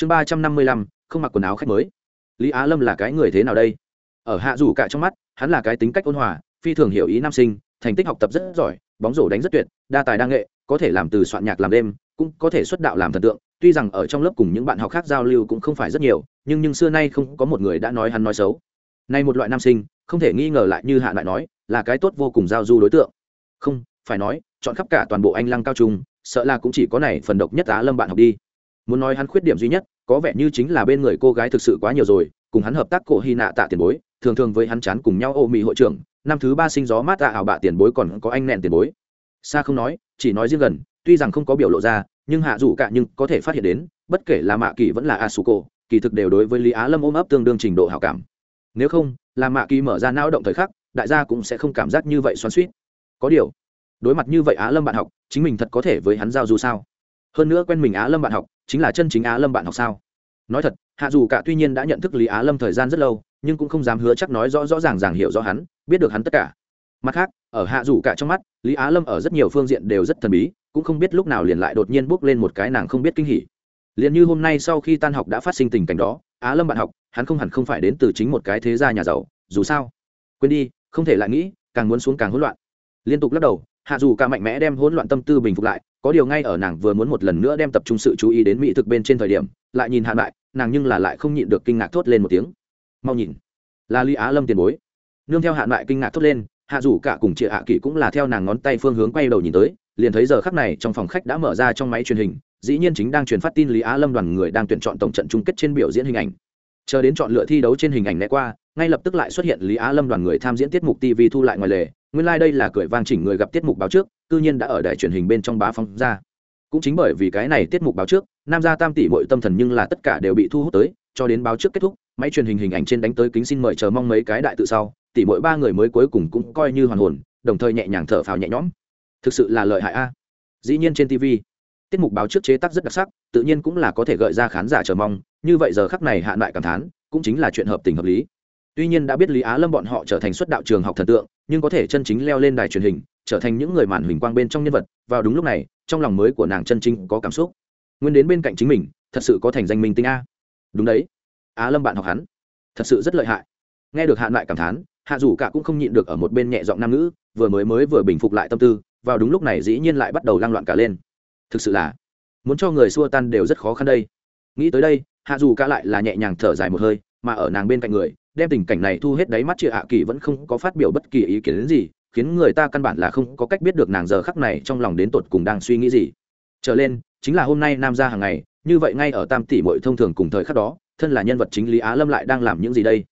chương ba trăm năm mươi lăm, không mặc quần áo khách mới. Lý á lâm là cái người thế nào đây? Ở hạ dù cả trong mắt, hắn là cái tính cách ôn hòa, phi thường hiểu ý nam sinh, thành tích học tập rất giỏi, bóng rổ đánh rất tuyệt, đa tài đa nghệ, có thể làm từ soạn nhạc làm đêm, cũng có thể xuất đạo làm thần tượng. Tuy rằng ở trong lớp cùng những bạn học khác giao lưu cũng không phải rất nhiều, nhưng nhưng xưa nay không có một người đã nói hắn nói xấu. Nay một loại nam sinh, không thể nghi ngờ lại như hạ lại nói, là cái tốt vô cùng giao du đối tượng. Không, phải nói, chọn khắp cả toàn bộ anh lăng cao trung, sợ là cũng chỉ có này phần độc nhất á lâm bạn học đi muốn nói hắn khuyết điểm duy nhất, có vẻ như chính là bên người cô gái thực sự quá nhiều rồi, cùng hắn hợp tác cổ hy nạ tạ tiền bối, thường thường với hắn chán cùng nhau ô mỹ hội trưởng, năm thứ ba sinh gió mát tạ ảo bạ tiền bối còn có anh nẹn tiền bối. Xa không nói, chỉ nói riêng gần, tuy rằng không có biểu lộ ra, nhưng hạ dù cả nhưng có thể phát hiện đến, bất kể là mạ kỳ vẫn là a su cổ kỳ thực đều đối với lý á lâm ôm ấp tương đương trình độ hảo cảm. Nếu không, là mạ kỳ mở ra não động thời khắc, đại gia cũng sẽ không cảm giác như vậy xoắn suýt có điều, đối mặt như vậy á lâm bạn học, chính mình thật có thể với hắn giao du sao? Hơn nữa quen mình á lâm bạn học, chính là chân chính á lâm bạn học sao? Nói thật, hạ dù cả tuy nhiên đã nhận thức lý á lâm thời gian rất lâu, nhưng cũng không dám hứa chắc nói rõ rõ ràng ràng hiểu rõ hắn, biết được hắn tất cả. Mặt khác, ở hạ dù cả trong mắt, lý á lâm ở rất nhiều phương diện đều rất thần bí, cũng không biết lúc nào liền lại đột nhiên bước lên một cái nàng không biết kinh hỉ. Liền như hôm nay sau khi tan học đã phát sinh tình cảnh đó, á lâm bạn học, hắn không hẳn không phải đến từ chính một cái thế gia nhà giàu, dù sao. Quên đi, không thể lại nghĩ, càng muốn xuống càng hỗn loạn. Liên tục lắc đầu hạ dù cả mạnh mẽ đem hỗn loạn tâm tư bình phục lại, có điều ngay ở nàng vừa muốn một lần nữa đem tập trung sự chú ý đến mỹ thực bên trên thời điểm, lại nhìn hạ lại nàng nhưng là lại không nhịn được kinh ngạc thốt lên một tiếng. Mau nhìn, là lý á lâm tiền bối. Nương theo hạ lại kinh ngạc thốt lên, hạ dù cả cùng chị hạ kỷ cũng là theo nàng ngón tay phương hướng quay đầu nhìn tới, liền thấy giờ khắc này trong phòng khách đã mở ra trong máy truyền hình, dĩ nhiên chính đang truyền phát tin lý á lâm đoàn người đang tuyển chọn tổng trận chung kết trên biểu diễn hình ảnh. Chờ đến chọn lựa thi đấu trên hình ảnh né qua, ngay lập tức lại xuất hiện lý á lâm đoàn người tham diễn tiết mục tv thu lại ngoài lề nguyên lai đây là cười vang chỉnh người gặp tiết mục báo trước, cư nhiên đã ở đài truyền hình bên trong bá phong ra. Cũng chính bởi vì cái này tiết mục báo trước, nam gia tam tỷ bội tâm thần nhưng là tất cả đều bị thu hút tới, cho đến báo trước kết thúc, máy truyền hình hình ảnh trên đánh tới kính xin mời chờ mong mấy cái đại tự sau, tỷ mỗi ba người mới cuối cùng cũng coi như hoàn hồn, đồng thời nhẹ nhàng thở phào nhẹ nhõm. Thực sự là lợi hại a. Dĩ nhiên trên tv tiết mục báo trước chế tác rất đặc sắc, tự nhiên cũng là có thể gợi ra khán giả chờ mong, như vậy giờ khắc này hạ lại cảm thán, cũng chính là chuyện hợp tình hợp lý tuy nhiên đã biết lý á lâm bọn họ trở thành xuất đạo trường học thần tượng, nhưng có thể chân chính leo lên đài truyền hình, trở thành những người màn hình quang bên trong nhân vật, vào đúng lúc này, trong lòng mới của nàng chân chính có cảm xúc. Nguyên đến bên cạnh chính mình, thật sự có thành danh minh tinh a. Đúng đấy. Á lâm bạn học hắn. Thật sự rất lợi hại. Nghe được hạn lại cảm thán, hạ dù cả cũng không nhịn được ở một bên nhẹ giọng nam ngữ, vừa mới mới vừa bình phục lại tâm tư, vào đúng lúc này dĩ nhiên lại bắt đầu lang loạn cả lên. Thực sự là, muốn cho người xua tan đều rất khó khăn đây. Nghĩ tới đây, hạ dù cả lại là nhẹ nhàng thở dài một hơi, mà ở nàng bên cạnh người đem tình cảnh này thu hết đáy mắt chị hạ kỳ vẫn không có phát biểu bất kỳ ý kiến gì, khiến người ta căn bản là không có cách biết được nàng giờ khắc này trong lòng đến tột cùng đang suy nghĩ gì. Trở lên, chính là hôm nay nam ra hàng ngày, như vậy ngay ở tam tỷ mội thông thường cùng thời khắc đó, thân là nhân vật chính lý á lâm lại đang làm những gì đây?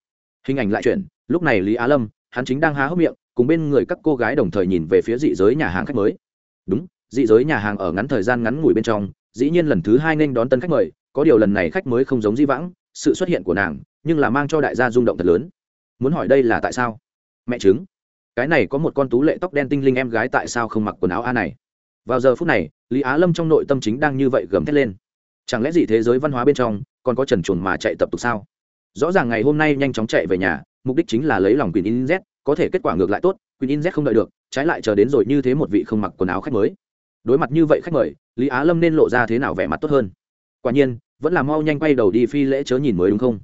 Hình ảnh lại chuyển, lúc này lý á lâm, hắn chính đang há hốc miệng, cùng bên người các cô gái đồng thời nhìn về phía dị giới nhà hàng khách mới. Đúng, dị giới nhà hàng ở ngắn thời gian ngắn ngủi bên trong, dĩ nhiên lần thứ hai nên đón tân khách mời, có điều lần này khách mới không giống di vãng, sự xuất hiện của nàng nhưng là mang cho đại gia rung động thật lớn. Muốn hỏi đây là tại sao? Mẹ chứng cái này có một con tú lệ tóc đen tinh linh em gái tại sao không mặc quần áo a này? Vào giờ phút này, lý á lâm trong nội tâm chính đang như vậy gầm thét lên. Chẳng lẽ gì thế giới văn hóa bên trong còn có trần chuồn mà chạy tập tục sao? Rõ ràng ngày hôm nay nhanh chóng chạy về nhà, mục đích chính là lấy lòng quyền in z có thể kết quả ngược lại tốt quyền in z không đợi được, trái lại chờ đến rồi như thế một vị không mặc quần áo khách mới. Đối mặt như vậy khách mời, lý á lâm nên lộ ra thế nào vẻ mặt tốt hơn? Quả nhiên, vẫn là mau nhanh quay đầu đi phi lễ chớ nhìn mới đúng không?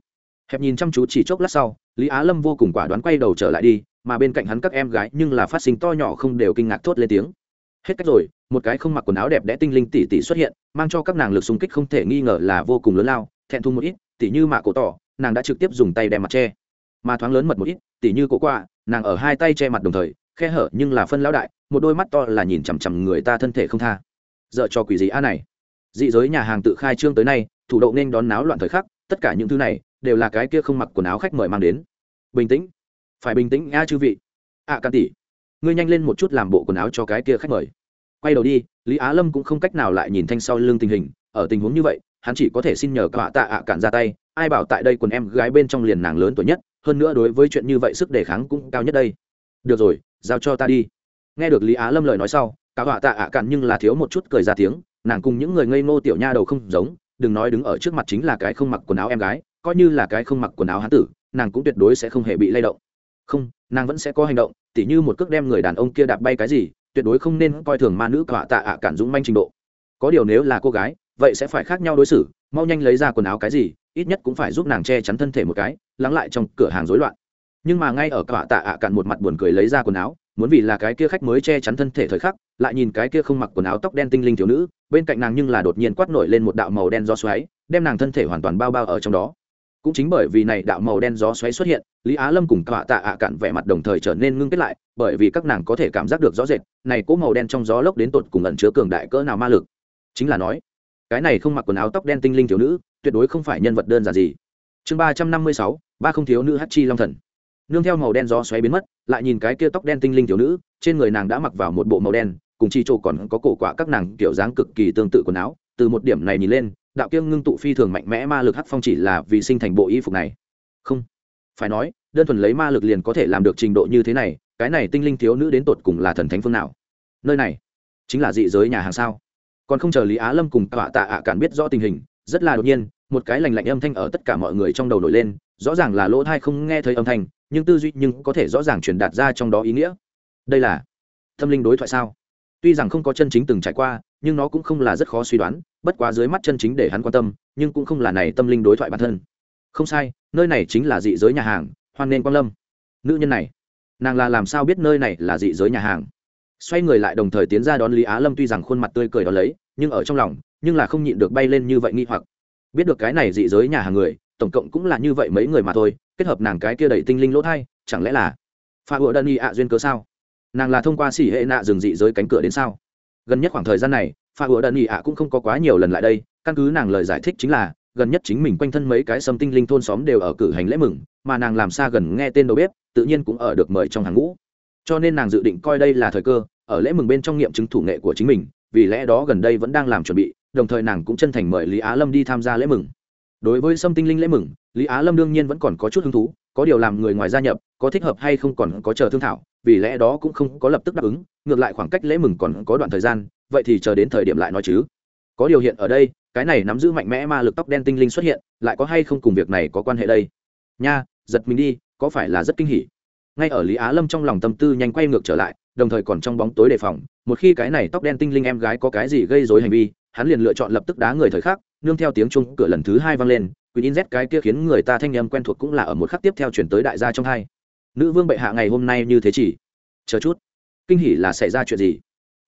Hẹp nhìn chăm chú chỉ chốc lát sau, lý á lâm vô cùng quả đoán quay đầu trở lại đi, mà bên cạnh hắn các em gái nhưng là phát sinh to nhỏ không đều kinh ngạc thốt lên tiếng. Hết cách rồi, một cái không mặc quần áo đẹp đẽ tinh linh tỉ tỉ xuất hiện, mang cho các nàng lực xung kích không thể nghi ngờ là vô cùng lớn lao, thẹn thùng một ít, tỉ như mạ cổ tỏ, nàng đã trực tiếp dùng tay đem mặt che. Mà thoáng lớn mật một ít, tỉ như cổ qua nàng ở hai tay che mặt đồng thời, khe hở nhưng là phân lão đại, một đôi mắt to là nhìn chằm chằm người ta thân thể không tha. Dợ cho quỷ gì a này? Dị giới nhà hàng tự khai trương tới nay, thủ độ nên đón náo loạn thời khắc, tất cả những thứ này đều là cái kia không mặc quần áo khách mời mang đến. Bình tĩnh. Phải bình tĩnh a chư vị. Ạ à, can tỷ ngươi nhanh lên một chút làm bộ quần áo cho cái kia khách mời. Quay đầu đi lý á lâm cũng không cách nào lại nhìn thanh sau lưng tình hình ở tình huống như vậy hắn chỉ có thể xin nhờ cả tạ ạ cạn ra tay ai bảo tại đây quần em gái bên trong liền nàng lớn tuổi nhất hơn nữa đối với chuyện như vậy sức đề kháng cũng cao nhất đây. Được rồi giao cho ta đi. Nghe được lý á lâm lời nói sau cả họa tạ ạ cạn nhưng là thiếu một chút cười ra tiếng nàng cùng những người ngây ngô tiểu nha đầu không giống đừng nói đứng ở trước mặt chính là cái không mặc quần áo em gái coi như là cái không mặc quần áo hán tử, nàng cũng tuyệt đối sẽ không hề bị lay động. Không, nàng vẫn sẽ có hành động, tỉ như một cước đem người đàn ông kia đạp bay cái gì, tuyệt đối không nên coi thường ma nữ cọa tạ ạ cản dũng manh trình độ. Có điều nếu là cô gái, vậy sẽ phải khác nhau đối xử, mau nhanh lấy ra quần áo cái gì, ít nhất cũng phải giúp nàng che chắn thân thể một cái, lắng lại trong cửa hàng rối loạn. Nhưng mà ngay ở cọa tạ ạ cản một mặt buồn cười lấy ra quần áo, muốn vì là cái kia khách mới che chắn thân thể thời khắc, lại nhìn cái kia không mặc quần áo tóc đen tinh linh thiếu nữ, bên cạnh nàng nhưng là đột nhiên quát nổi lên một đạo màu đen do xoáy, đem nàng thân thể hoàn toàn bao bao ở trong đó cũng chính bởi vì này đạo màu đen gió xoáy xuất hiện, lý á lâm cùng cả tạ ạ cạn vẻ mặt đồng thời trở nên ngưng kết lại, bởi vì các nàng có thể cảm giác được rõ rệt, này cỗ màu đen trong gió lốc đến tột cùng ẩn chứa cường đại cỡ nào ma lực. Chính là nói, cái này không mặc quần áo tóc đen tinh linh thiếu nữ, tuyệt đối không phải nhân vật đơn giản gì. Chương ba trăm năm mươi sáu, ba không thiếu nữ hát chi long thần. Nương theo màu đen gió xoáy biến mất, lại nhìn cái kia tóc đen tinh linh thiếu nữ, trên người nàng đã mặc vào một bộ màu đen, cùng chi chỗ còn có cổ quả các nàng kiểu dáng cực kỳ tương tự quần áo, từ một điểm này nhìn lên đạo kiêng ngưng tụ phi thường mạnh mẽ ma lực hắc phong chỉ là vì sinh thành bộ y phục này. Không. Phải nói, đơn thuần lấy ma lực liền có thể làm được trình độ như thế này, cái này tinh linh thiếu nữ đến tột cùng là thần thánh phương nào? Nơi này, chính là dị giới nhà hàng sao? Còn không chờ lý á lâm cùng tọa tạ ạ cản biết rõ tình hình, rất là đột nhiên, một cái lành lạnh âm thanh ở tất cả mọi người trong đầu nổi lên, rõ ràng là lỗ thai không nghe thấy âm thanh, nhưng tư duy nhưng có thể rõ ràng truyền đạt ra trong đó ý nghĩa. Đây là tâm linh đối thoại sao? Tuy rằng không có chân chính từng trải qua, nhưng nó cũng không là rất khó suy đoán, bất quá dưới mắt chân chính để hắn quan tâm, nhưng cũng không là này tâm linh đối thoại bản thân. Không sai, nơi này chính là dị giới nhà hàng, hoan nên quan lâm. Nữ nhân này, nàng là làm sao biết nơi này là dị giới nhà hàng? Xoay người lại đồng thời tiến ra đón lý á lâm, tuy rằng khuôn mặt tươi cười đón lấy, nhưng ở trong lòng, nhưng là không nhịn được bay lên như vậy nghi hoặc. Biết được cái này dị giới nhà hàng người, tổng cộng cũng là như vậy mấy người mà thôi, kết hợp nàng cái kia đầy tinh linh lỗ thai, chẳng lẽ là pha ựa đân y ạ duyên cớ sao? Nàng là thông qua xỉ hệ nạ rừng dị giới cánh cửa đến sao? Gần nhất khoảng thời gian này, pha ựa đần y ạ cũng không có quá nhiều lần lại đây, căn cứ nàng lời giải thích chính là, gần nhất chính mình quanh thân mấy cái sâm tinh linh thôn xóm đều ở cử hành lễ mừng, mà nàng làm xa gần nghe tên đầu bếp, tự nhiên cũng ở được mời trong hàng ngũ. Cho nên nàng dự định coi đây là thời cơ, ở lễ mừng bên trong nghiệm chứng thủ nghệ của chính mình, vì lẽ đó gần đây vẫn đang làm chuẩn bị, đồng thời nàng cũng chân thành mời lý á lâm đi tham gia lễ mừng. Đối với sâm tinh linh lễ mừng, lý á lâm đương nhiên vẫn còn có chút hứng thú có điều làm người ngoài gia nhập, có thích hợp hay không còn có chờ thương thảo, vì lẽ đó cũng không có lập tức đáp ứng, ngược lại khoảng cách lễ mừng còn có đoạn thời gian, vậy thì chờ đến thời điểm lại nói chứ. Có điều hiện ở đây, cái này nắm giữ mạnh mẽ ma lực tóc đen tinh linh xuất hiện, lại có hay không cùng việc này có quan hệ đây? Nha, giật mình đi, có phải là rất kinh hỉ? Ngay ở lý á lâm trong lòng tâm tư nhanh quay ngược trở lại, đồng thời còn trong bóng tối đề phòng, một khi cái này tóc đen tinh linh em gái có cái gì gây dối hành vi, hắn liền lựa chọn lập tức đá người thời khắc, nương theo tiếng chung cửa lần thứ hai vang lên quyền in z cái kia khiến người ta thanh âm quen thuộc cũng là ở một khắc tiếp theo chuyển tới đại gia trong hai. Nữ vương bệ hạ ngày hôm nay như thế chỉ? Chờ chút. Kinh hỉ là xảy ra chuyện gì?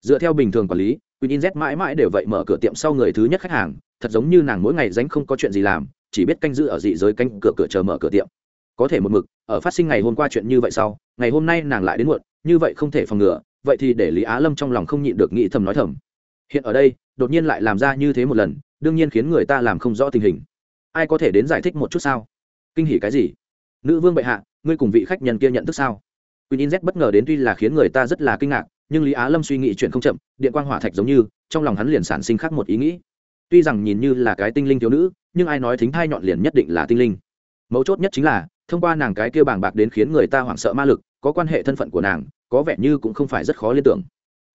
Dựa theo bình thường quản lý quyền in z mãi mãi đều vậy mở cửa tiệm sau người thứ nhất khách hàng, thật giống như nàng mỗi ngày dánh không có chuyện gì làm, chỉ biết canh giữ ở dị giới canh cửa cửa chờ mở cửa tiệm. Có thể một mực, ở phát sinh ngày hôm qua chuyện như vậy sau, ngày hôm nay nàng lại đến muộn, như vậy không thể phòng ngừa, vậy thì để lý á lâm trong lòng không nhịn được nghĩ thầm nói thầm. Hiện ở đây, đột nhiên lại làm ra như thế một lần, đương nhiên khiến người ta làm không rõ tình hình ai có thể đến giải thích một chút sao kinh hỉ cái gì nữ vương bệ hạ ngươi cùng vị khách nhân kia nhận thức sao Quy In Z bất ngờ đến tuy là khiến người ta rất là kinh ngạc, nhưng Lý Á Lâm suy nghĩ chuyện không chậm, điện quang hỏa thạch giống như, trong lòng hắn liền sản sinh khác một ý nghĩ. Tuy rằng nhìn như là cái tinh linh thiếu nữ, nhưng ai nói thính thai nhọn liền nhất định là tinh linh. Mấu chốt nhất chính là, thông qua nàng cái kia bàng bạc đến khiến người ta hoảng sợ ma lực, có quan hệ thân phận của nàng, có vẻ như cũng không phải rất khó liên tưởng.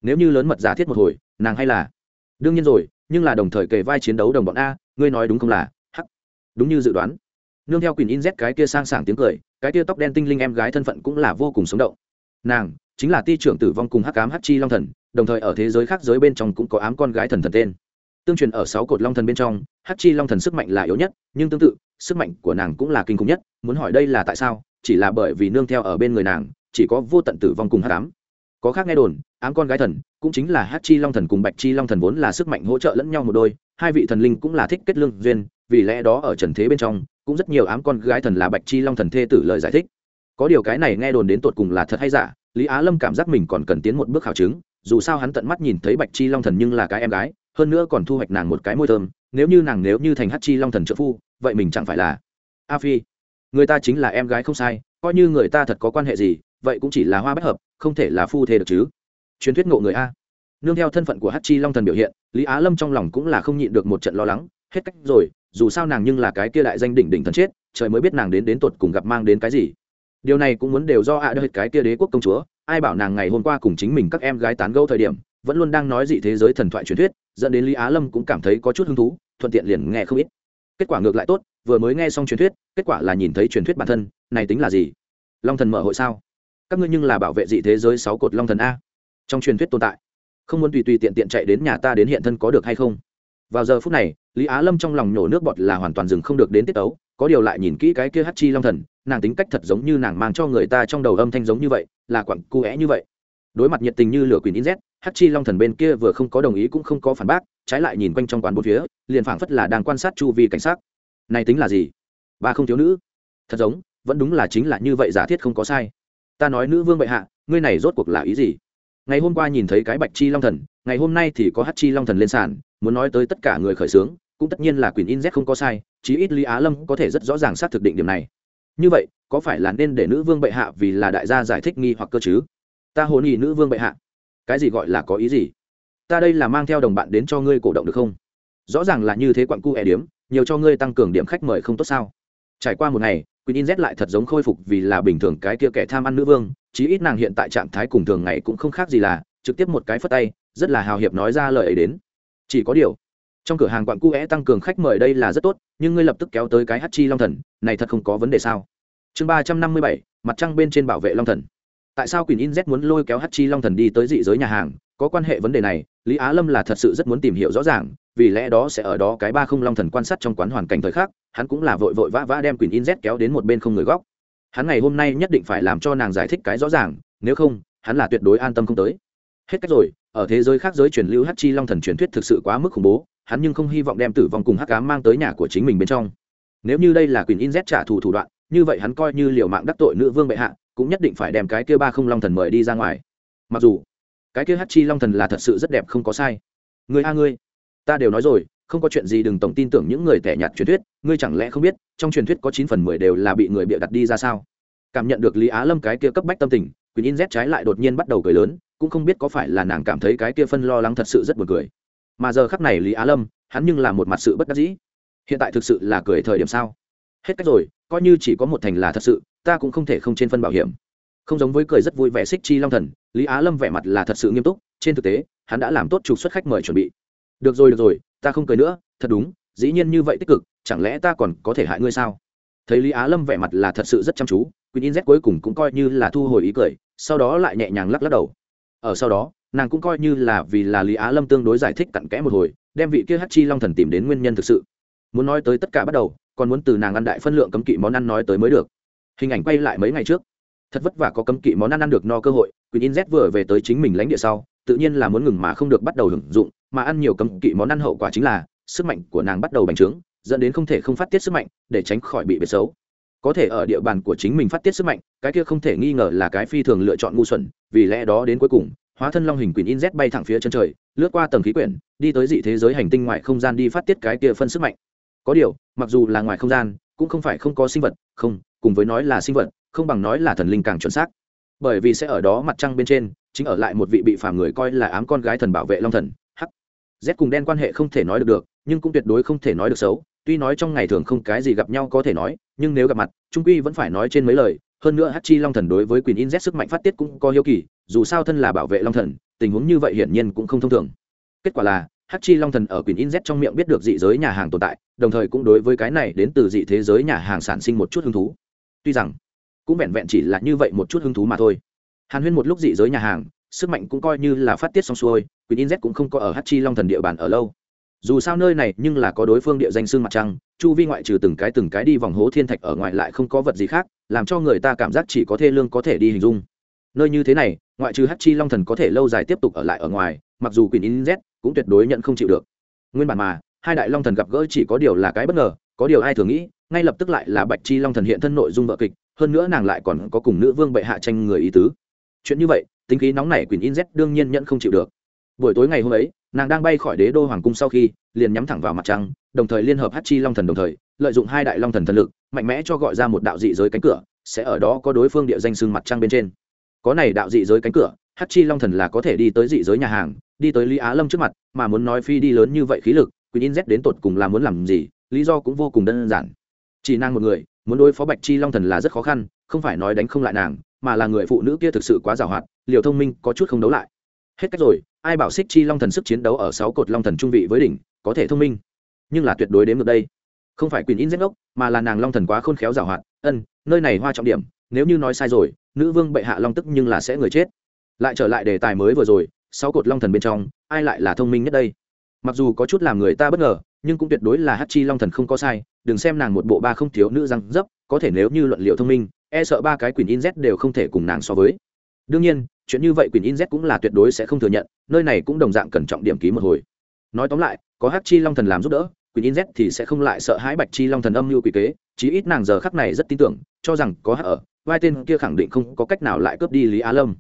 Nếu như lớn mật giả thiết một hồi, nàng hay là đương nhiên rồi nhưng là đồng thời kề vai chiến đấu đồng bọn a ngươi nói đúng không là đúng như dự đoán. Nương theo quyền in z cái kia sang sảng tiếng cười, cái kia tóc đen tinh linh em gái thân phận cũng là vô cùng sống động. Nàng chính là ti trưởng tử vong cùng hắc ám hắc chi long thần, đồng thời ở thế giới khác giới bên trong cũng có ám con gái thần thần tên. Tương truyền ở sáu cột long thần bên trong, hắc chi long thần sức mạnh là yếu nhất, nhưng tương tự, sức mạnh của nàng cũng là kinh khủng nhất, muốn hỏi đây là tại sao, chỉ là bởi vì nương theo ở bên người nàng, chỉ có vô tận tử vong cùng hắc ám. Có khác nghe đồn, ám con gái thần cũng chính là hắc chi long thần cùng bạch chi long thần vốn là sức mạnh hỗ trợ lẫn nhau một đôi, hai vị thần linh cũng là thích kết lương duyên vì lẽ đó ở trần thế bên trong, cũng rất nhiều ám con gái thần là bạch chi long thần thê tử lời giải thích. Có điều cái này nghe đồn đến tột cùng là thật hay giả, lý á lâm cảm giác mình còn cần tiến một bước khảo chứng, dù sao hắn tận mắt nhìn thấy bạch chi long thần nhưng là cái em gái, hơn nữa còn thu hoạch nàng một cái môi thơm, nếu như nàng nếu như thành hát chi long thần trợ phu, vậy mình chẳng phải là a phi. Người ta chính là em gái không sai, coi như người ta thật có quan hệ gì, vậy cũng chỉ là hoa bất hợp, không thể là phu thê được chứ. Truyền thuyết ngộ người a. Nương theo thân phận của hát chi long thần biểu hiện, lý á lâm trong lòng cũng là không nhịn được một trận lo lắng hết cách rồi, dù sao nàng nhưng là cái kia đại danh đỉnh đỉnh thần chết, trời mới biết nàng đến đến tột cùng gặp mang đến cái gì. Điều này cũng muốn đều do ạ à đợi cái kia đế quốc công chúa, ai bảo nàng ngày hôm qua cùng chính mình các em gái tán gẫu thời điểm, vẫn luôn đang nói dị thế giới thần thoại truyền thuyết, dẫn đến lý á lâm cũng cảm thấy có chút hứng thú, thuận tiện liền nghe không ít. Kết quả ngược lại tốt, vừa mới nghe xong truyền thuyết, kết quả là nhìn thấy truyền thuyết bản thân, này tính là gì? Long thần mở hội sao? Các ngươi nhưng là bảo vệ dị thế giới sáu cột long thần a. Trong truyền thuyết tồn tại, không muốn tùy tùy tiện tiện chạy đến nhà ta đến hiện thân có được hay không? Vào giờ phút này, lý á lâm trong lòng nhổ nước bọt là hoàn toàn dừng không được đến tiết tấu, có điều lại nhìn kỹ cái kia hát chi long thần, nàng tính cách thật giống như nàng mang cho người ta trong đầu âm thanh giống như vậy, là quặng cu é như vậy. Đối mặt nhiệt tình như lửa quyền in z hát chi long thần bên kia vừa không có đồng ý cũng không có phản bác, trái lại nhìn quanh trong quán bốn phía, liền phảng phất là đang quan sát chu vi cảnh sát này tính là gì? Ba không thiếu nữ. Thật giống, vẫn đúng là chính là như vậy giả thiết không có sai. Ta nói nữ vương bệ hạ, ngươi này rốt cuộc là ý gì? Ngày hôm qua nhìn thấy cái bạch chi long thần, ngày hôm nay thì có hát chi long thần lên sàn muốn nói tới tất cả người khởi xướng cũng tất nhiên là quyền in z không có sai chí ít lý á lâm có thể rất rõ ràng xác thực định điểm này. Như vậy có phải là nên để nữ vương bệ hạ vì là đại gia giải thích nghi hoặc cơ chứ? Ta hồn ý nữ vương bệ hạ. Cái gì gọi là có ý gì? Ta đây là mang theo đồng bạn đến cho ngươi cổ động được không? Rõ ràng là như thế quặn cu e điếm nhiều cho ngươi tăng cường điểm khách mời không tốt sao? Trải qua một ngày Quyền In Z lại thật giống khôi phục vì là bình thường cái kia kẻ tham ăn nữ vương, chí ít nàng hiện tại trạng thái cùng thường ngày cũng không khác gì là, trực tiếp một cái phất tay, rất là hào hiệp nói ra lời ấy đến. Chỉ có điều, trong cửa hàng quặng cu é tăng cường khách mời đây là rất tốt, nhưng ngươi lập tức kéo tới cái Hachi Long Thần, này thật không có vấn đề sao? Chương ba trăm năm mươi bảy, mặt trăng bên trên bảo vệ Long Thần. Tại sao quyền In Z muốn lôi kéo Hachi Long Thần đi tới dị giới nhà hàng, có quan hệ vấn đề này, Lý Á Lâm là thật sự rất muốn tìm hiểu rõ ràng, vì lẽ đó sẽ ở đó cái ba không long thần quan sát trong quán hoàn cảnh thời khắc hắn cũng là vội vội vã vã đem quyền in z kéo đến một bên không người góc hắn ngày hôm nay nhất định phải làm cho nàng giải thích cái rõ ràng nếu không hắn là tuyệt đối an tâm không tới hết cách rồi ở thế giới khác giới truyền lưu hắc chi long thần truyền thuyết thực sự quá mức khủng bố, hắn nhưng không hy vọng đem tử vong cùng hắc cám mang tới nhà của chính mình bên trong. Nếu như đây là quyền in z trả thù thủ đoạn, như vậy hắn coi như liều mạng đắc tội nữ vương bệ hạ, cũng nhất định phải đem cái kia ba không long thần mời đi ra ngoài. Mặc dù, cái kia hắc chi long thần là thật sự rất đẹp không có sai. Người a ngươi, ta đều nói rồi, không có chuyện gì đừng tổng tin tưởng những người tẻ nhạt truyền thuyết, ngươi chẳng lẽ không biết, trong truyền thuyết có chín phần mười đều là bị người bịa đặt đi ra sao? Cảm nhận được lý á lâm cái kia cấp bách tâm tình, quyền in z trái lại đột nhiên bắt đầu cười lớn cũng không biết có phải là nàng cảm thấy cái kia phân lo lắng thật sự rất buồn cười. Mà giờ khắc này lý á lâm, hắn nhưng là một mặt sự bất đắc dĩ. Hiện tại thực sự là cười thời điểm sao? Hết cách rồi, coi như chỉ có một thành là thật sự, ta cũng không thể không trên phân bảo hiểm. Không giống với cười rất vui vẻ xích chi long thần, lý á lâm vẻ mặt là thật sự nghiêm túc, trên thực tế, hắn đã làm tốt trục xuất khách mời chuẩn bị. Được rồi được rồi, ta không cười nữa, thật đúng, dĩ nhiên như vậy tích cực, chẳng lẽ ta còn có thể hại ngươi sao? Thấy lý á lâm vẻ mặt là thật sự rất chăm chú quỳnh in z cuối cùng cũng coi như là thu hồi ý cười, sau đó lại nhẹ nhàng lắc lắc đầu ở sau đó, nàng cũng coi như là vì là lý á lâm tương đối giải thích cặn kẽ một hồi, đem vị kia hát chi long thần tìm đến nguyên nhân thực sự. Muốn nói tới tất cả bắt đầu, còn muốn từ nàng ăn đại phân lượng cấm kỵ món ăn nói tới mới được. Hình ảnh quay lại mấy ngày trước, thật vất vả có cấm kỵ món ăn ăn được no cơ hội quỳnh in z vừa về tới chính mình lãnh địa sau, tự nhiên là muốn ngừng mà không được bắt đầu hưởng dụng, mà ăn nhiều cấm kỵ món ăn hậu quả chính là, sức mạnh của nàng bắt đầu bành trướng, dẫn đến không thể không phát tiết sức mạnh, để tránh khỏi bị biệt xấu. Có thể ở địa bàn của chính mình phát tiết sức mạnh, cái kia không thể nghi ngờ là cái phi thường lựa chọn ngu xuẩn vì lẽ đó đến cuối cùng, hóa thân long hình quyền in z bay thẳng phía chân trời, lướt qua tầng khí quyển, đi tới dị thế giới hành tinh ngoài không gian đi phát tiết cái kia phân sức mạnh. Có điều, mặc dù là ngoài không gian, cũng không phải không có sinh vật, không, cùng với nói là sinh vật, không bằng nói là thần linh càng chuẩn xác. Bởi vì sẽ ở đó mặt trăng bên trên, chính ở lại một vị bị phàm người coi là ám con gái thần bảo vệ long thần hắc z cùng đen quan hệ không thể nói được được, nhưng cũng tuyệt đối không thể nói được xấu. Tuy nói trong ngày thường không cái gì gặp nhau có thể nói, nhưng nếu gặp mặt, trung quy vẫn phải nói trên mấy lời hơn nữa hát chi long thần đối với quyền in z sức mạnh phát tiết cũng có hiếu kỳ, dù sao thân là bảo vệ long thần, tình huống như vậy hiển nhiên cũng không thông thường. Kết quả là hát chi long thần ở quyền in z trong miệng biết được dị giới nhà hàng tồn tại, đồng thời cũng đối với cái này đến từ dị thế giới nhà hàng sản sinh một chút hứng thú. Tuy rằng, cũng vẹn vẹn chỉ là như vậy một chút hứng thú mà thôi. Hàn huyên một lúc dị giới nhà hàng, sức mạnh cũng coi như là phát tiết xong xuôi quyền in z cũng không có ở hát chi long thần địa bàn ở lâu dù sao nơi này nhưng là có đối phương địa danh xương mặt trăng, chu vi ngoại trừ từng cái từng cái đi vòng hố thiên thạch ở ngoài lại không có vật gì khác, làm cho người ta cảm giác chỉ có thê lương có thể đi hình dung. Nơi như thế này, ngoại trừ hát chi long thần có thể lâu dài tiếp tục ở lại ở ngoài, mặc dù quyền in z cũng tuyệt đối nhận không chịu được. Nguyên bản mà, hai đại long thần gặp gỡ chỉ có điều là cái bất ngờ, có điều ai thường nghĩ, ngay lập tức lại là bạch chi long thần hiện thân nội dung vợ kịch, hơn nữa nàng lại còn có cùng nữ vương bệ hạ tranh người ý tứ. Chuyện như vậy, tính khí nóng này quyền in z đương nhiên nhận không chịu được buổi tối ngày hôm ấy, nàng đang bay khỏi đế đô hoàng cung sau khi, liền nhắm thẳng vào mặt trăng, đồng thời liên hợp hát chi long thần đồng thời, lợi dụng hai đại long thần thần lực, mạnh mẽ cho gọi ra một đạo dị giới cánh cửa, sẽ ở đó có đối phương địa danh xương mặt trăng bên trên. Có này đạo dị giới cánh cửa hát chi long thần là có thể đi tới dị giới nhà hàng, đi tới lý á lâm trước mặt, mà muốn nói phi đi lớn như vậy khí lực quyền in z đến tột cùng là muốn làm gì, lý do cũng vô cùng đơn giản. Chỉ nàng một người, muốn đối phó bạch chi long thần là rất khó khăn, không phải nói đánh không lại nàng, mà là người phụ nữ kia thực sự quá giàu hoạt, liều thông minh có chút không đấu lại. Hết cách rồi ai bảo xích chi long thần sức chiến đấu ở sáu cột long thần trung vị với đỉnh, có thể thông minh. Nhưng là tuyệt đối đến được đây. Không phải quyền in z ngốc, mà là nàng long thần quá khôn khéo giảo hoạt. Ân, nơi này hoa trọng điểm, nếu như nói sai rồi, nữ vương bệ hạ long tức nhưng là sẽ người chết. Lại trở lại đề tài mới vừa rồi, sáu cột long thần bên trong, ai lại là thông minh nhất đây? Mặc dù có chút làm người ta bất ngờ, nhưng cũng tuyệt đối là hát chi long thần không có sai, đừng xem nàng một bộ ba không thiếu nữ răng dấp, có thể nếu như luận liệu thông minh e sợ ba cái quyền in z đều không thể cùng nàng so với. Đương nhiên chuyện như vậy quyền in z cũng là tuyệt đối sẽ không thừa nhận, nơi này cũng đồng dạng cần trọng điểm ký một hồi. Nói tóm lại, có hát chi long thần làm giúp đỡ quyền in z thì sẽ không lại sợ hãi bạch chi long thần âm mưu quỷ kế, chí ít nàng giờ khắc này rất tin tưởng, cho rằng có hát ở, vai tên kia khẳng định không có cách nào lại cướp đi lý á lâm.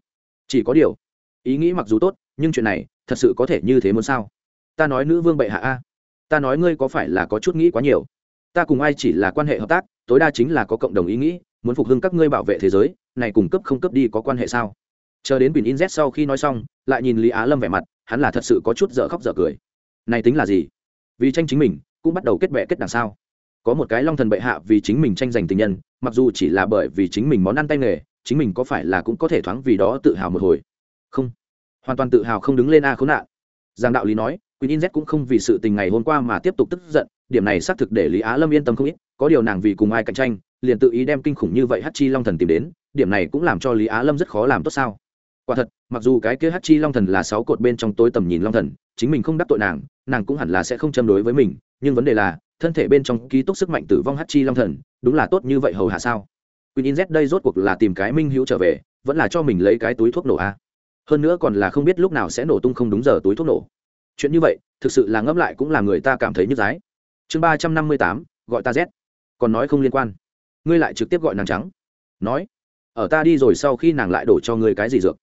Chỉ có điều, ý nghĩ mặc dù tốt, nhưng chuyện này thật sự có thể như thế muốn sao? Ta nói nữ vương bệ hạ a, ta nói ngươi có phải là có chút nghĩ quá nhiều? Ta cùng ai chỉ là quan hệ hợp tác, tối đa chính là có cộng đồng ý nghĩ, muốn phục hưng các ngươi bảo vệ thế giới, này cùng cấp không cấp đi có quan hệ sao? Chờ đến bình in z sau khi nói xong lại nhìn lý á lâm vẻ mặt hắn là thật sự có chút dở khóc dở cười. Này tính là gì? Vì tranh chính mình cũng bắt đầu kết bệ kết đằng sau có một cái long thần bệ hạ vì chính mình tranh giành tình nhân mặc dù chỉ là bởi vì chính mình món ăn tay nghề chính mình có phải là cũng có thể thoáng vì đó tự hào một hồi? Không. Hoàn toàn tự hào không đứng lên a khốn nạn. Giang đạo lý nói quỳnh In Z cũng không vì sự tình ngày hôm qua mà tiếp tục tức giận, điểm này xác thực để Lý Á Lâm yên tâm không ít, có điều nàng vì cùng ai cạnh tranh, liền tự ý đem kinh khủng như vậy hát Chi Long Thần tìm đến, điểm này cũng làm cho Lý Á Lâm rất khó làm tốt sao? Quả thật, mặc dù cái kia hát Chi Long Thần là sáu cột bên trong tối tầm nhìn Long Thần, chính mình không đắc tội nàng, nàng cũng hẳn là sẽ không châm đối với mình, nhưng vấn đề là, thân thể bên trong ký túc sức mạnh tử vong hát Chi Long Thần, đúng là tốt như vậy hầu hạ sao? Queen In Z đây rốt cuộc là tìm cái minh hữu trở về, vẫn là cho mình lấy cái túi thuốc nổ a. Hơn nữa còn là không biết lúc nào sẽ nổ tung không đúng giờ túi thuốc nổ. Chuyện như vậy thực sự là ngẫm lại cũng làm người ta cảm thấy nhức dái. Chương ba trăm năm mươi tám gọi ta z. Còn nói không liên quan. Ngươi lại trực tiếp gọi nàng trắng. Nói ở ta đi rồi sau khi nàng lại đổ cho ngươi cái gì dược?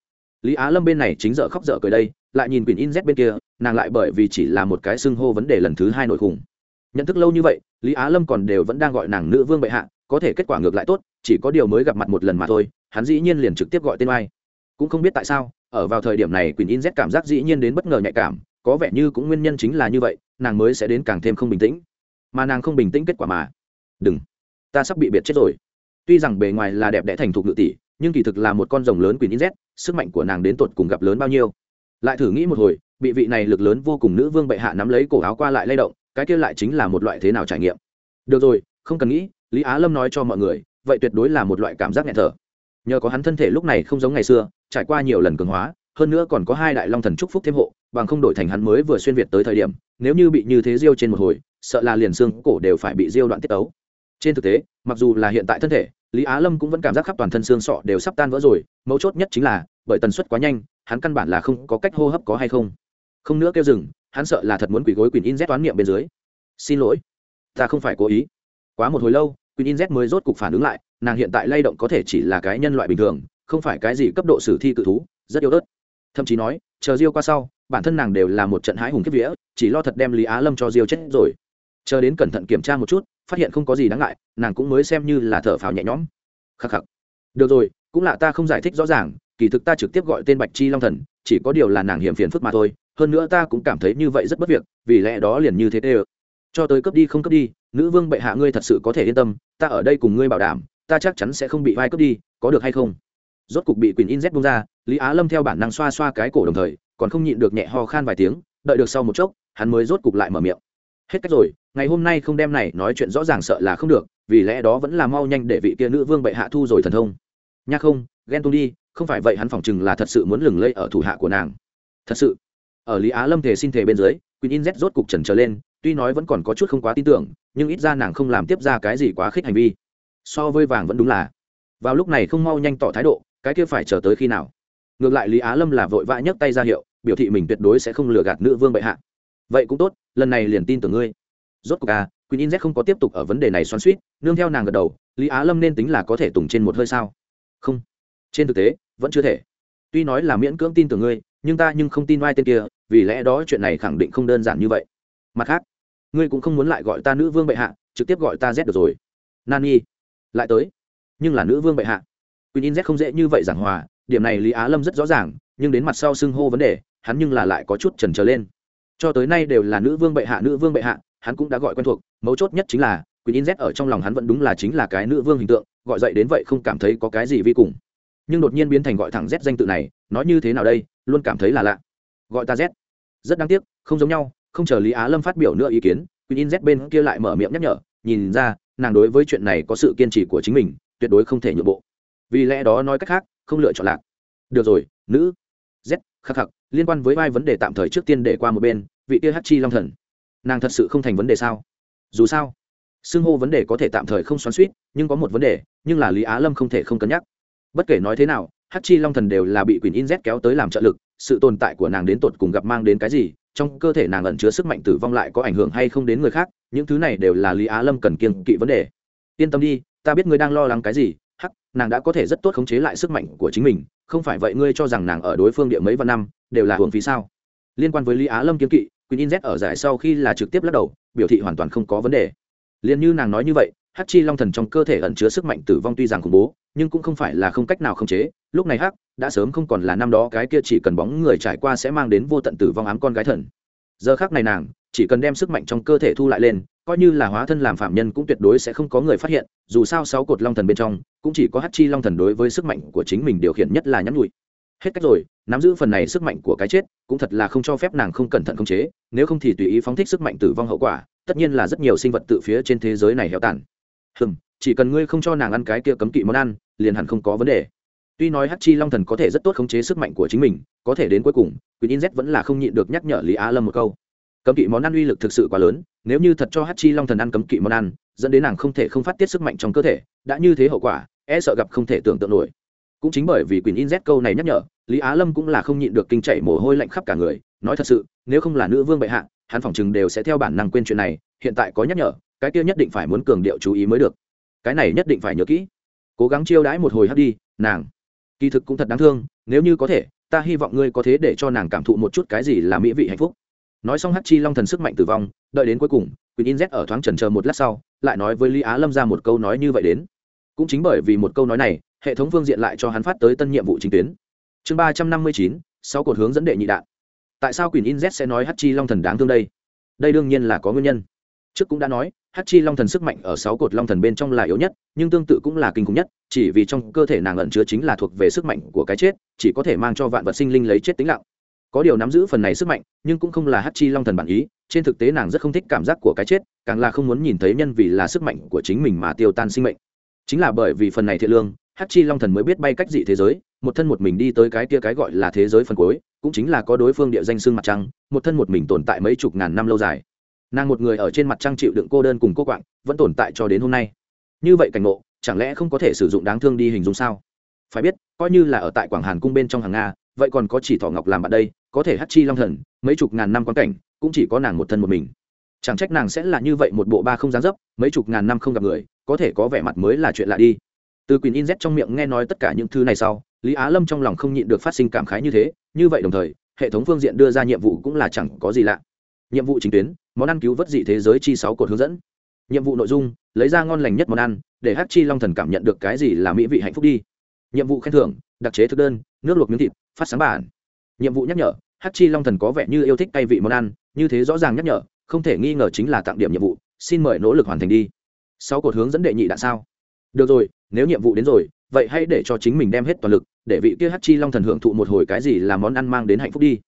Lý á lâm bên này chính dở khóc dở cười đây, lại nhìn quyền in z bên kia, nàng lại bởi vì chỉ là một cái xưng hô vấn đề lần thứ hai nội khủng. Nhận thức lâu như vậy, lý á lâm còn đều vẫn đang gọi nàng nữ vương bệ hạ, có thể kết quả ngược lại tốt, chỉ có điều mới gặp mặt một lần mà thôi, hắn dĩ nhiên liền trực tiếp gọi tên ai. Cũng không biết tại sao, ở vào thời điểm này quyền in z cảm giác dĩ nhiên đến bất ngờ nhạy cảm, có vẻ như cũng nguyên nhân chính là như vậy, nàng mới sẽ đến càng thêm không bình tĩnh. Mà nàng không bình tĩnh kết quả mà. Đừng. Ta sắp bị biệt chết rồi. Tuy rằng bề ngoài là đẹp đẽ thành thục ngự tỷ nhưng kỳ thực là một con rồng lớn quỷ ninz sức mạnh của nàng đến tột cùng gặp lớn bao nhiêu. Lại thử nghĩ một hồi bị vị này lực lớn vô cùng nữ vương bệ hạ nắm lấy cổ áo qua lại lay động, cái kia lại chính là một loại thế nào trải nghiệm? Được rồi, không cần nghĩ, lý á lâm nói cho mọi người, vậy tuyệt đối là một loại cảm giác nghẹt thở. Nhờ có hắn thân thể lúc này không giống ngày xưa, trải qua nhiều lần cường hóa, hơn nữa còn có hai đại long thần chúc phúc thêm hộ, bằng không đổi thành hắn mới vừa xuyên việt tới thời điểm, nếu như bị như thế diêu trên một hồi, sợ là liền xương cổ đều phải bị diêu đoạn tiết ấu trên thực tế, mặc dù là hiện tại thân thể lý á lâm cũng vẫn cảm giác khắp toàn thân xương sọ đều sắp tan vỡ rồi, mấu chốt nhất chính là, bởi tần suất quá nhanh, hắn căn bản là không có cách hô hấp có hay không. Không nữa kêu dừng, hắn sợ là thật muốn quỳ gối quyền in z toán niệm bên dưới. Xin lỗi, ta không phải cố ý. Quá một hồi lâu quyền in z mới rốt cục phản ứng lại, nàng hiện tại lay động có thể chỉ là cái nhân loại bình thường, không phải cái gì cấp độ sử thi cự thú, rất yếu ớt. Thậm chí nói, chờ diêu qua sau, bản thân nàng đều là một trận hãi hùng kiếp vía, chỉ lo thật đem lý á lâm cho diêu chết rồi chờ đến cẩn thận kiểm tra một chút, phát hiện không có gì đáng ngại, nàng cũng mới xem như là thở phào nhẹ nhõm. Khắc khắc. Được rồi, cũng là ta không giải thích rõ ràng, kỳ thực ta trực tiếp gọi tên bạch chi long thần, chỉ có điều là nàng hiểm phiền phức mà thôi, hơn nữa ta cũng cảm thấy như vậy rất bất việc, vì lẽ đó liền như thế tê cho tới cấp đi không cấp đi, nữ vương bệ hạ ngươi thật sự có thể yên tâm, ta ở đây cùng ngươi bảo đảm, ta chắc chắn sẽ không bị vai cướp đi, có được hay không? Rốt cục bị quyền in z bung ra, lý á lâm theo bản năng xoa xoa cái cổ đồng thời, còn không nhịn được nhẹ ho khan vài tiếng, đợi được sau một chốc, hắn mới rốt cục lại mở miệng. Hết cách rồi ngày hôm nay không đem này nói chuyện rõ ràng sợ là không được, vì lẽ đó vẫn là mau nhanh để vị kia nữ vương bệ hạ thu rồi thần thông. Nha không, ghen tuông đi, không phải vậy hắn phỏng chừng là thật sự muốn lừng lây ở thủ hạ của nàng. Thật sự. Ở lý á lâm thể xin thể bên dưới Quyền in z rốt cục trần trở lên, tuy nói vẫn còn có chút không quá tin tưởng, nhưng ít ra nàng không làm tiếp ra cái gì quá khích hành vi. So với vàng vẫn đúng là. Vào lúc này không mau nhanh tỏ thái độ, cái kia phải chờ tới khi nào? Ngược lại lý á lâm là vội vã nhấc tay ra hiệu, biểu thị mình tuyệt đối sẽ không lừa gạt nữ vương bệ hạ. Vậy cũng tốt, lần này liền tin tưởng ngươi rốt cuộc à quỳnh in z không có tiếp tục ở vấn đề này xoắn suýt nương theo nàng gật đầu lý á lâm nên tính là có thể tùng trên một hơi sao? Không. Trên thực tế vẫn chưa thể. Tuy nói là miễn cưỡng tin tưởng ngươi nhưng ta nhưng không tin vai tên kia vì lẽ đó chuyện này khẳng định không đơn giản như vậy. Mặt khác ngươi cũng không muốn lại gọi ta nữ vương bệ hạ trực tiếp gọi ta z được rồi. Nani lại tới. Nhưng là nữ vương bệ hạ. Quỳnh In Z không dễ như vậy giảng hòa, điểm này Lý Á Lâm rất rõ ràng, nhưng đến mặt sau xưng hô vấn đề, hắn nhưng là lại có chút chần chờ lên. Cho tới nay đều là nữ vương bệ hạ, nữ vương bệ hạ, hắn cũng đã gọi quen thuộc, mấu chốt nhất chính là quyền In Z ở trong lòng hắn vẫn đúng là chính là cái nữ vương hình tượng, gọi dậy đến vậy không cảm thấy có cái gì vi cùng. Nhưng đột nhiên biến thành gọi thẳng Z danh tự này, nói như thế nào đây, luôn cảm thấy là lạ. Gọi ta Z. Rất đáng tiếc, không giống nhau, không chờ Lý Á Lâm phát biểu nữa ý kiến, quyền In Z bên kia lại mở miệng nhắc nhở, nhìn ra, nàng đối với chuyện này có sự kiên trì của chính mình, tuyệt đối không thể nhượng bộ vì lẽ đó nói cách khác không lựa chọn lạc được rồi nữ z khắc khắc liên quan với vai vấn đề tạm thời trước tiên để qua một bên vị kia hát chi long thần nàng thật sự không thành vấn đề sao? Dù sao, xưng hô vấn đề có thể tạm thời không xoắn suýt nhưng có một vấn đề, nhưng là lý á lâm không thể không cân nhắc. Bất kể nói thế nào hát chi long thần đều là bị quyền in z kéo tới làm trợ lực, sự tồn tại của nàng đến tột cùng gặp mang đến cái gì, trong cơ thể nàng ẩn chứa sức mạnh tử vong lại có ảnh hưởng hay không đến người khác, những thứ này đều là lý á lâm cần kiên kỵ vấn đề. Yên tâm đi, ta biết ngươi đang lo lắng cái gì, hắc, nàng đã có thể rất tốt khống chế lại sức mạnh của chính mình, không phải vậy ngươi cho rằng nàng ở đối phương địa mấy vạn năm, đều là hưởng phí sao? Liên quan với lý á lâm kiên kỵ quỳnh in z ở giải sau khi là trực tiếp lắc đầu biểu thị hoàn toàn không có vấn đề. Liên như nàng nói như vậy Hắc chi long thần trong cơ thể ẩn chứa sức mạnh tử vong tuy rằng khủng bố nhưng cũng không phải là không cách nào khống chế. Lúc này hắc đã sớm không còn là năm đó cái kia chỉ cần bóng người trải qua sẽ mang đến vô tận tử vong ám con gái thần. Giờ khắc này nàng chỉ cần đem sức mạnh trong cơ thể thu lại lên coi như là hóa thân làm phạm nhân cũng tuyệt đối sẽ không có người phát hiện dù sao sáu cột long thần bên trong cũng chỉ có Hắc chi long thần đối với sức mạnh của chính mình điều khiển nhất là nhắn nhủi, hết cách rồi, nắm giữ phần này sức mạnh của cái chết, cũng thật là không cho phép nàng không cẩn thận khống chế, nếu không thì tùy ý phóng thích sức mạnh tử vong hậu quả, tất nhiên là rất nhiều sinh vật tự phía trên thế giới này heo tàn. Hừm, chỉ cần ngươi không cho nàng ăn cái kia cấm kỵ món ăn, liền hẳn không có vấn đề. Tuy nói hát chi long thần có thể rất tốt khống chế sức mạnh của chính mình, có thể đến cuối cùng Quyền in z vẫn là không nhịn được nhắc nhở lý á lâm một câu. Cấm kỵ món ăn uy lực thực sự quá lớn, nếu như thật cho hát chi long thần ăn cấm kỵ món ăn, dẫn đến nàng không thể không phát tiết sức mạnh trong cơ thể, đã như thế hậu quả e sợ gặp không thể tưởng tượng nổi cũng chính bởi vì quyền in z câu này nhắc nhở, lý á lâm cũng là không nhịn được kinh chạy mồ hôi lạnh khắp cả người, nói thật sự, nếu không là nữ vương bệ hạ, hắn phỏng chừng đều sẽ theo bản năng quên chuyện này, hiện tại có nhắc nhở, cái kia nhất định phải muốn cường điệu chú ý mới được. Cái này nhất định phải nhớ kỹ. Cố gắng chiêu đãi một hồi hát đi, nàng. Kỳ thực cũng thật đáng thương, nếu như có thể, ta hy vọng ngươi có thế để cho nàng cảm thụ một chút cái gì là mỹ vị hạnh phúc. Nói xong hát chi long thần sức mạnh tử vong, đợi đến cuối cùng quyền in z ở thoáng trần chờ một lát sau, lại nói với lý á lâm ra một câu nói như vậy đến. Cũng chính bởi vì một câu nói này hệ thống phương diện lại cho hắn phát tới tân nhiệm vụ chính tuyến. Chương ba trăm năm mươi chín sau cột hướng dẫn đệ nhị đạn. Tại sao quyền in z sẽ nói hát chi long thần đáng thương đây? Đây đương nhiên là có nguyên nhân. Trước cũng đã nói hát chi long thần sức mạnh ở sáu cột long thần bên trong là yếu nhất, nhưng tương tự cũng là kinh khủng nhất, chỉ vì trong cơ thể nàng ẩn chứa chính là thuộc về sức mạnh của cái chết, chỉ có thể mang cho vạn vật sinh linh lấy chết tính lặng. Có điều nắm giữ phần này sức mạnh, nhưng cũng không là hát chi long thần bản ý, trên thực tế nàng rất không thích cảm giác của cái chết, càng là không muốn nhìn thấy nhân vì là sức mạnh của chính mình mà tiêu tan sinh mệnh. Chính là bởi vì phần này thiện lương Hắc chi long thần mới biết bay cách dị thế giới, một thân một mình đi tới cái kia cái gọi là thế giới phần cuối, cũng chính là có đối phương địa danh xương mặt trăng, một thân một mình tồn tại mấy chục ngàn năm lâu dài. Nàng một người ở trên mặt trăng chịu đựng cô đơn cùng cô quạng, vẫn tồn tại cho đến hôm nay. Như vậy cảnh ngộ, chẳng lẽ không có thể sử dụng đáng thương đi hình dung sao? Phải biết, coi như là ở tại quảng hàn cung bên trong hàng nga, vậy còn có chỉ thọ ngọc làm bạn đây, có thể hát chi long thần, mấy chục ngàn năm quan cảnh, cũng chỉ có nàng một thân một mình. Chẳng trách nàng sẽ là như vậy một bộ ba không dáng dấp, mấy chục ngàn năm không gặp người, có thể có vẻ mặt mới là chuyện lạ đi từ quyền in z trong miệng nghe nói tất cả những thứ này sau, lý á lâm trong lòng không nhịn được phát sinh cảm khái như thế, như vậy đồng thời, hệ thống phương diện đưa ra nhiệm vụ cũng là chẳng có gì lạ. Nhiệm vụ chính tuyến, món ăn cứu vớt dị thế giới chi sáu cột hướng dẫn. Nhiệm vụ nội dung, lấy ra ngon lành nhất món ăn, để hát chi long thần cảm nhận được cái gì là mỹ vị hạnh phúc đi. Nhiệm vụ khen thưởng, đặc chế thực đơn, nước luộc miếng thịt, phát sáng bản. Nhiệm vụ nhắc nhở hát chi long thần có vẻ như yêu thích cay vị món ăn, như thế rõ ràng nhắc nhở, không thể nghi ngờ chính là tặng điểm nhiệm vụ, xin mời nỗ lực hoàn thành đi. Sáu cột hướng dẫn đệ nhị đã sao được rồi, nếu nhiệm vụ đến rồi, vậy hãy để cho chính mình đem hết toàn lực, để vị kia hát chi long thần hưởng thụ một hồi cái gì là món ăn mang đến hạnh phúc đi.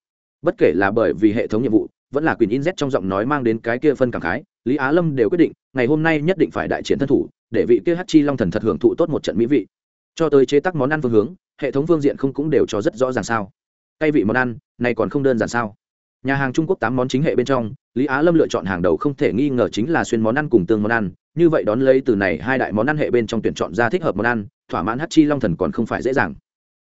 Bất kể là bởi vì hệ thống nhiệm vụ, vẫn là quyền in z trong giọng nói mang đến cái kia phân cảm khái, lý á lâm đều quyết định, ngày hôm nay nhất định phải đại chiến thân thủ, để vị kia hát chi long thần thật hưởng thụ tốt một trận mỹ vị. Cho tới chế tác món ăn phương hướng, hệ thống phương diện không cũng đều cho rất rõ ràng sao. Cay vị món ăn, này còn không đơn giản sao? Nhà hàng trung quốc tám món chính hệ bên trong, lý á lâm lựa chọn hàng đầu không thể nghi ngờ chính là xuyên món ăn cùng tương món ăn như vậy đón lấy từ này hai đại món ăn hệ bên trong tuyển chọn ra thích hợp món ăn, thỏa mãn hát chi long thần còn không phải dễ dàng.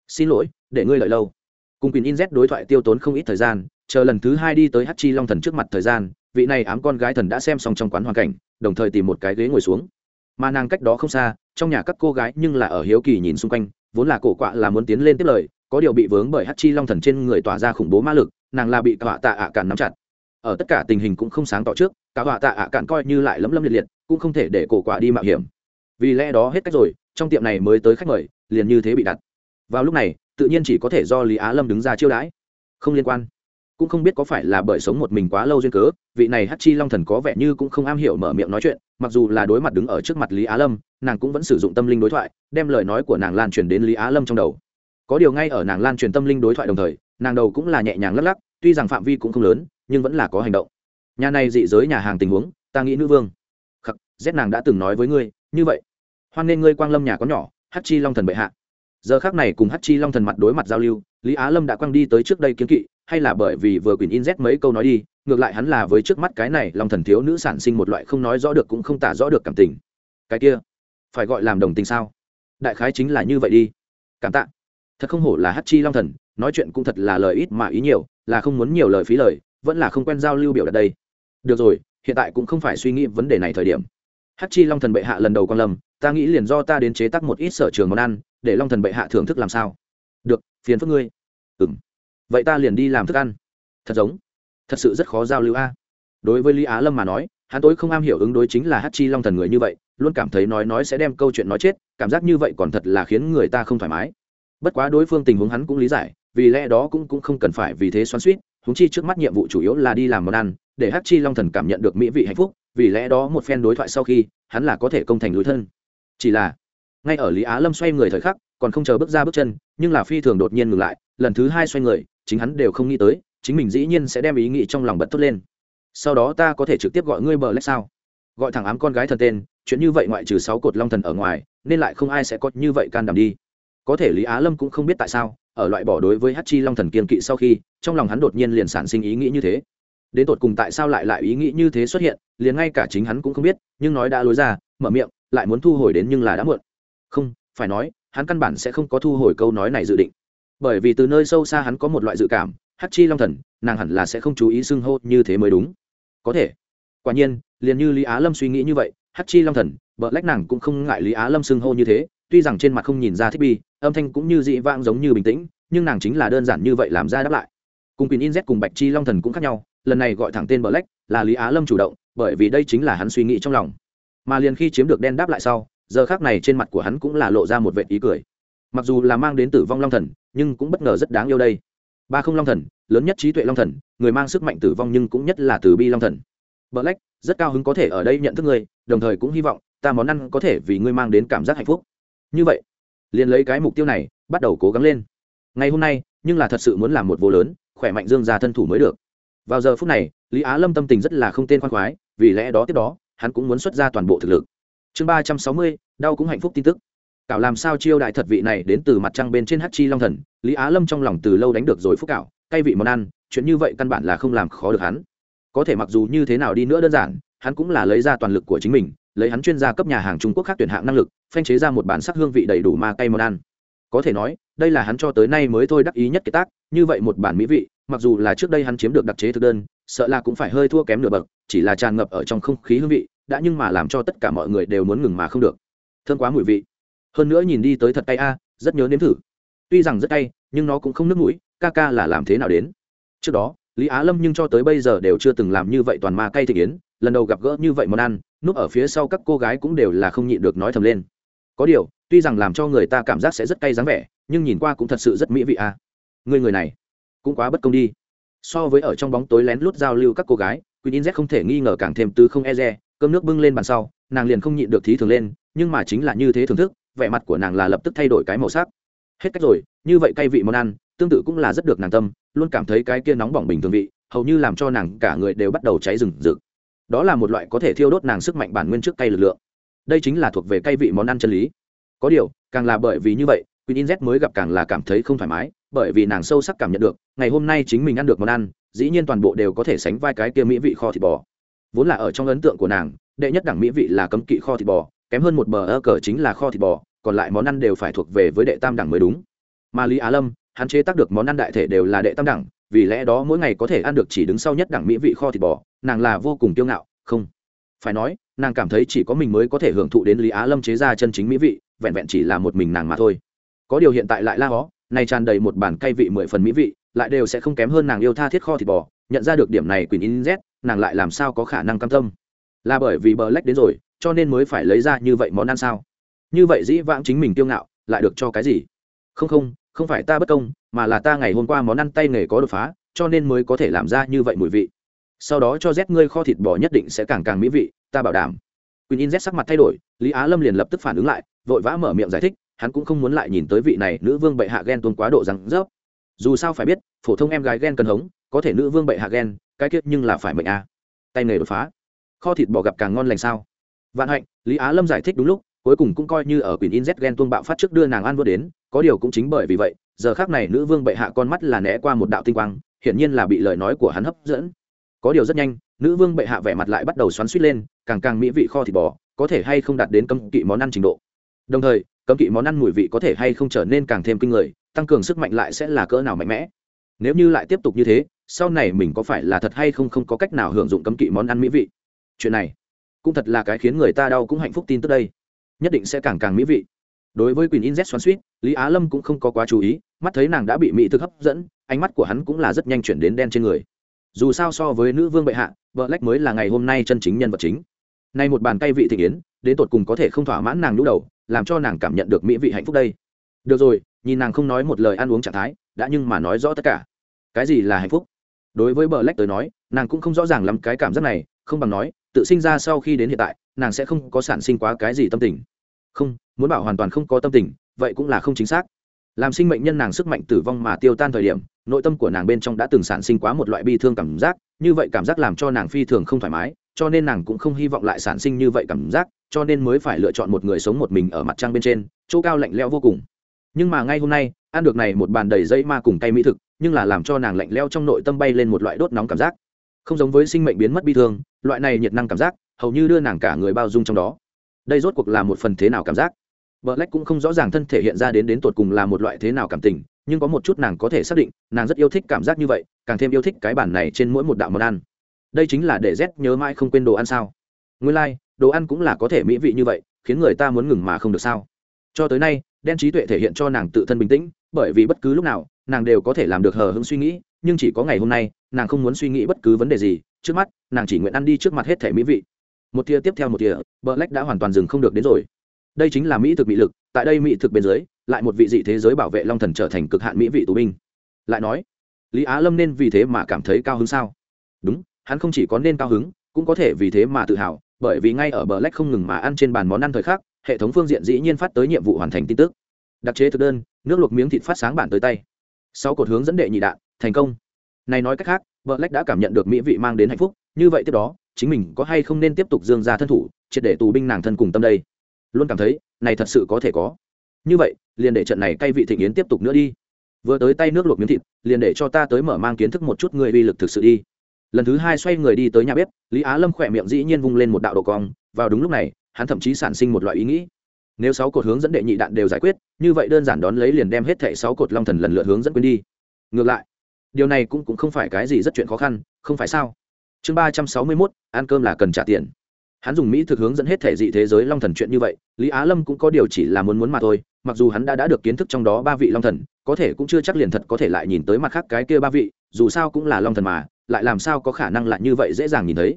Xin lỗi, để ngươi lợi lâu. Cùng quyền in z đối thoại tiêu tốn không ít thời gian, chờ lần thứ hai đi tới hát chi long thần trước mặt thời gian, vị này ám con gái thần đã xem xong trong quán hoàn cảnh, đồng thời tìm một cái ghế ngồi xuống. Mà nàng cách đó không xa, trong nhà các cô gái nhưng là ở hiếu kỳ nhìn xung quanh, vốn là cổ quạ là muốn tiến lên tiếp lời, có điều bị vướng bởi hát chi long thần trên người tỏa ra khủng bố ma lực, nàng là bị tọa tạ ạ càn nắm chặt. Ở tất cả tình hình cũng không sáng tỏ trước cả họa tạ ạ cạn coi như lại lấm lấm liệt liệt, cũng không thể để cổ quả đi mạo hiểm. Vì lẽ đó hết cách rồi, trong tiệm này mới tới khách mời, liền như thế bị đặt. Vào lúc này, tự nhiên chỉ có thể do lý á lâm đứng ra chiêu đãi. Không liên quan. Cũng không biết có phải là bởi sống một mình quá lâu duyên cớ, vị này hát chi long thần có vẻ như cũng không am hiểu mở miệng nói chuyện, mặc dù là đối mặt đứng ở trước mặt lý á lâm, nàng cũng vẫn sử dụng tâm linh đối thoại, đem lời nói của nàng lan truyền đến lý á lâm trong đầu. Có điều ngay ở nàng lan truyền tâm linh đối thoại đồng thời, nàng đầu cũng là nhẹ nhàng lắc lắc, tuy rằng phạm vi cũng không lớn, nhưng vẫn là có hành động nhà này dị giới nhà hàng tình huống, ta nghĩ nữ vương. Khắc, z nàng đã từng nói với ngươi, như vậy. Hoan nên ngươi quang lâm nhà có nhỏ hát chi long thần bệ hạ. Giờ khác này cùng hát chi long thần mặt đối mặt giao lưu, lý á lâm đã quang đi tới trước đây kiến kỵ, hay là bởi vì vừa quyền in z mấy câu nói đi, ngược lại hắn là với trước mắt cái này long thần thiếu nữ sản sinh một loại không nói rõ được cũng không tả rõ được cảm tình. Cái kia, phải gọi làm đồng tình sao? Đại khái chính là như vậy đi. Cảm tạ. Thật không hổ là hát chi long thần, nói chuyện cũng thật là lời ít mà ý nhiều, là không muốn nhiều lời phí lời, vẫn là không quen giao lưu biểu đạt đây được rồi, hiện tại cũng không phải suy nghĩ vấn đề này thời điểm. Hát chi long thần bệ hạ lần đầu quan lâm, ta nghĩ liền do ta đến chế tác một ít sở trường món ăn, để long thần bệ hạ thưởng thức làm sao? Được, phiền phức ngươi. Ừ m vậy ta liền đi làm thức ăn. Thật giống. Thật sự rất khó giao lưu a. Đối với lý á lâm mà nói, hắn tối không am hiểu ứng đối chính là hát chi long thần người như vậy, luôn cảm thấy nói nói sẽ đem câu chuyện nói chết, cảm giác như vậy còn thật là khiến người ta không thoải mái. Bất quá đối phương tình huống hắn cũng lý giải, vì lẽ đó cũng cũng không cần phải vì thế xoắn suýt húng chi trước mắt nhiệm vụ chủ yếu là đi làm món ăn, để hát chi long thần cảm nhận được mỹ vị hạnh phúc, vì lẽ đó một phen đối thoại sau khi, hắn là có thể công thành lối thân. Chỉ là, ngay ở lý á lâm xoay người thời khắc, còn không chờ bước ra bước chân, nhưng là phi thường đột nhiên ngừng lại, lần thứ hai xoay người, chính hắn đều không nghĩ tới, chính mình dĩ nhiên sẽ đem ý nghĩ trong lòng bật thốt lên. Sau đó ta có thể trực tiếp gọi ngươi bờ lách sao? Gọi thẳng ám con gái thần tên, chuyện như vậy ngoại trừ sáu cột long thần ở ngoài, nên lại không ai sẽ có như vậy can đảm đi. Có thể lý á lâm cũng không biết tại sao ở loại bỏ đối với hát chi long thần kiên kỵ sau khi, trong lòng hắn đột nhiên liền sản sinh ý nghĩ như thế. Đến tột cùng tại sao lại lại ý nghĩ như thế xuất hiện, liền ngay cả chính hắn cũng không biết, nhưng nói đã lối ra, mở miệng, lại muốn thu hồi đến nhưng là đã muộn. Không, phải nói, hắn căn bản sẽ không có thu hồi câu nói này dự định. Bởi vì từ nơi sâu xa hắn có một loại dự cảm hát chi long thần, nàng hẳn là sẽ không chú ý xưng hô như thế mới đúng. Có thể. Quả nhiên, liền như lý á lâm suy nghĩ như vậy hát chi long thần vợ lách nàng cũng không ngại lý á lâm xưng hô như thế, tuy rằng trên mặt không nhìn ra thích bi âm thanh cũng như dị vãng giống như bình tĩnh nhưng nàng chính là đơn giản như vậy làm ra đáp lại. Cùng quyền in z cùng bạch chi long thần cũng khác nhau lần này gọi thẳng tên bờ lách là lý á lâm chủ động bởi vì đây chính là hắn suy nghĩ trong lòng. Mà liền khi chiếm được đen đáp lại sau giờ khác này trên mặt của hắn cũng là lộ ra một vệ ý cười. Mặc dù là mang đến tử vong long thần nhưng cũng bất ngờ rất đáng yêu đây. Ba không long thần lớn nhất trí tuệ long thần người mang sức mạnh tử vong nhưng cũng nhất là từ bi long thần. Black, rất cao hứng có thể ở đây nhận thức ngươi, đồng thời cũng hy vọng ta món ăn có thể vì ngươi mang đến cảm giác hạnh phúc. Như vậy, liền lấy cái mục tiêu này, bắt đầu cố gắng lên. Ngày hôm nay, nhưng là thật sự muốn làm một vô lớn, khỏe mạnh dương ra thân thủ mới được. Vào giờ phút này, Lý Á Lâm tâm tình rất là không tên khoan khoái, vì lẽ đó tiếp đó, hắn cũng muốn xuất ra toàn bộ thực lực. Chương ba trăm sáu mươi, đau cũng hạnh phúc tin tức. Cảo làm sao chiêu đại thật vị này đến từ mặt trăng bên trên hát Chi Long Thần, Lý Á Lâm trong lòng từ lâu đánh được rồi phúc cảo, cay vị món ăn, chuyện như vậy căn bản là không làm khó được hắn có thể mặc dù như thế nào đi nữa đơn giản hắn cũng là lấy ra toàn lực của chính mình lấy hắn chuyên gia cấp nhà hàng trung quốc khác tuyển hạng năng lực, phanh chế ra một bản sắc hương vị đầy đủ ma cay món ăn. Có thể nói, đây là hắn cho tới nay mới thôi đắc ý nhất kế tác, như vậy một bản mỹ vị, mặc dù là trước đây hắn chiếm được đặc chế thực đơn, sợ là cũng phải hơi thua kém nửa bậc, chỉ là tràn ngập ở trong không khí hương vị, đã nhưng mà làm cho tất cả mọi người đều muốn ngừng mà không được. Thương quá mùi vị. Hơn nữa nhìn đi tới thật cay a, rất nhớ nếm thử. Tuy rằng rất cay, nhưng nó cũng không nước mũi, ca ca là làm thế nào đến? Trước đó, lý á lâm nhưng cho tới bây giờ đều chưa từng làm như vậy toàn ma cay thị yến, lần đầu gặp gỡ như vậy món ăn núp ở phía sau các cô gái cũng đều là không nhịn được nói thầm lên. Có điều, tuy rằng làm cho người ta cảm giác sẽ rất cay dáng vẻ, nhưng nhìn qua cũng thật sự rất mỹ vị à. Người người này, cũng quá bất công đi. So với ở trong bóng tối lén lút giao lưu các cô gái, Queen Z không thể nghi ngờ càng thêm tứ không e dè, cơm nước bưng lên bàn sau, nàng liền không nhịn được thí thường lên, nhưng mà chính là như thế thưởng thức, vẻ mặt của nàng là lập tức thay đổi cái màu sắc. Hết cách rồi, như vậy cay vị món ăn, tương tự cũng là rất được nàng tâm, luôn cảm thấy cái kia nóng bỏng bình thường vị, hầu như làm cho nàng cả người đều bắt đầu cháy rừng rực đó là một loại có thể thiêu đốt nàng sức mạnh bản nguyên trước cay lực lượng. Đây chính là thuộc về cay vị món ăn chân lý. Có điều, càng là bởi vì như vậy, Queen Inz mới gặp càng là cảm thấy không thoải mái, bởi vì nàng sâu sắc cảm nhận được, ngày hôm nay chính mình ăn được món ăn, dĩ nhiên toàn bộ đều có thể sánh vai cái kia mỹ vị kho thịt bò. Vốn là ở trong ấn tượng của nàng, đệ nhất đẳng mỹ vị là cấm kỵ kho thịt bò, kém hơn một bờ ơ cờ chính là kho thịt bò, còn lại món ăn đều phải thuộc về với đệ tam đẳng mới đúng. Mà lý á lâm, hắn chế tác được món ăn đại thể đều là đệ tam đẳng vì lẽ đó mỗi ngày có thể ăn được chỉ đứng sau nhất đẳng mỹ vị kho thịt bò, nàng là vô cùng kiêu ngạo, không. Phải nói, nàng cảm thấy chỉ có mình mới có thể hưởng thụ đến lý á lâm chế ra chân chính mỹ vị, vẹn vẹn chỉ là một mình nàng mà thôi. Có điều hiện tại lại la hó này tràn đầy một bản cay vị mười phần mỹ vị, lại đều sẽ không kém hơn nàng yêu tha thiết kho thịt bò, nhận ra được điểm này quyền in z, nàng lại làm sao có khả năng cam tâm? Là bởi vì bờ lách đến rồi, cho nên mới phải lấy ra như vậy món ăn sao? Như vậy dĩ vãng chính mình kiêu ngạo, lại được cho cái gì? Không không không phải ta bất công mà là ta ngày hôm qua món ăn tay nghề có đột phá cho nên mới có thể làm ra như vậy mùi vị sau đó cho rét ngươi kho thịt bò nhất định sẽ càng càng mỹ vị ta bảo đảm Quỳnh In rét sắc mặt thay đổi, Lý Á Lâm liền lập tức phản ứng lại, vội vã mở miệng giải thích, hắn cũng không muốn lại nhìn tới vị này nữ vương bệ hạ ghen tuôn quá độ răng rớp. Dù sao phải biết, phổ thông em gái ghen cần hống, có thể nữ vương bệ hạ ghen, cái kiết nhưng là phải mệnh a. Tay nghề đột phá, kho thịt bò gặp càng ngon lành sao? Vạn hạnh, Lý Á Lâm giải thích đúng lúc, cuối cùng cũng coi như ở quyền In Z ghen tuông bạo phát trước đưa nàng an vừa đến, có điều cũng chính bởi vì vậy giờ khác này nữ vương bệ hạ con mắt là né qua một đạo tinh quang hiển nhiên là bị lời nói của hắn hấp dẫn. Có điều rất nhanh nữ vương bệ hạ vẻ mặt lại bắt đầu xoắn suýt lên càng càng mỹ vị kho thịt bò có thể hay không đạt đến cấm kỵ món ăn trình độ. Đồng thời cấm kỵ món ăn mùi vị có thể hay không trở nên càng thêm kinh người tăng cường sức mạnh lại sẽ là cỡ nào mạnh mẽ. Nếu như lại tiếp tục như thế sau này mình có phải là thật hay không không có cách nào hưởng dụng cấm kỵ món ăn mỹ vị? Chuyện này cũng thật là cái khiến người ta đau cũng hạnh phúc tin tức đây nhất định sẽ càng càng mỹ vị. Đối với quyền in z xoắn suýt, lý á lâm cũng không có quá chú ý, mắt thấy nàng đã bị mỹ thực hấp dẫn, ánh mắt của hắn cũng là rất nhanh chuyển đến đen trên người. Dù sao so với nữ vương bệ hạ vợ lách mới là ngày hôm nay chân chính nhân vật chính. Nay một bàn tay vị thị yến, đến tột cùng có thể không thỏa mãn nàng lũ đầu, làm cho nàng cảm nhận được mỹ vị hạnh phúc đây. Được rồi, nhìn nàng không nói một lời ăn uống trạng thái, đã nhưng mà nói rõ tất cả. Cái gì là hạnh phúc? Đối với bờ lách tới nói, nàng cũng không rõ ràng lắm cái cảm giác này, không bằng nói tự sinh ra sau khi đến hiện tại, nàng sẽ không có sản sinh quá cái gì tâm tình. Không, muốn bảo hoàn toàn không có tâm tình, vậy cũng là không chính xác. Làm sinh mệnh nhân nàng sức mạnh tử vong mà tiêu tan thời điểm, nội tâm của nàng bên trong đã từng sản sinh quá một loại bi thương cảm giác, như vậy cảm giác làm cho nàng phi thường không thoải mái, cho nên nàng cũng không hy vọng lại sản sinh như vậy cảm giác, cho nên mới phải lựa chọn một người sống một mình ở mặt trăng bên trên, chỗ cao lạnh leo vô cùng. Nhưng mà ngay hôm nay, ăn được này một bàn đầy dây ma cùng tay mỹ thực, nhưng là làm cho nàng lạnh leo trong nội tâm bay lên một loại đốt nóng cảm giác không giống với sinh mệnh biến mất bi thương loại này nhiệt năng cảm giác hầu như đưa nàng cả người bao dung trong đó. Đây rốt cuộc là một phần thế nào cảm giác? Vợ lách cũng không rõ ràng thân thể hiện ra đến đến tột cùng là một loại thế nào cảm tình nhưng có một chút nàng có thể xác định nàng rất yêu thích cảm giác như vậy càng thêm yêu thích cái bản này trên mỗi một đạo món ăn. Đây chính là để rét nhớ mãi không quên đồ ăn sao? Nguyên lai、like, đồ ăn cũng là có thể mỹ vị như vậy khiến người ta muốn ngừng mà không được sao? Cho tới nay đen trí tuệ thể hiện cho nàng tự thân bình tĩnh bởi vì bất cứ lúc nào nàng đều có thể làm được hờ hững suy nghĩ nhưng chỉ có ngày hôm nay nàng không muốn suy nghĩ bất cứ vấn đề gì, trước mắt, nàng chỉ nguyện ăn đi trước mặt hết thể mỹ vị. Một tia tiếp theo một tia bờ lách đã hoàn toàn dừng không được đến rồi. Đây chính là mỹ thực mỹ lực, tại đây mỹ thực bên dưới, lại một vị dị thế giới bảo vệ long thần trở thành cực hạn mỹ vị tù binh. Lại nói, lý á lâm nên vì thế mà cảm thấy cao hứng sao? Đúng, hắn không chỉ có nên cao hứng, cũng có thể vì thế mà tự hào, bởi vì ngay ở bờ lách không ngừng mà ăn trên bàn món ăn thời khắc, hệ thống phương diện dĩ nhiên phát tới nhiệm vụ hoàn thành tin tức. Đặc chế thực đơn, nước luộc miếng thịt phát sáng bản tới tay. Sau cột hướng dẫn đệ nhị đạn, thành công này nói cách khác vợ lách đã cảm nhận được mỹ vị mang đến hạnh phúc, như vậy tiếp đó, chính mình có hay không nên tiếp tục dương ra thân thủ, triệt để tù binh nàng thân cùng tâm đây? Luôn cảm thấy, này thật sự có thể có. Như vậy, liền để trận này cay vị thịnh yến tiếp tục nữa đi. Vừa tới tay nước luộc miếng thịt, liền để cho ta tới mở mang kiến thức một chút người uy lực thực sự đi. Lần thứ hai xoay người đi tới nhà bếp, lý á lâm khỏe miệng dĩ nhiên vung lên một đạo độ cong, vào đúng lúc này, hắn thậm chí sản sinh một loại ý nghĩ. Nếu sáu cột hướng dẫn đệ nhị đạn đều giải quyết, như vậy đơn giản đón lấy liền đem hết thẻ sáu cột long thần lần lượt hướng dẫn quên đi. Ngược lại điều này cũng, cũng không phải cái gì rất chuyện khó khăn không phải sao? Chương ba trăm sáu mươi mốt ăn cơm là cần trả tiền. Hắn dùng mỹ thực hướng dẫn hết thể dị thế giới long thần chuyện như vậy lý á lâm cũng có điều chỉ là muốn muốn mà thôi mặc dù hắn đã đã được kiến thức trong đó ba vị long thần có thể cũng chưa chắc liền thật có thể lại nhìn tới mặt khác cái kia ba vị dù sao cũng là long thần mà lại làm sao có khả năng lại như vậy dễ dàng nhìn thấy?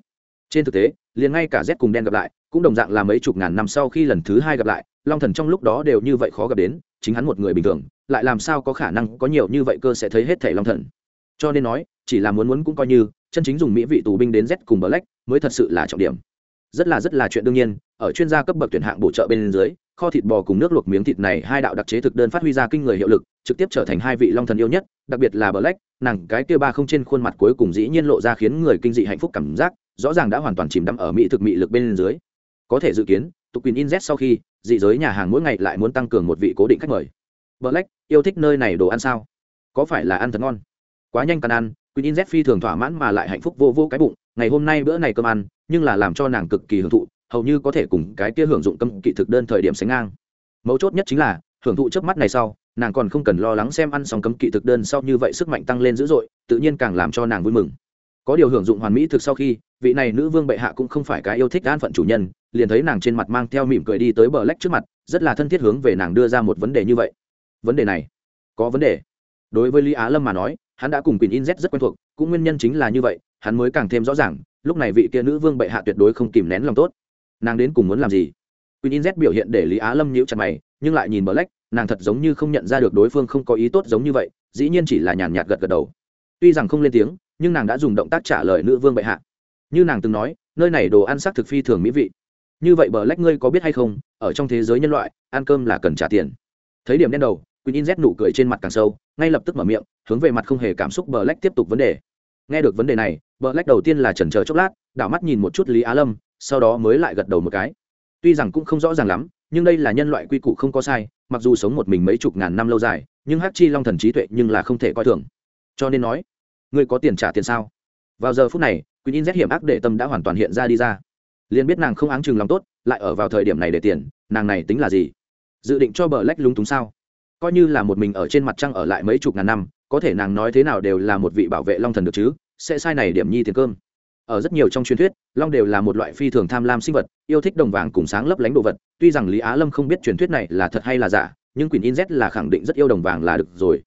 Trên thực tế liền ngay cả z cùng đen gặp lại cũng đồng dạng là mấy chục ngàn năm sau khi lần thứ hai gặp lại long thần trong lúc đó đều như vậy khó gặp đến chính hắn một người bình thường lại làm sao có khả năng có nhiều như vậy cơ sẽ thấy hết thể long thần? Cho nên nói, chỉ là muốn muốn cũng coi như, chân chính dùng mỹ vị tù binh đến z cùng black mới thật sự là trọng điểm. Rất là rất là chuyện đương nhiên, ở chuyên gia cấp bậc tuyển hạng bổ trợ bên dưới, kho thịt bò cùng nước luộc miếng thịt này hai đạo đặc chế thực đơn phát huy ra kinh người hiệu lực, trực tiếp trở thành hai vị long thần yêu nhất, đặc biệt là black, nàng cái kia ba không trên khuôn mặt cuối cùng dĩ nhiên lộ ra khiến người kinh dị hạnh phúc cảm giác, rõ ràng đã hoàn toàn chìm đắm ở mỹ thực mỹ lực bên dưới. Có thể dự kiến tục quyền in z sau khi, dị giới nhà hàng mỗi ngày lại muốn tăng cường một vị cố định khách mời. Black, yêu thích nơi này đồ ăn sao? Có phải là ăn thật ngon? Quá nhanh cần ăn Queen In Z phi thường thỏa mãn mà lại hạnh phúc vô vô cái bụng, ngày hôm nay bữa này cơm ăn, nhưng là làm cho nàng cực kỳ hưởng thụ, hầu như có thể cùng cái kia hưởng dụng cơm kỵ thực đơn thời điểm sánh ngang. Mấu chốt nhất chính là, hưởng thụ trước mắt này sau, nàng còn không cần lo lắng xem ăn xong cấm kỵ thực đơn sau như vậy sức mạnh tăng lên dữ dội, tự nhiên càng làm cho nàng vui mừng. Có điều hưởng dụng hoàn mỹ thực sau khi, vị này nữ vương bệ hạ cũng không phải cái yêu thích an phận chủ nhân, liền thấy nàng trên mặt mang theo mỉm cười đi tới bờ lách trước mặt, rất là thân thiết hướng về nàng đưa ra một vấn đề như vậy. Vấn đề này, có vấn đề. Đối với Lý Á Lâm mà nói, hắn đã cùng Quỳnh In Z rất quen thuộc, cũng nguyên nhân chính là như vậy, hắn mới càng thêm rõ ràng, lúc này vị kia nữ vương bệ hạ tuyệt đối không kìm nén lòng tốt. Nàng đến cùng muốn làm gì? Quỳnh In Z biểu hiện để Lý Á Lâm nhíu chặt mày, nhưng lại nhìn Bờ Lách, nàng thật giống như không nhận ra được đối phương không có ý tốt giống như vậy, dĩ nhiên chỉ là nhàn nhạt gật gật đầu. Tuy rằng không lên tiếng, nhưng nàng đã dùng động tác trả lời nữ vương bệ hạ. Như nàng từng nói, nơi này đồ ăn sắc thực phi thường mỹ vị. Như vậy Bờ Lách ngươi có biết hay không, ở trong thế giới nhân loại, ăn cơm là cần trả tiền. Thấy điểm đen đầu, Quỳnh In Z nụ cười trên mặt càng sâu, ngay lập tức mở miệng, hướng về mặt không hề cảm xúc Black tiếp tục vấn đề. Nghe được vấn đề này, Black đầu tiên là chần chờ chốc lát, đảo mắt nhìn một chút Lý Á Lâm, sau đó mới lại gật đầu một cái. Tuy rằng cũng không rõ ràng lắm, nhưng đây là nhân loại quy củ không có sai, mặc dù sống một mình mấy chục ngàn năm lâu dài, nhưng Hắc Chi Long thần trí tuệ nhưng là không thể coi thường. Cho nên nói, ngươi có tiền trả tiền sao? vào giờ phút này quỳnh in z hiểm ác để tâm đã hoàn toàn hiện ra đi ra liền biết nàng không áng chừng lòng tốt lại ở vào thời điểm này để tiền nàng này tính là gì dự định cho bờ lách lúng túng sao coi như là một mình ở trên mặt trăng ở lại mấy chục ngàn năm, có thể nàng nói thế nào đều là một vị bảo vệ long thần được chứ, sẽ sai này điểm nhi tiền cơm. Ở rất nhiều trong truyền thuyết, long đều là một loại phi thường tham lam sinh vật, yêu thích đồng vàng cùng sáng lấp lánh đồ vật, tuy rằng lý á lâm không biết truyền thuyết này là thật hay là giả, nhưng quyền in z là khẳng định rất yêu đồng vàng là được rồi.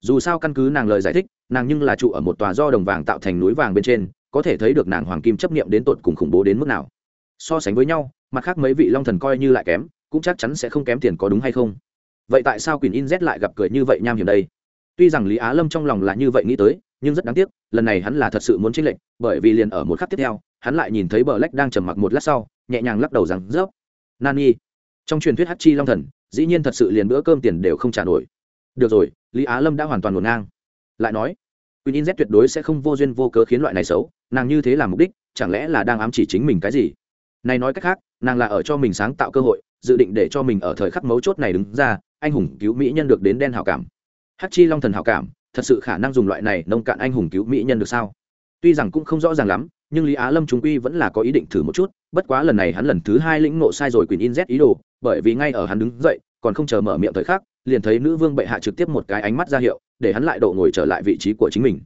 Dù sao căn cứ nàng lời giải thích, nàng nhưng là trụ ở một tòa do đồng vàng tạo thành núi vàng bên trên, có thể thấy được nàng hoàng kim chấp nghiệm đến tột cùng khủng bố đến mức nào. So sánh với nhau, mặt khác mấy vị long thần coi như lại kém, cũng chắc chắn sẽ không kém tiền có đúng hay không vậy tại sao quyền in z lại gặp cười như vậy nham hiểm đây? Tuy rằng lý á lâm trong lòng là như vậy nghĩ tới nhưng rất đáng tiếc lần này hắn là thật sự muốn chênh lệnh bởi vì liền ở một khắc tiếp theo hắn lại nhìn thấy bờ lách đang trầm mặc một lát sau nhẹ nhàng lắc đầu rằng rớp nani. Trong truyền thuyết hát chi long thần dĩ nhiên thật sự liền bữa cơm tiền đều không trả nổi. Được rồi lý á lâm đã hoàn toàn ngổn ngang. Lại nói quyền In Z tuyệt đối sẽ không vô duyên vô cớ khiến loại này xấu, nàng như thế là mục đích, chẳng lẽ là đang ám chỉ chính mình cái gì? Này nói cách khác, nàng là ở cho mình sáng tạo cơ hội, dự định để cho mình ở thời khắc mấu chốt này đứng ra, anh hùng cứu mỹ nhân được đến đen hảo cảm. Hắc chi long thần hảo cảm, thật sự khả năng dùng loại này nông cạn anh hùng cứu mỹ nhân được sao? Tuy rằng cũng không rõ ràng lắm, nhưng Lý Á Lâm chúng quy vẫn là có ý định thử một chút, bất quá lần này hắn lần thứ hai lĩnh nộ sai rồi quyền In Z ý đồ, bởi vì ngay ở hắn đứng dậy, còn không chờ mở miệng thời khắc, liền thấy nữ vương bệ hạ trực tiếp một cái ánh mắt ra hiệu, để hắn lại độ ngồi trở lại vị trí của chính mình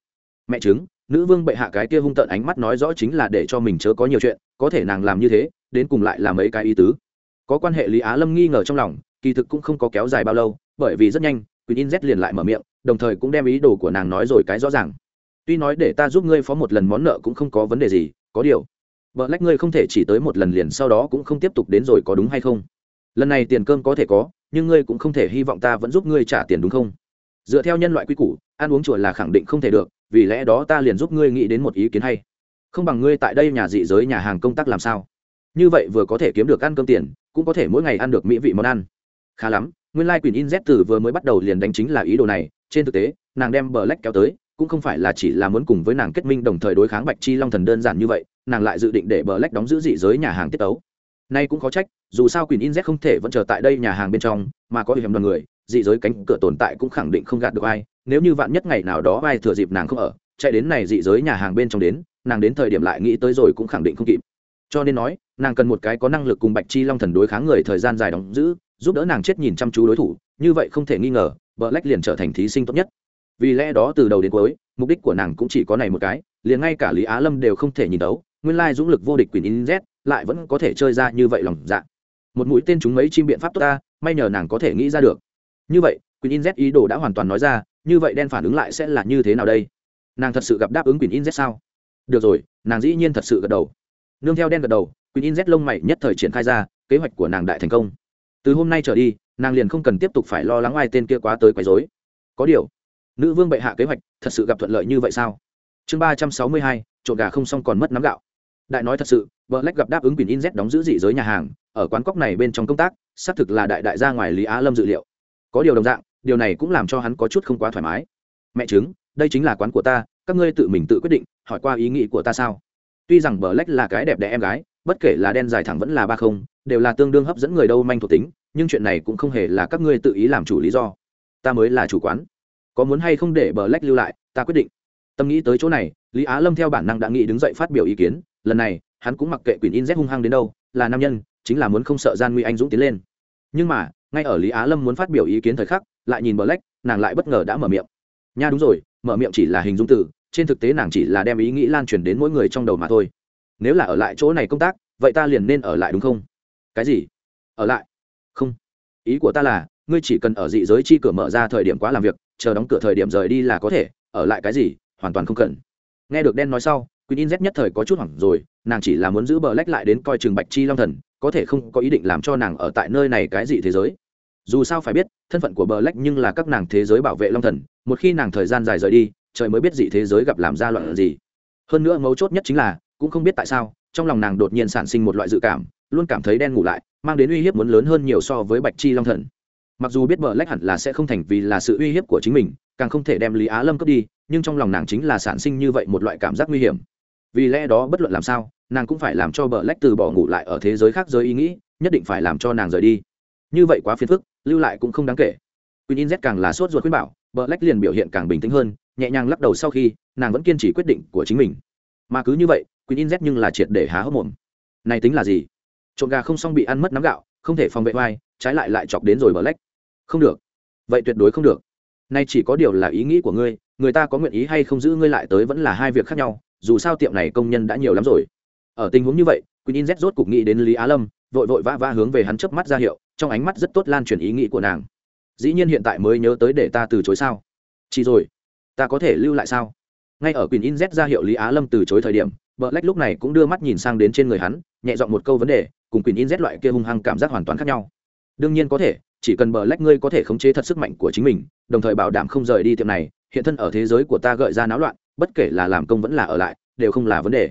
mẹ chứng nữ vương bệ hạ cái kia hung tợn ánh mắt nói rõ chính là để cho mình chớ có nhiều chuyện có thể nàng làm như thế đến cùng lại làm mấy cái ý tứ có quan hệ lý á lâm nghi ngờ trong lòng kỳ thực cũng không có kéo dài bao lâu, bởi vì rất nhanh quỳnh in z liền lại mở miệng, đồng thời cũng đem ý đồ của nàng nói rồi cái rõ ràng. Tuy nói để ta giúp ngươi phó một lần món nợ cũng không có vấn đề gì, có điều, vợ lách ngươi không thể chỉ tới một lần liền sau đó cũng không tiếp tục đến rồi có đúng hay không? Lần này tiền cơm có thể có, nhưng ngươi cũng không thể hy vọng ta vẫn giúp ngươi trả tiền đúng không? Dựa theo nhân loại quy củ, ăn uống chùa là khẳng định không thể được, vì lẽ đó ta liền giúp ngươi nghĩ đến một ý kiến hay. Không bằng ngươi tại đây nhà dị giới nhà hàng công tác làm sao? Như vậy vừa có thể kiếm được ăn cơm tiền, cũng có thể mỗi ngày ăn được mỹ vị món ăn khá lắm, nguyên lai、like、quyền in z từ vừa mới bắt đầu liền đánh chính là ý đồ này, trên thực tế, nàng đem bờ lách kéo tới, cũng không phải là chỉ là muốn cùng với nàng kết minh đồng thời đối kháng bạch chi long thần đơn giản như vậy, nàng lại dự định để bờ lách đóng giữ dị giới nhà hàng tiết tấu. Nay cũng có trách, dù sao quyền in z không thể vẫn chờ tại đây nhà hàng bên trong, mà có hiểm đoàn người, dị giới cánh cửa tồn tại cũng khẳng định không gạt được ai, nếu như vạn nhất ngày nào đó ai thừa dịp nàng không ở, chạy đến này dị giới nhà hàng bên trong đến, nàng đến thời điểm lại nghĩ tới rồi cũng khẳng định không kịp. Cho nên nói, nàng cần một cái có năng lực cùng bạch chi long thần đối kháng người thời gian dài đóng giữ giúp đỡ nàng chết nhìn chăm chú đối thủ, như vậy không thể nghi ngờ vợ lách liền trở thành thí sinh tốt nhất. Vì lẽ đó từ đầu đến cuối, mục đích của nàng cũng chỉ có này một cái, liền ngay cả lý á lâm đều không thể nhìn đấu nguyên lai dũng lực vô địch quyền in z, lại vẫn có thể chơi ra như vậy lòng dạ. Một mũi tên chúng mấy chim biện pháp tốt ta, may nhờ nàng có thể nghĩ ra được. Như vậy, quyền in z ý đồ đã hoàn toàn nói ra, như vậy đen phản ứng lại sẽ là như thế nào đây? Nàng thật sự gặp đáp ứng quyền in z sao? Được rồi, nàng dĩ nhiên thật sự gật đầu. Nương theo đen gật đầu, quyền in z lông mày nhất thời triển khai ra, kế hoạch của nàng đại thành công từ hôm nay trở đi, nàng liền không cần tiếp tục phải lo lắng ai tên kia quá tới quấy dối có điều, nữ vương bệ hạ kế hoạch thật sự gặp thuận lợi như vậy sao? Chương ba trăm sáu mươi hai, trộn gà không xong còn mất nắm gạo. Đại nói thật sự vợ lách gặp đáp ứng quyền in z đóng giữ dị giới nhà hàng, ở quán cóc này bên trong công tác, xác thực là đại đại gia ngoài lý á lâm dự liệu. Có điều đồng dạng, điều này cũng làm cho hắn có chút không quá thoải mái. Mẹ chứng, đây chính là quán của ta, các ngươi tự mình tự quyết định, hỏi qua ý nghĩ của ta sao? Tuy rằng bờ lách là cái đẹp đẽ em gái bất kể là đen dài thẳng vẫn là ba không, đều là tương đương hấp dẫn người đâu manh thuộc tính, nhưng chuyện này cũng không hề là các ngươi tự ý làm chủ lý do. Ta mới là chủ quán. Có muốn hay không để bờ lách lưu lại, ta quyết định. Tâm nghĩ tới chỗ này, lý á lâm theo bản năng đã nghĩ đứng dậy phát biểu ý kiến. Lần này, hắn cũng mặc kệ quyền in z hung hăng đến đâu, là nam nhân, chính là muốn không sợ gian nguy anh dũng tiến lên. Nhưng mà, ngay ở lý á lâm muốn phát biểu ý kiến thời khắc, lại nhìn bờ lách, nàng lại bất ngờ đã mở miệng. Nha đúng rồi, mở miệng chỉ là hình dung từ, trên thực tế nàng chỉ là đem ý nghĩ lan truyền đến mỗi người trong đầu mà thôi nếu là ở lại chỗ này công tác vậy ta liền nên ở lại đúng không? Cái gì? Ở lại? Không. Ý của ta là ngươi chỉ cần ở dị giới chi cửa mở ra thời điểm quá làm việc chờ đóng cửa thời điểm rời đi là có thể ở lại cái gì hoàn toàn không cần. Nghe được đen nói sau Queen In Z nhất thời có chút hoảng rồi, nàng chỉ là muốn giữ bờ lách lại đến coi trường Bạch Chi Long Thần, có thể không có ý định làm cho nàng ở tại nơi này cái gì thế giới. Dù sao phải biết, thân phận của bờ lách nhưng là các nàng thế giới bảo vệ Long Thần, một khi nàng thời gian dài rời đi, trời mới biết dị thế giới gặp làm ra loạn gì. Hơn nữa mấu chốt nhất chính là, cũng không biết tại sao, trong lòng nàng đột nhiên sản sinh một loại dự cảm, luôn cảm thấy đen ngủ lại, mang đến uy hiếp muốn lớn hơn nhiều so với Bạch Chi Long Thần. Mặc dù biết bờ lách hẳn là sẽ không thành vì là sự uy hiếp của chính mình, càng không thể đem Lý Á Lâm cướp đi, nhưng trong lòng nàng chính là sản sinh như vậy một loại cảm giác nguy hiểm. Vì lẽ đó bất luận làm sao nàng cũng phải làm cho bờ lách từ bỏ ngủ lại ở thế giới khác giới ý nghĩ nhất định phải làm cho nàng rời đi. Như vậy quá phiền phức lưu lại cũng không đáng kể. Quy in z càng là sốt ruột khuyên bảo bờ lách liền biểu hiện càng bình tĩnh hơn nhẹ nhàng lắc đầu sau khi nàng vẫn kiên trì quyết định của chính mình. Mà cứ như vậy queen in z nhưng là triệt để há hốc mồm. Này tính là gì? Trộm gà không xong bị ăn mất nắm gạo, không thể phòng vệ vai trái lại lại chọc đến rồi bờ lách. Không được. Vậy tuyệt đối không được. Nay chỉ có điều là ý nghĩ của ngươi, người ta có nguyện ý hay không giữ ngươi lại tới vẫn là hai việc khác nhau, dù sao tiệm này công nhân đã nhiều lắm rồi. Ở tình huống như vậy queen in z rốt cục nghĩ đến lý á lâm, vội vội vã vã hướng về hắn chớp mắt ra hiệu, trong ánh mắt rất tốt lan truyền ý nghĩ của nàng. Dĩ nhiên hiện tại mới nhớ tới để ta từ chối sao? Chỉ rồi, ta có thể lưu lại sao? Ngay ở queen in z ra hiệu lý á lâm từ chối thời điểm vợ lách lúc này cũng đưa mắt nhìn sang đến trên người hắn, nhẹ giọng một câu vấn đề, cùng Quyền in z loại kia hung hăng cảm giác hoàn toàn khác nhau. Đương nhiên có thể, chỉ cần bờ lách ngươi có thể khống chế thật sức mạnh của chính mình, đồng thời bảo đảm không rời đi tiệm này, hiện thân ở thế giới của ta gợi ra náo loạn, bất kể là làm công vẫn là ở lại, đều không là vấn đề.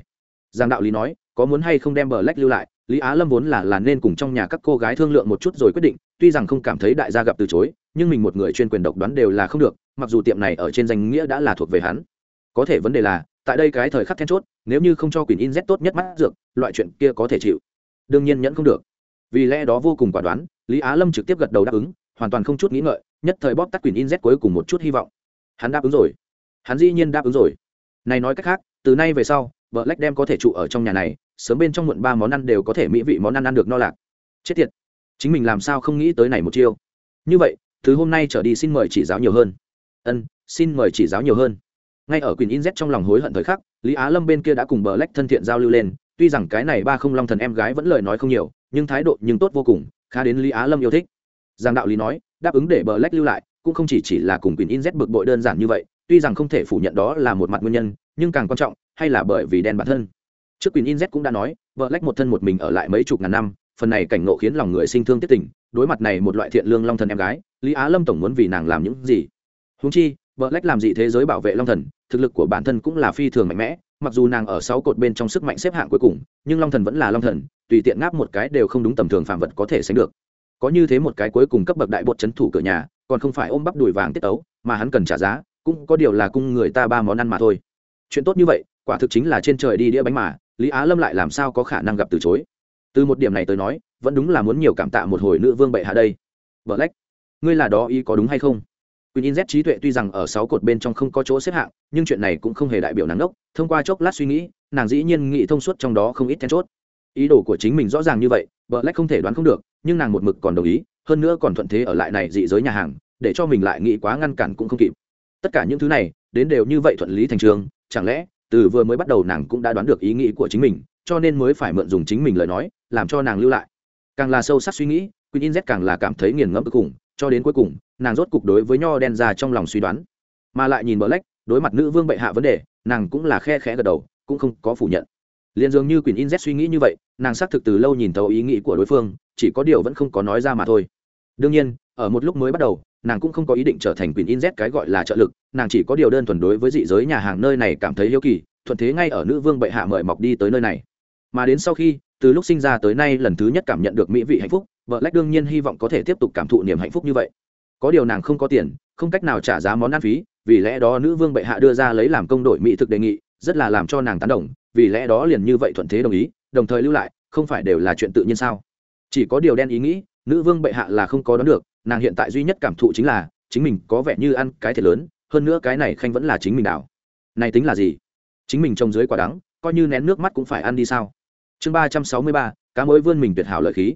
Giang đạo lý nói, có muốn hay không đem bờ lách lưu lại, lý á lâm vốn là là nên cùng trong nhà các cô gái thương lượng một chút rồi quyết định, tuy rằng không cảm thấy đại gia gặp từ chối, nhưng mình một người chuyên quyền độc đoán đều là không được, mặc dù tiệm này ở trên danh nghĩa đã là thuộc về hắn. Có thể vấn đề là tại đây cái thời khắc then chốt, nếu như không cho quyền in z tốt nhất mắt dược, loại chuyện kia có thể chịu. Đương nhiên nhẫn không được. Vì lẽ đó vô cùng quả đoán, lý á lâm trực tiếp gật đầu đáp ứng, hoàn toàn không chút nghĩ ngợi, nhất thời bóp tắt quyền in z cuối cùng một chút hy vọng. Hắn đáp ứng rồi. Hắn dĩ nhiên đáp ứng rồi. Này nói cách khác, từ nay về sau, vợ lách đem có thể trụ ở trong nhà này, sớm bên trong muộn ba món ăn đều có thể mỹ vị món ăn ăn được no lạc. Chết tiệt. Chính mình làm sao không nghĩ tới này một chiêu. Như vậy thứ hôm nay trở đi xin mời chỉ giáo nhiều hơn. Ân, xin mời chỉ giáo nhiều hơn ngay ở quyền in z trong lòng hối hận thời khắc, lý á lâm bên kia đã cùng bờ lách thân thiện giao lưu lên, tuy rằng cái này ba không long thần em gái vẫn lời nói không nhiều, nhưng thái độ nhưng tốt vô cùng, khá đến lý á lâm yêu thích. Giang đạo lý nói, đáp ứng để bờ lách lưu lại, cũng không chỉ chỉ là cùng quyền in z bực bội đơn giản như vậy, tuy rằng không thể phủ nhận đó là một mặt nguyên nhân, nhưng càng quan trọng, hay là bởi vì đen bản thân. Trước quyền in z cũng đã nói bờ lách một thân một mình ở lại mấy chục ngàn năm, phần này cảnh ngộ khiến lòng người sinh thương tiết tình, đối mặt này một loại thiện lương long thần em gái, lý á lâm tổng muốn vì nàng làm những gì? Húng chi vợ lách làm gì thế giới bảo vệ long thần, thực lực của bản thân cũng là phi thường mạnh mẽ, mặc dù nàng ở sáu cột bên trong sức mạnh xếp hạng cuối cùng, nhưng long thần vẫn là long thần, tùy tiện ngáp một cái đều không đúng tầm thường phạm vật có thể sánh được. Có như thế một cái cuối cùng cấp bậc đại bột c h ấ n thủ cửa nhà, còn không phải ôm bắp đùi vàng tiết ấu, mà hắn cần trả giá, cũng có điều là cung người ta ba món ăn mà thôi. Chuyện tốt như vậy, quả thực chính là trên trời đi đĩa bánh mà, lý á lâm lại làm sao có khả năng gặp từ chối? Từ một điểm này tới nói, vẫn đúng là muốn nhiều cảm tạ một hồi nữ vương bệ hạ đây. Vợ lách, ngươi là đó ý có đúng hay không? Queen In Z trí tuệ tuy rằng ở sáu cột bên trong không có chỗ xếp hạng, nhưng chuyện này cũng không hề đại biểu nàng đốc, thông qua chốc lát suy nghĩ, nàng dĩ nhiên nghĩ thông suốt trong đó không ít then chốt. Ý đồ của chính mình rõ ràng như vậy, Black không thể đoán không được, nhưng nàng một mực còn đồng ý, hơn nữa còn thuận thế ở lại này dị giới nhà hàng, để cho mình lại nghĩ quá ngăn cản cũng không kịp. Tất cả những thứ này, đến đều như vậy thuận lý thành trường, chẳng lẽ từ vừa mới bắt đầu nàng cũng đã đoán được ý nghĩ của chính mình, cho nên mới phải mượn dùng chính mình lời nói, làm cho nàng lưu lại. Càng là sâu sắc suy nghĩ, Queen In Z càng là cảm thấy nghiền ngẫm cực cùng, cho đến cuối cùng nàng rốt cục đối với nho đen ra trong lòng suy đoán. Mà lại nhìn bờ lách, đối mặt nữ vương bệ hạ vấn đề, nàng cũng là khe khẽ gật đầu, cũng không có phủ nhận. Liền dường như quyền in z suy nghĩ như vậy, nàng xác thực từ lâu nhìn thấu ý nghĩ của đối phương, chỉ có điều vẫn không có nói ra mà thôi. Đương nhiên, ở một lúc mới bắt đầu, nàng cũng không có ý định trở thành quyền in z cái gọi là trợ lực, nàng chỉ có điều đơn thuần đối với dị giới nhà hàng nơi này cảm thấy hiếu kỳ, thuận thế ngay ở nữ vương bệ hạ mời mọc đi tới nơi này. Mà đến sau khi, từ lúc sinh ra tới nay lần thứ nhất cảm nhận được mỹ vị hạnh phúc vợ lách đương nhiên hy vọng có thể tiếp tục cảm thụ niềm hạnh phúc như vậy có điều nàng không có tiền, không cách nào trả giá món ăn phí, vì lẽ đó nữ vương bệ hạ đưa ra lấy làm công đổi mỹ thực đề nghị, rất là làm cho nàng tán đồng, vì lẽ đó liền như vậy thuận thế đồng ý, đồng thời lưu lại, không phải đều là chuyện tự nhiên sao? Chỉ có điều đen ý nghĩ, nữ vương bệ hạ là không có đón được, nàng hiện tại duy nhất cảm thụ chính là, chính mình có vẻ như ăn cái thiệt lớn, hơn nữa cái này khanh vẫn là chính mình đảo. Này tính là gì? Chính mình trồng dưới quả đắng, coi như nén nước mắt cũng phải ăn đi sao? Chương ba trăm sáu mươi ba, cá mối vươn mình tuyệt hảo lợi khí.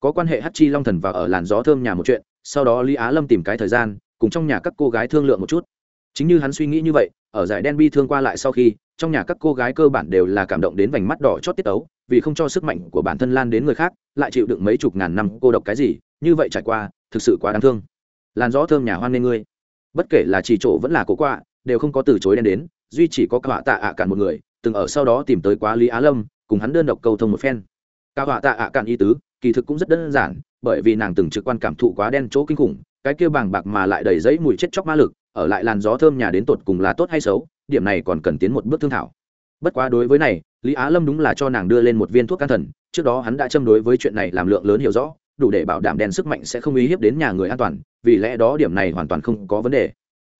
Có quan hệ hát chi long thần và ở làn gió thơm nhà một chuyện sau đó lý á lâm tìm cái thời gian, cùng trong nhà các cô gái thương lượng một chút. Chính như hắn suy nghĩ như vậy, ở giải đen bi thương qua lại sau khi, trong nhà các cô gái cơ bản đều là cảm động đến vành mắt đỏ chót tiết ấu vì không cho sức mạnh của bản thân lan đến người khác, lại chịu đựng mấy chục ngàn năm cô độc cái gì, như vậy trải qua, thực sự quá đáng thương. Làn gió thơm nhà hoan nghê ngươi. Bất kể là chỉ chỗ vẫn là cố quạ, đều không có từ chối đen đến, duy chỉ có cả tạ ạ cản một người, từng ở sau đó tìm tới quá lý á lâm, cùng hắn đơn độc câu thông một phen. Cả họa tạ ạ cản ý tứ, kỳ thực cũng rất đơn giản bởi vì nàng từng trực quan cảm thụ quá đen chỗ kinh khủng, cái kia bàng bạc mà lại đầy giấy mùi chết chóc ma lực, ở lại làn gió thơm nhà đến tột cùng là tốt hay xấu, điểm này còn cần tiến một bước thương thảo. Bất quá đối với này, lý á lâm đúng là cho nàng đưa lên một viên thuốc can thần, trước đó hắn đã châm đối với chuyện này làm lượng lớn hiểu rõ, đủ để bảo đảm đèn sức mạnh sẽ không uy hiếp đến nhà người an toàn, vì lẽ đó điểm này hoàn toàn không có vấn đề.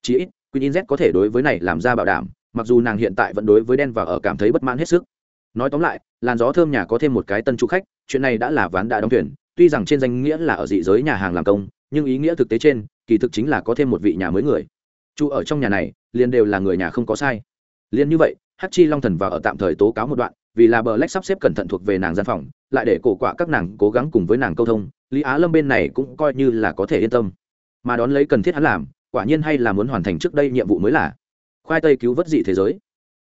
Chí ít, queen in z có thể đối với này làm ra bảo đảm, mặc dù nàng hiện tại vẫn đối với đen và ở cảm thấy bất mãn hết sức. Nói tóm lại, làn gió thơm nhà có thêm một cái tân chủ khách, chuyện này đã là ván đã đóng thuyền tuy rằng trên danh nghĩa là ở dị giới nhà hàng làm công, nhưng ý nghĩa thực tế trên, kỳ thực chính là có thêm một vị nhà mới người. Chủ ở trong nhà này, liền đều là người nhà không có sai. Liền như vậy, hắc chi long thần và ở tạm thời tố cáo một đoạn, vì là bờ lách sắp xếp cẩn thận thuộc về nàng gian phòng, lại để cổ quạ các nàng cố gắng cùng với nàng câu thông, lý á lâm bên này cũng coi như là có thể yên tâm. Mà đón lấy cần thiết hắn làm, quả nhiên hay là muốn hoàn thành trước đây nhiệm vụ mới là. Khoai tây cứu vớt dị thế giới.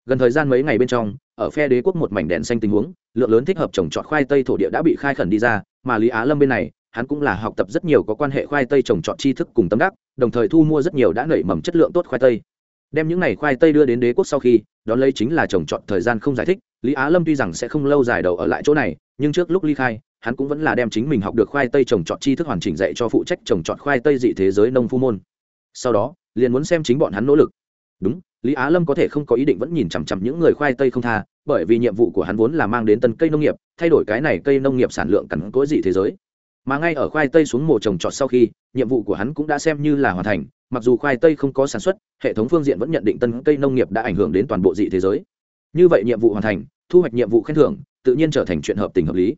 Gần thời gian mấy ngày bên trong, ở phe đế quốc một mảnh đèn xanh tình huống, lượng lớn thích hợp trồng trọt khoai tây thổ địa đã bị khai khẩn đi ra mà lý á lâm bên này, hắn cũng là học tập rất nhiều có quan hệ khoai tây trồng trọt tri thức cùng tâm đắc, đồng thời thu mua rất nhiều đã nảy mầm chất lượng tốt khoai tây. Đem những này khoai tây đưa đến đế quốc sau khi, đón lấy chính là trồng trọt thời gian không giải thích, lý á lâm tuy rằng sẽ không lâu dài đầu ở lại chỗ này, nhưng trước lúc ly khai, hắn cũng vẫn là đem chính mình học được khoai tây trồng trọt tri thức hoàn chỉnh dạy cho phụ trách trồng trọt khoai tây dị thế giới nông phu môn. Sau đó, liền muốn xem chính bọn hắn nỗ lực. Đúng lý á lâm có thể không có ý định vẫn nhìn chằm chằm những người khoai tây không tha, bởi vì nhiệm vụ của hắn vốn là mang đến tân cây nông nghiệp, thay đổi cái này cây nông nghiệp sản lượng cằn cỗi dị thế giới. Mà ngay ở khoai tây xuống mồ trồng trọt sau khi, nhiệm vụ của hắn cũng đã xem như là hoàn thành, mặc dù khoai tây không có sản xuất, hệ thống phương diện vẫn nhận định tân cây nông nghiệp đã ảnh hưởng đến toàn bộ dị thế giới. Như vậy nhiệm vụ hoàn thành, thu hoạch nhiệm vụ khen thưởng, tự nhiên trở thành chuyện hợp tình hợp lý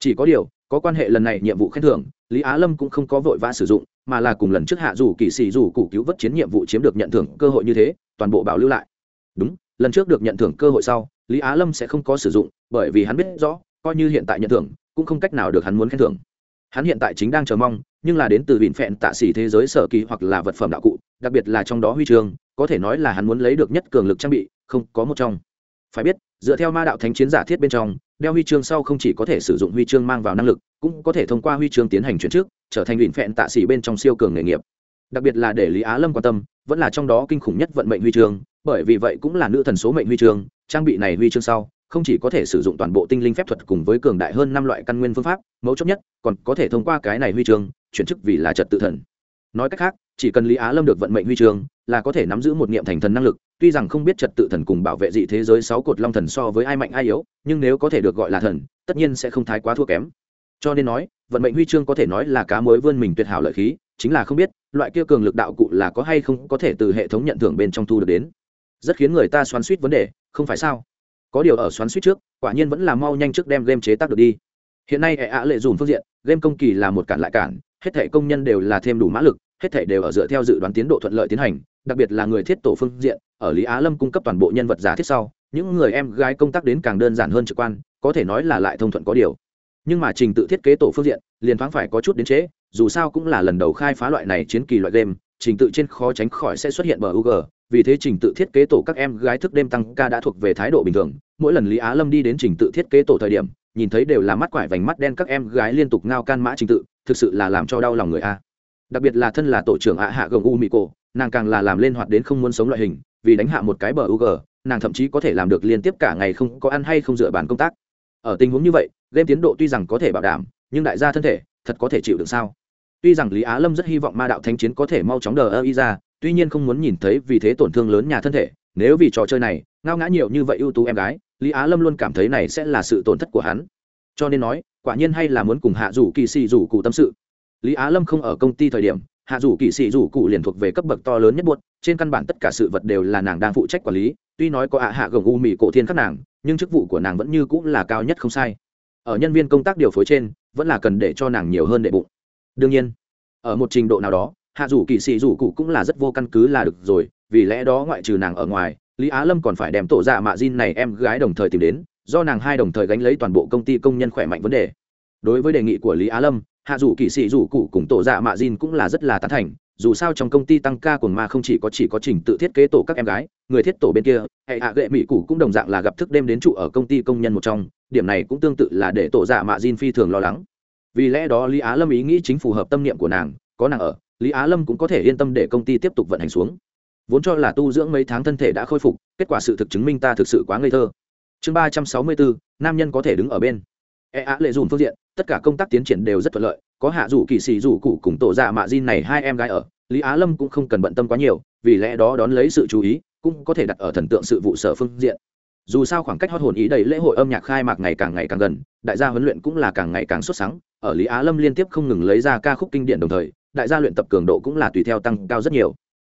chỉ có điều, có quan hệ lần này nhiệm vụ khen thưởng, lý á lâm cũng không có vội vã sử dụng, mà là cùng lần trước hạ dù kỳ sĩ dù cụ cứu vớt chiến nhiệm vụ chiếm được nhận thưởng cơ hội như thế, toàn bộ bảo lưu lại. Đúng, lần trước được nhận thưởng cơ hội sau, lý á lâm sẽ không có sử dụng, bởi vì hắn biết rõ, coi như hiện tại nhận thưởng, cũng không cách nào được hắn muốn khen thưởng. Hắn hiện tại chính đang chờ mong, nhưng là đến từ vịn phẹn tạ xỉ thế giới sở kỳ hoặc là vật phẩm đạo cụ, đặc biệt là trong đó huy chương, có thể nói là hắn muốn lấy được nhất cường lực trang bị, không có một trong. Phải biết, dựa theo ma đạo thánh chiến giả thiết bên trong đeo huy chương sau không chỉ có thể sử dụng huy chương mang vào năng lực, cũng có thể thông qua huy chương tiến hành chuyển trước trở thành vịn phẹn tạ xỉ bên trong siêu cường nghề nghiệp. Đặc biệt là để lý á lâm quan tâm, vẫn là trong đó kinh khủng nhất vận mệnh huy chương, bởi vì vậy cũng là nữ thần số mệnh huy chương, trang bị này huy chương sau, không chỉ có thể sử dụng toàn bộ tinh linh phép thuật cùng với cường đại hơn năm loại căn nguyên phương pháp, mấu chốt nhất, còn có thể thông qua cái này huy chương, chuyển chức vì là trật tự thần. Nói cách khác, chỉ cần lý á lâm được vận mệnh huy chương là có thể nắm giữ một niệm thành thần năng lực, tuy rằng không biết trật tự thần cùng bảo vệ dị thế giới sáu cột long thần so với ai mạnh ai yếu, nhưng nếu có thể được gọi là thần, tất nhiên sẽ không thái quá thua kém. Cho nên nói, vận mệnh huy chương có thể nói là cá mối vươn mình tuyệt hảo lợi khí, chính là không biết, loại kia cường lực đạo cụ là có hay không có thể từ hệ thống nhận thưởng bên trong thu được đến. Rất khiến người ta xoắn suýt vấn đề, không phải sao? Có điều ở xoắn suýt trước, quả nhiên vẫn là mau nhanh trước đem game chế tác được đi. Hiện nay hệ ạ lệ dùn phương diện, game công kỳ là một cản lại cản, hết thể công nhân đều là thêm đủ mã lực hết thể đều ở dựa theo dự đoán tiến độ thuận lợi tiến hành đặc biệt là người thiết tổ phương diện ở lý á lâm cung cấp toàn bộ nhân vật giả thiết sau những người em gái công tác đến càng đơn giản hơn trực quan có thể nói là lại thông thuận có điều nhưng mà trình tự thiết kế tổ phương diện liền thoáng phải có chút đến trễ dù sao cũng là lần đầu khai phá loại này chiến kỳ loại game trình tự trên khó tránh khỏi sẽ xuất hiện bờ UG, vì thế trình tự thiết kế tổ các em gái thức đêm tăng ca đã thuộc về thái độ bình thường, mỗi lần Lý Á Lâm đi đến trình tự thiết kế tổ thời điểm, nhìn thấy đều là mắt quải vành mắt đen các em gái liên tục ngao can mã trình tự, thực sự là làm cho đau lòng người a. Đặc biệt là thân là tổ trưởng ạ hạ gồng u mị cổ, nàng càng là làm lên hoạt đến không muốn sống loại hình, vì đánh hạ một cái bờ UG, nàng thậm chí có thể làm được liên tiếp cả ngày không có ăn hay không dựa bàn công tác. Ở tình huống như vậy, game tiến độ tuy rằng có thể bảo đảm, nhưng đại gia thân thể, thật có thể chịu được sao? tuy rằng lý á lâm rất hy vọng ma đạo thánh chiến có thể mau chóng đờ ơ y ra tuy nhiên không muốn nhìn thấy vì thế tổn thương lớn nhà thân thể nếu vì trò chơi này ngao ngã nhiều như vậy ưu tú em gái lý á lâm luôn cảm thấy này sẽ là sự tổn thất của hắn cho nên nói quả nhiên hay là muốn cùng hạ rủ kỳ xì rủ cụ tâm sự lý á lâm không ở công ty thời điểm, hạ dù kỵ sĩ dù cụ liền thuộc về cấp bậc to lớn nhất buốt trên căn bản tất cả sự vật đều là nàng đang phụ trách quản lý, tuy nói có ạ hạ gồng u mỹ cổ thiên khắc nàng, nhưng chức vụ của nàng vẫn như cũng là cao nhất không sai. Ở nhân viên công tác điều phối trên, vẫn là cần để cho nàng nhiều hơn đệ bụng. Đương nhiên, ở một trình độ nào đó, hạ dù Kỵ sĩ dù cụ cũng là rất vô căn cứ là được rồi, vì lẽ đó ngoại trừ nàng ở ngoài, lý á lâm còn phải đem tổ dạ mạ Jin này em gái đồng thời tìm đến, do nàng hai đồng thời gánh lấy toàn bộ công ty công nhân khỏe mạnh vấn đề. Đối với đề nghị của lý á lâm hạ dù kỳ sĩ dù cụ cùng tổ dạ mạ dìn cũng là rất là tán thành, dù sao trong công ty tăng ca của ma không chỉ có chỉ có trình tự thiết kế tổ các em gái, người thiết tổ bên kia, hệ hạ gệ mỹ cụ cũng đồng dạng là gặp thức đêm đến trụ ở công ty công nhân một trong, điểm này cũng tương tự là để tổ dạ mạ dìn phi thường lo lắng. Vì lẽ đó lý á lâm ý nghĩ chính phù hợp tâm niệm của nàng, có nàng ở, lý á lâm cũng có thể yên tâm để công ty tiếp tục vận hành xuống. Vốn cho là tu dưỡng mấy tháng thân thể đã khôi phục, kết quả sự thực chứng minh ta thực sự quá ngây thơ. Chương ba trăm sáu mươi bốn, nam nhân có thể đứng ở bên e á lệ dùn phương diện, tất cả công tác tiến triển đều rất thuận lợi, có hạ rủ kỳ xì rủ cụ cùng tổ dạ mạ di này hai em gái ở, lý á lâm cũng không cần bận tâm quá nhiều, vì lẽ đó đón lấy sự chú ý, cũng có thể đặt ở thần tượng sự vụ sở phương diện. Dù sao khoảng cách hót hồn ý đầy lễ hội âm nhạc khai mạc ngày càng ngày càng gần, đại gia huấn luyện cũng là càng ngày càng xuất sắc ở lý á lâm liên tiếp không ngừng lấy ra ca khúc kinh điển đồng thời, đại gia luyện tập cường độ cũng là tùy theo tăng cao rất nhiều.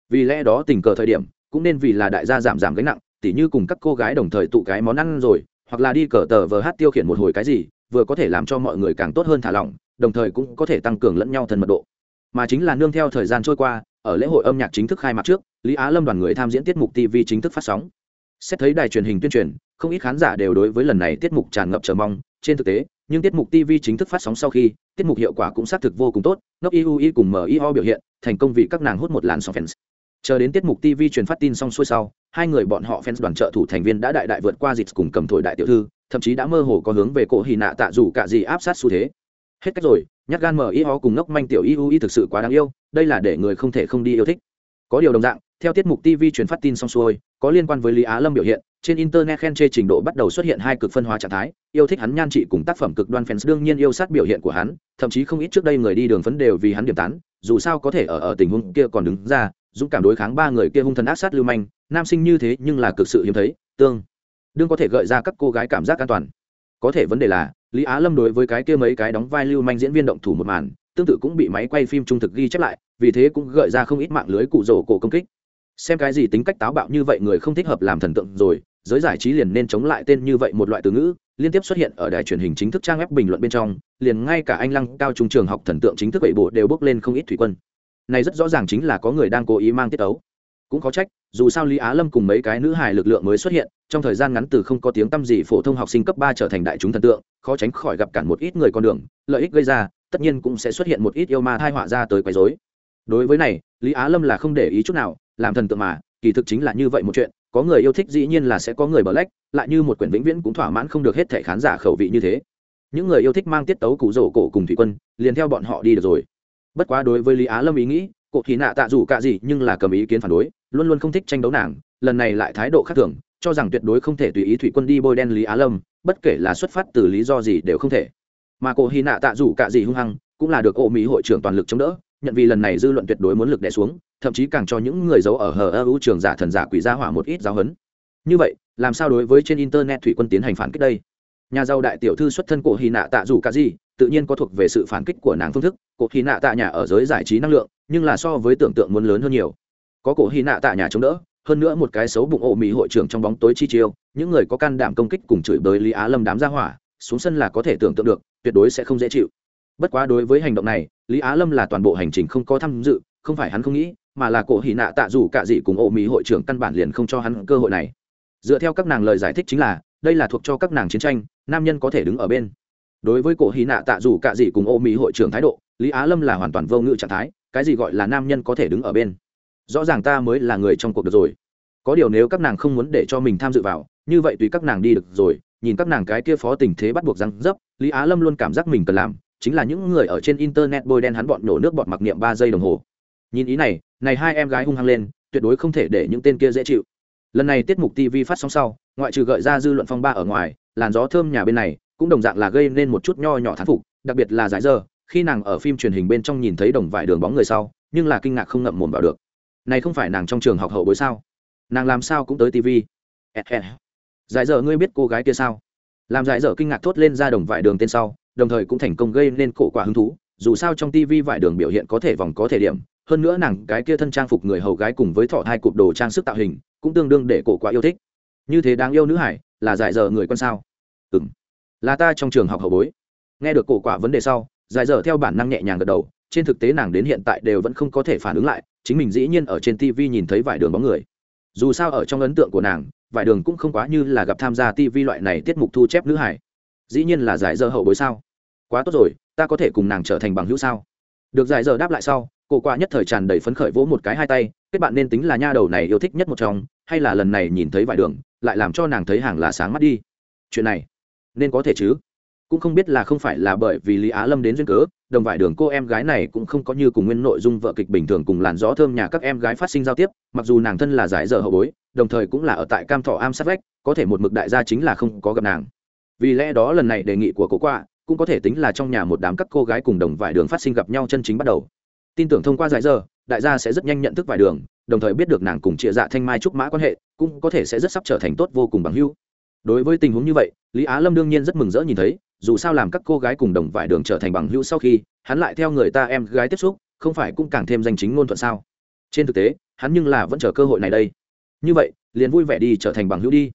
Vì lẽ đó tình cờ thời điểm, cũng nên vì là đại gia giảm giảm gánh nặng, tỉ như cùng các cô gái đồng thời tụ cái món ăn rồi, hoặc là đi cờ tờ vờ hát tiêu khiển một hồi cái gì vừa có thể làm cho mọi người càng tốt hơn thả lỏng, đồng thời cũng có thể tăng cường lẫn nhau thân mật độ. Mà chính là nương theo thời gian trôi qua, ở lễ hội âm nhạc chính thức khai mạc trước, lý á lâm đoàn người tham diễn tiết mục tv chính thức phát sóng. Xét thấy đài truyền hình tuyên truyền, không ít khán giả đều đối với lần này tiết mục tràn ngập chờ mong. Trên thực tế, nhưng tiết mục tv chính thức phát sóng sau khi, tiết mục hiệu quả cũng xác thực vô cùng tốt ngốc iui cùng mio biểu hiện, thành công vì các nàng hút một làn sóng fans. Chờ đến tiết mục tv truyền phát tin xong xuôi sau, hai người bọn họ fans đoàn trợ thủ thành viên đã đại đại vượt qua dịch cùng cầm thổi đại tiểu thư thậm chí đã mơ hồ có hướng về cổ hì nạ tạ dù cả gì áp sát xu thế. Hết cách rồi, nhát gan mờ y ho cùng ngốc manh tiểu iui thực sự quá đáng yêu, đây là để người không thể không đi yêu thích. Có điều đồng dạng, theo tiết mục tv truyền phát tin xong xuôi, có liên quan với lý á lâm biểu hiện, trên internet khen chê trình độ bắt đầu xuất hiện hai cực phân hóa trạng thái, yêu thích hắn nhan trị cùng tác phẩm cực đoan fans đương nhiên yêu sát biểu hiện của hắn, thậm chí không ít trước đây người đi đường phấn đều vì hắn điểm tán, dù sao có thể ở ở tình huống kia còn đứng ra, dũng cảm đối kháng ba người kia hung thần ác sát lưu manh, nam sinh như thế nhưng là cực sự hiếm thấy, tương đương có thể gợi ra các cô gái cảm giác an toàn. Có thể vấn đề là, lý á lâm đối với cái kia mấy cái đóng vai lưu manh diễn viên động thủ một màn, tương tự cũng bị máy quay phim trung thực ghi chép lại, vì thế cũng gợi ra không ít mạng lưới cụ rổ cổ công kích. Xem cái gì tính cách táo bạo như vậy người không thích hợp làm thần tượng rồi, giới giải trí liền nên chống lại tên như vậy một loại từ ngữ, liên tiếp xuất hiện ở đài truyền hình chính thức trang web bình luận bên trong, liền ngay cả anh lăng cao trung trường học thần tượng chính thức bảy bộ đều bước lên không ít thủy quân. Này rất rõ ràng chính là có người đang cố ý mang tiết ấu cũng có trách, dù sao lý á lâm cùng mấy cái nữ hài lực lượng mới xuất hiện, trong thời gian ngắn từ không có tiếng tăm gì phổ thông học sinh cấp ba trở thành đại chúng thần tượng, khó tránh khỏi gặp cản một ít người con đường, lợi ích gây ra, tất nhiên cũng sẽ xuất hiện một ít yêu ma thai họa ra tới quấy rối. Đối với này, lý á lâm là không để ý chút nào, làm thần tượng mà, kỳ thực chính là như vậy một chuyện, có người yêu thích dĩ nhiên là sẽ có người bờ lách, lại như một quyển vĩnh viễn cũng thỏa mãn không được hết thể khán giả khẩu vị như thế. Những người yêu thích mang tiết tấu cụ rổ cổ cùng thủy quân, liền theo bọn họ đi được rồi. Bất quá đối với lý á lâm ý nghĩ cụ thì nạ tạ dù cả gì, nhưng là cầm ý kiến phản đối luôn luôn không thích tranh đấu nàng, lần này lại thái độ khác thường, cho rằng tuyệt đối không thể tùy ý thủy quân đi bôi đen lý á lâm, bất kể là xuất phát từ lý do gì đều không thể. Mà cổ hy nạ tạ dù cả gì hung hăng, cũng là được ô mỹ hội trưởng toàn lực chống đỡ, nhận vì lần này dư luận tuyệt đối muốn lực đè xuống, thậm chí càng cho những người giấu ở hờ ơ ưu trường giả thần giả quỷ gia hỏa một ít giáo hấn như vậy, làm sao đối với trên internet thủy quân tiến hành phản kích đây? Nhà giàu đại tiểu thư xuất thân cổ hy nạ tạ dù cả gì tự nhiên có thuộc về sự phản kích của nàng phương thức cổ hy nạ tạ nhà ở giới giải trí năng lượng, nhưng là so với tưởng tượng muốn lớn hơn nhiều có cổ hy nạ tạ nhà chống đỡ, hơn nữa một cái xấu bụng ổ mỹ hội trưởng trong bóng tối chi chiêu, những người có can đảm công kích cùng chửi bới lý á lâm đám gia hỏa, xuống sân là có thể tưởng tượng được, tuyệt đối sẽ không dễ chịu. Bất quá đối với hành động này, lý á lâm là toàn bộ hành trình không có tham dự, không phải hắn không nghĩ, mà là cổ hỉ nạ tạ dù cả gì cùng ổ mỹ hội trưởng căn bản liền không cho hắn cơ hội này. Dựa theo các nàng lời giải thích chính là, đây là thuộc cho các nàng chiến tranh, nam nhân có thể đứng ở bên. Đối với cổ hỉ nạ tạ dù cả gì cùng ổ mỹ hội trưởng thái độ, lý á lâm là hoàn toàn vô ngự trạng thái, cái gì gọi là nam nhân có thể đứng ở bên? Rõ ràng ta mới là người trong cuộc được rồi. Có điều nếu các nàng không muốn để cho mình tham dự vào, như vậy tùy các nàng đi được rồi, nhìn các nàng cái kia phó tình thế bắt buộc răng dấp, lý á lâm luôn cảm giác mình cần làm, chính là những người ở trên internet bôi đen hắn bọn nổ nước bọn mặc niệm ba giây đồng hồ. Nhìn ý này này hai em gái hung hăng lên, tuyệt đối không thể để những tên kia dễ chịu. Lần này tiết mục tv phát sóng sau, ngoại trừ gợi ra dư luận phong ba ở ngoài, làn gió thơm nhà bên này cũng đồng dạng là gây nên một chút nho nhỏ thán phục, đặc biệt là giải giờ, khi nàng ở phim truyền hình bên trong nhìn thấy đồng vải đường bóng người sau, nhưng là kinh ngạc không ngậm mồm vào được này không phải nàng trong trường học hậu bối sao? Nàng làm sao cũng tới tv giải dở ngươi biết cô gái kia sao? Làm giải dở kinh ngạc thốt lên ra đồng vải đường tên sau, đồng thời cũng thành công gây nên cổ quả hứng thú. Dù sao trong tv vải đường biểu hiện có thể vòng có thể điểm, hơn nữa nàng cái kia thân trang phục người hầu gái cùng với thọ hai cụp đồ trang sức tạo hình, cũng tương đương để cổ quả yêu thích. Như thế đáng yêu nữ hải, là giải dở người con sao? Ừ m là ta trong trường học hậu bối. Nghe được cổ quả vấn đề sau, giải dở theo bản năng nhẹ nhàng gật đầu trên thực tế nàng đến hiện tại đều vẫn không có thể phản ứng lại, chính mình dĩ nhiên ở trên tv nhìn thấy vải đường bóng người. Dù sao ở trong ấn tượng của nàng, vải đường cũng không quá như là gặp tham gia tv loại này tiết mục thu chép nữ hải. Dĩ nhiên là giải dơ hậu bối sao? Quá tốt rồi, ta có thể cùng nàng trở thành bằng hữu sao? Được giải dơ đáp lại sau cô qua nhất thời tràn đầy phấn khởi vỗ một cái hai tay, kết bạn nên tính là nha đầu này yêu thích nhất một trong, hay là lần này nhìn thấy vải đường, lại làm cho nàng thấy hàng là sáng mắt đi. Chuyện này, nên có thể chứ? Cũng không biết là không phải là bởi vì lý á lâm đến duyên cớ đồng vải đường cô em gái này cũng không có như cùng nguyên nội dung vợ kịch bình thường cùng làn gió thơm nhà các em gái phát sinh giao tiếp, mặc dù nàng thân là giải dở hậu bối, đồng thời cũng là ở tại cam thọ am sát vách, có thể một mực đại gia chính là không có gặp nàng. Vì lẽ đó lần này đề nghị của cô qua cũng có thể tính là trong nhà một đám các cô gái cùng đồng vải đường phát sinh gặp nhau chân chính bắt đầu. Tin tưởng thông qua giải dở, đại gia sẽ rất nhanh nhận thức vải đường, đồng thời biết được nàng cùng chia dạ thanh mai trúc mã quan hệ, cũng có thể sẽ rất sắp trở thành tốt vô cùng bằng hữu. Đối với tình huống như vậy, lý á lâm đương nhiên rất mừng rỡ nhìn thấy dù sao làm các cô gái cùng đồng vải đường trở thành bằng hữu sau khi, hắn lại theo người ta em gái tiếp xúc, không phải cũng càng thêm danh chính ngôn thuận sao? Trên thực tế, hắn nhưng là vẫn chờ cơ hội này đây. Như vậy, liền vui vẻ đi trở thành bằng hữu đi.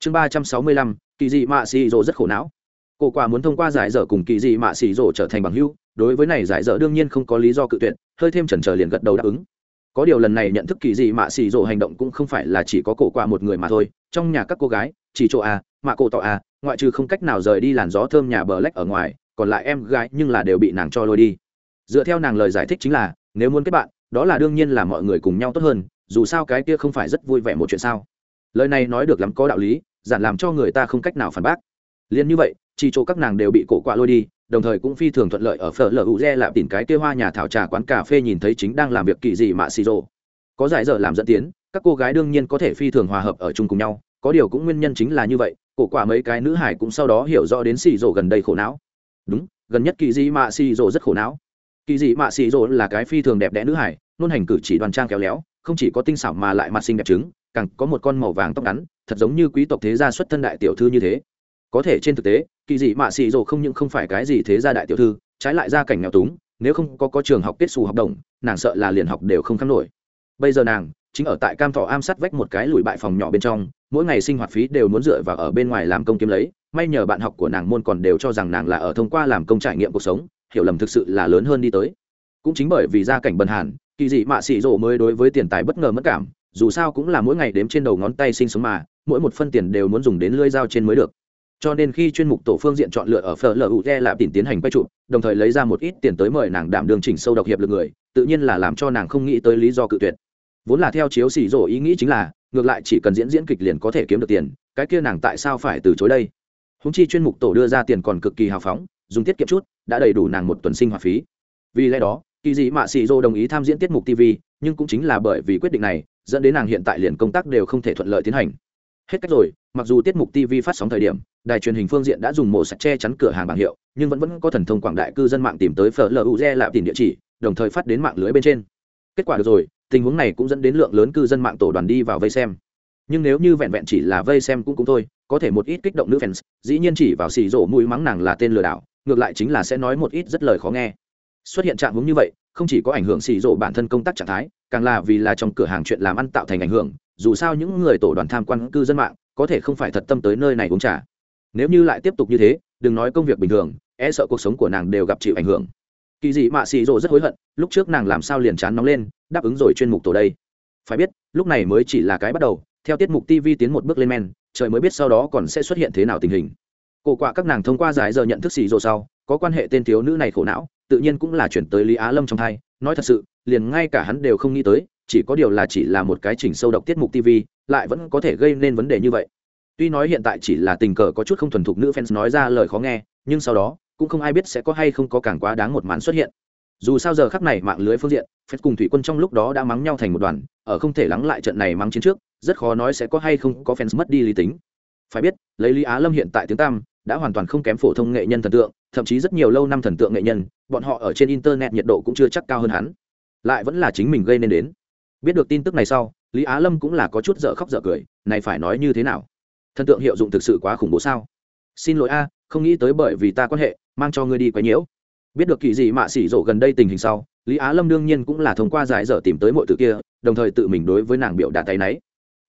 Chương ba trăm sáu mươi lăm, kỳ dị mạ xì rồ rất khổ não. Cổ quả muốn thông qua giải dở cùng kỳ dị mạ xì rồ trở thành bằng hữu, đối với này giải dở đương nhiên không có lý do cự tuyệt, hơi thêm chần chờ liền gật đầu đáp ứng. Có điều lần này nhận thức kỳ dị mạ xì rồ hành động cũng không phải là chỉ có cổ quả một người mà thôi, trong nhà các cô gái, chỉ chỗ à mạ cổ tỏ à ngoại trừ không cách nào rời đi làn gió thơm nhà bờ lách ở ngoài, còn lại em gái nhưng là đều bị nàng cho lôi đi. Dựa theo nàng lời giải thích chính là, nếu muốn kết bạn, đó là đương nhiên là mọi người cùng nhau tốt hơn, dù sao cái kia không phải rất vui vẻ một chuyện sao. Lời này nói được lắm có đạo lý, giản làm cho người ta không cách nào phản bác. Liền như vậy, chỉ chỗ các nàng đều bị cổ quạ lôi đi, đồng thời cũng phi thường thuận lợi ở phở lở hữu re lạp tìm cái kia hoa nhà thảo trà quán cà phê nhìn thấy chính đang làm việc kỳ gì mà xì rồ. Có giải dở làm dẫn tiến, các cô gái đương nhiên có thể phi thường hòa hợp ở chung cùng nhau, có điều cũng nguyên nhân chính là như vậy cổ quả mấy cái nữ hải cũng sau đó hiểu rõ đến xì rổ gần đây khổ não. Đúng, gần nhất kỳ dị mạ xì rổ rất khổ não. Kỳ dị mạ xì rổ là cái phi thường đẹp đẽ nữ hải, nôn hành cử chỉ đoàn trang kéo léo, không chỉ có tinh xảo mà lại mặt xinh đẹp trứng, càng có một con màu vàng tóc ngắn, thật giống như quý tộc thế gia xuất thân đại tiểu thư như thế. Có thể trên thực tế, kỳ dị mạ xì rồ không những không phải cái gì thế gia đại tiểu thư, trái lại gia cảnh nghèo túng, nếu không có có trường học kết xù học đồng, nàng sợ là liền học đều không khăn nổi. Bây giờ nàng chính ở tại cam thọ am sát vách một cái lùi bại phòng nhỏ bên trong, mỗi ngày sinh hoạt phí đều muốn dựa vào ở bên ngoài làm công kiếm lấy, may nhờ bạn học của nàng môn còn đều cho rằng nàng là ở thông qua làm công trải nghiệm cuộc sống, hiểu lầm thực sự là lớn hơn đi tới. Cũng chính bởi vì gia cảnh bần hàn, kỳ dị mạ xị rộ mới đối với tiền tài bất ngờ mất cảm, dù sao cũng là mỗi ngày đếm trên đầu ngón tay sinh sống mà, mỗi một phân tiền đều muốn dùng đến lưỡi dao trên mới được. Cho nên khi chuyên mục tổ phương diện chọn lựa ở phở lờ u lạp tìm tiến hành quay trụ đồng thời lấy ra một ít tiền tới mời nàng đảm đường chỉnh sâu độc hiệp lực người, tự nhiên là làm cho nàng không nghĩ tới lý do cự tuyệt vốn là theo chiếu xỉ rổ ý nghĩ chính là, ngược lại chỉ cần diễn diễn kịch liền có thể kiếm được tiền, cái kia nàng tại sao phải từ chối đây? Húng chi chuyên mục tổ đưa ra tiền còn cực kỳ hào phóng, dùng tiết kiệm chút, đã đầy đủ nàng một tuần sinh hoạt phí. Vì lẽ đó, kỳ dị mạ xì rô đồng ý tham diễn tiết mục tv nhưng cũng chính là bởi vì quyết định này, dẫn đến nàng hiện tại liền công tác đều không thể thuận lợi tiến hành. Hết cách rồi, mặc dù tiết mục tv phát sóng thời điểm, đài truyền hình phương diện đã dùng mổ sạch che chắn cửa hàng bảng hiệu, nhưng vẫn vẫn có thần thông quảng đại cư dân mạng tìm tới phở luze lạp tìm địa chỉ, đồng thời phát đến mạng lưới bên trên. Kết quả được rồi tình huống này cũng dẫn đến lượng lớn cư dân mạng tổ đoàn đi vào vây xem. Nhưng nếu như vẹn vẹn chỉ là vây xem cũng cũng thôi, có thể một ít kích động nữ fans, dĩ nhiên chỉ vào xì rổ mũi mắng nàng là tên lừa đảo, ngược lại chính là sẽ nói một ít rất lời khó nghe. Xuất hiện trạng hướng như vậy, không chỉ có ảnh hưởng xì rổ bản thân công tác trạng thái, càng là vì là trong cửa hàng chuyện làm ăn tạo thành ảnh hưởng, dù sao những người tổ đoàn tham quan cư dân mạng, có thể không phải thật tâm tới nơi này uống trà. Nếu như lại tiếp tục như thế, đừng nói công việc bình thường e sợ cuộc sống của nàng đều gặp chịu ảnh hưởng. Kỳ dị mạ xì rộ rất hối hận, lúc trước nàng làm sao liền chán nóng lên đáp ứng rồi chuyên mục tổ đây. Phải biết, lúc này mới chỉ là cái bắt đầu, theo tiết mục tv tiến một bước lên men, trời mới biết sau đó còn sẽ xuất hiện thế nào tình hình. Cổ quả các nàng thông qua giải giờ nhận thức xì rộ sau, có quan hệ tên thiếu nữ này khổ não, tự nhiên cũng là chuyển tới lý á lâm trong thai. Nói thật sự, liền ngay cả hắn đều không nghĩ tới, chỉ có điều là chỉ là một cái chỉnh sâu độc tiết mục tv lại vẫn có thể gây nên vấn đề như vậy. Tuy nói hiện tại chỉ là tình cờ có chút không thuần thục nữ fans nói ra lời khó nghe, nhưng sau đó, cũng không ai biết sẽ có hay không có càng quá đáng một màn xuất hiện dù sao giờ khắc này mạng lưới phương diện phép cùng thủy quân trong lúc đó đã mắng nhau thành một đoàn, ở không thể lắng lại trận này mắng chiến trước, rất khó nói sẽ có hay không có fans mất đi lý tính. Phải biết, lấy lý á lâm hiện tại tiếng tam đã hoàn toàn không kém phổ thông nghệ nhân thần tượng, thậm chí rất nhiều lâu năm thần tượng nghệ nhân, bọn họ ở trên internet nhiệt độ cũng chưa chắc cao hơn hắn. Lại vẫn là chính mình gây nên đến. Biết được tin tức này sau, lý á lâm cũng là có chút dở khóc dở cười, này phải nói như thế nào? Thần tượng hiệu dụng thực sự quá khủng bố sao? Xin lỗi a, không nghĩ tới bởi vì ta quan hệ, mang cho ngươi đi quấy nhiễu biết được kỳ gì mạ xỉ rộ gần đây tình hình sau, lý á lâm đương nhiên cũng là thông qua giải dở tìm tới mọi từ kia, đồng thời tự mình đối với nàng biểu đạt tay náy.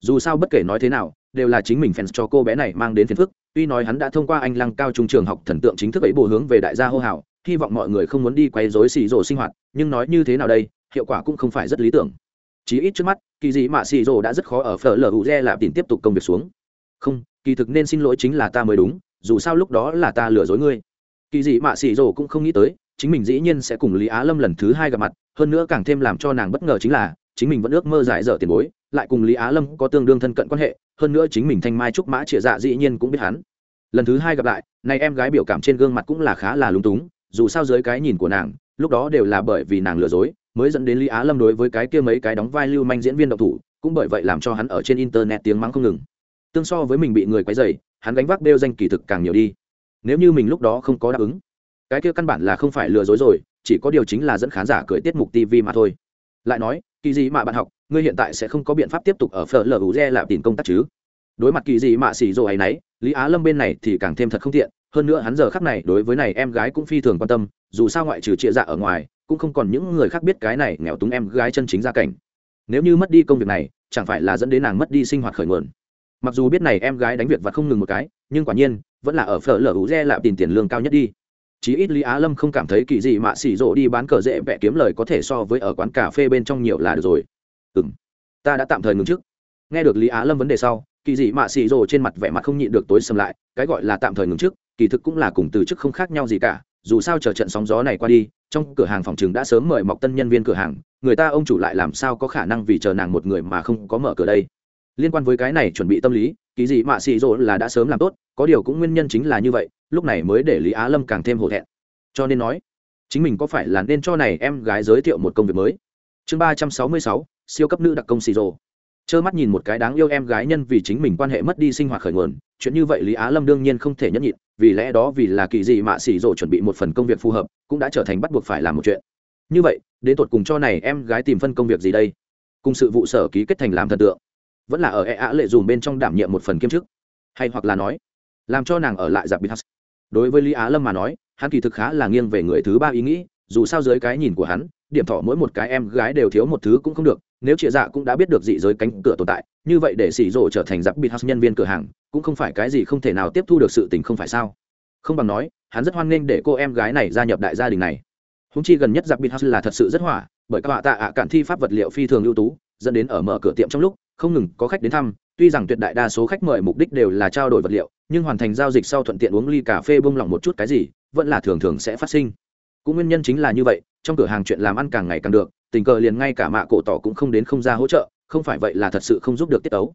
Dù sao bất kể nói thế nào, đều là chính mình fans cho cô bé này mang đến phiền phức, tuy nói hắn đã thông qua anh lăng cao trung trường học thần tượng chính thức ấy bổ hướng về đại gia hô hào, hy vọng mọi người không muốn đi quay rối xỉ rộ sinh hoạt, nhưng nói như thế nào đây, hiệu quả cũng không phải rất lý tưởng. Chí ít trước mắt, kỳ dị mạ xì rồ đã rất khó ở phở lờ hữu re lạp tìm tiếp tục công việc xuống. Không, kỳ thực nên xin lỗi chính là ta mới đúng, dù sao lúc đó là ta lừa dối ngươi kỳ dị mạ xì rồ cũng không nghĩ tới, chính mình dĩ nhiên sẽ cùng lý á lâm lần thứ hai gặp mặt, hơn nữa càng thêm làm cho nàng bất ngờ chính là, chính mình vẫn ước mơ giải dở tiền bối, lại cùng lý á lâm có tương đương thân cận quan hệ, hơn nữa chính mình thanh mai trúc mã trịa dạ dĩ nhiên cũng biết hắn. Lần thứ hai gặp lại nay em gái biểu cảm trên gương mặt cũng là khá là lúng túng, dù sao dưới cái nhìn của nàng, lúc đó đều là bởi vì nàng lừa dối, mới dẫn đến lý á lâm đối với cái kia mấy cái đóng vai lưu manh diễn viên độc thủ, cũng bởi vậy làm cho hắn ở trên internet tiếng mắng không ngừng. Tương so với mình bị người quấy dày hắn gánh vác đeo danh kỳ thực càng nhiều đi nếu như mình lúc đó không có đáp ứng, cái kia căn bản là không phải lừa dối rồi, chỉ có điều chính là dẫn khán giả cười tiết mục tv mà thôi. Lại nói, kỳ gì mà bạn học, ngươi hiện tại sẽ không có biện pháp tiếp tục ở phở lờ ủ re làm tìm công tác chứ? Đối mặt kỳ gì mà xì rồ ấy nấy, lý á lâm bên này thì càng thêm thật không tiện, hơn nữa hắn giờ khắc này đối với này em gái cũng phi thường quan tâm, dù sao ngoại trừ trịa dạ ở ngoài, cũng không còn những người khác biết cái này nghèo túng em gái chân chính gia cảnh. Nếu như mất đi công việc này, chẳng phải là dẫn đến nàng mất đi sinh hoạt khởi nguồn. Mặc dù biết này em gái đánh việc và không ngừng một cái, nhưng quả nhiên vẫn là ở phở lở ủ re lạp tiền tiền lương cao nhất đi. Chí ít lý á lâm không cảm thấy kỳ gì mà xỉ rộ đi bán cờ dễ vẽ kiếm lời có thể so với ở quán cà phê bên trong nhiều là được rồi. Ừ m ta đã tạm thời ngừng trước. Nghe được lý á lâm vấn đề sau, kỳ dị mạ xì rồ trên mặt vẻ mặt không nhịn được tối sầm lại, cái gọi là tạm thời ngừng trước, kỳ thực cũng là cùng từ chức không khác nhau gì cả, dù sao chờ trận sóng gió này qua đi, trong cửa hàng phòng chừng đã sớm mời mọc tân nhân viên cửa hàng, người ta ông chủ lại làm sao có khả năng vì chờ nàng một người mà không có mở cửa đây? Liên quan với cái này chuẩn bị tâm lý kỳ dị mạ xì rỗ là đã sớm làm tốt, có điều cũng nguyên nhân chính là như vậy, lúc này mới để lý á lâm càng thêm hổ thẹn. Cho nên nói, chính mình có phải là nên cho này em gái giới thiệu một công việc mới? Chương ba trăm sáu mươi sáu, siêu cấp nữ đặc công xì rồ. Trơ mắt nhìn một cái đáng yêu em gái nhân vì chính mình quan hệ mất đi sinh hoạt khởi nguồn, chuyện như vậy lý á lâm đương nhiên không thể nhẫn nhịn, vì lẽ đó vì là kỳ dị mạ xì rộ chuẩn bị một phần công việc phù hợp, cũng đã trở thành bắt buộc phải làm một chuyện. Như vậy, đến tột cùng cho này em gái tìm phân công việc gì đây? Cùng sự vụ sở ký kết thành làm thần tượng vẫn là ở e ạ lệ dùm bên trong đảm nhiệm một phần kiêm chức. Hay hoặc là nói, làm cho nàng ở lại giặc bít đối với lý á lâm mà nói, hắn kỳ thực khá là nghiêng về người thứ ba ý nghĩ, dù sao dưới cái nhìn của hắn, điểm thọ mỗi một cái em gái đều thiếu một thứ cũng không được, nếu chị dạ cũng đã biết được dị giới cánh cửa tồn tại, như vậy để xỉ rộ trở thành giặc bịt nhân viên cửa hàng, cũng không phải cái gì không thể nào tiếp thu được sự tình không phải sao? Không bằng nói, hắn rất hoan nghênh để cô em gái này gia nhập đại gia đình này. Húng chi gần nhất giặc bịt là thật sự rất hỏa, bởi các họa tạ ạ cản thi pháp vật liệu phi thường ưu tú, dẫn đến ở mở cửa tiệm trong lúc không ngừng có khách đến thăm, tuy rằng tuyệt đại đa số khách mời mục đích đều là trao đổi vật liệu, nhưng hoàn thành giao dịch sau thuận tiện uống ly cà phê bông lỏng một chút cái gì, vẫn là thường thường sẽ phát sinh. Cũng nguyên nhân chính là như vậy, trong cửa hàng chuyện làm ăn càng ngày càng được, tình cờ liền ngay cả mạ cổ tỏ cũng không đến không ra hỗ trợ, không phải vậy là thật sự không giúp được tiết tấu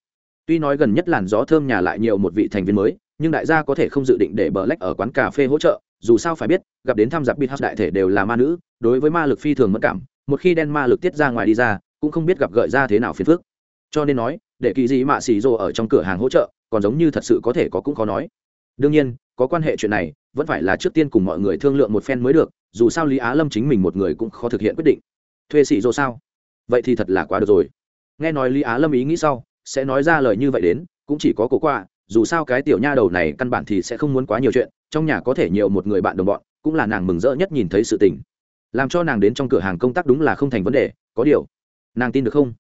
tuy nói gần nhất làn gió thơm nhà lại nhiều một vị thành viên mới, nhưng đại gia có thể không dự định để bờ lách ở quán cà phê hỗ trợ, dù sao phải biết, gặp đến tham gia bit house đại thể đều là ma nữ, đối với ma lực phi thường mất cảm, một khi đen ma lực tiết ra ngoài đi ra, cũng không biết gặp gợi ra thế nào phiền phức cho nên nói, để kỳ gì mạ xì rồ ở trong cửa hàng hỗ trợ, còn giống như thật sự có thể có cũng khó nói. Đương nhiên, có quan hệ chuyện này, vẫn phải là trước tiên cùng mọi người thương lượng một phen mới được, dù sao lý á lâm chính mình một người cũng khó thực hiện quyết định. Thuê xì rồ sao? Vậy thì thật là quá được rồi. Nghe nói lý á lâm ý nghĩ sau, sẽ nói ra lời như vậy đến, cũng chỉ có cố qua dù sao cái tiểu nha đầu này căn bản thì sẽ không muốn quá nhiều chuyện, trong nhà có thể nhiều một người bạn đồng bọn, cũng là nàng mừng rỡ nhất nhìn thấy sự tình. Làm cho nàng đến trong cửa hàng công tác đúng là không thành vấn đề, có điều, nàng tin được không?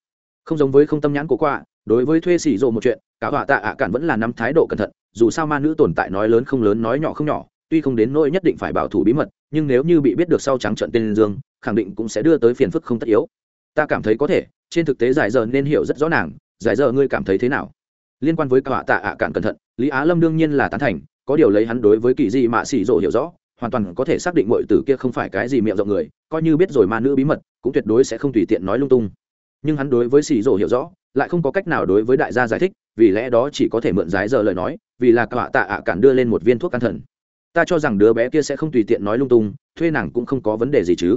Không giống với không tâm nhãn của quạ, đối với thuê xỉ rộ một chuyện cả họa tạ ạ cản vẫn là nắm thái độ cẩn thận dù sao ma nữ tồn tại nói lớn không lớn nói nhỏ không nhỏ tuy không đến nỗi nhất định phải bảo thủ bí mật nhưng nếu như bị biết được sau trắng trận tên dương khẳng định cũng sẽ đưa tới phiền phức không tất yếu. Ta cảm thấy có thể trên thực tế giải giờ nên hiểu rất rõ ràng giải giờ ngươi cảm thấy thế nào? Liên quan với cả họa tạ ạ cản cẩn thận lý á lâm đương nhiên là tán thành có điều lấy hắn đối với kỳ di mạ xỉ rộ hiểu rõ hoàn toàn có thể xác định mọi tử kia không phải cái gì miệng rộng người coi như biết rồi ma nữ bí mật cũng tuyệt đối sẽ không tùy tiện nói lung tung nhưng hắn đối với xì rổ hiểu rõ, lại không có cách nào đối với đại gia giải thích, vì lẽ đó chỉ có thể mượn giái giờ lời nói, vì là cả tạ ạ cản đưa lên một viên thuốc căn thần. Ta cho rằng đứa bé kia sẽ không tùy tiện nói lung tung, thuê nàng cũng không có vấn đề gì chứ.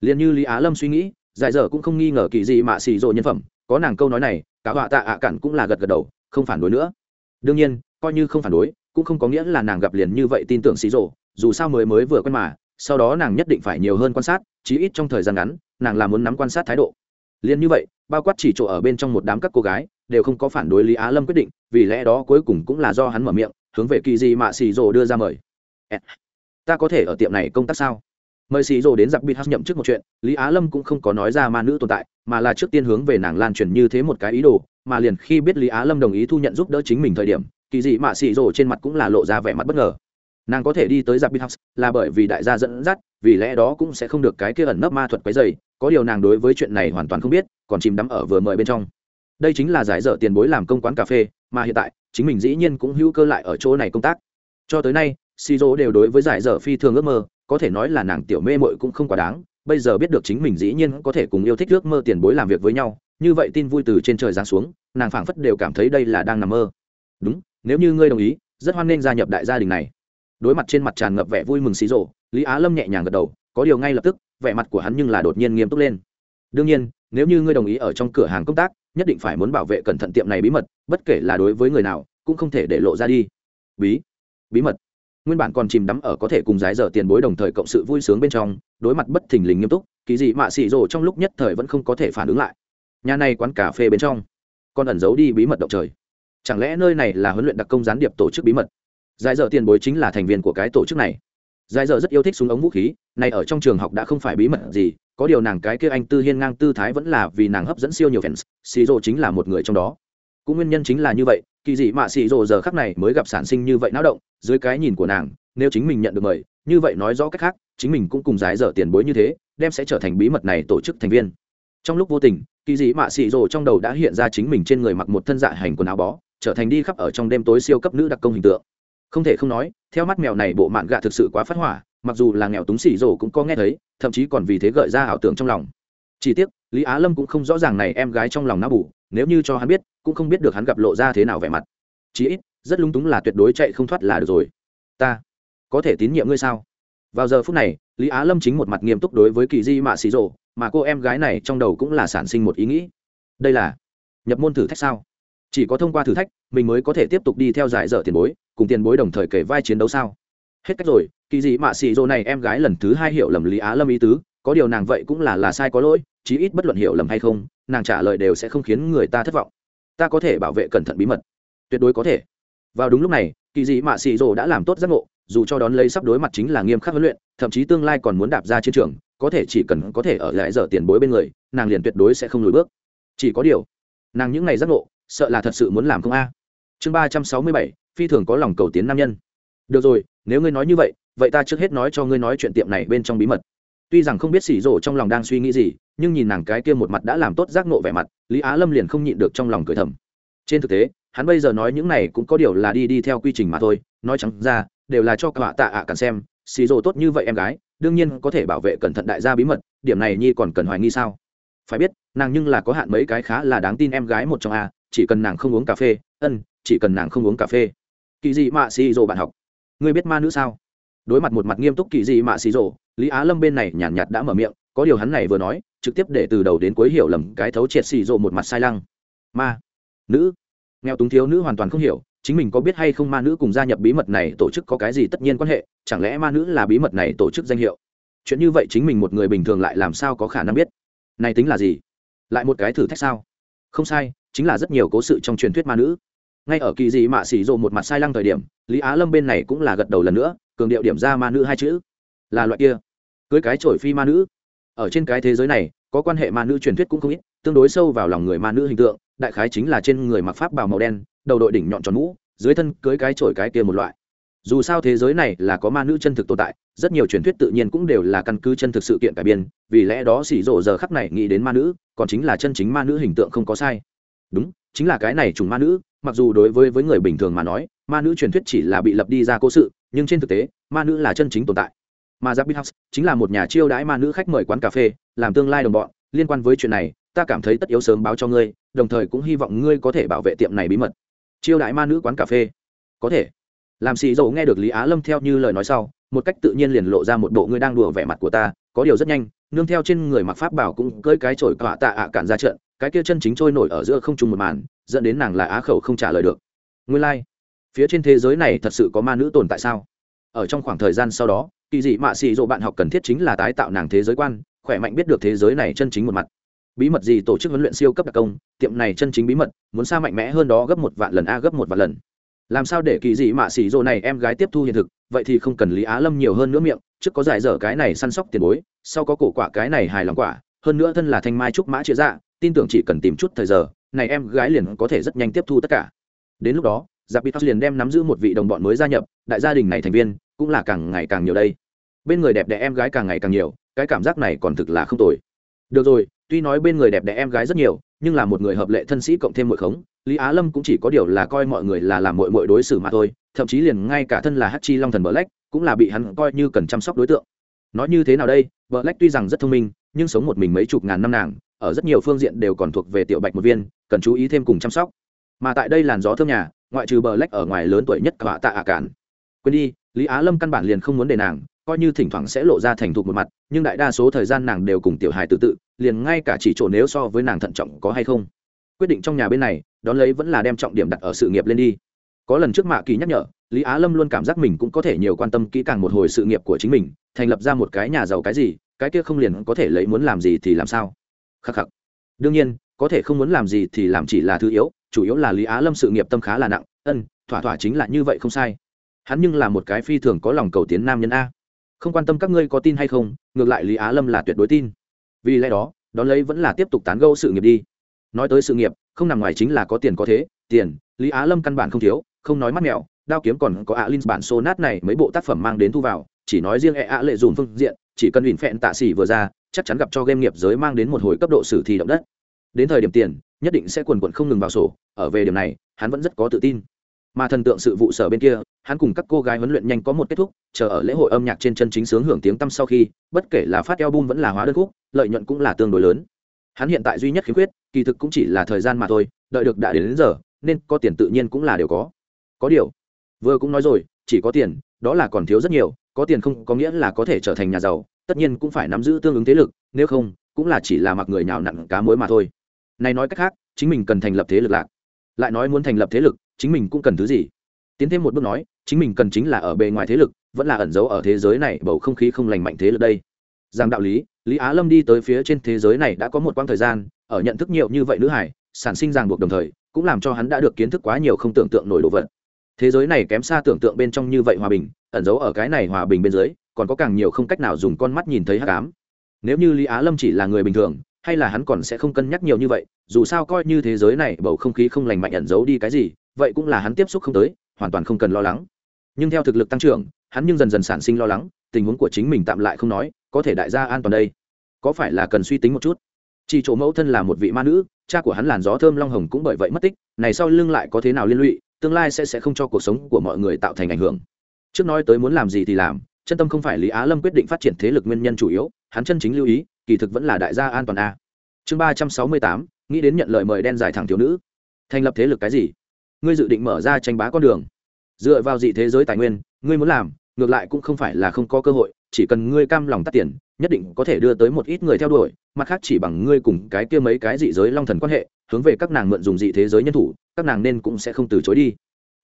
Liền như lý á lâm suy nghĩ, giải giờ cũng không nghi ngờ kỳ gì mà xì rộ nhân phẩm, có nàng câu nói này, cả họa tạ ạ cản cũng là gật gật đầu, không phản đối nữa. Đương nhiên, coi như không phản đối, cũng không có nghĩa là nàng gặp liền như vậy tin tưởng xì rộ, dù sao mới mới vừa quen mà, sau đó nàng nhất định phải nhiều hơn quan sát, chí ít trong thời gian ngắn, nàng là muốn nắm quan sát thái độ liền như vậy, bao quát chỉ chỗ ở bên trong một đám các cô gái, đều không có phản đối lý á lâm quyết định, vì lẽ đó cuối cùng cũng là do hắn mở miệng, hướng về kỳ gì mà xì rồ đưa ra mời. Ta có thể ở tiệm này công tác sao? Mời xì rồ đến giặc bịt hát nhậm trước một chuyện, lý á lâm cũng không có nói ra ma nữ tồn tại, mà là trước tiên hướng về nàng lan truyền như thế một cái ý đồ, mà liền khi biết lý á lâm đồng ý thu nhận giúp đỡ chính mình thời điểm, kỳ dị mạ xì rồ trên mặt cũng là lộ ra vẻ mặt bất ngờ. Nàng có thể đi tới giặc bít house là bởi vì đại gia dẫn dắt vì lẽ đó cũng sẽ không được cái kia ẩn nấp ma thuật quấy dày có điều nàng đối với chuyện này hoàn toàn không biết, còn chìm đắm ở vừa mời bên trong. Đây chính là giải dở tiền bối làm công quán cà phê, mà hiện tại, chính mình dĩ nhiên cũng hữu cơ lại ở chỗ này công tác. Cho tới nay si dỗ đều đối với giải dở phi thường ước mơ, có thể nói là nàng tiểu mê mội cũng không quá đáng, bây giờ biết được chính mình dĩ nhiên có thể cùng yêu thích ước mơ tiền bối làm việc với nhau, như vậy tin vui từ trên trời giáng xuống, nàng phảng phất đều cảm thấy đây là đang nằm mơ. Đúng, nếu như ngươi đồng ý, rất hoan nghênh gia nhập đại gia đình này. Đối mặt trên mặt tràn ngập vẻ vui mừng xí rộ lý á lâm nhẹ nhàng gật đầu, có điều ngay lập tức, vẻ mặt của hắn nhưng là đột nhiên nghiêm túc lên. Đương nhiên, nếu như ngươi đồng ý ở trong cửa hàng công tác, nhất định phải muốn bảo vệ cẩn thận tiệm này bí mật, bất kể là đối với người nào, cũng không thể để lộ ra đi. Bí? Bí mật? Nguyên bản còn chìm đắm ở có thể cùng giái dở tiền bối đồng thời cộng sự vui sướng bên trong, đối mặt bất thình lình nghiêm túc, kỳ dị mạ xị rồ trong lúc nhất thời vẫn không có thể phản ứng lại. Nhà này quán cà phê bên trong, còn ẩn giấu đi bí mật động trời. Chẳng lẽ nơi này là huấn luyện đặc công gián điệp tổ chức bí mật? Giải dở tiền bối chính là thành viên của cái tổ chức này giải dở rất yêu thích súng ống vũ khí này ở trong trường học đã không phải bí mật gì, có điều nàng cái kia anh tư hiên ngang tư thái vẫn là vì nàng hấp dẫn siêu nhiều fans, xì rồ chính là một người trong đó. Cũng nguyên nhân chính là như vậy, kỳ dị mạ xì rồ giờ khắc này mới gặp sản sinh như vậy náo động, dưới cái nhìn của nàng, nếu chính mình nhận được mời, như vậy nói rõ cách khác, chính mình cũng cùng giải dở tiền bối như thế, đem sẽ trở thành bí mật này tổ chức thành viên. Trong lúc vô tình, kỳ dị mạ xì rồ trong đầu đã hiện ra chính mình trên người mặc một thân dạ hành quần áo bó, trở thành đi khắp ở trong đêm tối siêu cấp nữ đặc công hình tượng không thể không nói, theo mắt mèo này bộ mạn gạ thực sự quá phát hỏa, mặc dù là nghèo túng xỉ rổ cũng có nghe thấy, thậm chí còn vì thế gợi ra ảo tưởng trong lòng. Chỉ tiếc, lý á lâm cũng không rõ ràng này em gái trong lòng não bù, nếu như cho hắn biết, cũng không biết được hắn gặp lộ ra thế nào vẻ mặt. Chí ít, rất lung túng là tuyệt đối chạy không thoát là được rồi. Ta, có thể tín nhiệm ngươi sao? Vào giờ phút này, lý á lâm chính một mặt nghiêm túc đối với kỳ di mạ xì rộ mà cô em gái này trong đầu cũng là sản sinh một ý nghĩ. Đây là nhập môn thử thách sao? Chỉ có thông qua thử thách, mình mới có thể tiếp tục đi theo giải dở tiền bối, cùng tiền bối đồng thời kể vai chiến đấu sao? Hết cách rồi, kỳ dị mạ xì rô này em gái lần thứ hai hiểu lầm lý á lâm ý tứ, có điều nàng vậy cũng là là sai có lỗi, chí ít bất luận hiểu lầm hay không, nàng trả lời đều sẽ không khiến người ta thất vọng. Ta có thể bảo vệ cẩn thận bí mật. Tuyệt đối có thể. Vào đúng lúc này, kỳ dị mạ xì rô đã làm tốt giác ngộ, dù cho đón lấy sắp đối mặt chính là nghiêm khắc huấn luyện, thậm chí tương lai còn muốn đạp ra chiến trường, có thể chỉ cần có thể ở lại giờ tiền bối bên người, nàng liền tuyệt đối sẽ không lùi bước. Chỉ có điều, nàng những ngày giác ngộ sợ là thật sự muốn làm không a. Chương ba trăm sáu mươi bảy, phi thường có lòng cầu tiến nam nhân. Được rồi, nếu ngươi nói như vậy vậy ta trước hết nói cho ngươi nói chuyện tiệm này bên trong bí mật. Tuy rằng không biết xỉ rổ trong lòng đang suy nghĩ gì, nhưng nhìn nàng cái kia một mặt đã làm tốt giác nộ vẻ mặt, lý á lâm liền không nhịn được trong lòng cười thầm. Trên thực tế, hắn bây giờ nói những này cũng có điều là đi đi theo quy trình mà thôi, nói chẳng ra, đều là cho cả tạ ạ à cần xem xì rồ tốt như vậy em gái, đương nhiên có thể bảo vệ cẩn thận đại gia bí mật, điểm này nhi còn cần hoài nghi sao? Phải biết, nàng nhưng là có hạn mấy cái khá là đáng tin em gái một trong a chỉ cần nàng không uống cà phê ân chỉ cần nàng không uống cà phê. Kỳ dị mạ xì rồ bạn học. Ngươi biết ma nữ sao? Đối mặt một mặt nghiêm túc kỳ dị mạ xì rồ lý á lâm bên này nhàn nhạt, nhạt đã mở miệng có điều hắn này vừa nói trực tiếp để từ đầu đến cuối hiểu lầm cái thấu triệt xì rồ một mặt sai lăng. Ma nữ. Nghèo túng thiếu nữ hoàn toàn không hiểu chính mình có biết hay không ma nữ cùng gia nhập bí mật này tổ chức có cái gì tất nhiên quan hệ chẳng lẽ ma nữ là bí mật này tổ chức danh hiệu? Chuyện như vậy chính mình một người bình thường lại làm sao có khả năng biết? Này tính là gì? Lại một cái thử thách sao? Không sai chính là rất nhiều cố sự trong truyền thuyết ma nữ. Ngay ở kỳ dị mạ xỉ rộ một mặt sai lăng thời điểm, lý á lâm bên này cũng là gật đầu lần nữa, cường điệu điểm ra ma nữ hai chữ. Là loại kia, cưới cái trổi phi ma nữ. Ở trên cái thế giới này, có quan hệ ma nữ truyền thuyết cũng không ít, tương đối sâu vào lòng người ma nữ hình tượng, đại khái chính là trên người mặc pháp bào màu đen, đầu đội đỉnh nhọn tròn mũ, dưới thân cưới cái trổi cái kia một loại. Dù sao thế giới này là có ma nữ chân thực tồn tại, rất nhiều truyền thuyết tự nhiên cũng đều là căn cứ chân thực sự kiện cải biên, vì lẽ đó xỉ rộ giờ khắc này nghĩ đến ma nữ, còn chính là chân chính ma nữ hình tượng không có sai đúng, chính là cái này trùng ma nữ, mặc dù đối với với người bình thường mà nói, ma nữ truyền thuyết chỉ là bị lập đi ra cố sự, nhưng trên thực tế, ma nữ là chân chính tồn tại. Mà giáp house chính là một nhà chiêu đãi ma nữ khách mời quán cà phê, làm tương lai đồng bọn. Liên quan với chuyện này, ta cảm thấy tất yếu sớm báo cho ngươi, đồng thời cũng hy vọng ngươi có thể bảo vệ tiệm này bí mật. Chiêu đãi ma nữ quán cà phê. Có thể. Làm xì dầu nghe được lý á lâm theo như lời nói sau, một cách tự nhiên liền lộ ra một bộ ngươi đang đùa vẻ mặt của ta, có điều rất nhanh, nương theo trên người mặc pháp bảo cũng cơi cái chổi cọa tạ ạ cản ra trận cái kia chân chính trôi nổi ở giữa không trung một màn, dẫn đến nàng là á khẩu không trả lời được. Nguyên lai、like. phía trên thế giới này thật sự có ma nữ tồn tại sao? Ở trong khoảng thời gian sau đó, kỳ dị mạ xì dỗ bạn học cần thiết chính là tái tạo nàng thế giới quan, khỏe mạnh biết được thế giới này chân chính một mặt. Bí mật gì tổ chức huấn luyện siêu cấp đặc công, tiệm này chân chính bí mật, muốn xa mạnh mẽ hơn đó gấp một vạn lần a gấp một vạn lần. Làm sao để kỳ dị mạ xì rô này em gái tiếp thu hiện thực, vậy thì không cần lý á lâm nhiều hơn nữa miệng, trước có giải dở cái này săn sóc tiền bối, sau có cổ quả cái này hài lòng quả, hơn nữa thân là thanh mai trúc mã chĩa dạ tin tưởng chỉ cần tìm chút thời giờ, này em gái liền có thể rất nhanh tiếp thu tất cả. Đến lúc đó, giặc bị liền đem nắm giữ một vị đồng bọn mới gia nhập, đại gia đình này thành viên cũng là càng ngày càng nhiều đây. Bên người đẹp đẽ em gái càng ngày càng nhiều, cái cảm giác này còn thực là không tồi. Được rồi, tuy nói bên người đẹp đẽ em gái rất nhiều, nhưng là một người hợp lệ thân sĩ cộng thêm mội khống, lý á lâm cũng chỉ có điều là coi mọi người là làm mội mội đối xử mà thôi, thậm chí liền ngay cả thân là hát chi long thần bờ lách cũng là bị hắn coi như cần chăm sóc đối tượng. Nói như thế nào đây? Bờ lách tuy rằng rất thông minh, nhưng sống một mình mấy chục ngàn năm nàng ở rất nhiều phương diện đều còn thuộc về tiểu bạch một viên, cần chú ý thêm cùng chăm sóc. Mà tại đây làn gió thơm nhà, ngoại trừ bờ lách ở ngoài lớn tuổi nhất cả tạ ạ cản quên đi, lý á lâm căn bản liền không muốn để nàng, coi như thỉnh thoảng sẽ lộ ra thành thục một mặt, nhưng đại đa số thời gian nàng đều cùng tiểu hài tự tự, liền ngay cả chỉ chỗ nếu so với nàng thận trọng có hay không. Quyết định trong nhà bên này, đón lấy vẫn là đem trọng điểm đặt ở sự nghiệp lên đi. Có lần trước mạ kỳ nhắc nhở, lý á lâm luôn cảm giác mình cũng có thể nhiều quan tâm kỹ càng một hồi sự nghiệp của chính mình, thành lập ra một cái nhà giàu cái gì, cái kia không liền có thể lấy muốn làm gì thì làm sao khắc khắc. Đương nhiên, có thể không muốn làm gì thì làm chỉ là thứ yếu, chủ yếu là lý á lâm sự nghiệp tâm khá là nặng. Ân, thỏa thỏa chính là như vậy không sai. Hắn nhưng là một cái phi thường có lòng cầu tiến nam nhân a. Không quan tâm các ngươi có tin hay không, ngược lại lý á lâm là tuyệt đối tin. Vì lẽ đó, đón lấy vẫn là tiếp tục tán gẫu sự nghiệp đi. Nói tới sự nghiệp, không nằm ngoài chính là có tiền có thế, tiền, lý á lâm căn bản không thiếu, không nói mắt mẹo, đao kiếm còn có ạ linh bản xô nát này mấy bộ tác phẩm mang đến thu vào, chỉ nói riêng e ạ lệ dùng phương diện chỉ cần ủy phẹn tạ xỉ vừa ra chắc chắn gặp cho game nghiệp giới mang đến một hồi cấp độ sử thi động đất. Đến thời điểm tiền nhất định sẽ quần quận không ngừng vào sổ ở về điểm này hắn vẫn rất có tự tin. Mà thần tượng sự vụ sở bên kia hắn cùng các cô gái huấn luyện nhanh có một kết thúc chờ ở lễ hội âm nhạc trên chân chính sướng hưởng tiếng tăm sau khi bất kể là phát album vẫn là hóa đơn khúc lợi nhuận cũng là tương đối lớn. Hắn hiện tại duy nhất khiếm khuyết kỳ thực cũng chỉ là thời gian mà thôi đợi được đã đến, đến giờ nên có tiền tự nhiên cũng là đều có. Có điều vừa cũng nói rồi chỉ có tiền đó là còn thiếu rất nhiều có tiền không có nghĩa là có thể trở thành nhà giàu, tất nhiên cũng phải nắm giữ tương ứng thế lực, nếu không, cũng là chỉ là mặc người nào nặn cá mối mà thôi. Này nói cách khác, chính mình cần thành lập thế lực lạc. Lại nói muốn thành lập thế lực, chính mình cũng cần thứ gì? Tiến thêm một bước nói, chính mình cần chính là ở bề ngoài thế lực, vẫn là ẩn giấu ở thế giới này bầu không khí không lành mạnh thế lực đây. Rằng đạo lý lý á lâm đi tới phía trên thế giới này đã có một quãng thời gian, ở nhận thức nhiều như vậy nữ hải, sản sinh ràng buộc đồng thời, cũng làm cho hắn đã được kiến thức quá nhiều không tưởng tượng nổi đồ vật thế giới này kém xa tưởng tượng bên trong như vậy hòa bình, ẩn giấu ở cái này hòa bình bên dưới, còn có càng nhiều không cách nào dùng con mắt nhìn thấy hắc ám. Nếu như lý á lâm chỉ là người bình thường, hay là hắn còn sẽ không cân nhắc nhiều như vậy, dù sao coi như thế giới này bầu không khí không lành mạnh ẩn giấu đi cái gì, vậy cũng là hắn tiếp xúc không tới, hoàn toàn không cần lo lắng. Nhưng theo thực lực tăng trưởng, hắn nhưng dần dần sản sinh lo lắng, tình huống của chính mình tạm lại không nói, có thể đại gia an toàn đây. Có phải là cần suy tính một chút? Chỉ chỗ mẫu thân là một vị ma nữ, cha của hắn làn gió thơm long hồng cũng bởi vậy mất tích, này sau lưng lại có thế nào liên lụy? Tương lai sẽ sẽ không cho cuộc sống của mọi người tạo thành ảnh hưởng. Trước nói tới muốn làm gì thì làm, chân tâm không phải lý á lâm quyết định phát triển thế lực nguyên nhân chủ yếu, hắn chân chính lưu ý, kỳ thực vẫn là đại gia an toàn a. Chương ba trăm sáu mươi tám, nghĩ đến nhận lời mời đen dài thẳng thiếu nữ. Thành lập thế lực cái gì? Ngươi dự định mở ra tranh bá con đường. Dựa vào dị thế giới tài nguyên, ngươi muốn làm, ngược lại cũng không phải là không có cơ hội, chỉ cần ngươi cam lòng tắt tiền, nhất định có thể đưa tới một ít người theo đuổi, mặt khác chỉ bằng ngươi cùng cái kia mấy cái dị giới long thần quan hệ, hướng về các nàng mượn dùng dị thế giới nhân thủ các nàng nên cũng sẽ không từ chối đi.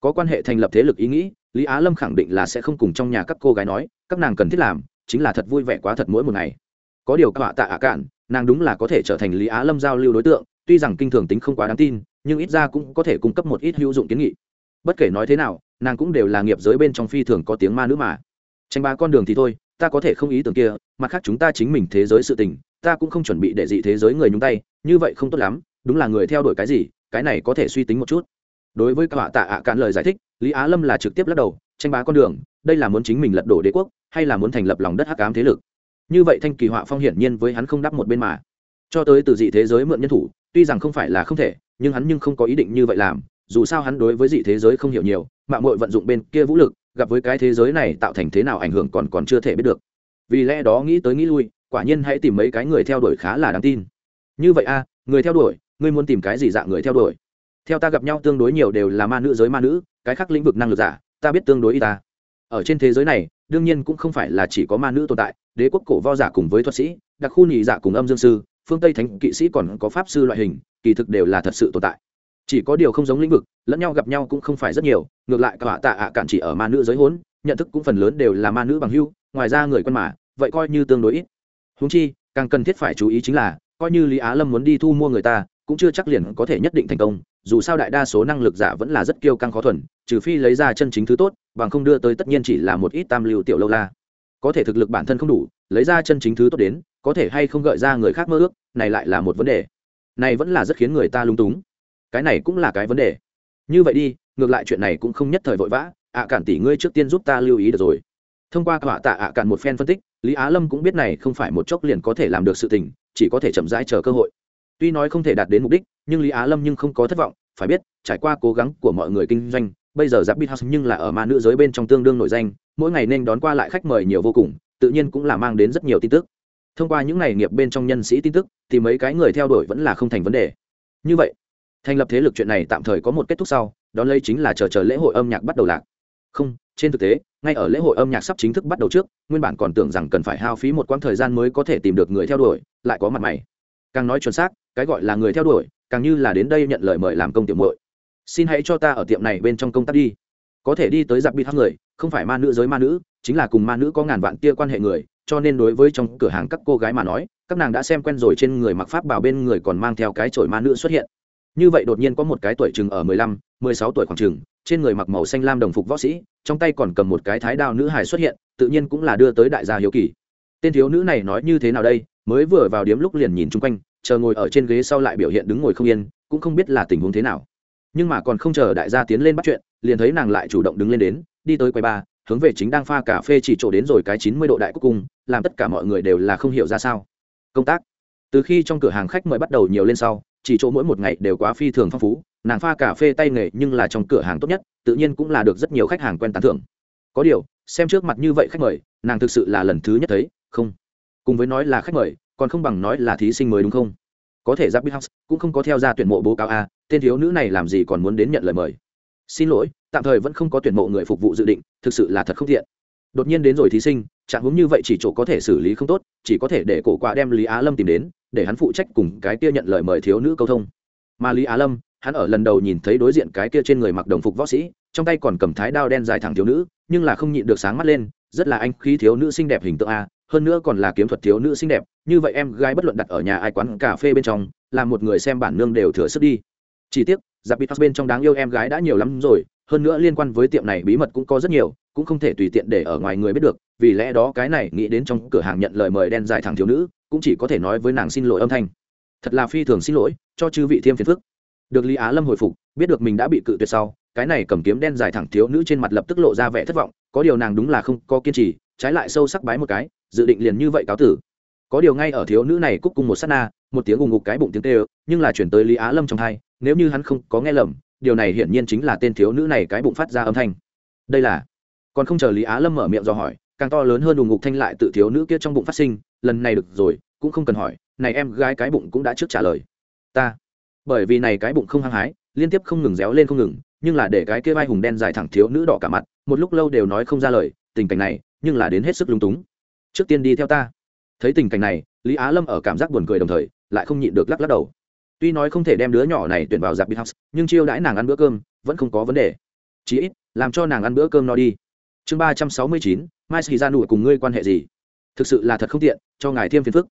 Có quan hệ thành lập thế lực ý nghĩ, lý á lâm khẳng định là sẽ không cùng trong nhà các cô gái nói, các nàng cần thiết làm chính là thật vui vẻ quá thật mỗi một ngày. Có điều các họa tạ ạ cạn, nàng đúng là có thể trở thành lý á lâm giao lưu đối tượng, tuy rằng kinh thường tính không quá đáng tin, nhưng ít ra cũng có thể cung cấp một ít hữu dụng kiến nghị. Bất kể nói thế nào, nàng cũng đều là nghiệp giới bên trong phi thường có tiếng ma nữ mà. Tranh ba con đường thì thôi, ta có thể không ý tưởng kia, mặt khác chúng ta chính mình thế giới sự tình, ta cũng không chuẩn bị để dị thế giới người nhúng tay, như vậy không tốt lắm, đúng là người theo đuổi cái gì cái này có thể suy tính một chút. Đối với các họa tạ ạ cạn lời giải thích, lý á lâm là trực tiếp lắc đầu, tranh bá con đường, đây là muốn chính mình lật đổ đế quốc, hay là muốn thành lập lòng đất hắc ám thế lực. Như vậy thanh kỳ họa phong hiển nhiên với hắn không đắp một bên mà. Cho tới từ dị thế giới mượn nhân thủ, tuy rằng không phải là không thể, nhưng hắn nhưng không có ý định như vậy làm, dù sao hắn đối với dị thế giới không hiểu nhiều, mạng mội vận dụng bên kia vũ lực, gặp với cái thế giới này tạo thành thế nào ảnh hưởng còn còn chưa thể biết được. Vì lẽ đó nghĩ tới nghĩ lui, quả nhiên hãy tìm mấy cái người theo đuổi khá là đáng tin. Như vậy a, người theo đuổi ngươi muốn tìm cái gì dạng người theo đuổi? Theo ta gặp nhau tương đối nhiều đều là ma nữ giới ma nữ, cái khác lĩnh vực năng lực giả, ta biết tương đối y ta. Ở trên thế giới này, đương nhiên cũng không phải là chỉ có ma nữ tồn tại, đế quốc cổ vo giả cùng với thuật sĩ, đặc khu nhị giả cùng âm dương sư, phương tây thánh kỵ sĩ còn có pháp sư loại hình, kỳ thực đều là thật sự tồn tại. Chỉ có điều không giống lĩnh vực, lẫn nhau gặp nhau cũng không phải rất nhiều, ngược lại cả tạ ạ cản chỉ ở ma nữ giới hốn, nhận thức cũng phần lớn đều là ma nữ bằng hưu, ngoài ra người quân mà, vậy coi như tương đối ít. Húng chi, càng cần thiết phải chú ý chính là, coi như lý á lâm muốn đi thu mua người ta cũng chưa chắc liền có thể nhất định thành công, dù sao đại đa số năng lực giả vẫn là rất kiêu căng khó thuần, trừ phi lấy ra chân chính thứ tốt, bằng không đưa tới tất nhiên chỉ là một ít tam lưu tiểu lâu la. Có thể thực lực bản thân không đủ, lấy ra chân chính thứ tốt đến, có thể hay không gợi ra người khác mơ ước, này lại là một vấn đề. Này vẫn là rất khiến người ta lung túng. Cái này cũng là cái vấn đề. Như vậy đi, ngược lại chuyện này cũng không nhất thời vội vã, ạ cản tỷ ngươi trước tiên giúp ta lưu ý được rồi. Thông qua họa tạ ạ cản một phen phân tích, lý á lâm cũng biết này không phải một chốc liền có thể làm được sự tình, chỉ có thể chậm rãi chờ cơ hội tuy nói không thể đạt đến mục đích, nhưng lý á lâm nhưng không có thất vọng, phải biết, trải qua cố gắng của mọi người kinh doanh, bây giờ giáp bít house nhưng là ở ma nữ giới bên trong tương đương nổi danh, mỗi ngày nên đón qua lại khách mời nhiều vô cùng, tự nhiên cũng là mang đến rất nhiều tin tức. Thông qua những ngày nghiệp bên trong nhân sĩ tin tức, thì mấy cái người theo đuổi vẫn là không thành vấn đề. Như vậy, thành lập thế lực chuyện này tạm thời có một kết thúc sau, đón lấy chính là chờ chờ lễ hội âm nhạc bắt đầu lạc. Không, trên thực tế, ngay ở lễ hội âm nhạc sắp chính thức bắt đầu trước, nguyên bản còn tưởng rằng cần phải hao phí một quãng thời gian mới có thể tìm được người theo đuổi, lại có mặt mày. Càng nói chuẩn xác cái gọi là người theo đuổi, càng như là đến đây nhận lời mời làm công tiểu muội. Xin hãy cho ta ở tiệm này bên trong công tác đi. Có thể đi tới giặc bị hắc người, không phải ma nữ giới ma nữ, chính là cùng ma nữ có ngàn vạn tia quan hệ người, cho nên đối với trong cửa hàng các cô gái mà nói, các nàng đã xem quen rồi trên người mặc pháp bảo bên người còn mang theo cái chổi ma nữ xuất hiện. Như vậy đột nhiên có một cái tuổi chừng ở mười lăm, mười sáu tuổi khoảng chừng, trên người mặc màu xanh lam đồng phục võ sĩ, trong tay còn cầm một cái thái đao nữ hài xuất hiện, tự nhiên cũng là đưa tới đại gia hiếu kỳ. Tên thiếu nữ này nói như thế nào đây? Mới vừa vào điếm lúc liền nhìn chung quanh chờ ngồi ở trên ghế sau lại biểu hiện đứng ngồi không yên, cũng không biết là tình huống thế nào. Nhưng mà còn không chờ đại gia tiến lên bắt chuyện, liền thấy nàng lại chủ động đứng lên đến, đi tới quầy ba hướng về chính đang pha cà phê chỉ chỗ đến rồi cái chín mươi độ đại cuối cung, làm tất cả mọi người đều là không hiểu ra sao. Công tác. Từ khi trong cửa hàng khách mời bắt đầu nhiều lên sau, chỉ chỗ mỗi một ngày đều quá phi thường phong phú, nàng pha cà phê tay nghề nhưng là trong cửa hàng tốt nhất, tự nhiên cũng là được rất nhiều khách hàng quen tán thưởng. Có điều, xem trước mặt như vậy khách mời, nàng thực sự là lần thứ nhất thấy, không. Cùng với nói là khách mời còn không bằng nói là thí sinh mới đúng không? Có thể ra house cũng không có theo ra tuyển mộ bố cáo a, tên thiếu nữ này làm gì còn muốn đến nhận lời mời? Xin lỗi, tạm thời vẫn không có tuyển mộ người phục vụ dự định, thực sự là thật không thiện đột nhiên đến rồi thí sinh, trạng hướng như vậy chỉ chỗ có thể xử lý không tốt, chỉ có thể để cổ quạ đem lý á lâm tìm đến, để hắn phụ trách cùng cái kia nhận lời mời thiếu nữ câu thông. Mà lý á lâm, hắn ở lần đầu nhìn thấy đối diện cái kia trên người mặc đồng phục võ sĩ, trong tay còn cầm thái đao đen dài thẳng thiếu nữ, nhưng là không nhịn được sáng mắt lên, rất là anh khí thiếu nữ xinh đẹp hình tượng a hơn nữa còn là kiếm thuật thiếu nữ xinh đẹp, như vậy em gái bất luận đặt ở nhà ai quán cà phê bên trong là một người xem bản nương đều thừa sức đi. Chỉ tiếc, giặc bít bên trong đáng yêu em gái đã nhiều lắm rồi, hơn nữa liên quan với tiệm này bí mật cũng có rất nhiều, cũng không thể tùy tiện để ở ngoài người biết được, vì lẽ đó cái này nghĩ đến trong cửa hàng nhận lời mời đen dài thẳng thiếu nữ, cũng chỉ có thể nói với nàng xin lỗi âm thanh. Thật là phi thường xin lỗi, cho chư vị thiêm phiền phức. Được lý á lâm hồi phục, biết được mình đã bị cự tuyệt sau, cái này cầm kiếm đen dài thẳng thiếu nữ trên mặt lập tức lộ ra vẻ thất vọng, có điều nàng đúng là không có kiên trì, trái lại sâu sắc bái một cái dự định liền như vậy cáo tử. Có điều ngay ở thiếu nữ này cúc cùng một sát na, một tiếng ùng ngục cái bụng tiếng tê nhưng là chuyển tới lý á lâm trong thai, nếu như hắn không có nghe lầm, điều này hiển nhiên chính là tên thiếu nữ này cái bụng phát ra âm thanh. Đây là, còn không chờ lý á lâm mở miệng do hỏi, càng to lớn hơn ùng ngục thanh lại tự thiếu nữ kia trong bụng phát sinh, lần này được rồi, cũng không cần hỏi, này em gái cái bụng cũng đã trước trả lời. Ta, bởi vì này cái bụng không hăng hái, liên tiếp không ngừng réo lên không ngừng, nhưng là để cái kia vai hùng đen dài thẳng thiếu nữ đỏ cả mặt, một lúc lâu đều nói không ra lời, tình cảnh này, nhưng là đến hết sức lung túng trước tiên đi theo ta thấy tình cảnh này lý á lâm ở cảm giác buồn cười đồng thời lại không nhịn được lắc lắc đầu tuy nói không thể đem đứa nhỏ này tuyển vào giặc bít house, nhưng chiêu đãi nàng ăn bữa cơm vẫn không có vấn đề chí ít làm cho nàng ăn bữa cơm no đi chương ba trăm sáu mươi chín mai xì ra nụ cùng ngươi quan hệ gì thực sự là thật không tiện, cho ngài thêm phiền phức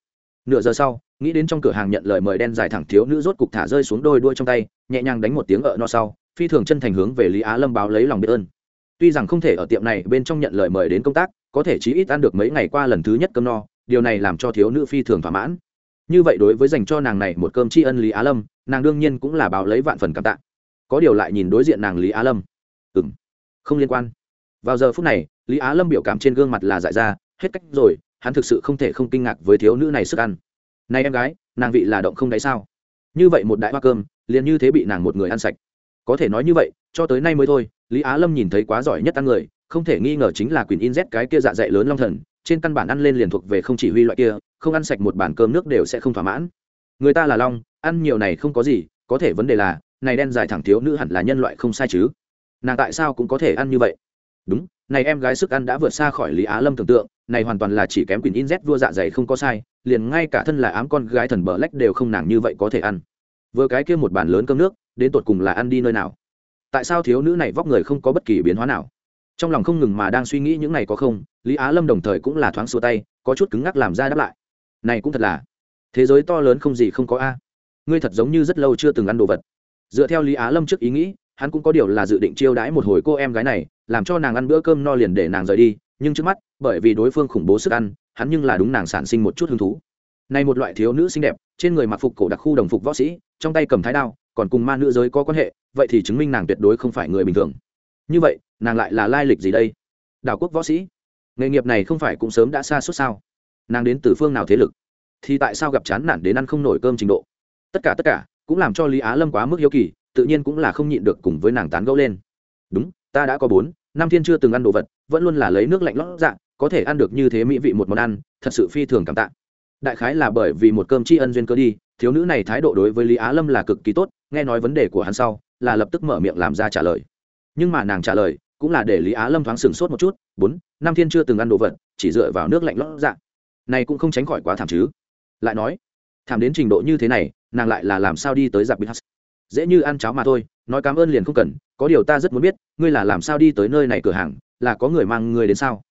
nửa giờ sau nghĩ đến trong cửa hàng nhận lời mời đen dài thẳng thiếu nữ rốt cục thả rơi xuống đôi đuôi trong tay nhẹ nhàng đánh một tiếng ợ no sau phi thường chân thành hướng về lý á lâm báo lấy lòng biết ơn tuy rằng không thể ở tiệm này bên trong nhận lời mời đến công tác có thể chí ít ăn được mấy ngày qua lần thứ nhất cơm no, điều này làm cho thiếu nữ phi thường thỏa mãn. Như vậy đối với dành cho nàng này một cơm tri ân lý á lâm, nàng đương nhiên cũng là báo lấy vạn phần cảm tạ. Có điều lại nhìn đối diện nàng lý á lâm. Ừ m không liên quan. Vào giờ phút này, lý á lâm biểu cảm trên gương mặt là dại ra, hết cách rồi, hắn thực sự không thể không kinh ngạc với thiếu nữ này sức ăn. Này em gái, nàng vị là động không đáy sao? Như vậy một đại hoa cơm, liền như thế bị nàng một người ăn sạch. Có thể nói như vậy, cho tới nay mới thôi, lý á lâm nhìn thấy quá giỏi nhất ăn người không thể nghi ngờ chính là quyền in z cái kia dạ dày lớn long thần, trên căn bản ăn lên liền thuộc về không chỉ huy loại kia, không ăn sạch một bản cơm nước đều sẽ không thỏa mãn. Người ta là long, ăn nhiều này không có gì, có thể vấn đề là, này đen dài thẳng thiếu nữ hẳn là nhân loại không sai chứ. Nàng tại sao cũng có thể ăn như vậy? Đúng, này em gái sức ăn đã vượt xa khỏi lý á lâm tưởng tượng, này hoàn toàn là chỉ kém quyền in z vua dạ dày không có sai, liền ngay cả thân là ám con gái thần bờ lách đều không nàng như vậy có thể ăn. Vừa cái kia một bàn lớn cơm nước, đến tột cùng là ăn đi nơi nào? Tại sao thiếu nữ này vóc người không có bất kỳ biến hóa nào? Trong lòng không ngừng mà đang suy nghĩ những này có không, lý á lâm đồng thời cũng là thoáng xua tay, có chút cứng ngắc làm ra đáp lại. Này cũng thật là, thế giới to lớn không gì không có a. Ngươi thật giống như rất lâu chưa từng ăn đồ vật. Dựa theo lý á lâm trước ý nghĩ, hắn cũng có điều là dự định chiêu đãi một hồi cô em gái này, làm cho nàng ăn bữa cơm no liền để nàng rời đi, nhưng trước mắt, bởi vì đối phương khủng bố sức ăn, hắn nhưng là đúng nàng sản sinh một chút hứng thú. Này một loại thiếu nữ xinh đẹp, trên người mặc phục cổ đặc khu đồng phục võ sĩ, trong tay cầm thái đao, còn cùng ma nữ giới có quan hệ, vậy thì chứng minh nàng tuyệt đối không phải người bình thường. Như vậy nàng lại là lai lịch gì đây? Đảo quốc võ sĩ. Nghề nghiệp này không phải cũng sớm đã xa suốt sao? Nàng đến từ phương nào thế lực? Thì tại sao gặp chán nản đến ăn không nổi cơm trình độ? Tất cả tất cả, cũng làm cho lý á lâm quá mức hiếu kỳ, tự nhiên cũng là không nhịn được cùng với nàng tán gẫu lên. Đúng, ta đã có bốn, năm thiên chưa từng ăn đồ vật, vẫn luôn là lấy nước lạnh lót dạng có thể ăn được như thế mỹ vị một món ăn, thật sự phi thường cảm tạ. Đại khái là bởi vì một cơm tri ân duyên cơ đi, thiếu nữ này thái độ đối với lý á lâm là cực kỳ tốt, nghe nói vấn đề của hắn sau, là lập tức mở miệng làm ra trả lời. Nhưng mà nàng trả lời cũng là để lý á lâm thoáng sửng sốt một chút, bốn Nam thiên chưa từng ăn đồ vật, chỉ dựa vào nước lạnh lót dạ. Này cũng không tránh khỏi quá thảm chứ. Lại nói, thảm đến trình độ như thế này, nàng lại là làm sao đi tới giặc bít dễ như ăn cháo mà thôi, nói cảm ơn liền không cần, có điều ta rất muốn biết, ngươi là làm sao đi tới nơi này cửa hàng, là có người mang ngươi đến sao?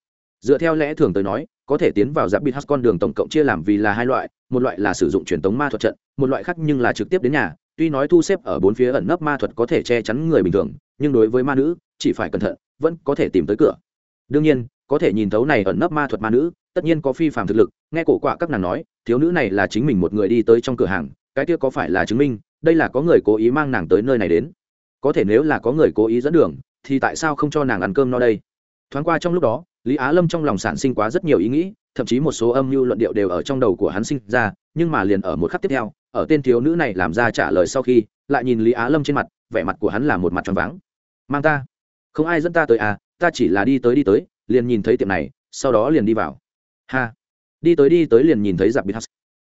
Dựa theo lẽ thường tới nói, có thể tiến vào giáp bít con đường tổng cộng chia làm vì là hai loại, một loại là sử dụng truyền thống ma thuật trận, một loại khác nhưng là trực tiếp đến nhà. Tuy nói thu xếp ở bốn phía ẩn nấp ma thuật có thể che chắn người bình thường, nhưng đối với ma nữ chỉ phải cẩn thận, vẫn có thể tìm tới cửa. Đương nhiên, có thể nhìn thấu này ẩn nấp ma thuật ma nữ, tất nhiên có phi phạm thực lực, nghe cổ quạ các nàng nói, thiếu nữ này là chính mình một người đi tới trong cửa hàng, cái kia có phải là chứng minh, đây là có người cố ý mang nàng tới nơi này đến? Có thể nếu là có người cố ý dẫn đường, thì tại sao không cho nàng ăn cơm no đây? Thoáng qua trong lúc đó, lý á lâm trong lòng sản sinh quá rất nhiều ý nghĩ, thậm chí một số âm mưu luận điệu đều ở trong đầu của hắn sinh ra, nhưng mà liền ở một khắc tiếp theo, ở tên thiếu nữ này làm ra trả lời sau khi, lại nhìn lý á lâm trên mặt, vẻ mặt của hắn là một mặt tròn váng. Mang ta không ai dẫn ta tới à ta chỉ là đi tới đi tới, liền nhìn thấy tiệm này, sau đó liền đi vào. Ha. Đi tới đi tới liền nhìn thấy giặc bịt hắc.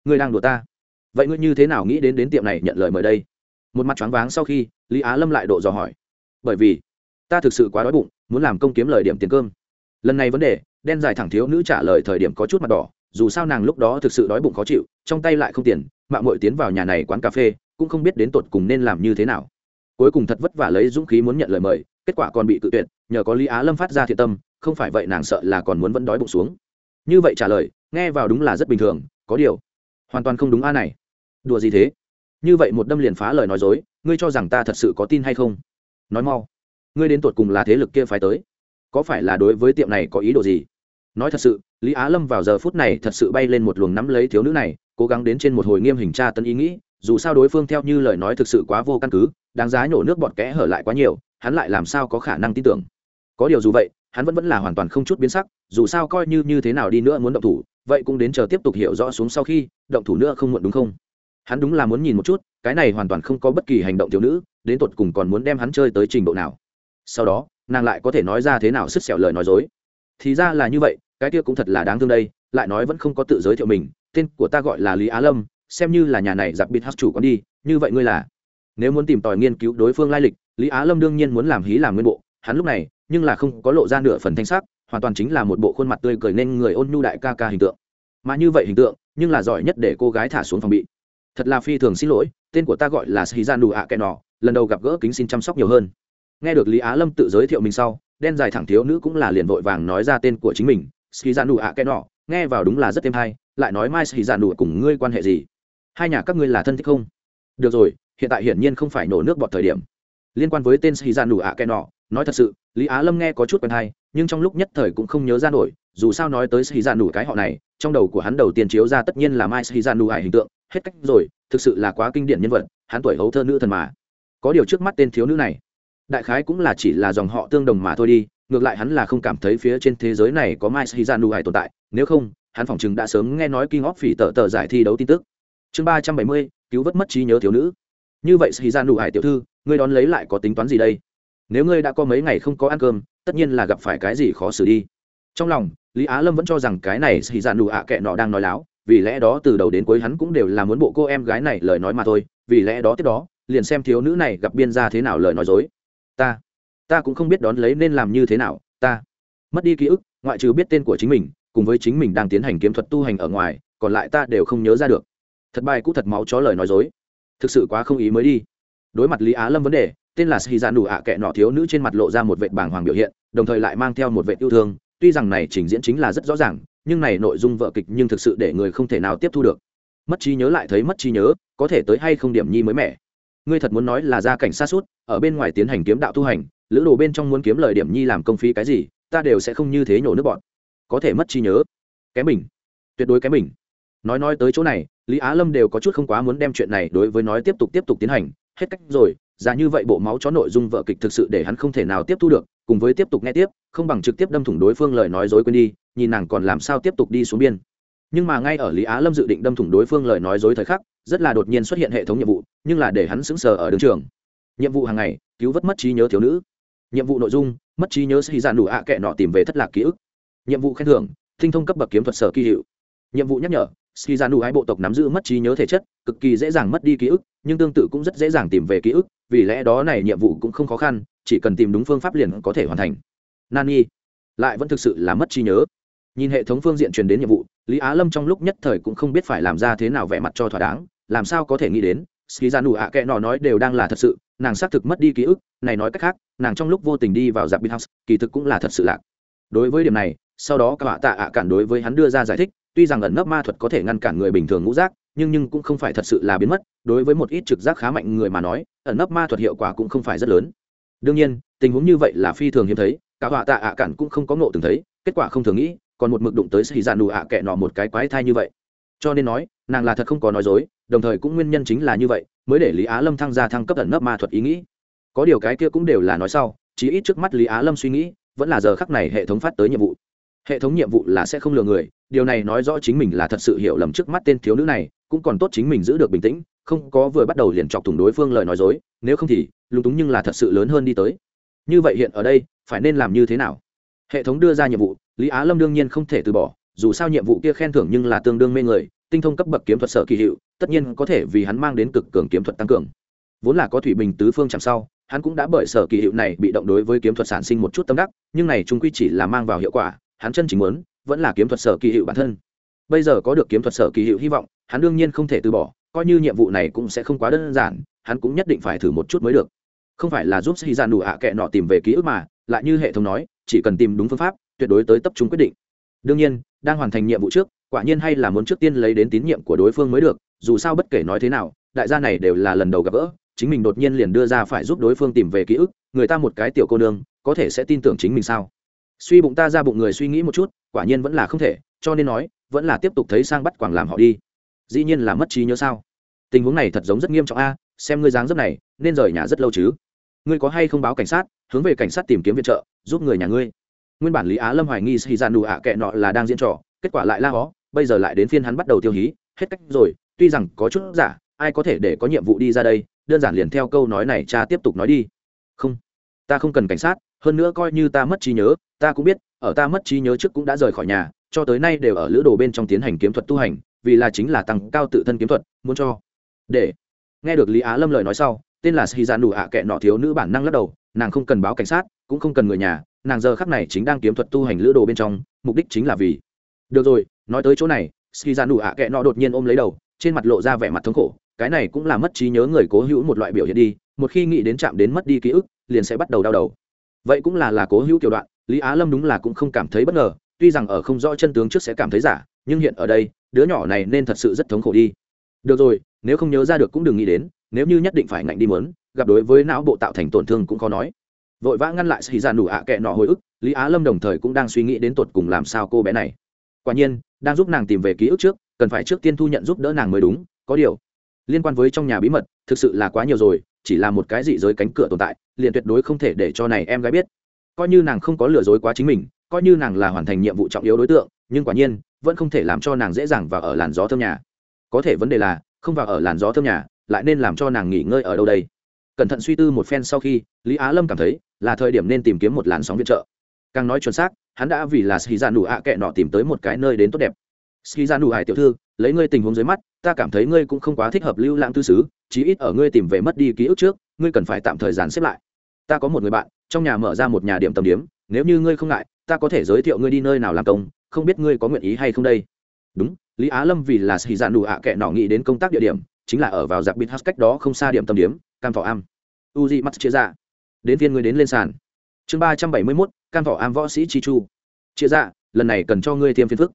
Ngươi đang đùa ta. Vậy ngươi như thế nào nghĩ đến đến tiệm này nhận lời mời đây? Một mặt choáng váng sau khi, lý á lâm lại độ dò hỏi. Bởi vì, ta thực sự quá đói bụng, muốn làm công kiếm lời điểm tiền cơm. Lần này vấn đề, đen dài thẳng thiếu nữ trả lời thời điểm có chút mặt đỏ, dù sao nàng lúc đó thực sự đói bụng khó chịu, trong tay lại không tiền mạng mội tiến vào nhà này quán cà phê, cũng không biết đến tột cùng nên làm như thế nào. Cuối cùng thật vất vả lấy dũng khí muốn nhận lời mời kết quả còn bị cự tuyệt, nhờ có lý á lâm phát ra thiện tâm, không phải vậy nàng sợ là còn muốn vẫn đói bụng xuống. Như vậy trả lời, nghe vào đúng là rất bình thường, có điều, hoàn toàn không đúng a này. Đùa gì thế? Như vậy một đâm liền phá lời nói dối, ngươi cho rằng ta thật sự có tin hay không? Nói mau, ngươi đến tột cùng là thế lực kia phải tới, có phải là đối với tiệm này có ý đồ gì? Nói thật sự, lý á lâm vào giờ phút này thật sự bay lên một luồng nắm lấy thiếu nữ này, cố gắng đến trên một hồi nghiêm hình tra tân ý nghĩ dù sao đối phương theo như lời nói thực sự quá vô căn cứ, đáng giá nhổ nước bọt kẽ hở lại quá nhiều, hắn lại làm sao có khả năng tin tưởng. Có điều dù vậy, hắn vẫn vẫn là hoàn toàn không chút biến sắc, dù sao coi như như thế nào đi nữa muốn động thủ, vậy cũng đến chờ tiếp tục hiểu rõ xuống sau khi, động thủ nữa không muộn đúng không? Hắn đúng là muốn nhìn một chút, cái này hoàn toàn không có bất kỳ hành động thiếu nữ, đến tột cùng còn muốn đem hắn chơi tới trình độ nào. Sau đó, nàng lại có thể nói ra thế nào sứt sẹo lời nói dối. Thì ra là như vậy, cái kia cũng thật là đáng thương đây, lại nói vẫn không có tự giới thiệu mình, tên của ta gọi là lý á lâm xem như là nhà này giặc bịt hắc chủ con đi, như vậy ngươi là. Nếu muốn tìm tòi nghiên cứu đối phương lai lịch, lý á lâm đương nhiên muốn làm hí làm nguyên bộ, hắn lúc này, nhưng là không có lộ ra nửa phần thanh sắc, hoàn toàn chính là một bộ khuôn mặt tươi cười nên người ôn nhu đại ca ca hình tượng. Mà như vậy hình tượng, nhưng là giỏi nhất để cô gái thả xuống phòng bị. Thật là phi thường xin lỗi, tên của ta gọi là sĩ gian đủ ạ kẻ nọ, lần đầu gặp gỡ kính xin chăm sóc nhiều hơn. Nghe được lý á lâm tự giới thiệu mình sau, đen dài thẳng thiếu nữ cũng là liền vội vàng nói ra tên của chính mình, sĩ gian đủ ạ kẻ nọ, nghe vào đúng là rất êm hay, lại nói mai sĩ gian đủ cùng ngươi quan hệ gì? Hai nhà các ngươi là thân thích không? Được rồi, hiện tại hiển nhiên không phải nổ nước bọt thời điểm. Liên quan với tên sĩ gian ạ kẻ nọ nói thật sự, lý á lâm nghe có chút quen hay, nhưng trong lúc nhất thời cũng không nhớ ra nổi, dù sao nói tới sĩ gian cái họ này, trong đầu của hắn đầu tiên chiếu ra tất nhiên là mai sĩ gian ải hình tượng. Hết cách rồi, thực sự là quá kinh điển nhân vật, hắn tuổi hấu thơ nữ thần mà. Có điều trước mắt tên thiếu nữ này, đại khái cũng là chỉ là dòng họ tương đồng mà thôi đi, ngược lại hắn là không cảm thấy phía trên thế giới này có mai sĩ gian ải tồn tại, nếu không, hắn phỏng chừng đã sớm nghe nói kinh óc phỉ tờ tờ giải thi đấu tin tức chương ba trăm bảy mươi, cứu vớt mất trí nhớ thiếu nữ. Như vậy thì gian đủ hải tiểu thư, ngươi đón lấy lại có tính toán gì đây? Nếu ngươi đã có mấy ngày không có ăn cơm, tất nhiên là gặp phải cái gì khó xử đi. Trong lòng, lý á lâm vẫn cho rằng cái này thì ra đủ ạ kệ nọ đang nói láo, vì lẽ đó từ đầu đến cuối hắn cũng đều là muốn bộ cô em gái này lời nói mà thôi, vì lẽ đó tiếp đó, liền xem thiếu nữ này gặp biên ra thế nào lời nói dối. Ta ta cũng không biết đón lấy nên làm như thế nào, ta mất đi ký ức, ngoại trừ biết tên của chính mình, cùng với chính mình đang tiến hành kiếm thuật tu hành ở ngoài, còn lại ta đều không nhớ ra được thật bài cũ thật máu chó lời nói dối. Thực sự quá không ý mới đi. Đối mặt lý á lâm vấn đề, tên là sĩ dạn đủ ạ kệ nọ thiếu nữ trên mặt lộ ra một vệ bảng hoàng biểu hiện, đồng thời lại mang theo một vệ yêu thương. Tuy rằng này trình diễn chính là rất rõ ràng, nhưng này nội dung vợ kịch nhưng thực sự để người không thể nào tiếp thu được. Mất trí nhớ lại thấy mất trí nhớ, có thể tới hay không điểm nhi mới mẻ. Ngươi thật muốn nói là gia cảnh xa suốt, ở bên ngoài tiến hành kiếm đạo tu hành, lữ đồ bên trong muốn kiếm lời điểm nhi làm công phí cái gì, ta đều sẽ không như thế nhổ nước bọn. Có thể mất trí nhớ. Kém mình. Tuyệt đối kém mình nói nói tới chỗ này, lý á lâm đều có chút không quá muốn đem chuyện này đối với nói tiếp tục tiếp tục tiến hành. Hết cách rồi, ra như vậy bộ máu chó nội dung vợ kịch thực sự để hắn không thể nào tiếp thu được, cùng với tiếp tục nghe tiếp, không bằng trực tiếp đâm thủng đối phương lời nói dối quên đi, nhìn nàng còn làm sao tiếp tục đi xuống biên. Nhưng mà ngay ở lý á lâm dự định đâm thủng đối phương lời nói dối thời khắc, rất là đột nhiên xuất hiện hệ thống nhiệm vụ, nhưng là để hắn sững sờ ở đường trường. Nhiệm vụ hàng ngày, cứu vớt mất trí nhớ thiếu nữ. Nhiệm vụ nội dung, mất trí nhớ sĩ dạn đủ ạ kệ nọ tìm về thất lạc ký ức. Nhiệm vụ khen thưởng thinh thông cấp bậc kiếm thuật sở kỳ hiệu. Nhiệm vụ nhắc nhở ski ra đủ hai bộ tộc nắm giữ mất trí nhớ thể chất, cực kỳ dễ dàng mất đi ký ức, nhưng tương tự cũng rất dễ dàng tìm về ký ức, vì lẽ đó này nhiệm vụ cũng không khó khăn, chỉ cần tìm đúng phương pháp liền có thể hoàn thành. Nani, lại vẫn thực sự là mất trí nhớ. Nhìn hệ thống phương diện truyền đến nhiệm vụ, lý á lâm trong lúc nhất thời cũng không biết phải làm ra thế nào vẻ mặt cho thỏa đáng, làm sao có thể nghĩ đến ski ra ạ kệ nọ nói đều đang là thật sự, nàng xác thực mất đi ký ức, này nói cách khác, nàng trong lúc vô tình đi vào dạp bit house kỳ thực cũng là thật sự lạc. Đối với điểm này, sau đó các bạn tạ ạ cản đối với hắn đưa ra giải thích tuy rằng ẩn nấp ma thuật có thể ngăn cản người bình thường ngũ giác, nhưng nhưng cũng không phải thật sự là biến mất, đối với một ít trực giác khá mạnh người mà nói, ẩn nấp ma thuật hiệu quả cũng không phải rất lớn. Đương nhiên, tình huống như vậy là phi thường hiếm thấy, cả họa tạ ạ cản cũng không có ngộ từng thấy, kết quả không thường nghĩ, còn một mực đụng tới xì dạn đủ ạ kệ nọ một cái quái thai như vậy. Cho nên nói, nàng là thật không có nói dối, đồng thời cũng nguyên nhân chính là như vậy, mới để lý á lâm thăng ra thăng cấp ẩn nấp ma thuật ý nghĩ. Có điều cái kia cũng đều là nói sau, chí ít trước mắt lý á lâm suy nghĩ, vẫn là giờ khắc này hệ thống phát tới nhiệm vụ hệ thống nhiệm vụ là sẽ không lừa người, điều này nói rõ chính mình là thật sự hiểu lầm trước mắt tên thiếu nữ này, cũng còn tốt chính mình giữ được bình tĩnh, không có vừa bắt đầu liền chọc thủng đối phương lời nói dối, nếu không thì, lúng túng nhưng là thật sự lớn hơn đi tới. Như vậy hiện ở đây, phải nên làm như thế nào? Hệ thống đưa ra nhiệm vụ, lý á lâm đương nhiên không thể từ bỏ, dù sao nhiệm vụ kia khen thưởng nhưng là tương đương mê người, tinh thông cấp bậc kiếm thuật sở kỳ hiệu, tất nhiên có thể vì hắn mang đến cực cường kiếm thuật tăng cường. Vốn là có thủy bình tứ phương chẳng sau, hắn cũng đã bởi sở kỳ hiệu này bị động đối với kiếm thuật sản sinh một chút tâm đắc, nhưng này chúng quy chỉ là mang vào hiệu quả hắn chân chính muốn, vẫn là kiếm thuật sở kỳ hiệu bản thân. Bây giờ có được kiếm thuật sở kỳ hiệu hy vọng, hắn đương nhiên không thể từ bỏ, coi như nhiệm vụ này cũng sẽ không quá đơn giản, hắn cũng nhất định phải thử một chút mới được. Không phải là giúp sĩ giàn đủ hạ kệ nọ tìm về ký ức mà, lại như hệ thống nói, chỉ cần tìm đúng phương pháp, tuyệt đối tới tập trung quyết định. Đương nhiên, đang hoàn thành nhiệm vụ trước, quả nhiên hay là muốn trước tiên lấy đến tín nhiệm của đối phương mới được, dù sao bất kể nói thế nào, đại gia này đều là lần đầu gặp gỡ, chính mình đột nhiên liền đưa ra phải giúp đối phương tìm về ký ức, người ta một cái tiểu cô nương, có thể sẽ tin tưởng chính mình sao? Suy bụng ta ra bụng người suy nghĩ một chút, quả nhiên vẫn là không thể, cho nên nói, vẫn là tiếp tục thấy sang bắt quảng làm họ đi. Dĩ nhiên là mất trí nhớ sao? Tình huống này thật giống rất nghiêm trọng a, xem ngươi dáng dấp này, nên rời nhà rất lâu chứ. Ngươi có hay không báo cảnh sát, hướng về cảnh sát tìm kiếm viện trợ, giúp người nhà ngươi? Nguyên bản lý á lâm hoài nghi xì ra dạ nụ ạ kệ nọ là đang diễn trò, kết quả lại la hó, bây giờ lại đến phiên hắn bắt đầu tiêu hí, hết cách rồi, tuy rằng có chút giả, ai có thể để có nhiệm vụ đi ra đây, đơn giản liền theo câu nói này cha tiếp tục nói đi. Không, ta không cần cảnh sát, hơn nữa coi như ta mất trí nhớ ta cũng biết, ở ta mất trí nhớ trước cũng đã rời khỏi nhà, cho tới nay đều ở lữ đồ bên trong tiến hành kiếm thuật tu hành, vì là chính là tăng cao tự thân kiếm thuật, muốn cho để. Nghe được lý á lâm lời nói sau, tên là sĩ giàn đủ ạ kệ nọ thiếu nữ bản năng lắc đầu, nàng không cần báo cảnh sát, cũng không cần người nhà, nàng giờ khắc này chính đang kiếm thuật tu hành lữ đồ bên trong, mục đích chính là vì. Được rồi, nói tới chỗ này ski ra đủ ạ kệ nọ đột nhiên ôm lấy đầu, trên mặt lộ ra vẻ mặt thống khổ, cái này cũng là mất trí nhớ người cố hữu một loại biểu hiện đi, một khi nghĩ đến chạm đến mất đi ký ức, liền sẽ bắt đầu đau đầu. Vậy cũng là là cố hữu kiểu đoạn lý á lâm đúng là cũng không cảm thấy bất ngờ, tuy rằng ở không rõ chân tướng trước sẽ cảm thấy giả, nhưng hiện ở đây, đứa nhỏ này nên thật sự rất thống khổ đi. Được rồi, nếu không nhớ ra được cũng đừng nghĩ đến, nếu như nhất định phải ngạnh đi mớn gặp đối với não bộ tạo thành tổn thương cũng khó nói. Vội vã ngăn lại xì ra nụ ạ à kệ nọ hồi ức, lý á lâm đồng thời cũng đang suy nghĩ đến tột cùng làm sao cô bé này. Quả nhiên, đang giúp nàng tìm về ký ức trước, cần phải trước tiên thu nhận giúp đỡ nàng mới đúng, có điều, liên quan với trong nhà bí mật, thực sự là quá nhiều rồi, chỉ là một cái dị giới cánh cửa tồn tại, liền tuyệt đối không thể để cho này em gái biết coi như nàng không có lừa dối quá chính mình, coi như nàng là hoàn thành nhiệm vụ trọng yếu đối tượng, nhưng quả nhiên, vẫn không thể làm cho nàng dễ dàng vào ở làn gió thơm nhà. Có thể vấn đề là, không vào ở làn gió thơm nhà, lại nên làm cho nàng nghỉ ngơi ở đâu đây? Cẩn thận suy tư một phen sau khi, lý á lâm cảm thấy là thời điểm nên tìm kiếm một làn sóng viện trợ. Càng nói chuẩn xác, hắn đã vì là ski ra nụ ạ kệ nọ tìm tới một cái nơi đến tốt đẹp. Ski ra nụ hải tiểu thư, lấy ngươi tình huống dưới mắt, ta cảm thấy ngươi cũng không quá thích hợp lưu lãng tư xứ, chí ít ở ngươi tìm về mất đi ký ức trước, ngươi cần phải tạm thời gian xếp lại. Ta có một người bạn trong nhà mở ra một nhà điểm tầm điếm, nếu như ngươi không ngại, ta có thể giới thiệu ngươi đi nơi nào làm công, không biết ngươi có nguyện ý hay không đây? Đúng, lý á lâm vì là xì dạn đủ ạ kệ nọ nghĩ đến công tác địa điểm, chính là ở vào giặc bít cách đó không xa điểm tầm điếm, cam thọ am. U di mắt chia ra. Đến viên ngươi đến lên sàn. Chương ba trăm bảy mươi mốt, cam thọ am võ sĩ chi chu. Chia ra, lần này cần cho ngươi thêm phiền phức.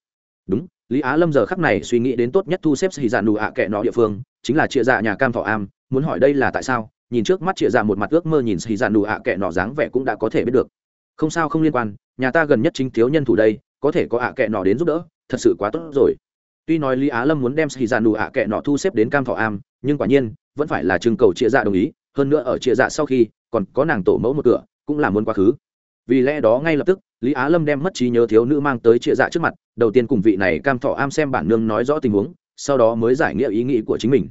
Đúng, lý á lâm giờ khắc này suy nghĩ đến tốt nhất thu xếp xì dạn đủ ạ kệ nọ địa phương, chính là chia ra nhà cam thọ am, muốn hỏi đây là tại sao? Nhìn trước mắt chĩa ra một mặt ước mơ nhìn xì dạn đủ ạ kệ nọ dáng vẻ cũng đã có thể biết được. Không sao không liên quan, nhà ta gần nhất chính thiếu nhân thủ đây, có thể có ạ kệ nọ đến giúp đỡ, thật sự quá tốt rồi. Tuy nói lý á lâm muốn đem xì dạn đủ ạ kệ nọ thu xếp đến cam thọ am, nhưng quả nhiên, vẫn phải là trưng cầu chĩa dạ đồng ý, hơn nữa ở chĩa dạ sau khi, còn có nàng tổ mẫu một cửa, cũng là muốn quá khứ. Vì lẽ đó ngay lập tức, lý á lâm đem mất trí nhớ thiếu nữ mang tới chĩa dạ trước mặt, đầu tiên cùng vị này cam thọ am xem bản nương nói rõ tình huống, sau đó mới giải nghĩa ý nghĩ của chính mình.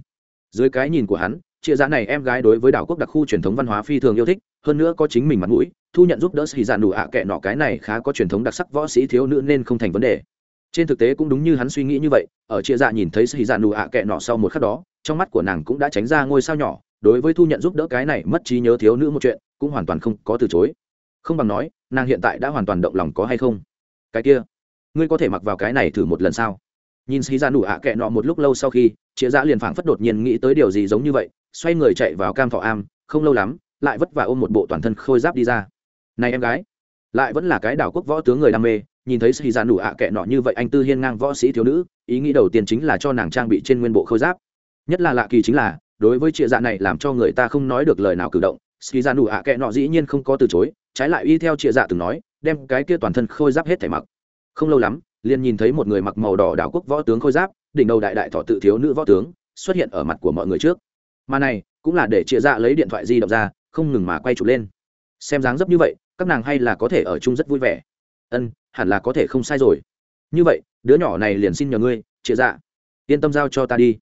Dưới cái nhìn của hắn chia dạ này em gái đối với đảo quốc đặc khu truyền thống văn hóa phi thường yêu thích, hơn nữa có chính mình mặt mũi, thu nhận giúp đỡ xì dạ đủ ạ kệ nọ cái này khá có truyền thống đặc sắc võ sĩ thiếu nữ nên không thành vấn đề. Trên thực tế cũng đúng như hắn suy nghĩ như vậy, ở chia dạ nhìn thấy xì dạ đủ ạ kệ nọ sau một khắc đó, trong mắt của nàng cũng đã tránh ra ngôi sao nhỏ, đối với thu nhận giúp đỡ cái này mất trí nhớ thiếu nữ một chuyện, cũng hoàn toàn không có từ chối. Không bằng nói, nàng hiện tại đã hoàn toàn động lòng có hay không? Cái kia, ngươi có thể mặc vào cái này thử một lần sao? Nhìn xì ra dạ nụ ạ kệ nọ một lúc lâu sau khi chia ra dạ liền phảng phất đột nhiên nghĩ tới điều gì giống như vậy, xoay người chạy vào cam thọ am, không lâu lắm, lại vất vả ôm một bộ toàn thân khôi giáp đi ra. Này em gái, lại vẫn là cái đảo quốc võ tướng người đam mê, nhìn thấy xì ra dạ nụ ạ kệ nọ như vậy anh tư hiên ngang võ sĩ thiếu nữ, ý nghĩ đầu tiên chính là cho nàng trang bị trên nguyên bộ khôi giáp. Nhất là lạ kỳ chính là, đối với chia dạ này làm cho người ta không nói được lời nào cử động xì ra nụ ạ kệ nọ dĩ nhiên không có từ chối, trái lại y theo chia dạ từng nói, đem cái kia toàn thân khôi giáp hết thảy mặc. Không lâu lắm liền nhìn thấy một người mặc màu đỏ đảo quốc võ tướng khôi giáp, đỉnh đầu đại đại thọ tự thiếu nữ võ tướng, xuất hiện ở mặt của mọi người trước. Mà này, cũng là để chia dạ lấy điện thoại di động ra, không ngừng mà quay chụp lên. Xem dáng dấp như vậy, các nàng hay là có thể ở chung rất vui vẻ. Ân, hẳn là có thể không sai rồi. Như vậy, đứa nhỏ này liền xin nhờ ngươi chia dạ. Yên tâm giao cho ta đi.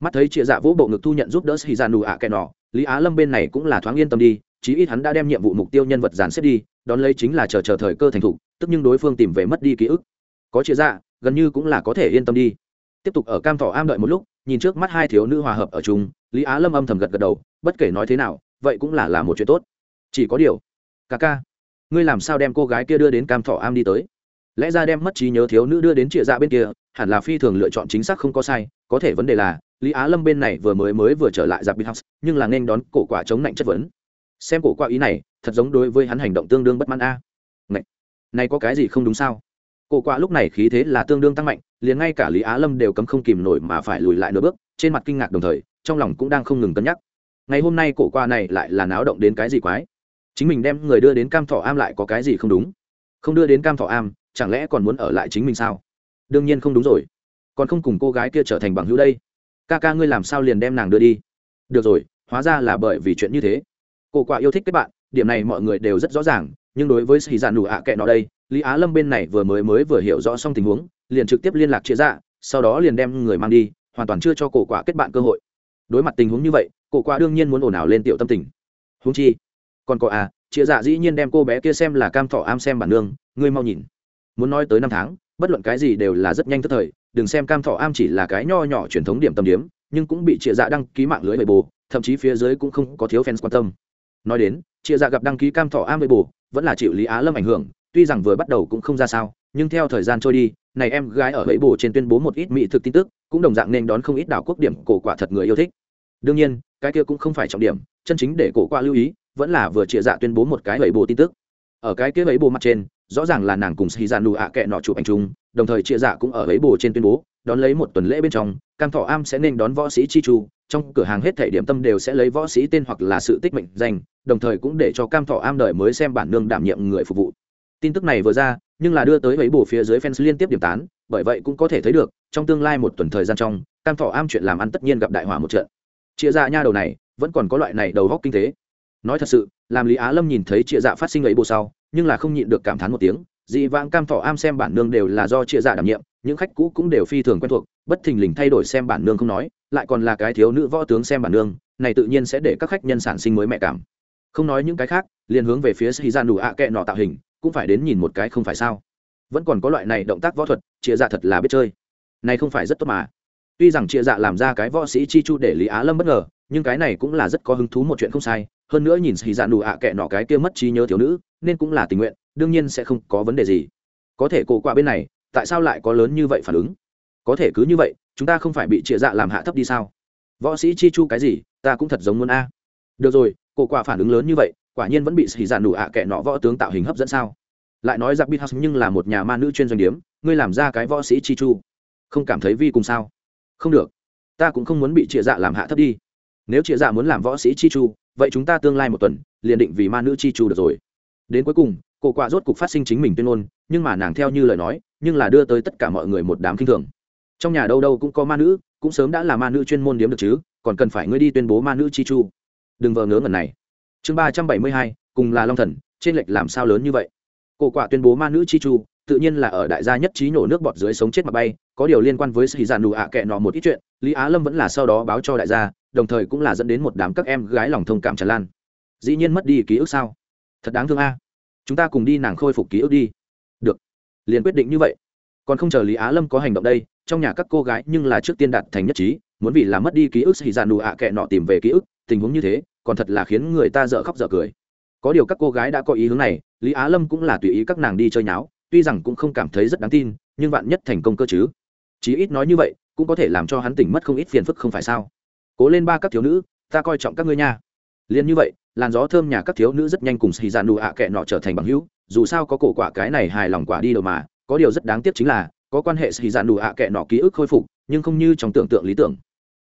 Mắt thấy chia dạ vỗ bộ ngực thu nhận giúp đỡ xì ra nù ạ kẻ nọ, lý á lâm bên này cũng là thoáng yên tâm đi, chí ít hắn đã đem nhiệm vụ mục tiêu nhân vật dàn xếp đi, đón lấy chính là chờ chờ thời cơ thành thục, tức nhưng đối phương tìm về mất đi ký ức có chia dạ gần như cũng là có thể yên tâm đi. Tiếp tục ở cam thọ am đợi một lúc, nhìn trước mắt hai thiếu nữ hòa hợp ở chung, lý á lâm âm thầm gật gật đầu, bất kể nói thế nào, vậy cũng là là một chuyện tốt. Chỉ có điều ca ca, ngươi làm sao đem cô gái kia đưa đến cam thọ am đi tới? Lẽ ra đem mất trí nhớ thiếu nữ đưa đến trịa dạ bên kia, hẳn là phi thường lựa chọn chính xác không có sai, có thể vấn đề là, lý á lâm bên này vừa mới mới vừa trở lại giặc bít house, nhưng là nên đón cổ quả chống lạnh chất vấn. Xem cổ quả ý này, thật giống đối với hắn hành động tương đương bất mãn a. À. này có cái gì không đúng sao? Cổ quạ lúc này khí thế là tương đương tăng mạnh, liền ngay cả lý á lâm đều cấm không kìm nổi mà phải lùi lại nửa bước, trên mặt kinh ngạc đồng thời, trong lòng cũng đang không ngừng cân nhắc. Ngày hôm nay cổ quạ này lại là náo động đến cái gì quái? Chính mình đem người đưa đến cam thọ am lại có cái gì không đúng? Không đưa đến cam thọ am, chẳng lẽ còn muốn ở lại chính mình sao? Đương nhiên không đúng rồi. Còn không cùng cô gái kia trở thành bằng hữu đây. Ca ca ngươi làm sao liền đem nàng đưa đi? Được rồi, hóa ra là bởi vì chuyện như thế. Cổ quạ yêu thích các bạn, điểm này mọi người đều rất rõ ràng, nhưng đối với sĩ dạn đủ ạ kệ nó đây lý á lâm bên này vừa mới mới vừa hiểu rõ xong tình huống, liền trực tiếp liên lạc chia ra dạ, sau đó liền đem người mang đi, hoàn toàn chưa cho cổ quả kết bạn cơ hội. Đối mặt tình huống như vậy, cổ quả đương nhiên muốn ồn ào lên tiểu tâm tình. Húng chi, còn có à chia dạ dĩ nhiên đem cô bé kia xem là cam thọ am xem bản nương, ngươi mau nhìn. Muốn nói tới năm tháng, bất luận cái gì đều là rất nhanh tức thời, đừng xem cam thọ am chỉ là cái nho nhỏ truyền thống điểm tâm điếm, nhưng cũng bị chia dạ đăng ký mạng lưới bề bồ thậm chí phía dưới cũng không có thiếu fans quan tâm. Nói đến chia dạ gặp đăng ký cam thọ am bề bồ vẫn là chịu lý á lâm ảnh hưởng tuy rằng vừa bắt đầu cũng không ra sao, nhưng theo thời gian trôi đi, này em gái ở bẫy bồ trên tuyên bố một ít mỹ thực tin tức, cũng đồng dạng nên đón không ít đảo quốc điểm cổ quả thật người yêu thích. Đương nhiên, cái kia cũng không phải trọng điểm, chân chính để cổ qua lưu ý, vẫn là vừa chia dạ tuyên bố một cái bẫy bồ tin tức. Ở cái kia bẫy bồ mặt trên, rõ ràng là nàng cùng xì dạ nụ ạ kệ nọ chụp ảnh chung, đồng thời chia dạ cũng ở bẫy bồ trên tuyên bố, đón lấy một tuần lễ bên trong, cam thọ am sẽ nên đón võ sĩ chi chu, trong cửa hàng hết thể điểm tâm đều sẽ lấy võ sĩ tên hoặc là sự tích mệnh danh, đồng thời cũng để cho cam thọ am đời mới xem bản nương đảm nhiệm người phục vụ tin tức này vừa ra, nhưng là đưa tới ấy bổ phía dưới fans liên tiếp điểm tán, bởi vậy cũng có thể thấy được, trong tương lai một tuần thời gian trong, cam thọ am chuyện làm ăn tất nhiên gặp đại hỏa một trận. Chia ra dạ nha đầu này, vẫn còn có loại này đầu góc kinh tế nói thật sự, làm lý á lâm nhìn thấy chia dạ phát sinh ấy bộ sau, nhưng là không nhịn được cảm thán một tiếng, dị vãng cam thọ am xem bản nương đều là do chia dạ đảm nhiệm, những khách cũ cũng đều phi thường quen thuộc, bất thình lình thay đổi xem bản nương không nói, lại còn là cái thiếu nữ võ tướng xem bản nương, này tự nhiên sẽ để các khách nhân sản sinh mới mẹ cảm. Không nói những cái khác, liền hướng về phía sĩ gian đủ ạ kệ nọ tạo hình cũng phải đến nhìn một cái không phải sao. Vẫn còn có loại này động tác võ thuật chia dạ thật là biết chơi. Này không phải rất tốt mà. Tuy rằng chia dạ làm ra cái võ sĩ chi chu để lý á lâm bất ngờ, nhưng cái này cũng là rất có hứng thú một chuyện không sai. Hơn nữa nhìn xì dạ nụ ạ kệ nọ cái kia mất trí nhớ thiếu nữ, nên cũng là tình nguyện, đương nhiên sẽ không có vấn đề gì. Có thể cổ qua bên này, tại sao lại có lớn như vậy phản ứng? Có thể cứ như vậy, chúng ta không phải bị chia dạ làm hạ thấp đi sao? Võ sĩ chi chu cái gì, ta cũng thật giống muốn a. Được rồi, cổ quả phản ứng lớn như vậy quả nhiên vẫn bị xì giản nụ ạ kệ nọ võ tướng tạo hình hấp dẫn sao? Lại nói giặc bít nhưng là một nhà ma nữ chuyên doanh điếm, ngươi làm ra cái võ sĩ chi chu. Không cảm thấy vi cùng sao? Không được. Ta cũng không muốn bị trịa dạ làm hạ thấp đi. Nếu trịa dạ muốn làm võ sĩ chi chu, vậy chúng ta tương lai một tuần, liền định vì ma nữ chi chu được rồi. Đến cuối cùng, cổ quạ rốt cục phát sinh chính mình tuyên ngôn, nhưng mà nàng theo như lời nói, nhưng là đưa tới tất cả mọi người một đám kinh thường. Trong nhà đâu đâu cũng có ma nữ, cũng sớm đã là ma nữ chuyên môn điếm được chứ, còn cần phải ngươi đi tuyên bố ma nữ chi chu. Đừng vờ ngớ ngẩn này chương ba trăm bảy mươi hai, cùng là long thần, trên lệch làm sao lớn như vậy? Cổ quạ tuyên bố ma nữ chi chu, tự nhiên là ở đại gia nhất trí nổ nước bọt dưới sống chết mà bay, có điều liên quan với sĩ giàn nụ ạ kệ nọ một ít chuyện, lý á lâm vẫn là sau đó báo cho đại gia, đồng thời cũng là dẫn đến một đám các em gái lòng thông cảm tràn lan. Dĩ nhiên mất đi ký ức sao? Thật đáng thương a. Chúng ta cùng đi nàng khôi phục ký ức đi. Được. Liền quyết định như vậy. Còn không chờ lý á lâm có hành động đây, trong nhà các cô gái nhưng là trước tiên đạt thành nhất trí, muốn vì là mất đi ký ức sĩ ra nụ ạ kệ nọ tìm về ký ức, tình huống như thế còn thật là khiến người ta dở khóc dở cười. Có điều các cô gái đã có ý hướng này, lý á lâm cũng là tùy ý các nàng đi chơi nháo, tuy rằng cũng không cảm thấy rất đáng tin, nhưng vạn nhất thành công cơ chứ. Chí ít nói như vậy, cũng có thể làm cho hắn tỉnh mất không ít phiền phức không phải sao? Cố lên ba các thiếu nữ, ta coi trọng các ngươi nha. Liền như vậy, làn gió thơm nhà các thiếu nữ rất nhanh cùng xì dạn nụ ạ kệ nọ trở thành bằng hữu, dù sao có cổ quả cái này hài lòng quả đi đâu mà, có điều rất đáng tiếc chính là, có quan hệ xì dạn nụ ạ kệ nọ ký ức khôi phục, nhưng không như trong tưởng tượng lý tưởng.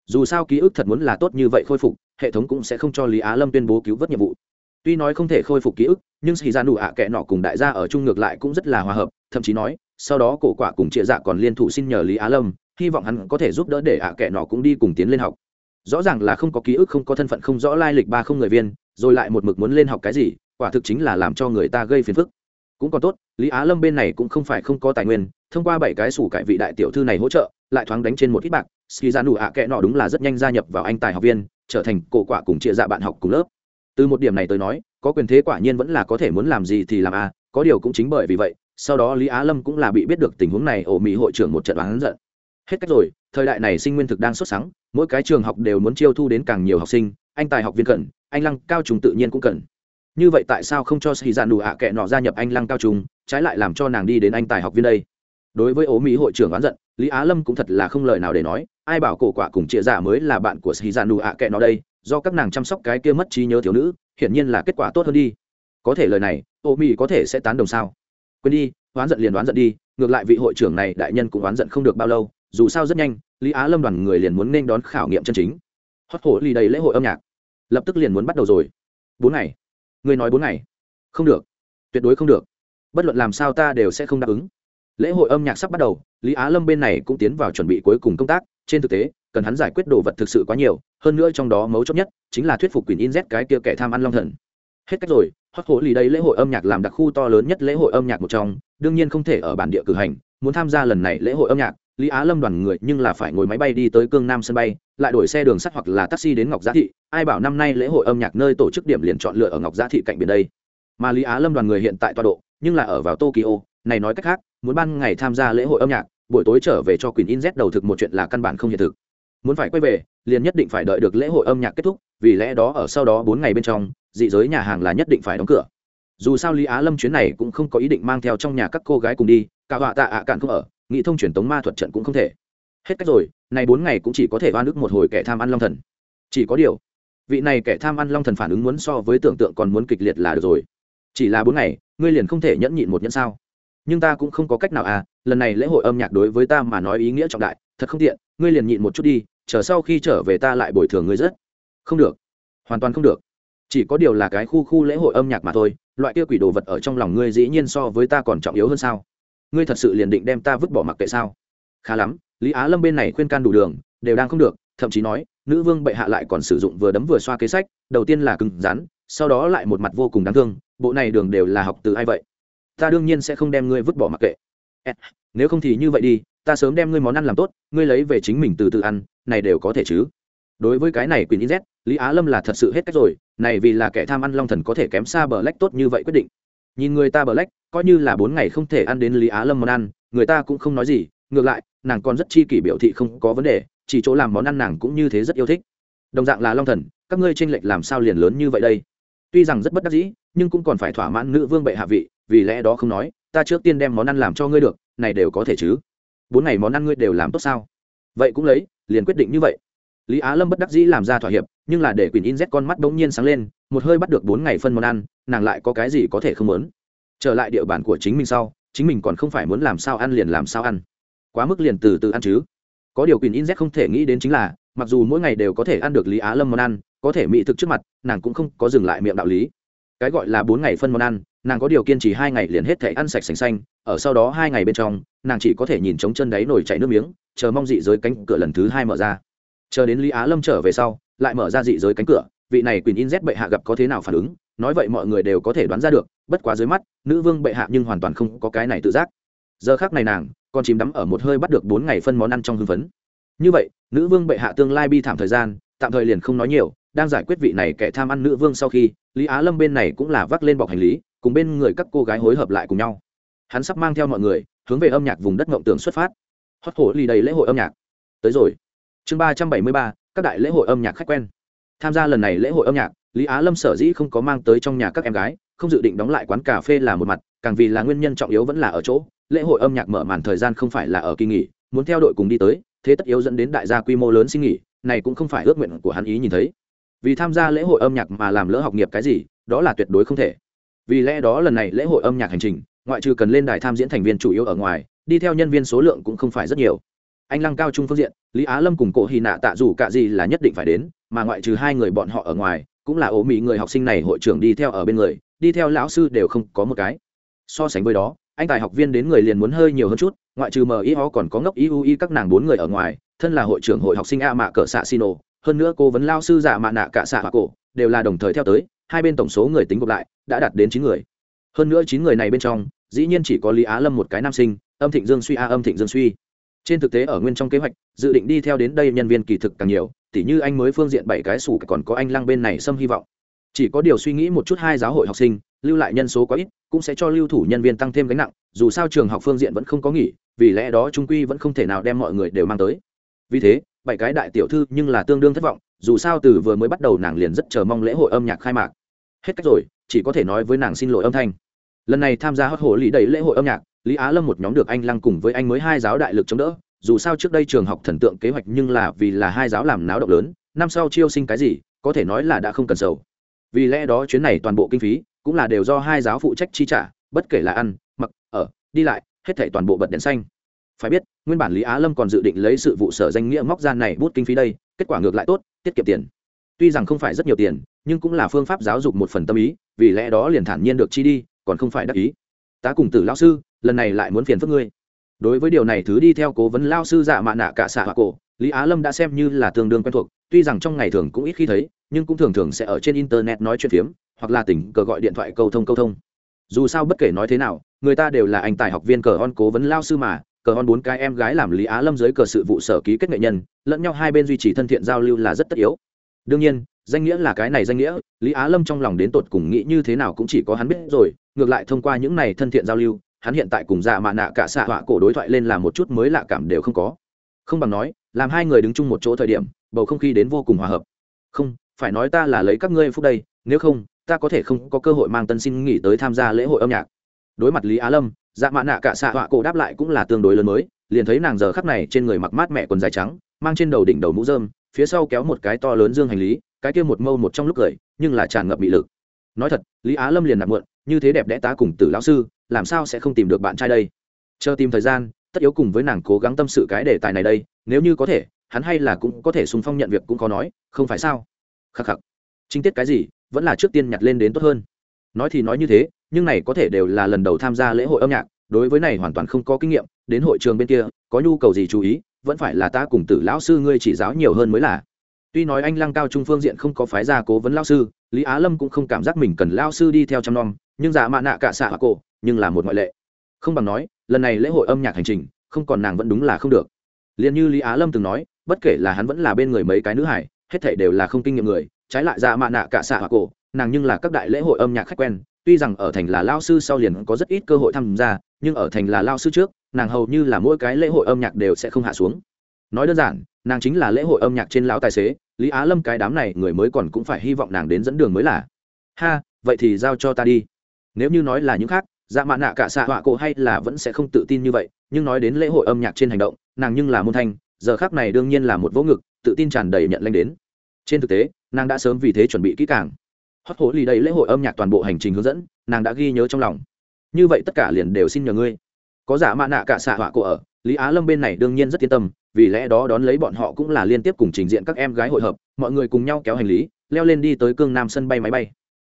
Dù sao ký ức thật muốn là tốt như vậy khôi phục hệ thống cũng sẽ không cho lý á lâm tuyên bố cứu vớt nhiệm vụ. Tuy nói không thể khôi phục ký ức, nhưng xì Ra dạ nụ ạ kệ nọ cùng đại gia ở chung ngược lại cũng rất là hòa hợp, thậm chí nói, sau đó cổ quả cùng chia dạ còn liên thủ xin nhờ lý á lâm, hy vọng hắn có thể giúp đỡ để ạ kệ nọ cũng đi cùng tiến lên học. Rõ ràng là không có ký ức, không có thân phận, không rõ lai lịch ba không người viên, rồi lại một mực muốn lên học cái gì, quả thực chính là làm cho người ta gây phiền phức. Cũng còn tốt, lý á lâm bên này cũng không phải không có tài nguyên, thông qua bảy cái sủ cải vị đại tiểu thư này hỗ trợ, lại thoáng đánh trên một ít bạc. Ski ra dạ nụ ạ kệ nọ đúng là rất nhanh gia nhập vào anh tài học viên trở thành cổ quả cùng chia dạ bạn học cùng lớp. Từ một điểm này tới nói, có quyền thế quả nhiên vẫn là có thể muốn làm gì thì làm a có điều cũng chính bởi vì vậy, sau đó lý á lâm cũng là bị biết được tình huống này, ổ mỹ hội trưởng một trận oán giận. Hết cách rồi, thời đại này sinh nguyên thực đang xuất sáng mỗi cái trường học đều muốn chiêu thu đến càng nhiều học sinh, anh tài học viên cần, anh lăng cao trùng tự nhiên cũng cần. Như vậy tại sao không cho sĩ dạ đủ ạ kệ nọ gia nhập anh lăng cao trùng trái lại làm cho nàng đi đến anh tài học viên đây? Đối với ố mỹ hội trưởng oán giận, lý á lâm cũng thật là không lời nào để nói, ai bảo cổ quả cùng chia giả dạ mới là bạn của sĩ dạn đủ ạ kệ nó đây, do các nàng chăm sóc cái kia mất trí nhớ thiếu nữ, hiển nhiên là kết quả tốt hơn đi. Có thể lời này ô mỹ có thể sẽ tán đồng sao? Quên đi, oán giận liền oán giận đi, ngược lại vị hội trưởng này đại nhân cũng oán giận không được bao lâu, dù sao rất nhanh, lý á lâm đoàn người liền muốn nên đón khảo nghiệm chân chính. Hót hổ ly đầy lễ hội âm nhạc. Lập tức liền muốn bắt đầu rồi. Bốn ngày. Người nói bốn ngày. Không được. Tuyệt đối không được. Bất luận làm sao ta đều sẽ không đáp ứng lễ hội âm nhạc sắp bắt đầu, lý á lâm bên này cũng tiến vào chuẩn bị cuối cùng công tác. Trên thực tế, cần hắn giải quyết đồ vật thực sự quá nhiều, hơn nữa trong đó mấu chốt nhất chính là thuyết phục quyền in z cái kia kẻ tham ăn long thần. Hết cách rồi hót hổ lì đây lễ hội âm nhạc làm đặc khu to lớn nhất lễ hội âm nhạc một trong, đương nhiên không thể ở bản địa cử hành, muốn tham gia lần này lễ hội âm nhạc, lý á lâm đoàn người nhưng là phải ngồi máy bay đi tới cương nam sân bay, lại đổi xe đường sắt hoặc là taxi đến ngọc giá thị. Ai bảo năm nay lễ hội âm nhạc nơi tổ chức điểm liền chọn lựa ở ngọc giá thị cạnh biển đây. Mà lý á lâm đoàn người hiện tại tọa độ, nhưng là ở vào tokyo này nói cách khác, muốn ban ngày tham gia lễ hội âm nhạc, buổi tối trở về cho quyền in z đầu thực một chuyện là căn bản không hiện thực. Muốn phải quay về, liền nhất định phải đợi được lễ hội âm nhạc kết thúc, vì lẽ đó ở sau đó bốn ngày bên trong, dị giới nhà hàng là nhất định phải đóng cửa. Dù sao lý á lâm chuyến này cũng không có ý định mang theo trong nhà các cô gái cùng đi, cả họa tạ ạ cạn không ở, nghị thông truyền tống ma thuật trận cũng không thể. Hết cách rồi, này bốn ngày cũng chỉ có thể oan ức một hồi kẻ tham ăn long thần. Chỉ có điều, vị này kẻ tham ăn long thần phản ứng muốn so với tưởng tượng còn muốn kịch liệt là được rồi. Chỉ là bốn ngày, ngươi liền không thể nhẫn nhịn một nhẫn sao? Nhưng ta cũng không có cách nào à lần này lễ hội âm nhạc đối với ta mà nói ý nghĩa trọng đại, thật không tiện, ngươi liền nhịn một chút đi, chờ sau khi trở về ta lại bồi thường ngươi rất. Không được. Hoàn toàn không được. Chỉ có điều là cái khu khu lễ hội âm nhạc mà thôi, loại kia quỷ đồ vật ở trong lòng ngươi dĩ nhiên so với ta còn trọng yếu hơn sao? Ngươi thật sự liền định đem ta vứt bỏ mặc kệ sao? Khá lắm, lý á lâm bên này khuyên can đủ đường, đều đang không được, thậm chí nói, nữ vương bệ hạ lại còn sử dụng vừa đấm vừa xoa kế sách, đầu tiên là cứng rắn, sau đó lại một mặt vô cùng đáng thương, bộ này đường đều là học từ ai vậy? Ta đương nhiên sẽ không đem ngươi vứt bỏ mặc kệ. Nếu không thì như vậy đi, ta sớm đem ngươi món ăn làm tốt, ngươi lấy về chính mình từ từ ăn, này đều có thể chứ? Đối với cái này quyền in z, lý á lâm là thật sự hết cách rồi, này vì là kẻ tham ăn long thần có thể kém xa bờ lách tốt như vậy quyết định. Nhìn người ta bờ lách, coi như là bốn ngày không thể ăn đến lý á lâm món ăn, người ta cũng không nói gì, ngược lại, nàng còn rất chi kỷ biểu thị không có vấn đề, chỉ chỗ làm món ăn nàng cũng như thế rất yêu thích. Đồng dạng là long thần, các ngươi tranh lệch làm sao liền lớn như vậy đây? Tuy rằng rất bất đắc dĩ, nhưng cũng còn phải thỏa mãn nữ vương bệ hạ vị vì lẽ đó không nói, ta trước tiên đem món ăn làm cho ngươi được, này đều có thể chứ? Bốn ngày món ăn ngươi đều làm tốt sao? Vậy cũng lấy, liền quyết định như vậy. Lý á lâm bất đắc dĩ làm ra thỏa hiệp, nhưng là để quyền in z con mắt bỗng nhiên sáng lên, một hơi bắt được bốn ngày phân món ăn, nàng lại có cái gì có thể không muốn? Trở lại địa bàn của chính mình sau, chính mình còn không phải muốn làm sao ăn liền làm sao ăn. Quá mức liền từ từ ăn chứ. Có điều quyền in z không thể nghĩ đến chính là, mặc dù mỗi ngày đều có thể ăn được lý á lâm món ăn, có thể mỹ thực trước mặt, nàng cũng không có dừng lại miệng đạo lý. Cái gọi là bốn ngày phân món ăn nàng có điều kiên trì hai ngày liền hết thể ăn sạch sành xanh, ở sau đó hai ngày bên trong, nàng chỉ có thể nhìn trống chân đáy nổi chảy nước miếng, chờ mong dị giới cánh cửa lần thứ hai mở ra. Chờ đến lý á lâm trở về sau, lại mở ra dị giới cánh cửa, vị này quyền in z bệ hạ gặp có thế nào phản ứng, nói vậy mọi người đều có thể đoán ra được, bất quá dưới mắt, nữ vương bệ hạ nhưng hoàn toàn không có cái này tự giác. Giờ khác này nàng còn chìm đắm ở một hơi bắt được bốn ngày phân món ăn trong hưng phấn. Như vậy, nữ vương bệ hạ tương lai bi thảm thời gian, tạm thời liền không nói nhiều, đang giải quyết vị này kẻ tham ăn nữ vương sau khi, lý á lâm bên này cũng là vác lên bọc hành lý cùng bên người các cô gái hối hợp lại cùng nhau. Hắn sắp mang theo mọi người, hướng về âm nhạc vùng đất ngộng tưởng xuất phát. Hót hổ lì đầy lễ hội âm nhạc. Tới rồi. Chương ba trăm bảy mươi ba, các đại lễ hội âm nhạc khách quen. Tham gia lần này lễ hội âm nhạc, lý á lâm sở dĩ không có mang tới trong nhà các em gái, không dự định đóng lại quán cà phê là một mặt, càng vì là nguyên nhân trọng yếu vẫn là ở chỗ, lễ hội âm nhạc mở màn thời gian không phải là ở kỳ nghỉ, muốn theo đội cùng đi tới, thế tất yếu dẫn đến đại gia quy mô lớn xin nghỉ, này cũng không phải ước nguyện của hắn ý nhìn thấy. Vì tham gia lễ hội âm nhạc mà làm lỡ học nghiệp cái gì, đó là tuyệt đối không thể vì lẽ đó lần này lễ hội âm nhạc hành trình, ngoại trừ cần lên đài tham diễn thành viên chủ yếu ở ngoài, đi theo nhân viên số lượng cũng không phải rất nhiều. Anh lăng cao trung phương diện, lý á lâm cùng cổ hy nạ tạ dù cả gì là nhất định phải đến, mà ngoại trừ hai người bọn họ ở ngoài, cũng là ố mỹ người học sinh này hội trưởng đi theo ở bên người, đi theo lão sư đều không có một cái. So sánh với đó, anh tài học viên đến người liền muốn hơi nhiều hơn chút, ngoại trừ mờ ho còn có ngốc y u y các nàng bốn người ở ngoài, thân là hội trưởng hội học sinh a mạ cỡ xạ xino hơn nữa cô vấn lao sư giả mạ nạ cả xạ và cổ, đều là đồng thời theo tới, hai bên tổng số người tính gộp lại đã đạt đến chín người. Hơn nữa chín người này bên trong, dĩ nhiên chỉ có lý á lâm một cái nam sinh, âm thịnh dương suy a, âm thịnh dương suy. Trên thực tế ở nguyên trong kế hoạch, dự định đi theo đến đây nhân viên kỳ thực càng nhiều, tỉ như anh mới phương diện bảy cái sủ còn có anh lăng bên này xâm hy vọng. Chỉ có điều suy nghĩ một chút hai giáo hội học sinh, lưu lại nhân số quá ít, cũng sẽ cho lưu thủ nhân viên tăng thêm gánh nặng, dù sao trường học phương diện vẫn không có nghỉ, vì lẽ đó trung quy vẫn không thể nào đem mọi người đều mang tới. Vì thế, bảy cái đại tiểu thư nhưng là tương đương thất vọng, dù sao từ vừa mới bắt đầu nàng liền rất chờ mong lễ hội âm nhạc khai mạc hết cách rồi, chỉ có thể nói với nàng xin lỗi âm thanh. Lần này tham gia hót hồ lý đầy lễ hội âm nhạc, lý á lâm một nhóm được anh lăng cùng với anh mới hai giáo đại lực chống đỡ. Dù sao trước đây trường học thần tượng kế hoạch nhưng là vì là hai giáo làm náo động lớn, năm sau chiêu sinh cái gì, có thể nói là đã không cần sầu. Vì lẽ đó chuyến này toàn bộ kinh phí cũng là đều do hai giáo phụ trách chi trả, bất kể là ăn, mặc, ở, đi lại, hết thảy toàn bộ bật đèn xanh. Phải biết, nguyên bản lý á lâm còn dự định lấy sự vụ sở danh nghĩa móc gian này bút kinh phí đây, kết quả ngược lại tốt, tiết kiệm tiền tuy rằng không phải rất nhiều tiền, nhưng cũng là phương pháp giáo dục một phần tâm ý, vì lẽ đó liền thản nhiên được chi đi, còn không phải đắc ý. Tá cùng tử lao sư, lần này lại muốn phiền phức ngươi. Đối với điều này thứ đi theo cố vấn lao sư dạ mạ nạ cả xạ hoa cổ, lý á lâm đã xem như là tương đương quen thuộc, tuy rằng trong ngày thường cũng ít khi thấy, nhưng cũng thường thường sẽ ở trên internet nói chuyện phiếm, hoặc là tỉnh cờ gọi điện thoại câu thông câu thông. Dù sao bất kể nói thế nào, người ta đều là anh tài học viên cờ on cố vấn lao sư mà, cờ on bốn cái em gái làm lý á lâm dưới cờ sự vụ sở ký kết nghệ nhân, lẫn nhau hai bên duy trì thân thiện giao lưu là rất tất yếu đương nhiên, danh nghĩa là cái này danh nghĩa, lý á lâm trong lòng đến tột cùng nghĩ như thế nào cũng chỉ có hắn biết rồi, ngược lại thông qua những này thân thiện giao lưu, hắn hiện tại cùng dạ mạ nạ cả xạ họa cổ đối thoại lên là một chút mới lạ cảm đều không có. Không bằng nói, làm hai người đứng chung một chỗ thời điểm, bầu không khí đến vô cùng hòa hợp. Không, phải nói ta là lấy các ngươi phúc đây, nếu không, ta có thể không có cơ hội mang tân xin nghỉ tới tham gia lễ hội âm nhạc. Đối mặt lý á lâm dạ mạ nạ cả xạ họa cổ đáp lại cũng là tương đối lớn mới, liền thấy nàng giờ khắc này trên người mặc mát mẹ quần dài trắng, mang trên đầu đỉnh đầu mũ dơm phía sau kéo một cái to lớn dương hành lý, cái kia một mâu một trong lúc cười, nhưng là tràn ngập bị lực. Nói thật, lý á lâm liền nạp mượn như thế đẹp đẽ tá cùng tử lão sư, làm sao sẽ không tìm được bạn trai đây? Chờ tìm thời gian, tất yếu cùng với nàng cố gắng tâm sự cái đề tài này đây, nếu như có thể, hắn hay là cũng có thể sung phong nhận việc cũng có nói, không phải sao? Khắc khắc. Chính tiết cái gì, vẫn là trước tiên nhặt lên đến tốt hơn. Nói thì nói như thế, nhưng này có thể đều là lần đầu tham gia lễ hội âm nhạc, đối với này hoàn toàn không có kinh nghiệm, đến hội trường bên kia, có nhu cầu gì chú ý vẫn phải là ta cùng tử lão sư ngươi chỉ giáo nhiều hơn mới là. Tuy nói anh lăng cao trung phương diện không có phái gia cố vấn lao sư, lý á lâm cũng không cảm giác mình cần lao sư đi theo chăm nom, nhưng giả mạ nạ cả xạ hạ cổ, nhưng là một ngoại lệ. Không bằng nói, lần này lễ hội âm nhạc hành trình, không còn nàng vẫn đúng là không được. Liền như lý á lâm từng nói, bất kể là hắn vẫn là bên người mấy cái nữ hải, hết thảy đều là không kinh nghiệm người, trái lại giả mạ nạ cả xạ hạ cổ, nàng nhưng là các đại lễ hội âm nhạc khách quen tuy rằng ở thành là lao sư sau liền có rất ít cơ hội tham gia, nhưng ở thành là lao sư trước, nàng hầu như là mỗi cái lễ hội âm nhạc đều sẽ không hạ xuống. Nói đơn giản, nàng chính là lễ hội âm nhạc trên lão tài xế, lý á lâm cái đám này người mới còn cũng phải hy vọng nàng đến dẫn đường mới là. Ha, vậy thì giao cho ta đi. Nếu như nói là những khác dạ mạ nạ cả xạ họa cổ hay là vẫn sẽ không tự tin như vậy, nhưng nói đến lễ hội âm nhạc trên hành động, nàng nhưng là môn thanh, giờ khác này đương nhiên là một vỗ ngực, tự tin tràn đầy nhận lanh đến. Trên thực tế, nàng đã sớm vì thế chuẩn bị kỹ càng hót hổ lì đầy lễ hội âm nhạc toàn bộ hành trình hướng dẫn, nàng đã ghi nhớ trong lòng. Như vậy tất cả liền đều xin nhờ ngươi. Có giả mạ nạ cả xạ họa cô ở, lý á lâm bên này đương nhiên rất yên tâm, vì lẽ đó đón lấy bọn họ cũng là liên tiếp cùng trình diện các em gái hội hợp, mọi người cùng nhau kéo hành lý, leo lên đi tới cương nam sân bay máy bay.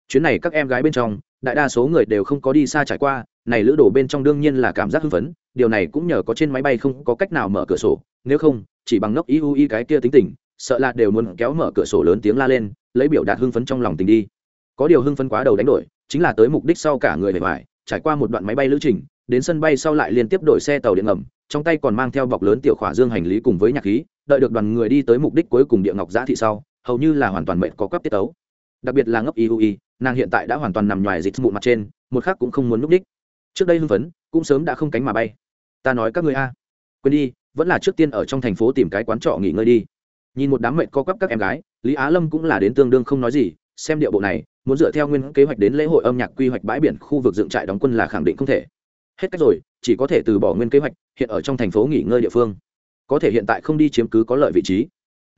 Chuyến này các em gái bên trong, đại đa số người đều không có đi xa trải qua, này lữ đồ bên trong đương nhiên là cảm giác hưng phấn, điều này cũng nhờ có trên máy bay không có cách nào mở cửa sổ, nếu không, chỉ bằng ngốc iu i cái kia tính tình, sợ là đều muốn kéo mở cửa sổ lớn tiếng la lên, lấy biểu đạt hưng phấn trong lòng tình đi có điều hưng phấn quá đầu đánh đổi, chính là tới mục đích sau cả người bề ngoài, trải qua một đoạn máy bay lữ trình, đến sân bay sau lại liên tiếp đổi xe tàu điện ngầm, trong tay còn mang theo bọc lớn tiểu khỏa dương hành lý cùng với nhạc khí, đợi được đoàn người đi tới mục đích cuối cùng địa ngọc giã thị sau, hầu như là hoàn toàn mệnh có cấp tiết tấu. Đặc biệt là ngốc iui nàng hiện tại đã hoàn toàn nằm ngoài dịch mụn mặt trên, một khác cũng không muốn núp đích trước đây hưng phấn, cũng sớm đã không cánh mà bay. Ta nói các người a. Quên đi, vẫn là trước tiên ở trong thành phố tìm cái quán trọ nghỉ ngơi đi. Nhìn một đám mệnh co quắp các em gái, lý á lâm cũng là đến tương đương không nói gì, xem điệu bộ này muốn dựa theo nguyên kế hoạch đến lễ hội âm nhạc quy hoạch bãi biển khu vực dựng trại đóng quân là khẳng định không thể. Hết cách rồi, chỉ có thể từ bỏ nguyên kế hoạch, hiện ở trong thành phố nghỉ ngơi địa phương. Có thể hiện tại không đi chiếm cứ có lợi vị trí.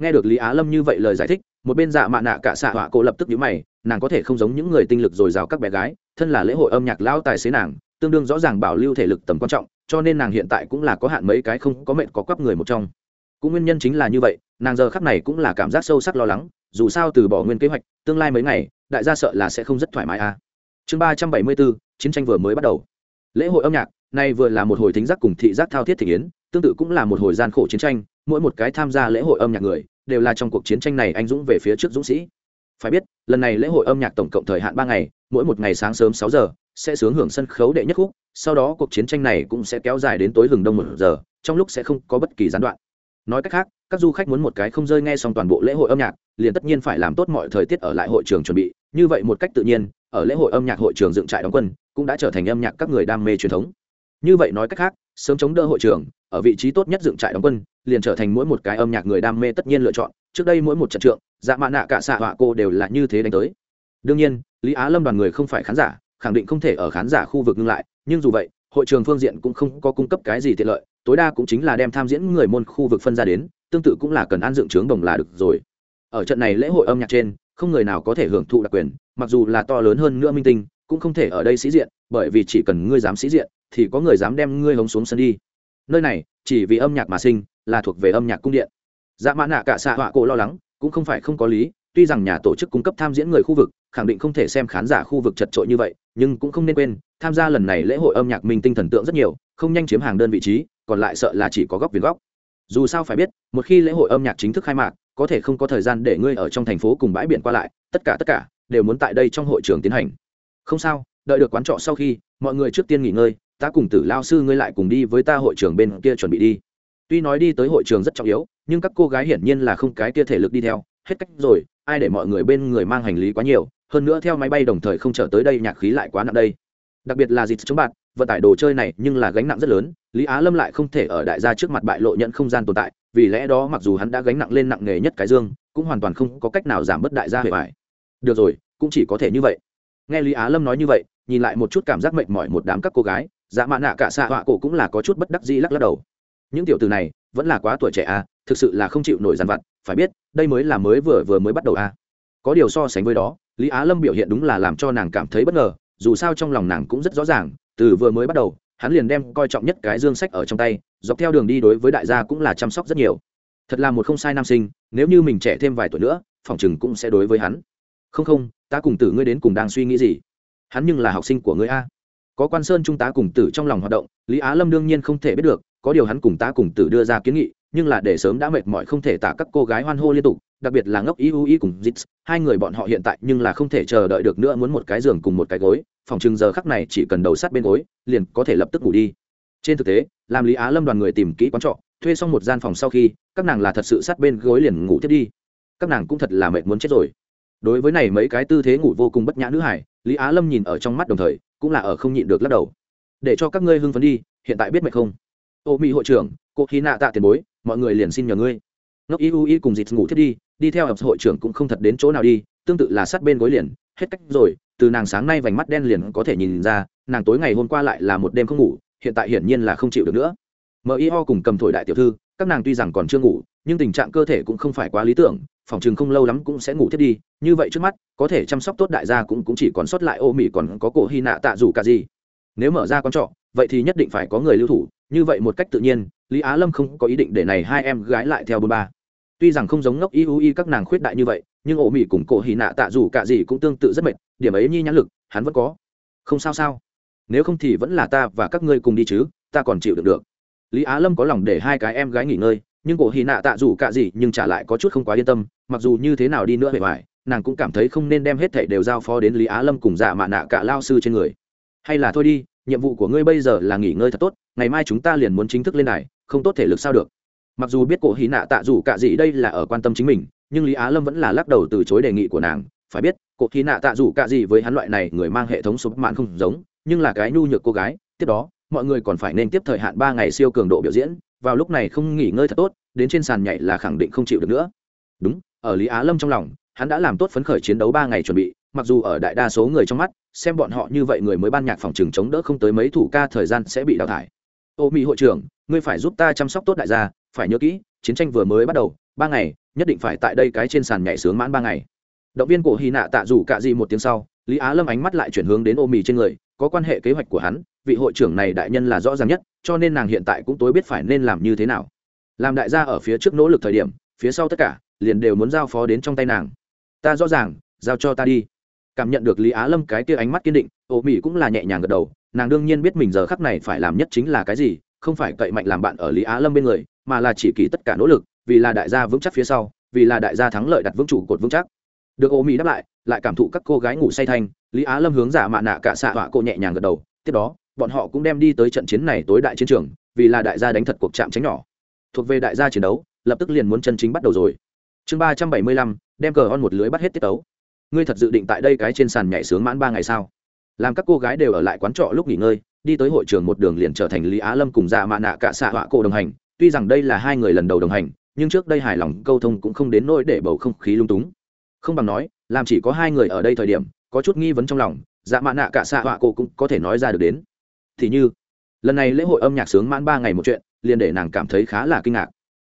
Nghe được lý á lâm như vậy lời giải thích, một bên dạ mạ nạ cả xạ họa cô lập tức nhíu mày, nàng có thể không giống những người tinh lực dồi dào các bé gái, thân là lễ hội âm nhạc lão tài xế nàng, tương đương rõ ràng bảo lưu thể lực tầm quan trọng, cho nên nàng hiện tại cũng là có hạn mấy cái không có mệnh có quắp người một trong. Cũng nguyên nhân chính là như vậy, nàng giờ khắc này cũng là cảm giác sâu sắc lo lắng, dù sao từ bỏ nguyên kế hoạch, tương lai mấy ngày đại gia sợ là sẽ không rất thoải mái à. chương ba trăm bảy mươi bốn, chiến tranh vừa mới bắt đầu. Lễ hội âm nhạc này vừa là một hồi thính giác cùng thị giác thao thiết thị yến tương tự cũng là một hồi gian khổ chiến tranh, mỗi một cái tham gia lễ hội âm nhạc người, đều là trong cuộc chiến tranh này anh dũng về phía trước dũng sĩ. Phải biết, lần này lễ hội âm nhạc tổng cộng thời hạn ba ngày, mỗi một ngày sáng sớm sáu giờ, sẽ sướng hưởng sân khấu đệ nhất khúc, sau đó cuộc chiến tranh này cũng sẽ kéo dài đến tối hừng đông một giờ, trong lúc sẽ không có bất kỳ gián đoạn. Nói cách khác các du khách muốn một cái không rơi nghe xong toàn bộ lễ hội âm nhạc, liền tất nhiên phải làm tốt mọi thời tiết ở lại hội trường chuẩn bị. Như vậy một cách tự nhiên, ở lễ hội âm nhạc hội trường dựng trại đóng quân, cũng đã trở thành âm nhạc các người đam mê truyền thống. Như vậy nói cách khác, sớm chống đỡ hội trường, ở vị trí tốt nhất dựng trại đóng quân, liền trở thành mỗi một cái âm nhạc người đam mê tất nhiên lựa chọn. Trước đây mỗi một trận trượng dạ mạ nạ cả xạ họa cô đều là như thế đánh tới. Đương nhiên, lý á lâm đoàn người không phải khán giả, khẳng định không thể ở khán giả khu vực ngưng lại, nhưng dù vậy, hội trường phương diện cũng không có cung cấp cái gì tiện lợi tối đa cũng chính là đem tham diễn người môn khu vực phân ra đến, tương tự cũng là cần an dựng trướng đồng là được rồi. Ở trận này lễ hội âm nhạc trên, không người nào có thể hưởng thụ đặc quyền, mặc dù là to lớn hơn nữa minh tinh, cũng không thể ở đây sĩ diện, bởi vì chỉ cần ngươi dám sĩ diện, thì có người dám đem ngươi hống xuống sân đi. Nơi này, chỉ vì âm nhạc mà sinh, là thuộc về âm nhạc cung điện. Dạ mã nạ cả xạ họa cổ lo lắng, cũng không phải không có lý, tuy rằng nhà tổ chức cung cấp tham diễn người khu vực, khẳng định không thể xem khán giả khu vực chật trội như vậy, nhưng cũng không nên quên, tham gia lần này lễ hội âm nhạc minh tinh thần tượng rất nhiều không nhanh chiếm hàng đơn vị trí, còn lại sợ là chỉ có góc viền góc. Dù sao phải biết, một khi lễ hội âm nhạc chính thức khai mạc, có thể không có thời gian để ngươi ở trong thành phố cùng bãi biển qua lại, tất cả tất cả đều muốn tại đây trong hội trường tiến hành. Không sao, đợi được quán trọ sau khi, mọi người trước tiên nghỉ ngơi, ta cùng tử lao sư ngươi lại cùng đi với ta hội trường bên kia chuẩn bị đi. Tuy nói đi tới hội trường rất trọng yếu, nhưng các cô gái hiển nhiên là không cái kia thể lực đi theo, hết cách rồi, ai để mọi người bên người mang hành lý quá nhiều, hơn nữa theo máy bay đồng thời không trở tới đây nhạc khí lại quá nặng đây. Đặc biệt là dịp chống bạn vận tải đồ chơi này nhưng là gánh nặng rất lớn, lý á lâm lại không thể ở đại gia trước mặt bại lộ nhận không gian tồn tại, vì lẽ đó mặc dù hắn đã gánh nặng lên nặng nghề nhất cái dương, cũng hoàn toàn không có cách nào giảm bớt đại gia hề vải được rồi, cũng chỉ có thể như vậy. Nghe lý á lâm nói như vậy, nhìn lại một chút cảm giác mệt mỏi một đám các cô gái dạ mã nạ cả xạ họa cổ cũng là có chút bất đắc dĩ lắc lắc đầu. Những tiểu từ này, vẫn là quá tuổi trẻ à thực sự là không chịu nổi dàn vặt, phải biết, đây mới là mới vừa vừa mới bắt đầu à. Có điều so sánh với đó, lý á lâm biểu hiện đúng là làm cho nàng cảm thấy bất ngờ, dù sao trong lòng nàng cũng rất rõ ràng từ vừa mới bắt đầu, hắn liền đem coi trọng nhất cái dương sách ở trong tay, dọc theo đường đi đối với đại gia cũng là chăm sóc rất nhiều. Thật là một không sai nam sinh, nếu như mình trẻ thêm vài tuổi nữa, phòng chừng cũng sẽ đối với hắn. Không không, ta cùng tử ngươi đến cùng đang suy nghĩ gì? Hắn nhưng là học sinh của ngươi a. Có quan sơn trung tá cùng tử trong lòng hoạt động, lý á lâm đương nhiên không thể biết được, có điều hắn cùng tá cùng tử đưa ra kiến nghị, nhưng là để sớm đã mệt mỏi không thể tả các cô gái hoan hô liên tục, đặc biệt là ngốc Yêu Y cùng zits, hai người bọn họ hiện tại nhưng là không thể chờ đợi được nữa muốn một cái giường cùng một cái gối phòng chừng giờ khắc này chỉ cần đầu sát bên gối, liền có thể lập tức ngủ đi. Trên thực tế, làm lý á lâm đoàn người tìm kỹ quán trọ, thuê xong một gian phòng sau khi, các nàng là thật sự sát bên gối liền ngủ thiết đi. Các nàng cũng thật là mệt muốn chết rồi. Đối với này mấy cái tư thế ngủ vô cùng bất nhã nữ hải, lý á lâm nhìn ở trong mắt đồng thời, cũng là ở không nhịn được lắc đầu. Để cho các ngươi hưng phấn đi, hiện tại biết mệt không? Ô mỹ hội trưởng, cô khí nạ tạ tiền bối, mọi người liền xin nhờ ngươi. Ngốc y u y cùng dịt ngủ thiết đi đi theo hợp hội trưởng cũng không thật đến chỗ nào đi, tương tự là sát bên gối liền, hết cách rồi từ nàng sáng nay vành mắt đen liền có thể nhìn ra nàng tối ngày hôm qua lại là một đêm không ngủ hiện tại hiển nhiên là không chịu được nữa. Mi ho cùng cầm thổi đại tiểu thư các nàng tuy rằng còn chưa ngủ nhưng tình trạng cơ thể cũng không phải quá lý tưởng phòng chừng không lâu lắm cũng sẽ ngủ thiết đi như vậy trước mắt có thể chăm sóc tốt đại gia cũng, cũng chỉ còn sót lại ô mỹ còn có cổ hy nạ tạ dù cả gì. Nếu mở ra con trọ vậy thì nhất định phải có người lưu thủ như vậy một cách tự nhiên lý á lâm không có ý định để này hai em gái lại theo bôn ba. Tuy rằng không giống ngốc y u y các nàng khuyết đại như vậy nhưng ổ mỹ cùng cổ hì nạ tạ dù cả gì cũng tương tự rất mệt, điểm ấy nhi nhãn lực, hắn vẫn có. Không sao sao? Nếu không thì vẫn là ta và các ngươi cùng đi chứ, ta còn chịu được được. Lý á lâm có lòng để hai cái em gái nghỉ ngơi, nhưng cổ hì nạ tạ dù cả gì nhưng trả lại có chút không quá yên tâm, mặc dù như thế nào đi nữa bề ngoài nàng cũng cảm thấy không nên đem hết thảy đều giao phó đến lý á lâm cùng giả mạ nạ cả lao sư trên người. Hay là thôi đi, nhiệm vụ của ngươi bây giờ là nghỉ ngơi thật tốt, ngày mai chúng ta liền muốn chính thức lên này không tốt thể lực sao được. Mặc dù biết cổ hì nạ tạ dù cả gì đây là ở quan tâm chính mình nhưng lý á lâm vẫn là lắc đầu từ chối đề nghị của nàng phải biết cuộc thi nạ tạ dù cả gì với hắn loại này người mang hệ thống sụp mạn không giống nhưng là cái nhu nhược cô gái tiếp đó mọi người còn phải nên tiếp thời hạn ba ngày siêu cường độ biểu diễn vào lúc này không nghỉ ngơi thật tốt đến trên sàn nhảy là khẳng định không chịu được nữa đúng ở lý á lâm trong lòng hắn đã làm tốt phấn khởi chiến đấu ba ngày chuẩn bị mặc dù ở đại đa số người trong mắt xem bọn họ như vậy người mới ban nhạc phòng trường chống đỡ không tới mấy thủ ca thời gian sẽ bị đào thải ô mỹ hội trưởng ngươi phải giúp ta chăm sóc tốt đại gia phải nhớ kỹ chiến tranh vừa mới bắt đầu ba ngày, nhất định phải tại đây cái trên sàn nhảy sướng mãn ba ngày. Động viên cổ hy nạ tạ dù cả gì một tiếng sau, lý á lâm ánh mắt lại chuyển hướng đến ô mì trên người, có quan hệ kế hoạch của hắn, vị hội trưởng này đại nhân là rõ ràng nhất, cho nên nàng hiện tại cũng tối biết phải nên làm như thế nào. Làm đại gia ở phía trước nỗ lực thời điểm, phía sau tất cả, liền đều muốn giao phó đến trong tay nàng. Ta rõ ràng, giao cho ta đi. Cảm nhận được lý á lâm cái kia ánh mắt kiên định, ô mỹ cũng là nhẹ nhàng gật đầu, nàng đương nhiên biết mình giờ khắc này phải làm nhất chính là cái gì, không phải cậy mạnh làm bạn ở lý á lâm bên người, mà là chỉ kỳ tất cả nỗ lực vì là đại gia vững chắc phía sau, vì là đại gia thắng lợi đặt vững trụ cột vững chắc. Được ô mỹ đáp lại lại cảm thụ các cô gái ngủ say thanh, lý á lâm hướng giả mạ nạ cả xạ họa cô nhẹ nhàng gật đầu, tiếp đó, bọn họ cũng đem đi tới trận chiến này tối đại chiến trường, vì là đại gia đánh thật cuộc chạm tránh nhỏ. Thuộc về đại gia chiến đấu, lập tức liền muốn chân chính bắt đầu rồi. Chương ba trăm bảy mươi lăm, đem cờ on một lưới bắt hết tiết tấu. Ngươi thật dự định tại đây cái trên sàn nhảy sướng mãn ba ngày sao? Làm các cô gái đều ở lại quán trọ lúc nghỉ ngơi, đi tới hội trường một đường liền trở thành lý á lâm cùng dạ mạ nạ cả xạ họa cổ đồng hành. Tuy rằng đây là hai người lần đầu đồng hành nhưng trước đây hài lòng câu thông cũng không đến nỗi để bầu không khí lung túng. Không bằng nói, làm chỉ có hai người ở đây thời điểm, có chút nghi vấn trong lòng dạ mạ nạ cả xạ họa cô cũng có thể nói ra được đến. Thì như, lần này lễ hội âm nhạc sướng mãn ba ngày một chuyện, liền để nàng cảm thấy khá là kinh ngạc.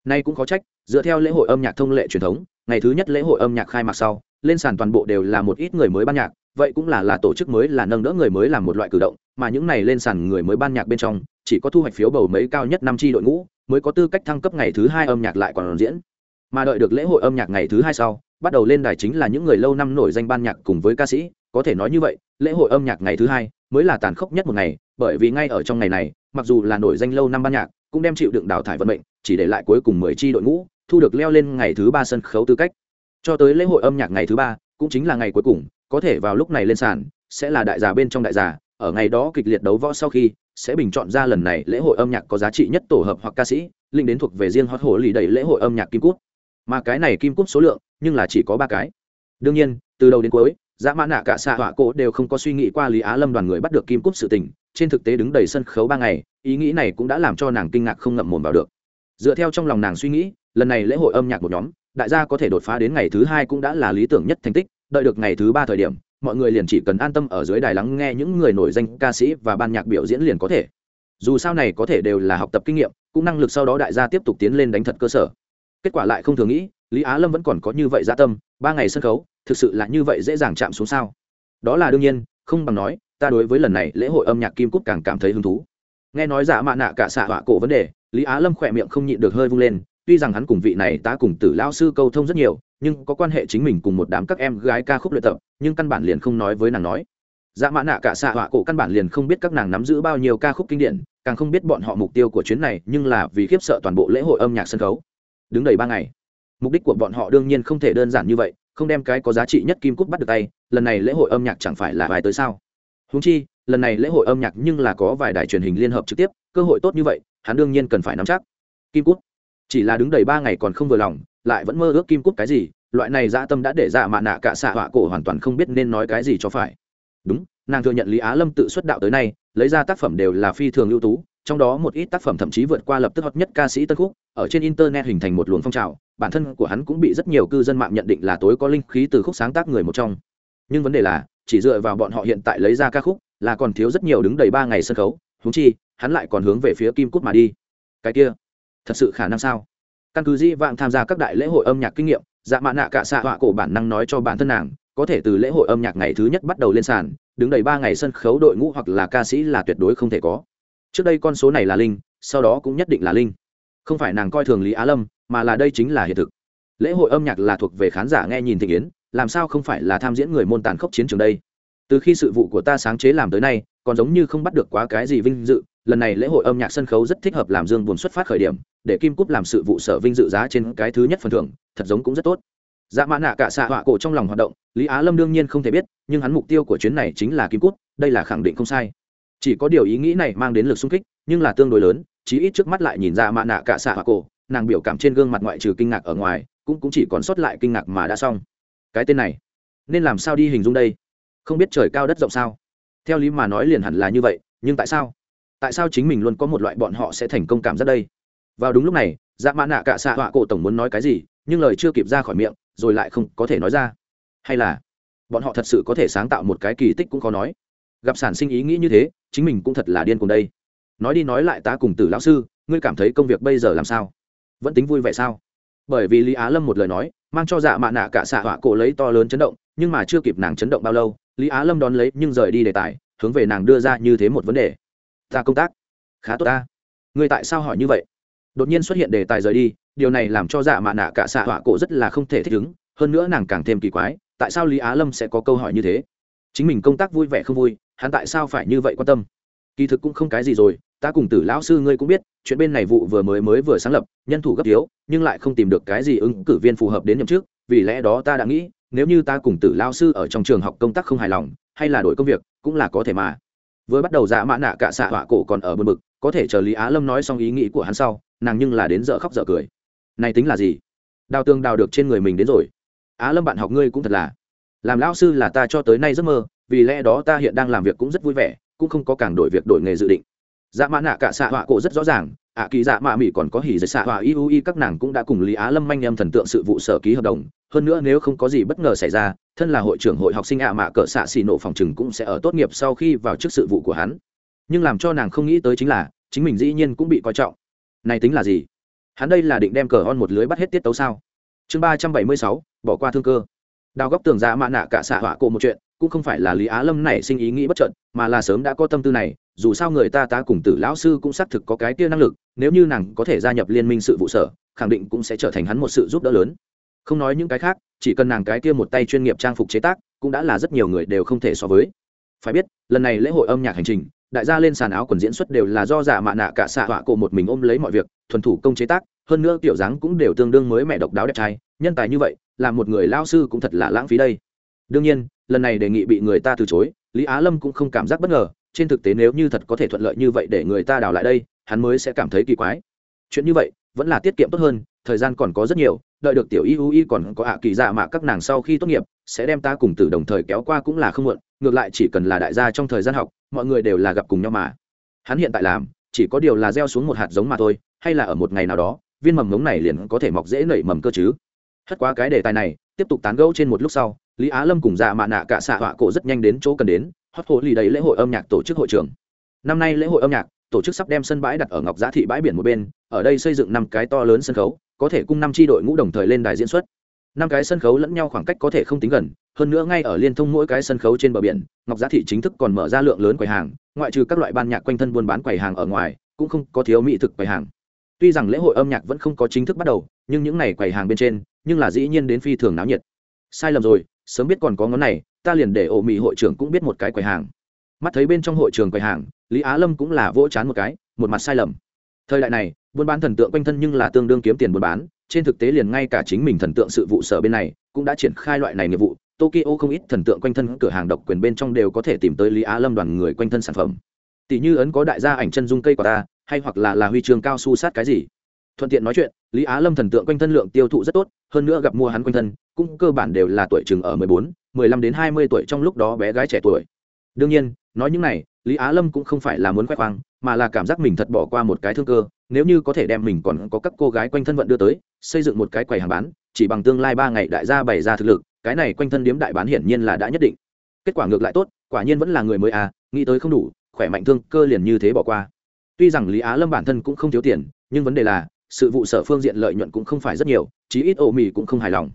Nay cũng có trách, dựa theo lễ hội âm nhạc thông lệ truyền thống, ngày thứ nhất lễ hội âm nhạc khai mạc sau, lên sàn toàn bộ đều là một ít người mới ban nhạc, vậy cũng là là tổ chức mới, là nâng đỡ người mới làm một loại cử động, mà những này lên sàn người mới ban nhạc bên trong, chỉ có thu hoạch phiếu bầu mấy cao nhất năm tri đội ngũ mới có tư cách thăng cấp ngày thứ hai âm nhạc lại còn diễn. Mà đợi được lễ hội âm nhạc ngày thứ hai sau, bắt đầu lên đài chính là những người lâu năm nổi danh ban nhạc cùng với ca sĩ. Có thể nói như vậy, lễ hội âm nhạc ngày thứ hai mới là tàn khốc nhất một ngày, bởi vì ngay ở trong ngày này, mặc dù là nổi danh lâu năm ban nhạc, cũng đem chịu đựng đào thải vận mệnh, chỉ để lại cuối cùng mười chi đội ngũ, thu được leo lên ngày thứ ba sân khấu tư cách. Cho tới lễ hội âm nhạc ngày thứ ba, cũng chính là ngày cuối cùng, có thể vào lúc này lên sàn, sẽ là đại giả bên trong đại giả ở ngày đó kịch liệt đấu võ sau khi sẽ bình chọn ra lần này lễ hội âm nhạc có giá trị nhất tổ hợp hoặc ca sĩ linh đến thuộc về riêng hot hồ lì đầy lễ hội âm nhạc kim cút mà cái này kim cút số lượng, nhưng là chỉ có ba cái. Đương nhiên, từ đầu đến cuối dã mã nạ cả xạ họa cổ đều không có suy nghĩ qua lý á lâm đoàn người bắt được kim cút sự tình, trên thực tế đứng đầy sân khấu ba ngày, ý nghĩ này cũng đã làm cho nàng kinh ngạc không ngậm mồm vào được. Dựa theo trong lòng nàng suy nghĩ, lần này lễ hội âm nhạc một nhóm, đại gia có thể đột phá đến ngày thứ hai cũng đã là lý tưởng nhất thành tích, đợi được ngày thứ ba thời điểm mọi người liền chỉ cần an tâm ở dưới đài lắng nghe những người nổi danh ca sĩ và ban nhạc biểu diễn liền có thể. Dù sao này có thể đều là học tập kinh nghiệm, cũng năng lực sau đó đại gia tiếp tục tiến lên đánh thật cơ sở. Kết quả lại không thường nghĩ, lý á lâm vẫn còn có như vậy gia tâm, ba ngày sân khấu, thực sự là như vậy dễ dàng chạm xuống sao? Đó là đương nhiên, không bằng nói, ta đối với lần này lễ hội âm nhạc kim cúc càng cảm thấy hứng thú. Nghe nói giả mạ nạ cả xạ họa cổ vấn đề, lý á lâm khỏe miệng không nhịn được hơi vung lên, tuy rằng hắn cùng vị này ta cùng tử lao sư câu thông rất nhiều nhưng có quan hệ chính mình cùng một đám các em gái ca khúc luyện tập, nhưng căn bản liền không nói với nàng nói. Dạ mã nạ cả xạ họa cổ căn bản liền không biết các nàng nắm giữ bao nhiêu ca khúc kinh điển, càng không biết bọn họ mục tiêu của chuyến này nhưng là vì khiếp sợ toàn bộ lễ hội âm nhạc sân khấu. Đứng đầy ba ngày, mục đích của bọn họ đương nhiên không thể đơn giản như vậy, không đem cái có giá trị nhất kim cúc bắt được tay, lần này lễ hội âm nhạc chẳng phải là vài tới sao? Húng chi, lần này lễ hội âm nhạc nhưng là có vài đài truyền hình liên hợp trực tiếp, cơ hội tốt như vậy, hắn đương nhiên cần phải nắm chắc. Kim cúc chỉ là đứng đầy ba ngày còn không vừa lòng lại vẫn mơ ước kim cúc cái gì, loại này dã tâm đã để dạ mạ nạ cả xạ họa cổ hoàn toàn không biết nên nói cái gì cho phải. Đúng, nàng thừa nhận lý á lâm tự xuất đạo tới nay, lấy ra tác phẩm đều là phi thường ưu tú, trong đó một ít tác phẩm thậm chí vượt qua lập tức hot nhất ca sĩ tân khúc, ở trên internet hình thành một luồng phong trào, bản thân của hắn cũng bị rất nhiều cư dân mạng nhận định là tối có linh khí từ khúc sáng tác người một trong. Nhưng vấn đề là, chỉ dựa vào bọn họ hiện tại lấy ra ca khúc, là còn thiếu rất nhiều đứng đầy ba ngày sân khấu húng chi, hắn lại còn hướng về phía kim cút mà đi. Cái kia, thật sự khả năng sao? Căn cứ di vãng tham gia các đại lễ hội âm nhạc kinh nghiệm dạ mạ nạ cả xạ họa cổ bản năng nói cho bản thân nàng, có thể từ lễ hội âm nhạc ngày thứ nhất bắt đầu lên sàn, đứng đầy ba ngày sân khấu đội ngũ hoặc là ca sĩ là tuyệt đối không thể có. Trước đây con số này là linh, sau đó cũng nhất định là linh. Không phải nàng coi thường lý á lâm, mà là đây chính là hiện thực. Lễ hội âm nhạc là thuộc về khán giả nghe nhìn thị kiến làm sao không phải là tham diễn người môn tàn khốc chiến trường đây? Từ khi sự vụ của ta sáng chế làm tới nay, còn giống như không bắt được quá cái gì vinh dự lần này lễ hội âm nhạc sân khấu rất thích hợp làm dương buồn xuất phát khởi điểm, để kim cúp làm sự vụ sở vinh dự giá trên cái thứ nhất phần thưởng, thật giống cũng rất tốt. Dạ mã nạ cả xạ họa cổ trong lòng hoạt động, lý á lâm đương nhiên không thể biết, nhưng hắn mục tiêu của chuyến này chính là kim cút đây là khẳng định không sai. Chỉ có điều ý nghĩ này mang đến lực sung kích, nhưng là tương đối lớn, chí ít trước mắt lại nhìn dạ ra mạ nạ cả xạ họa cổ, nàng biểu cảm trên gương mặt ngoại trừ kinh ngạc ở ngoài, cũng cũng chỉ còn sót lại kinh ngạc mà đã xong. Cái tên này, nên làm sao đi hình dung đây? Không biết trời cao đất rộng sao? Theo lý mà nói liền hẳn là như vậy, nhưng tại sao? Tại sao chính mình luôn có một loại bọn họ sẽ thành công cảm giác đây? Vào đúng lúc này dạ mã nạ cả xạ họa cổ tổng muốn nói cái gì, nhưng lời chưa kịp ra khỏi miệng, rồi lại không có thể nói ra. Hay là bọn họ thật sự có thể sáng tạo một cái kỳ tích cũng khó nói. Gặp sản sinh ý nghĩ như thế, chính mình cũng thật là điên cùng đây. Nói đi nói lại ta cùng tử lão sư, ngươi cảm thấy công việc bây giờ làm sao? Vẫn tính vui vẻ sao? Bởi vì lý á lâm một lời nói, mang cho dạ mạ nạ cả xạ họa cổ lấy to lớn chấn động, nhưng mà chưa kịp nàng chấn động bao lâu, lý á lâm đón lấy nhưng rời đi đề tài, hướng về nàng đưa ra như thế một vấn đề ta công tác. Khá tốt ta. Ngươi tại sao hỏi như vậy? Đột nhiên xuất hiện đề tài rời đi, điều này làm cho dạ mạ nạ cả xạ họa cổ rất là không thể thích ứng, hơn nữa nàng càng thêm kỳ quái, tại sao lý á lâm sẽ có câu hỏi như thế? Chính mình công tác vui vẻ không vui, hắn tại sao phải như vậy quan tâm? Kỳ thực cũng không cái gì rồi, ta cùng tử lão sư ngươi cũng biết, chuyện bên này vụ vừa mới mới vừa sáng lập, nhân thủ gấp thiếu nhưng lại không tìm được cái gì ứng cử viên phù hợp đến nhậm chức, vì lẽ đó ta đã nghĩ, nếu như ta cùng tử lão sư ở trong trường học công tác không hài lòng, hay là đổi công việc, cũng là có thể mà vừa bắt đầu dạ mã nạ cả xạ họa cổ còn ở bờ bực có thể chờ lý á lâm nói xong ý nghĩ của hắn sau, nàng nhưng là đến dở khóc dở cười. Này tính là gì? Đào tường đào được trên người mình đến rồi. Á lâm bạn học ngươi cũng thật là. Làm lão sư là ta cho tới nay giấc mơ, vì lẽ đó ta hiện đang làm việc cũng rất vui vẻ, cũng không có càng đổi việc đổi nghề dự định dạ mã nạ cả xạ họa cổ rất rõ ràng, ạ kỳ dạ mạ mỹ còn có hỉ dạy xạ họa y u y các nàng cũng đã cùng lý á lâm manh em thần tượng sự vụ sở ký hợp đồng. Hơn nữa nếu không có gì bất ngờ xảy ra, thân là hội trưởng hội học sinh ạ mạ cỡ xạ xì nổ phòng chừng cũng sẽ ở tốt nghiệp sau khi vào trước sự vụ của hắn. Nhưng làm cho nàng không nghĩ tới chính là, chính mình dĩ nhiên cũng bị coi trọng. Này tính là gì? Hắn đây là định đem cờ on một lưới bắt hết tiết tấu sao? Chương ba trăm bảy mươi sáu, bỏ qua thương cơ. Đào góc tường dạ mạ nạ cả xạ họa cổ một chuyện cũng không phải là lý á lâm này sinh ý nghĩ bất trận mà là sớm đã có tâm tư này, dù sao người ta ta cùng tử lão sư cũng xác thực có cái kia năng lực, nếu như nàng có thể gia nhập liên minh sự vụ sở, khẳng định cũng sẽ trở thành hắn một sự giúp đỡ lớn. Không nói những cái khác, chỉ cần nàng cái kia một tay chuyên nghiệp trang phục chế tác, cũng đã là rất nhiều người đều không thể so với. Phải biết, lần này lễ hội âm nhạc hành trình, đại gia lên sàn áo quần diễn xuất đều là do giả mạ nạ cả xạ họa cổ một mình ôm lấy mọi việc, thuần thủ công chế tác, hơn nữa tiểu dáng cũng đều tương đương mới mẹ độc đáo đẹp trai, nhân tài như vậy là một người lao sư cũng thật là lãng phí đây đương nhiên, lần này đề nghị bị người ta từ chối, lý á lâm cũng không cảm giác bất ngờ. Trên thực tế nếu như thật có thể thuận lợi như vậy để người ta đào lại đây, hắn mới sẽ cảm thấy kỳ quái. Chuyện như vậy vẫn là tiết kiệm tốt hơn, thời gian còn có rất nhiều, đợi được tiểu y u y còn có ạ kỳ dạ mạ các nàng sau khi tốt nghiệp, sẽ đem ta cùng từ đồng thời kéo qua cũng là không muộn, ngược lại chỉ cần là đại gia trong thời gian học, mọi người đều là gặp cùng nhau mà. Hắn hiện tại làm, chỉ có điều là gieo xuống một hạt giống mà thôi, hay là ở một ngày nào đó, viên mầm ngống này liền có thể mọc dễ nảy mầm cơ chứ. Hất quá cái đề tài này, tiếp tục tán gẫu trên một lúc sau lý á lâm cùng dạ mạ nạ cả xạ họa cổ rất nhanh đến chỗ cần đến hót hồ lì đầy lễ hội âm nhạc tổ chức hội trường. Năm nay lễ hội âm nhạc, tổ chức sắp đem sân bãi đặt ở ngọc giá thị bãi biển một bên, ở đây xây dựng năm cái to lớn sân khấu, có thể cung năm tri đội ngũ đồng thời lên đài diễn xuất. Năm cái sân khấu lẫn nhau khoảng cách có thể không tính gần, hơn nữa ngay ở liên thông mỗi cái sân khấu trên bờ biển, ngọc giá thị chính thức còn mở ra lượng lớn quầy hàng, ngoại trừ các loại ban nhạc quanh thân buôn bán quầy hàng ở ngoài, cũng không có thiếu mỹ thực quầy hàng. Tuy rằng lễ hội âm nhạc vẫn không có chính thức bắt đầu, nhưng những này quầy hàng bên trên, nhưng là dĩ nhiên đến phi thường náo nhiệt. Sai lầm rồi sớm biết còn có ngón này, ta liền để ổ mì hội trưởng cũng biết một cái quầy hàng. Mắt thấy bên trong hội trường quầy hàng, lý á lâm cũng là vỗ chán một cái, một mặt sai lầm. Thời đại này, buôn bán thần tượng quanh thân nhưng là tương đương kiếm tiền buôn bán, trên thực tế liền ngay cả chính mình thần tượng sự vụ sở bên này cũng đã triển khai loại này nghiệp vụ. Tokyo không ít thần tượng quanh thân cửa hàng độc quyền bên trong đều có thể tìm tới lý á lâm đoàn người quanh thân sản phẩm. Tỷ như ấn có đại gia ảnh chân dung cây của ta, hay hoặc là là huy chương cao su sát cái gì thuận tiện nói chuyện, lý á lâm thần tượng quanh thân lượng tiêu thụ rất tốt, hơn nữa gặp mua hắn quanh thân, cũng cơ bản đều là tuổi chừng ở mười bốn, mười lăm đến hai mươi tuổi trong lúc đó bé gái trẻ tuổi. Đương nhiên, nói những này, lý á lâm cũng không phải là muốn khoe khoang, mà là cảm giác mình thật bỏ qua một cái thương cơ, nếu như có thể đem mình còn có các cô gái quanh thân vận đưa tới, xây dựng một cái quầy hàng bán, chỉ bằng tương lai ba ngày đại gia bày ra thực lực, cái này quanh thân điếm đại bán hiển nhiên là đã nhất định. Kết quả ngược lại tốt, quả nhiên vẫn là người mới à nghĩ tới không đủ, khỏe mạnh thương cơ liền như thế bỏ qua. Tuy rằng lý á lâm bản thân cũng không thiếu tiền, nhưng vấn đề là sự vụ sở phương diện lợi nhuận cũng không phải rất nhiều, chí ít ổ mì cũng không hài lòng.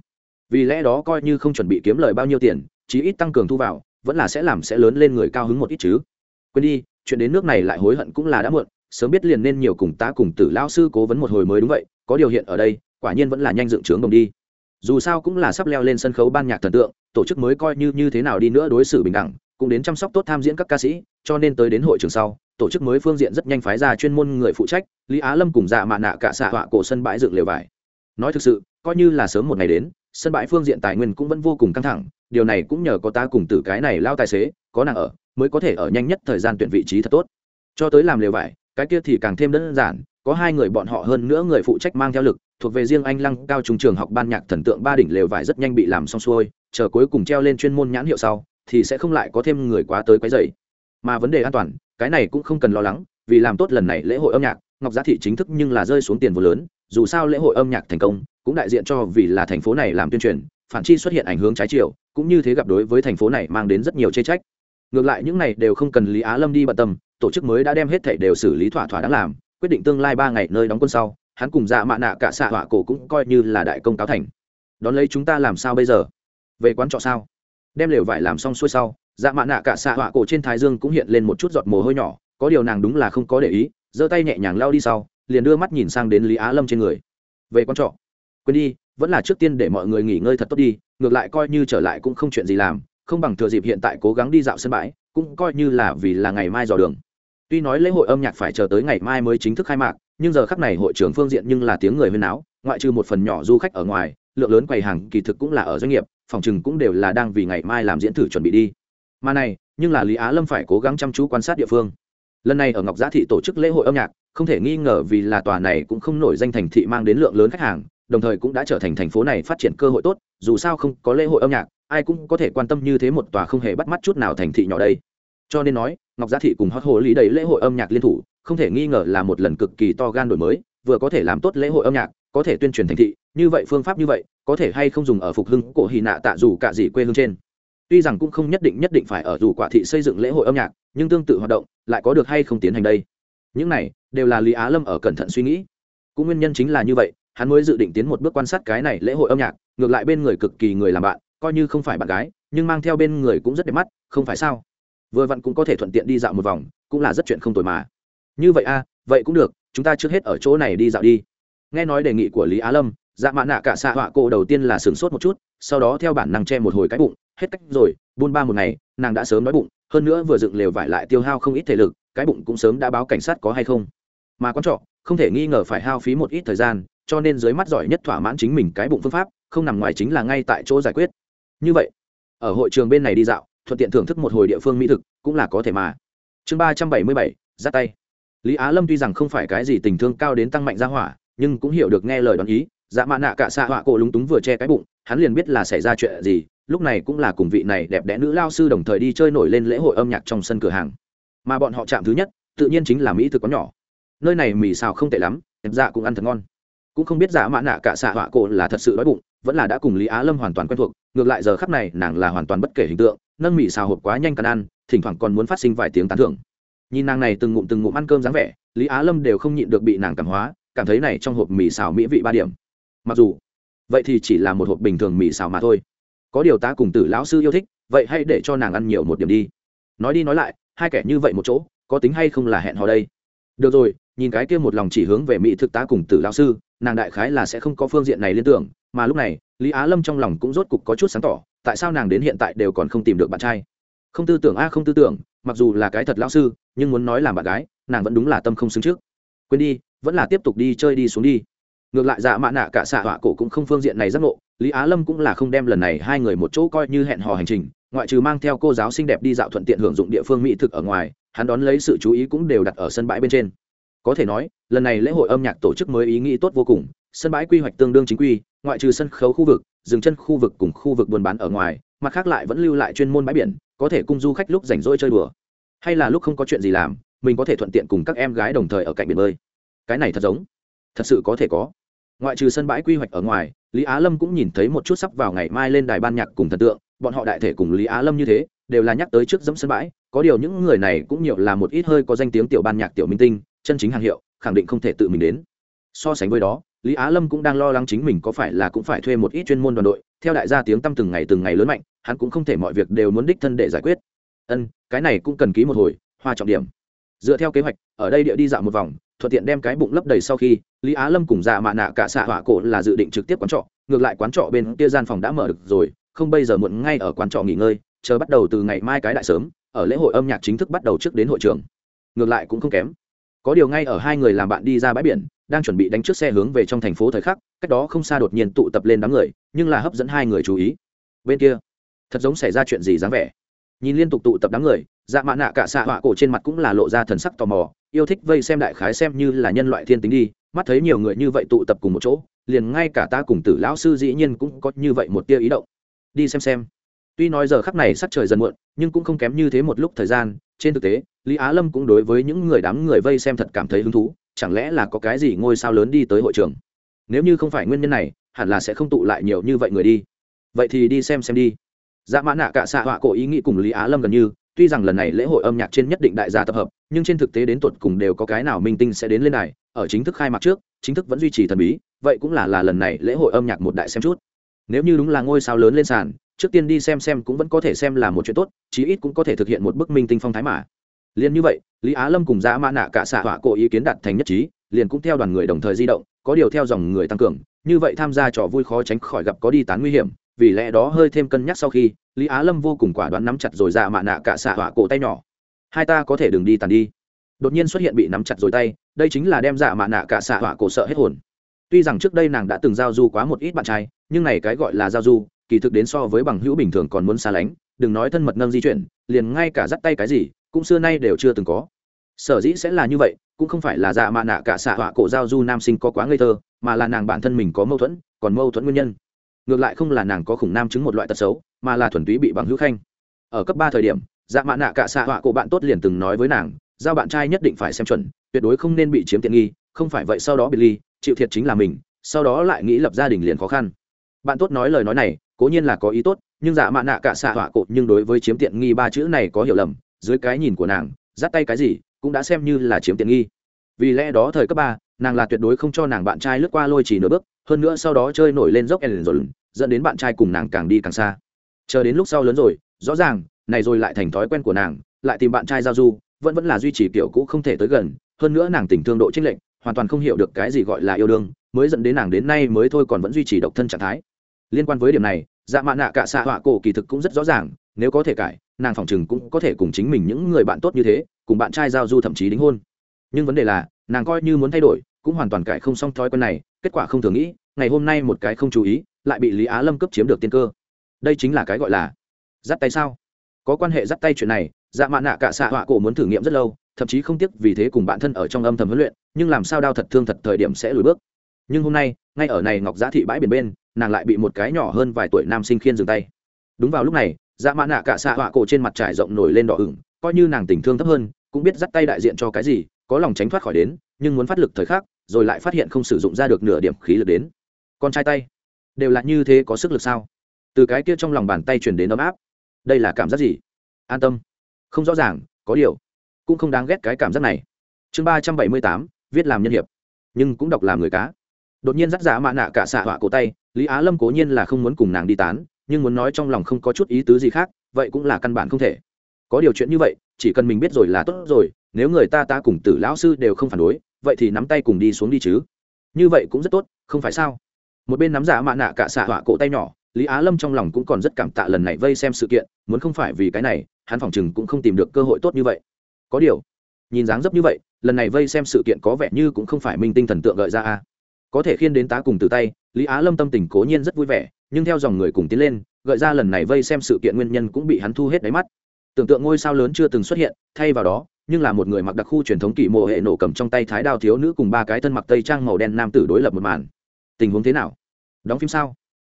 Vì lẽ đó coi như không chuẩn bị kiếm lời bao nhiêu tiền, chí ít tăng cường thu vào, vẫn là sẽ làm sẽ lớn lên người cao hứng một ít chứ. Quên đi, chuyện đến nước này lại hối hận cũng là đã muộn, sớm biết liền nên nhiều cùng ta cùng tử lao sư cố vấn một hồi mới đúng vậy, có điều hiện ở đây, quả nhiên vẫn là nhanh dựng trướng đồng đi. Dù sao cũng là sắp leo lên sân khấu ban nhạc thần tượng, tổ chức mới coi như như thế nào đi nữa đối xử bình đẳng, cũng đến chăm sóc tốt tham diễn các ca sĩ, cho nên tới đến hội trường sau tổ chức mới phương diện rất nhanh phái ra chuyên môn người phụ trách, lý á lâm cùng dạ mạ nạ cả xạ họa cổ sân bãi dựng lều vải. Nói thực sự, coi như là sớm một ngày đến, sân bãi phương diện tài nguyên cũng vẫn vô cùng căng thẳng, điều này cũng nhờ có ta cùng tử cái này lao tài xế, có nàng ở, mới có thể ở nhanh nhất thời gian tuyển vị trí thật tốt. Cho tới làm lều vải, cái kia thì càng thêm đơn giản, có hai người bọn họ hơn nữa người phụ trách mang theo lực, thuộc về riêng anh lăng cao trung trường học ban nhạc thần tượng ba đỉnh lều vải rất nhanh bị làm xong xuôi, chờ cuối cùng treo lên chuyên môn nhãn hiệu sau, thì sẽ không lại có thêm người quá tới quấy dày mà vấn đề an toàn cái này cũng không cần lo lắng, vì làm tốt lần này lễ hội âm nhạc, ngọc giá thị chính thức nhưng là rơi xuống tiền vô lớn, dù sao lễ hội âm nhạc thành công, cũng đại diện cho vì là thành phố này làm tuyên truyền, phản chi xuất hiện ảnh hướng trái chiều, cũng như thế gặp đối với thành phố này mang đến rất nhiều chê trách. Ngược lại những này đều không cần lý á lâm đi bận tâm, tổ chức mới đã đem hết thảy đều xử lý thỏa thỏa đáng làm, quyết định tương lai ba ngày nơi đóng quân sau, hắn cùng dạ mạ nạ cả xạ họa cổ cũng coi như là đại công cáo thành. Đón lấy chúng ta làm sao bây giờ? Về quán trọ sao? Đem lều vải làm xong xuôi sau dạ mạ nạ cả xạ họa cổ trên thái dương cũng hiện lên một chút giọt mồ hôi nhỏ, có điều nàng đúng là không có để ý, giơ tay nhẹ nhàng lao đi sau, liền đưa mắt nhìn sang đến lý á lâm trên người. Về con trọ. Quên đi, vẫn là trước tiên để mọi người nghỉ ngơi thật tốt đi, ngược lại coi như trở lại cũng không chuyện gì làm, không bằng thừa dịp hiện tại cố gắng đi dạo sân bãi, cũng coi như là vì là ngày mai dò đường. Tuy nói lễ hội âm nhạc phải chờ tới ngày mai mới chính thức khai mạc, nhưng giờ khắc này hội trưởng phương diện nhưng là tiếng người huyên náo, ngoại trừ một phần nhỏ du khách ở ngoài, lượng lớn quầy hàng kỳ thực cũng là ở doanh nghiệp, phòng chừng cũng đều là đang vì ngày mai làm diễn thử chuẩn bị đi mà này, nhưng là lý á lâm phải cố gắng chăm chú quan sát địa phương. Lần này ở ngọc giá thị tổ chức lễ hội âm nhạc, không thể nghi ngờ vì là tòa này cũng không nổi danh thành thị mang đến lượng lớn khách hàng, đồng thời cũng đã trở thành thành phố này phát triển cơ hội tốt, dù sao không có lễ hội âm nhạc, ai cũng có thể quan tâm như thế một tòa không hề bắt mắt chút nào thành thị nhỏ đây. Cho nên nói, ngọc giá thị cùng hot hồ lý đầy lễ hội âm nhạc liên thủ, không thể nghi ngờ là một lần cực kỳ to gan đổi mới, vừa có thể làm tốt lễ hội âm nhạc, có thể tuyên truyền thành thị, như vậy phương pháp như vậy, có thể hay không dùng ở phục hưng cổ hì nạ tạ dù cả gì quê hương trên tuy rằng cũng không nhất định nhất định phải ở dù quả thị xây dựng lễ hội âm nhạc, nhưng tương tự hoạt động, lại có được hay không tiến hành đây? Những này, đều là lý á lâm ở cẩn thận suy nghĩ. Cũng nguyên nhân chính là như vậy, hắn mới dự định tiến một bước quan sát cái này lễ hội âm nhạc, ngược lại bên người cực kỳ người làm bạn, coi như không phải bạn gái, nhưng mang theo bên người cũng rất đẹp mắt, không phải sao? Vừa vặn cũng có thể thuận tiện đi dạo một vòng, cũng là rất chuyện không tồi mà. Như vậy a vậy cũng được, chúng ta trước hết ở chỗ này đi dạo đi. Nghe nói đề nghị của lý á lâm dạ mạ nạ cả xạ họa cô đầu tiên là sửng sốt một chút, sau đó theo bản năng che một hồi cái bụng hết cách rồi, buôn ba một ngày, nàng đã sớm nói bụng, hơn nữa vừa dựng lều vải lại tiêu hao không ít thể lực, cái bụng cũng sớm đã báo cảnh sát có hay không. Mà quan trọng không thể nghi ngờ phải hao phí một ít thời gian, cho nên dưới mắt giỏi nhất thỏa mãn chính mình cái bụng phương pháp, không nằm ngoài chính là ngay tại chỗ giải quyết. Như vậy, ở hội trường bên này đi dạo, thuận tiện thưởng thức một hồi địa phương mỹ thực, cũng là có thể mà. Chương ba trăm bảy mươi bảy, ra tay. Lý á lâm tuy rằng không phải cái gì tình thương cao đến tăng mạnh ra hỏa, nhưng cũng hiểu được nghe lời đoán ý dạ mạ nạ cả xạ họa cổ lúng túng vừa che cái bụng hắn liền biết là xảy ra chuyện gì, lúc này cũng là cùng vị này đẹp đẽ nữ lao sư đồng thời đi chơi nổi lên lễ hội âm nhạc trong sân cửa hàng. Mà bọn họ chạm thứ nhất, tự nhiên chính là mỹ thực có nhỏ. Nơi này mì xào không tệ lắm đẹp dạ cũng ăn thật ngon. Cũng không biết giả mã nạ cả xạ họa cổ là thật sự đói bụng, vẫn là đã cùng lý á lâm hoàn toàn quen thuộc, ngược lại giờ khắp này nàng là hoàn toàn bất kể hình tượng, nâng mì xào hộp quá nhanh cần ăn, thỉnh thoảng còn muốn phát sinh vài tiếng tán thưởng. Nhìn nàng này từng ngụm từng ngụm ăn cơm dáng vẻ, lý á lâm đều không nhịn được bị nàng cảm hóa, cảm thấy này trong hộp mì xào mỹ vị ba điểm. Mặc dù vậy thì chỉ là một hộp bình thường mì xào mà thôi. Có điều ta cùng tử lão sư yêu thích, vậy hãy để cho nàng ăn nhiều một điểm đi. Nói đi nói lại, hai kẻ như vậy một chỗ, có tính hay không là hẹn hò đây? Được rồi, nhìn cái kia một lòng chỉ hướng về mỹ thực tá cùng tử lão sư, nàng đại khái là sẽ không có phương diện này liên tưởng, mà lúc này, lý á lâm trong lòng cũng rốt cục có chút sáng tỏ, tại sao nàng đến hiện tại đều còn không tìm được bạn trai? Không tư tưởng a, không tư tưởng, mặc dù là cái thật lão sư, nhưng muốn nói làm bạn gái, nàng vẫn đúng là tâm không xứng trước. Quên đi, vẫn là tiếp tục đi chơi đi xuống đi ngược lại dạ mạ nạ cả xạ họa cổ cũng không phương diện này giác ngộ, lý á lâm cũng là không đem lần này hai người một chỗ coi như hẹn hò hành trình, ngoại trừ mang theo cô giáo xinh đẹp đi dạo thuận tiện hưởng dụng địa phương mỹ thực ở ngoài, hắn đón lấy sự chú ý cũng đều đặt ở sân bãi bên trên. Có thể nói, lần này lễ hội âm nhạc tổ chức mới ý nghĩ tốt vô cùng, sân bãi quy hoạch tương đương chính quy, ngoại trừ sân khấu khu vực dừng chân khu vực cùng khu vực buôn bán ở ngoài, mặt khác lại vẫn lưu lại chuyên môn bãi biển, có thể cung du khách lúc rảnh rỗi chơi đùa. Hay là lúc không có chuyện gì làm, mình có thể thuận tiện cùng các em gái đồng thời ở cạnh biển bơi. Cái này thật giống, thật sự có thể có ngoại trừ sân bãi quy hoạch ở ngoài, lý á lâm cũng nhìn thấy một chút sắp vào ngày mai lên đài ban nhạc cùng thần tượng, bọn họ đại thể cùng lý á lâm như thế, đều là nhắc tới trước dẫm sân bãi, có điều những người này cũng nhiều là một ít hơi có danh tiếng tiểu ban nhạc tiểu minh tinh, chân chính hàng hiệu, khẳng định không thể tự mình đến. So sánh với đó, lý á lâm cũng đang lo lắng chính mình có phải là cũng phải thuê một ít chuyên môn đoàn đội, theo đại gia tiếng tăm từng ngày từng ngày lớn mạnh, hắn cũng không thể mọi việc đều muốn đích thân để giải quyết. Ân, cái này cũng cần ký một hồi, hoa trọng điểm. Dựa theo kế hoạch, ở đây địa đi dạo một vòng thuận tiện đem cái bụng lấp đầy sau khi, lý á lâm cùng dạ mạ nạ cả xạ hỏa cổ là dự định trực tiếp quán trọ, ngược lại quán trọ bên kia gian phòng đã mở được rồi, không bây giờ muộn ngay ở quán trọ nghỉ ngơi, chờ bắt đầu từ ngày mai cái đại sớm, ở lễ hội âm nhạc chính thức bắt đầu trước đến hội trường. Ngược lại cũng không kém. Có điều ngay ở hai người làm bạn đi ra bãi biển, đang chuẩn bị đánh trước xe hướng về trong thành phố thời khắc, cách đó không xa đột nhiên tụ tập lên đám người, nhưng là hấp dẫn hai người chú ý. Bên kia, thật giống xảy ra chuyện gì dáng vẻ. Nhìn liên tục tụ tập đám người dạ mạ nạ cả xạ họa cổ trên mặt cũng là lộ ra thần sắc tò mò, yêu thích vây xem đại khái xem như là nhân loại thiên tính đi, mắt thấy nhiều người như vậy tụ tập cùng một chỗ, liền ngay cả ta cùng tử lão sư dĩ nhiên cũng có như vậy một tia ý động. Đi xem xem. Tuy nói giờ khắc này sắc trời dần muộn, nhưng cũng không kém như thế một lúc thời gian, trên thực tế, lý á lâm cũng đối với những người đám người vây xem thật cảm thấy hứng thú, chẳng lẽ là có cái gì ngôi sao lớn đi tới hội trường? Nếu như không phải nguyên nhân này, hẳn là sẽ không tụ lại nhiều như vậy người đi. Vậy thì đi xem xem đi. Dạ mã nạ cả xạ họa cổ ý nghĩ cùng lý á lâm gần như tuy rằng lần này lễ hội âm nhạc trên nhất định đại gia tập hợp, nhưng trên thực tế đến tuột cùng đều có cái nào minh tinh sẽ đến lên này ở chính thức khai mạc trước, chính thức vẫn duy trì thần bí, vậy cũng là là lần này lễ hội âm nhạc một đại xem chút. Nếu như đúng là ngôi sao lớn lên sàn, trước tiên đi xem xem cũng vẫn có thể xem là một chuyện tốt, chí ít cũng có thể thực hiện một bức minh tinh phong thái mà. Liền như vậy, lý á lâm cùng dã mã nạ cả xạ hỏa cổ ý kiến đạt thành nhất trí, liền cũng theo đoàn người đồng thời di động, có điều theo dòng người tăng cường, như vậy tham gia trò vui khó tránh khỏi gặp có đi tán nguy hiểm vì lẽ đó hơi thêm cân nhắc sau khi, lý á lâm vô cùng quả đoán nắm chặt rồi dạ mạ nạ cả xạ họa cổ tay nhỏ. Hai ta có thể đừng đi tàn đi. Đột nhiên xuất hiện bị nắm chặt rồi tay, đây chính là đem dạ mạ nạ cả xạ họa cổ sợ hết hồn. Tuy rằng trước đây nàng đã từng giao du quá một ít bạn trai, nhưng này cái gọi là giao du, kỳ thực đến so với bằng hữu bình thường còn muốn xa lánh, đừng nói thân mật nâng di chuyển, liền ngay cả dắt tay cái gì, cũng xưa nay đều chưa từng có. Sở dĩ sẽ là như vậy, cũng không phải là dạ mạ nạ cả xạ họa cổ giao du nam sinh có quá ngây thơ, mà là nàng bản thân mình có mâu thuẫn, còn mâu thuẫn nguyên nhân ngược lại không là nàng có khủng nam chứng một loại tật xấu, mà là thuần túy bị bằng hữu khanh. Ở cấp ba thời điểm dạ mạ nạ cả xạ họa cổ bạn tốt liền từng nói với nàng, giao bạn trai nhất định phải xem chuẩn, tuyệt đối không nên bị chiếm tiện nghi, không phải vậy sau đó bị ly, chịu thiệt chính là mình, sau đó lại nghĩ lập gia đình liền khó khăn. Bạn tốt nói lời nói này, cố nhiên là có ý tốt, nhưng dạ mạ nạ cả xạ họa cổ nhưng đối với chiếm tiện nghi ba chữ này có hiểu lầm, dưới cái nhìn của nàng, dắt tay cái gì, cũng đã xem như là chiếm tiện nghi. Vì lẽ đó thời cấp ba nàng là tuyệt đối không cho nàng bạn trai lướt qua lôi chỉ nửa bước, hơn nữa sau đó chơi nổi lên dốc ellen rồi dẫn đến bạn trai cùng nàng càng đi càng xa. Chờ đến lúc sau lớn rồi, rõ ràng, này rồi lại thành thói quen của nàng, lại tìm bạn trai giao du, vẫn vẫn là duy trì kiểu cũ không thể tới gần, hơn nữa nàng tình thương độ trinh lệnh hoàn toàn không hiểu được cái gì gọi là yêu đương, mới dẫn đến nàng đến nay mới thôi còn vẫn duy trì độc thân trạng thái. Liên quan với điểm này dạ mạ nạ cả xạ họa cổ kỳ thực cũng rất rõ ràng, nếu có thể cải, nàng phòng chừng cũng có thể cùng chính mình những người bạn tốt như thế, cùng bạn trai giao du thậm chí đính hôn. Nhưng vấn đề là nàng coi như muốn thay đổi, cũng hoàn toàn cải không xong thói quen này, kết quả không thường nghĩ, ngày hôm nay một cái không chú ý, lại bị lý á lâm cấp chiếm được tiên cơ. Đây chính là cái gọi là dắt tay sao? Có quan hệ dắt tay chuyện này dạ mạ nạ cả xạ họa cổ muốn thử nghiệm rất lâu, thậm chí không tiếc vì thế cùng bạn thân ở trong âm thầm huấn luyện, nhưng làm sao đau thật thương thật thời điểm sẽ lùi bước. Nhưng hôm nay, ngay ở này ngọc giá thị bãi biển bên, nàng lại bị một cái nhỏ hơn vài tuổi nam sinh khiên dừng tay. Đúng vào lúc này dạ mạ nạ cả xạ họa cổ trên mặt trải rộng nổi lên đỏ ửng, coi như nàng tình thương thấp hơn, cũng biết dắt tay đại diện cho cái gì có lòng tránh thoát khỏi đến, nhưng muốn phát lực thời khắc, rồi lại phát hiện không sử dụng ra được nửa điểm khí lực đến. Con trai tay, đều là như thế có sức lực sao? Từ cái kia trong lòng bàn tay chuyển đến ấm áp. Đây là cảm giác gì? An tâm. Không rõ ràng, có điều, cũng không đáng ghét cái cảm giác này. Chương ba trăm bảy mươi tám, viết làm nhân hiệp. Nhưng cũng đọc làm người cá. Đột nhiên dắt giả mạ nạ cả xạ họa cổ tay, lý á lâm cố nhiên là không muốn cùng nàng đi tán, nhưng muốn nói trong lòng không có chút ý tứ gì khác, vậy cũng là căn bản không thể. Có điều chuyện như vậy, chỉ cần mình biết rồi là tốt rồi nếu người ta ta cùng tử lão sư đều không phản đối, vậy thì nắm tay cùng đi xuống đi chứ. Như vậy cũng rất tốt, không phải sao? Một bên nắm giả mạ nạ cả xạ họa cổ tay nhỏ, lý á lâm trong lòng cũng còn rất cảm tạ lần này vây xem sự kiện, muốn không phải vì cái này, hắn phòng chừng cũng không tìm được cơ hội tốt như vậy. Có điều, nhìn dáng dấp như vậy, lần này vây xem sự kiện có vẻ như cũng không phải minh tinh thần tượng gợi ra a. Có thể khiên đến tá cùng từ tay, lý á lâm tâm tình cố nhiên rất vui vẻ, nhưng theo dòng người cùng tiến lên, gợi ra lần này vây xem sự kiện nguyên nhân cũng bị hắn thu hết đáy mắt. Tưởng tượng ngôi sao lớn chưa từng xuất hiện, thay vào đó nhưng là một người mặc đặc khu truyền thống kỳ mộ hệ nổ cầm trong tay thái đao thiếu nữ cùng ba cái thân mặc tây trang màu đen nam tử đối lập một màn. Tình huống thế nào? Đóng phim sao?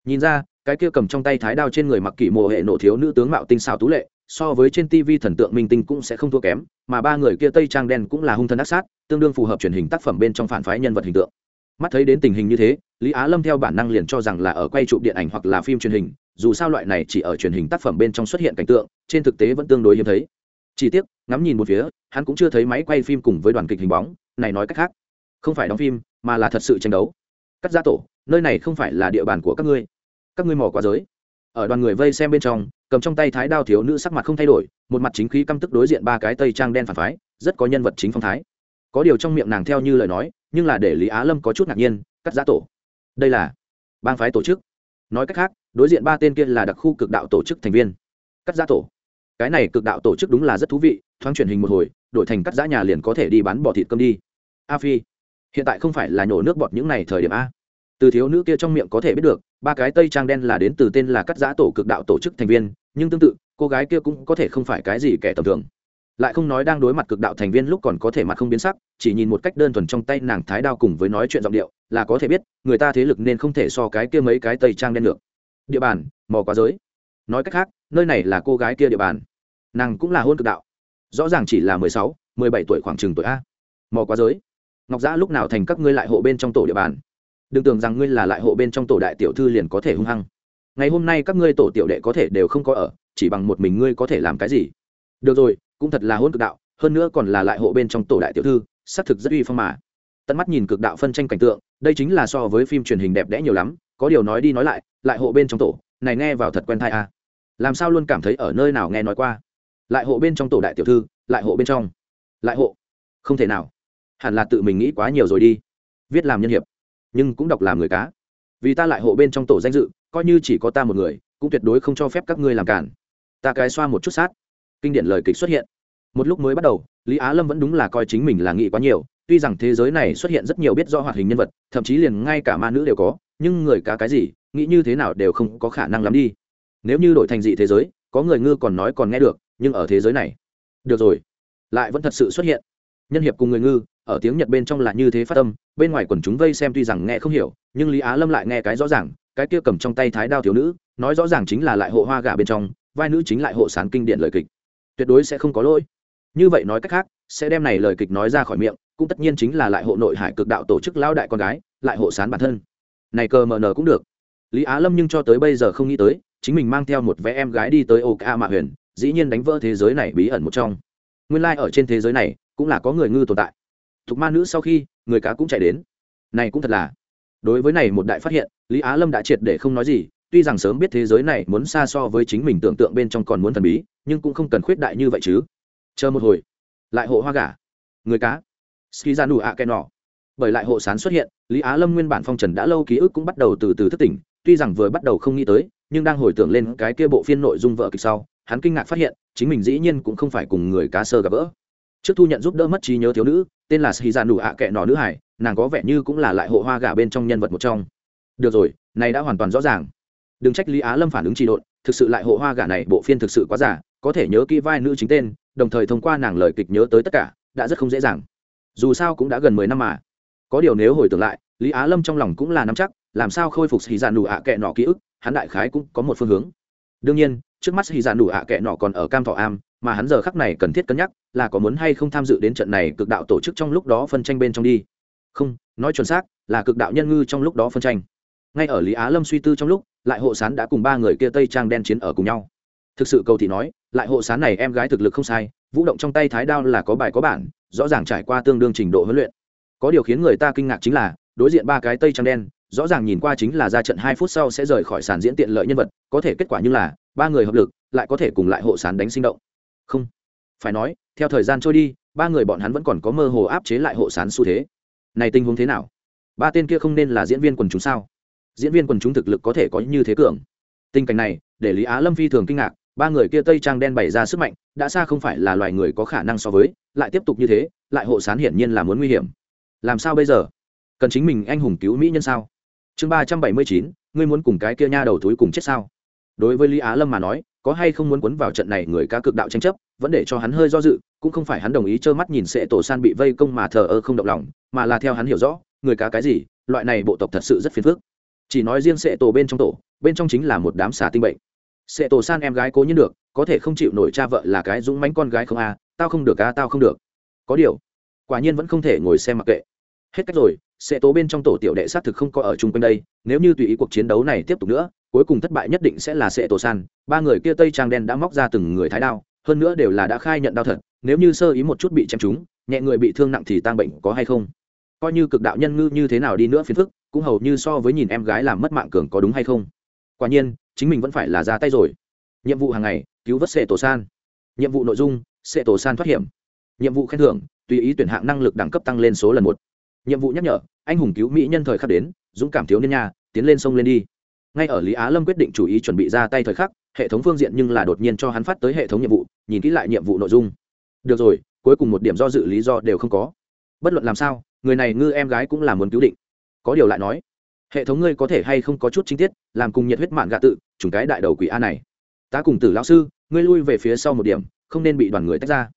Nhìn ra, cái kia cầm trong tay thái đao trên người mặc kỳ mộ hệ nổ thiếu nữ tướng mạo tinh xảo tú lệ, so với trên tv thần tượng minh tinh cũng sẽ không thua kém, mà ba người kia tây trang đen cũng là hung thân ác sát, tương đương phù hợp truyền hình tác phẩm bên trong phản phái nhân vật hình tượng. Mắt thấy đến tình hình như thế, lý á lâm theo bản năng liền cho rằng là ở quay trụ điện ảnh hoặc là phim truyền hình, dù sao loại này chỉ ở truyền hình tác phẩm bên trong xuất hiện cảnh tượng, trên thực tế vẫn tương đối hiếm thấy chỉ tiếc, ngắm nhìn một phía, hắn cũng chưa thấy máy quay phim cùng với đoàn kịch hình bóng, này nói cách khác, không phải đóng phim, mà là thật sự tranh đấu. Cắt ra tổ, nơi này không phải là địa bàn của các ngươi. Các ngươi mò quá giới. Ở đoàn người vây xem bên trong, cầm trong tay thái đao thiếu nữ sắc mặt không thay đổi, một mặt chính khí căm tức đối diện ba cái tây trang đen phản phái, rất có nhân vật chính phong thái. Có điều trong miệng nàng theo như lời nói, nhưng là để lý á lâm có chút ngạc nhiên, cắt giã tổ. Đây là bang phái tổ chức. Nói cách khác, đối diện ba tên kia là đặc khu cực đạo tổ chức thành viên. Cắt giã tổ cái này cực đạo tổ chức đúng là rất thú vị, thoáng truyền hình một hồi, đổi thành cắt giã nhà liền có thể đi bán bỏ thịt cơm đi. A phi, hiện tại không phải là nhổ nước bọt những n à y thời điểm a. Từ thiếu nữ kia trong miệng có thể biết được, ba cái tây trang đen là đến từ tên là cắt giã tổ cực đạo tổ chức thành viên, nhưng tương tự, cô gái kia cũng có thể không phải cái gì kẻ tầm thường. Lại không nói đang đối mặt cực đạo thành viên lúc còn có thể mặt không biến sắc, chỉ nhìn một cách đơn thuần trong tay nàng thái đao cùng với nói chuyện giọng điệu, là có thể biết, người ta thế lực nên không thể so cái kia mấy cái tây trang đen được. Địa bàn, mò quá giới. Nói cách khác nơi này là cô gái kia địa bàn. Nàng cũng là hôn cực đạo. Rõ ràng chỉ là mười sáu, mười bảy tuổi khoảng chừng tuổi a. Mò quá giới. Ngọc giã lúc nào thành các ngươi lại hộ bên trong tổ địa bàn? Đừng tưởng rằng ngươi là lại hộ bên trong tổ đại tiểu thư liền có thể hung hăng. Ngày hôm nay các ngươi tổ tiểu đệ có thể đều không có ở, chỉ bằng một mình ngươi có thể làm cái gì? Được rồi, cũng thật là hôn cực đạo, hơn nữa còn là lại hộ bên trong tổ đại tiểu thư, xác thực rất uy phong mà. Tận mắt nhìn cực đạo phân tranh cảnh tượng, đây chính là so với phim truyền hình đẹp đẽ nhiều lắm, có điều nói đi nói lại lại hộ bên trong tổ, này nghe vào thật quen thai à làm sao luôn cảm thấy ở nơi nào nghe nói qua? Lại hộ bên trong tổ đại tiểu thư, lại hộ bên trong. Lại hộ? Không thể nào. Hẳn là tự mình nghĩ quá nhiều rồi đi. Viết làm nhân hiệp. Nhưng cũng đọc làm người cá. Vì ta lại hộ bên trong tổ danh dự, coi như chỉ có ta một người, cũng tuyệt đối không cho phép các ngươi làm cản. Ta cái xoa một chút sát. Kinh điển lời kịch xuất hiện. Một lúc mới bắt đầu, lý á lâm vẫn đúng là coi chính mình là nghĩ quá nhiều, tuy rằng thế giới này xuất hiện rất nhiều biết do hoạt hình nhân vật, thậm chí liền ngay cả ma nữ đều có, nhưng người cá cái gì, nghĩ như thế nào đều không có khả năng lắm đi nếu như đổi thành dị thế giới, có người ngư còn nói còn nghe được, nhưng ở thế giới này, được rồi, lại vẫn thật sự xuất hiện. Nhân hiệp cùng người ngư, ở tiếng nhật bên trong là như thế phát âm, bên ngoài quần chúng vây xem tuy rằng nghe không hiểu, nhưng lý á lâm lại nghe cái rõ ràng, cái kia cầm trong tay thái đao thiếu nữ, nói rõ ràng chính là lại hộ hoa gà bên trong, vai nữ chính lại hộ sán kinh điển lời kịch. Tuyệt đối sẽ không có lỗi. Như vậy nói cách khác, sẽ đem này lời kịch nói ra khỏi miệng, cũng tất nhiên chính là lại hộ nội hải cực đạo tổ chức lao đại con gái, lại hộ sán bản thân. Này cờ mờ nờ cũng được. Lý á lâm nhưng cho tới bây giờ không nghĩ tới chính mình mang theo một vé em gái đi tới ok a mạ huyền, dĩ nhiên đánh vỡ thế giới này bí ẩn một trong. Nguyên lai、like、ở trên thế giới này, cũng là có người ngư tồn tại. Thục ma nữ sau khi, người cá cũng chạy đến. Này cũng thật là. Đối với này một đại phát hiện, lý á lâm đã triệt để không nói gì, tuy rằng sớm biết thế giới này muốn xa so với chính mình tưởng tượng bên trong còn muốn thần bí, nhưng cũng không cần khuyết đại như vậy chứ. Chờ một hồi. Lại hộ hoa gà. Người cá. Ski ra nụ ạ kẻ nọ bởi lại hộ sán xuất hiện, lý á lâm nguyên bản phong trần đã lâu ký ức cũng bắt đầu từ từ thức tỉnh, tuy rằng vừa bắt đầu không nghĩ tới nhưng đang hồi tưởng lên cái kia bộ phiên nội dung vợ kịch sau, hắn kinh ngạc phát hiện, chính mình dĩ nhiên cũng không phải cùng người cá sơ gặp gỡ. Trước thu nhận giúp đỡ mất trí nhớ thiếu nữ, tên là ski ra nụ ạ kệ nọ nữ hải, nàng có vẻ như cũng là lại hộ hoa gà bên trong nhân vật một trong. Được rồi, này đã hoàn toàn rõ ràng. Đừng trách lý á lâm phản ứng trị độn, thực sự lại hộ hoa gà này bộ phiên thực sự quá giả, có thể nhớ kỹ vai nữ chính tên, đồng thời thông qua nàng lời kịch nhớ tới tất cả, đã rất không dễ dàng. Dù sao cũng đã gần mười năm mà. Có điều nếu hồi tưởng lại, lý á lâm trong lòng cũng là nắm chắc, làm sao khôi phục xì dạ đủ ạ kệ nọ ký ức? Hắn đại khái cũng có một phương hướng. Đương nhiên, trước mắt hy dạn đủ ạ kệ nọ còn ở cam thọ am, mà hắn giờ khắc này cần thiết cân nhắc là có muốn hay không tham dự đến trận này cực đạo tổ chức trong lúc đó phân tranh bên trong đi. Không, nói chuẩn xác là cực đạo nhân ngư trong lúc đó phân tranh. Ngay ở lý á lâm suy tư trong lúc, lại hộ sán đã cùng ba người kia tây trang đen chiến ở cùng nhau. Thực sự cầu thị nói, lại hộ sán này em gái thực lực không sai, vũ động trong tay thái đao là có bài có bản, rõ ràng trải qua tương đương trình độ huấn luyện. Có điều khiến người ta kinh ngạc chính là, đối diện ba cái tây trang đen rõ ràng nhìn qua chính là ra trận hai phút sau sẽ rời khỏi sàn diễn tiện lợi nhân vật, có thể kết quả như là ba người hợp lực, lại có thể cùng lại hộ sàn đánh sinh động. Không. Phải nói, theo thời gian trôi đi, ba người bọn hắn vẫn còn có mơ hồ áp chế lại hộ sán xu thế. Này tình huống thế nào? Ba tên kia không nên là diễn viên quần chúng sao? Diễn viên quần chúng thực lực có thể có như thế cường? Tình cảnh này, để lý á lâm phi thường kinh ngạc, ba người kia tây trang đen bày ra sức mạnh, đã xa không phải là loài người có khả năng so với, lại tiếp tục như thế, lại hộ sán hiển nhiên là muốn nguy hiểm. Làm sao bây giờ? Cần chính mình anh hùng cứu mỹ nhân sao? Chương ba trăm bảy mươi chín, ngươi muốn cùng cái kia nha đầu thúi cùng chết sao? Đối với lý á lâm mà nói, có hay không muốn quấn vào trận này người cá cực đạo tranh chấp, vẫn để cho hắn hơi do dự, cũng không phải hắn đồng ý trơ mắt nhìn sệ tổ san bị vây công mà thờ ơ không động lòng, mà là theo hắn hiểu rõ, người cá cái gì, loại này bộ tộc thật sự rất phiền phức. Chỉ nói riêng sệ tổ bên trong tổ, bên trong chính là một đám xà tinh bệnh. Sệ tổ san em gái cố nhiên được, có thể không chịu nổi cha vợ là cái dũng mánh con gái không a, tao không được a, tao không được. Có điều, quả nhiên vẫn không thể ngồi xem mặc kệ. Hết cách rồi sẽ tố bên trong tổ tiểu đệ xác thực không có ở chung quanh đây, nếu như tùy ý cuộc chiến đấu này tiếp tục nữa, cuối cùng thất bại nhất định sẽ là sẽ tổ san. Ba người kia tây trang đen đã móc ra từng người thái đao, hơn nữa đều là đã khai nhận đau thật, nếu như sơ ý một chút bị chém trúng, nhẹ người bị thương nặng thì tang bệnh có hay không? Coi như cực đạo nhân ngư như thế nào đi nữa phiền phức, cũng hầu như so với nhìn em gái làm mất mạng cường có đúng hay không? Quả nhiên, chính mình vẫn phải là ra tay rồi. Nhiệm vụ hàng ngày, cứu vớt sệ tổ san. Nhiệm vụ nội dung sệ tổ san thoát hiểm. Nhiệm vụ khen thưởng, tùy ý tuyển hạng năng lực đẳng cấp tăng lên số lần một nhiệm vụ nhắc nhở, anh hùng cứu mỹ nhân thời khắc đến, dũng cảm thiếu niên nha, tiến lên sông lên đi. Ngay ở lý á lâm quyết định chủ ý chuẩn bị ra tay thời khắc, hệ thống phương diện nhưng là đột nhiên cho hắn phát tới hệ thống nhiệm vụ, nhìn kỹ lại nhiệm vụ nội dung. Được rồi, cuối cùng một điểm do dự lý do đều không có. Bất luận làm sao, người này ngư em gái cũng là muốn cứu định. Có điều lại nói, hệ thống ngươi có thể hay không có chút chi tiết, làm cùng nhiệt huyết mạng gạ tự, chủng cái đại đầu quỷ a này. Ta cùng tử lão sư, ngươi lui về phía sau một điểm, không nên bị đoàn người tách ra.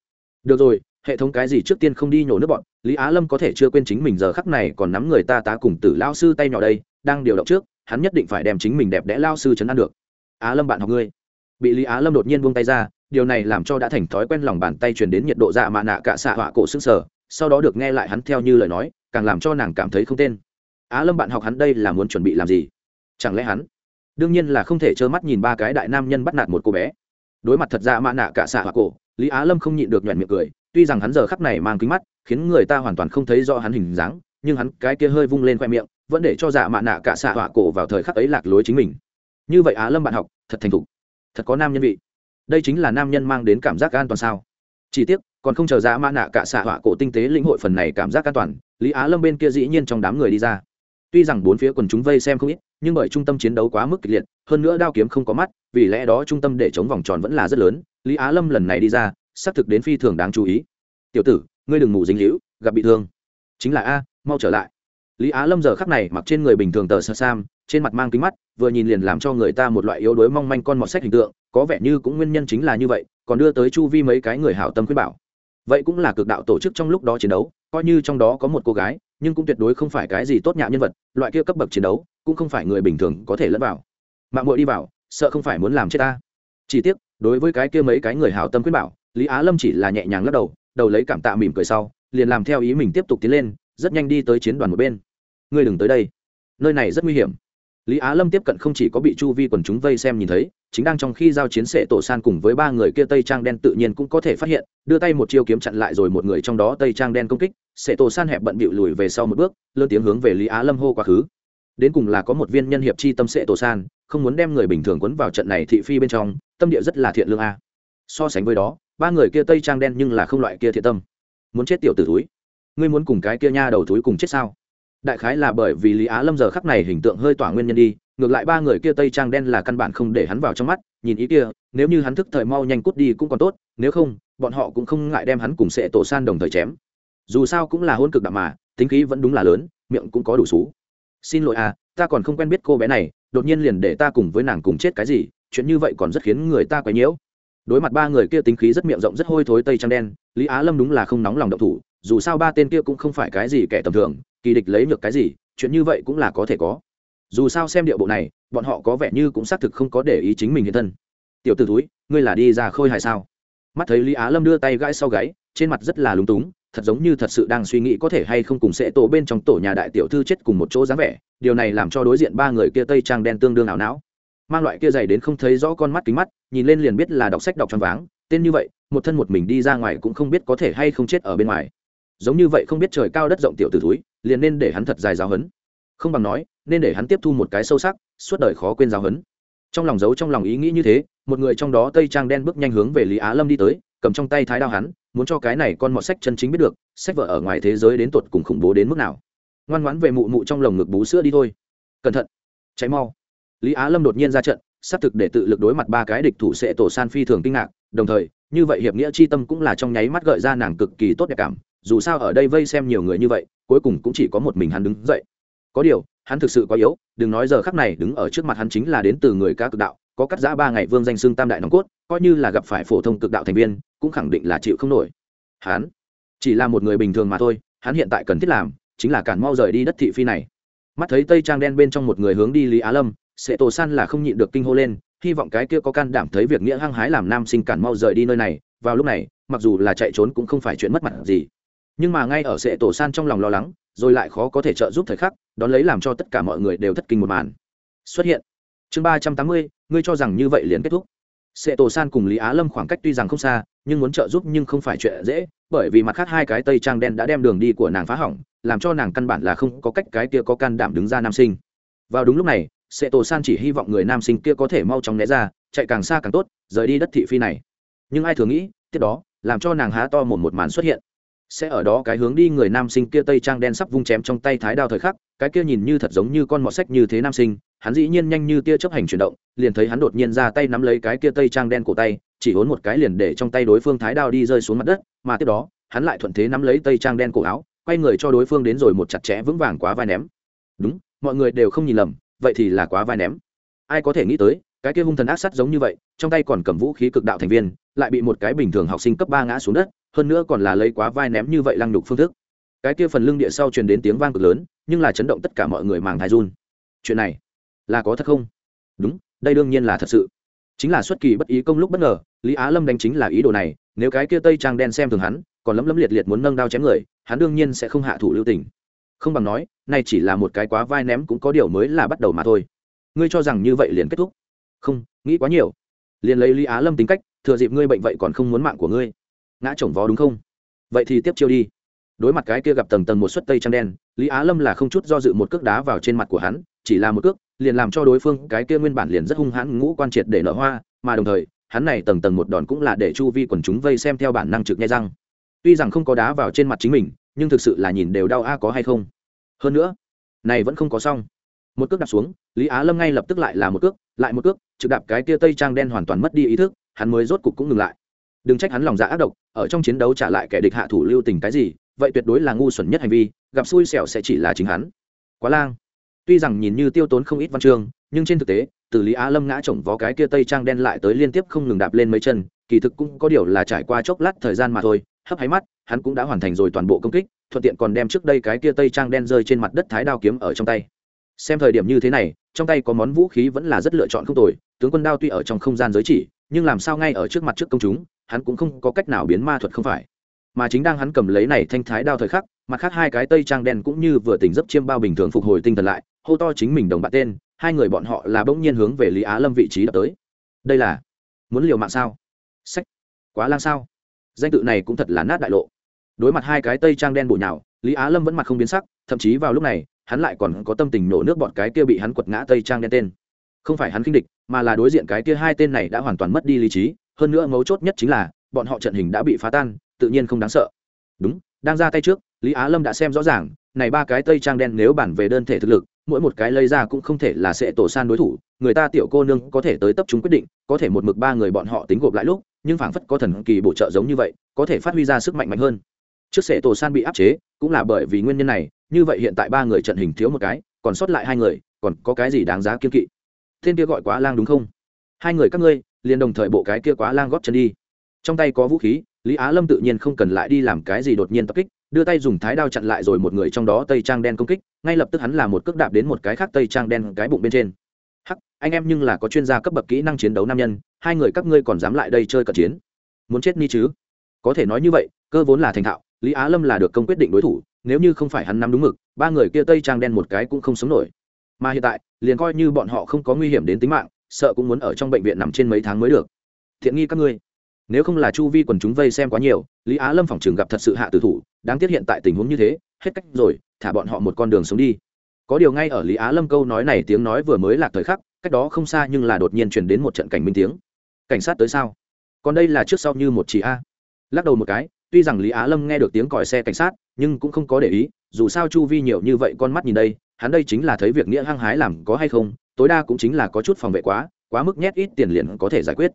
Được rồi, hệ thống cái gì trước tiên không đi nhổ nước bọn lý á lâm có thể chưa quên chính mình giờ khắc này còn nắm người ta tá cùng tử lao sư tay nhỏ đây, đang điều động trước, hắn nhất định phải đem chính mình đẹp đẽ lao sư chấn an được. Á lâm bạn học ngươi. Bị lý á lâm đột nhiên buông tay ra, điều này làm cho đã thành thói quen lòng bàn tay truyền đến nhiệt độ dạ mạ nạ cả xạ họa cổ xương sở sau đó được nghe lại hắn theo như lời nói, càng làm cho nàng cảm thấy không tên. Á lâm bạn học hắn đây là muốn chuẩn bị làm gì? Chẳng lẽ hắn? Đương nhiên là không thể trơ mắt nhìn ba cái đại nam nhân bắt nạt một cô bé. Đối mặt thật ra mạ nạ cả xạ họa cổ, lý á lâm không nhịn được nhoẻn miệng cười tuy rằng hắn giờ khắc này mang kính mắt, khiến người ta hoàn toàn không thấy rõ hắn hình dáng, nhưng hắn cái kia hơi vung lên khoe miệng, vẫn để cho dạ mạ nạ cả xạ họa cổ vào thời khắc ấy lạc lối chính mình. Như vậy á lâm bạn học, thật thành thục. Thật có nam nhân vị. Đây chính là nam nhân mang đến cảm giác an toàn sao? Chỉ tiếc, còn không chờ dạ mạ nạ cả xạ họa cổ tinh tế lĩnh hội phần này cảm giác an toàn, lý á lâm bên kia dĩ nhiên trong đám người đi ra. Tuy rằng bốn phía quần chúng vây xem không ít, nhưng bởi trung tâm chiến đấu quá mức kịch liệt, hơn nữa đao kiếm không có mắt, vì lẽ đó trung tâm để chống vòng tròn vẫn là rất lớn. Lý á lâm lần này đi ra xác thực đến phi thường đáng chú ý. Tiểu tử, ngươi đừng ngủ dính hữu gặp bị thương. Chính là a, mau trở lại. Lý á lâm giờ khắc này mặc trên người bình thường tờ sơ sam, trên mặt mang kính mắt, vừa nhìn liền làm cho người ta một loại yếu đuối mong manh con mọt sách hình tượng, có vẻ như cũng nguyên nhân chính là như vậy, còn đưa tới chu vi mấy cái người hảo tâm khuyên bảo. Vậy cũng là cực đạo tổ chức trong lúc đó chiến đấu, coi như trong đó có một cô gái, nhưng cũng tuyệt đối không phải cái gì tốt nhạ nhân vật, loại kia cấp bậc chiến đấu, cũng không phải người bình thường có thể lẫn vào. Mạng mội đi vào, sợ không phải muốn làm chết ta. Chỉ tiếc, đối với cái kia mấy cái người hảo tâm khuyên bảo lý á lâm chỉ là nhẹ nhàng lắc đầu đầu lấy cảm tạ mỉm cười sau, liền làm theo ý mình tiếp tục tiến lên, rất nhanh đi tới chiến đoàn một bên. Ngươi đừng tới đây. Nơi này rất nguy hiểm. Lý á lâm tiếp cận không chỉ có bị chu vi quần chúng vây xem nhìn thấy, chính đang trong khi giao chiến sệ tổ san cùng với ba người kia tây trang đen tự nhiên cũng có thể phát hiện, đưa tay một chiêu kiếm chặn lại rồi một người trong đó tây trang đen công kích sệ tổ san hẹp bận bịu lùi về sau một bước lơ tiếng hướng về lý á lâm hô quá khứ. Đến cùng là có một viên nhân hiệp chi tâm sệ tổ san, không muốn đem người bình thường quấn vào trận này thị phi bên trong, tâm địa rất là thiện lương a. So sánh với đó ba người kia tây trang đen nhưng là không loại kia thiện tâm. Muốn chết tiểu tử túi ngươi muốn cùng cái kia nha đầu túi cùng chết sao? Đại khái là bởi vì lý á lâm giờ khắc này hình tượng hơi tỏa nguyên nhân đi, ngược lại ba người kia tây trang đen là căn bản không để hắn vào trong mắt, nhìn ý kia, nếu như hắn thức thời mau nhanh cút đi cũng còn tốt, nếu không, bọn họ cũng không ngại đem hắn cùng sệ tổ san đồng thời chém. Dù sao cũng là hôn cực đạm mà, tính khí vẫn đúng là lớn, miệng cũng có đủ xú. Xin lỗi à ta còn không quen biết cô bé này, đột nhiên liền để ta cùng với nàng cùng chết cái gì, chuyện như vậy còn rất khiến người ta quấy nhiễu đối mặt ba người kia tính khí rất miệng rộng rất hôi thối tây trang đen, lý á lâm đúng là không nóng lòng động thủ, dù sao ba tên kia cũng không phải cái gì kẻ tầm thường, kỳ địch lấy được cái gì, chuyện như vậy cũng là có thể có. Dù sao xem điệu bộ này, bọn họ có vẻ như cũng xác thực không có để ý chính mình hiện thân. Tiểu t ử túi ngươi là đi ra khôi hài sao? Mắt thấy lý á lâm đưa tay gãi sau gáy, trên mặt rất là lúng túng, thật giống như thật sự đang suy nghĩ có thể hay không cùng sẽ tổ bên trong tổ nhà đại tiểu thư chết cùng một chỗ dáng vẻ, điều này làm cho đối diện ba người kia tây trang đen tương đương ảo não mang loại kia dày đến không thấy rõ con mắt kính mắt, nhìn lên liền biết là đọc sách đọc t r váng, tên như vậy, một thân một mình đi ra ngoài cũng không biết có thể hay không chết ở bên ngoài. Giống như vậy không biết trời cao đất rộng tiểu t ử túi liền nên để hắn thật dài giáo hấn không bằng nói, nên để hắn tiếp thu một cái sâu sắc, suốt đời khó quên giáo hấn trong lòng giấu trong lòng ý nghĩ như thế, một người trong đó tây trang đen bước nhanh hướng về lý á lâm đi tới, cầm trong tay thái đao hắn, muốn cho cái này con mọt sách chân chính biết được, sách vợ ở ngoài thế giới đến tột cùng khủng bố đến mức nào. Ngoan ngoãn về mụ mụ trong lồng ngực bú sữa đi thôi. Cẩn thận. Cháy mau lý á lâm đột nhiên ra trận, xác thực để tự lực đối mặt ba cái địch thủ sẽ tổ san phi thường kinh ngạc, đồng thời, như vậy hiệp nghĩa chi tâm cũng là trong nháy mắt gợi ra nàng cực kỳ tốt đẹp cảm, dù sao ở đây vây xem nhiều người như vậy, cuối cùng cũng chỉ có một mình hắn đứng dậy. Có điều, hắn thực sự quá yếu, đừng nói giờ khắc này đứng ở trước mặt hắn chính là đến từ người ca cực đạo, có cắt giã ba ngày vương danh xưng tam đại nòng cốt, coi như là gặp phải phổ thông cực đạo thành viên, cũng khẳng định là chịu không nổi. Hắn chỉ là một người bình thường mà thôi, hắn hiện tại cần thiết làm chính là cản mau rời đi đất thị phi này. Mắt thấy tây trang đen bên trong một người hướng đi lý á lâm Sệ tổ san là không nhịn được kinh hô lên, hy vọng cái kia có can đảm thấy việc nghĩa hăng hái làm nam sinh cản mau rời đi nơi này. Vào lúc này, mặc dù là chạy trốn cũng không phải chuyện mất mặt gì. Nhưng mà ngay ở sệ tổ san trong lòng lo lắng, rồi lại khó có thể trợ giúp thời khắc, đón lấy làm cho tất cả mọi người đều thất kinh một màn. Xuất hiện. Chương ba trăm tám mươi, ngươi cho rằng như vậy liền kết thúc. Sệ tổ san cùng lý á lâm khoảng cách tuy rằng không xa, nhưng muốn trợ giúp nhưng không phải chuyện dễ, bởi vì mặt khác hai cái tây trang đen đã đem đường đi của nàng phá hỏng, làm cho nàng căn bản là không có cách cái kia có can đảm đứng ra nam sinh. Vào đúng lúc này sệ tổ san chỉ hy vọng người nam sinh kia có thể mau chóng né ra, chạy càng xa càng tốt, rời đi đất thị phi này. Nhưng ai thường nghĩ, tiếp đó, làm cho nàng há to một một màn xuất hiện. Sẽ ở đó cái hướng đi người nam sinh kia tây trang đen sắp vung chém trong tay thái đao thời khắc, cái kia nhìn như thật giống như con mọt sách như thế nam sinh, hắn dĩ nhiên nhanh như tia chấp hành chuyển động, liền thấy hắn đột nhiên ra tay nắm lấy cái kia tây trang đen cổ tay, chỉ hốn một cái liền để trong tay đối phương thái đao đi rơi xuống mặt đất, mà tiếp đó, hắn lại thuận thế nắm lấy tây trang đen cổ áo, quay người cho đối phương đến rồi một chặt chẽ vững vàng quá vai ném. Đúng, mọi người đều không nhìn lầm vậy thì là quá vai ném. Ai có thể nghĩ tới, cái kia hung thần ác sắt giống như vậy, trong tay còn cầm vũ khí cực đạo thành viên, lại bị một cái bình thường học sinh cấp ba ngã xuống đất, hơn nữa còn là lấy quá vai ném như vậy lăng đục phương thức. Cái kia phần lưng địa sau truyền đến tiếng vang cực lớn, nhưng là chấn động tất cả mọi người màng thai run. Chuyện này là có thật không? Đúng, đây đương nhiên là thật sự. Chính là xuất kỳ bất ý công lúc bất ngờ, lý á lâm đánh chính là ý đồ này, nếu cái kia tây trang đen xem thường hắn, còn lấm lấm liệt liệt muốn nâng đao chém người, hắn đương nhiên sẽ không hạ thủ lưu tình không bằng nói, này chỉ là một cái quá vai ném cũng có điều mới là bắt đầu mà thôi. Ngươi cho rằng như vậy liền kết thúc? Không, nghĩ quá nhiều. Liền lấy lý á lâm tính cách, thừa dịp ngươi bệnh vậy còn không muốn mạng của ngươi. Ngã chồng vó đúng không? Vậy thì tiếp chiêu đi. Đối mặt cái kia gặp tầng tầng một suất tây trắng đen, lý á lâm là không chút do dự một cước đá vào trên mặt của hắn, chỉ là một cước, liền làm cho đối phương cái kia nguyên bản liền rất hung hãn ngũ quan triệt để nở hoa, mà đồng thời, hắn này tầng tầng một đòn cũng là để chu vi quần chúng vây xem theo bản năng trực nghe răng. Tuy rằng không có đá vào trên mặt chính mình nhưng thực sự là nhìn đều đau a có hay không? Hơn nữa, này vẫn không có xong. Một cước đạp xuống, lý á lâm ngay lập tức lại là một cước, lại một cước, trực đạp cái kia tây trang đen hoàn toàn mất đi ý thức, hắn mới rốt cục cũng ngừng lại. Đừng trách hắn lòng dạ ác độc, ở trong chiến đấu trả lại kẻ địch hạ thủ lưu tình cái gì, vậy tuyệt đối là ngu xuẩn nhất hành vi, gặp xui xẻo sẽ chỉ là chính hắn. Quá lang. Tuy rằng nhìn như tiêu tốn không ít văn chương, nhưng trên thực tế, từ lý á lâm ngã chồng vó cái kia tây trang đen lại tới liên tiếp không ngừng đạp lên mấy chân, kỳ thực cũng có điều là trải qua chốc lát thời gian mà thôi hấp háy mắt, hắn cũng đã hoàn thành rồi toàn bộ công kích, thuận tiện còn đem trước đây cái kia tây trang đen rơi trên mặt đất thái đao kiếm ở trong tay. Xem thời điểm như thế này, trong tay có món vũ khí vẫn là rất lựa chọn không tồi, tướng quân đao tuy ở trong không gian giới chỉ, nhưng làm sao ngay ở trước mặt trước công chúng, hắn cũng không có cách nào biến ma thuật không phải. Mà chính đang hắn cầm lấy này thanh thái đao thời khắc, mặt khác hai cái tây trang đen cũng như vừa tỉnh giấc chiêm bao bình thường phục hồi tinh thần lại, hô to chính mình đồng bạn tên, hai người bọn họ là bỗng nhiên hướng về lý á lâm vị trí đập tới. Đây là, muốn liều mạng sao? Sách, quá lang sao? Danh tự này cũng thật là nát đại lộ. Đối mặt hai cái tây trang đen bụi nhào, lý á lâm vẫn mặt không biến sắc, thậm chí vào lúc này, hắn lại còn có tâm tình nổ nước bọn cái kia bị hắn quật ngã tây trang đen tên. Không phải hắn khinh địch, mà là đối diện cái kia hai tên này đã hoàn toàn mất đi lý trí, hơn nữa mấu chốt nhất chính là, bọn họ trận hình đã bị phá tan, tự nhiên không đáng sợ. Đúng, đang ra tay trước, lý á lâm đã xem rõ ràng, này ba cái tây trang đen nếu bản về đơn thể thực lực, mỗi một cái lấy ra cũng không thể là sẽ tổ san đối thủ, người ta tiểu cô nương có thể tới tập trung quyết định, có thể một mực ba người bọn họ tính gộp lại lúc nhưng phảng phất có thần kỳ bổ trợ giống như vậy, có thể phát huy ra sức mạnh mạnh hơn. Trước sẽ tổ san bị áp chế, cũng là bởi vì nguyên nhân này, như vậy hiện tại ba người trận hình thiếu một cái, còn sót lại hai người, còn có cái gì đáng giá kiên kỵ? Thiên kia gọi quá lang đúng không? Hai người các ngươi, liền đồng thời bộ cái kia quá lang góp chân đi. Trong tay có vũ khí, lý á lâm tự nhiên không cần lại đi làm cái gì đột nhiên tập kích, đưa tay dùng thái đao chặn lại rồi một người trong đó tây trang đen công kích, ngay lập tức hắn là một cước đạp đến một cái khác tây trang đen cái bụng bên trên. Hắc, anh em nhưng là có chuyên gia cấp bậc kỹ năng chiến đấu nam nhân hai người các ngươi còn dám lại đây chơi cận chiến? Muốn chết ni chứ? Có thể nói như vậy, cơ vốn là thành thạo, lý á lâm là được công quyết định đối thủ, nếu như không phải hắn nắm đúng mực, ba người kia tây trang đen một cái cũng không sống nổi. Mà hiện tại, liền coi như bọn họ không có nguy hiểm đến tính mạng, sợ cũng muốn ở trong bệnh viện nằm trên mấy tháng mới được. Thiện nghi các ngươi. Nếu không là chu vi quần chúng vây xem quá nhiều, lý á lâm phòng trường gặp thật sự hạ tử thủ, đáng tiếc hiện tại tình huống như thế, hết cách rồi, thả bọn họ một con đường sống đi. Có điều ngay ở lý á lâm câu nói này tiếng nói vừa mới lạc thời khắc, cách đó không xa nhưng là đột nhiên chuyển đến một trận cảnh minh tiếng cảnh sát tới sao? Còn đây là trước sau như một chị a. Lắc đầu một cái, tuy rằng lý á lâm nghe được tiếng còi xe cảnh sát, nhưng cũng không có để ý, dù sao chu vi nhiều như vậy con mắt nhìn đây, hắn đây chính là thấy việc nghĩa hăng hái làm có hay không, tối đa cũng chính là có chút phòng vệ quá quá mức nhét ít tiền liền có thể giải quyết.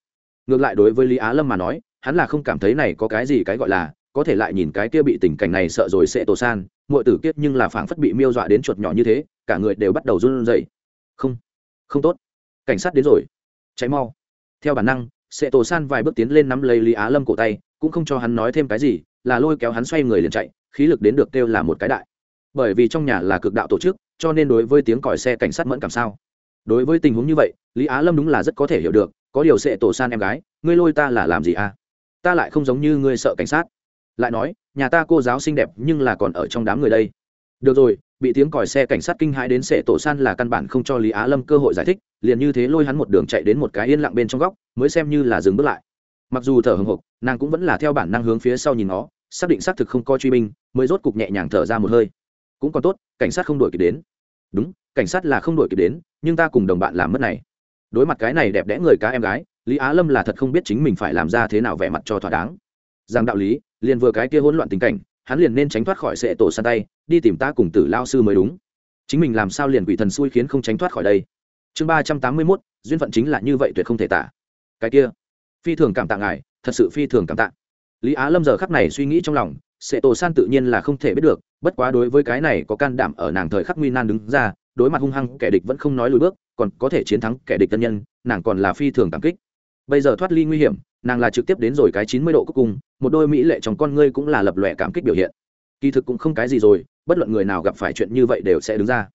Ngược lại đối với lý á lâm mà nói, hắn là không cảm thấy này có cái gì cái gọi là, có thể lại nhìn cái kia bị tình cảnh này sợ rồi sẽ tổ san mọi tử kiết nhưng là phảng phất bị miêu dọa đến chuột nhỏ như thế, cả người đều bắt đầu run rẩy. Không không tốt. Cảnh sát đến rồi. Cháy mau theo bản năng Sệ tổ san vài bước tiến lên nắm lấy lý á lâm cổ tay, cũng không cho hắn nói thêm cái gì, là lôi kéo hắn xoay người liền chạy, khí lực đến được kêu là một cái đại. Bởi vì trong nhà là cực đạo tổ chức, cho nên đối với tiếng còi xe cảnh sát mẫn cảm sao. Đối với tình huống như vậy, lý á lâm đúng là rất có thể hiểu được, có điều Sệ tổ san em gái, ngươi lôi ta là làm gì à? Ta lại không giống như ngươi sợ cảnh sát. Lại nói, nhà ta cô giáo xinh đẹp nhưng là còn ở trong đám người đây. Được rồi bị tiếng còi xe cảnh sát kinh hãi đến sệ tổ san là căn bản không cho lý á lâm cơ hội giải thích, liền như thế lôi hắn một đường chạy đến một cái yên lặng bên trong góc, mới xem như là dừng bước lại. Mặc dù thở hồng hộc, nàng cũng vẫn là theo bản năng hướng phía sau nhìn nó, xác định xác thực không coi truy binh, mới rốt cục nhẹ nhàng thở ra một hơi. Cũng còn tốt, cảnh sát không đuổi kịp đến. Đúng, cảnh sát là không đuổi kịp đến, nhưng ta cùng đồng bạn làm mất này. Đối mặt cái này đẹp đẽ người cá em gái, lý á lâm là thật không biết chính mình phải làm ra thế nào vẻ mặt cho thỏa đáng. Rằng đạo lý, liền vừa cái kia hỗn loạn tình cảnh hắn liền nên tránh thoát khỏi sệ tổ san tay, đi tìm ta cùng tử lao sư mới đúng. Chính mình làm sao liền quỷ thần xui khiến không tránh thoát khỏi đây? Chương ba trăm tám mươi mốt, duyên phận chính là như vậy tuyệt không thể tả. Cái kia, phi thường cảm tạ ngài, thật sự phi thường cảm tạ. Lý á lâm giờ khắc này suy nghĩ trong lòng, sệ tổ san tự nhiên là không thể biết được, bất quá đối với cái này có can đảm ở nàng thời khắc nguy nan đứng ra, đối mặt hung hăng, kẻ địch vẫn không nói lùi bước, còn có thể chiến thắng kẻ địch tân nhân, nàng còn là phi thường cảm kích. Bây giờ thoát ly nguy hiểm nàng là trực tiếp đến rồi cái chín mươi độ cuối cùng, một đôi mỹ lệ trong con ngươi cũng là lập lòe cảm kích biểu hiện. Kỳ thực cũng không cái gì rồi, bất luận người nào gặp phải chuyện như vậy đều sẽ đứng ra.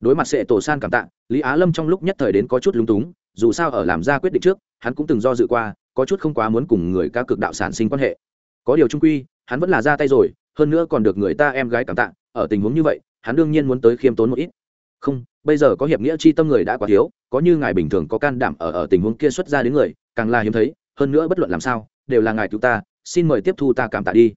Đối mặt sệ tổ san cảm tạ, lý á lâm trong lúc nhất thời đến có chút lúng túng, dù sao ở làm ra quyết định trước, hắn cũng từng do dự qua, có chút không quá muốn cùng người ca cực đạo sản sinh quan hệ. Có điều trung quy, hắn vẫn là ra tay rồi, hơn nữa còn được người ta em gái cảm tạ, ở tình huống như vậy, hắn đương nhiên muốn tới khiêm tốn một ít. Không, bây giờ có hiệp nghĩa chi tâm người đã quá thiếu, có như ngài bình thường có can đảm ở ở tình huống kia xuất ra đến người, càng là hiếm thấy hơn nữa bất luận làm sao, đều là ngài cứu ta, xin mời tiếp thu ta cảm tạ đi.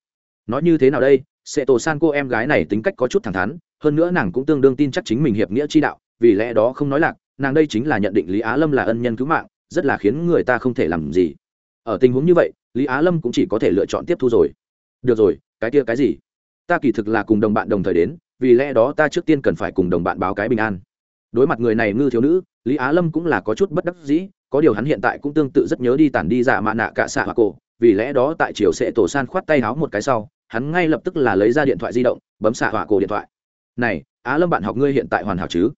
Nói như thế nào đây? Sẽ tổ san cô em gái này tính cách có chút thẳng thắn, hơn nữa nàng cũng tương đương tin chắc chính mình hiệp nghĩa chi đạo, vì lẽ đó không nói lạc, nàng đây chính là nhận định lý á lâm là ân nhân cứu mạng, rất là khiến người ta không thể làm gì. Ở tình huống như vậy, lý á lâm cũng chỉ có thể lựa chọn tiếp thu rồi. Được rồi, cái kia cái gì? Ta kỳ thực là cùng đồng bạn đồng thời đến, vì lẽ đó ta trước tiên cần phải cùng đồng bạn báo cái bình an. Đối mặt người này ngư thiếu nữ, lý á lâm cũng là có chút bất đắc dĩ có điều hắn hiện tại cũng tương tự rất nhớ đi tản đi giả mạ nạ cả xạ hoa cổ, vì lẽ đó tại chiều sẽ tổ san khoát tay háo một cái sau, hắn ngay lập tức là lấy ra điện thoại di động, bấm xạ hỏa cổ điện thoại. Này, á lâm bạn học ngươi hiện tại hoàn hảo chứ?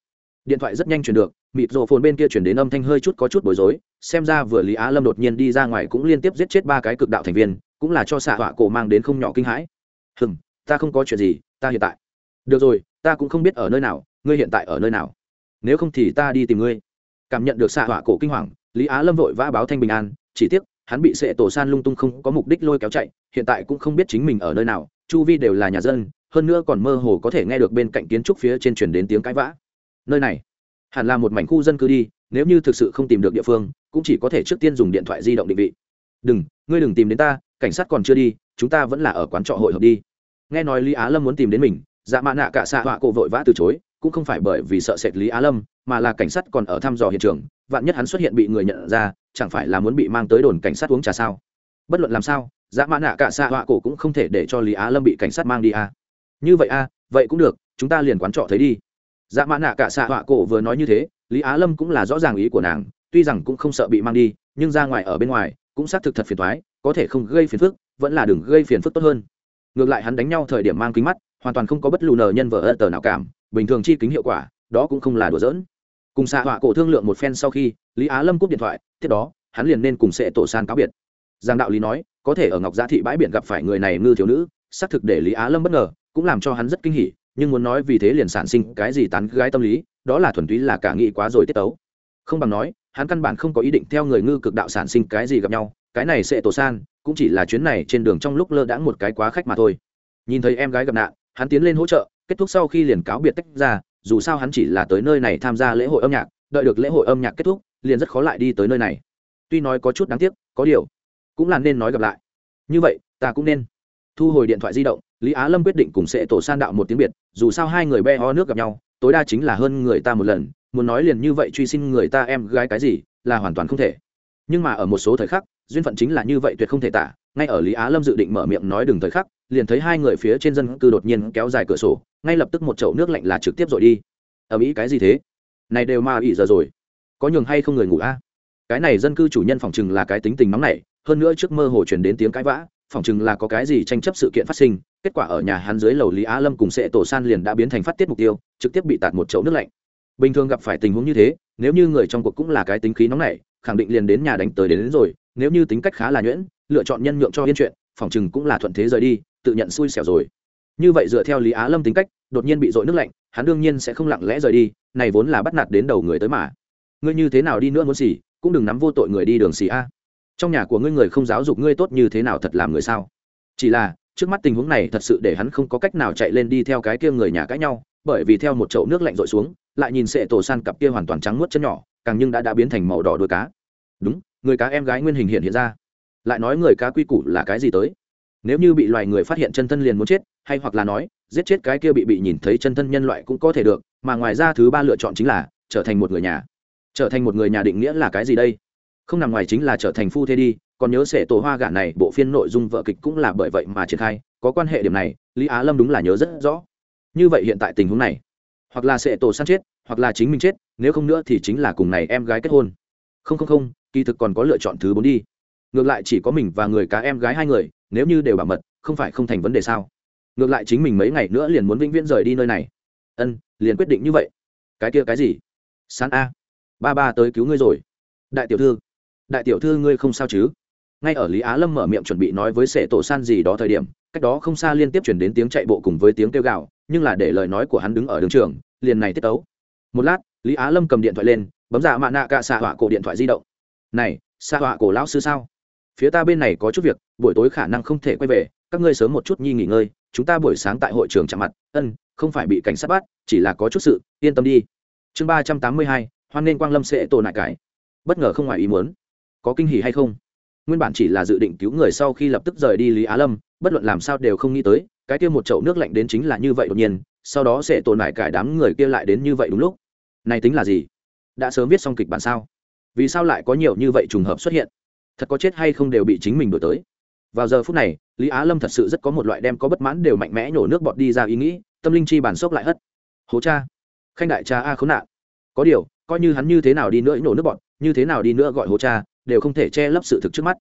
Điện thoại rất nhanh truyền được, mịt rộ phồn bên kia chuyển đến âm thanh hơi chút có chút bối rối, xem ra vừa lý á lâm đột nhiên đi ra ngoài cũng liên tiếp giết chết ba cái cực đạo thành viên, cũng là cho xạ họa cổ mang đến không nhỏ kinh hãi. Hừm, ta không có chuyện gì, ta hiện tại. Được rồi, ta cũng không biết ở nơi nào, ngươi hiện tại ở nơi nào. Nếu không thì ta đi tìm ngươi. Cảm nhận được xạ họa cổ kinh hoàng lý á lâm vội vã báo thanh bình an, chỉ tiếc, hắn bị sệ tổ san lung tung không có mục đích lôi kéo chạy, hiện tại cũng không biết chính mình ở nơi nào, chu vi đều là nhà dân, hơn nữa còn mơ hồ có thể nghe được bên cạnh kiến trúc phía trên truyền đến tiếng cãi vã. Nơi này, hẳn là một mảnh khu dân cư đi, nếu như thực sự không tìm được địa phương, cũng chỉ có thể trước tiên dùng điện thoại di động định vị. Đừng, ngươi đừng tìm đến ta, cảnh sát còn chưa đi, chúng ta vẫn là ở quán trọ hội hợp đi. Nghe nói lý á lâm muốn tìm đến mình dạ mạ nạ cả xạ họa cổ vội vã từ chối cũng không phải bởi vì sợ sệt lý á lâm, mà là cảnh sát còn ở thăm dò hiện trường, vạn nhất hắn xuất hiện bị người nhận ra, chẳng phải là muốn bị mang tới đồn cảnh sát uống trà sao? Bất luận làm sao dạ mã nạ cả xạ họa cổ cũng không thể để cho lý á lâm bị cảnh sát mang đi à. như vậy à vậy cũng được, chúng ta liền quán trọ thấy đi. Dạ mã nạ cả xạ họa cổ vừa nói như thế, lý á lâm cũng là rõ ràng ý của nàng, tuy rằng cũng không sợ bị mang đi, nhưng ra ngoài ở bên ngoài, cũng xác thực thật phiền thoái có thể không gây phiền phức, vẫn là đừng gây phiền phức tốt hơn. Ngược lại hắn đánh nhau thời điểm mang kính mắt, hoàn toàn không có bất lù nờ nhân vợ ân tờ nào cảm bình thường chi kính hiệu quả, đó cũng không là đùa giỡn. Cùng xạ họa cổ thương lượng một phen sau khi, lý á lâm cúp điện thoại, tiếp đó, hắn liền nên cùng sẽ tổ san cáo biệt. Giang đạo lý nói, có thể ở ngọc gia thị bãi biển gặp phải người này ngư thiếu nữ, xác thực để lý á lâm bất ngờ, cũng làm cho hắn rất kinh hỉ, nhưng muốn nói vì thế liền sản sinh cái gì tán gái tâm lý, đó là thuần túy là cả nghĩ quá rồi tiết tấu. Không bằng nói, hắn căn bản không có ý định theo người ngư cực đạo sản sinh cái gì gặp nhau, cái này sẽ tổ san, cũng chỉ là chuyến này trên đường trong lúc lơ đãng một cái quá khách mà thôi. Nhìn thấy em gái gặp nạn, hắn tiến lên hỗ trợ kết thúc sau khi liền cáo biệt tách ra, dù sao hắn chỉ là tới nơi này tham gia lễ hội âm nhạc, đợi được lễ hội âm nhạc kết thúc, liền rất khó lại đi tới nơi này. Tuy nói có chút đáng tiếc, có điều, cũng là nên nói gặp lại. Như vậy, ta cũng nên thu hồi điện thoại di động, lý á lâm quyết định cùng sẽ tổ san đạo một tiếng biệt, dù sao hai người be ho nước gặp nhau, tối đa chính là hơn người ta một lần, muốn nói liền như vậy truy xin người ta em gái cái gì, là hoàn toàn không thể. Nhưng mà ở một số thời khắc, duyên phận chính là như vậy tuyệt không thể tả, ngay ở lý á lâm dự định mở miệng nói đừng thời khắc liền thấy hai người phía trên dân cư đột nhiên kéo dài cửa sổ ngay lập tức một chậu nước lạnh là trực tiếp rồi đi. Ở mỹ cái gì thế? Này đều mà ỉ giờ rồi. Có nhường hay không người ngủ a? Cái này dân cư chủ nhân phòng chừng là cái tính tình nóng này hơn nữa trước mơ hồ chuyển đến tiếng cãi vã phòng chừng là có cái gì tranh chấp sự kiện phát sinh kết quả ở nhà hắn dưới lầu lý á lâm cùng sệ tổ san liền đã biến thành phát tiết mục tiêu trực tiếp bị tạt một chậu nước lạnh. Bình thường gặp phải tình huống như thế nếu như người trong cuộc cũng là cái tính khí nóng này khẳng định liền đến nhà đánh tới đến, đến rồi nếu như tính cách khá là nhuyễn lựa chọn nhân nhượng cho yên chuyện phòng chừng cũng là thuận thế rời đi tự nhận xui xẻo rồi. Như vậy dựa theo lý á lâm tính cách, đột nhiên bị dội nước lạnh, hắn đương nhiên sẽ không lặng lẽ rời đi, này vốn là bắt nạt đến đầu người tới mà. Ngươi như thế nào đi nữa muốn xỉ, cũng đừng nắm vô tội người đi đường xỉ a. Trong nhà của ngươi người không giáo dục ngươi tốt như thế nào thật làm người sao? Chỉ là, trước mắt tình huống này thật sự để hắn không có cách nào chạy lên đi theo cái kia người nhà cãi nhau, bởi vì theo một chậu nước lạnh rội xuống, lại nhìn sệ tổ san cặp kia hoàn toàn trắng nuốt chân nhỏ, càng nhưng đã đã biến thành màu đỏ đuôi cá. Đúng, người cá em gái nguyên hình hiện hiện ra. Lại nói người cá quy củ là cái gì tới? Nếu như bị loài người phát hiện chân thân liền muốn chết, hay hoặc là nói, giết chết cái kia bị bị nhìn thấy chân thân nhân loại cũng có thể được, mà ngoài ra thứ ba lựa chọn chính là trở thành một người nhà. Trở thành một người nhà định nghĩa là cái gì đây? Không nằm ngoài chính là trở thành phu thê đi, còn nhớ sẻ tổ hoa gà này, bộ phiên nội dung vợ kịch cũng là bởi vậy mà triển khai, có quan hệ điểm này, lý á lâm đúng là nhớ rất rõ. Như vậy hiện tại tình huống này, hoặc là sẻ tổ săn chết, hoặc là chính mình chết, nếu không nữa thì chính là cùng này em gái kết hôn. Không không không, kỳ thực còn có lựa chọn thứ bốn đi ngược lại chỉ có mình và người cá em gái hai người nếu như đều bảo mật không phải không thành vấn đề sao? Ngược lại chính mình mấy ngày nữa liền muốn vĩnh viễn rời đi nơi này. Ân liền quyết định như vậy. Cái kia cái gì? Sán a. Ba ba tới cứu ngươi rồi. Đại tiểu thư. Đại tiểu thư ngươi không sao chứ? Ngay ở lý á lâm mở miệng chuẩn bị nói với sệ tổ san gì đó thời điểm cách đó không xa liên tiếp chuyển đến tiếng chạy bộ cùng với tiếng kêu gào, nhưng là để lời nói của hắn đứng ở đường trường liền này tiết tấu. Một lát lý á lâm cầm điện thoại lên bấm giả mạ nạ cả xạ họa cổ điện thoại di động. Này xạ họa cổ lão sư sao? Phía ta bên này có chút việc, buổi tối khả năng không thể quay về, các ngươi sớm một chút nhi nghỉ ngơi, chúng ta buổi sáng tại hội trường chạm mặt. Ân, không phải bị cảnh sát bắt, chỉ là có chút sự, yên tâm đi. Chương ba trăm tám mươi hai, hoan nên quang lâm sẽ tổ nại cải. Bất ngờ không ngoài ý muốn. Có kinh hỉ hay không? Nguyên bản chỉ là dự định cứu người sau khi lập tức rời đi lý á lâm, bất luận làm sao đều không nghĩ tới, cái kia một chậu nước lạnh đến chính là như vậy đột nhiên, sau đó sẽ tồn lại cải đám người kia lại đến như vậy đúng lúc. Này tính là gì? Đã sớm viết xong kịch bản sao? Vì sao lại có nhiều như vậy trùng hợp xuất hiện? Thật có chết hay không đều bị chính mình đổi tới. Vào giờ phút này, lý á lâm thật sự rất có một loại đem có bất mãn đều mạnh mẽ nhổ nước bọt đi ra ý nghĩ, tâm linh chi bản sốc lại hất. Hố cha. Khanh đại cha a khốn nạn. Có điều, coi như hắn như thế nào đi nữa nhổ nước bọt, như thế nào đi nữa gọi hố cha, đều không thể che lấp sự thực trước mắt.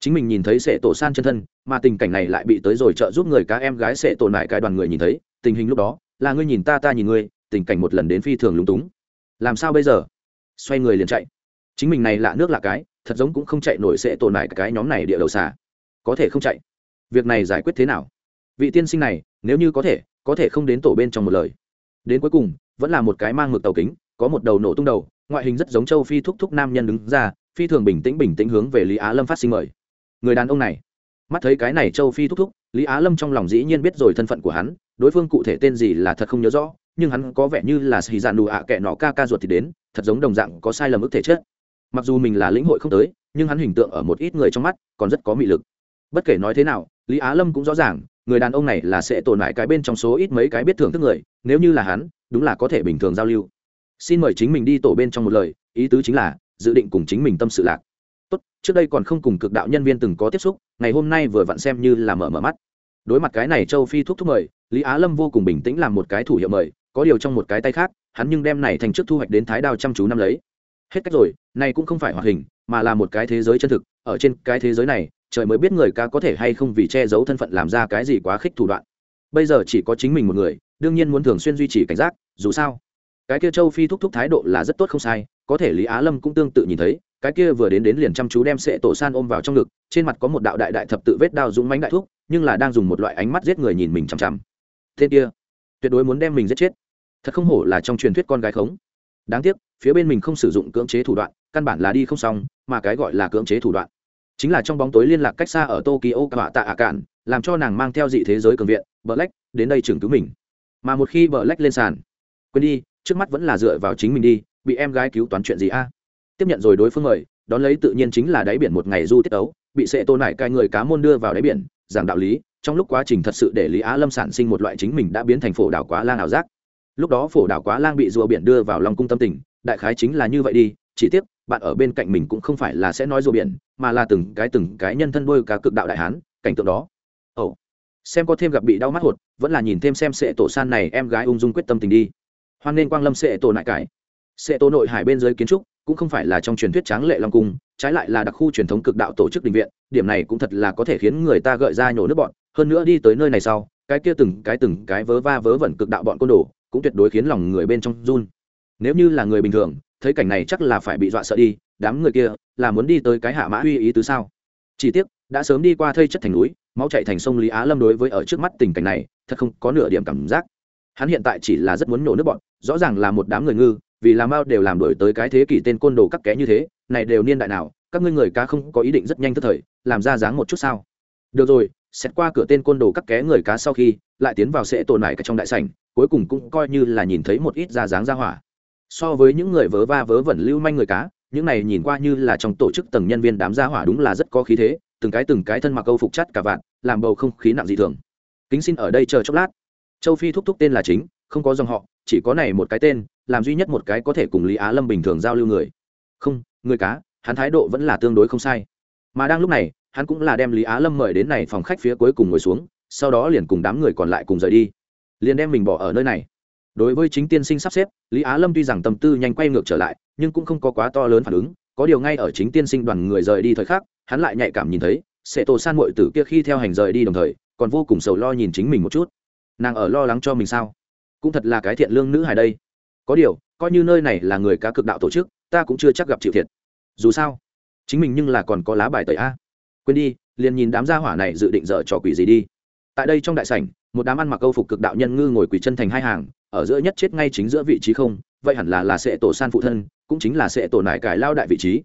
Chính mình nhìn thấy sệ tổ san chân thân, mà tình cảnh này lại bị tới rồi trợ giúp người cá em gái sệ tổ lại cái đoàn người nhìn thấy, tình hình lúc đó, là ngươi nhìn ta ta nhìn ngươi, tình cảnh một lần đến phi thường lúng túng. Làm sao bây giờ? Xoay người liền chạy. Chính mình này lạ nước lạ cái thật giống cũng không chạy nổi sẽ tổn lại cái nhóm này địa đầu xà. Có thể không chạy. Việc này giải quyết thế nào? Vị tiên sinh này, nếu như có thể có thể không đến tổ bên trong một lời. Đến cuối cùng, vẫn là một cái mang ngược tàu kính, có một đầu nổ tung đầu, ngoại hình rất giống châu phi thúc thúc nam nhân đứng ra, phi thường bình tĩnh bình tĩnh hướng về lý á lâm phát sinh mời. Người đàn ông này, mắt thấy cái này châu phi thúc thúc, lý á lâm trong lòng dĩ nhiên biết rồi thân phận của hắn, đối phương cụ thể tên gì là thật không nhớ rõ, nhưng hắn có vẻ như là xì dạn đủ ạ kệ nọ ca ca ruột thì đến, thật giống đồng dạng có sai lầm ức thể chết mặc dù mình là lĩnh hội không tới, nhưng hắn hình tượng ở một ít người trong mắt còn rất có mị lực. Bất kể nói thế nào, lý á lâm cũng rõ ràng, người đàn ông này là sẽ tồn tại cái bên trong số ít mấy cái biết thưởng thức người, nếu như là hắn, đúng là có thể bình thường giao lưu. Xin mời chính mình đi tổ bên trong một lời, ý tứ chính là, dự định cùng chính mình tâm sự lạc. Tốt, trước đây còn không cùng cực đạo nhân viên từng có tiếp xúc, ngày hôm nay vừa vặn xem như là mở mở mắt. Đối mặt cái này châu phi thúc thúc mời, lý á lâm vô cùng bình tĩnh làm một cái thủ hiệu mời, có điều trong một cái tay khác, hắn nhưng đem này thành trước thu hoạch đến thái đao chăm chú năm lấy hết cách rồi, này cũng không phải hoạt hình, mà là một cái thế giới chân thực. Ở trên cái thế giới này, trời mới biết người ca có thể hay không vì che giấu thân phận làm ra cái gì quá khích thủ đoạn. Bây giờ chỉ có chính mình một người, đương nhiên muốn thường xuyên duy trì cảnh giác, dù sao. Cái kia châu phi thúc thúc thái độ là rất tốt không sai, có thể lý á lâm cũng tương tự nhìn thấy, cái kia vừa đến đến liền chăm chú đem sệ tổ san ôm vào trong ngực, trên mặt có một đạo đại đại thập tự vết đao dũng mánh đại thuốc nhưng là đang dùng một loại ánh mắt giết người nhìn mình chằm chằm. Tên kia, tuyệt đối muốn đem mình giết chết. Thật không hổ là trong truyền thuyết con gái khống đáng tiếc, phía bên mình không sử dụng cưỡng chế thủ đoạn, căn bản là đi không xong, mà cái gọi là cưỡng chế thủ đoạn. Chính là trong bóng tối liên lạc cách xa ở tokyo cả tạ ả cạn làm cho nàng mang theo dị thế giới cường viện, black, đến đây trưởng cứu mình. Mà một khi black lên sàn, quên đi, trước mắt vẫn là dựa vào chính mình đi, bị em gái cứu toán chuyện gì a? Tiếp nhận rồi đối phương mời, đón lấy tự nhiên chính là đáy biển một ngày du tiết ấu bị sệ tô nải cai người cá môn đưa vào đáy biển, giảng đạo lý, trong lúc quá trình thật sự để lý á lâm sản sinh một loại chính mình đã biến thành phổ đảo quá lang ảo giác lúc đó phổ đảo quá lang bị rùa biển đưa vào lòng cung tâm tình, đại khái chính là như vậy đi, chỉ tiếc, bạn ở bên cạnh mình cũng không phải là sẽ nói rùa biển, mà là từng cái từng cái nhân thân đôi cả cực đạo đại hán, cảnh tượng đó. Ồ, xem có thêm gặp bị đau mắt hột, vẫn là nhìn thêm xem sệ tổ san này, em gái ung dung quyết tâm tình đi. Hoan nên quang lâm sệ tổ nại cải. Sệ tổ nội hải bên dưới kiến trúc, cũng không phải là trong truyền thuyết tráng lệ long cung, trái lại là đặc khu truyền thống cực đạo tổ chức định viện, điểm này cũng thật là có thể khiến người ta gợi ra nhổ nước bọn. Hơn nữa đi tới nơi này sau, cái kia từng cái từng cái vớ va vớ vẩn cực đạo bọn côn đồ cũng tuyệt đối khiến lòng người bên trong run. Nếu như là người bình thường, thấy cảnh này chắc là phải bị dọa sợ đi, đám người kia là muốn đi tới cái hạ mã uy ý tứ sao? Chỉ tiếc, đã sớm đi qua thây chất thành núi, máu chạy thành sông lý á lâm đối với ở trước mắt tình cảnh này, thật không có nửa điểm cảm giác. Hắn hiện tại chỉ là rất muốn nổ nước bọn, rõ ràng là một đám người ngư, vì làm bao đều làm đổi tới cái thế kỷ tên côn đồ các ké như thế, này đều niên đại nào, các ngươi người cá không có ý định rất nhanh tức thời, làm ra dáng một chút sao? Được rồi, xét qua cửa tên côn đồ các ké người cá sau khi lại tiến vào sẽ tồn lại trong đại sảnh, cuối cùng cũng coi như là nhìn thấy một ít ra dáng ra hỏa. So với những người vớ va vớ vẩn lưu manh người cá, những này nhìn qua như là trong tổ chức tầng nhân viên đám gia hỏa đúng là rất có khí thế, từng cái từng cái thân mặc câu phục chắt cả vạn, làm bầu không khí nặng dị thường. Kính xin ở đây chờ chốc lát. Châu phi thúc thúc tên là chính, không có dòng họ, chỉ có này một cái tên, làm duy nhất một cái có thể cùng lý á lâm bình thường giao lưu người. Không, người cá, hắn thái độ vẫn là tương đối không sai. Mà đang lúc này, hắn cũng là đem lý á lâm mời đến này phòng khách phía cuối cùng ngồi xuống sau đó liền cùng đám người còn lại cùng rời đi. Liền đem mình bỏ ở nơi này. Đối với chính tiên sinh sắp xếp, lý á lâm tuy rằng tâm tư nhanh quay ngược trở lại, nhưng cũng không có quá to lớn phản ứng, có điều ngay ở chính tiên sinh đoàn người rời đi thời khắc, hắn lại nhạy cảm nhìn thấy, sẽ tổ san mội tử kia khi theo hành rời đi đồng thời, còn vô cùng sầu lo nhìn chính mình một chút. Nàng ở lo lắng cho mình sao? Cũng thật là cái thiện lương nữ hài đây. Có điều, coi như nơi này là người cá cực đạo tổ chức, ta cũng chưa chắc gặp chịu thiệt. Dù sao, chính mình nhưng là còn có lá bài tẩy a. Quên đi, liền nhìn đám gia hỏa này dự định dở trò quỷ gì đi tại đây trong đại sảnh, một đám ăn mặc câu phục cực đạo nhân ngư ngồi quỳ chân thành hai hàng, ở giữa nhất chết ngay chính giữa vị trí không, vậy hẳn là là sẽ tổ san phụ thân, cũng chính là sẽ tổ nải cải lao đại vị trí.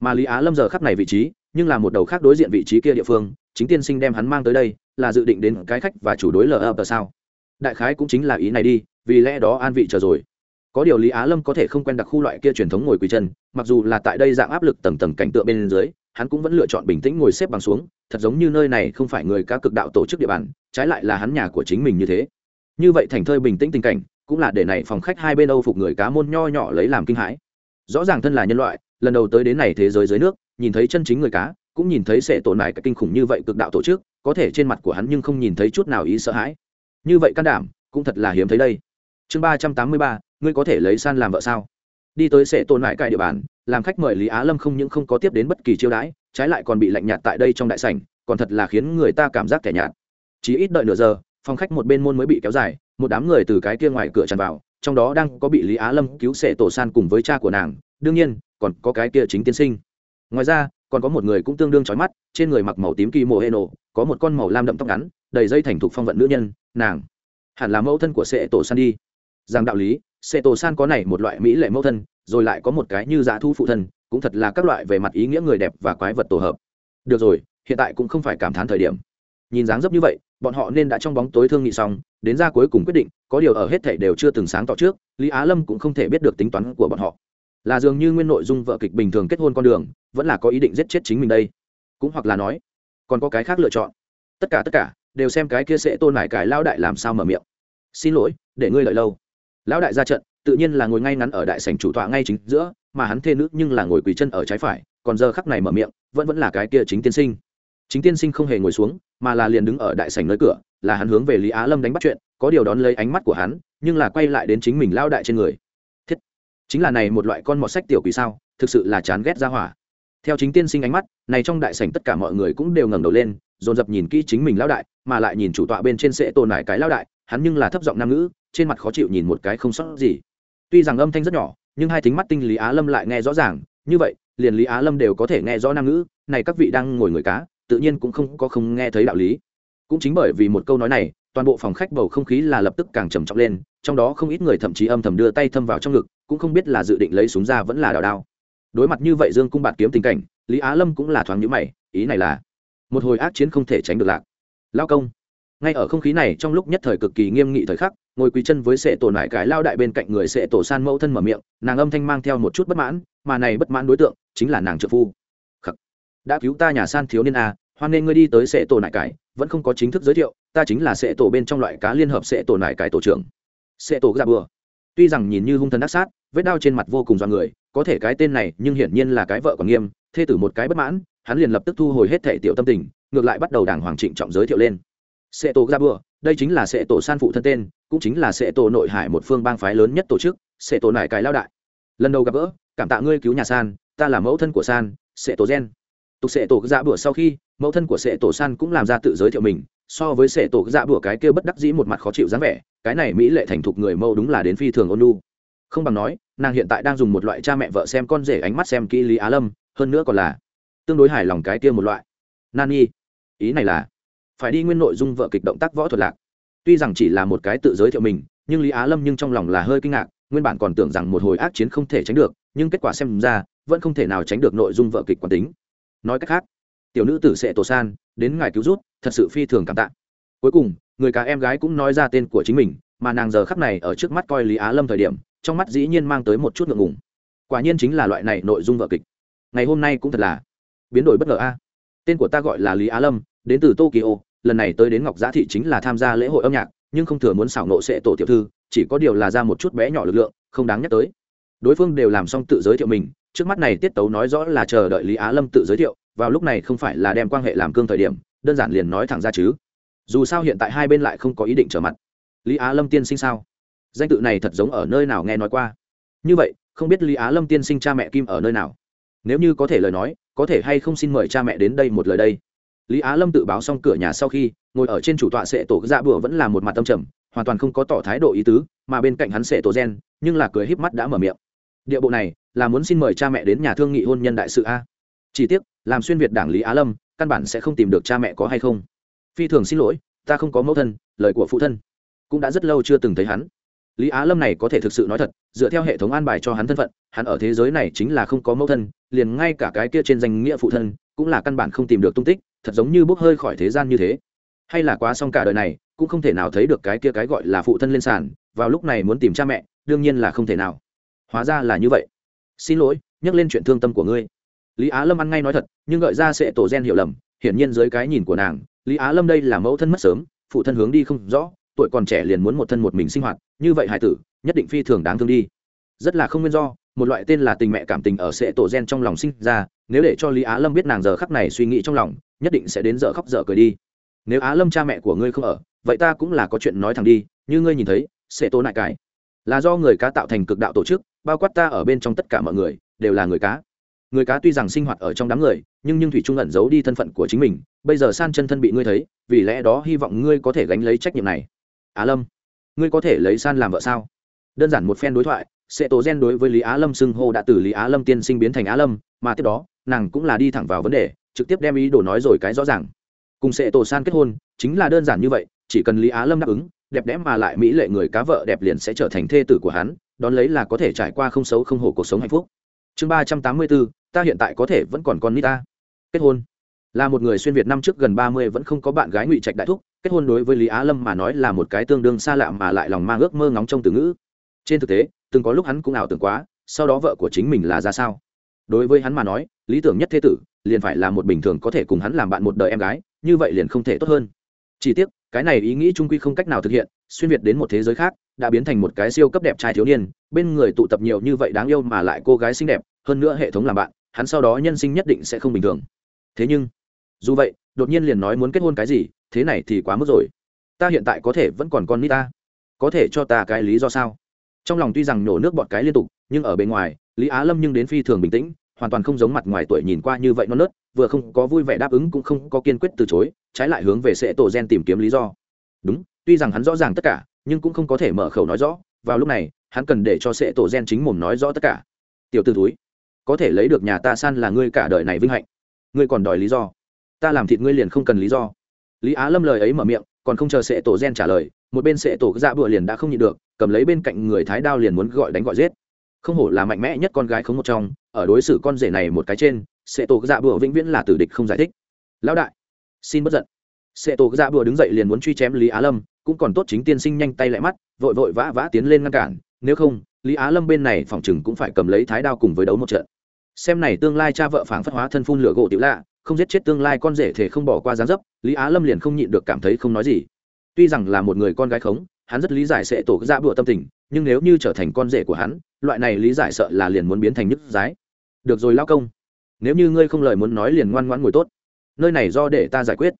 Mà lý á lâm giờ khắp này vị trí, nhưng là một đầu khác đối diện vị trí kia địa phương, chính tiên sinh đem hắn mang tới đây, là dự định đến cái khách và chủ đối lờ ập sao? Đại khái cũng chính là ý này đi, vì lẽ đó an vị chờ rồi có điều lý á lâm có thể không quen đặc khu loại kia truyền thống ngồi quỳ chân, mặc dù là tại đây dạng áp lực tầng tầng cảnh tượng bên dưới, hắn cũng vẫn lựa chọn bình tĩnh ngồi xếp bằng xuống, thật giống như nơi này không phải người cá cực đạo tổ chức địa bàn, trái lại là hắn nhà của chính mình như thế. Như vậy thành thơi bình tĩnh tình cảnh, cũng là để này phòng khách hai bên âu phục người cá môn nho nhỏ lấy làm kinh hãi. Rõ ràng thân là nhân loại, lần đầu tới đến này thế giới dưới nước, nhìn thấy chân chính người cá, cũng nhìn thấy sẽ tổn này cái kinh khủng như vậy cực đạo tổ chức, có thể trên mặt của hắn nhưng không nhìn thấy chút nào ý sợ hãi. Như vậy can đảm, cũng thật là hiếm thấy đây. Chương ba trăm tám mươi ba ngươi có thể lấy san làm vợ sao? Đi tới sẽ tồn lại cài địa bàn, làm khách mời lý á lâm không những không có tiếp đến bất kỳ chiêu đãi, trái lại còn bị lạnh nhạt tại đây trong đại sảnh, còn thật là khiến người ta cảm giác kẻ nhạt. Chỉ ít đợi nửa giờ, phòng khách một bên môn mới bị kéo dài, một đám người từ cái kia ngoài cửa tràn vào, trong đó đang có bị lý á lâm cứu sệ tổ san cùng với cha của nàng, đương nhiên, còn có cái kia chính tiên sinh. Ngoài ra, còn có một người cũng tương đương trói mắt, trên người mặc màu tím kỳ mồ hệ nổ có một con màu lam đậm tóc ngắn, đầy dây thành thục phong vận nữ nhân, nàng. Hẳn là mẫu thân của sệ tổ san đi. Rằng đạo lý sệ tổ san có này một loại mỹ lệ mẫu thân, rồi lại có một cái như giả thu phụ thân, cũng thật là các loại về mặt ý nghĩa người đẹp và quái vật tổ hợp. Được rồi, hiện tại cũng không phải cảm thán thời điểm. Nhìn dáng dấp như vậy, bọn họ nên đã trong bóng tối thương nghị xong, đến ra cuối cùng quyết định, có điều ở hết thảy đều chưa từng sáng tỏ trước, lý á lâm cũng không thể biết được tính toán của bọn họ. Là dường như nguyên nội dung vợ kịch bình thường kết hôn con đường, vẫn là có ý định giết chết chính mình đây. Cũng hoặc là nói, còn có cái khác lựa chọn. Tất cả tất cả, đều xem cái kia sẽ tôn lại cái lao đại làm sao mở miệng. Xin lỗi, để ngươi lợi lâu lão đại ra trận, tự nhiên là ngồi ngay ngắn ở đại sảnh chủ tọa ngay chính giữa, mà hắn thê nữ nhưng là ngồi quỳ chân ở trái phải, còn giờ khắc này mở miệng, vẫn vẫn là cái kia chính tiên sinh. Chính tiên sinh không hề ngồi xuống, mà là liền đứng ở đại sảnh nơi cửa, là hắn hướng về lý á lâm đánh bắt chuyện, có điều đón lấy ánh mắt của hắn, nhưng là quay lại đến chính mình lao đại trên người. Thiết, chính là này một loại con mọt sách tiểu quỷ sao, thực sự là chán ghét ra hỏa. Theo chính tiên sinh ánh mắt, này trong đại sảnh tất cả mọi người cũng đều ngẩng đầu lên dồn dập nhìn kỹ chính mình lao đại, mà lại nhìn chủ tọa bên trên sẽ tồn lại cái lao đại, hắn nhưng là thấp giọng nam ngữ, trên mặt khó chịu nhìn một cái không sót gì. Tuy rằng âm thanh rất nhỏ, nhưng hai tính mắt tinh lý á lâm lại nghe rõ ràng, như vậy, liền lý á lâm đều có thể nghe rõ nam ngữ, này các vị đang ngồi người cá, tự nhiên cũng không có không nghe thấy đạo lý. Cũng chính bởi vì một câu nói này, toàn bộ phòng khách bầu không khí là lập tức càng trầm trọng lên, trong đó không ít người thậm chí âm thầm đưa tay thâm vào trong ngực, cũng không biết là dự định lấy súng ra vẫn là đào đao. Đối mặt như vậy dương cung bạt kiếm tình cảnh, lý á lâm cũng là thoáng nhữ mày, ý này là một hồi ác chiến không thể tránh được lạc. Lao công, ngay ở không khí này trong lúc nhất thời cực kỳ nghiêm nghị thời khắc, ngồi quý chân với sệ tổ nải cái lao đại bên cạnh người sệ tổ san mẫu thân mở miệng, nàng âm thanh mang theo một chút bất mãn, mà này bất mãn đối tượng chính là nàng trợ phu. Khắc. đã cứu ta nhà san thiếu niên a hoan nên ngươi đi tới sệ tổ nải cái, vẫn không có chính thức giới thiệu, ta chính là sệ tổ bên trong loại cá liên hợp sệ tổ nải cái tổ trưởng. Sệ tổ ra bừa. Tuy rằng nhìn như hung thần đắc sát, vết đao trên mặt vô cùng do người, có thể cái tên này nhưng hiển nhiên là cái vợ còn nghiêm, thê tử một cái bất mãn hắn liền lập tức thu hồi hết thể tiểu tâm tình, ngược lại bắt đầu đàng hoàng trịnh trọng giới thiệu lên. Sệ tổ ra bừa, đây chính là sệ tổ san phụ thân tên, cũng chính là sệ tổ nội hải một phương bang phái lớn nhất tổ chức sệ tổ nải cái lao đại. Lần đầu gặp gỡ, cảm tạ ngươi cứu nhà san, ta là mẫu thân của san sệ tổ gen. Tục sệ tổ dạ bữa sau khi, mẫu thân của sệ tổ san cũng làm ra tự giới thiệu mình, so với sệ tổ dạ bữa cái kia bất đắc dĩ một mặt khó chịu dáng vẻ, cái này mỹ lệ thành thục người mẫu đúng là đến phi thường ôn lu không bằng nói, nàng hiện tại đang dùng một loại cha mẹ vợ xem con rể ánh mắt xem kỹ lý á lâm, hơn nữa còn là tương đối hài lòng cái kia một loại. Nani, ý này là, phải đi nguyên nội dung vợ kịch động tác võ thuật lạc. Tuy rằng chỉ là một cái tự giới thiệu mình, nhưng lý á lâm nhưng trong lòng là hơi kinh ngạc, nguyên bản còn tưởng rằng một hồi ác chiến không thể tránh được, nhưng kết quả xem ra, vẫn không thể nào tránh được nội dung vợ kịch quán tính. Nói cách khác, tiểu nữ tử sẽ tổ san, đến ngài cứu rút thật sự phi thường cảm tạ. Cuối cùng, người cả em gái cũng nói ra tên của chính mình, mà nàng giờ khắp này ở trước mắt coi lý á lâm thời điểm, trong mắt dĩ nhiên mang tới một chút ngượng ngùng. Quả nhiên chính là loại này nội dung vợ kịch. Ngày hôm nay cũng thật là biến đổi bất ngờ a. Tên của ta gọi là lý á lâm, đến từ tokyo, lần này tới đến ngọc giá thị chính là tham gia lễ hội âm nhạc, nhưng không thừa muốn xảo nộ sẽ tổ tiểu thư, chỉ có điều là ra một chút bé nhỏ lực lượng, không đáng nhắc tới. Đối phương đều làm xong tự giới thiệu mình, trước mắt này tiết tấu nói rõ là chờ đợi lý á lâm tự giới thiệu, vào lúc này không phải là đem quan hệ làm cương thời điểm, đơn giản liền nói thẳng ra chứ. Dù sao hiện tại hai bên lại không có ý định trở mặt. Lý á lâm tiên sinh sao? Danh tự này thật giống ở nơi nào nghe nói qua? Như vậy, không biết lý á lâm tiên sinh cha mẹ kim ở nơi nào? Nếu như có thể lời nói có thể hay không xin mời cha mẹ đến đây một lời đây? Lý á lâm tự báo xong cửa nhà sau khi, ngồi ở trên chủ tọa sệ tổ dạ bữa vẫn là một mặt tâm trầm, hoàn toàn không có tỏ thái độ ý tứ, mà bên cạnh hắn sệ tổ gen, nhưng là cười híp mắt đã mở miệng. Địa bộ này, là muốn xin mời cha mẹ đến nhà thương nghị hôn nhân đại sự a? Chỉ tiếc, làm xuyên việt đảng lý á lâm, căn bản sẽ không tìm được cha mẹ có hay không. Phi thường xin lỗi, ta không có mẫu thân, lời của phụ thân. Cũng đã rất lâu chưa từng thấy hắn lý á lâm này có thể thực sự nói thật, dựa theo hệ thống an bài cho hắn thân phận, hắn ở thế giới này chính là không có mẫu thân, liền ngay cả cái kia trên danh nghĩa phụ thân cũng là căn bản không tìm được tung tích, thật giống như bốc hơi khỏi thế gian như thế. Hay là quá xong cả đời này, cũng không thể nào thấy được cái kia cái gọi là phụ thân lên sàn, vào lúc này muốn tìm cha mẹ, đương nhiên là không thể nào. Hóa ra là như vậy. Xin lỗi, nhắc lên chuyện thương tâm của ngươi. Lý á lâm ăn ngay nói thật, nhưng gợi ra sẽ tổ gen hiểu lầm, hiển nhiên dưới cái nhìn của nàng, lý á lâm đây là mẫu thân mất sớm, phụ thân hướng đi không rõ tuổi còn trẻ liền muốn một thân một mình sinh hoạt, như vậy hải tử, nhất định phi thường đáng thương đi. Rất là không nguyên do, một loại tên là tình mẹ cảm tình ở sẽ tổ gen trong lòng sinh ra, nếu để cho lý á lâm biết nàng giờ khắc này suy nghĩ trong lòng, nhất định sẽ đến giờ khóc giờ cười đi. Nếu á lâm cha mẹ của ngươi không ở, vậy ta cũng là có chuyện nói thẳng đi, như ngươi nhìn thấy, sẽ tổ nại cái. Là do người cá tạo thành cực đạo tổ chức, bao quát ta ở bên trong tất cả mọi người, đều là người cá. Người cá tuy rằng sinh hoạt ở trong đám người, nhưng nhưng thủy trung ẩn giấu đi thân phận của chính mình, bây giờ san chân thân bị ngươi thấy, vì lẽ đó hy vọng ngươi có thể gánh lấy trách nhiệm này á lâm ngươi có thể lấy san làm vợ sao đơn giản một phen đối thoại sẽ tổ gen đối với lý á lâm xưng hô đã từ lý á lâm tiên sinh biến thành á lâm mà tiếp đó nàng cũng là đi thẳng vào vấn đề trực tiếp đem ý đồ nói rồi cái rõ ràng cùng sẽ tổ san kết hôn chính là đơn giản như vậy chỉ cần lý á lâm đáp ứng đẹp đẽ mà lại mỹ lệ người cá vợ đẹp liền sẽ trở thành thê tử của hắn đón lấy là có thể trải qua không xấu không hổ cuộc sống hạnh phúc chương ba trăm tám mươi bốn ta hiện tại có thể vẫn còn con nít ta kết hôn là một người xuyên việt năm trước gần ba mươi vẫn không có bạn gái ngụy trạch đại thúc kết hôn đối với lý á lâm mà nói là một cái tương đương xa lạ mà lại lòng mang ước mơ ngóng trong từ ngữ. Trên thực tế, từng có lúc hắn cũng ảo tưởng quá, sau đó vợ của chính mình là ra sao. Đối với hắn mà nói, lý tưởng nhất thế tử liền phải là một bình thường có thể cùng hắn làm bạn một đời em gái, như vậy liền không thể tốt hơn. Chỉ tiếc, cái này ý nghĩ trung quy không cách nào thực hiện, xuyên việt đến một thế giới khác, đã biến thành một cái siêu cấp đẹp trai thiếu niên, bên người tụ tập nhiều như vậy đáng yêu mà lại cô gái xinh đẹp, hơn nữa hệ thống làm bạn, hắn sau đó nhân sinh nhất định sẽ không bình thường. Thế nhưng, dù vậy, đột nhiên liền nói muốn kết hôn cái gì thế này thì quá mức rồi. Ta hiện tại có thể vẫn còn con nít ta. Có thể cho ta cái lý do sao? Trong lòng tuy rằng nổ nước bọt cái liên tục, nhưng ở bên ngoài, lý á lâm nhưng đến phi thường bình tĩnh, hoàn toàn không giống mặt ngoài tuổi nhìn qua như vậy non nớt, vừa không có vui vẻ đáp ứng cũng không có kiên quyết từ chối, trái lại hướng về sẽ tổ gen tìm kiếm lý do. Đúng, tuy rằng hắn rõ ràng tất cả, nhưng cũng không có thể mở khẩu nói rõ, vào lúc này, hắn cần để cho sẽ tổ gen chính mồm nói rõ tất cả. Tiểu t ử túi có thể lấy được nhà ta san là ngươi cả đời này vinh hạnh. Ngươi còn đòi lý do. Ta làm thịt ngươi liền không cần lý do lý á lâm lời ấy mở miệng, còn không chờ Sệ tổ gen trả lời, một bên Sệ tổ dạ bựa liền đã không nhịn được, cầm lấy bên cạnh người thái đao liền muốn gọi đánh gọi giết. Không hổ là mạnh mẽ nhất con gái không một trong, ở đối xử con rể này một cái trên, Sệ tổ dạ bựa vĩnh viễn là tử địch không giải thích. Lão đại, xin bất giận. Sệ tổ dạ bựa đứng dậy liền muốn truy chém lý á lâm, cũng còn tốt chính tiên sinh nhanh tay lại mắt, vội vội vã vã tiến lên ngăn cản, nếu không, lý á lâm bên này phòng chừng cũng phải cầm lấy thái đao cùng với đấu một trận. Xem này tương lai cha vợ phảng phất hóa thân phun lửa gỗ tiểu lạ không giết chết tương lai con rể thể không bỏ qua gián dấp, lý á lâm liền không nhịn được cảm thấy không nói gì. Tuy rằng là một người con gái khống, hắn rất lý giải sẽ tổ ra bụa tâm tình, nhưng nếu như trở thành con rể của hắn, loại này lý giải sợ là liền muốn biến thành nhức giái được rồi lao công, nếu như ngươi không lời muốn nói liền ngoan ngoãn ngồi tốt. Nơi này do để ta giải quyết.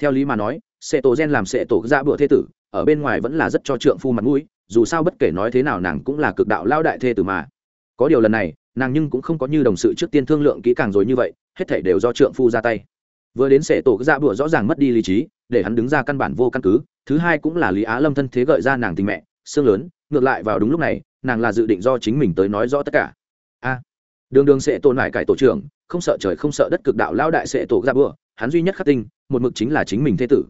Theo lý mà nói, sẽ tổ gen làm sẽ tổ ra bụa thế tử, ở bên ngoài vẫn là rất cho trượng phu mặt mũi, dù sao bất kể nói thế nào nàng cũng là cực đạo lao đại thê tử mà. Có điều lần này nàng nhưng cũng không có như đồng sự trước tiên thương lượng kỹ càng rồi như vậy, hết thể đều do trượng phu ra tay. Vừa đến sệ tổ dạ bụa rõ ràng mất đi lý trí, để hắn đứng ra căn bản vô căn cứ, thứ hai cũng là lý á lâm thân thế gợi ra nàng tình mẹ, xương lớn, ngược lại vào đúng lúc này, nàng là dự định do chính mình tới nói rõ tất cả. A, đường đường sẽ tồn lại cải tổ trưởng, không sợ trời không sợ đất cực đạo lao đại sẽ tổ dạ ra bữa hắn duy nhất khắc tinh, một mực chính là chính mình thế tử.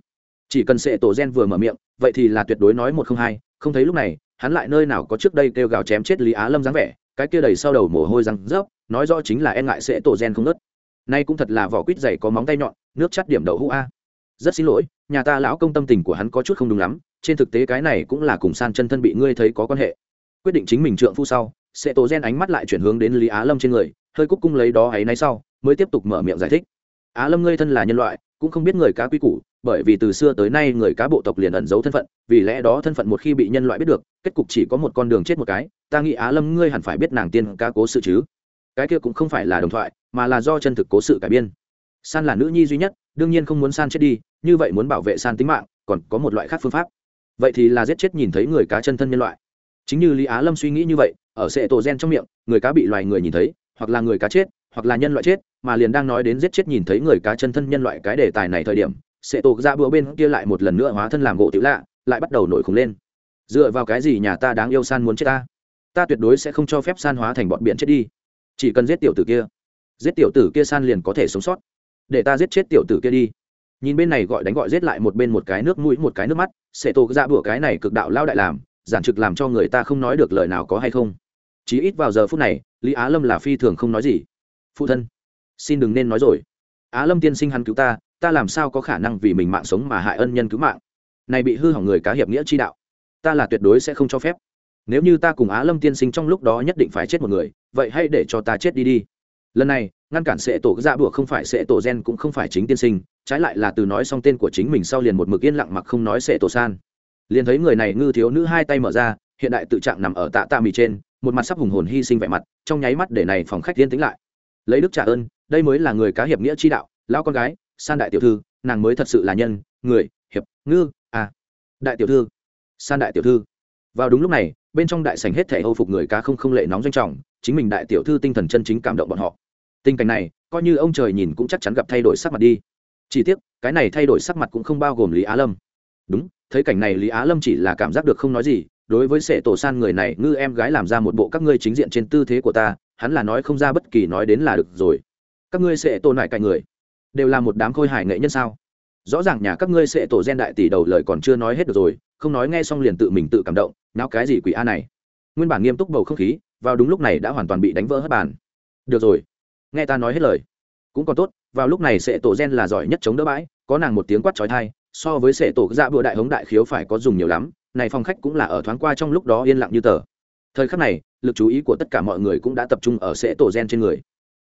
Chỉ cần sẽ tổ gen vừa mở miệng, vậy thì là tuyệt đối nói một không hai, không thấy lúc này, hắn lại nơi nào có trước đây kêu gào chém chết lý á lâm dáng vẻ cái kia đầy sau đầu mồ hôi răng rớp, nói rõ chính là e ngại sẽ tổ gen không nớt nay cũng thật là vỏ quýt dày có móng tay nhọn, nước chắt điểm đậu hũ a. Rất xin lỗi, nhà ta lão công tâm tình của hắn có chút không đúng lắm, trên thực tế cái này cũng là cùng san chân thân bị ngươi thấy có quan hệ. Quyết định chính mình trượng phu sau, sẽ tổ gen ánh mắt lại chuyển hướng đến lý á lâm trên người, hơi cúc cung lấy đó ấy nay sau, mới tiếp tục mở miệng giải thích. Á lâm ngươi thân là nhân loại cũng không biết người cá quy củ, bởi vì từ xưa tới nay người cá bộ tộc liền ẩn giấu thân phận, vì lẽ đó thân phận một khi bị nhân loại biết được, kết cục chỉ có một con đường chết một cái, ta nghĩ á lâm ngươi hẳn phải biết nàng tiên ca cố sự chứ. Cái kia cũng không phải là đồng thoại, mà là do chân thực cố sự cải biên. San là nữ nhi duy nhất, đương nhiên không muốn san chết đi, như vậy muốn bảo vệ san tính mạng, còn có một loại khác phương pháp. Vậy thì là giết chết nhìn thấy người cá chân thân nhân loại. Chính như lý á lâm suy nghĩ như vậy, ở sệ tổ gen trong miệng, người cá bị loài người nhìn thấy, hoặc là người cá chết, hoặc là nhân loại chết mà liền đang nói đến giết chết nhìn thấy người cá chân thân nhân loại cái đề tài này thời điểm sệ tổ ra bữa bên kia lại một lần nữa hóa thân làm gỗ tiểu lạ, lại bắt đầu nổi khủng lên. Dựa vào cái gì nhà ta đáng yêu san muốn chết ta? Ta tuyệt đối sẽ không cho phép san hóa thành bọn biển chết đi. Chỉ cần giết tiểu tử kia, giết tiểu tử kia san liền có thể sống sót. Để ta giết chết tiểu tử kia đi. Nhìn bên này gọi đánh gọi giết lại một bên một cái nước mũi, một cái nước mắt, sẽ tổ ra bữa cái này cực đạo lao đại làm, giản trực làm cho người ta không nói được lời nào có hay không. Chí ít vào giờ phút này, lý á lâm là phi thường không nói gì. Phụ thân xin đừng nên nói rồi. Á lâm tiên sinh hắn cứu ta ta làm sao có khả năng vì mình mạng sống mà hại ân nhân cứu mạng? Này bị hư hỏng người cá hiệp nghĩa chi đạo, ta là tuyệt đối sẽ không cho phép. Nếu như ta cùng á lâm tiên sinh trong lúc đó nhất định phải chết một người, vậy hãy để cho ta chết đi đi. Lần này, ngăn cản sệ tổ dạ ra bụa không phải sệ tổ gen cũng không phải chính tiên sinh, trái lại là từ nói xong tên của chính mình sau liền một mực yên lặng mặc không nói sệ tổ san. Liền thấy người này ngư thiếu nữ hai tay mở ra, hiện đại tự trạng nằm ở tạ tạ mì trên, một mặt sắp hùng hồn hy sinh vẻ mặt, trong nháy mắt để này phòng khách tiên tính lại lấy đức trả ơn, đây mới là người cá hiệp nghĩa chi đạo, lão con gái, san đại tiểu thư, nàng mới thật sự là nhân, người, hiệp, ngư à đại tiểu thư, san đại tiểu thư. Vào đúng lúc này, bên trong đại sảnh hết thể hầu phục người cá không không lệ nóng doanh trọng, chính mình đại tiểu thư tinh thần chân chính cảm động bọn họ. Tình cảnh này, coi như ông trời nhìn cũng chắc chắn gặp thay đổi sắc mặt đi. Chỉ tiếc, cái này thay đổi sắc mặt cũng không bao gồm lý á lâm. Đúng, thấy cảnh này lý á lâm chỉ là cảm giác được không nói gì, đối với sệ tổ san người này, ngư em gái làm ra một bộ các ngươi chính diện trên tư thế của ta hắn là nói không ra bất kỳ nói đến là được rồi. Các ngươi sẽ tồn lại cạnh người. Đều là một đám khôi hài nghệ nhân sao? Rõ ràng nhà các ngươi sẽ tổ gen đại tỷ đầu lời còn chưa nói hết được rồi, không nói nghe xong liền tự mình tự cảm động nào cái gì quỷ a này. Nguyên bản nghiêm túc bầu không khí, vào đúng lúc này đã hoàn toàn bị đánh vỡ hết bàn. Được rồi, nghe ta nói hết lời. Cũng còn tốt, vào lúc này sẽ tổ gen là giỏi nhất chống đỡ bãi, có nàng một tiếng quát trói thai so với sẽ tổ dạ bữa đại hống đại khiếu phải có dùng nhiều lắm, này phòng khách cũng là ở thoáng qua trong lúc đó yên lặng như tờ. Thời khắc này lực chú ý của tất cả mọi người cũng đã tập trung ở sẽ tổ gen trên người.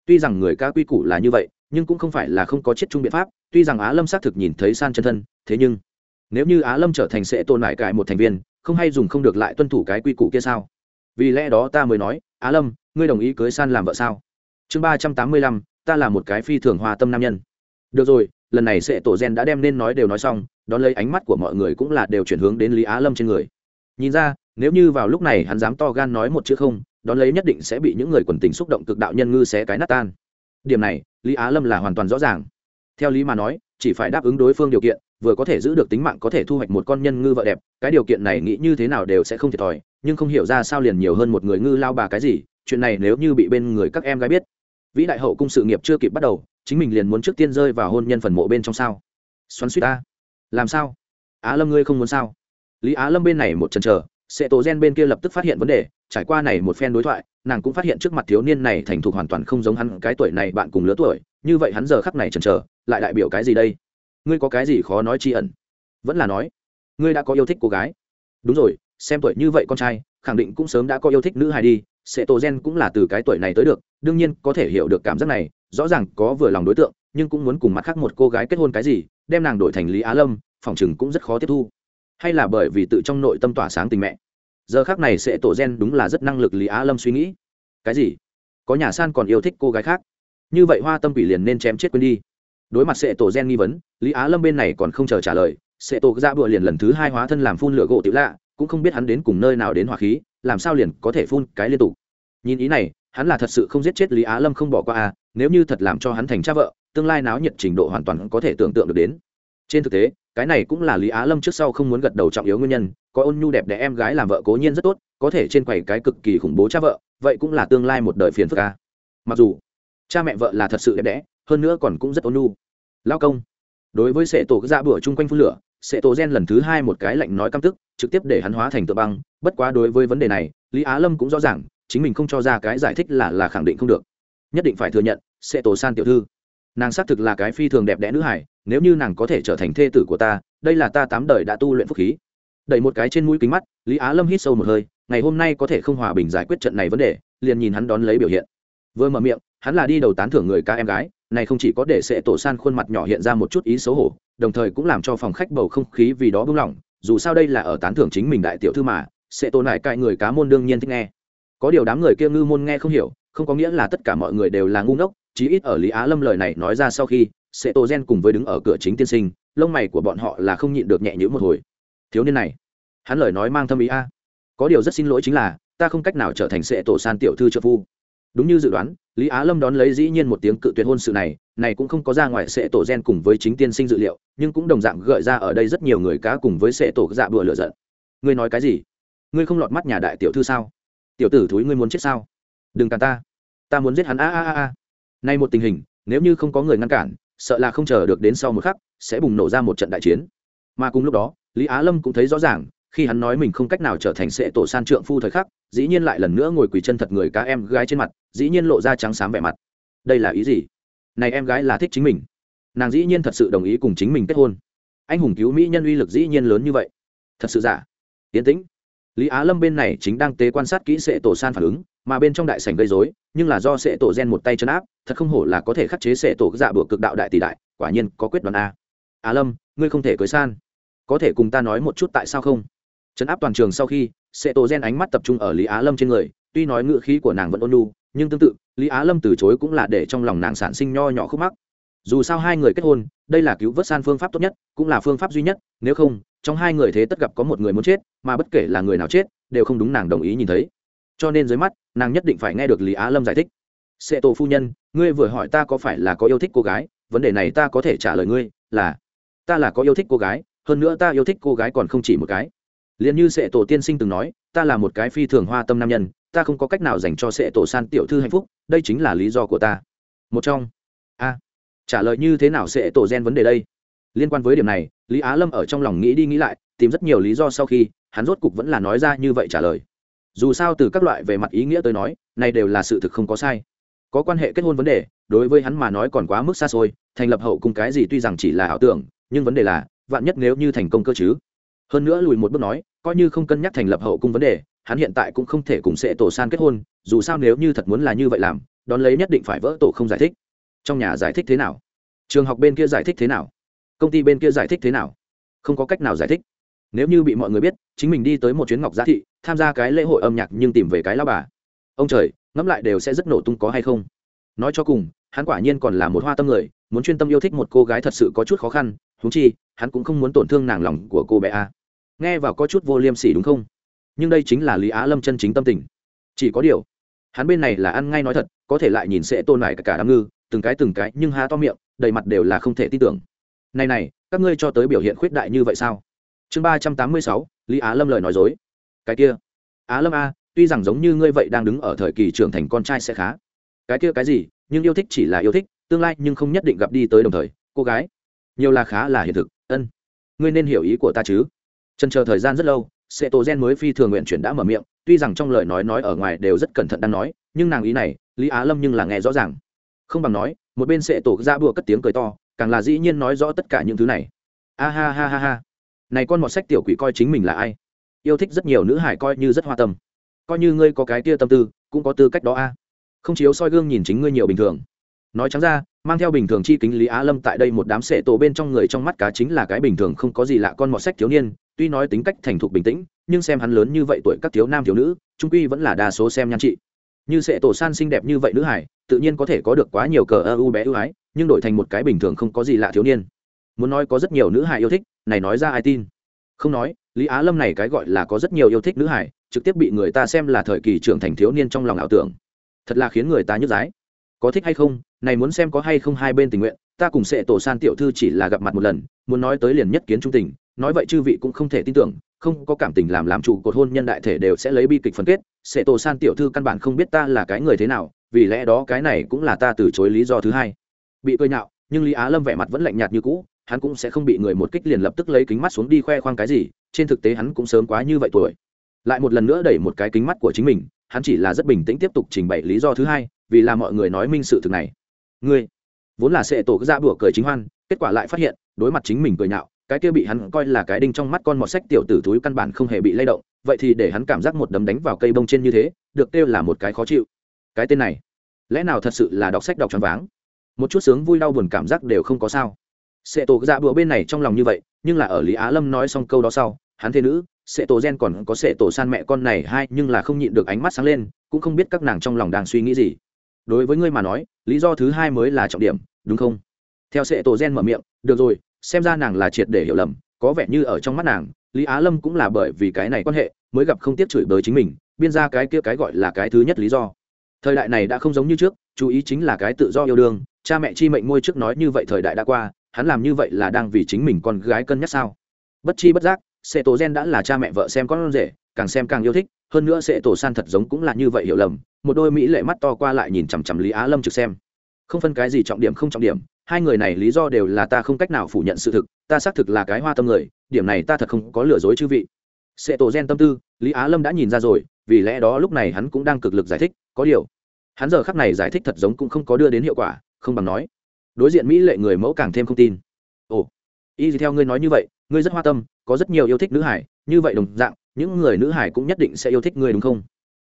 Tuy rằng người ca quy củ là như vậy, nhưng cũng không phải là không có chết chung biện pháp, tuy rằng á lâm xác thực nhìn thấy san chân thân, thế nhưng, nếu như á lâm trở thành sẽ tổ nại cải một thành viên, không hay dùng không được lại tuân thủ cái quy củ kia sao? Vì lẽ đó ta mới nói, á lâm, ngươi đồng ý cưới san làm vợ sao? Chương ba trăm tám mươi lăm, ta là một cái phi thường hòa tâm nam nhân. Được rồi, lần này sẽ tổ gen đã đem nên nói đều nói xong, đón lấy ánh mắt của mọi người cũng là đều chuyển hướng đến lý á lâm trên người. Nhìn ra nếu như vào lúc này hắn dám to gan nói một chữ không, đón lấy nhất định sẽ bị những người quần tình xúc động cực đạo nhân ngư xé cái nát tan. Điểm này, lý á lâm là hoàn toàn rõ ràng. Theo lý mà nói, chỉ phải đáp ứng đối phương điều kiện, vừa có thể giữ được tính mạng có thể thu hoạch một con nhân ngư vợ đẹp, cái điều kiện này nghĩ như thế nào đều sẽ không thiệt thòi, nhưng không hiểu ra sao liền nhiều hơn một người ngư lao bà cái gì, chuyện này nếu như bị bên người các em gái biết. Vĩ đại hậu cung sự nghiệp chưa kịp bắt đầu, chính mình liền muốn trước tiên rơi vào hôn nhân phần mộ bên trong sao? Xoắn suýt ta. Làm sao? Á lâm ngươi không muốn sao? Lý á lâm bên này một chần chờ sệ tổ gen bên kia lập tức phát hiện vấn đề, trải qua này một phen đối thoại, nàng cũng phát hiện trước mặt thiếu niên này thành thục hoàn toàn không giống hắn, cái tuổi này bạn cùng lứa tuổi, như vậy hắn giờ khắc này chần chờ, lại đại biểu cái gì đây? Ngươi có cái gì khó nói tri ẩn? Vẫn là nói, ngươi đã có yêu thích cô gái. Đúng rồi, xem tuổi như vậy con trai, khẳng định cũng sớm đã có yêu thích nữ hài đi Sệ tổ gen cũng là từ cái tuổi này tới được, đương nhiên có thể hiểu được cảm giác này, rõ ràng có vừa lòng đối tượng, nhưng cũng muốn cùng mặt khác một cô gái kết hôn cái gì, đem nàng đổi thành lý á lâm, phòng chừng cũng rất khó tiếp thu. Hay là bởi vì tự trong nội tâm tỏa sáng tình mẹ giờ khác này sẽ tổ gen đúng là rất năng lực lý á lâm suy nghĩ. Cái gì? Có nhà san còn yêu thích cô gái khác. Như vậy hoa tâm quỷ liền nên chém chết quên đi. Đối mặt sẽ tổ gen nghi vấn, lý á lâm bên này còn không chờ trả lời, sẽ tổ ra bựa liền lần thứ hai hóa thân làm phun lửa gỗ tiểu lạ, cũng không biết hắn đến cùng nơi nào đến hỏa khí, làm sao liền có thể phun cái liên tục. Nhìn ý này, hắn là thật sự không giết chết lý á lâm không bỏ qua à nếu như thật làm cho hắn thành cha vợ, tương lai náo nhiệt trình độ hoàn toàn có thể tưởng tượng được đến. Trên thực tế cái này cũng là lý á lâm trước sau không muốn gật đầu trọng yếu nguyên nhân, có ôn nhu đẹp đẽ em gái làm vợ cố nhiên rất tốt, có thể trên quầy cái cực kỳ khủng bố cha vợ, vậy cũng là tương lai một đời phiền phức ca à. mặc dù, cha mẹ vợ là thật sự đẹp đẽ, hơn nữa còn cũng rất ôn nhu lao công, đối với sệ tổ dạ ra bữa chung quanh phun lửa, sệ tổ gen lần thứ hai một cái lạnh nói căm tức, trực tiếp để hắn hóa thành tượng băng, bất quá đối với vấn đề này, lý á lâm cũng rõ ràng, chính mình không cho ra cái giải thích là là khẳng định không được nhất định phải thừa nhận, sệ tổ san tiểu thư, nàng xác thực là cái phi thường đẹp đẽ nữ hải nếu như nàng có thể trở thành thê tử của ta, đây là ta tám đời đã tu luyện phúc khí. Đẩy một cái trên mũi kính mắt, lý á lâm hít sâu một hơi, ngày hôm nay có thể không hòa bình giải quyết trận này vấn đề, liền nhìn hắn đón lấy biểu hiện. Vừa mở miệng, hắn là đi đầu tán thưởng người ca em gái, này không chỉ có để sẽ tổ san khuôn mặt nhỏ hiện ra một chút ý xấu hổ, đồng thời cũng làm cho phòng khách bầu không khí vì đó buông lỏng, dù sao đây là ở tán thưởng chính mình đại tiểu thư mà sẽ tổ nại cai người cá môn đương nhiên thích nghe. Có điều đám người kia ngư môn nghe không hiểu, không có nghĩa là tất cả mọi người đều là ngu ngốc, chí ít ở lý á lâm lời này nói ra sau khi sệ tổ gen cùng với đứng ở cửa chính tiên sinh, lông mày của bọn họ là không nhịn được nhẹ nhữ một hồi. Thiếu niên này, hắn lời nói mang thâm ý a. Có điều rất xin lỗi chính là, ta không cách nào trở thành sệ tổ san tiểu thư trợ phu. Đúng như dự đoán, lý á lâm đón lấy dĩ nhiên một tiếng cự tuyệt hôn sự này này cũng không có ra ngoài sệ tổ gen cùng với chính tiên sinh dự liệu, nhưng cũng đồng dạng gợi ra ở đây rất nhiều người cá cùng với sệ tổ dạ bừa lựa giận. Ngươi nói cái gì? Ngươi không lọt mắt nhà đại tiểu thư sao? Tiểu tử thúi ngươi muốn chết sao? Đừng cản ta. Ta muốn giết hắn, a a a a. Nay một tình hình, nếu như không có người ngăn cản sợ là không chờ được đến sau một khắc, sẽ bùng nổ ra một trận đại chiến. Mà cùng lúc đó, lý á lâm cũng thấy rõ ràng, khi hắn nói mình không cách nào trở thành sệ tổ san trượng phu thời khắc, dĩ nhiên lại lần nữa ngồi quỳ chân thật người cá em gái trên mặt, dĩ nhiên lộ ra trắng xám vẻ mặt. Đây là ý gì? Này em gái là thích chính mình. Nàng dĩ nhiên thật sự đồng ý cùng chính mình kết hôn. Anh hùng cứu mỹ nhân uy lực dĩ nhiên lớn như vậy. Thật sự giả? Yến tĩnh. Lý á lâm bên này chính đang tế quan sát kỹ sệ tổ san phản ứng mà bên trong đại sảnh gây rối, nhưng là do sệ tổ gen một tay chân áp thật không hổ là có thể khắc chế sệ tổ dạ bữa cực đạo đại tỷ đại quả nhiên có quyết đoán a. Á lâm ngươi không thể cưới san. Có thể cùng ta nói một chút tại sao không? Chấn áp toàn trường sau khi sệ tổ gen ánh mắt tập trung ở lý á lâm trên người tuy nói ngựa khí của nàng vẫn ôn nhu, nhưng tương tự lý á lâm từ chối cũng là để trong lòng nàng sản sinh nho nhỏ khúc mắc. Dù sao hai người kết hôn đây là cứu vớt san phương pháp tốt nhất cũng là phương pháp duy nhất nếu không trong hai người thế tất gặp có một người muốn chết mà bất kể là người nào chết đều không đúng nàng đồng ý nhìn thấy cho nên dưới mắt, nàng nhất định phải nghe được lý á lâm giải thích. Sệ tổ phu nhân, ngươi vừa hỏi ta có phải là có yêu thích cô gái, vấn đề này ta có thể trả lời ngươi là, ta là có yêu thích cô gái, hơn nữa ta yêu thích cô gái còn không chỉ một cái. Liền như sệ tổ tiên sinh từng nói, ta là một cái phi thường hoa tâm nam nhân, ta không có cách nào dành cho sệ tổ san tiểu thư hạnh phúc, đây chính là lý do của ta. Một trong, a, trả lời như thế nào sệ tổ gen vấn đề đây? Liên quan với điểm này, lý á lâm ở trong lòng nghĩ đi nghĩ lại, tìm rất nhiều lý do sau khi, hắn rốt cục vẫn là nói ra như vậy trả lời dù sao từ các loại về mặt ý nghĩa tới nói, này đều là sự thực không có sai. Có quan hệ kết hôn vấn đề, đối với hắn mà nói còn quá mức xa xôi, thành lập hậu cung cái gì tuy rằng chỉ là ảo tưởng, nhưng vấn đề là, vạn nhất nếu như thành công cơ chứ. Hơn nữa lùi một bước nói, coi như không cân nhắc thành lập hậu cung vấn đề, hắn hiện tại cũng không thể cùng sẽ tổ san kết hôn, dù sao nếu như thật muốn là như vậy làm, đón lấy nhất định phải vỡ tổ không giải thích. Trong nhà giải thích thế nào? Trường học bên kia giải thích thế nào? Công ty bên kia giải thích thế nào? Không có cách nào giải thích nếu như bị mọi người biết chính mình đi tới một chuyến ngọc giá thị tham gia cái lễ hội âm nhạc nhưng tìm về cái lao bà. Ông trời ngẫm lại đều sẽ rất nổ tung có hay không? Nói cho cùng hắn quả nhiên còn là một hoa tâm người muốn chuyên tâm yêu thích một cô gái thật sự có chút khó khăn thú chi hắn cũng không muốn tổn thương nàng lòng của cô bé a. Nghe vào có chút vô liêm sỉ đúng không? Nhưng đây chính là lý á lâm chân chính tâm tình. Chỉ có điều hắn bên này là ăn ngay nói thật có thể lại nhìn sẽ tôn lại cả, cả đám ngư từng cái từng cái nhưng há to miệng đầy mặt đều là không thể tin tưởng. Này này các ngươi cho tới biểu hiện khuyết đại như vậy sao? Chương ba trăm tám mươi sáu, lý á lâm lời nói dối. Cái kia. Á lâm a, tuy rằng giống như ngươi vậy đang đứng ở thời kỳ trưởng thành con trai sẽ khá. Cái kia cái gì, nhưng yêu thích chỉ là yêu thích, tương lai nhưng không nhất định gặp đi tới đồng thời, cô gái. Nhiều là khá là hiện thực, ân. Ngươi nên hiểu ý của ta chứ. Trần chờ thời gian rất lâu sẽ tổ gen mới phi thường nguyện chuyển đã mở miệng, tuy rằng trong lời nói nói ở ngoài đều rất cẩn thận đang nói, nhưng nàng ý này, lý á lâm nhưng là nghe rõ ràng. Không bằng nói, một bên sẽ tổ ra bùa cất tiếng cười to, càng là dĩ nhiên nói rõ tất cả những thứ này. A ha ha ha ha này con mọt sách tiểu quỷ coi chính mình là ai? Yêu thích rất nhiều nữ hải coi như rất hoa tâm. Coi như ngươi có cái tia tâm tư, cũng có tư cách đó a. À. Không chiếu soi gương nhìn chính ngươi nhiều bình thường. Nói trắng ra, mang theo bình thường chi kính lý á lâm tại đây một đám sệ tổ bên trong người trong mắt cá chính là cái bình thường không có gì lạ con mọt sách thiếu niên, tuy nói tính cách thành thục bình tĩnh, nhưng xem hắn lớn như vậy tuổi các thiếu nam thiếu nữ, trung quy vẫn là đa số xem nhan trị. Như sệ tổ san xinh đẹp như vậy nữ hải, tự nhiên có thể có được quá nhiều cờ ơ u bé ưu ái, nhưng đổi thành một cái bình thường không có gì lạ thiếu niên. Muốn nói có rất nhiều nữ hải yêu thích này nói ra ai tin? Không nói, lý á lâm này cái gọi là có rất nhiều yêu thích nữ hải, trực tiếp bị người ta xem là thời kỳ trưởng thành thiếu niên trong lòng ảo tưởng. Thật là khiến người ta nhức dái. Có thích hay không, này muốn xem có hay không hai bên tình nguyện, ta cùng sẽ tổ san tiểu thư chỉ là gặp mặt một lần, muốn nói tới liền nhất kiến trung tình, nói vậy chư vị cũng không thể tin tưởng, không có cảm tình làm làm chủ cột hôn nhân đại thể đều sẽ lấy bi kịch phân kết. Sẽ tổ san tiểu thư căn bản không biết ta là cái người thế nào, vì lẽ đó cái này cũng là ta từ chối lý do thứ hai. Bị cười nhạo, nhưng lý á lâm vẻ mặt vẫn lạnh nhạt như cũ hắn cũng sẽ không bị người một kích liền lập tức lấy kính mắt xuống đi khoe khoang cái gì, trên thực tế hắn cũng sớm quá như vậy tuổi. Lại một lần nữa đẩy một cái kính mắt của chính mình, hắn chỉ là rất bình tĩnh tiếp tục trình bày lý do thứ hai, vì là mọi người nói minh sự thực này. Ngươi, vốn là sẽ tổ ra bủa cười chính hoan, kết quả lại phát hiện, đối mặt chính mình cười nhạo, cái kia bị hắn coi là cái đinh trong mắt con mọt sách tiểu tử túi căn bản không hề bị lay động, vậy thì để hắn cảm giác một đấm đánh vào cây bông trên như thế, được kêu là một cái khó chịu. Cái tên này, lẽ nào thật sự là đọc sách đọc tròn váng? Một chút sướng vui đau buồn cảm giác đều không có sao sệ tổ dạ bữa bên này trong lòng như vậy, nhưng là ở lý á lâm nói xong câu đó sau, hắn thế nữ sệ tổ gen còn có sệ tổ san mẹ con này hai nhưng là không nhịn được ánh mắt sáng lên, cũng không biết các nàng trong lòng đang suy nghĩ gì. Đối với ngươi mà nói, lý do thứ hai mới là trọng điểm, đúng không? Theo sệ tổ gen mở miệng, được rồi, xem ra nàng là triệt để hiểu lầm, có vẻ như ở trong mắt nàng, lý á lâm cũng là bởi vì cái này quan hệ, mới gặp không tiếc chửi bới chính mình, biên ra cái kia cái gọi là cái thứ nhất lý do. Thời đại này đã không giống như trước, chú ý chính là cái tự do yêu đương, cha mẹ chi mệnh ngôi trước nói như vậy thời đại đã qua hắn làm như vậy là đang vì chính mình con gái cân nhắc sao? Bất chi bất giác sệ tổ gen đã là cha mẹ vợ xem con rể, càng xem càng yêu thích, hơn nữa sệ tổ san thật giống cũng là như vậy hiểu lầm, một đôi mỹ lệ mắt to qua lại nhìn chằm chằm lý á lâm trực xem. Không phân cái gì trọng điểm không trọng điểm, hai người này lý do đều là ta không cách nào phủ nhận sự thực, ta xác thực là cái hoa tâm người, điểm này ta thật không có lừa dối chư vị. Sệ tổ gen tâm tư, lý á lâm đã nhìn ra rồi, vì lẽ đó lúc này hắn cũng đang cực lực giải thích, có điều, hắn giờ khắc này giải thích thật giống cũng không có đưa đến hiệu quả, không bằng nói đối diện mỹ lệ người mẫu càng thêm không tin. Ồ, y gì theo ngươi nói như vậy, ngươi rất hoa tâm, có rất nhiều yêu thích nữ hải, như vậy đồng dạng, những người nữ hải cũng nhất định sẽ yêu thích ngươi đúng không?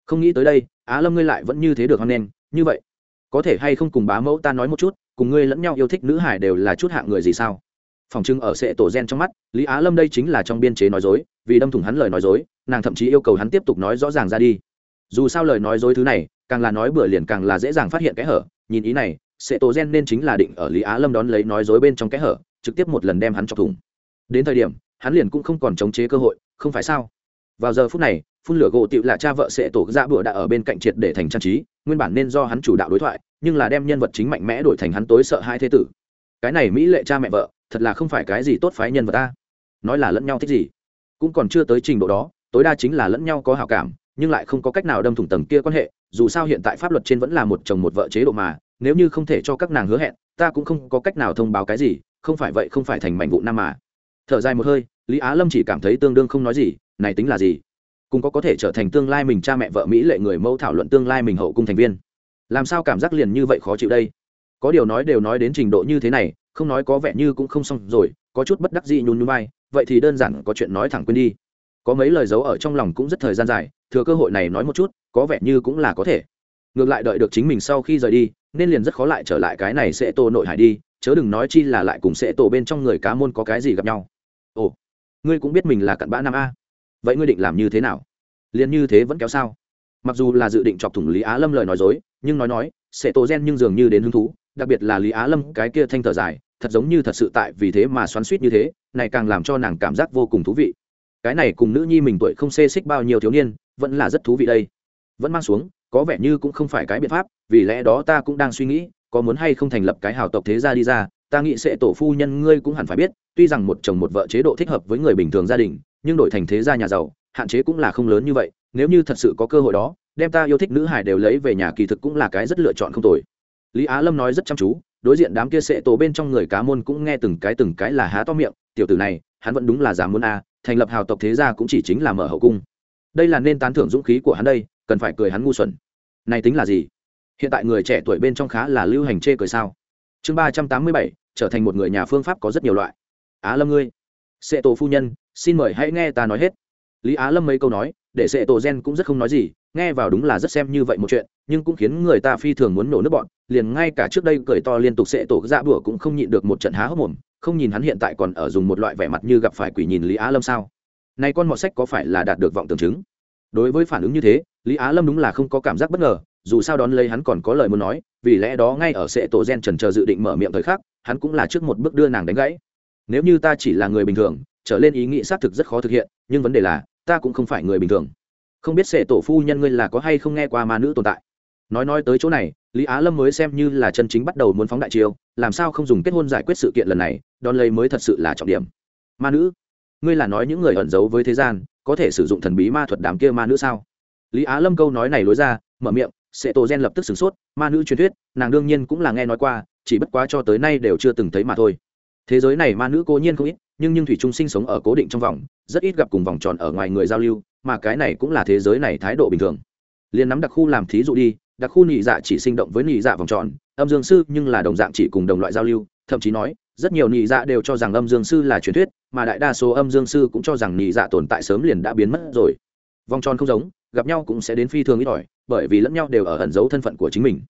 Không nghĩ tới đây, á lâm ngươi lại vẫn như thế được hoan nghênh, như vậy, có thể hay không cùng bá mẫu ta nói một chút, cùng ngươi lẫn nhau yêu thích nữ hải đều là chút hạng người gì sao? Phòng trưng ở sệ tổ gen trong mắt, lý á lâm đây chính là trong biên chế nói dối, vì đâm thủng hắn lời nói dối, nàng thậm chí yêu cầu hắn tiếp tục nói rõ ràng ra đi. Dù sao lời nói dối thứ này, càng là nói bừa liền càng là dễ dàng phát hiện kẽ hở, nhìn ý này sệ tổ gen nên chính là định ở lý á lâm đón lấy nói dối bên trong kẽ hở, trực tiếp một lần đem hắn chọc thủng. Đến thời điểm, hắn liền cũng không còn chống chế cơ hội, không phải sao? Vào giờ phút này, phun lửa gỗ tựu là cha vợ sệ tổ ra bữa đã ở bên cạnh triệt để thành trang trí, nguyên bản nên do hắn chủ đạo đối thoại, nhưng là đem nhân vật chính mạnh mẽ đổi thành hắn tối sợ hai thế tử. Cái này mỹ lệ cha mẹ vợ, thật là không phải cái gì tốt phái nhân vật ta. Nói là lẫn nhau thích gì? Cũng còn chưa tới trình độ đó, tối đa chính là lẫn nhau có hảo cảm, nhưng lại không có cách nào đâm thủng tầng kia quan hệ, dù sao hiện tại pháp luật trên vẫn là một chồng một vợ chế độ mà nếu như không thể cho các nàng hứa hẹn, ta cũng không có cách nào thông báo cái gì, không phải vậy không phải thành mảnh vụ nam mà. Thở dài một hơi, lý á lâm chỉ cảm thấy tương đương không nói gì, này tính là gì? Cũng có có thể trở thành tương lai mình cha mẹ vợ mỹ lệ người mẫu thảo luận tương lai mình hậu cung thành viên. Làm sao cảm giác liền như vậy khó chịu đây? Có điều nói đều nói đến trình độ như thế này, không nói có vẻ như cũng không xong rồi, có chút bất đắc dĩ nhún nhún vai, vậy thì đơn giản có chuyện nói thẳng quên đi. Có mấy lời giấu ở trong lòng cũng rất thời gian dài, thừa cơ hội này nói một chút, có vẻ như cũng là có thể ngược lại đợi được chính mình sau khi rời đi, nên liền rất khó lại trở lại cái này sẽ tô nội hải đi, chớ đừng nói chi là lại cùng sẽ tổ bên trong người cá môn có cái gì gặp nhau. Ồ, ngươi cũng biết mình là cặn bã nam a. Vậy ngươi định làm như thế nào? Liền như thế vẫn kéo sao? Mặc dù là dự định chọc thủng lý á lâm lời nói dối, nhưng nói nói, sẽ tổ gen nhưng dường như đến hứng thú, đặc biệt là lý á lâm cái kia thanh thở dài, thật giống như thật sự tại vì thế mà xoắn suýt như thế, này càng làm cho nàng cảm giác vô cùng thú vị. Cái này cùng nữ nhi mình tuổi không xê xích bao nhiêu thiếu niên, vẫn là rất thú vị đây. Vẫn mang xuống có vẻ như cũng không phải cái biện pháp, vì lẽ đó ta cũng đang suy nghĩ, có muốn hay không thành lập cái hào tộc thế gia đi ra, ta nghĩ sẽ tổ phu nhân ngươi cũng hẳn phải biết, tuy rằng một chồng một vợ chế độ thích hợp với người bình thường gia đình, nhưng đổi thành thế gia nhà giàu, hạn chế cũng là không lớn như vậy, nếu như thật sự có cơ hội đó, đem ta yêu thích nữ hải đều lấy về nhà kỳ thực cũng là cái rất lựa chọn không tồi. Lý á lâm nói rất chăm chú, đối diện đám kia sệ tổ bên trong người cá môn cũng nghe từng cái từng cái là há to miệng, tiểu tử này, hắn vẫn đúng là dám muốn a, thành lập hào tộc thế gia cũng chỉ chính là mở hậu cung. Đây là nên tán thưởng dũng khí của hắn đây cần phải cười hắn ngu xuẩn. Này tính là gì? Hiện tại người trẻ tuổi bên trong khá là lưu hành chê cười sao? Chương ba trăm tám mươi bảy, trở thành một người nhà phương pháp có rất nhiều loại. Á lâm ngươi. Sệ tổ phu nhân, xin mời hãy nghe ta nói hết. Lý á lâm mấy câu nói, để sệ tổ gen cũng rất không nói gì, nghe vào đúng là rất xem như vậy một chuyện, nhưng cũng khiến người ta phi thường muốn nổ nước bọn, liền ngay cả trước đây cười to liên tục sệ tổ dạ bữa cũng không nhịn được một trận há hốc mồm, không nhìn hắn hiện tại còn ở dùng một loại vẻ mặt như gặp phải quỷ nhìn lý á lâm sao? Này con mọt sách có phải là đạt được vọng tưởng chứng? Đối với phản ứng như thế, lý á lâm đúng là không có cảm giác bất ngờ, dù sao đón lấy hắn còn có lời muốn nói, vì lẽ đó ngay ở sệ tổ gen trần chờ dự định mở miệng thời khắc, hắn cũng là trước một bước đưa nàng đánh gãy. Nếu như ta chỉ là người bình thường, trở lên ý nghĩ xác thực rất khó thực hiện, nhưng vấn đề là, ta cũng không phải người bình thường. Không biết sệ tổ phu nhân ngươi là có hay không nghe qua ma nữ tồn tại. Nói nói tới chỗ này, lý á lâm mới xem như là chân chính bắt đầu muốn phóng đại chiêu, làm sao không dùng kết hôn giải quyết sự kiện lần này, đón lấy mới thật sự là trọng điểm. Ma nữ, ngươi là nói những người ẩn giấu với thế gian có thể sử dụng thần bí ma thuật đám kia ma nữ sao? Lý á lâm câu nói này lối ra, mở miệng, sệ tổ gen lập tức sửng sốt, ma nữ truyền thuyết, nàng đương nhiên cũng là nghe nói qua, chỉ bất quá cho tới nay đều chưa từng thấy mà thôi. Thế giới này ma nữ cố nhiên không ít, nhưng nhưng thủy trung sinh sống ở cố định trong vòng, rất ít gặp cùng vòng tròn ở ngoài người giao lưu, mà cái này cũng là thế giới này thái độ bình thường. Liền nắm đặc khu làm thí dụ đi, đặc khu nhị dạ chỉ sinh động với nhị dạ vòng tròn, âm dương sư nhưng là đồng dạng chỉ cùng đồng loại giao lưu, thậm chí nói, rất nhiều nhị dạ đều cho rằng âm dương sư là truyền thuyết mà đại đa số âm dương sư cũng cho rằng nhị dạ tồn tại sớm liền đã biến mất rồi. Vòng tròn không giống, gặp nhau cũng sẽ đến phi thường ít ỏi, bởi vì lẫn nhau đều ở ẩn giấu thân phận của chính mình.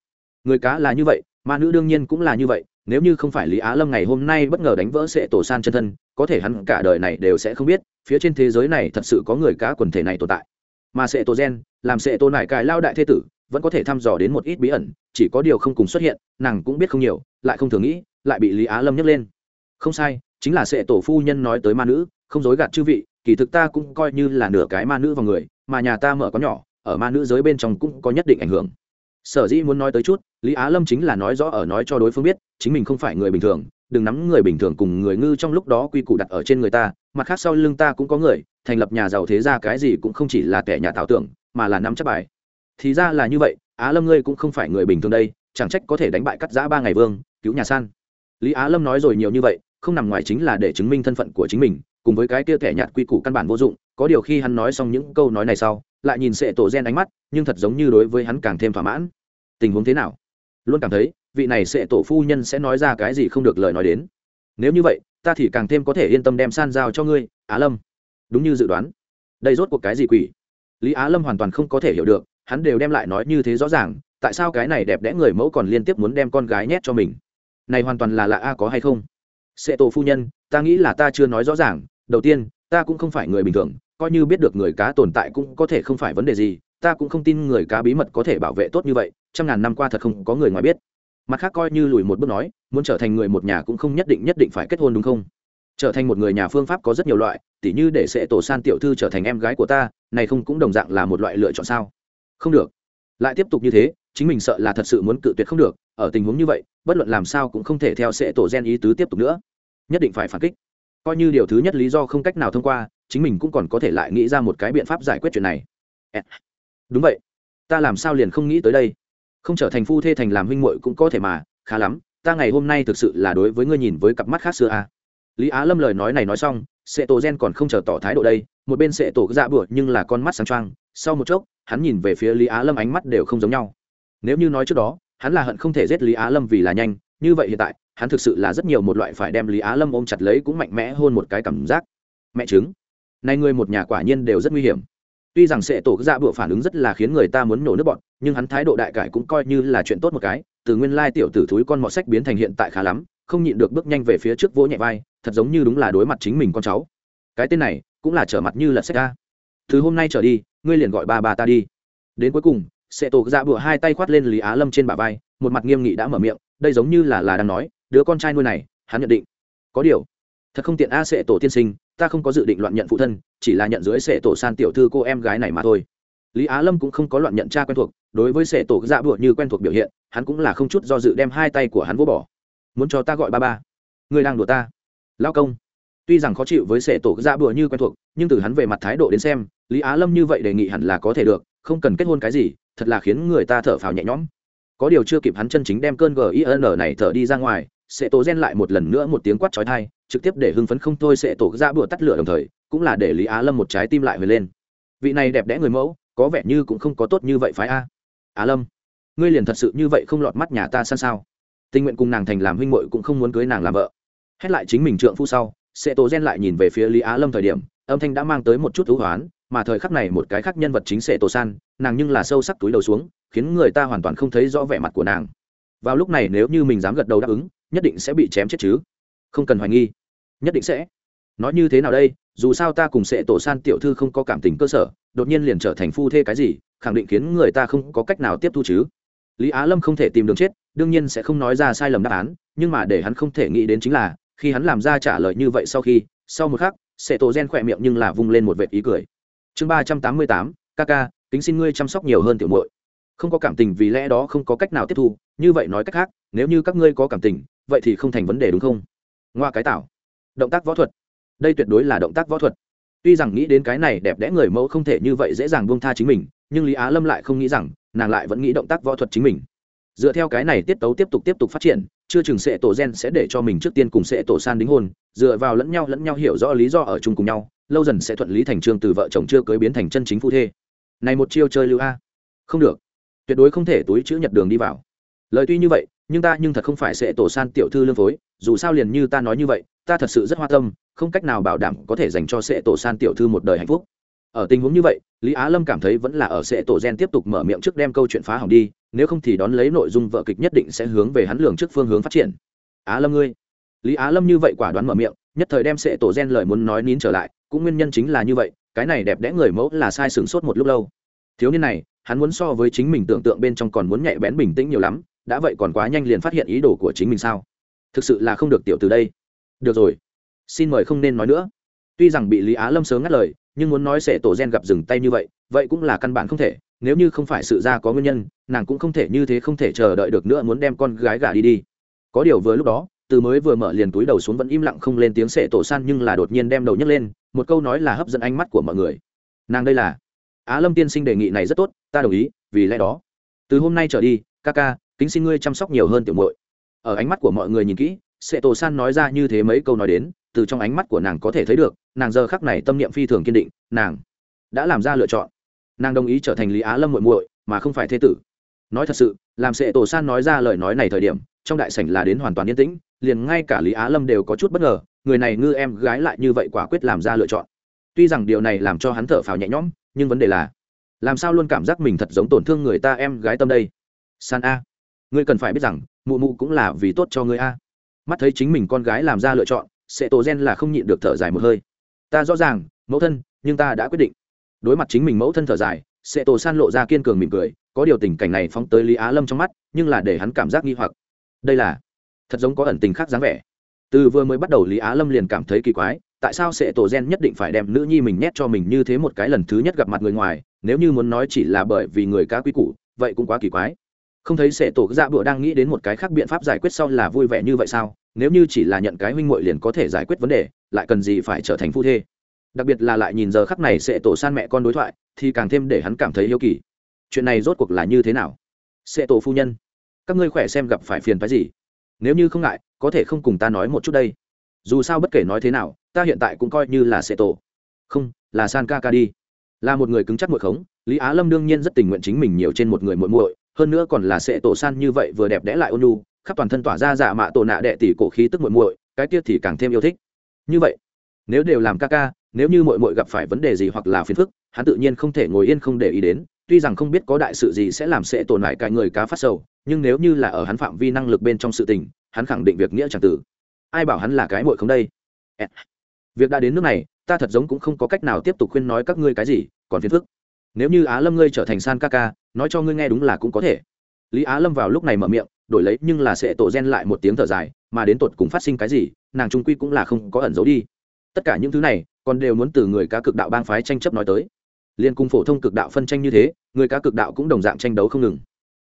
Người cá là như vậy ma nữ đương nhiên cũng là như vậy, nếu như không phải lý á lâm ngày hôm nay bất ngờ đánh vỡ sệ tổ san chân thân, có thể hắn cả đời này đều sẽ không biết, phía trên thế giới này thật sự có người cá quần thể này tồn tại. Mà sệ tổ gen, làm sệ tổ nải cài lao đại thế tử, vẫn có thể thăm dò đến một ít bí ẩn, chỉ có điều không cùng xuất hiện, nàng cũng biết không nhiều, lại không thường nghĩ, lại bị lý á lâm nhấc lên. Không sai chính là sệ tổ phu nhân nói tới ma nữ, không dối gạt chư vị, kỳ thực ta cũng coi như là nửa cái ma nữ vào người, mà nhà ta mở có nhỏ, ở ma nữ giới bên trong cũng có nhất định ảnh hưởng. Sở dĩ muốn nói tới chút, lý á lâm chính là nói rõ ở nói cho đối phương biết, chính mình không phải người bình thường, đừng nắm người bình thường cùng người ngư trong lúc đó quy củ đặt ở trên người ta, mặt khác sau lưng ta cũng có người, thành lập nhà giàu thế ra cái gì cũng không chỉ là kẻ nhà tạo tưởng, mà là nắm chắc bài. Thì ra là như vậy, á lâm ngươi cũng không phải người bình thường đây, chẳng trách có thể đánh bại cắt giã ba ngày vương, cứu nhà san. Lý á lâm nói rồi nhiều như vậy không nằm ngoài chính là để chứng minh thân phận của chính mình, cùng với cái kia thẻ nhạt quy củ căn bản vô dụng, có điều khi hắn nói xong những câu nói này sau, lại nhìn sệ tổ gen ánh mắt, nhưng thật giống như đối với hắn càng thêm thỏa mãn. Tình huống thế nào? Luôn cảm thấy, vị này sệ tổ phu nhân sẽ nói ra cái gì không được lời nói đến. Nếu như vậy, ta thì càng thêm có thể yên tâm đem san giao cho ngươi, á lâm. Đúng như dự đoán. Đây rốt cuộc cái gì quỷ? Lý á lâm hoàn toàn không có thể hiểu được, hắn đều đem lại nói như thế rõ ràng, tại sao cái này đẹp đẽ người mẫu còn liên tiếp muốn đem con gái nhét cho mình? Này hoàn toàn là lạ a, có hay không? Sệ tổ phu nhân, ta nghĩ là ta chưa nói rõ ràng, đầu tiên, ta cũng không phải người bình thường, coi như biết được người cá tồn tại cũng có thể không phải vấn đề gì, ta cũng không tin người cá bí mật có thể bảo vệ tốt như vậy, trăm ngàn năm qua thật không có người ngoài biết. Mặt khác coi như lùi một bước nói, muốn trở thành người một nhà cũng không nhất định nhất định phải kết hôn đúng không? Trở thành một người nhà phương pháp có rất nhiều loại, tỉ như để sẽ tổ san tiểu thư trở thành em gái của ta, này không cũng đồng dạng là một loại lựa chọn sao? Không được. Lại tiếp tục như thế chính mình sợ là thật sự muốn cự tuyệt không được, ở tình huống như vậy, bất luận làm sao cũng không thể theo Sệ tổ gen ý tứ tiếp tục nữa. Nhất định phải phản kích. Coi như điều thứ nhất lý do không cách nào thông qua, chính mình cũng còn có thể lại nghĩ ra một cái biện pháp giải quyết chuyện này. Đúng vậy. Ta làm sao liền không nghĩ tới đây? Không trở thành phu thê thành làm huynh muội cũng có thể mà, khá lắm, ta ngày hôm nay thực sự là đối với ngươi nhìn với cặp mắt khác xưa à. lý á lâm lời nói này nói xong, sệ tổ gen còn không chờ tỏ thái độ đây, một bên sệ tổ dạ bựa nhưng là con mắt sáng trăng sau một chốc, hắn nhìn về phía lý á lâm ánh mắt đều không giống nhau nếu như nói trước đó, hắn là hận không thể giết lý á lâm vì là nhanh, như vậy hiện tại, hắn thực sự là rất nhiều một loại phải đem lý á lâm ôm chặt lấy cũng mạnh mẽ hơn một cái cảm giác. Mẹ chứng nay người một nhà quả nhiên đều rất nguy hiểm. Tuy rằng sệ tổ dạ bựa phản ứng rất là khiến người ta muốn nổ nước bọn, nhưng hắn thái độ đại cải cũng coi như là chuyện tốt một cái, từ nguyên lai tiểu tử thúi con mọt sách biến thành hiện tại khá lắm, không nhịn được bước nhanh về phía trước vỗ nhẹ vai, thật giống như đúng là đối mặt chính mình con cháu. Cái tên này cũng là trở mặt như là sách ra từ hôm nay trở đi, ngươi liền gọi ba bà ta đi. Đến cuối cùng sệ tổ dạ bụa hai tay khoát lên lý á lâm trên bả vai, một mặt nghiêm nghị đã mở miệng, đây giống như là là đang nói, đứa con trai nuôi này, hắn nhận định. Có điều, thật không tiện a sệ tổ tiên sinh, ta không có dự định loạn nhận phụ thân, chỉ là nhận dưới sệ tổ san tiểu thư cô em gái này mà thôi. Lý á lâm cũng không có loạn nhận cha quen thuộc, đối với sệ tổ dạ bụa như quen thuộc biểu hiện, hắn cũng là không chút do dự đem hai tay của hắn vỗ bỏ. Muốn cho ta gọi ba ba? Người đang đùa ta? Lao công. Tuy rằng khó chịu với sệ tổ dạ bụa như quen thuộc, nhưng từ hắn về mặt thái độ đến xem, lý á lâm như vậy đề nghị hẳn là có thể được không cần kết hôn cái gì, thật là khiến người ta thở phào nhẹ nhõm. Có điều chưa kịp hắn chân chính đem cơn gin này thở đi ra ngoài sẽ tổ gen lại một lần nữa một tiếng quát trói thai trực tiếp để hưng phấn không thôi sẽ tổ ra bữa tắt lửa đồng thời, cũng là để lý á lâm một trái tim lại về lên. Vị này đẹp đẽ người mẫu, có vẻ như cũng không có tốt như vậy phái a. Á lâm, ngươi liền thật sự như vậy không lọt mắt nhà ta san sao? Tình nguyện cùng nàng thành làm huynh muội cũng không muốn cưới nàng làm vợ. Hét lại chính mình trượng phu sau sẽ tổ gen lại nhìn về phía lý á lâm thời điểm, âm thanh đã mang tới một chút thú hoán mà thời khắc này một cái khác nhân vật chính sẽ tổ san, nàng nhưng là sâu sắc túi đầu xuống, khiến người ta hoàn toàn không thấy rõ vẻ mặt của nàng. Vào lúc này nếu như mình dám gật đầu đáp ứng, nhất định sẽ bị chém chết chứ. Không cần hoài nghi. Nhất định sẽ. Nói như thế nào đây, dù sao ta cùng sẽ tổ san tiểu thư không có cảm tình cơ sở, đột nhiên liền trở thành phu thê cái gì, khẳng định khiến người ta không có cách nào tiếp thu chứ. Lý á lâm không thể tìm đường chết, đương nhiên sẽ không nói ra sai lầm đáp án, nhưng mà để hắn không thể nghĩ đến chính là, khi hắn làm ra trả lời như vậy sau khi, sau một khắc sẽ tổ gen khỏe miệng nhưng là vung lên một vệt ý cười chương ba trăm tám mươi tám ca ca tính xin ngươi chăm sóc nhiều hơn tiểu muội. Không có cảm tình vì lẽ đó không có cách nào tiếp thu như vậy nói cách khác nếu như các ngươi có cảm tình vậy thì không thành vấn đề đúng không? Ngoa cái tảo, động tác võ thuật. Đây tuyệt đối là động tác võ thuật. Tuy rằng nghĩ đến cái này đẹp đẽ người mẫu không thể như vậy dễ dàng buông tha chính mình nhưng lý á lâm lại không nghĩ rằng nàng lại vẫn nghĩ động tác võ thuật chính mình dựa theo cái này tiết tấu tiếp tục tiếp tục phát triển, chưa chừng sệ tổ gen sẽ để cho mình trước tiên cùng sệ tổ san đính hôn, dựa vào lẫn nhau lẫn nhau hiểu rõ lý do ở chung cùng nhau, lâu dần sẽ thuận lý thành trương từ vợ chồng chưa cưới biến thành chân chính phu thê. Này một chiêu chơi lưu a. Không được. Tuyệt đối không thể túi chữ nhật đường đi vào. Lời tuy như vậy, nhưng ta nhưng thật không phải sẽ tổ san tiểu thư lương phối, dù sao liền như ta nói như vậy, ta thật sự rất hoa tâm, không cách nào bảo đảm có thể dành cho sẽ tổ san tiểu thư một đời hạnh phúc. Ở tình huống như vậy, lý á lâm cảm thấy vẫn là ở sẽ tổ gen tiếp tục mở miệng trước đem câu chuyện phá hỏng đi nếu không thì đón lấy nội dung vợ kịch nhất định sẽ hướng về hắn lường trước phương hướng phát triển. Á lâm ngươi. Lý á lâm như vậy quả đoán mở miệng, nhất thời đem sẽ tổ gen lời muốn nói nín trở lại, cũng nguyên nhân chính là như vậy, cái này đẹp đẽ người mẫu là sai sửng sốt một lúc lâu. Thiếu niên này, hắn muốn so với chính mình tưởng tượng bên trong còn muốn nhạy bén bình tĩnh nhiều lắm, đã vậy còn quá nhanh liền phát hiện ý đồ của chính mình sao? Thực sự là không được tiểu từ đây. Được rồi. Xin mời không nên nói nữa. Tuy rằng bị lý á lâm sớm ngắt lời, nhưng muốn nói sẽ tổ gen gặp dừng tay như vậy vậy cũng là căn bản không thể nếu như không phải sự ra có nguyên nhân, nàng cũng không thể như thế không thể chờ đợi được nữa muốn đem con gái gả đi đi. Có điều vừa lúc đó, từ mới vừa mở liền túi đầu xuống vẫn im lặng không lên tiếng sệ tổ san nhưng là đột nhiên đem đầu nhấc lên, một câu nói là hấp dẫn ánh mắt của mọi người. Nàng đây là, á lâm tiên sinh đề nghị này rất tốt, ta đồng ý, vì lẽ đó, từ hôm nay trở đi, ca ca, kính xin ngươi chăm sóc nhiều hơn tiểu muội. Ở ánh mắt của mọi người nhìn kỹ, sệ tổ san nói ra như thế mấy câu nói đến, từ trong ánh mắt của nàng có thể thấy được, nàng giờ khắc này tâm niệm phi thường kiên định, nàng đã làm ra lựa chọn nàng đồng ý trở thành lý á lâm muội muội, mà không phải thế tử. Nói thật sự, làm sệ tổ san nói ra lời nói này thời điểm, trong đại sảnh là đến hoàn toàn yên tĩnh, liền ngay cả lý á lâm đều có chút bất ngờ, người này ngư em gái lại như vậy quả quyết làm ra lựa chọn. Tuy rằng điều này làm cho hắn thở phào nhẹ nhõm, nhưng vấn đề là, làm sao luôn cảm giác mình thật giống tổn thương người ta em gái tâm đây? San a, ngươi cần phải biết rằng, mụ mụ cũng là vì tốt cho ngươi a. Mắt thấy chính mình con gái làm ra lựa chọn, Sệ tổ gen là không nhịn được thở dài một hơi. Ta rõ ràng, mẫu thân, nhưng ta đã quyết định đối mặt chính mình mẫu thân thở dài sẽ tổ san lộ ra kiên cường mỉm cười, có điều tình cảnh này phóng tới lý á lâm trong mắt, nhưng là để hắn cảm giác nghi hoặc. Đây là thật giống có ẩn tình khác dáng vẻ. Từ vừa mới bắt đầu lý á lâm liền cảm thấy kỳ quái, tại sao sẽ tổ gen nhất định phải đem nữ nhi mình nhét cho mình như thế một cái lần thứ nhất gặp mặt người ngoài, nếu như muốn nói chỉ là bởi vì người cá quý củ, vậy cũng quá kỳ quái. Không thấy sẽ tổ dạ bựa đang nghĩ đến một cái khác biện pháp giải quyết sau là vui vẻ như vậy sao? Nếu như chỉ là nhận cái huynh muội liền có thể giải quyết vấn đề, lại cần gì phải trở thành phu thê? Đặc biệt là lại nhìn giờ khắc này sẽ tổ san mẹ con đối thoại, thì càng thêm để hắn cảm thấy yêu kỳ. Chuyện này rốt cuộc là như thế nào? Sẽ tổ phu nhân, các ngươi khỏe xem gặp phải phiền phái gì? Nếu như không ngại, có thể không cùng ta nói một chút đây. Dù sao bất kể nói thế nào, ta hiện tại cũng coi như là sẽ tổ. Không, là san ca ca đi. Là một người cứng chắc muội khống, lý á lâm đương nhiên rất tình nguyện chính mình nhiều trên một người muội muội, hơn nữa còn là sẽ tổ san như vậy vừa đẹp đẽ lại ôn nhu, khắp toàn thân tỏa ra dạ mạ tổ nạ đệ tỷ cổ khí tức muội muội, cái kia thì càng thêm yêu thích. Như vậy nếu đều làm ca ca, nếu như mội mội gặp phải vấn đề gì hoặc là phiền phức, hắn tự nhiên không thể ngồi yên không để ý đến. Tuy rằng không biết có đại sự gì sẽ làm sẽ tổn hại cái người cá phát sầu, nhưng nếu như là ở hắn phạm vi năng lực bên trong sự tình, hắn khẳng định việc nghĩa chẳng tử. Ai bảo hắn là cái muội không đây? Việc đã đến nước này, ta thật giống cũng không có cách nào tiếp tục khuyên nói các ngươi cái gì, còn phiền phức. Nếu như á lâm ngươi trở thành san ca ca, nói cho ngươi nghe đúng là cũng có thể. Lý á lâm vào lúc này mở miệng, đổi lấy nhưng là sẽ tổ gen lại một tiếng thở dài, mà đến tột cùng phát sinh cái gì, nàng trung quy cũng là không có ẩn giấu đi tất cả những thứ này còn đều muốn từ người cá cực đạo bang phái tranh chấp nói tới. Liên cung phổ thông cực đạo phân tranh như thế, người cá cực đạo cũng đồng dạng tranh đấu không ngừng.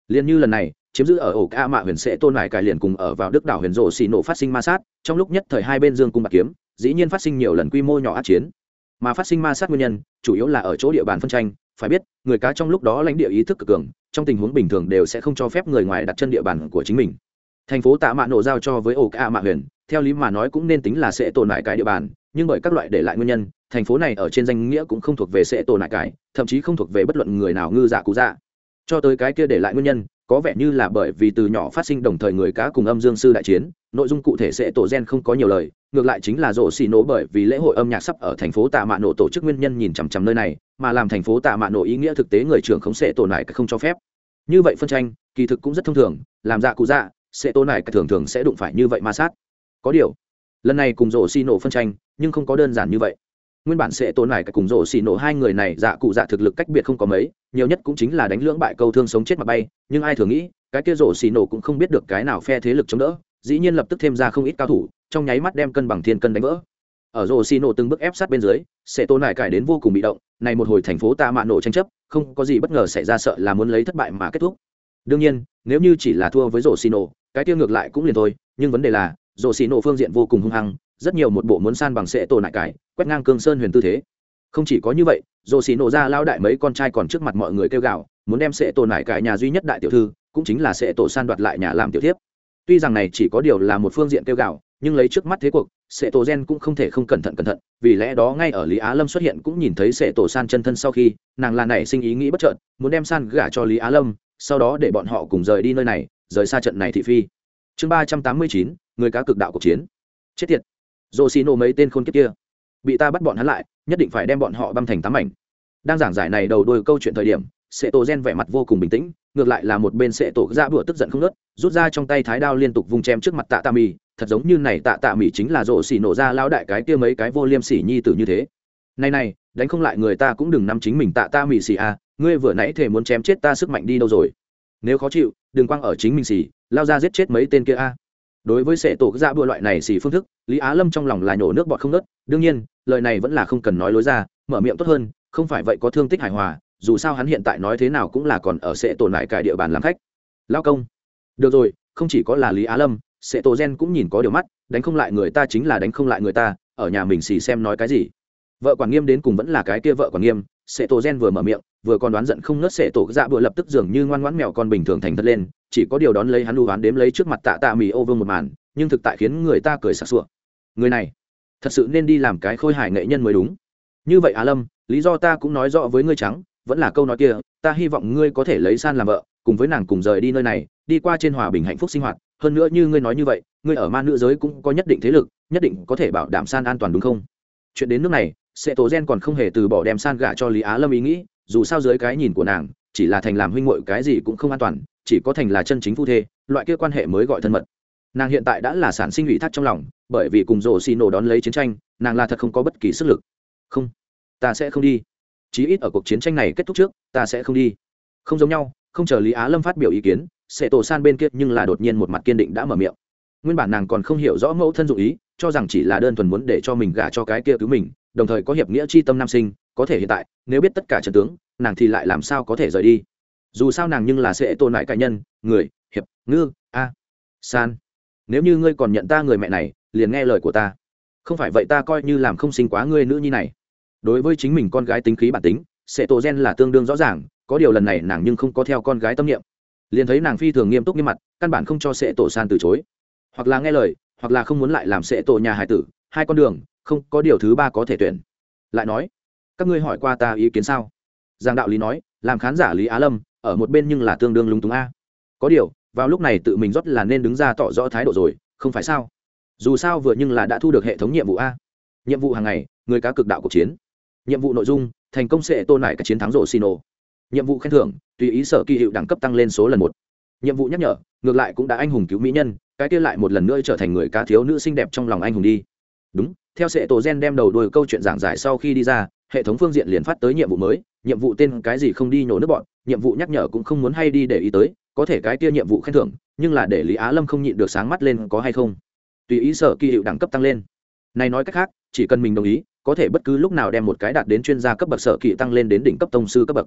Liên như lần này, chiếm giữ ở ổ ca mạ huyền sẽ tôn lại cải liền cùng ở vào đức đảo huyền rộ xì nổ phát sinh ma sát, trong lúc nhất thời hai bên dương cung bạc kiếm, dĩ nhiên phát sinh nhiều lần quy mô nhỏ át chiến. Mà phát sinh ma sát nguyên nhân, chủ yếu là ở chỗ địa bàn phân tranh, phải biết, người cá trong lúc đó lãnh địa ý thức cực cường, trong tình huống bình thường đều sẽ không cho phép người ngoài đặt chân địa bàn của chính mình. Thành phố tạ mạ nổ giao cho với ổ ca mạ huyền theo lý mà nói cũng nên tính là sẽ tồn lại cái địa bàn, nhưng bởi các loại để lại nguyên nhân, thành phố này ở trên danh nghĩa cũng không thuộc về sẽ tồn lại cái, thậm chí không thuộc về bất luận người nào ngư dạ cụ dạ cho tới cái kia để lại nguyên nhân, có vẻ như là bởi vì từ nhỏ phát sinh đồng thời người cá cùng âm dương sư đại chiến, nội dung cụ thể sẽ tổ gen không có nhiều lời, ngược lại chính là rổ xì nổ bởi vì lễ hội âm nhạc sắp ở thành phố tạ mạ nổ tổ chức nguyên nhân nhìn chằm chằm nơi này, mà làm thành phố tạ mạ nổ ý nghĩa thực tế người trưởng không sẽ tổ lại không cho phép. Như vậy phân tranh, kỳ thực cũng rất thông thường, làm dạ cụ dạ sẽ tổ lại thường thường sẽ đụng phải như vậy ma sát có điều, lần này cùng rổ xì nổ phân tranh, nhưng không có đơn giản như vậy. Nguyên bản sẽ tổn lại cùng rổ xì nổ hai người này dạ cụ dạ thực lực cách biệt không có mấy, nhiều nhất cũng chính là đánh lưỡng bại câu thương sống chết mà bay, nhưng ai thường nghĩ, cái kia rổ xì nổ cũng không biết được cái nào phe thế lực chống đỡ, dĩ nhiên lập tức thêm ra không ít cao thủ, trong nháy mắt đem cân bằng thiên cân đánh vỡ. Ở rổ xì nổ từng bước ép sát bên dưới, sẽ tổn lại cải đến vô cùng bị động, này một hồi thành phố ta mạ nổ tranh chấp, không có gì bất ngờ xảy ra sợ là muốn lấy thất bại mà kết thúc. Đương nhiên, nếu như chỉ là thua với rổ xì nổ, cái kia ngược lại cũng liền thôi, nhưng vấn đề là rổ xì nổ phương diện vô cùng hung hăng, rất nhiều một bộ muốn san bằng sệ tổ nại cải, quét ngang cương sơn huyền tư thế. Không chỉ có như vậy rổ xì nổ ra lao đại mấy con trai còn trước mặt mọi người kêu gào, muốn đem sệ tổ nại cải nhà duy nhất đại tiểu thư, cũng chính là sệ tổ san đoạt lại nhà làm tiểu thiếp. Tuy rằng này chỉ có điều là một phương diện kêu gào, nhưng lấy trước mắt thế cuộc, sệ tổ gen cũng không thể không cẩn thận cẩn thận, vì lẽ đó ngay ở lý á lâm xuất hiện cũng nhìn thấy sệ tổ san chân thân sau khi, nàng là nảy sinh ý nghĩ bất chợt, muốn đem san gả cho lý á lâm, sau đó để bọn họ cùng rời đi nơi này, rời xa trận này thị phi. Chương ba trăm tám mươi chín người cá cực đạo cuộc chiến. Chết tiệt. Dồ xì nổ mấy tên khôn kiếp kia. Bị ta bắt bọn hắn lại nhất định phải đem bọn họ băm thành tám mảnh. Đang giảng giải này đầu đôi câu chuyện thời điểm sệ tổ gen vẻ mặt vô cùng bình tĩnh ngược lại là một bên sệ tổ ra bữa tức giận không ngớt rút ra trong tay thái đao liên tục vung chém trước mặt tạ tạ mì thật giống như này tạ tạ mì chính là rổ xỉ nổ ra lao đại cái kia mấy cái vô liêm sỉ nhi tử như thế. Này này đánh không lại người ta cũng đừng nắm chính mình tạ tạ mì xỉ à ngươi vừa nãy thể muốn chém chết ta sức mạnh đi đâu rồi? Nếu khó chịu đừng quăng ở chính mình xỉ, lao ra giết chết mấy tên kia a đối với sệ tổ dạ ra bữa loại này xì phương thức, lý á lâm trong lòng là nhổ nước bọt không nớt đương nhiên, lời này vẫn là không cần nói lối ra, mở miệng tốt hơn, không phải vậy có thương tích hài hòa, dù sao hắn hiện tại nói thế nào cũng là còn ở sệ tổ lại cải địa bàn làm khách. Lao công. Được rồi, không chỉ có là lý á lâm sệ tổ gen cũng nhìn có điều mắt, đánh không lại người ta chính là đánh không lại người ta, ở nhà mình xì xem nói cái gì. Vợ quản nghiêm đến cùng vẫn là cái kia vợ quản nghiêm sệ tổ gen vừa mở miệng, vừa còn đoán giận không nớt sệ tổ dạ bựa lập tức dường như ngoan ngoãn mèo con bình thường thành thật lên chỉ có điều đón lấy hắn đu đoán đếm lấy trước mặt tạ tạ mì ô vương một màn, nhưng thực tại khiến người ta cười sặc sụa. Người này, thật sự nên đi làm cái khôi hài nghệ nhân mới đúng. Như vậy á lâm, lý do ta cũng nói rõ với ngươi trắng, vẫn là câu nói kia, ta hy vọng ngươi có thể lấy san làm vợ, cùng với nàng cùng rời đi nơi này, đi qua trên hòa bình hạnh phúc sinh hoạt. Hơn nữa như ngươi nói như vậy, ngươi ở man nữ giới cũng có nhất định thế lực, nhất định có thể bảo đảm san an toàn đúng không? Chuyện đến nước này sẽ tổ gen còn không hề từ bỏ đem san gả cho lý á lâm ý nghĩ, dù sao dưới cái nhìn của nàng, chỉ là thành làm huynh muội cái gì cũng không an toàn chỉ có thành là chân chính phu thê, loại kia quan hệ mới gọi thân mật. Nàng hiện tại đã là sản sinh ủy thác trong lòng, bởi vì cùng rổ xì nổ đón lấy chiến tranh, nàng là thật không có bất kỳ sức lực. Không, ta sẽ không đi. Chí ít ở cuộc chiến tranh này kết thúc trước, ta sẽ không đi. Không giống nhau, không chờ lý á lâm phát biểu ý kiến sẽ tổ san bên kia nhưng là đột nhiên một mặt kiên định đã mở miệng. Nguyên bản nàng còn không hiểu rõ mẫu thân dụng ý, cho rằng chỉ là đơn thuần muốn để cho mình gả cho cái kia cứu mình, đồng thời có hiệp nghĩa c h i tâm nam sinh, có thể hiện tại, nếu biết tất cả trận tướng, nàng thì lại làm sao có thể rời đi? Dù sao nàng nhưng là sẽ tồn lại cá nhân, người, hiệp, ngư, a, san. Nếu như ngươi còn nhận ta người mẹ này, liền nghe lời của ta. Không phải vậy ta coi như làm không sinh quá ngươi nữ nhi này. Đối với chính mình con gái tính khí bản tính, sẽ tổ gen là tương đương rõ ràng, có điều lần này nàng nhưng không có theo con gái tâm niệm. Liền thấy nàng phi thường nghiêm túc nghiêm mặt, căn bản không cho sẽ tổ san từ chối. Hoặc là nghe lời, hoặc là không muốn lại làm sẽ tổ nhà hải tử, hai con đường, không có điều thứ ba có thể tuyển. Lại nói, các ngươi hỏi qua ta ý kiến sao? Giang đạo lý nói, làm khán giả lý á lâm ở một bên nhưng là tương đương lúng túng a. Có điều, vào lúc này tự mình rót là nên đứng ra tỏ rõ thái độ rồi, không phải sao? Dù sao vừa nhưng là đã thu được hệ thống nhiệm vụ a. Nhiệm vụ hàng ngày, người cá cực đạo cuộc chiến. Nhiệm vụ nội dung, thành công sẽ tôn lại các chiến thắng rổ xin nhiệm vụ khen thưởng, tùy ý sở kỳ hiệu đẳng cấp tăng lên số lần một. Nhiệm vụ nhắc nhở, ngược lại cũng đã anh hùng cứu mỹ nhân, cái kia lại một lần nữa trở thành người cá thiếu nữ xinh đẹp trong lòng anh hùng đi. Đúng, theo sệ tổ gen đem đầu đuôi câu chuyện giảng giải sau khi đi ra, hệ thống phương diện liền phát tới nhiệm vụ mới, nhiệm vụ tên cái gì không đi nhổ nước bọn nhiệm vụ nhắc nhở cũng không muốn hay đi để ý tới, có thể cái kia nhiệm vụ khen thưởng, nhưng là để lý á lâm không nhịn được sáng mắt lên có hay không. Tùy ý sở kỳ hiệu đẳng cấp tăng lên. Này nói cách khác, chỉ cần mình đồng ý, có thể bất cứ lúc nào đem một cái đạt đến chuyên gia cấp bậc sở kỳ tăng lên đến đỉnh cấp tông sư cấp bậc.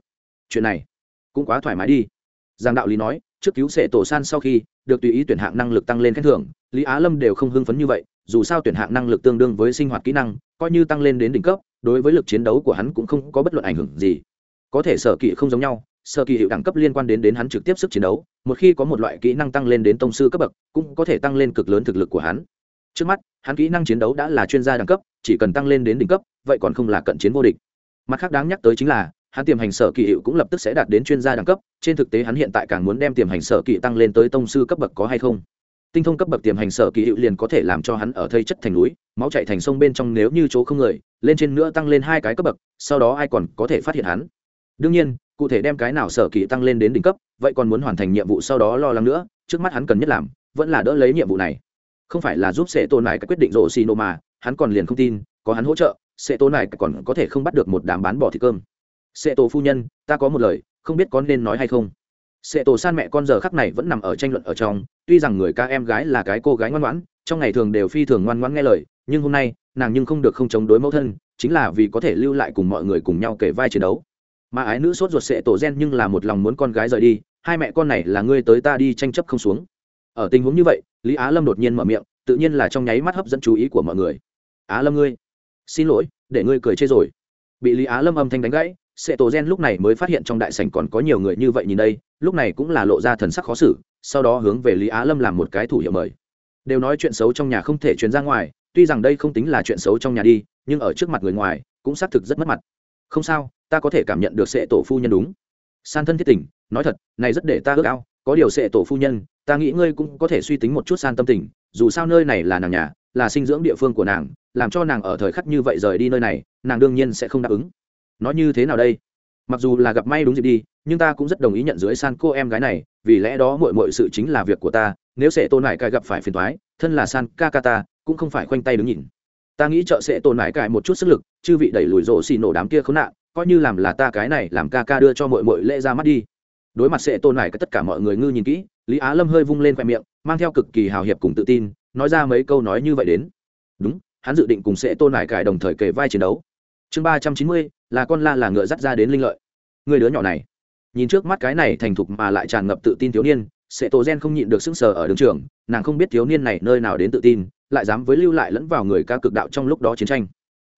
Chuyện này cũng quá thoải mái đi. Giang đạo lý nói, trước cứu sệ tổ san sau khi được tùy ý tuyển hạng năng lực tăng lên khen thưởng, lý á lâm đều không hưng phấn như vậy, dù sao tuyển hạng năng lực tương đương với sinh hoạt kỹ năng, coi như tăng lên đến đỉnh cấp, đối với lực chiến đấu của hắn cũng không có bất luận ảnh hưởng gì. Có thể sở kỵ không giống nhau sở kỳ hiệu đẳng cấp liên quan đến đến hắn trực tiếp sức chiến đấu, một khi có một loại kỹ năng tăng lên đến tông sư cấp bậc, cũng có thể tăng lên cực lớn thực lực của hắn. Trước mắt, hắn kỹ năng chiến đấu đã là chuyên gia đẳng cấp, chỉ cần tăng lên đến đỉnh cấp, vậy còn không là cận chiến vô địch. Mặt khác đáng nhắc tới chính là, hắn tiềm hành sở kỳ hiệu cũng lập tức sẽ đạt đến chuyên gia đẳng cấp, trên thực tế hắn hiện tại càng muốn đem tiềm hành sở kỳ tăng lên tới tông sư cấp bậc có hay không? Tinh thông cấp bậc tiềm hành sở kỳ hiệu liền có thể làm cho hắn ở thây chất thành núi, máu chạy thành sông bên trong nếu như chỗ không người, lên trên nữa tăng lên hai cái cấp bậc, sau đó ai còn có thể phát hiện hắn? Đương nhiên, cụ thể đem cái nào sở kỳ tăng lên đến đỉnh cấp, vậy còn muốn hoàn thành nhiệm vụ sau đó lo lắng nữa, trước mắt hắn cần nhất làm, vẫn là đỡ lấy nhiệm vụ này. Không phải là giúp sẽ tôn lại cái quyết định rổ xì nô mà, hắn còn liền không tin, có hắn hỗ trợ sẽ tôn lại còn có thể không bắt được một đám bán bỏ thịt cơm. Sẽ tổ phu nhân, ta có một lời, không biết có nên nói hay không. Sẽ tổ san mẹ con giờ khắc này vẫn nằm ở tranh luận ở trong, tuy rằng người ca em gái là cái cô gái ngoan ngoãn, trong ngày thường đều phi thường ngoan ngoãn nghe lời, nhưng hôm nay, nàng nhưng không được không chống đối mẫu thân, chính là vì có thể lưu lại cùng mọi người cùng nhau kể vai chiến đấu mà ái nữ sốt ruột sệ tổ gen nhưng là một lòng muốn con gái rời đi, hai mẹ con này là ngươi tới ta đi tranh chấp không xuống. Ở tình huống như vậy, lý á lâm đột nhiên mở miệng, tự nhiên là trong nháy mắt hấp dẫn chú ý của mọi người. Á lâm ngươi, xin lỗi, để ngươi cười chê rồi. Bị lý á lâm âm thanh đánh gãy sệ tổ gen lúc này mới phát hiện trong đại sảnh còn có nhiều người như vậy nhìn đây, lúc này cũng là lộ ra thần sắc khó xử, sau đó hướng về lý á lâm làm một cái thủ hiệu mời. Đều nói chuyện xấu trong nhà không thể truyền ra ngoài, tuy rằng đây không tính là chuyện xấu trong nhà đi, nhưng ở trước mặt người ngoài, cũng xác thực rất mất mặt. Không sao ta có thể cảm nhận được sệ tổ phu nhân đúng. San thân thiết tình, nói thật, này rất để ta ước ao, có điều sệ tổ phu nhân, ta nghĩ ngươi cũng có thể suy tính một chút san tâm tình, dù sao nơi này là nàng nhà, là sinh dưỡng địa phương của nàng, làm cho nàng ở thời khắc như vậy rời đi nơi này, nàng đương nhiên sẽ không đáp ứng. Nói như thế nào đây? Mặc dù là gặp may đúng dịp đi, nhưng ta cũng rất đồng ý nhận dưới san cô em gái này, vì lẽ đó mọi mọi sự chính là việc của ta, nếu sẽ tôn lại cai gặp phải phiền thoái thân là san ca ca ta, cũng không phải khoanh tay đứng nhìn. Ta nghĩ chợ sẽ tôn lại cai một chút sức lực, chư vị đẩy lùi rổ xì nổ đám kia khốn nạn coi như làm là ta cái này làm ca ca đưa cho mọi mọi lễ ra mắt đi. Đối mặt sệ tôn lại tất cả mọi người ngư nhìn kỹ, lý á lâm hơi vung lên khoe miệng, mang theo cực kỳ hào hiệp cùng tự tin, nói ra mấy câu nói như vậy đến. Đúng, hắn dự định cùng sệ tôn này cải đồng thời kể vai chiến đấu. Chương ba trăm chín mươi, là con la là ngựa dắt ra đến linh lợi. Người đứa nhỏ này. Nhìn trước mắt cái này thành thục mà lại tràn ngập tự tin thiếu niên sệ tổ gen không nhịn được sững sờ ở đường trường, nàng không biết thiếu niên này nơi nào đến tự tin, lại dám với lưu lại lẫn vào người ca cực đạo trong lúc đó chiến tranh.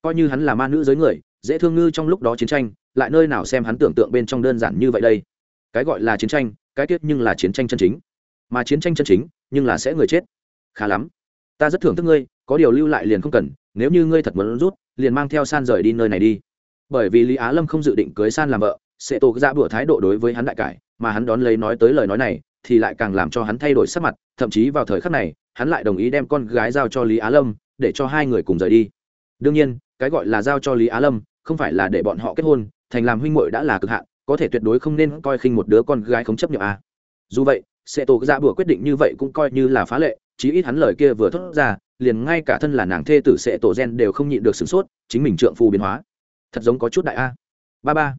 Coi như hắn là ma nữ giới người dễ thương ngư trong lúc đó chiến tranh, lại nơi nào xem hắn tưởng tượng bên trong đơn giản như vậy đây? Cái gọi là chiến tranh, cái tiết nhưng là chiến tranh chân chính. Mà chiến tranh chân chính, nhưng là sẽ người chết. Khá lắm. Ta rất thưởng thức ngươi, có điều lưu lại liền không cần, nếu như ngươi thật muốn rút, liền mang theo san rời đi nơi này đi. Bởi vì lý á lâm không dự định cưới san làm vợ, sẽ tổ ra bữa thái độ đối với hắn đại cải, mà hắn đón lấy nói tới lời nói này, thì lại càng làm cho hắn thay đổi sắc mặt, thậm chí vào thời khắc này, hắn lại đồng ý đem con gái giao cho lý á lâm, để cho hai người cùng rời đi. Đương nhiên, cái gọi là giao cho lý á lâm không phải là để bọn họ kết hôn, thành làm huynh muội đã là cực hạn, có thể tuyệt đối không nên coi khinh một đứa con gái không chấp nhận a à. dù vậy, sẽ tổ ra bữa quyết định như vậy cũng coi như là phá lệ, chí ít hắn lời kia vừa thốt ra, liền ngay cả thân là nàng thê tử sẽ tổ gen đều không nhịn được sửng sốt, chính mình trượng phu biến hóa. Thật giống có chút đại a. Ba ba.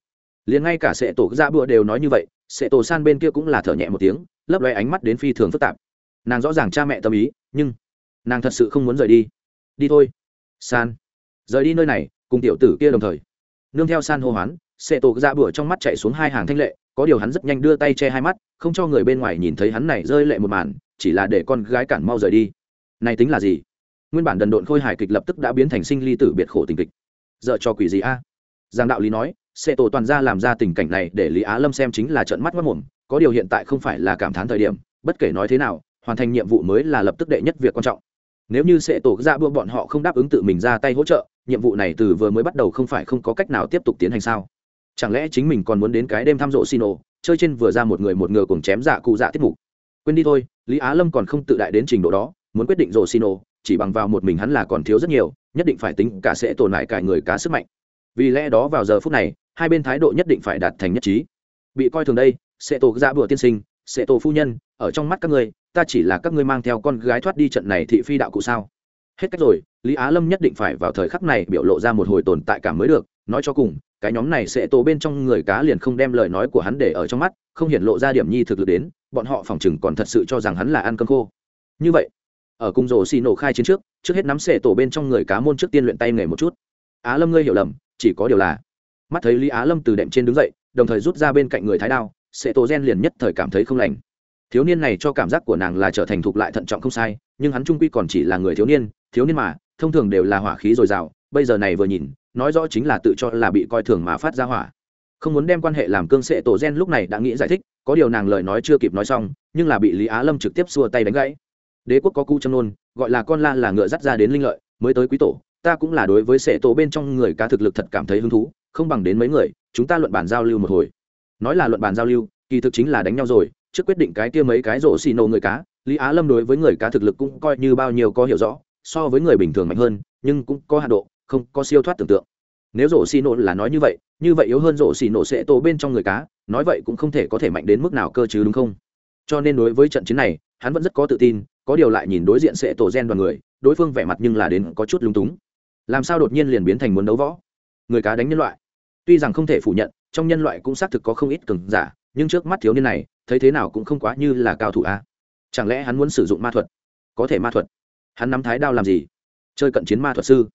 Liền ngay cả sẽ tổ ra bữa đều nói như vậy, sẽ tổ san bên kia cũng là thở nhẹ một tiếng, lấp loe ánh mắt đến phi thường phức tạp. Nàng rõ ràng cha mẹ tâm ý, nhưng nàng thật sự không muốn rời đi. Đi thôi. San. Rời đi nơi này cùng tiểu tử kia đồng thời. Nương theo san hô hoán sẽ tổ dạ ra bửa trong mắt chạy xuống hai hàng thanh lệ, có điều hắn rất nhanh đưa tay che hai mắt, không cho người bên ngoài nhìn thấy hắn này rơi lệ một màn, chỉ là để con gái cản mau rời đi. Này tính là gì? Nguyên bản đần độn khôi hài kịch lập tức đã biến thành sinh ly tử biệt khổ tình kịch. Dợ cho quỷ gì a? Giang đạo lý nói sẽ tổ toàn ra làm ra tình cảnh này để lý á lâm xem chính là trận mắt mất mồm có điều hiện tại không phải là cảm thán thời điểm, bất kể nói thế nào, hoàn thành nhiệm vụ mới là lập tức đệ nhất việc quan trọng. Nếu như sẽ tổ dạ ra bữa bọn họ không đáp ứng tự mình ra tay hỗ trợ nhiệm vụ này từ vừa mới bắt đầu không phải không có cách nào tiếp tục tiến hành sao? Chẳng lẽ chính mình còn muốn đến cái đêm thăm rộ xin ồ chơi trên vừa ra một người một ngựa cùng chém dạ cụ dạ tiết mục? Quên đi thôi, lý á lâm còn không tự đại đến trình độ đó, muốn quyết định rộ xin ồ chỉ bằng vào một mình hắn là còn thiếu rất nhiều, nhất định phải tính cả sẽ tổn hại cả người cá sức mạnh. Vì lẽ đó vào giờ phút này, hai bên thái độ nhất định phải đạt thành nhất trí. Bị coi thường đây, sẽ tổ dạ ra bữa tiên sinh, sẽ tổ phu nhân, ở trong mắt các ngươi, ta chỉ là các ngươi mang theo con gái thoát đi trận này thị phi đạo cụ sao? Hết cách rồi lý á lâm nhất định phải vào thời khắc này biểu lộ ra một hồi tồn tại cảm mới được, nói cho cùng, cái nhóm này sẽ tổ bên trong người cá liền không đem lời nói của hắn để ở trong mắt, không hiện lộ ra điểm nhi thực lực đến, bọn họ phỏng chừng còn thật sự cho rằng hắn là ăn cơm khô. Như vậy, ở cung rổ xì nổ khai chiến trước trước hết nắm sệ tổ bên trong người cá môn trước tiên luyện tay nghề một chút. Á lâm ngươi hiểu lầm, chỉ có điều là, mắt thấy lý á lâm từ đệm trên đứng dậy, đồng thời rút ra bên cạnh người thái đao sệ tổ gen liền nhất thời cảm thấy không lành. Thiếu niên này cho cảm giác của nàng là trở thành thục lại thận trọng không sai, nhưng hắn trung quy còn chỉ là người thiếu niên thiếu niên mà thông thường đều là hỏa khí dồi dào, bây giờ này vừa nhìn, nói rõ chính là tự cho là bị coi thường mà phát ra hỏa. Không muốn đem quan hệ làm cương sệ tổ gen lúc này đã nghĩ giải thích, có điều nàng lời nói chưa kịp nói xong, nhưng là bị lý á lâm trực tiếp xua tay đánh gãy. Đế quốc có cu châm nôn, gọi là con la là ngựa dắt ra đến linh lợi, mới tới quý tổ, ta cũng là đối với sệ tổ bên trong người cá thực lực thật cảm thấy hứng thú, không bằng đến mấy người, chúng ta luận bàn giao lưu một hồi. Nói là luận bàn giao lưu, kỳ thực chính là đánh nhau rồi, trước quyết định cái kia mấy cái rổ xì nổ người cá, lý á lâm đối với người cá thực lực cũng coi như bao nhiêu có hiểu rõ so với người bình thường mạnh hơn, nhưng cũng có hạ độ, không có siêu thoát tưởng tượng. Nếu rổ xì nổ là nói như vậy như vậy yếu hơn rổ xì nổ sẽ tổ bên trong người cá, nói vậy cũng không thể có thể mạnh đến mức nào cơ chứ đúng không? Cho nên đối với trận chiến này, hắn vẫn rất có tự tin, có điều lại nhìn đối diện sẽ tổ gen đoàn người, đối phương vẻ mặt nhưng là đến có chút lung túng. Làm sao đột nhiên liền biến thành muốn đấu võ? Người cá đánh nhân loại. Tuy rằng không thể phủ nhận, trong nhân loại cũng xác thực có không ít cường giả, nhưng trước mắt thiếu niên này, thấy thế nào cũng không quá như là cao thủ a. Chẳng lẽ hắn muốn sử dụng ma thuật? Có thể ma thuật hắn nắm thái đao làm gì? Chơi cận chiến ma thuật sư.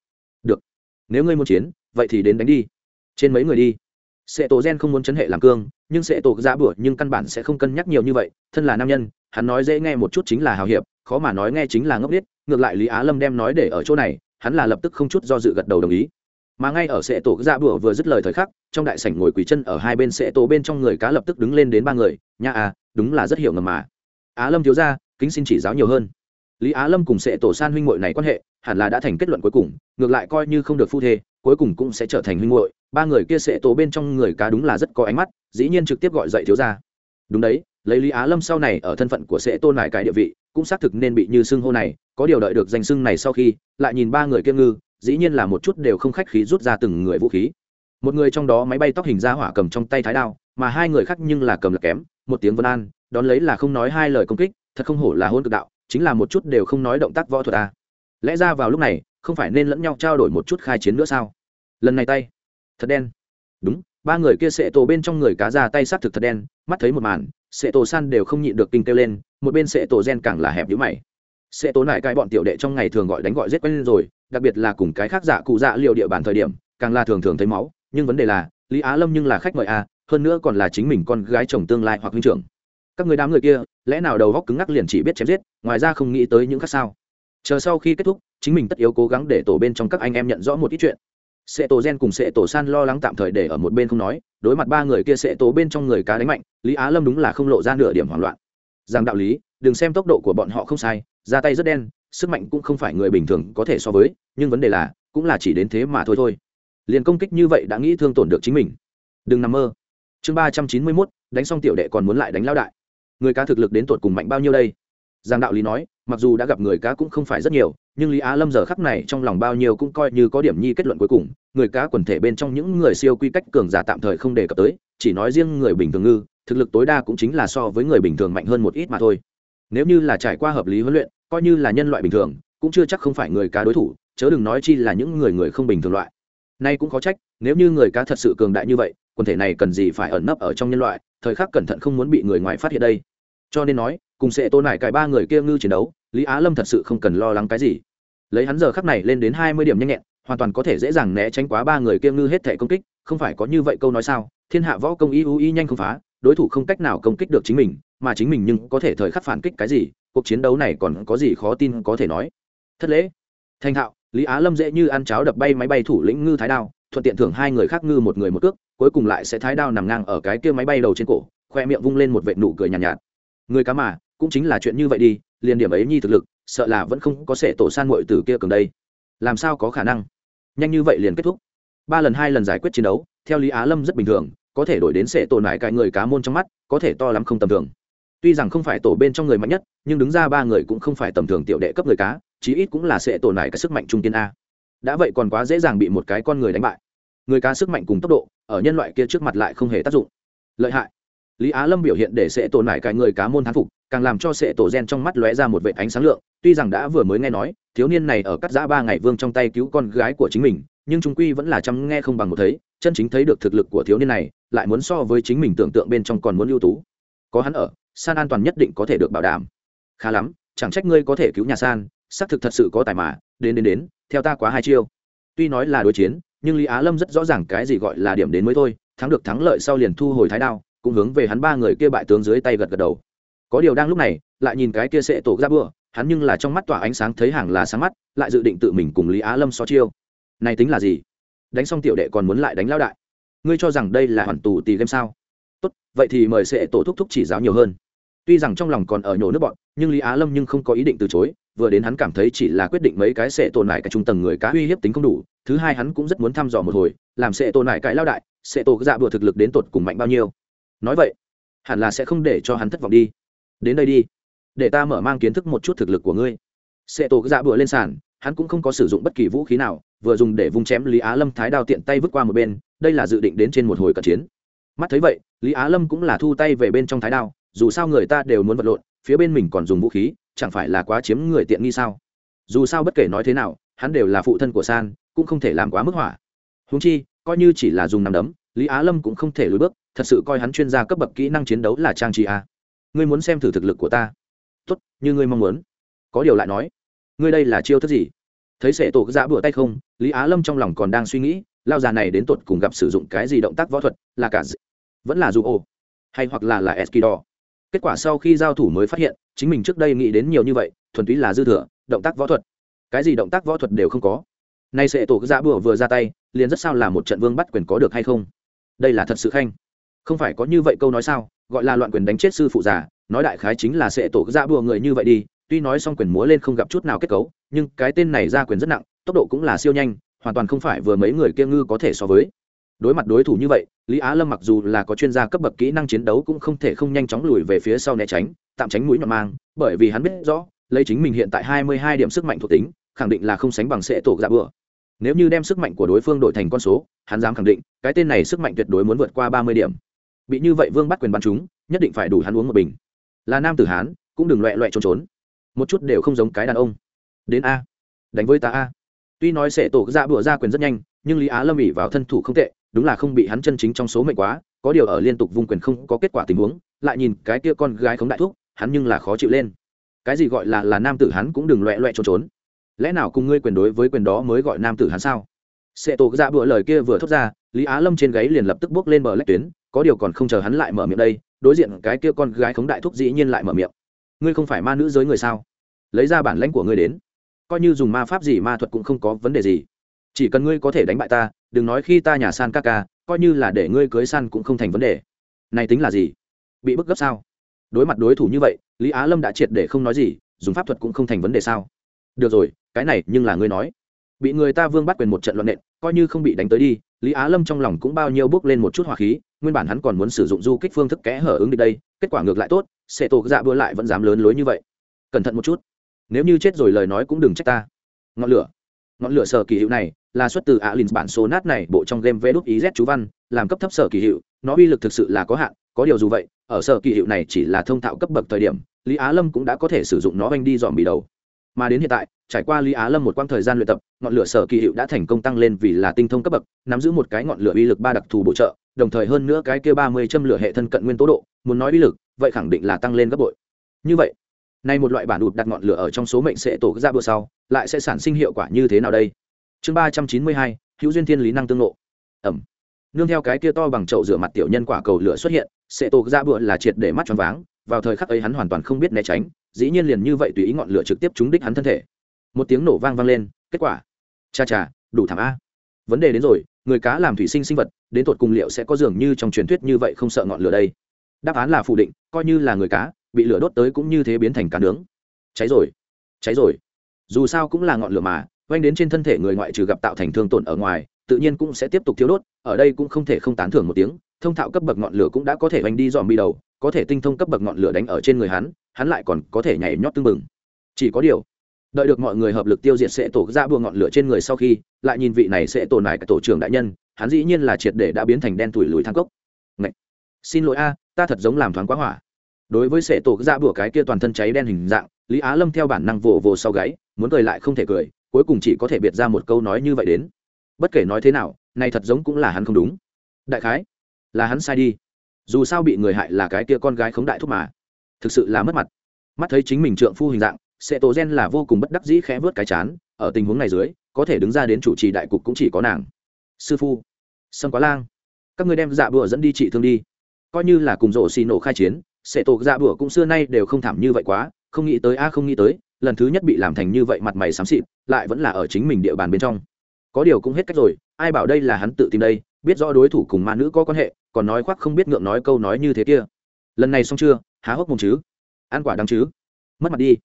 Được. Nếu ngươi muốn chiến, vậy thì đến đánh đi. Trên mấy người đi. Sệ tổ gen không muốn chấn hệ làm cương, nhưng sệ tổ ra bửa nhưng căn bản sẽ không cân nhắc nhiều như vậy, thân là nam nhân, hắn nói dễ nghe một chút chính là hào hiệp, khó mà nói nghe chính là ngốc nghếch, ngược lại lý á lâm đem nói để ở chỗ này, hắn là lập tức không chút do dự gật đầu đồng ý. Mà ngay ở sệ tổ ra bửa vừa dứt lời thời khắc, trong đại sảnh ngồi quỳ chân ở hai bên sệ tổ bên trong người cá lập tức đứng lên đến ba người, nha à đúng là rất hiểu ngầm mà. Á lâm thiếu ra kính xin chỉ giáo nhiều hơn lý á lâm cùng sệ tổ san huynh muội này quan hệ, hẳn là đã thành kết luận cuối cùng, ngược lại coi như không được phu thê, cuối cùng cũng sẽ trở thành huynh muội. Ba người kia sệ tổ bên trong người cá đúng là rất có ánh mắt, dĩ nhiên trực tiếp gọi dậy thiếu ra đúng đấy, lấy lý á lâm sau này ở thân phận của sệ tôn lại cải địa vị, cũng xác thực nên bị như xưng hô này, có điều đợi được danh xưng này sau khi, lại nhìn ba người kiêng ngư, dĩ nhiên là một chút đều không khách khí rút ra từng người vũ khí. Một người trong đó máy bay tóc hình ra hỏa cầm trong tay thái đao, mà hai người khác nhưng là cầm là kém, một tiếng vân an, đón lấy là không nói hai lời công kích, thật không hổ là hôn cực đạo chính là một chút đều không nói động tác võ thuật à. lẽ ra vào lúc này không phải nên lẫn nhau trao đổi một chút khai chiến nữa sao? Lần này tay. Thật đen. Đúng ba người kia sệ tổ bên trong người cá ra tay s á t thực thật đen mắt thấy một màn sệ tổ san đều không nhịn được kinh kêu lên một bên sệ tổ gen càng là hẹp nhữ mày. Sệ tổ nại cai bọn tiểu đệ trong ngày thường gọi đánh gọi giết quen rồi đặc biệt là cùng cái khác giả cụ dạ liệu địa bàn thời điểm càng là thường thường thấy máu nhưng vấn đề là lý á lâm nhưng là khách mời a à, hơn nữa còn là chính mình con gái chồng tương lai hoặc huynh trưởng các người đám người kia, lẽ nào đầu góc cứng ngắc liền chỉ biết chém giết, ngoài ra không nghĩ tới những khác sao? Chờ sau khi kết thúc, chính mình tất yếu cố gắng để tổ bên trong các anh em nhận rõ một ít chuyện. Sệ tổ gen cùng sệ tổ san lo lắng tạm thời để ở một bên không nói, đối mặt ba người kia sệ tổ bên trong người cá đánh mạnh, lý á lâm đúng là không lộ ra nửa điểm hoảng loạn. Rằng đạo lý, đừng xem tốc độ của bọn họ không sai, ra tay rất đen, sức mạnh cũng không phải người bình thường có thể so với, nhưng vấn đề là, cũng là chỉ đến thế mà thôi thôi. Liền công kích như vậy đã nghĩ thương tổn được chính mình. Đừng nằm mơ. Chương ba trăm chín mươi mốt, đánh xong tiểu đệ còn muốn lại đánh lao đại người cá thực lực đến tột cùng mạnh bao nhiêu đây? Giang đạo lý nói, mặc dù đã gặp người cá cũng không phải rất nhiều, nhưng lý á lâm giờ khắc này trong lòng bao nhiêu cũng coi như có điểm nhi kết luận cuối cùng, người cá quần thể bên trong những người siêu quy cách cường giả tạm thời không đề cập tới, chỉ nói riêng người bình thường ngư, thực lực tối đa cũng chính là so với người bình thường mạnh hơn một ít mà thôi. Nếu như là trải qua hợp lý huấn luyện, coi như là nhân loại bình thường, cũng chưa chắc không phải người cá đối thủ, chớ đừng nói chi là những người người không bình thường loại. Nay cũng khó trách, nếu như người cá thật sự cường đại như vậy, quần thể này cần gì phải ẩn nấp ở trong nhân loại, thời khắc cẩn thận không muốn bị người ngoài phát hiện đây cho nên nói cùng sẽ tôn lại cài ba người kia ngư chiến đấu lý á lâm thật sự không cần lo lắng cái gì. Lấy hắn giờ khắc này lên đến hai mươi điểm nhanh nhẹn hoàn toàn có thể dễ dàng né tránh quá ba người kia ngư hết thể công kích không phải có như vậy câu nói sao? Thiên hạ võ công y u y nhanh không phá đối thủ không cách nào công kích được chính mình mà chính mình nhưng có thể thời khắc phản kích cái gì? Cuộc chiến đấu này còn có gì khó tin có thể nói? Thất lễ. Thành thạo lý á lâm dễ như ăn cháo đập bay máy bay thủ lĩnh ngư thái đao thuận tiện thưởng hai người khác ngư một người một cước cuối cùng lại sẽ thái đao nằm ngang ở cái kia máy bay đầu trên cổ khoe miệng vung lên một vệ nụ cười nhàn nhạt, nhạt người cá mà, cũng chính là chuyện như vậy đi, liền điểm ấy nhi thực lực, sợ là vẫn không có sẻ tổ san muội từ kia cường đây. Làm sao có khả năng? Nhanh như vậy liền kết thúc. Ba lần hai lần giải quyết chiến đấu, theo lý á lâm rất bình thường, có thể đổi đến sệ tổ nải cái người cá môn trong mắt, có thể to lắm không tầm thường. Tuy rằng không phải tổ bên trong người mạnh nhất, nhưng đứng ra ba người cũng không phải tầm thường tiểu đệ cấp người cá, chí ít cũng là sệ tổ nải cái sức mạnh trung tiên a. Đã vậy còn quá dễ dàng bị một cái con người đánh bại. Người cá sức mạnh cùng tốc độ, ở nhân loại kia trước mặt lại không hề tác dụng. Lợi hại lý á lâm biểu hiện để sệ tổ lại cái người cá môn thán phục, càng làm cho sệ tổ gen trong mắt lóe ra một vệ ánh sáng lượng, tuy rằng đã vừa mới nghe nói, thiếu niên này ở cắt giã ba ngày vương trong tay cứu con gái của chính mình, nhưng chúng quy vẫn là chăm nghe không bằng một thấy, chân chính thấy được thực lực của thiếu niên này, lại muốn so với chính mình tưởng tượng bên trong còn muốn ưu tú. Có hắn ở, san an toàn nhất định có thể được bảo đảm. Khá lắm, chẳng trách ngươi có thể cứu nhà san, xác thực thật sự có tài mà, đến đến đến, theo ta quá hai chiêu. Tuy nói là đối chiến, nhưng lý á lâm rất rõ ràng cái gì gọi là điểm đến mới thôi, thắng được thắng lợi sau liền thu hồi thái đao cũng hướng về hắn ba người kia bại tướng dưới tay gật gật đầu. Có điều đang lúc này lại nhìn cái kia sẽ tổ ra bừa, hắn nhưng là trong mắt tỏa ánh sáng thấy hàng là sáng mắt lại dự định tự mình cùng lý á lâm so chiêu. Này tính là gì? Đánh xong tiểu đệ còn muốn lại đánh lao đại. Ngươi cho rằng đây là hoàn tù tì game sao? Tốt vậy thì mời sẽ tổ thúc thúc chỉ giáo nhiều hơn. Tuy rằng trong lòng còn ở nhổ nước bọn nhưng lý á lâm nhưng không có ý định từ chối vừa đến hắn cảm thấy chỉ là quyết định mấy cái sẽ tồn lại cả trung tầng người cá uy hiếp tính không đủ thứ hai hắn cũng rất muốn thăm dò một hồi làm sẽ tồn lại cái lao đại sẽ tổ dạ bừa thực lực đến tột cùng mạnh bao nhiêu nói vậy, hẳn là sẽ không để cho hắn thất vọng đi. Đến đây đi, để ta mở mang kiến thức một chút thực lực của ngươi. Sệ tổ dạ bựa lên sàn, hắn cũng không có sử dụng bất kỳ vũ khí nào, vừa dùng để vung chém lý á lâm thái đao tiện tay vứt qua một bên, đây là dự định đến trên một hồi cận chiến. Mắt thấy vậy, lý á lâm cũng là thu tay về bên trong thái đao, dù sao người ta đều muốn vật lộn, phía bên mình còn dùng vũ khí, chẳng phải là quá chiếm người tiện nghi sao? Dù sao bất kể nói thế nào, hắn đều là phụ thân của san, cũng không thể làm quá mức hỏa. Húng chi, coi như chỉ là dùng nằm đấm, lý á lâm cũng không thể lùi bước thật sự coi hắn chuyên gia cấp bậc kỹ năng chiến đấu là trang trí à? ngươi muốn xem thử thực lực của ta. Tốt, như ngươi mong muốn. Có điều lại nói, ngươi đây là chiêu thức gì? Thấy sệ tổ giã bửa tay không, lý á lâm trong lòng còn đang suy nghĩ, lao già này đến tột cùng gặp sử dụng cái gì động tác võ thuật, là cả d... vẫn là dù ô, hay hoặc là là eskidor kết quả sau khi giao thủ mới phát hiện, chính mình trước đây nghĩ đến nhiều như vậy, thuần túy là dư thừa, động tác võ thuật. Cái gì động tác võ thuật đều không có. Nay sệ tổ giã bửa vừa ra tay, liền rất sao là một trận vương bắt quyền có được hay không? Đây là thật sự khanh không phải có như vậy câu nói sao? Gọi là loạn quyền đánh chết sư phụ già, nói đại khái chính là sẽ tổ ra đùa người như vậy đi. Tuy nói xong quyền múa lên không gặp chút nào kết cấu, nhưng cái tên này ra quyền rất nặng, tốc độ cũng là siêu nhanh, hoàn toàn không phải vừa mấy người kia ngư có thể so với. Đối mặt đối thủ như vậy, lý á lâm mặc dù là có chuyên gia cấp bậc kỹ năng chiến đấu cũng không thể không nhanh chóng lùi về phía sau né tránh, tạm tránh mũi nhọn mang, bởi vì hắn biết rõ, lấy chính mình hiện tại hai mươi hai điểm sức mạnh thuộc tính, khẳng định là không sánh bằng sẽ tổ dạ bừa nếu như đem sức mạnh của đối phương đổi thành con số, hắn dám khẳng định, cái tên này sức mạnh tuyệt đối muốn vượt qua ba mươi điểm bị như vậy vương bắt quyền bắn chúng, nhất định phải đủ hắn uống một bình. Là nam tử hán, cũng đừng loẹ loẹ trốn trốn. Một chút đều không giống cái đàn ông. Đến a. Đánh với ta a. Tuy nói sẽ tổ dạ ra bữa ra quyền rất nhanh, nhưng lý á lâm ỉ vào thân thủ không tệ, đúng là không bị hắn chân chính trong số mệnh quá, có điều ở liên tục vung quyền không có kết quả tình huống, lại nhìn cái kia con gái không đại thuốc hắn nhưng là khó chịu lên. Cái gì gọi là là nam tử hắn cũng đừng loẹ loẹ trốn trốn. Lẽ nào cùng ngươi quyền đối với quyền đó mới gọi nam tử hắn sao? Sẽ tổ dạ ra bữa lời kia vừa thốt ra lý á lâm trên gáy liền lập tức bước lên bờ lách tuyến, có điều còn không chờ hắn lại mở miệng đây, đối diện cái kia con gái khống đại thúc dĩ nhiên lại mở miệng. Ngươi không phải ma nữ giới người sao? Lấy ra bản lãnh của ngươi đến. Coi như dùng ma pháp gì ma thuật cũng không có vấn đề gì. Chỉ cần ngươi có thể đánh bại ta, đừng nói khi ta nhà san ca ca, coi như là để ngươi cưới san cũng không thành vấn đề. Này tính là gì? Bị bức gấp sao? Đối mặt đối thủ như vậy, lý á lâm đã triệt để không nói gì, dùng pháp thuật cũng không thành vấn đề sao? Được rồi, cái này nhưng là ngươi nói. Bị người ta vương bắt quyền một trận loạn nện, coi như không bị đánh tới đi lý á lâm trong lòng cũng bao nhiêu bước lên một chút hỏa khí, nguyên bản hắn còn muốn sử dụng du kích phương thức kẽ hở ứng đi đây, kết quả ngược lại tốt sệ tổ dạ bữa lại vẫn dám lớn lối như vậy. Cẩn thận một chút. Nếu như chết rồi lời nói cũng đừng trách ta. Ngọn lửa. Ngọn lửa sở kỳ hiệu này, là xuất từ alin bản số nát này, bộ trong game vê đúc ý z chú văn, làm cấp thấp sở kỳ hiệu nó uy lực thực sự là có hạn, có điều dù vậy, ở sở kỳ hiệu này chỉ là thông thạo cấp bậc thời điểm, lý á lâm cũng đã có thể sử dụng nó oanh đi dòm bị đầu mà đến hiện tại, trải qua lý á lâm một quãng thời gian luyện tập, ngọn lửa sở kỳ hiệu đã thành công tăng lên vì là tinh thông cấp bậc, nắm giữ một cái ngọn lửa uy lực ba đặc thù bổ trợ, đồng thời hơn nữa cái kia ba mươi châm lửa hệ thân cận nguyên tố độ, muốn nói uy lực, vậy khẳng định là tăng lên gấp bội. Như vậy, nay một loại bản đụt đặt ngọn lửa ở trong số mệnh sẽ tổ ra bữa sau, lại sẽ sản sinh hiệu quả như thế nào đây? Chương ba trăm chín mươi hai, hữu duyên thiên lý năng tương lộ ẩm. Nương theo cái kia to bằng chậu rửa mặt tiểu nhân quả cầu lửa xuất hiện, sẽ tổ ra bữa là triệt để mắt choáng váng vào thời khắc ấy hắn hoàn toàn không biết né tránh, dĩ nhiên liền như vậy tùy ý ngọn lửa trực tiếp trúng đích hắn thân thể. Một tiếng nổ vang vang lên, kết quả. Cha cha, đủ thảm a. Vấn đề đến rồi, người cá làm thủy sinh sinh vật, đến tột cùng liệu sẽ có dường như trong truyền thuyết như vậy không sợ ngọn lửa đây? Đáp án là phủ định, coi như là người cá, bị lửa đốt tới cũng như thế biến thành cá nướng. Cháy rồi. Cháy rồi. Dù sao cũng là ngọn lửa mà, oanh đến trên thân thể người ngoại trừ gặp tạo thành thương tổn ở ngoài, tự nhiên cũng sẽ tiếp tục thiếu đốt, ở đây cũng không thể không tán thưởng một tiếng, thông thạo cấp bậc ngọn lửa cũng đã có thể oanh đi dòm bi đầu có thể tinh thông cấp bậc ngọn lửa đánh ở trên người hắn hắn lại còn có thể nhảy nhót tưng bừng. Chỉ có điều, đợi được mọi người hợp lực tiêu diệt sẽ tổ ra bùa ngọn lửa trên người sau khi, lại nhìn vị này sẽ tồn lại cả tổ trưởng đại nhân, hắn dĩ nhiên là triệt để đã biến thành đen tuổi lùi thang cốc. Ngậy! xin lỗi a, ta thật giống làm thoáng quá hỏa. Đối với sẽ tổ ra bùa cái kia toàn thân cháy đen hình dạng, lý á lâm theo bản năng vồ vồ sau gáy, muốn cười lại không thể cười, cuối cùng chỉ có thể biệt ra một câu nói như vậy đến. Bất kể nói thế nào, này thật giống cũng là hắn không đúng. Đại khái, là hắn sai đi dù sao bị người hại là cái kia con gái khống đại thúc mà. Thực sự là mất mặt. Mắt thấy chính mình trượng phu hình dạng sẽ tổ gen là vô cùng bất đắc dĩ khẽ vớt cái chán, ở tình huống này dưới, có thể đứng ra đến chủ trì đại cục cũng chỉ có nàng. Sư phu, sâm quá lang, các người đem dạ bùa dẫn đi trị thương đi. Coi như là cùng rộ xì nổ khai chiến sẽ tổ dạ bùa cũng xưa nay đều không thảm như vậy quá, không nghĩ tới a, không nghĩ tới, lần thứ nhất bị làm thành như vậy mặt mày xám xịt, lại vẫn là ở chính mình địa bàn bên trong. Có điều cũng hết cách rồi, ai bảo đây là hắn tự tìm đây, biết rõ đối thủ cùng ma nữ có quan hệ còn nói khoác không biết ngượng nói câu nói như thế kia. Lần này xong chưa? Há hốc mồm chứ? Ăn quả đắng chứ? Mất mặt đi.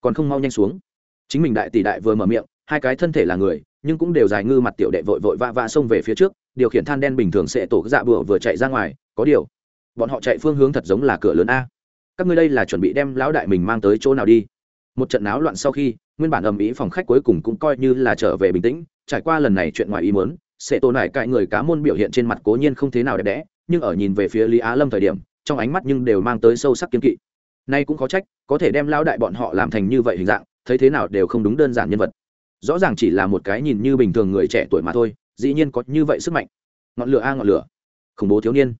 Còn không mau nhanh xuống. Chính mình đại tỷ đại vừa mở miệng, hai cái thân thể là người, nhưng cũng đều dài ngư mặt tiểu đệ vội vội vã vã xông về phía trước, điều khiển than đen bình thường sẽ tổ dạ bừa vừa chạy ra ngoài, có điều, bọn họ chạy phương hướng thật giống là cửa lớn a. Các ngươi đây là chuẩn bị đem lão đại mình mang tới chỗ nào đi? Một trận náo loạn sau khi, nguyên bản ầm ĩ phòng khách cuối cùng cũng coi như là trở về bình tĩnh, trải qua lần này chuyện ngoài ý muốn, sẽ tổ nải cại người cá môn biểu hiện trên mặt cố nhiên không thế nào đẹp đẽ nhưng ở nhìn về phía lý á lâm thời điểm, trong ánh mắt nhưng đều mang tới sâu sắc kiên kỵ. Nay cũng có trách, có thể đem lao đại bọn họ làm thành như vậy hình dạng, thấy thế nào đều không đúng đơn giản nhân vật. Rõ ràng chỉ là một cái nhìn như bình thường người trẻ tuổi mà thôi, dĩ nhiên có như vậy sức mạnh. Ngọn lửa a, ngọn lửa. Khủng bố thiếu niên.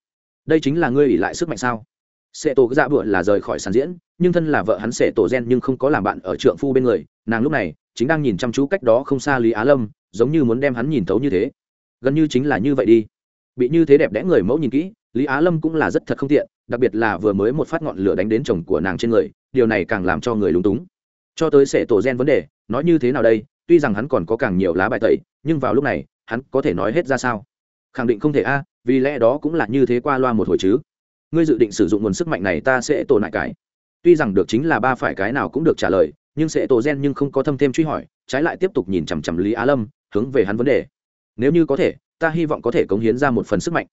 Đây chính là ngươi ỉ lại sức mạnh sao? Sệ tổ dạ bựa là rời khỏi sàn diễn, nhưng thân là vợ hắn sệ tổ gen nhưng không có làm bạn ở trượng phu bên người, nàng lúc này chính đang nhìn chăm chú cách đó không xa lý á lâm, giống như muốn đem hắn nhìn thấu như thế. Gần như chính là như vậy đi bị như thế đẹp đẽ người mẫu nhìn kỹ, lý á lâm cũng là rất thật không tiện, đặc biệt là vừa mới một phát ngọn lửa đánh đến chồng của nàng trên người, điều này càng làm cho người lúng túng. Cho tới sệ tổ gen vấn đề, nói như thế nào đây, tuy rằng hắn còn có càng nhiều lá bài tẩy, nhưng vào lúc này, hắn có thể nói hết ra sao? Khẳng định không thể a, vì lẽ đó cũng là như thế qua loa một hồi chứ. Ngươi dự định sử dụng nguồn sức mạnh này ta sẽ tổ lại cái. Tuy rằng được chính là ba phải cái nào cũng được trả lời, nhưng sẽ tổ gen nhưng không có thâm thêm truy hỏi, trái lại tiếp tục nhìn chằm chằm lý á lâm, hướng về hắn vấn đề. Nếu như có thể ta hy vọng có thể cống hiến ra một phần sức mạnh.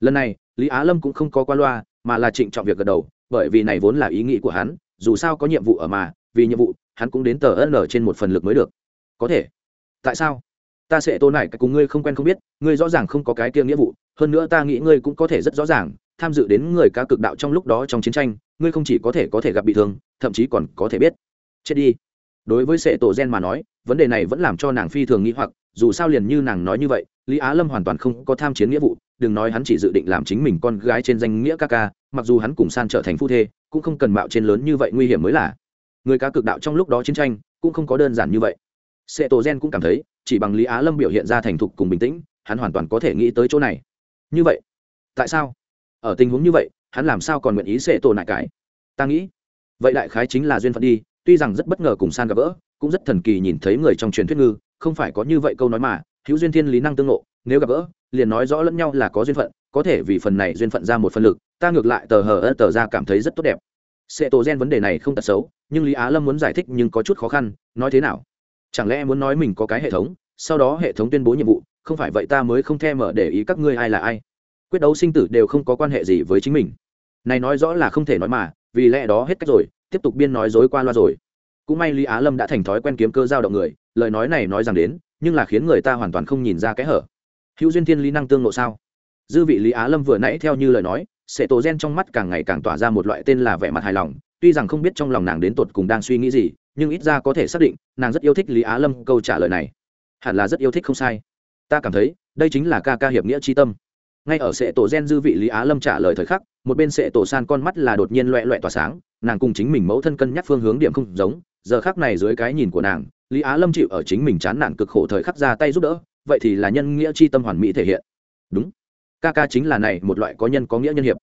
Lần này, lý á lâm cũng không có qua loa, mà là trịnh trọng việc gật đầu, bởi vì này vốn là ý nghĩ của hắn, dù sao có nhiệm vụ ở mà, vì nhiệm vụ, hắn cũng đến tờ ân trên một phần lực mới được. Có thể. Tại sao? Ta sẽ tôn này cùng ngươi không quen không biết, ngươi rõ ràng không có cái kia nghĩa vụ, hơn nữa ta nghĩ ngươi cũng có thể rất rõ ràng, tham dự đến người cá cực đạo trong lúc đó trong chiến tranh, ngươi không chỉ có thể có thể gặp bị thương, thậm chí còn có thể biết. Chết đi. Đối với sệ tổ gen mà nói, vấn đề này vẫn làm cho nàng phi thường nghĩ hoặc, dù sao liền như nàng nói như vậy lý á lâm hoàn toàn không có tham chiến nghĩa vụ, đừng nói hắn chỉ dự định làm chính mình con gái trên danh nghĩa ca ca, mặc dù hắn cùng san trở thành phu thê, cũng không cần mạo trên lớn như vậy nguy hiểm mới là. Người cá cực đạo trong lúc đó chiến tranh, cũng không có đơn giản như vậy. Sệ tổ gen cũng cảm thấy, chỉ bằng lý á lâm biểu hiện ra thành thục cùng bình tĩnh, hắn hoàn toàn có thể nghĩ tới chỗ này. Như vậy, tại sao? Ở tình huống như vậy, hắn làm sao còn nguyện ý sệ tổ nại cái ta nghĩ, vậy đại khái chính là duyên phận đi, tuy rằng rất bất ngờ cùng san gặp gỡ, cũng rất thần kỳ nhìn thấy người trong truyền thuyết ngư, không phải có như vậy câu nói mà hữu duyên thiên lý năng tương ngộ, nếu gặp gỡ, liền nói rõ lẫn nhau là có duyên phận, có thể vì phần này duyên phận ra một phần lực, ta ngược lại tờ hờ ơ tờ ra cảm thấy rất tốt đẹp. Sệ tổ gen vấn đề này không tật xấu, nhưng lý á lâm muốn giải thích nhưng có chút khó khăn, nói thế nào? Chẳng lẽ muốn nói mình có cái hệ thống, sau đó hệ thống tuyên bố nhiệm vụ, không phải vậy ta mới không thèm mở để ý các ngươi ai là ai. Quyết đấu sinh tử đều không có quan hệ gì với chính mình. Này nói rõ là không thể nói mà, vì lẽ đó hết cách rồi, tiếp tục biên nói dối qua loa rồi. Cũng may lý á lâm đã thành thói quen kiếm cơ giao động người, lời nói này nói rằng đến nhưng là khiến người ta hoàn toàn không nhìn ra cái hở. Hữu duyên thiên lý năng tương lộ sao? Dư vị lý á lâm vừa nãy theo như lời nói sẽ tổ gen trong mắt càng ngày càng tỏa ra một loại tên là vẻ mặt hài lòng, tuy rằng không biết trong lòng nàng đến tột cùng đang suy nghĩ gì, nhưng ít ra có thể xác định, nàng rất yêu thích lý á lâm câu trả lời này. Hẳn là rất yêu thích không sai. Ta cảm thấy, đây chính là ca ca hiệp nghĩa tri tâm. Ngay ở sệ tổ gen dư vị lý á lâm trả lời thời khắc, một bên sệ tổ san con mắt là đột nhiên loẹ loẹ tỏa sáng, nàng cùng chính mình mẫu thân cân nhắc phương hướng điểm không giống, giờ khắc này dưới cái nhìn của nàng lý á lâm chịu ở chính mình chán nản cực khổ thời khắc ra tay giúp đỡ, vậy thì là nhân nghĩa chi tâm hoàn mỹ thể hiện. Đúng. Ca ca chính là này, một loại có nhân có nghĩa nhân hiệp.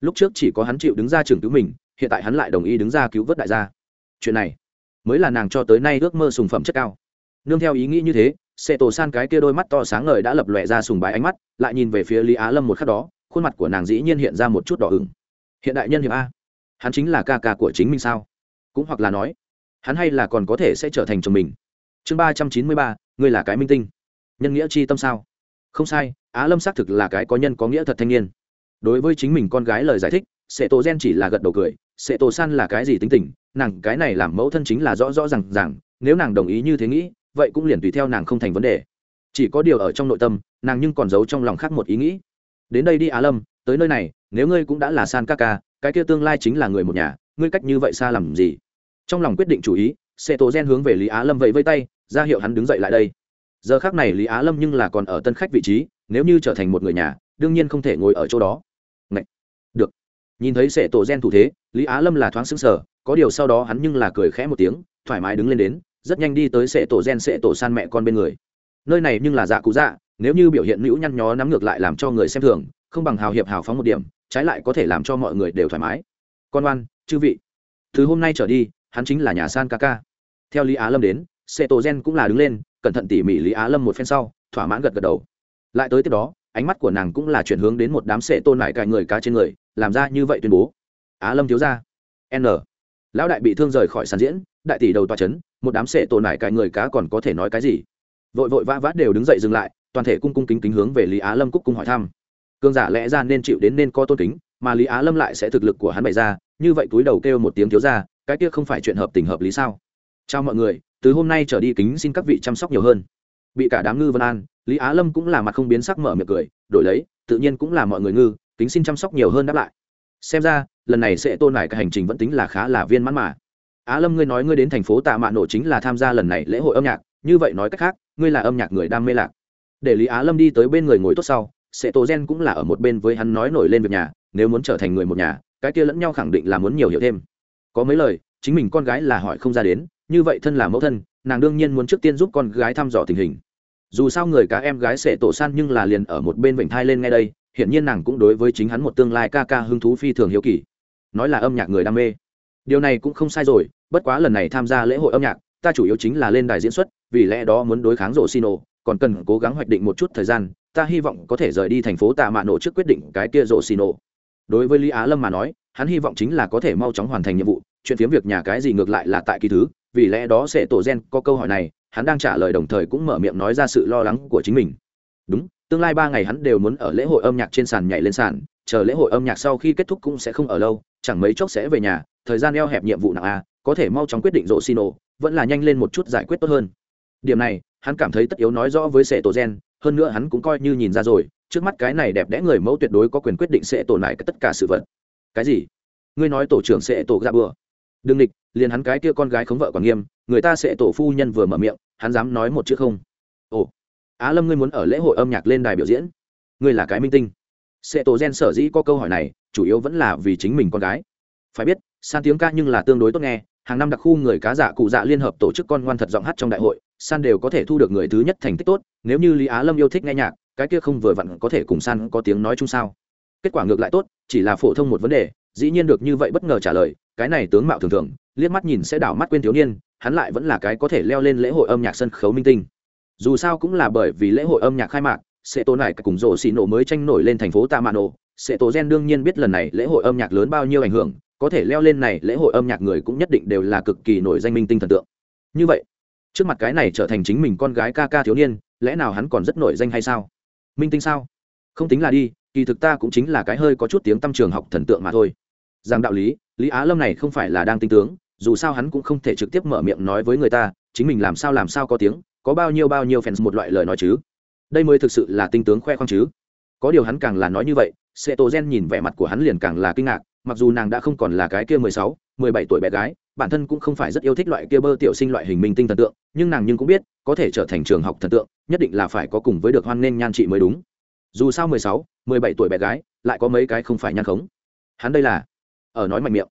Lúc trước chỉ có hắn chịu đứng ra trường cứu mình, hiện tại hắn lại đồng ý đứng ra cứu vớt đại gia. Chuyện này mới là nàng cho tới nay ước mơ sùng phẩm chất cao. Nương theo ý nghĩ như thế sệ tổ san cái kia đôi mắt to sáng ngời đã lập lòe ra sùng bái ánh mắt, lại nhìn về phía lý á lâm một khắc đó, khuôn mặt của nàng dĩ nhiên hiện ra một chút đỏ ửng. Hiện đại nhân hiệp a. Hắn chính là ca ca của chính mình sao? Cũng hoặc là nói hắn hay là còn có thể sẽ trở thành chồng mình. Chương ba trăm chín mươi ba, ngươi là cái minh tinh. Nhân nghĩa chi tâm sao? Không sai, á lâm xác thực là cái có nhân có nghĩa thật thanh niên. Đối với chính mình con gái lời giải thích sệ tổ gen chỉ là gật đầu cười. Sệ tổ san là cái gì tính tình? Nàng cái này làm mẫu thân chính là rõ rõ r à n g rằng nếu nàng đồng ý như thế nghĩ, vậy cũng liền tùy theo nàng không thành vấn đề. Chỉ có điều ở trong nội tâm, nàng nhưng còn giấu trong lòng khác một ý nghĩ. Đến đây đi, á lâm, tới nơi này, nếu ngươi cũng đã là san ca ca, cái kia tương lai chính là người một nhà, ngươi cách như vậy xa làm gì? Trong lòng quyết định chủ ý xe tổ gen hướng về lý á lâm vẫy vây tay, ra hiệu hắn đứng dậy lại đây. Giờ khác này lý á lâm nhưng là còn ở tân khách vị trí, nếu như trở thành một người nhà, đương nhiên không thể ngồi ở chỗ đó. Ngậy! được. Nhìn thấy sệ tổ gen thủ thế, lý á lâm là thoáng xứng sở có điều sau đó hắn nhưng là cười khẽ một tiếng, thoải mái đứng lên đến, rất nhanh đi tới sệ tổ gen sệ tổ san mẹ con bên người. Nơi này nhưng là dạ cụ dạ nếu như biểu hiện nữ nhăn nhó nắm ngược lại làm cho người xem thường, không bằng hào hiệp hào phóng một điểm, trái lại có thể làm cho mọi người đều thoải mái. Con oan, chư vị. Từ hôm nay trở đi hắn chính là nhà san ca ca. Theo lý á lâm đến sệ tổ gen cũng là đứng lên, cẩn thận tỉ mỉ lý á lâm một phen sau, thỏa mãn gật gật đầu. Lại tới tiếp đó, ánh mắt của nàng cũng là chuyển hướng đến một đám sệ tôn lại cài người cá trên người, làm ra như vậy tuyên bố. Á lâm thiếu ra n. Lão đại bị thương rời khỏi sàn diễn, đại tỷ đầu tòa c h ấ n một đám sệ tôn lại cài người cá còn có thể nói cái gì? Vội vội vã vã đều đứng dậy dừng lại, toàn thể cung cung kính kính hướng về lý á lâm cúc cung hỏi thăm. Cương giả lẽ ra nên chịu đến nên có tôn kính, mà lý á lâm lại sẽ thực lực của hắn bày ra, như vậy túi đầu kêu một tiếng thiếu ra cái kia không phải chuyện hợp tình hợp lý sao? Chào mọi người, từ hôm nay trở đi kính xin các vị chăm sóc nhiều hơn. Bị cả đám ngư vân an, lý á lâm cũng là mặt không biến sắc mở miệng cười, đổi lấy, tự nhiên cũng là mọi người ngư, kính xin chăm sóc nhiều hơn đáp lại. Xem ra, lần này sẽ tôn lại cái hành trình vẫn tính là khá là viên mãn mà. Á lâm ngươi nói ngươi đến thành phố tạ mạ nổ chính là tham gia lần này lễ hội âm nhạc, như vậy nói cách khác, ngươi là âm nhạc người đam mê lạc. Để lý á lâm đi tới bên người ngồi tốt sau sẽ tô gen cũng là ở một bên với hắn nói nổi lên việc nhà, nếu muốn trở thành người một nhà, cái kia lẫn nhau khẳng định là muốn nhiều hiểu thêm có mấy lời, chính mình con gái là hỏi không ra đến, như vậy thân là mẫu thân, nàng đương nhiên muốn trước tiên giúp con gái thăm dò tình hình. Dù sao người cá em gái sẽ tổ san nhưng là liền ở một bên vịnh thai lên ngay đây, hiển nhiên nàng cũng đối với chính hắn một tương lai ca ca hứng thú phi thường hiếu kỳ. Nói là âm nhạc người đam mê. Điều này cũng không sai rồi, bất quá lần này tham gia lễ hội âm nhạc, ta chủ yếu chính là lên đài diễn xuất, vì lẽ đó muốn đối kháng rổ xin ổ còn cần cố gắng hoạch định một chút thời gian, ta hy vọng có thể rời đi thành phố tạ mạ nổ trước quyết định cái kia rổ xin ổ đối với lý á lâm mà nói hắn hy vọng chính là có thể mau chóng hoàn thành nhiệm vụ, chuyện phiếm việc nhà cái gì ngược lại là tại kỳ thứ, vì lẽ đó sẽ tổ gen có câu hỏi này, hắn đang trả lời đồng thời cũng mở miệng nói ra sự lo lắng của chính mình. Đúng, tương lai ba ngày hắn đều muốn ở lễ hội âm nhạc trên sàn nhảy lên sàn, chờ lễ hội âm nhạc sau khi kết thúc cũng sẽ không ở lâu, chẳng mấy chốc sẽ về nhà, thời gian eo hẹp nhiệm vụ nặng a, có thể mau chóng quyết định rộ xin ồ vẫn là nhanh lên một chút giải quyết tốt hơn. Điểm này, hắn cảm thấy tất yếu nói rõ với sệ tổ gen, hơn nữa hắn cũng coi như nhìn ra rồi, trước mắt cái này đẹp đẽ người mẫu tuyệt đối có quyền quyết định sệ tổ lại tất cả sự vật cái gì? Ngươi nói tổ trưởng sẽ tổ ra bừa. Đừng địch, liền hắn cái kia con gái khống vợ còn nghiêm, người ta sẽ tổ phu nhân vừa mở miệng, hắn dám nói một chữ không? Ồ. Á lâm ngươi muốn ở lễ hội âm nhạc lên đài biểu diễn? Ngươi là cái minh tinh. Sẽ tổ gen sở dĩ có câu hỏi này, chủ yếu vẫn là vì chính mình con gái. Phải biết, san tiếng ca nhưng là tương đối tốt nghe, hàng năm đặc khu người cá dạ cụ dạ liên hợp tổ chức con ngoan thật giọng hát trong đại hội, san đều có thể thu được người thứ nhất thành tích tốt, nếu như lý á lâm yêu thích nghe nhạc, cái kia không vừa vặn có thể cùng san có tiếng nói chung sao? Kết quả ngược lại tốt, chỉ là phổ thông một vấn đề, dĩ nhiên được như vậy bất ngờ trả lời, cái này tướng mạo thường thường, liếc mắt nhìn sẽ đảo mắt quên thiếu niên, hắn lại vẫn là cái có thể leo lên lễ hội âm nhạc sân khấu minh tinh. Dù sao cũng là bởi vì lễ hội âm nhạc khai mạc sẽ tổ này cùng rổ xì nổ mới tranh nổi lên thành phố tạ mạ nổ sẽ tổ gen đương nhiên biết lần này lễ hội âm nhạc lớn bao nhiêu ảnh hưởng, có thể leo lên này lễ hội âm nhạc người cũng nhất định đều là cực kỳ nổi danh minh tinh thần tượng. Như vậy, trước mặt cái này trở thành chính mình con gái ca ca thiếu niên, lẽ nào hắn còn rất nổi danh hay sao? Minh tinh sao? Không tính là đi, kỳ thực ta cũng chính là cái hơi có chút tiếng tâm trường học thần tượng mà thôi. Rằng đạo lý lý á lâm này không phải là đang tinh tướng, dù sao hắn cũng không thể trực tiếp mở miệng nói với người ta, chính mình làm sao làm sao có tiếng, có bao nhiêu bao nhiêu fans một loại lời nói chứ. Đây mới thực sự là tinh tướng khoe khoang chứ. Có điều hắn càng là nói như vậy sệ tổ gen nhìn vẻ mặt của hắn liền càng là kinh ngạc, mặc dù nàng đã không còn là cái kia mười sáu, mười bảy tuổi bé gái, bản thân cũng không phải rất yêu thích loại kia bơ tiểu sinh loại hình minh tinh thần tượng, nhưng nàng nhưng cũng biết, có thể trở thành trường học thần tượng, nhất định là phải có cùng với được hoan nghênh nhan trị mới đúng dù sao mười sáu, mười bảy tuổi bé gái, lại có mấy cái không phải nhan khống. Hắn đây là, ở nói mạnh miệng,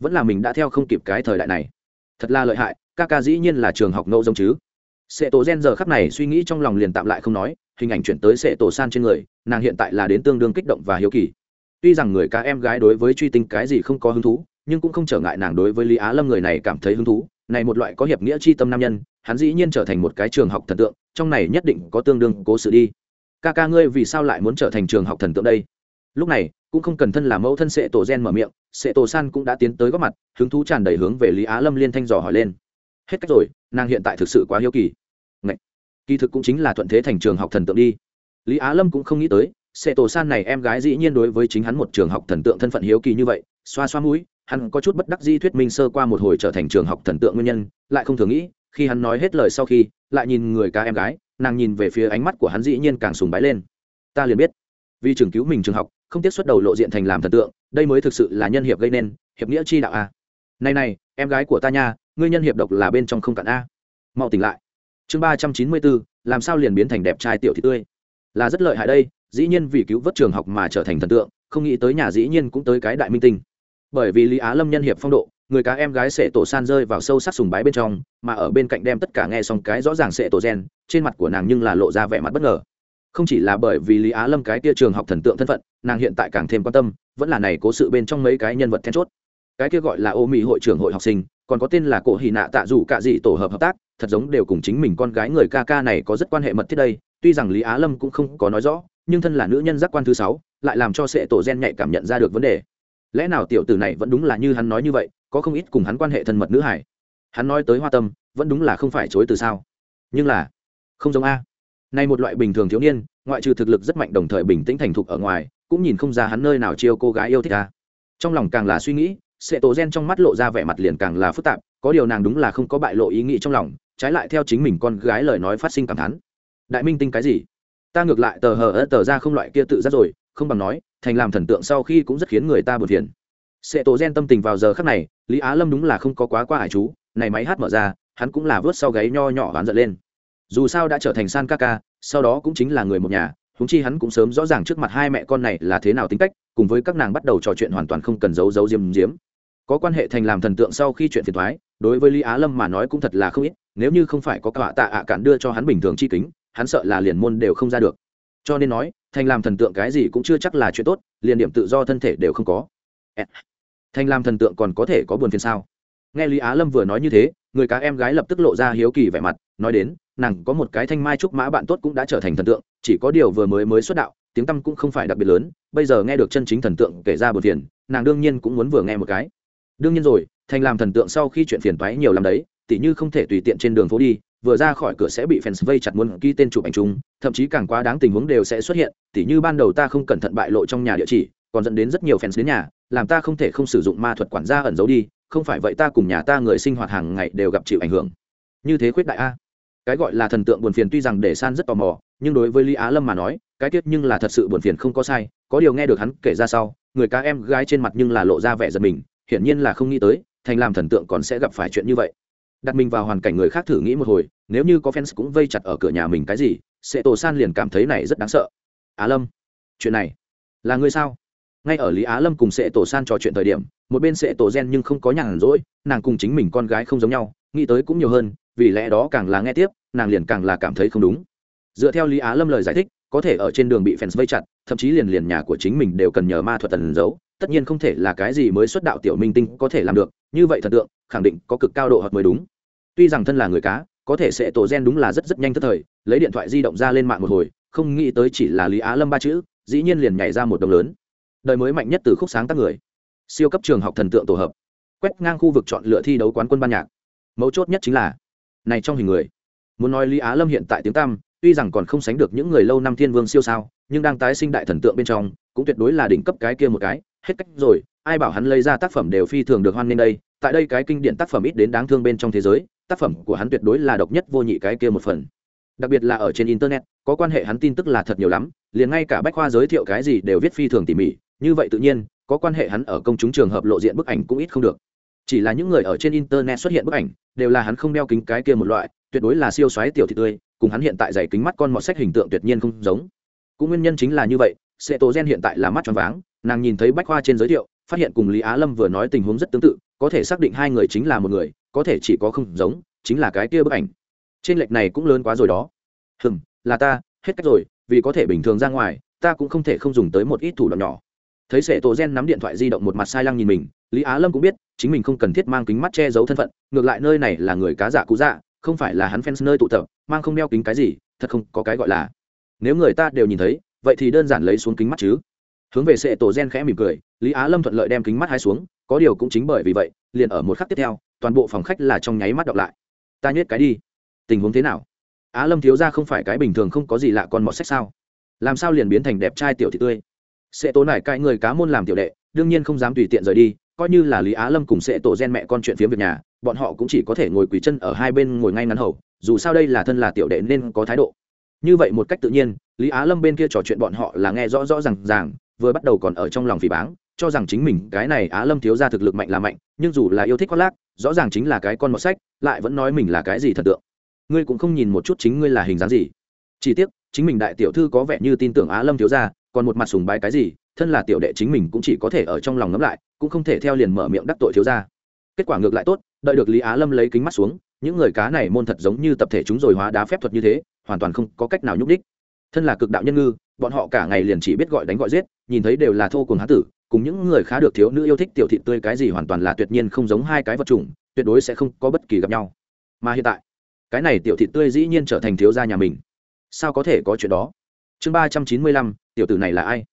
vẫn là mình đã theo không kịp cái thời đại này. Thật là lợi hại, ca ca dĩ nhiên là trường học ngẫu giống chứ. Sệ tổ gen giờ khắp này suy nghĩ trong lòng liền tạm lại không nói, hình ảnh chuyển tới sệ tổ san trên người, nàng hiện tại là đến tương đương kích động và hiếu kỳ. Tuy rằng người ca em gái đối với truy tinh cái gì không có hứng thú, nhưng cũng không trở ngại nàng đối với lý á lâm người này cảm thấy hứng thú. Này một loại có hiệp nghĩa c h i tâm nam nhân, hắn dĩ nhiên trở thành một cái trường học thần tượng, trong này nhất định có tương đương cố sự đi ca ca ngươi vì sao lại muốn trở thành trường học thần tượng đây? Lúc này, cũng không cần thân là mẫu thân sệ tổ gen mở miệng sệ tổ san cũng đã tiến tới góp mặt, hứng thú tràn đầy hướng về lý á lâm liên thanh dò hỏi lên. Hết cách rồi, nàng hiện tại thực sự quá hiếu kỳ. Ngậy! kỳ thực cũng chính là thuận thế thành trường học thần tượng đi. Lý á lâm cũng không nghĩ tới sệ tổ san này em gái dĩ nhiên đối với chính hắn một trường học thần tượng thân phận hiếu kỳ như vậy, xoa xoa mũi, hắn có chút bất đắc di thuyết minh sơ qua một hồi trở thành trường học thần tượng nguyên nhân, lại không thường nghĩ, khi hắn nói hết lời sau khi, lại nhìn người ca em gái nàng nhìn về phía ánh mắt của hắn dĩ nhiên càng sùng bái lên. Ta liền biết. Vì trường cứu mình trường học, không tiếc xuất đầu lộ diện thành làm thần tượng, đây mới thực sự là nhân hiệp gây nên, hiệp nghĩa chi đạo a này này, em gái của ta nha, ngươi nhân hiệp độc là bên trong không cạn a. Mau tỉnh lại. Chương ba trăm chín mươi bốn, làm sao liền biến thành đẹp trai tiểu thị tươi. Là rất lợi hại đây, dĩ nhiên vì cứu vớt trường học mà trở thành thần tượng, không nghĩ tới nhà dĩ nhiên cũng tới cái đại minh tinh. Bởi vì lý á lâm nhân hiệp phong độ người cá em gái sẽ tổ san rơi vào sâu sắc sùng bái bên trong, mà ở bên cạnh đem tất cả nghe xong cái rõ ràng sẽ tổ gen, trên mặt của nàng nhưng là lộ ra vẻ mặt bất ngờ. Không chỉ là bởi vì lý á lâm cái tia trường học thần tượng thân phận, nàng hiện tại càng thêm quan tâm, vẫn là này cố sự bên trong mấy cái nhân vật then chốt. Cái kia gọi là ô mỹ hội trưởng hội học sinh, còn có tên là cổ hì nạ tạ dù cạ dị tổ hợp hợp tác, thật giống đều cùng chính mình con gái người ca ca này có rất quan hệ mật thiết đây, tuy rằng lý á lâm cũng không có nói rõ, nhưng thân là nữ nhân giác quan thứ sáu, lại làm cho sệ tổ gen nhạy cảm nhận ra được vấn đề. Lẽ nào tiểu tử này vẫn đúng là như hắn nói như vậy có không ít cùng hắn quan hệ thân mật nữ hải. Hắn nói tới hoa tâm, vẫn đúng là không phải chối từ sao. Nhưng là, không giống a. Nay một loại bình thường thiếu niên, ngoại trừ thực lực rất mạnh đồng thời bình tĩnh thành thục ở ngoài, cũng nhìn không ra hắn nơi nào chiêu cô gái yêu thích a. Trong lòng càng là suy nghĩ sệ tổ gen trong mắt lộ ra vẻ mặt liền càng là phức tạp, có điều nàng đúng là không có bại lộ ý nghĩ trong lòng, trái lại theo chính mình con gái lời nói phát sinh cảm thán. Đại minh tinh cái gì? Ta ngược lại tờ hờ ớt tờ ra không loại kia tự giác rồi, không bằng nói, thành làm thần tượng sau khi cũng rất khiến người ta buồn phiền sệ tổ gen tâm tình vào giờ khắc này, lý á lâm đúng là không có quá qua hải chú, này máy hát mở ra, hắn cũng là vớt sau gáy nho nhỏ oán giận lên. Dù sao đã trở thành san ca ca, sau đó cũng chính là người một nhà húng chi hắn cũng sớm rõ ràng trước mặt hai mẹ con này là thế nào tính cách, cùng với các nàng bắt đầu trò chuyện hoàn toàn không cần giấu giấu diếm diếm có quan hệ thành làm thần tượng sau khi chuyện phiền thoái đối với lý á lâm mà nói cũng thật là không ít, nếu như không phải có cả tạ ạ cản đưa cho hắn bình thường chi kính, hắn sợ là liền môn đều không ra được. Cho nên nói, thành làm thần tượng cái gì cũng chưa chắc là chuyện tốt, liền điểm tự do thân thể đều không có thành làm thần tượng còn có thể có buồn phiền sao? Nghe lý á lâm vừa nói như thế, người cá em gái lập tức lộ ra hiếu kỳ vẻ mặt, nói đến, nàng có một cái thanh mai trúc mã bạn tốt cũng đã trở thành thần tượng, chỉ có điều vừa mới mới xuất đạo, tiếng tăm cũng không phải đặc biệt lớn, bây giờ nghe được chân chính thần tượng kể ra buồn phiền, nàng đương nhiên cũng muốn vừa nghe một cái. Đương nhiên rồi thành làm thần tượng sau khi chuyện phiền toái nhiều lắm đấy, tỉ như không thể tùy tiện trên đường phố đi, vừa ra khỏi cửa sẽ bị fans vây chặt muốn ký tên chụp ảnh chung, thậm chí càng quá đáng tình huống đều sẽ xuất hiện, tỉ như ban đầu ta không cẩn thận bại lộ trong nhà địa chỉ, còn dẫn đến rất nhiều fans đến nhà làm ta không thể không sử dụng ma thuật quản gia ẩn giấu đi, không phải vậy ta cùng nhà ta người sinh hoạt hàng ngày đều gặp chịu ảnh hưởng. Như thế khuyết đại a. Cái gọi là thần tượng buồn phiền tuy rằng để san rất tò mò, nhưng đối với lý á lâm mà nói, cái tiết nhưng là thật sự buồn phiền không có sai, có điều nghe được hắn kể ra sau, người cá em gái trên mặt nhưng là lộ ra vẻ giật mình, hiển nhiên là không nghĩ tới, thành làm thần tượng còn sẽ gặp phải chuyện như vậy. Đặt mình vào hoàn cảnh người khác thử nghĩ một hồi, nếu như có fans cũng vây chặt ở cửa nhà mình cái gì sẽ tổ san liền cảm thấy này rất đáng sợ. Á lâm, chuyện này là ngươi sao? Ngay ở lý á lâm cùng sệ tổ san trò chuyện thời điểm, một bên sệ tổ gen nhưng không có nhàn rỗi, nàng cùng chính mình con gái không giống nhau, nghĩ tới cũng nhiều hơn, vì lẽ đó càng là nghe tiếp, nàng liền càng là cảm thấy không đúng. Dựa theo lý á lâm lời giải thích, có thể ở trên đường bị fans vây chặt, thậm chí liền liền nhà của chính mình đều cần nhờ ma thuật tần giấu, tất nhiên không thể là cái gì mới xuất đạo tiểu minh tinh có thể làm được, như vậy thần tượng, khẳng định có cực cao độ hoặc mới đúng. Tuy rằng thân là người cá, có thể sẽ tổ gen đúng là rất rất nhanh tức thời, lấy điện thoại di động ra lên mạng một hồi, không nghĩ tới chỉ là lý á lâm ba chữ, dĩ nhiên liền nhảy ra một đồng lớn đời mới mạnh nhất từ khúc sáng tác người. Siêu cấp trường học thần tượng tổ hợp. Quét ngang khu vực chọn lựa thi đấu quán quân ban nhạc. Mấu chốt nhất chính là, này trong hình người. Muốn nói lý á lâm hiện tại tiếng tam tuy rằng còn không sánh được những người lâu năm thiên vương siêu sao, nhưng đang tái sinh đại thần tượng bên trong, cũng tuyệt đối là đỉnh cấp cái kia một cái. Hết cách rồi, ai bảo hắn lấy ra tác phẩm đều phi thường được hoan nghênh đây. Tại đây cái kinh điển tác phẩm ít đến đáng thương bên trong thế giới, tác phẩm của hắn tuyệt đối là độc nhất vô nhị cái kia một phần. Đặc biệt là ở trên internet, có quan hệ hắn tin tức là thật nhiều lắm, liền ngay cả bách khoa giới thiệu cái gì đều viết phi thường tỉ mỉ như vậy tự nhiên, có quan hệ hắn ở công chúng trường hợp lộ diện bức ảnh cũng ít không được. Chỉ là những người ở trên internet xuất hiện bức ảnh, đều là hắn không đeo kính cái kia một loại, tuyệt đối là siêu xoáy tiểu thị tươi, cùng hắn hiện tại dày kính mắt con mọt sách hình tượng tuyệt nhiên không giống. Cũng nguyên nhân chính là như vậy sệ tổ gen hiện tại là mắt tròn váng, nàng nhìn thấy bách khoa trên giới thiệu, phát hiện cùng lý á lâm vừa nói tình huống rất tương tự, có thể xác định hai người chính là một người, có thể chỉ có không giống, chính là cái kia bức ảnh. Trên lệch này cũng lớn quá rồi đó. Hừm, là ta, hết cách rồi, vì có thể bình thường ra ngoài, ta cũng không thể không dùng tới một ít thủ đoạn nhỏ thấy sệ tổ gen nắm điện thoại di động một mặt sai lăng nhìn mình, lý á lâm cũng biết, chính mình không cần thiết mang kính mắt che giấu thân phận, ngược lại nơi này là người cá giả cũ dạ không phải là hắn fans nơi tụ tập, mang không đeo kính cái gì, thật không có cái gọi là. Nếu người ta đều nhìn thấy, vậy thì đơn giản lấy xuống kính mắt chứ. Hướng về sệ tổ gen khẽ mỉm cười, lý á lâm thuận lợi đem kính mắt hai xuống, có điều cũng chính bởi vì vậy, liền ở một khắc tiếp theo, toàn bộ phòng khách là trong nháy mắt đọc lại. Ta nhét cái đi. Tình huống thế nào? Á lâm thiếu ra không phải cái bình thường không có gì lạ còn mọt sách sao? Làm sao liền biến thành đẹp trai tiểu thị tươi? Sẽ tố nải cãi người cá môn làm tiểu đệ, đương nhiên không dám tùy tiện rời đi, coi như là lý á lâm cùng sẽ tổ gen mẹ con chuyện phiếm việc nhà, bọn họ cũng chỉ có thể ngồi quỳ chân ở hai bên ngồi ngay ngắn hầu, dù sao đây là thân là tiểu đệ nên có thái độ. Như vậy một cách tự nhiên, lý á lâm bên kia trò chuyện bọn họ là nghe rõ rõ r à n g ràng, vừa bắt đầu còn ở trong lòng phỉ báng, cho rằng chính mình cái này á lâm thiếu ra thực lực mạnh là mạnh, nhưng dù là yêu thích khoác lác, rõ ràng chính là cái con mọt sách, lại vẫn nói mình là cái gì thật tượng. Ngươi cũng không nhìn một chút chính ngươi là hình dáng gì. Chỉ tiếc, chính mình đại tiểu thư có vẻ như tin tưởng á lâm thiếu ra còn một mặt sùng bái cái gì, thân là tiểu đệ chính mình cũng chỉ có thể ở trong lòng ngấm lại, cũng không thể theo liền mở miệng đắc tội thiếu ra kết quả ngược lại tốt, đợi được lý á lâm lấy kính mắt xuống, những người cá này môn thật giống như tập thể chúng rồi hóa đá phép thuật như thế, hoàn toàn không có cách nào nhúc đích thân là cực đạo nhân ngư, bọn họ cả ngày liền chỉ biết gọi đánh gọi giết, nhìn thấy đều là thô cùng hán tử, cùng những người khá được thiếu nữ yêu thích tiểu thị tươi cái gì hoàn toàn là tuyệt nhiên không giống hai cái vật chủng, tuyệt đối sẽ không có bất kỳ gặp nhau. Mà hiện tại, cái này tiểu thị tươi dĩ nhiên trở thành thiếu gia nhà mình. Sao có thể có chuyện đó? Chương ba trăm chín mươi lăm, tiểu tử này là ai?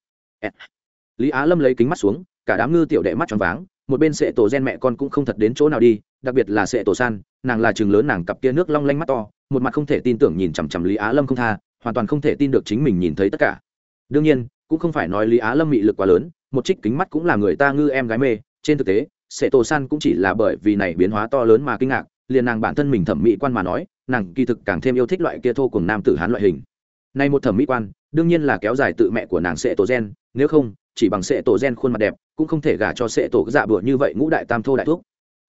Lý á lâm lấy kính mắt xuống, cả đám ngư tiểu đệ mắt tròn váng, một bên sệ tổ gen mẹ con cũng không thật đến chỗ nào đi, đặc biệt là sệ tổ san, nàng là chừng lớn nàng cặp kia nước long lanh mắt to, một mặt không thể tin tưởng nhìn chằm chằm lý á lâm không tha, hoàn toàn không thể tin được chính mình nhìn thấy tất cả. Đương nhiên, cũng không phải nói lý á lâm mị lực quá lớn, một trích kính mắt cũng là người ta ngư em gái mê, trên thực tế, sệ tổ san cũng chỉ là bởi vì này biến hóa to lớn mà kinh ngạc, liền nàng bản thân mình thẩm mỹ quan mà nói, nàng kỳ thực càng thêm yêu thích loại kia thô cùng nam tử hán loại hình nay một thẩm mỹ quan, đương nhiên là kéo dài tự mẹ của nàng sệ tổ gen, nếu không, chỉ bằng sệ tổ gen khuôn mặt đẹp, cũng không thể gả cho sệ tổ dạ bựa như vậy ngũ đại tam thô đại thuốc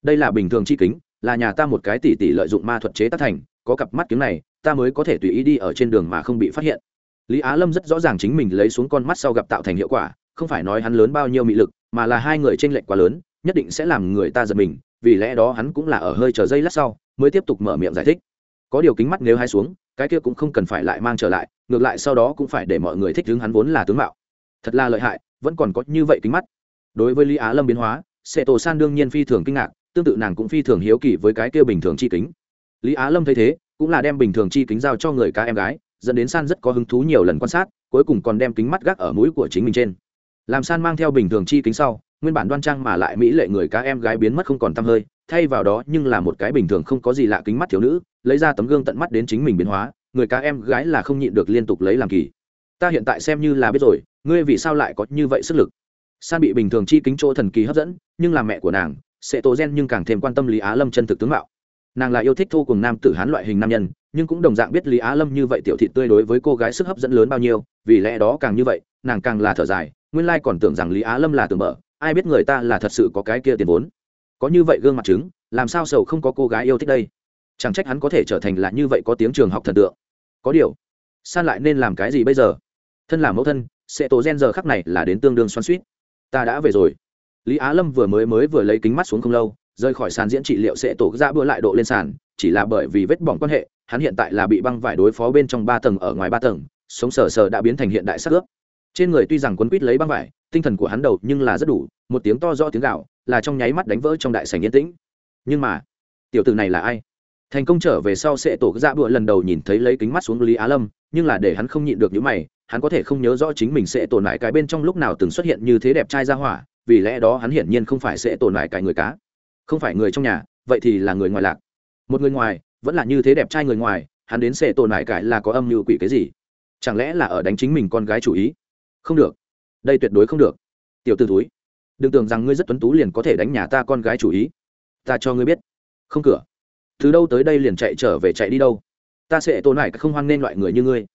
đây là bình thường chi kính, là nhà ta một cái tỷ tỷ lợi dụng ma thuật chế tác thành, có cặp mắt kiếm này, ta mới có thể tùy ý đi ở trên đường mà không bị phát hiện. Lý á lâm rất rõ ràng chính mình lấy xuống con mắt sau gặp tạo thành hiệu quả, không phải nói hắn lớn bao nhiêu mị lực, mà là hai người t r ê n lệch quá lớn, nhất định sẽ làm người ta giật mình, vì lẽ đó hắn cũng là ở hơi chờ dây lát sau, mới tiếp tục mở miệng giải thích. Có điều kính mắt nếu hai xuống, cái kia cũng không cần phải lại mang trở lại ngược lại sau đó cũng phải để mọi người thích đứng hắn vốn là tướng mạo. Thật là lợi hại, vẫn còn có như vậy kính mắt. Đối với lý á lâm biến hóa sệ tổ san đương nhiên phi thường kinh ngạc, tương tự nàng cũng phi thường hiếu kỳ với cái kia bình thường chi kính. Lý á lâm thấy thế, cũng là đem bình thường chi kính giao cho người cá em gái, dẫn đến san rất có hứng thú nhiều lần quan sát, cuối cùng còn đem kính mắt gác ở mũi của chính mình trên. Làm san mang theo bình thường chi kính sau, nguyên bản đoan trang mà lại mỹ lệ người cá em gái biến mất không còn t hơi, thay vào đó nhưng là một cái bình thường không có gì lạ kính mắt thiếu nữ, lấy ra tấm gương tận mắt đến chính mình biến hóa người cá em gái là không nhịn được liên tục lấy làm kỳ. Ta hiện tại xem như là biết rồi, ngươi vì sao lại có như vậy sức lực? San bị bình thường chi kính chỗ thần kỳ hấp dẫn, nhưng là mẹ của nàng, sẽ tố gen nhưng càng thêm quan tâm lý á lâm chân thực tướng mạo. Nàng là yêu thích thô cùng nam tử hán loại hình nam nhân, nhưng cũng đồng dạng biết lý á lâm như vậy tiểu thị tươi đối với cô gái sức hấp dẫn lớn bao nhiêu, vì lẽ đó càng như vậy, nàng càng là thở dài, nguyên lai còn tưởng rằng lý á lâm là tưởng mở ai biết người ta là thật sự có cái kia tiền vốn. Có như vậy gương mặt chứng làm sao sầu không có cô gái yêu thích đây? Chẳng trách hắn có thể trở thành là như vậy có tiếng trường học thần tượng có điều, san lại nên làm cái gì bây giờ? Thân là mẫu thân, sẽ tổ gen giờ khắc này là đến tương đương xoắn suýt ta đã về rồi. Lý á lâm vừa mới mới vừa lấy kính mắt xuống không lâu, rời khỏi sàn diễn trị liệu sẽ tổ ra bữa lại độ lên sàn, chỉ là bởi vì vết bỏng quan hệ, hắn hiện tại là bị băng vải đối phó bên trong ba tầng ở ngoài ba tầng, sống sờ sờ đã biến thành hiện đại sắc ướp. Trên người tuy rằng quấn quýt lấy băng vải, tinh thần của hắn đầu nhưng là rất đủ, một tiếng to do tiếng gạo là trong nháy mắt đánh vỡ trong đại sảnh yên tĩnh. Nhưng mà, tiểu tử này là ai? Thành công trở về sau sẽ tổ ra bựa lần đầu nhìn thấy lấy kính mắt xuống lý á lâm, nhưng là để hắn không nhịn được những mày, hắn có thể không nhớ rõ chính mình sẽ tổn lại cái bên trong lúc nào từng xuất hiện như thế đẹp trai ra hỏa, vì lẽ đó hắn hiển nhiên không phải sẽ tổn lại cái người cá. Không phải người trong nhà, vậy thì là người ngoài lạc. Một người ngoài, vẫn là như thế đẹp trai người ngoài, hắn đến sẽ tổn lại cái là có âm mưu quỷ cái gì? Chẳng lẽ là ở đánh chính mình con gái chủ ý? Không được. Đây tuyệt đối không được. Tiểu t túi đừng tưởng rằng ngươi rất tuấn tú liền có thể đánh nhà ta con gái chủ ý. Ta cho ngươi biết. Không cửa từ đâu tới đây liền chạy trở về chạy đi đâu? Ta sẽ tồn lại không hoan nên loại người như ngươi.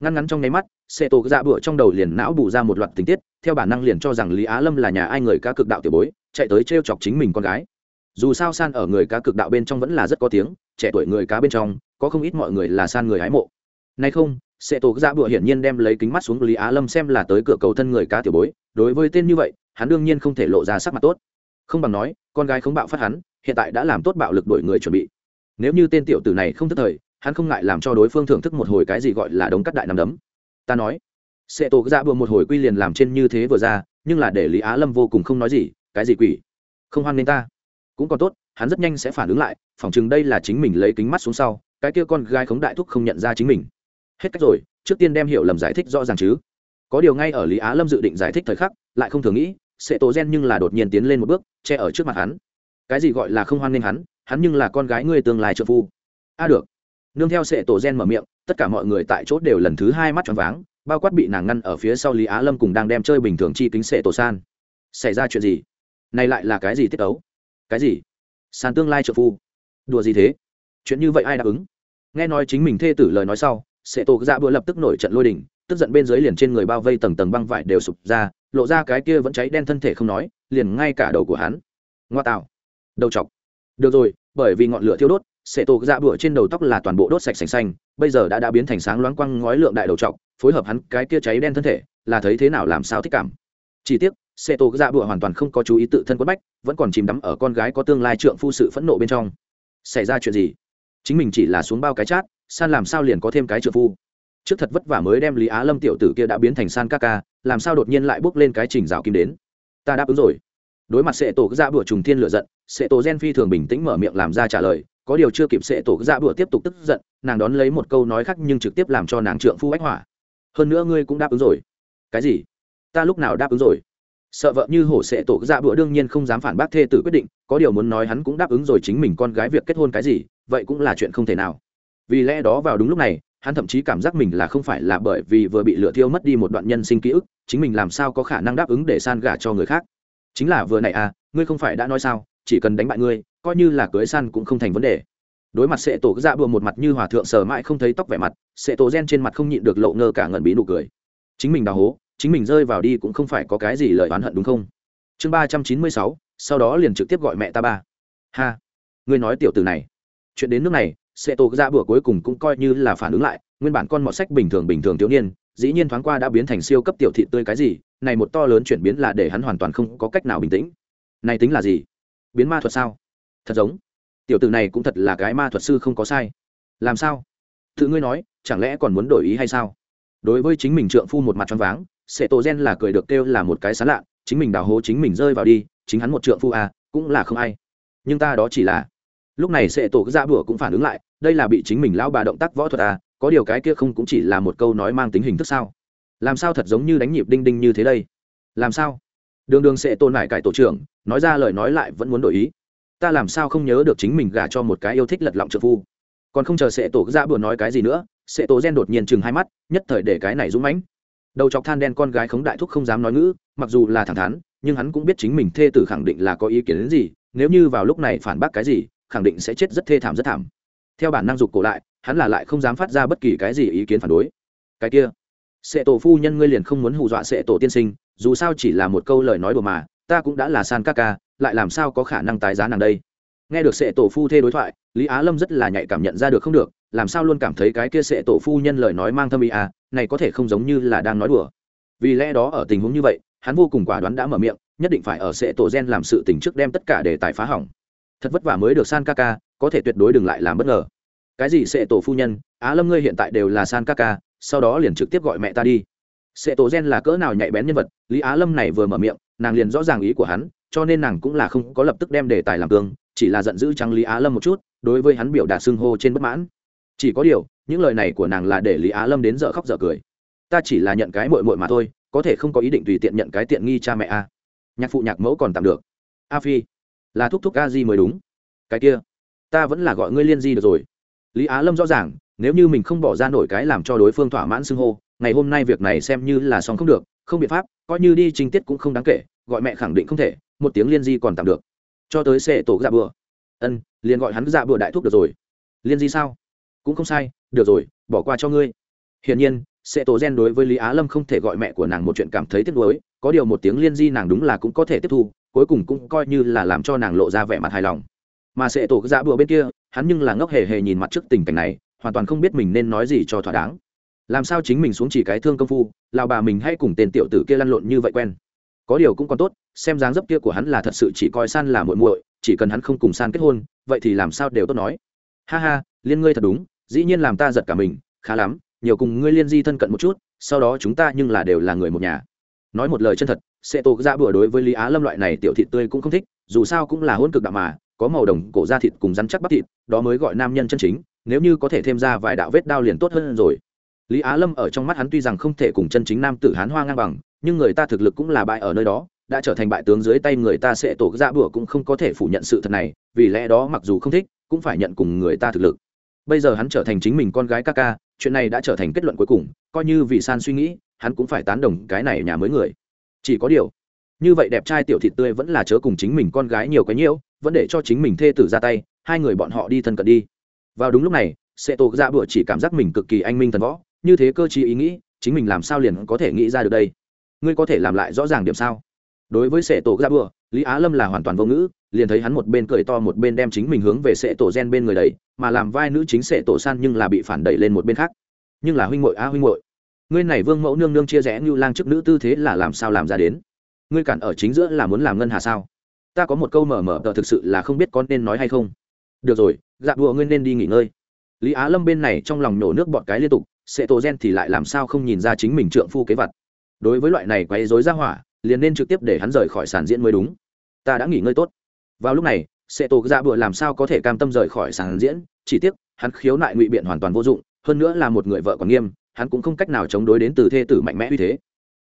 Ngăn ngắn trong nháy mắt, sẽ tổ dạ bựa trong đầu liền não bù ra một loạt tình tiết, theo bản năng liền cho rằng lý á lâm là nhà ai người cá cực đạo tiểu bối, chạy tới t r e o chọc chính mình con gái. Dù sao san ở người cá cực đạo bên trong vẫn là rất có tiếng, trẻ tuổi người cá bên trong, có không ít mọi người là san người hái mộ. Nay không, sẽ tổ dạ bựa hiển nhiên đem lấy kính mắt xuống lý á lâm xem là tới cửa cầu thân người cá tiểu bối, đối với tên như vậy, hắn đương nhiên không thể lộ ra sắc mặt tốt. Không bằng nói, con gái không bạo phát hắn, hiện tại đã làm tốt bạo lực đổi người chuẩn bị nếu như tên tiểu tử này không thức thời, hắn không ngại làm cho đối phương thưởng thức một hồi cái gì gọi là đống cắt đại nằm đấm. Ta nói Sệ tổ dạ bừa một hồi quy liền làm trên như thế vừa ra, nhưng là để lý á lâm vô cùng không nói gì, cái gì quỷ? Không hoan nên ta. Cũng còn tốt, hắn rất nhanh sẽ phản ứng lại, phỏng chừng đây là chính mình lấy kính mắt xuống sau, cái kia con gai khống đại thúc không nhận ra chính mình. Hết cách rồi, trước tiên đem hiểu lầm giải thích rõ ràng chứ. Có điều ngay ở lý á lâm dự định giải thích thời khắc, lại không thường nghĩ Sệ tổ gen nhưng là đột nhiên tiến lên một bước, che ở trước mặt hắn. Cái gì gọi là không hoan nghênh hắn hắn nhưng là con gái ngươi tương lai trợ phu. A được. Nương theo sệ tổ gen mở miệng, tất cả mọi người tại chỗ đều lần thứ hai mắt tròn váng, bao quát bị nàng ngăn ở phía sau lý á lâm cùng đang đem chơi bình thường chi kính sệ tổ san. Xảy ra chuyện gì? Này lại là cái gì tiết ấu? Cái gì? Sàn tương lai trợ phu. Đùa gì thế? Chuyện như vậy ai đáp ứng? Nghe nói chính mình thê tử lời nói sau, sệ tổ dạ bữa lập tức nổi trận lôi đình, tức giận bên dưới liền trên người bao vây tầng tầng băng vải đều sụp ra, lộ ra cái kia vẫn cháy đen thân thể không nói, liền ngay cả đầu của hắn. Ngoa tạo. Đầu chọc được rồi, bởi vì ngọn lửa thiêu đốt sệ tổ dạ bụa trên đầu tóc là toàn bộ đốt sạch sành xanh, bây giờ đã đã biến thành sáng loáng quăng ngói lượng đại đầu trọc, phối hợp hắn cái kia cháy đen thân thể, là thấy thế nào làm sao thích cảm. Chỉ tiếc sệ tổ dạ bụa hoàn toàn không có chú ý tự thân quất bách, vẫn còn chìm đắm ở con gái có tương lai trượng phu sự phẫn nộ bên trong. Xảy ra chuyện gì? Chính mình chỉ là xuống bao cái chát, san làm sao liền có thêm cái trượng phu? Trước thật vất vả mới đem lý á lâm tiểu tử kia đã biến thành san ca ca, làm sao đột nhiên lại bước lên cái trình rào kim đến? Ta đáp ứng rồi đối mặt sệ tổ dạ bữa trùng thiên lựa giận, sệ tổ gen phi thường bình tĩnh mở miệng làm ra trả lời, có điều chưa kịp sệ tổ dạ bữa tiếp tục tức giận, nàng đón lấy một câu nói khác nhưng trực tiếp làm cho nàng trượng phu ách hỏa hơn nữa ngươi cũng đáp ứng rồi. Cái gì? Ta lúc nào đáp ứng rồi? Sợ vợ như hổ sệ tổ dạ bữa đương nhiên không dám phản bác thê tử quyết định, có điều muốn nói hắn cũng đáp ứng rồi chính mình con gái việc kết hôn cái gì, vậy cũng là chuyện không thể nào. Vì lẽ đó vào đúng lúc này, hắn thậm chí cảm giác mình là không phải là bởi vì vừa bị lửa thiêu mất đi một đoạn nhân sinh ký ức, chính mình làm sao có khả năng đáp ứng để san gả cho người khác? Chính là vừa này à ngươi không phải đã nói sao, chỉ cần đánh bại ngươi, coi như là cưới san cũng không thành vấn đề. Đối mặt sệ tổ dạ bùa một mặt như hòa thượng sờ mãi không thấy tóc vẻ mặt, sệ tổ gen trên mặt không nhịn được lộ ngơ cả ngẩn bí nụ cười. Chính mình đào hố, chính mình rơi vào đi cũng không phải có cái gì lời oán hận đúng không? Chương ba trăm chín mươi sáu, sau đó liền trực tiếp gọi mẹ ta ba. Ha, ngươi nói tiểu từ này. Chuyện đến nước này, sệ tổ dạ bùa cuối cùng cũng coi như là phản ứng lại, nguyên bản con mọt sách bình thường bình thường thiếu niên, dĩ nhiên thoáng qua đã biến thành siêu cấp tiểu thị tươi cái gì này một to lớn chuyển biến là để hắn hoàn toàn không có cách nào bình tĩnh. Này tính là gì? Biến ma thuật sao? Thật giống. Tiểu tử này cũng thật là cái ma thuật sư không có sai. Làm sao? Tự ngươi nói, chẳng lẽ còn muốn đổi ý hay sao? Đối với chính mình trượng phu một mặt choáng váng sệ tổ gen là cười được kêu là một cái xá lạ, chính mình đào hố chính mình rơi vào đi, chính hắn một trượng phu à cũng là không ai. Nhưng ta đó chỉ là. Lúc này sệ tổ ra bữa cũng phản ứng lại, đây là bị chính mình lão bà động tác võ thuật à có điều cái kia không cũng chỉ là một câu nói mang tính hình thức sao? Làm sao thật giống như đánh nhịp đinh đinh như thế đây? Làm sao? Đường đường sẽ tôn lại cải tổ trưởng, nói ra lời nói lại vẫn muốn đổi ý. Ta làm sao không nhớ được chính mình gả cho một cái yêu thích lật lọng trợ phu? Còn không chờ sẽ tổ ra bừa nói cái gì nữa, sẽ tổ gen đột nhiên chừng hai mắt, nhất thời để cái này rúng mãnh. Đầu chọc than đen con gái khống đại thúc không dám nói ngữ, mặc dù là thẳng thắn, nhưng hắn cũng biết chính mình thê tử khẳng định là có ý kiến đến gì, nếu như vào lúc này phản bác cái gì, khẳng định sẽ chết rất thê thảm rất thảm. Theo bản năng dục cổ lại, hắn là lại không dám phát ra bất kỳ cái gì ý kiến phản đối. Cái kia sệ tổ phu nhân ngươi liền không muốn hù dọa sệ tổ tiên sinh, dù sao chỉ là một câu lời nói đùa mà, ta cũng đã là san các ca, lại làm sao có khả năng tái giá nàng đây? Nghe được sệ tổ phu thê đối thoại, lý á lâm rất là nhạy cảm nhận ra được không được, làm sao luôn cảm thấy cái kia sệ tổ phu nhân lời nói mang thâm ý à này có thể không giống như là đang nói đùa. Vì lẽ đó ở tình huống như vậy, hắn vô cùng quả đoán đã mở miệng, nhất định phải ở sệ tổ gen làm sự tình trước đem tất cả để tài phá hỏng. Thật vất vả mới được san ca ca, có thể tuyệt đối đừng lại làm bất ngờ. Cái gì sệ tổ phu nhân, á lâm ngươi hiện tại đều là san ca ca sau đó liền trực tiếp gọi mẹ ta đi. Sệ tổ gen là cỡ nào nhạy bén nhân vật, lý á lâm này vừa mở miệng, nàng liền rõ ràng ý của hắn, cho nên nàng cũng là không có lập tức đem đề tài làm cương chỉ là giận dữ trắng lý á lâm một chút, đối với hắn biểu đạt xưng hô trên bất mãn. Chỉ có điều, những lời này của nàng là để lý á lâm đến giờ khóc giờ cười. Ta chỉ là nhận cái mội mội mà thôi, có thể không có ý định tùy tiện nhận cái tiện nghi cha mẹ a nhạc phụ nhạc mẫu còn tạm được. A phi, là thúc thúc a di mới đúng. Cái kia, ta vẫn là gọi ngươi liên di được rồi. Lý á lâm rõ ràng nếu như mình không bỏ ra nổi cái làm cho đối phương thỏa mãn xưng hô, ngày hôm nay việc này xem như là xong không được, không biện pháp, coi như đi trình tiết cũng không đáng kể, gọi mẹ khẳng định không thể, một tiếng liên di còn tạm được. Cho tới xe tổ dạ bừa. Ân, liền gọi hắn dạ bừa đại thuốc được rồi. Liên di sao? Cũng không sai, được rồi, bỏ qua cho ngươi. Hiển nhiên, sẽ tổ gen đối với lý á lâm không thể gọi mẹ của nàng một chuyện cảm thấy tiếc nuối, có điều một tiếng liên di nàng đúng là cũng có thể tiếp thu, cuối cùng cũng coi như là làm cho nàng lộ ra vẻ mặt hài lòng. Mà sẽ tổ dạ bừa bên kia, hắn nhưng là ngốc hề hề nhìn mặt trước tình cảnh này hoàn toàn không biết mình nên nói gì cho thỏa đáng. Làm sao chính mình xuống chỉ cái thương công phu lào bà mình hay cùng tên tiểu tử kia lăn lộn như vậy quen? Có điều cũng còn tốt, xem dáng dấp kia của hắn là thật sự chỉ coi san là muội muội, chỉ cần hắn không cùng san kết hôn, vậy thì làm sao đều tốt nói. Ha ha, liên ngươi thật đúng, dĩ nhiên làm ta giật cả mình, khá lắm, nhiều cùng ngươi liên di thân cận một chút, sau đó chúng ta nhưng là đều là người một nhà. Nói một lời chân thật, sẽ tổ ra bữa đối với lý á lâm loại này tiểu thị tươi cũng không thích, dù sao cũng là hôn cực đạo mà, có màu đồng cổ da thịt cùng rắn chắc bắp thịt, đó mới gọi nam nhân chân chính nếu như có thể thêm ra vài đạo vết đao liền tốt hơn rồi. Lý á lâm ở trong mắt hắn tuy rằng không thể cùng chân chính nam tử hán hoa ngang bằng, nhưng người ta thực lực cũng là bại ở nơi đó, đã trở thành bại tướng dưới tay người ta sẽ tổ ra bữa cũng không có thể phủ nhận sự thật này, vì lẽ đó mặc dù không thích, cũng phải nhận cùng người ta thực lực. Bây giờ hắn trở thành chính mình con gái ca ca, chuyện này đã trở thành kết luận cuối cùng, coi như vì san suy nghĩ, hắn cũng phải tán đồng cái này nhà mới người. Chỉ có điều, như vậy đẹp trai tiểu thịt tươi vẫn là chớ cùng chính mình con gái nhiều cái nhiễu, vẫn để cho chính mình thê tử ra tay, hai người bọn họ đi thân cận đi vào đúng lúc này sẽ tổ ra bữa chỉ cảm giác mình cực kỳ anh minh thần võ, như thế cơ chí ý nghĩ, chính mình làm sao liền có thể nghĩ ra được đây? Ngươi có thể làm lại rõ ràng điểm sao? Đối với sệ tổ ra bữa lý á lâm là hoàn toàn vô ngữ, liền thấy hắn một bên cười to một bên đem chính mình hướng về sệ tổ gen bên người đầy mà làm vai nữ chính sệ tổ san nhưng là bị phản đẩy lên một bên khác. Nhưng là huynh muội a huynh muội. Ngươi này vương mẫu nương nương chia rẽ như lang chức nữ tư thế là làm sao làm ra đến? Ngươi cản ở chính giữa là muốn làm ngân hà sao? Ta có một câu mở mở tờ thực sự là không biết con nên nói hay không được rồi dạ đùa ngươi nên đi nghỉ ngơi. Lý á lâm bên này trong lòng nổ nước bọt cái liên tục, sệ tổ gen thì lại làm sao không nhìn ra chính mình trượng phu kế vật. Đối với loại này quấy rối ra hỏa, liền nên trực tiếp để hắn rời khỏi sàn diễn mới đúng. Ta đã nghỉ ngơi tốt. Vào lúc này, sệ tổ dạ bựa làm sao có thể cam tâm rời khỏi sàn diễn, chỉ tiếc, hắn khiếu nại ngụy biện hoàn toàn vô dụng, hơn nữa là một người vợ còn nghiêm, hắn cũng không cách nào chống đối đến từ thê tử mạnh mẽ uy thế.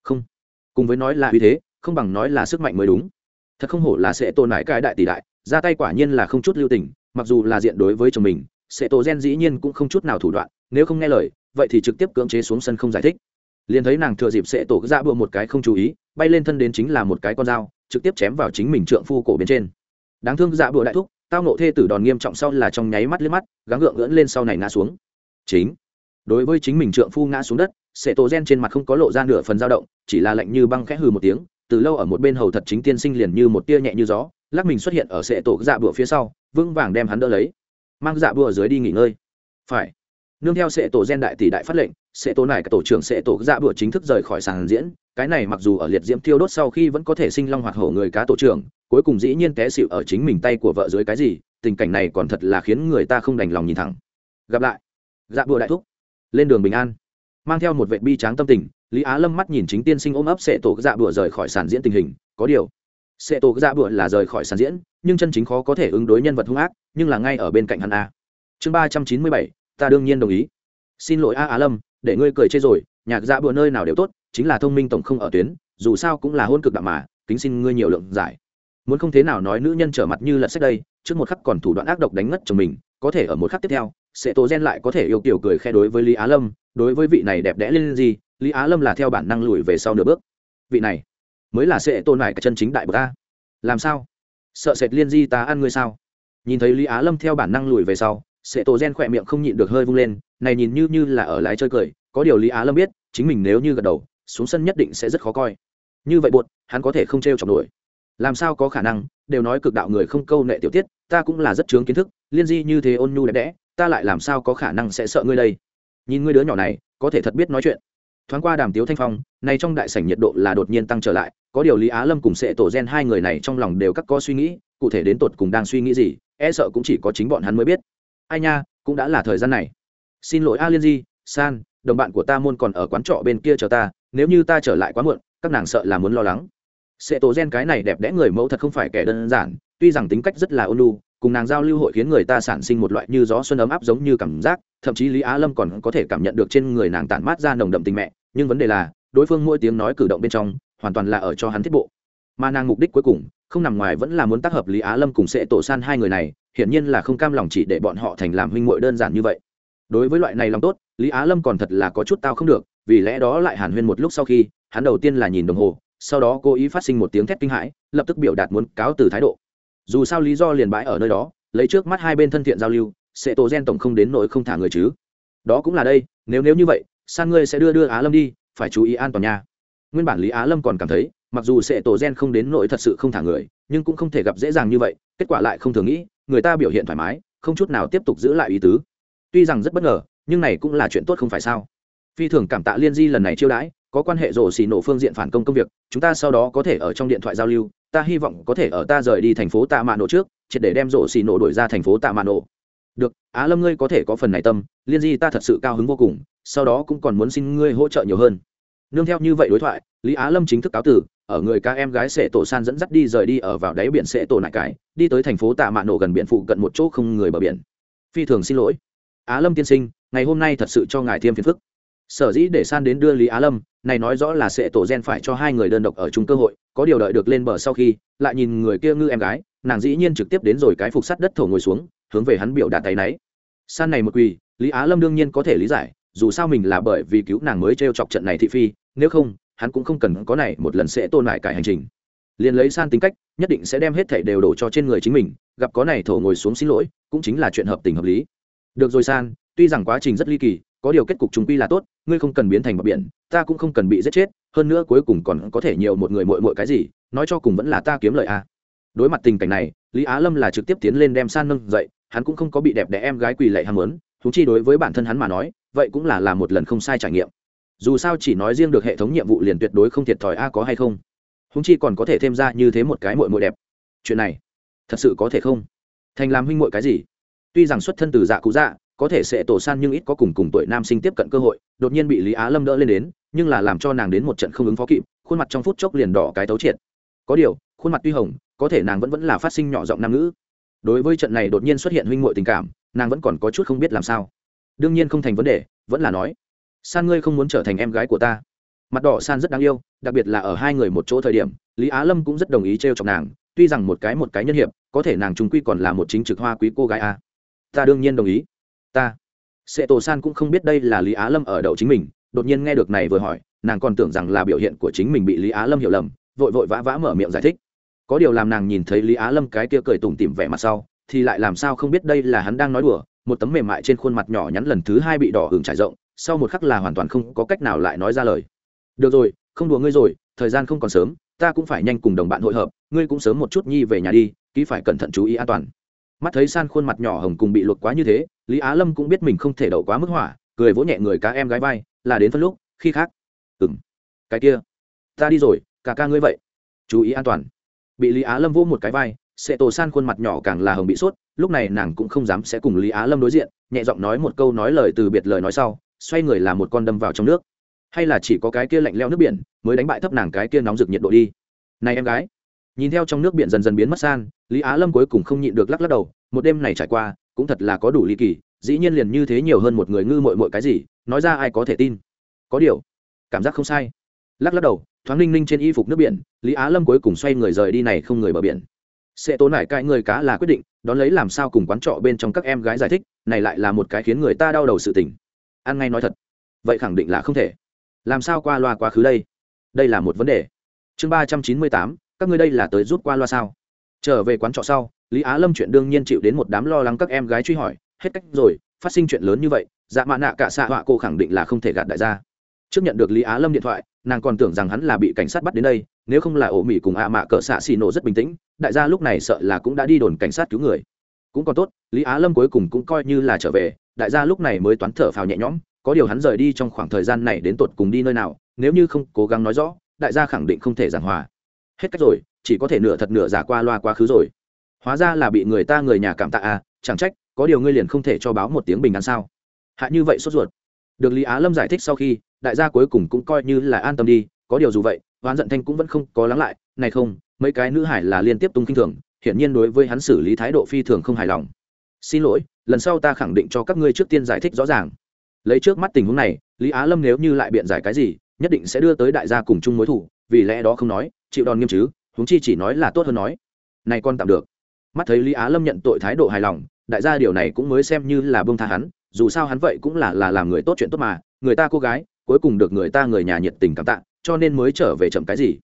Không, cùng với nói là uy thế, không bằng nói là sức mạnh mới đúng. Thật không hổ là sẽ tôn nại cái đại tỷ đại, ra tay quả nhiên là không chút lưu tình mặc dù là diện đối với chồng mình sệ tổ gen dĩ nhiên cũng không chút nào thủ đoạn, nếu không nghe lời, vậy thì trực tiếp cưỡng chế xuống sân không giải thích. Liền thấy nàng thừa dịp sệ tổ dạ ra bựa một cái không chú ý, bay lên thân đến chính là một cái con dao, trực tiếp chém vào chính mình trượng phu cổ bên trên. Đáng thương dạ bựa đại thúc, tao nộ thê tử đòn nghiêm trọng sau là trong nháy mắt liếc mắt, gắng gượng gỡn lên sau này ngã xuống. Chính, đối với chính mình trượng phu ngã xuống đất sệ tổ gen trên mặt không có lộ ra nửa phần dao động, chỉ là lạnh như băng khẽ hừ một tiếng, từ lâu ở một bên hầu thật chính tiên sinh liền như một tia nhẹ như gió lắc mình xuất hiện ở sệ tổ dạ bụa phía sau, vững vàng đem hắn đỡ lấy. Mang dạ bụa dưới đi nghỉ ngơi. Phải. Nương theo sệ tổ gen đại tỷ đại phát lệnh, sệ tổ này cả tổ trưởng sệ tổ dạ bụa chính thức rời khỏi sàn diễn. Cái này mặc dù ở liệt diễm thiêu đốt sau khi vẫn có thể sinh long hoạt hổ người cá tổ trưởng, cuối cùng dĩ nhiên té xịu ở chính mình tay của vợ dưới cái gì, tình cảnh này còn thật là khiến người ta không đành lòng nhìn thẳng. Gặp lại. Dạ bụa đại thúc. Lên đường bình an. Mang theo một vệ bi tráng tâm tình, lý á lâm mắt nhìn chính tiên sinh ôm ấp sệ tổ dạ bụa rời khỏi sàn diễn tình hình, có điều sệ tổ dạ bựa là rời khỏi sàn diễn, nhưng chân chính khó có thể ứng đối nhân vật hung ác, nhưng là ngay ở bên cạnh hắn a. Chương ba trăm chín mươi bảy, ta đương nhiên đồng ý. Xin lỗi a á lâm, để ngươi cười chê rồi, nhạc dạ bựa nơi nào đều tốt, chính là thông minh tổng không ở tuyến, dù sao cũng là hôn cực đạm mà, kính xin ngươi nhiều lượng giải. Muốn không thế nào nói nữ nhân trở mặt như lật sách đây, trước một khắc còn thủ đoạn ác độc đánh ngất chồng mình, có thể ở một khắc tiếp theo, sẽ tổ gen lại có thể yêu kiểu cười khe đối với lý á lâm, đối với vị này đẹp đẽ lên gì, lý á lâm là theo bản năng lùi về sau nửa bước. Vị này mới là sẽ tôn lại cả chân chính đại bậc a. Làm sao? Sợ sệt liên di ta ăn ngươi sao? Nhìn thấy lý á lâm theo bản năng lùi về sau sệ tổ gen khỏe miệng không nhịn được hơi vung lên, này nhìn như như là ở lái chơi cười, có điều lý á lâm biết, chính mình nếu như gật đầu, xuống sân nhất định sẽ rất khó coi. Như vậy buột hắn có thể không t r e o chọc nổi. Làm sao có khả năng, đều nói cực đạo người không câu nệ tiểu tiết, ta cũng là rất chướng kiến thức, liên di như thế ôn nhu đẹp đẽ, ta lại làm sao có khả năng sẽ sợ ngươi đây? Nhìn ngươi đứa nhỏ này, có thể thật biết nói chuyện thoáng qua đàm tiếu thanh phong nay trong đại sảnh nhiệt độ là đột nhiên tăng trở lại, có điều lý á lâm cùng sệ tổ gen hai người này trong lòng đều cắt có suy nghĩ, cụ thể đến tột cùng đang suy nghĩ gì e sợ cũng chỉ có chính bọn hắn mới biết. Ai nha, cũng đã là thời gian này. Xin lỗi a liên di, san, đồng bạn của ta môn còn ở quán trọ bên kia chờ ta, nếu như ta trở lại quá muộn, các nàng sợ là muốn lo lắng. Sệ tổ gen cái này đẹp đẽ người mẫu thật không phải kẻ đơn giản, tuy rằng tính cách rất là ôn lu cùng nàng giao lưu hội khiến người ta sản sinh một loại như gió xuân ấm áp giống như cảm giác, thậm chí lý á lâm còn có thể cảm nhận được trên người nàng tản mát ra nồng đậm tình mẹ, nhưng vấn đề là, đối phương mỗi tiếng nói cử động bên trong, hoàn toàn là ở cho hắn thiết bộ. Mà nàng mục đích cuối cùng, không nằm ngoài vẫn là muốn tác hợp lý á lâm cùng sẽ tổ san hai người này, hiển nhiên là không cam lòng chỉ để bọn họ thành làm huynh muội đơn giản như vậy. Đối với loại này lòng tốt, lý á lâm còn thật là có chút tao không được, vì lẽ đó lại hàn huyên một lúc sau khi, hắn đầu tiên là nhìn đồng hồ, sau đó cố ý phát sinh một tiếng thét kinh hãi, lập tức biểu đạt muốn cáo từ thái độ dù sao lý do liền bãi ở nơi đó, lấy trước mắt hai bên thân thiện giao lưu, sẽ tổ gen tổng không đến nỗi không thả người chứ. Đó cũng là đây, nếu nếu như vậy san ngươi sẽ đưa đưa á lâm đi, phải chú ý an toàn nha. Nguyên bản lý á lâm còn cảm thấy, mặc dù sẽ tổ gen không đến nỗi thật sự không thả người, nhưng cũng không thể gặp dễ dàng như vậy, kết quả lại không thường nghĩ, người ta biểu hiện thoải mái, không chút nào tiếp tục giữ lại ý tứ. Tuy rằng rất bất ngờ, nhưng này cũng là chuyện tốt không phải sao. Phi thường cảm tạ liên di lần này chiêu đãi có quan hệ rổ xì nổ phương diện phản công công việc, chúng ta sau đó có thể ở trong điện thoại giao lưu, ta hy vọng có thể ở ta rời đi thành phố tạ mạ nổ trước, triệt để đem rổ xì nổ đổi ra thành phố tạ mạ nổ. Được, á lâm ngươi có thể có phần này tâm, liên di ta thật sự cao hứng vô cùng, sau đó cũng còn muốn xin ngươi hỗ trợ nhiều hơn. Nương theo như vậy đối thoại, lý á lâm chính thức cáo tử, ở người ca em gái sệ tổ san dẫn dắt đi rời đi ở vào đáy biển sệ tổ nại cái, đi tới thành phố tạ mạ nổ gần biển phụ cận một chỗ không người bờ biển. Phi thường xin lỗi. Á lâm tiên sinh, ngày hôm nay thật sự cho ngài thêm phiền phức sở dĩ để san đến đưa lý á lâm, này nói rõ là sẽ tổ gen phải cho hai người đơn độc ở chung cơ hội, có điều đợi được lên bờ sau khi, lại nhìn người kia ngư em gái, nàng dĩ nhiên trực tiếp đến rồi cái phục sắt đất thổ ngồi xuống, hướng về hắn biểu đạt tay náy. San này một quỳ, lý á lâm đương nhiên có thể lý giải, dù sao mình là bởi vì cứu nàng mới t r e o chọc trận này thị phi, nếu không, hắn cũng không cần có này một lần sẽ tôn lại cải hành trình. Liền lấy san tính cách, nhất định sẽ đem hết thảy đều đổ cho trên người chính mình, gặp có này thổ ngồi xuống xin lỗi, cũng chính là chuyện hợp tình hợp lý. Được rồi san, tuy rằng quá trình rất ly kỳ có điều kết cục trung quy là tốt, ngươi không cần biến thành bọc biển, ta cũng không cần bị giết chết, hơn nữa cuối cùng còn có thể nhiều một người mội mội cái gì, nói cho cùng vẫn là ta kiếm lợi a. À. đối mặt tình cảnh này, lý á lâm là trực tiếp tiến lên đem san nâng dậy, hắn cũng không có bị đẹp đẽ em gái quỳ lệ ham muốn, thú chi đối với bản thân hắn mà nói, vậy cũng là là một lần không sai trải nghiệm. Dù sao chỉ nói riêng được hệ thống nhiệm vụ liền tuyệt đối không thiệt thòi a có hay không? Húng chi còn có thể thêm ra như thế một cái mội mội đẹp. Chuyện này, thật sự có thể không? Thành làm huynh mội cái gì? Tuy rằng xuất thân từ dạ cụ dạ có thể sẽ tổ san nhưng ít có cùng cùng tuổi nam sinh tiếp cận cơ hội, đột nhiên bị lý á lâm đỡ lên đến, nhưng là làm cho nàng đến một trận không ứng phó kịp, khuôn mặt trong phút chốc liền đỏ cái tấu triệt. Có điều, khuôn mặt tuy hồng, có thể nàng vẫn vẫn là phát sinh nhỏ giọng nam ngữ. Đối với trận này đột nhiên xuất hiện huynh muội tình cảm, nàng vẫn còn có chút không biết làm sao. Đương nhiên không thành vấn đề, vẫn là nói, san ngươi không muốn trở thành em gái của ta. Mặt đỏ san rất đáng yêu, đặc biệt là ở hai người một chỗ thời điểm, lý á lâm cũng rất đồng ý t r e o chọc nàng, tuy rằng một cái một cái nhân hiệp, có thể nàng trung quy còn là một chính trực hoa quý cô gái a. Ta đương nhiên đồng ý ta. Sệ tổ san cũng không biết đây là lý á lâm ở đậu chính mình, đột nhiên nghe được này vừa hỏi, nàng còn tưởng rằng là biểu hiện của chính mình bị lý á lâm hiểu lầm, vội vội vã vã mở miệng giải thích. Có điều làm nàng nhìn thấy lý á lâm cái kia cười tủm tỉm vẻ mặt sau, thì lại làm sao không biết đây là hắn đang nói đùa, một tấm mềm mại trên khuôn mặt nhỏ nhắn lần thứ hai bị đỏ hưởng trải rộng, sau một khắc là hoàn toàn không có cách nào lại nói ra lời. Được rồi, không đùa ngươi rồi, thời gian không còn sớm, ta cũng phải nhanh cùng đồng bạn hội hợp, ngươi cũng sớm một chút nhi về nhà đi, ký phải cẩn thận chú ý an toàn. Mắt thấy san khuôn mặt nhỏ hồng cùng bị luộc quá như thế lý á lâm cũng biết mình không thể đậu quá mức hỏa, cười vỗ nhẹ người cá em gái vai, là đến phân lúc, khi khác. Ừ m cái kia. Ta đi rồi, cả ca ngươi vậy. Chú ý an toàn. Bị lý á lâm vỗ một cái vai sệ tổ san khuôn mặt nhỏ càng là hồng bị sốt, lúc này nàng cũng không dám sẽ cùng lý á lâm đối diện, nhẹ giọng nói một câu nói lời từ biệt lời nói sau, xoay người làm một con đâm vào trong nước. Hay là chỉ có cái kia lạnh leo nước biển, mới đánh bại thấp nàng cái kia nóng rực nhiệt độ đi. Này em gái. Nhìn theo trong nước biển dần dần biến mất san, lý á lâm cuối cùng không nhịn được lắc lắc đầu, một đêm này trải qua cũng thật là có đủ ly kỳ, dĩ nhiên liền như thế nhiều hơn một người ngư mội mội cái gì, nói ra ai có thể tin. Có điều, cảm giác không sai. Lắc lắc đầu, thoáng ninh ninh trên y phục nước biển, lý á lâm cuối cùng xoay người rời đi này không người bờ biển. Sẽ tốn lại cãi người cá là quyết định, đón lấy làm sao cùng quán trọ bên trong các em gái giải thích, này lại là một cái khiến người ta đau đầu sự tình. Ăn ngay nói thật, vậy khẳng định là không thể. Làm sao qua loa quá khứ đây? Đây là một vấn đề. Chương ba trăm chín mươi tám, các ngươi đây là tới rút qua loa sao? Trở về quán trọ sau, lý á lâm chuyện đương nhiên chịu đến một đám lo lắng các em gái truy hỏi, hết cách rồi, phát sinh chuyện lớn như vậy dạ mạ nạ cả xạ họa cô khẳng định là không thể gạt đại gia. Trước nhận được lý á lâm điện thoại, nàng còn tưởng rằng hắn là bị cảnh sát bắt đến đây, nếu không là ổ mỹ cùng ạ mạ cỡ xạ xì nổ rất bình tĩnh, đại gia lúc này sợ là cũng đã đi đồn cảnh sát cứu người. Cũng còn tốt, lý á lâm cuối cùng cũng coi như là trở về, đại gia lúc này mới toán thở phào nhẹ nhõm, có điều hắn rời đi trong khoảng thời gian này đến tột cùng đi nơi nào, nếu như không cố gắng nói rõ, đại gia khẳng định không thể giảng hòa. Hết cách rồi chỉ có thể nửa thật nửa giả qua loa quá khứ rồi. Hóa ra là bị người ta người nhà cảm tạ à chẳng trách, có điều ngươi liền không thể cho báo một tiếng bình an sao? Hạ như vậy sốt ruột. Được lý á lâm giải thích sau khi, đại gia cuối cùng cũng coi như là an tâm đi, có điều dù vậy oán giận thanh cũng vẫn không có lắng lại, này không, mấy cái nữ hải là liên tiếp tung kinh thường, hiển nhiên đối với hắn xử lý thái độ phi thường không hài lòng. Xin lỗi, lần sau ta khẳng định cho các ngươi trước tiên giải thích rõ ràng. Lấy trước mắt tình huống này, lý á lâm nếu như lại biện giải cái gì, nhất định sẽ đưa tới đại gia cùng chung mối thủ, vì lẽ đó không nói, chịu đòn nghiêm chứ huống chi chỉ nói là tốt hơn nói. Này con tạm được. Mắt thấy lý á lâm nhận tội thái độ hài lòng, đại gia điều này cũng mới xem như là bông tha hắn, dù sao hắn vậy cũng là là làm người tốt chuyện tốt mà, người ta cô gái, cuối cùng được người ta người nhà nhiệt tình cảm tạ, cho nên mới trở về chậm cái gì.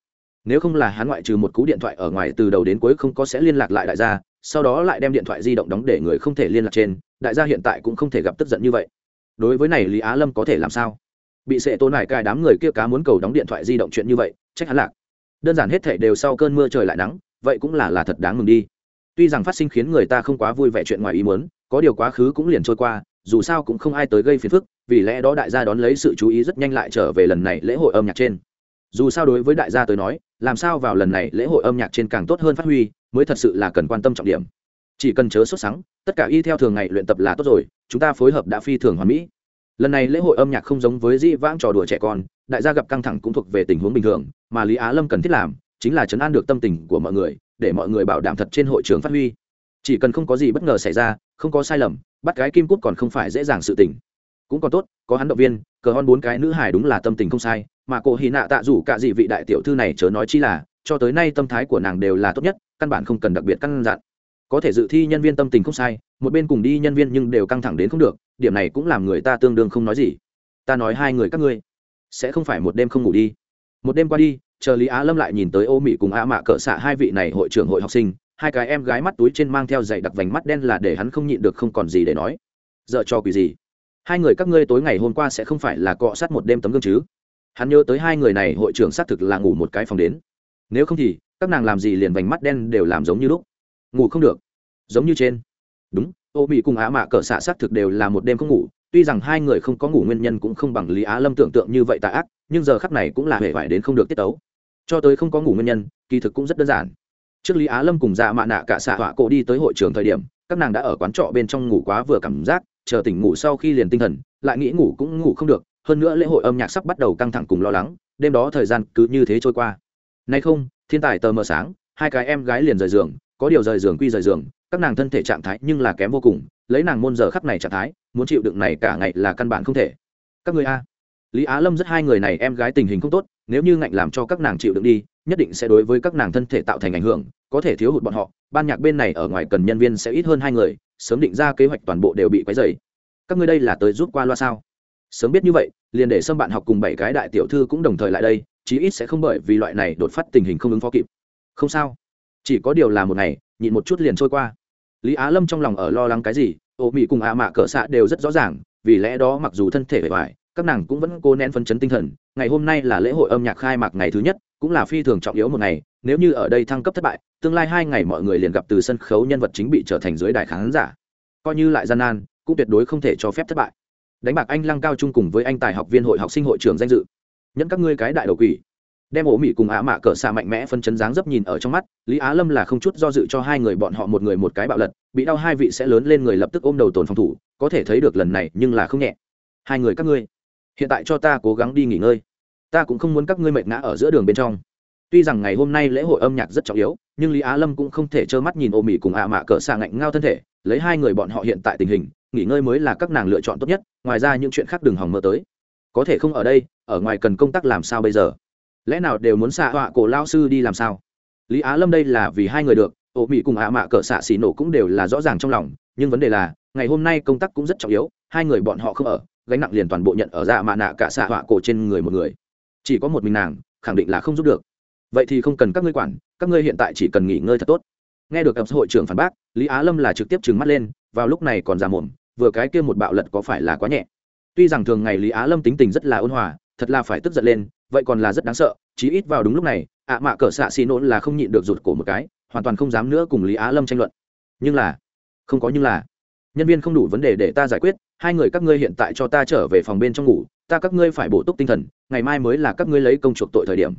Nếu không là hắn ngoại trừ một cú điện thoại ở ngoài từ đầu đến cuối không có sẽ liên lạc lại đại gia, sau đó lại đem điện thoại di động đóng để người không thể liên lạc trên, đại gia hiện tại cũng không thể gặp tức giận như vậy. Đối với này lý á lâm có thể làm sao? Bị sệ tôn lại cài đám người kia cá muốn cầu đóng điện thoại di động chuyện như vậy trách hắn lạc đơn giản hết thể đều sau cơn mưa trời lại nắng, vậy cũng là là thật đáng mừng đi. Tuy rằng phát sinh khiến người ta không quá vui vẻ chuyện ngoài ý muốn, có điều quá khứ cũng liền trôi qua, dù sao cũng không ai tới gây phiền phức, vì lẽ đó đại gia đón lấy sự chú ý rất nhanh lại trở về lần này lễ hội âm nhạc trên. Dù sao đối với đại gia tới nói, làm sao vào lần này lễ hội âm nhạc trên càng tốt hơn phát huy, mới thật sự là cần quan tâm trọng điểm. Chỉ cần chớ xuất sáng tất cả y theo thường ngày luyện tập là tốt rồi, chúng ta phối hợp đã phi thường hoàn mỹ. Lần này lễ hội âm nhạc không giống với dĩ vãng trò đùa trẻ con đại gia gặp căng thẳng cũng thuộc về tình huống bình thường, mà lý á lâm cần thiết làm chính là chấn an được tâm tình của mọi người, để mọi người bảo đảm thật trên hội trường phát huy. Chỉ cần không có gì bất ngờ xảy ra, không có sai lầm, bắt cái kim cút còn không phải dễ dàng sự tình. Cũng còn tốt, có hắn động viên, cờ hon bốn cái nữ hải đúng là tâm tình không sai, mà cô hy nạ tạ rủ cả gì vị đại tiểu thư này chớ nói chi là, cho tới nay tâm thái của nàng đều là tốt nhất, căn bản không cần đặc biệt căn dặn. Có thể dự thi nhân viên tâm tình không sai, một bên cùng đi nhân viên nhưng đều căng thẳng đến không được, điểm này cũng làm người ta tương đương không nói gì. Ta nói hai người các ngươi sẽ không phải một đêm không ngủ đi. Một đêm qua đi, chờ lý á lâm lại nhìn tới ô mỹ cùng a mạ cỡ xạ hai vị này hội trưởng hội học sinh, hai cái em gái mắt túi trên mang theo giày đặc vành mắt đen là để hắn không nhịn được không còn gì để nói. Dợ cho quỷ gì? Hai người các ngươi tối ngày hôm qua sẽ không phải là cọ sát một đêm tấm gương chứ? Hắn nhớ tới hai người này hội trưởng xác thực là ngủ một cái phòng đến. Nếu không thì, các nàng làm gì liền vành mắt đen đều làm giống như lúc. Ngủ không được. Giống như trên. Đúng, ô mỹ cùng á mạ cỡ xạ xác thực đều là một đêm không ngủ tuy rằng hai người không có ngủ nguyên nhân cũng không bằng lý á lâm tưởng tượng như vậy tà ác, nhưng giờ khắc này cũng là hệ vải đến không được tiết tấu. Cho tới không có ngủ nguyên nhân, kỳ thực cũng rất đơn giản. Trước lý á lâm cùng dạ mạ nạ cả xạ họa cổ đi tới hội trường thời điểm, các nàng đã ở quán trọ bên trong ngủ quá vừa cảm giác, chờ tỉnh ngủ sau khi liền tinh thần, lại nghĩ ngủ cũng ngủ không được, hơn nữa lễ hội âm nhạc sắp bắt đầu căng thẳng cùng lo lắng, đêm đó thời gian cứ như thế trôi qua. Nay không, thiên tài tờ mờ sáng, hai cái em gái liền rời giường, có điều rời giường quy rời giường, các nàng thân thể trạng thái nhưng là kém vô cùng lấy nàng môn giờ khắp này trạng thái, muốn chịu đựng này cả ngày là căn bản không thể. Các người a. Lý á lâm rất hai người này em gái tình hình không tốt, nếu như ngạnh làm cho các nàng chịu đựng đi, nhất định sẽ đối với các nàng thân thể tạo thành ảnh hưởng, có thể thiếu hụt bọn họ. Ban nhạc bên này ở ngoài cần nhân viên sẽ ít hơn hai người, sớm định ra kế hoạch toàn bộ đều bị quấy dày các ngươi đây là tới rút qua loa sao? Sớm biết như vậy, liền để xâm bạn học cùng bảy cái đại tiểu thư cũng đồng thời lại đây, chí ít sẽ không bởi vì loại này đột phát tình hình không ứng phó kịp. Không sao. Chỉ có điều là một ngày, nhịn một chút liền trôi qua lý á lâm trong lòng ở lo lắng cái gì ô mỹ cùng ạ mạ cỡ xạ đều rất rõ ràng, vì lẽ đó mặc dù thân thể bề ngoài, các nàng cũng vẫn cố nén phấn chấn tinh thần. Ngày hôm nay là lễ hội âm nhạc khai mạc ngày thứ nhất, cũng là phi thường trọng yếu một ngày. Nếu như ở đây thăng cấp thất bại, tương lai hai ngày mọi người liền gặp từ sân khấu nhân vật chính bị trở thành dưới đài khán giả. Coi như lại gian nan, cũng tuyệt đối không thể cho phép thất bại. Đánh bạc anh lăng cao trung cùng với anh tài học viên hội học sinh hội trưởng danh dự. Nhẫn các ngươi cái đại đầu quỷ đem ổ mỹ cùng ạ mạ cỡ xạ mạnh mẽ phân chấn dáng dấp nhìn ở trong mắt, lý á lâm là không chút do dự cho hai người bọn họ một người một cái bạo lật, bị đau hai vị sẽ lớn lên người lập tức ôm đầu tồn phòng thủ, có thể thấy được lần này nhưng là không nhẹ. Hai người các ngươi, hiện tại cho ta cố gắng đi nghỉ ngơi. Ta cũng không muốn các ngươi mệt ngã ở giữa đường bên trong. Tuy rằng ngày hôm nay lễ hội âm nhạc rất trọng yếu, nhưng lý á lâm cũng không thể trơ mắt nhìn ô mỹ cùng ạ mạ cỡ xạ ngạnh ngao thân thể, lấy hai người bọn họ hiện tại tình hình, nghỉ ngơi mới là các nàng lựa chọn tốt nhất, ngoài ra những chuyện khác đừng hòng mơ tới. Có thể không ở đây, ở ngoài cần công tác làm sao bây giờ? Lẽ nào đều muốn xạ họa cổ lao sư đi làm sao? Lý á lâm đây là vì hai người được ô mỹ cùng ạ mạ cỡ xạ xì nổ cũng đều là rõ ràng trong lòng, nhưng vấn đề là, ngày hôm nay công tác cũng rất trọng yếu, hai người bọn họ không ở, gánh nặng liền toàn bộ nhận ở dạ mạ nạ cả xạ họa cổ trên người một người. Chỉ có một mình nàng, khẳng định là không giúp được. Vậy thì không cần các ngươi quản, các ngươi hiện tại chỉ cần nghỉ ngơi thật tốt. Nghe được ập hội trưởng phản bác, lý á lâm là trực tiếp trừng mắt lên, vào lúc này còn già mồm, vừa cái kia một bạo lật có phải là quá nhẹ. Tuy rằng thường ngày lý á lâm tính tình rất là ôn hòa, thật là phải tức giận lên vậy còn là rất đáng sợ, chí ít vào đúng lúc này, ạ mạ cỡ xạ xì nôn là không nhịn được rụt cổ một cái, hoàn toàn không dám nữa cùng lý á lâm tranh luận. Nhưng là, không có nhưng là, nhân viên không đủ vấn đề để ta giải quyết, hai người các ngươi hiện tại cho ta trở về phòng bên trong ngủ, ta các ngươi phải bổ túc tinh thần, ngày mai mới là các ngươi lấy công chuộc tội thời điểm.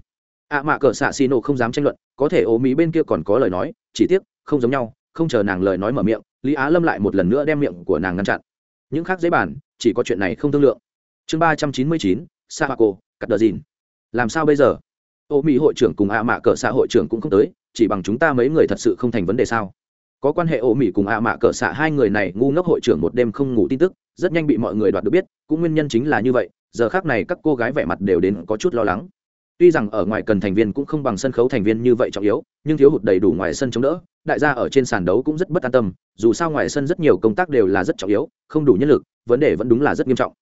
Ạ mạ cỡ xạ xì nổ không dám tranh luận, có thể ố mỹ bên kia còn có lời nói, chỉ tiếc, không giống nhau, không chờ nàng lời nói mở miệng, lý á lâm lại một lần nữa đem miệng của nàng ngăn chặn. Những khác dễ bản chỉ có chuyện này không thương lượng. Chương ba trăm chín mươi chín, sa hoa cô, cắt đờ dìn làm sao bây giờ? Ô mỹ hội trưởng cùng ạ mạ cỡ xã hội trưởng cũng không tới, chỉ bằng chúng ta mấy người thật sự không thành vấn đề sao? Có quan hệ ô mỹ cùng ạ mạ cỡ xã hai người này ngu ngốc hội trưởng một đêm không ngủ tin tức, rất nhanh bị mọi người đoạt được biết, cũng nguyên nhân chính là như vậy, giờ khác này các cô gái vẻ mặt đều đến có chút lo lắng. Tuy rằng ở ngoài cần thành viên cũng không bằng sân khấu thành viên như vậy trọng yếu, nhưng thiếu hụt đầy đủ ngoài sân chống đỡ, đại gia ở trên sàn đấu cũng rất bất an tâm, dù sao ngoài sân rất nhiều công tác đều là rất trọng yếu, không đủ nhân lực, vấn đề vẫn đúng là rất nghiêm trọng.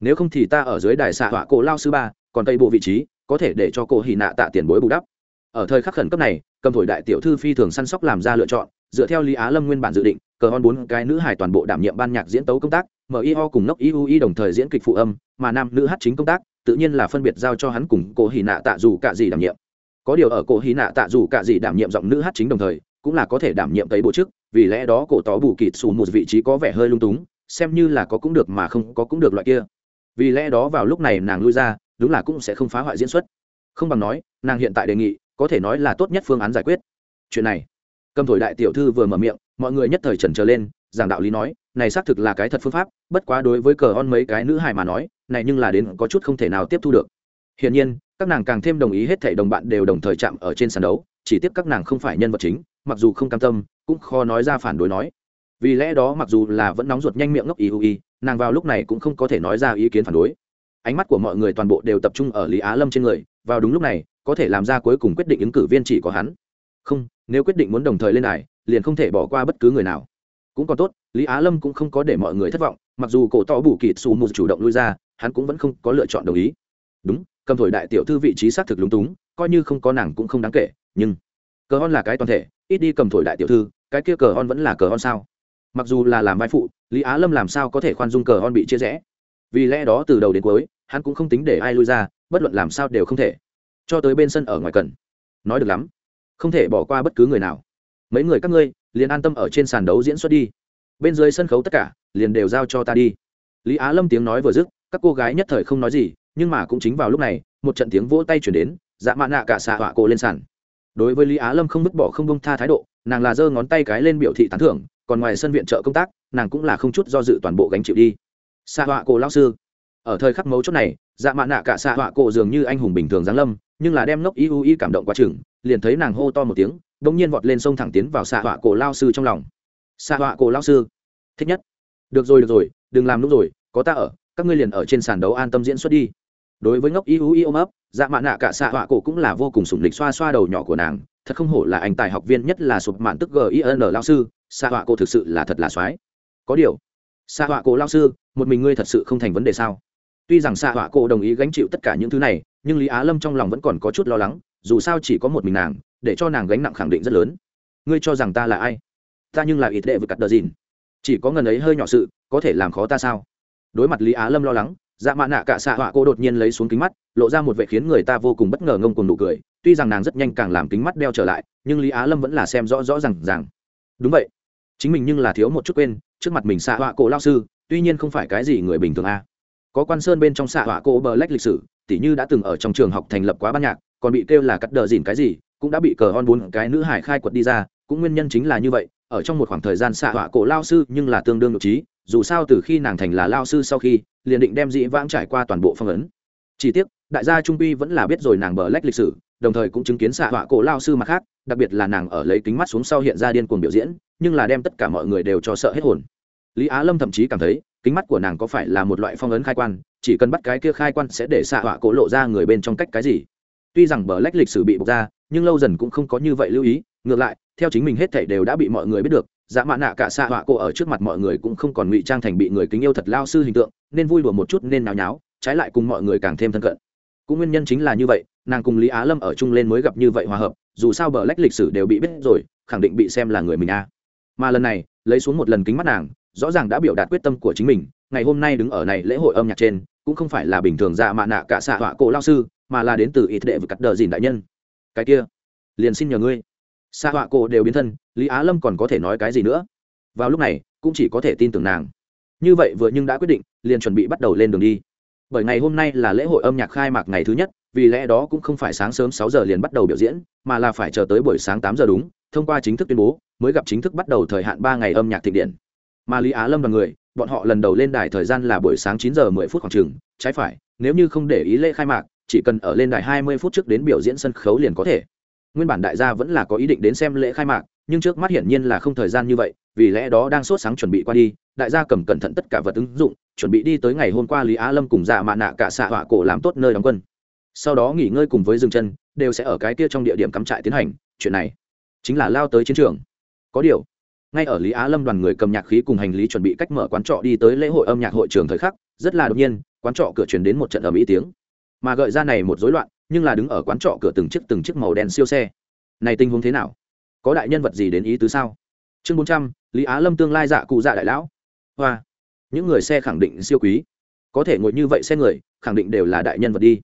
Nếu không thì ta ở dưới đài xạ họa cổ lao sư ba, còn tây bộ vị trí có thể để cho cô hì nạ tạ tiền bối bù đắp. Ở thời khắc khẩn cấp này, cầm thổi đại tiểu thư phi thường săn sóc làm ra lựa chọn, dựa theo lý á lâm nguyên bản dự định, cờ hon bốn cái nữ hài toàn bộ đảm nhiệm ban nhạc diễn tấu công tác mio cùng nóc iui đồng thời diễn kịch phụ âm, mà nam nữ hát chính công tác, tự nhiên là phân biệt giao cho hắn cùng cô hì nạ tạ dù cả gì đảm nhiệm. Có điều ở cô hì nạ tạ dù cả gì đảm nhiệm giọng nữ hát chính đồng thời, cũng là có thể đảm nhiệm tấy bộ chức, vì lẽ đó cổ tó bù kịt xù một vị trí có vẻ hơi lung túng, xem như là có cũng được mà không có cũng được loại kia. Vì lẽ đó vào lúc này nàng lui ra đúng là cũng sẽ không phá hoại diễn xuất. Không bằng nói, nàng hiện tại đề nghị, có thể nói là tốt nhất phương án giải quyết. Chuyện này, cầm thổi đại tiểu thư vừa mở miệng, mọi người nhất thời trần trở lên, giảng đạo lý nói, này xác thực là cái thật phương pháp, bất quá đối với cờ on mấy cái nữ hài mà nói, này nhưng là đến có chút không thể nào tiếp thu được. Hiển nhiên, các nàng càng thêm đồng ý hết thảy đồng bạn đều đồng thời chạm ở trên sàn đấu, chỉ tiếp các nàng không phải nhân vật chính, mặc dù không cam tâm, cũng khó nói ra phản đối nói. Vì lẽ đó mặc dù là vẫn nóng ruột nhanh miệng ngốc ý ui nàng vào lúc này cũng không có thể nói ra ý kiến phản đối ánh mắt của mọi người toàn bộ đều tập trung ở lý á lâm trên người, vào đúng lúc này, có thể làm ra cuối cùng quyết định ứng cử viên chỉ có hắn. Không, nếu quyết định muốn đồng thời lên đài, liền không thể bỏ qua bất cứ người nào. Cũng còn tốt, lý á lâm cũng không có để mọi người thất vọng, mặc dù cổ to bù kịt xù một chủ động lui ra, hắn cũng vẫn không có lựa chọn đồng ý. Đúng, cầm thổi đại tiểu thư vị trí xác thực lúng túng, coi như không có nàng cũng không đáng kể, nhưng cờ hon là cái toàn thể, ít đi cầm thổi đại tiểu thư, cái kia cờ hon vẫn là cờ hon sao? Mặc dù là làm vai phụ, lý á lâm làm sao có thể khoan dung cờ hon bị chia rẽ? Vì lẽ đó từ đầu đến cuối hắn cũng không tính để ai lui ra, bất luận làm sao đều không thể. Cho tới bên sân ở ngoài cần. Nói được lắm. Không thể bỏ qua bất cứ người nào. Mấy người các ngươi, liền an tâm ở trên sàn đấu diễn xuất đi. Bên dưới sân khấu tất cả, liền đều giao cho ta đi. Lý á lâm tiếng nói vừa dứt, các cô gái nhất thời không nói gì, nhưng mà cũng chính vào lúc này, một trận tiếng vỗ tay chuyển đến dạ mạ nạ cả xạ họa cổ lên sàn. Đối với lý á lâm không vứt bỏ không bông tha thái độ, nàng là giơ ngón tay cái lên biểu thị tán thưởng, còn ngoài sân viện trợ công tác, nàng cũng là không chút do dự toàn bộ gánh chịu đi. Xạ họa cổ lao sư ở thời khắc mấu chốt này dạ mạ nạ cả xạ họa cổ dường như anh hùng bình thường giáng lâm, nhưng là đem ngốc y u y cảm động quá chừng, liền thấy nàng hô to một tiếng đ ỗ n g nhiên vọt lên sông thẳng tiến vào xạ họa cổ lao sư trong lòng. Xạ họa cổ lao sư, thích nhất. Được rồi được rồi, đừng làm lúc rồi, có ta ở, các ngươi liền ở trên sàn đấu an tâm diễn xuất đi. Đối với ngốc y u y ôm ấp dạ mạ nạ cả xạ họa cổ cũng là vô cùng sủng lịch xoa xoa đầu nhỏ của nàng, thật không hổ là anh tài học viên nhất là sụp mạn tức gin lao sư, xạ họa cổ thực sự là thật là soái. Có điều, xạ họa cổ lao sư, một mình ngươi thật sự không thành vấn đề sao? Tuy rằng xạ họa cổ đồng ý gánh chịu tất cả những thứ này, nhưng lý á lâm trong lòng vẫn còn có chút lo lắng, dù sao chỉ có một mình nàng, để cho nàng gánh nặng khẳng định rất lớn. Ngươi cho rằng ta là ai? Ta nhưng là ít đệ với cắt đờ dìn. Chỉ có ngần ấy hơi nhỏ sự, có thể làm khó ta sao? Đối mặt lý á lâm lo lắng dạ mạ nạ cả xạ họa cô đột nhiên lấy xuống kính mắt, lộ ra một vệ khiến người ta vô cùng bất ngờ ngông cùng nụ cười. Tuy rằng nàng rất nhanh càng làm kính mắt đeo trở lại, nhưng lý á lâm vẫn là xem rõ rõ r à n g rằng đúng vậy. Chính mình nhưng là thiếu một chút quên, trước mặt mình xạ họa cổ lao sư, tuy nhiên không phải cái gì người bình thường a có quan sơn bên trong xạ họa cổ bờ lách lịch sử, tỉ như đã từng ở trong trường học thành lập quá ban nhạc, còn bị kêu là cắt đờ dìn cái gì, cũng đã bị cờ hon bốn cái nữ hải khai quật đi ra, cũng nguyên nhân chính là như vậy, ở trong một khoảng thời gian xạ họa cổ lao sư nhưng là tương đương nội trí, dù sao từ khi nàng thành là lao sư sau khi, liền định đem dĩ vãng trải qua toàn bộ phong ấn. Chỉ tiếc, đại gia trung pi vẫn là biết rồi nàng bờ lách lịch sử, đồng thời cũng chứng kiến xạ họa cổ lao sư mặt khác, đặc biệt là nàng ở lấy kính mắt xuống sau hiện ra điên cuồng biểu diễn, nhưng là đem tất cả mọi người đều cho sợ hết hồn. Lý á lâm thậm chí cảm thấy kính mắt của nàng có phải là một loại phong ấn khai quan, chỉ cần bắt cái kia khai quan sẽ để xạ họa cổ lộ ra người bên trong cách cái gì. Tuy rằng bờ lách lịch sử bị bộc ra, nhưng lâu dần cũng không có như vậy lưu ý, ngược lại, theo chính mình hết thảy đều đã bị mọi người biết được dạ mạ nạ cả xạ họa cổ ở trước mặt mọi người cũng không còn ngụy trang thành bị người kính yêu thật lao sư hình tượng, nên vui đùa một chút nên náo nháo, trái lại cùng mọi người càng thêm thân cận. Cũng nguyên nhân chính là như vậy, nàng cùng lý á lâm ở chung lên mới gặp như vậy hòa hợp, dù sao bờ lách lịch sử đều bị biết rồi, khẳng định bị xem là người mình a. Mà lần này, lấy xuống một lần kính mắt nàng rõ ràng đã biểu đạt quyết tâm của chính mình, ngày hôm nay đứng ở này lễ hội âm nhạc trên, cũng không phải là bình thường dạ mạ nạ cả xạ họa cổ lao sư, mà là đến từ ít đệ và cắt đờ dìn đại nhân. Cái kia, liền xin nhờ ngươi. Xạ họa cổ đều biến thân, lý á lâm còn có thể nói cái gì nữa? Vào lúc này, cũng chỉ có thể tin tưởng nàng. Như vậy vừa nhưng đã quyết định, liền chuẩn bị bắt đầu lên đường đi. Bởi ngày hôm nay là lễ hội âm nhạc khai mạc ngày thứ nhất, vì lẽ đó cũng không phải sáng sớm sáu giờ liền bắt đầu biểu diễn, mà là phải chờ tới buổi sáng tám giờ đúng, thông qua chính thức tuyên bố, mới gặp chính thức bắt đầu thời hạn ba ngày âm nhạc thịnh điện mà lý á lâm và người, bọn họ lần đầu lên đài thời gian là buổi sáng chín giờ mười phút khoảng chừng, trái phải, nếu như không để ý lễ khai mạc, chỉ cần ở lên đài hai mươi phút trước đến biểu diễn sân khấu liền có thể. Nguyên bản đại gia vẫn là có ý định đến xem lễ khai mạc, nhưng trước mắt hiển nhiên là không thời gian như vậy, vì lẽ đó đang sốt sáng chuẩn bị qua đi, đại gia cầm cẩn thận tất cả vật ứng dụng, chuẩn bị đi tới ngày hôm qua lý á lâm cùng dạ mạ nạ cả xạ họa cổ làm tốt nơi đóng quân. Sau đó nghỉ ngơi cùng với dừng chân, đều sẽ ở cái kia trong địa điểm cắm trại tiến hành, chuyện này chính là lao tới chiến trường. Có điều ngay ở lý á lâm đoàn người cầm nhạc khí cùng hành lý chuẩn bị cách mở quán trọ đi tới lễ hội âm nhạc hội trường thời khắc, rất là đột nhiên, quán trọ cửa truyền đến một trận ầm ĩ tiếng. Mà gợi ra này một rối loạn, nhưng là đứng ở quán trọ cửa từng chiếc từng chiếc màu đen siêu xe. Này tình huống thế nào? Có đại nhân vật gì đến ý tứ sao? Chương bốn trăm, lý á lâm tương lai dạ cụ dạ đại lão. Hoa. Những người xe khẳng định siêu quý. Có thể ngồi như vậy xe người, khẳng định đều là đại nhân vật đi.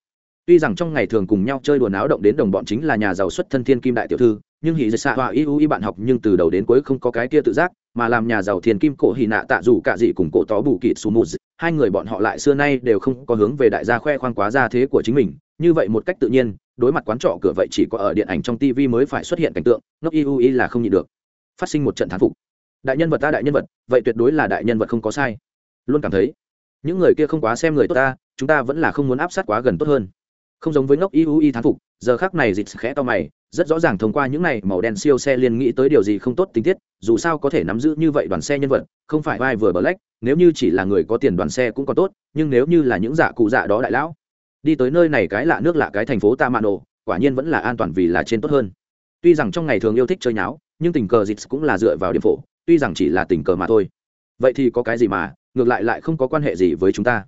Tuy rằng trong ngày thường cùng nhau chơi đùa náo động đến đồng bọn chính là nhà giàu xuất thân thiên kim đại tiểu thư nhưng hỉ xạ họa y y bạn học nhưng từ đầu đến cuối không có cái kia tự giác, mà làm nhà giàu thiên kim cổ hỉ nạ tạ dù cả gì cùng cổ tó bù kịt su mù hai người bọn họ lại xưa nay đều không có hướng về đại gia khoe khoang quá ra thế của chính mình. Như vậy một cách tự nhiên, đối mặt quán trọ cửa vậy chỉ có ở điện ảnh trong tv mới phải xuất hiện cảnh tượng, ngốc y y là không nhịn được. Phát sinh một trận thán phục. Đại nhân vật ta đại nhân vật, vậy tuyệt đối là đại nhân vật không có sai. Luôn cảm thấy, những người kia không quá xem người tốt ta, chúng ta vẫn là không muốn áp sát quá gần tốt hơn. Không giống với ngốc y u y thán phục, giờ khác này dịch khẽ to mày rất rõ ràng thông qua những này màu đen siêu xe liên nghĩ tới điều gì không tốt tình tiết, dù sao có thể nắm giữ như vậy đoàn xe nhân vật, không phải vai vừa black nếu như chỉ là người có tiền đoàn xe cũng có tốt, nhưng nếu như là những dạ cụ dạ đó đại lão, đi tới nơi này cái lạ nước lạ cái thành phố tamano quả nhiên vẫn là an toàn vì là trên tốt hơn. Tuy rằng trong ngày thường yêu thích chơi nháo, nhưng tình cờ dịch cũng là dựa vào điểm phổ, tuy rằng chỉ là tình cờ mà thôi. Vậy thì có cái gì mà, ngược lại lại không có quan hệ gì với chúng ta?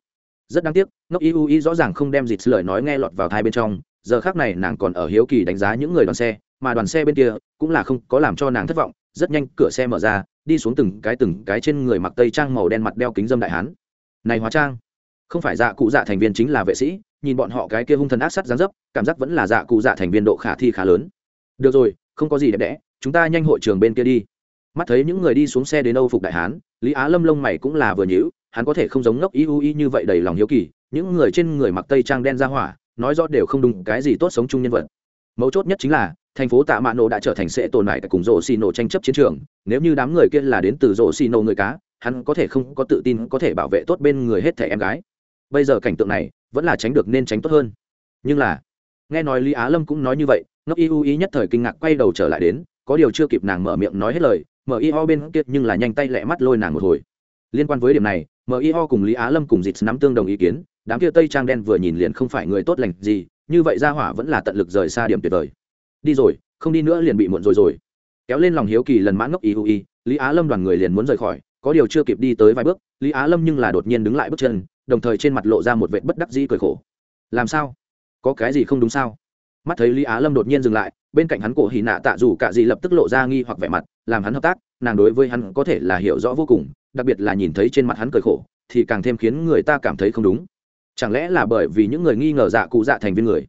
Rất đáng tiếc, ngốc y u y rõ ràng không đem dịch lời nói nghe lọt vào thai bên trong giờ khác này nàng còn ở hiếu kỳ đánh giá những người đoàn xe, mà đoàn xe bên kia cũng là không có làm cho nàng thất vọng, rất nhanh cửa xe mở ra, đi xuống từng cái từng cái trên người mặc tây trang màu đen mặt đeo kính dâm đại hán. Này hóa trang, không phải dạ cụ dạ thành viên chính là vệ sĩ, nhìn bọn họ cái kia hung thần ác sắt dáng dấp, cảm giác vẫn là dạ cụ dạ thành viên độ khả thi khá lớn. Được rồi, không có gì đẹp đẽ, chúng ta nhanh hội trường bên kia đi. Mắt thấy những người đi xuống xe đến âu phục đại hán, lý á lâm lông mày cũng là vừa nhữ hắn có thể không giống ngốc y u y như vậy đầy lòng hiếu kỳ, những người trên người mặc tây trang đen ra hỏa nói rõ đều không đúng, cái gì tốt sống chung nhân vật. Mấu chốt nhất chính là, thành phố tạ mạ nổ đã trở thành sẽ tồn tại cùng rổ xì nổ tranh chấp chiến trường. Nếu như đám người kia là đến từ rổ xì nổ người cá, hắn có thể không có tự tin có thể bảo vệ tốt bên người hết thẻ em gái. Bây giờ cảnh tượng này, vẫn là tránh được nên tránh tốt hơn. Nhưng là, nghe nói lý á lâm cũng nói như vậy, ngốc y u ý nhất thời kinh ngạc quay đầu trở lại đến, có điều chưa kịp nàng mở miệng nói hết lời, mở y ho bên kia nhưng là nhanh tay lẹ mắt lôi nàng một hồi. Liên quan với điểm này, mở y ho cùng lý á lâm cùng dịt nắm tương đồng ý kiến đám kia tây trang đen vừa nhìn liền không phải người tốt lành gì, như vậy ra hỏa vẫn là tận lực rời xa điểm tuyệt vời. Đi rồi, không đi nữa liền bị muộn rồi rồi. Kéo lên lòng hiếu kỳ lần mãn ngốc ý ui lý á lâm đoàn người liền muốn rời khỏi, có điều chưa kịp đi tới vài bước, lý á lâm nhưng là đột nhiên đứng lại bước chân, đồng thời trên mặt lộ ra một vệ bất đắc dĩ cười khổ. Làm sao? Có cái gì không đúng sao? Mắt thấy lý á lâm đột nhiên dừng lại, bên cạnh hắn cổ hì nạ tạ dù cả gì lập tức lộ ra nghi hoặc vẻ mặt, làm hắn hợp tác, nàng đối với hắn có thể là hiểu rõ vô cùng, đặc biệt là nhìn thấy trên mặt hắn cười khổ, thì càng thêm khiến người ta cảm thấy không đúng chẳng lẽ là bởi vì những người nghi ngờ dạ cụ dạ thành viên người?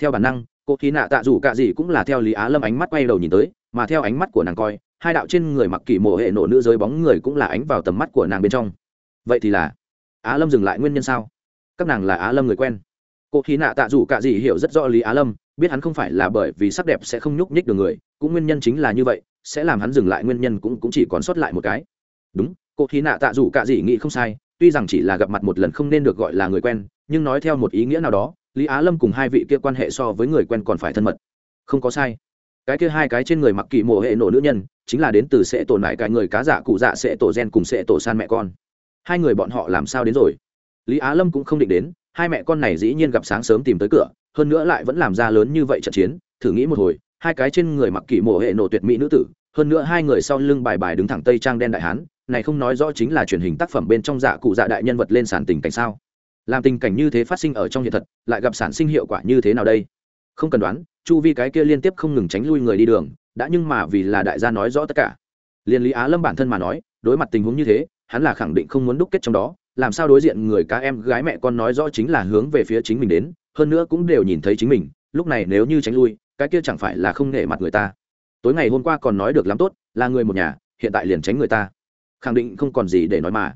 Theo bản năng cô khí nạ tạ dù cả gì cũng là theo lý á lâm ánh mắt quay đầu nhìn tới mà theo ánh mắt của nàng coi hai đạo trên người mặc kỷ mộ hệ nổ nữ giới bóng người cũng là ánh vào tầm mắt của nàng bên trong. Vậy thì là á lâm dừng lại nguyên nhân sao? Các nàng là á lâm người quen. Cô khí nạ tạ dù cả gì hiểu rất rõ lý á lâm biết hắn không phải là bởi vì sắc đẹp sẽ không nhúc nhích được người cũng nguyên nhân chính là như vậy sẽ làm hắn dừng lại nguyên nhân cũng, cũng chỉ còn sót lại một cái. Đúng cô khí nạ tạ dù cả gì nghĩ không sai tuy rằng chỉ là gặp mặt một lần không nên được gọi là người quen, nhưng nói theo một ý nghĩa nào đó, lý á lâm cùng hai vị kia quan hệ so với người quen còn phải thân mật. Không có sai. Cái kia hai cái trên người mặc kỳ mộ hệ nổ nữ nhân, chính là đến từ sẽ tổn lại cái người cá giả cụ dạ sẽ tổ gen cùng sẽ tổ san mẹ con. Hai người bọn họ làm sao đến rồi? Lý á lâm cũng không định đến, hai mẹ con này dĩ nhiên gặp sáng sớm tìm tới cửa, hơn nữa lại vẫn làm ra lớn như vậy trận chiến, thử nghĩ một hồi, hai cái trên người mặc kỳ mộ hệ nổ tuyệt mỹ nữ tử, hơn nữa hai người sau lưng bài bài đứng thẳng tây trang đen đại hán này không nói rõ chính là truyền hình tác phẩm bên trong dạ cụ dạ đại nhân vật lên sàn tình cảnh sao? Làm tình cảnh như thế phát sinh ở trong hiện thật, lại gặp sản sinh hiệu quả như thế nào đây? Không cần đoán, chu vi cái kia liên tiếp không ngừng tránh lui người đi đường, đã nhưng mà vì là đại gia nói rõ tất cả. Liên lý á lâm bản thân mà nói, đối mặt tình huống như thế, hắn là khẳng định không muốn đúc kết trong đó, làm sao đối diện người cá em gái mẹ con nói rõ chính là hướng về phía chính mình đến, hơn nữa cũng đều nhìn thấy chính mình, lúc này nếu như tránh lui, cái kia chẳng phải là không nể mặt người ta. Tối ngày hôm qua còn nói được lắm tốt, là người một nhà, hiện tại liền tránh người ta khẳng định không còn gì để nói mà.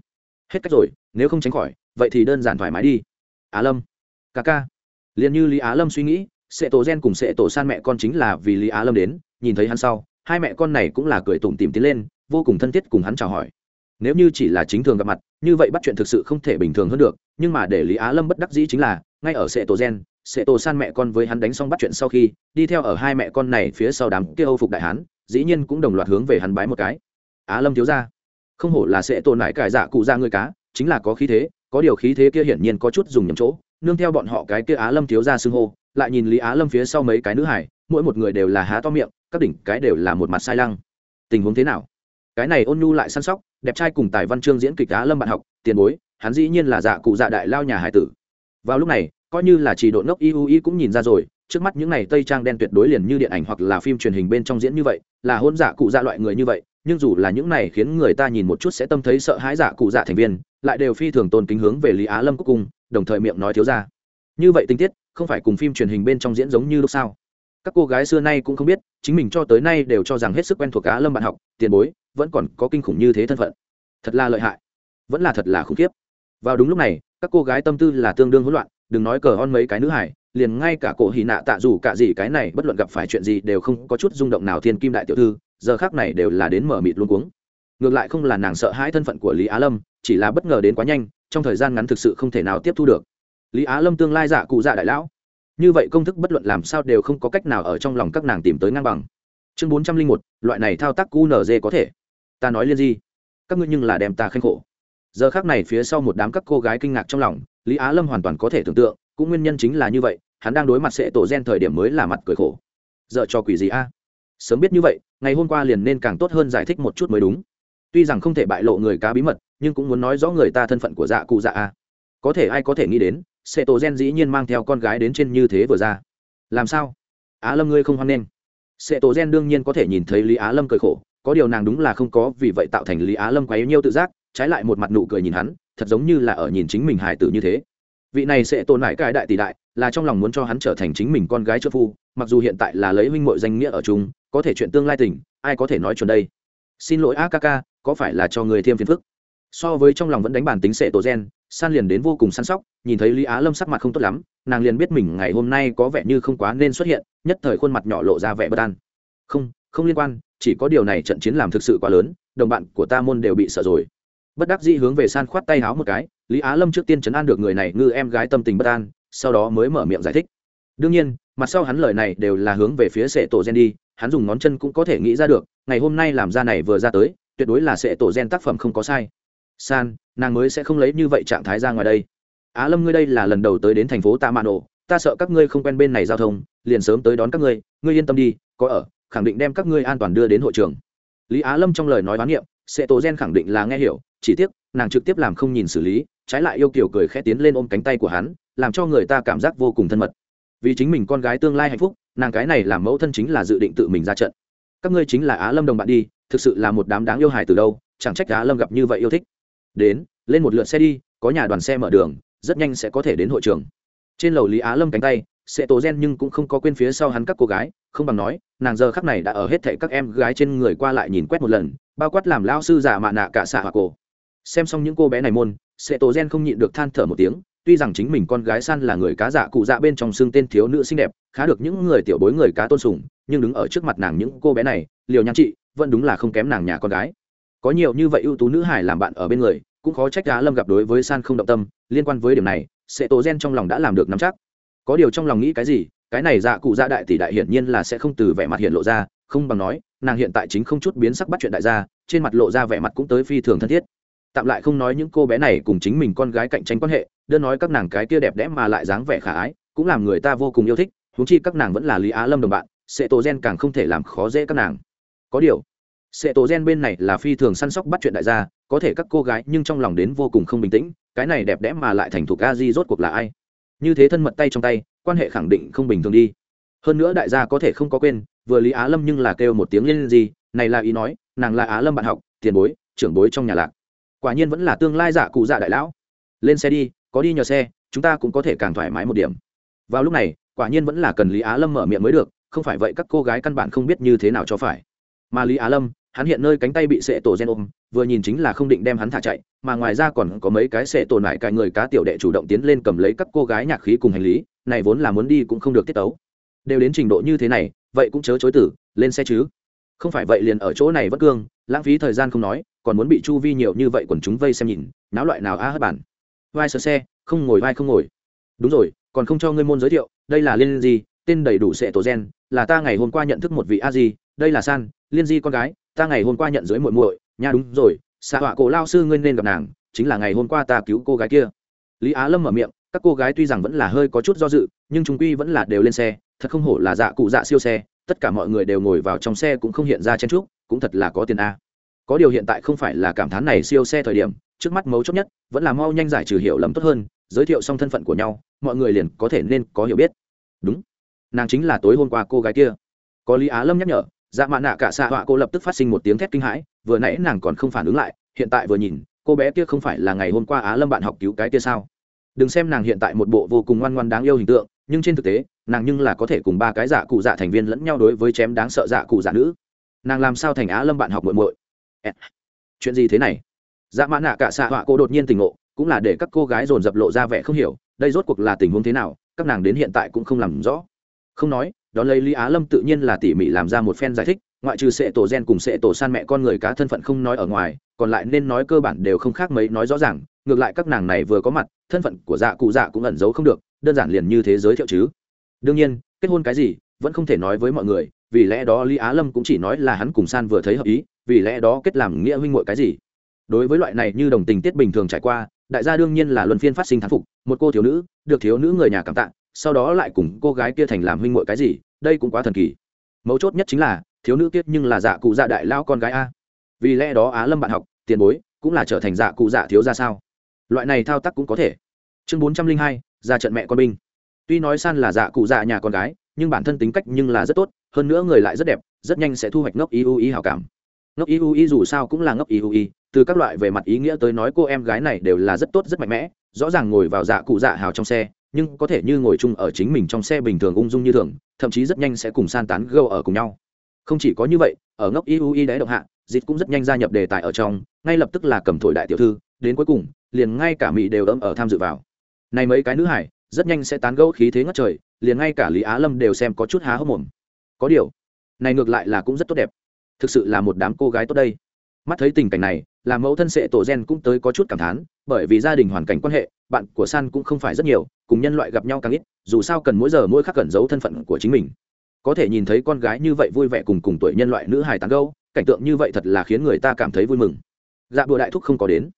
Hết cách rồi, nếu không tránh khỏi, vậy thì đơn giản thoải mái đi. Á lâm. Ca ca. Liền như lý á lâm suy nghĩ sệ tổ gen cùng sệ tổ san mẹ con chính là vì lý á lâm đến, nhìn thấy hắn sau, hai mẹ con này cũng là cười tủm tìm tiến lên, vô cùng thân thiết cùng hắn chào hỏi. Nếu như chỉ là chính thường gặp mặt, như vậy bắt chuyện thực sự không thể bình thường hơn được, nhưng mà để lý á lâm bất đắc dĩ chính là, ngay ở sệ tổ gen sệ tổ san mẹ con với hắn đánh xong bắt chuyện sau khi, đi theo ở hai mẹ con này phía sau đám kia âu phục đại hán, dĩ nhiên cũng đồng loạt hướng về hắn bái một cái. Á lâm thiếu ra không hổ là sẽ tồn lại cải dạ cụ ra người cá, chính là có khí thế, có điều khí thế kia hiển nhiên có chút dùng nhầm chỗ, nương theo bọn họ cái kia á lâm thiếu ra xưng hô, lại nhìn lý á lâm phía sau mấy cái nữ hải mỗi một người đều là há to miệng, các đỉnh cái đều là một mặt sai lăng. Tình huống thế nào? Cái này ôn nhu lại săn sóc, đẹp trai cùng tài văn chương diễn kịch á lâm bạn học, tiền bối, hắn dĩ nhiên là dạ cụ dạ đại lao nhà hải tử. Vào lúc này, coi như là chỉ độ ngốc iu i cũng nhìn ra rồi, trước mắt những này tây trang đen tuyệt đối liền như điện ảnh hoặc là phim truyền hình bên trong diễn như vậy, là hôn dạ cụ dạ loại người như vậy nhưng dù là những này khiến người ta nhìn một chút sẽ tâm thấy sợ hãi giả cụ dạ thành viên, lại đều phi thường tôn kính hướng về lý á lâm cuối cùng, đồng thời miệng nói thiếu ra. Như vậy tình tiết, không phải cùng phim truyền hình bên trong diễn giống như lúc sao các cô gái xưa nay cũng không biết, chính mình cho tới nay đều cho rằng hết sức quen thuộc á lâm bạn học, tiền bối, vẫn còn có kinh khủng như thế thân phận. Thật là lợi hại. Vẫn là thật là khủng khiếp. Vào đúng lúc này, các cô gái tâm tư là tương đương hỗn loạn, đừng nói cờ on mấy cái nữ hải, liền ngay cả cổ hì nạ tạ dù cả gì cái này, bất luận gặp phải chuyện gì đều không có chút rung động nào thiên kim đại tiểu thư giờ khác này đều là đến mở mịt luôn cuống. Ngược lại không là nàng sợ hãi thân phận của lý á lâm, chỉ là bất ngờ đến quá nhanh, trong thời gian ngắn thực sự không thể nào tiếp thu được. Lý á lâm tương lai giả cụ dạ đại lão. Như vậy công thức bất luận làm sao đều không có cách nào ở trong lòng các nàng tìm tới ngang bằng. Chương bốn trăm linh một, loại này thao tác qnz có thể. Ta nói liên di. Các ngươi nhưng là đem ta khanh khổ. Giờ khác này phía sau một đám các cô gái kinh ngạc trong lòng, lý á lâm hoàn toàn có thể tưởng tượng, cũng nguyên nhân chính là như vậy, hắn đang đối mặt sẽ tổ gen thời điểm mới là mặt cười khổ. Giờ cho quỷ gì a? Sớm biết như vậy, ngày hôm qua liền nên càng tốt hơn giải thích một chút mới đúng. Tuy rằng không thể bại lộ người cá bí mật, nhưng cũng muốn nói rõ người ta thân phận của dạ cụ dạ a. Có thể ai có thể nghĩ đến sệ tổ gen dĩ nhiên mang theo con gái đến trên như thế vừa ra. Làm sao? Á lâm ngươi không hoan nghênh. Sệ tổ gen đương nhiên có thể nhìn thấy lý á lâm cười khổ, có điều nàng đúng là không có vì vậy tạo thành lý á lâm quá yếu nhiêu tự giác, trái lại một mặt nụ cười nhìn hắn, thật giống như là ở nhìn chính mình hài tử như thế vị này sẽ tồn lại cái đại tỷ đại, là trong lòng muốn cho hắn trở thành chính mình con gái trợ phu, mặc dù hiện tại là lấy huynh mội danh nghĩa ở chung, có thể chuyện tương lai tình, ai có thể nói chuẩn đây? Xin lỗi akk có phải là cho người thêm phiền phức? So với trong lòng vẫn đánh bản tính sệ tổ gen, san liền đến vô cùng săn sóc, nhìn thấy lý á lâm sắc mặt không tốt lắm, nàng liền biết mình ngày hôm nay có vẻ như không quá nên xuất hiện, nhất thời khuôn mặt nhỏ lộ ra vẻ bất an. Không không liên quan, chỉ có điều này trận chiến làm thực sự quá lớn, đồng bạn của ta môn đều bị sợ rồi bất đắc dĩ hướng về san khoát tay háo một cái, lý á lâm trước tiên chấn an được người này, ngư em gái tâm tình bất an, sau đó mới mở miệng giải thích. Đương nhiên, mặt sau hắn lời này đều là hướng về phía sệ tổ gen đi, hắn dùng ngón chân cũng có thể nghĩ ra được, ngày hôm nay làm ra này vừa ra tới, tuyệt đối là sệ tổ gen tác phẩm không có sai. San, nàng mới sẽ không lấy như vậy trạng thái ra ngoài đây. Á lâm ngươi đây là lần đầu tới đến thành phố tạ mạ nổ, ta sợ các ngươi không quen bên này giao thông, liền sớm tới đón các ngươi ngươi yên tâm đi, có ở, khẳng định đem các ngươi an toàn đưa đến hội trường. Lý á lâm trong lời nói bán niệm sẽ tổ gen khẳng định là nghe hiểu, chỉ tiếc, nàng trực tiếp làm không nhìn xử lý, trái lại yêu kiểu cười khẽ tiến lên ôm cánh tay của hắn, làm cho người ta cảm giác vô cùng thân mật. Vì chính mình con gái tương lai hạnh phúc, nàng cái này làm mẫu thân chính là dự định tự mình ra trận. Các ngươi chính là á lâm đồng bạn đi, thực sự là một đám đáng yêu hài từ đâu, chẳng trách á lâm gặp như vậy yêu thích. Đến, lên một lượt xe đi, có nhà đoàn xe mở đường, rất nhanh sẽ có thể đến hội trường. Trên lầu lý á lâm cánh tay, sẽ tổ gen nhưng cũng không có quên phía sau hắn các cô gái, không bằng nói, nàng giờ khắc này đã ở hết thệ các em gái trên người qua lại nhìn quét một lần bao quát làm lao sư giả mạ nạ cả xạ hoặc cổ. Xem xong những cô bé này môn sẽ tổ gen không nhịn được than thở một tiếng, tuy rằng chính mình con gái san là người cá dạ cụ dạ bên trong xương tên thiếu nữ xinh đẹp, khá được những người tiểu bối người cá tôn sùng, nhưng đứng ở trước mặt nàng những cô bé này, liều nhan chị vẫn đúng là không kém nàng nhà con gái. Có nhiều như vậy ưu tú nữ hải làm bạn ở bên người, cũng khó trách cá lâm gặp đối với san không động tâm, liên quan với điểm này sẽ tổ gen trong lòng đã làm được nắm chắc. Có điều trong lòng nghĩ cái gì, cái này dạ cụ dạ đại tỷ đại hiển nhiên là sẽ không từ vẻ mặt hiện lộ ra, không bằng nói nàng hiện tại chính không chút biến sắc bắt chuyện đại gia, trên mặt lộ ra vẻ mặt cũng tới phi thường thân thiết. Tạm lại không nói những cô bé này cùng chính mình con gái cạnh tranh quan hệ, đơn nói các nàng cái kia đẹp đẽ mà lại dáng vẻ khả ái, cũng làm người ta vô cùng yêu thích, huống chi các nàng vẫn là lý á lâm đồng bạn, sệ tổ gen càng không thể làm khó dễ các nàng. Có điều, sệ tổ gen bên này là phi thường săn sóc bắt chuyện đại gia, có thể các cô gái nhưng trong lòng đến vô cùng không bình tĩnh, cái này đẹp đẽ mà lại thành thục a di rốt cuộc là ai? Như thế thân mật tay trong tay, quan hệ khẳng định không bình thường đi. Hơn nữa đại gia có thể không có quên vừa lý á lâm nhưng là kêu một tiếng lên gì này là ý nói, nàng là á lâm bạn học, tiền bối, trưởng bối trong nhà lạc. Quả nhiên vẫn là tương lai giả cụ dạ đại lão. Lên xe đi, có đi nhờ xe, chúng ta cũng có thể càng thoải mái một điểm. Vào lúc này, quả nhiên vẫn là cần lý á lâm mở miệng mới được, không phải vậy các cô gái căn bản không biết như thế nào cho phải. Mà lý á lâm, hắn hiện nơi cánh tay bị sệ tổ gen ôm, vừa nhìn chính là không định đem hắn thả chạy, mà ngoài ra còn có mấy cái sệ tổ lại cài người cá tiểu đệ chủ động tiến lên cầm lấy các cô gái nhạc khí cùng hành lý, này vốn là muốn đi cũng không được tiết tấu. Đều đến trình độ như thế này vậy cũng chớ chối tử, lên xe chứ. Không phải vậy liền ở chỗ này vất cương, lãng phí thời gian không nói, còn muốn bị chu vi nhiều như vậy quần chúng vây xem nhìn, náo loại nào a à bản. Vai sờ xe, không ngồi vai không ngồi. Đúng rồi, còn không cho ngươi môn giới thiệu, đây là liên di, tên đầy đủ sệ tổ gen, là ta ngày hôm qua nhận thức một vị a di, đây là san, liên di con gái, ta ngày hôm qua nhận dưới muội muội, nha đúng rồi xạ họa cổ lao sư ngươi nên gặp nàng, chính là ngày hôm qua ta cứu cô gái kia. Lý á lâm mở miệng, các cô gái tuy rằng vẫn là hơi có chút do dự, nhưng chúng quy vẫn là đều lên xe thật không hổ là dạ cụ dạ siêu xe, tất cả mọi người đều ngồi vào trong xe cũng không hiện ra chen trúc cũng thật là có tiền a. Có điều hiện tại không phải là cảm thán này siêu xe thời điểm, trước mắt mấu chốt nhất, vẫn là mau nhanh giải trừ hiểu lầm tốt hơn, giới thiệu xong thân phận của nhau, mọi người liền có thể nên có hiểu biết. Đúng. Nàng chính là tối hôm qua cô gái kia. Có lý á lâm nhắc nhở dạ mạ nạ cả xạ họa cô lập tức phát sinh một tiếng thét kinh hãi, vừa nãy nàng còn không phản ứng lại, hiện tại vừa nhìn, cô bé kia không phải là ngày hôm qua á lâm bạn học cứu cái kia sao? Đừng xem nàng hiện tại một bộ vô cùng ngoan ngoan đáng yêu hình tượng nhưng trên thực tế, nàng nhưng là có thể cùng ba cái dạ cụ dạ thành viên lẫn nhau đối với chém đáng sợ dạ cụ dạ nữ. Nàng làm sao thành á lâm bạn học muội muội? Chuyện gì thế này? Dạ mã nạ cả xạ họa cô đột nhiên tỉnh ngộ, cũng là để các cô gái dồn dập lộ ra vẻ không hiểu, đây rốt cuộc là tình huống thế nào, các nàng đến hiện tại cũng không làm rõ. Không nói, đón lấy lý á lâm tự nhiên là tỉ mỉ làm ra một phen giải thích, ngoại trừ sệ tổ gen cùng sệ tổ san mẹ con người cá thân phận không nói ở ngoài, còn lại nên nói cơ bản đều không khác mấy nói rõ ràng, ngược lại các nàng này vừa có mặt, thân phận của dạ cụ dạ cũng ẩn giấu không được đơn giản liền như thế giới thiệu chứ. Đương nhiên, kết hôn cái gì, vẫn không thể nói với mọi người, vì lẽ đó lý á lâm cũng chỉ nói là hắn cùng san vừa thấy hợp ý, vì lẽ đó kết làm nghĩa huynh muội cái gì. Đối với loại này như đồng tình tiết bình thường trải qua, đại gia đương nhiên là luân phiên phát sinh thán phục, một cô thiếu nữ, được thiếu nữ người nhà cảm tạ, sau đó lại cùng cô gái kia thành làm huynh muội cái gì, đây cũng quá thần kỳ. Mấu chốt nhất chính là, thiếu nữ kiết nhưng là dạ cụ dạ đại lao con gái a. Vì lẽ đó á lâm bạn học, tiền bối, cũng là trở thành dạ cụ dạ thiếu ra sao? Loại này thao tác cũng có thể. Chương bốn trăm linh hai ra trận mẹ con binh. Tuy nói san là dạ cụ dạ nhà con gái, nhưng bản thân tính cách nhưng là rất tốt, hơn nữa người lại rất đẹp, rất nhanh sẽ thu hoạch ngốc iu y hào cảm. Ngốc iu y dù sao cũng là ngốc iu y từ các loại về mặt ý nghĩa tới nói cô em gái này đều là rất tốt, rất mạnh mẽ, rõ ràng ngồi vào dạ cụ dạ hào trong xe, nhưng có thể như ngồi chung ở chính mình trong xe bình thường ung dung như thường, thậm chí rất nhanh sẽ cùng san tán gâu ở cùng nhau. Không chỉ có như vậy, ở ngốc iu y đáy động hạ, dịch cũng rất nhanh gia nhập đề tài ở trong, ngay lập tức là cầm thổi đại tiểu thư, đến cuối cùng, liền ngay cả mỹ đều ấm ở tham dự vào này mấy cái nữ hải, rất nhanh sẽ tán gẫu khí thế ngất trời, liền ngay cả lý á lâm đều xem có chút há hốc mồm. Có điều, này ngược lại là cũng rất tốt đẹp. Thực sự là một đám cô gái tốt đây. Mắt thấy tình cảnh này, là mẫu thân sệ tổ gen cũng tới có chút cảm thán, bởi vì gia đình hoàn cảnh quan hệ, bạn của san cũng không phải rất nhiều, cùng nhân loại gặp nhau càng ít, dù sao cần mỗi giờ mỗi khắc cẩn giấu thân phận của chính mình. Có thể nhìn thấy con gái như vậy vui vẻ cùng cùng tuổi nhân loại nữ hài tán gâu cảnh tượng như vậy thật là khiến người ta cảm thấy vui mừng. Dạ bùa đại thúc không có đến.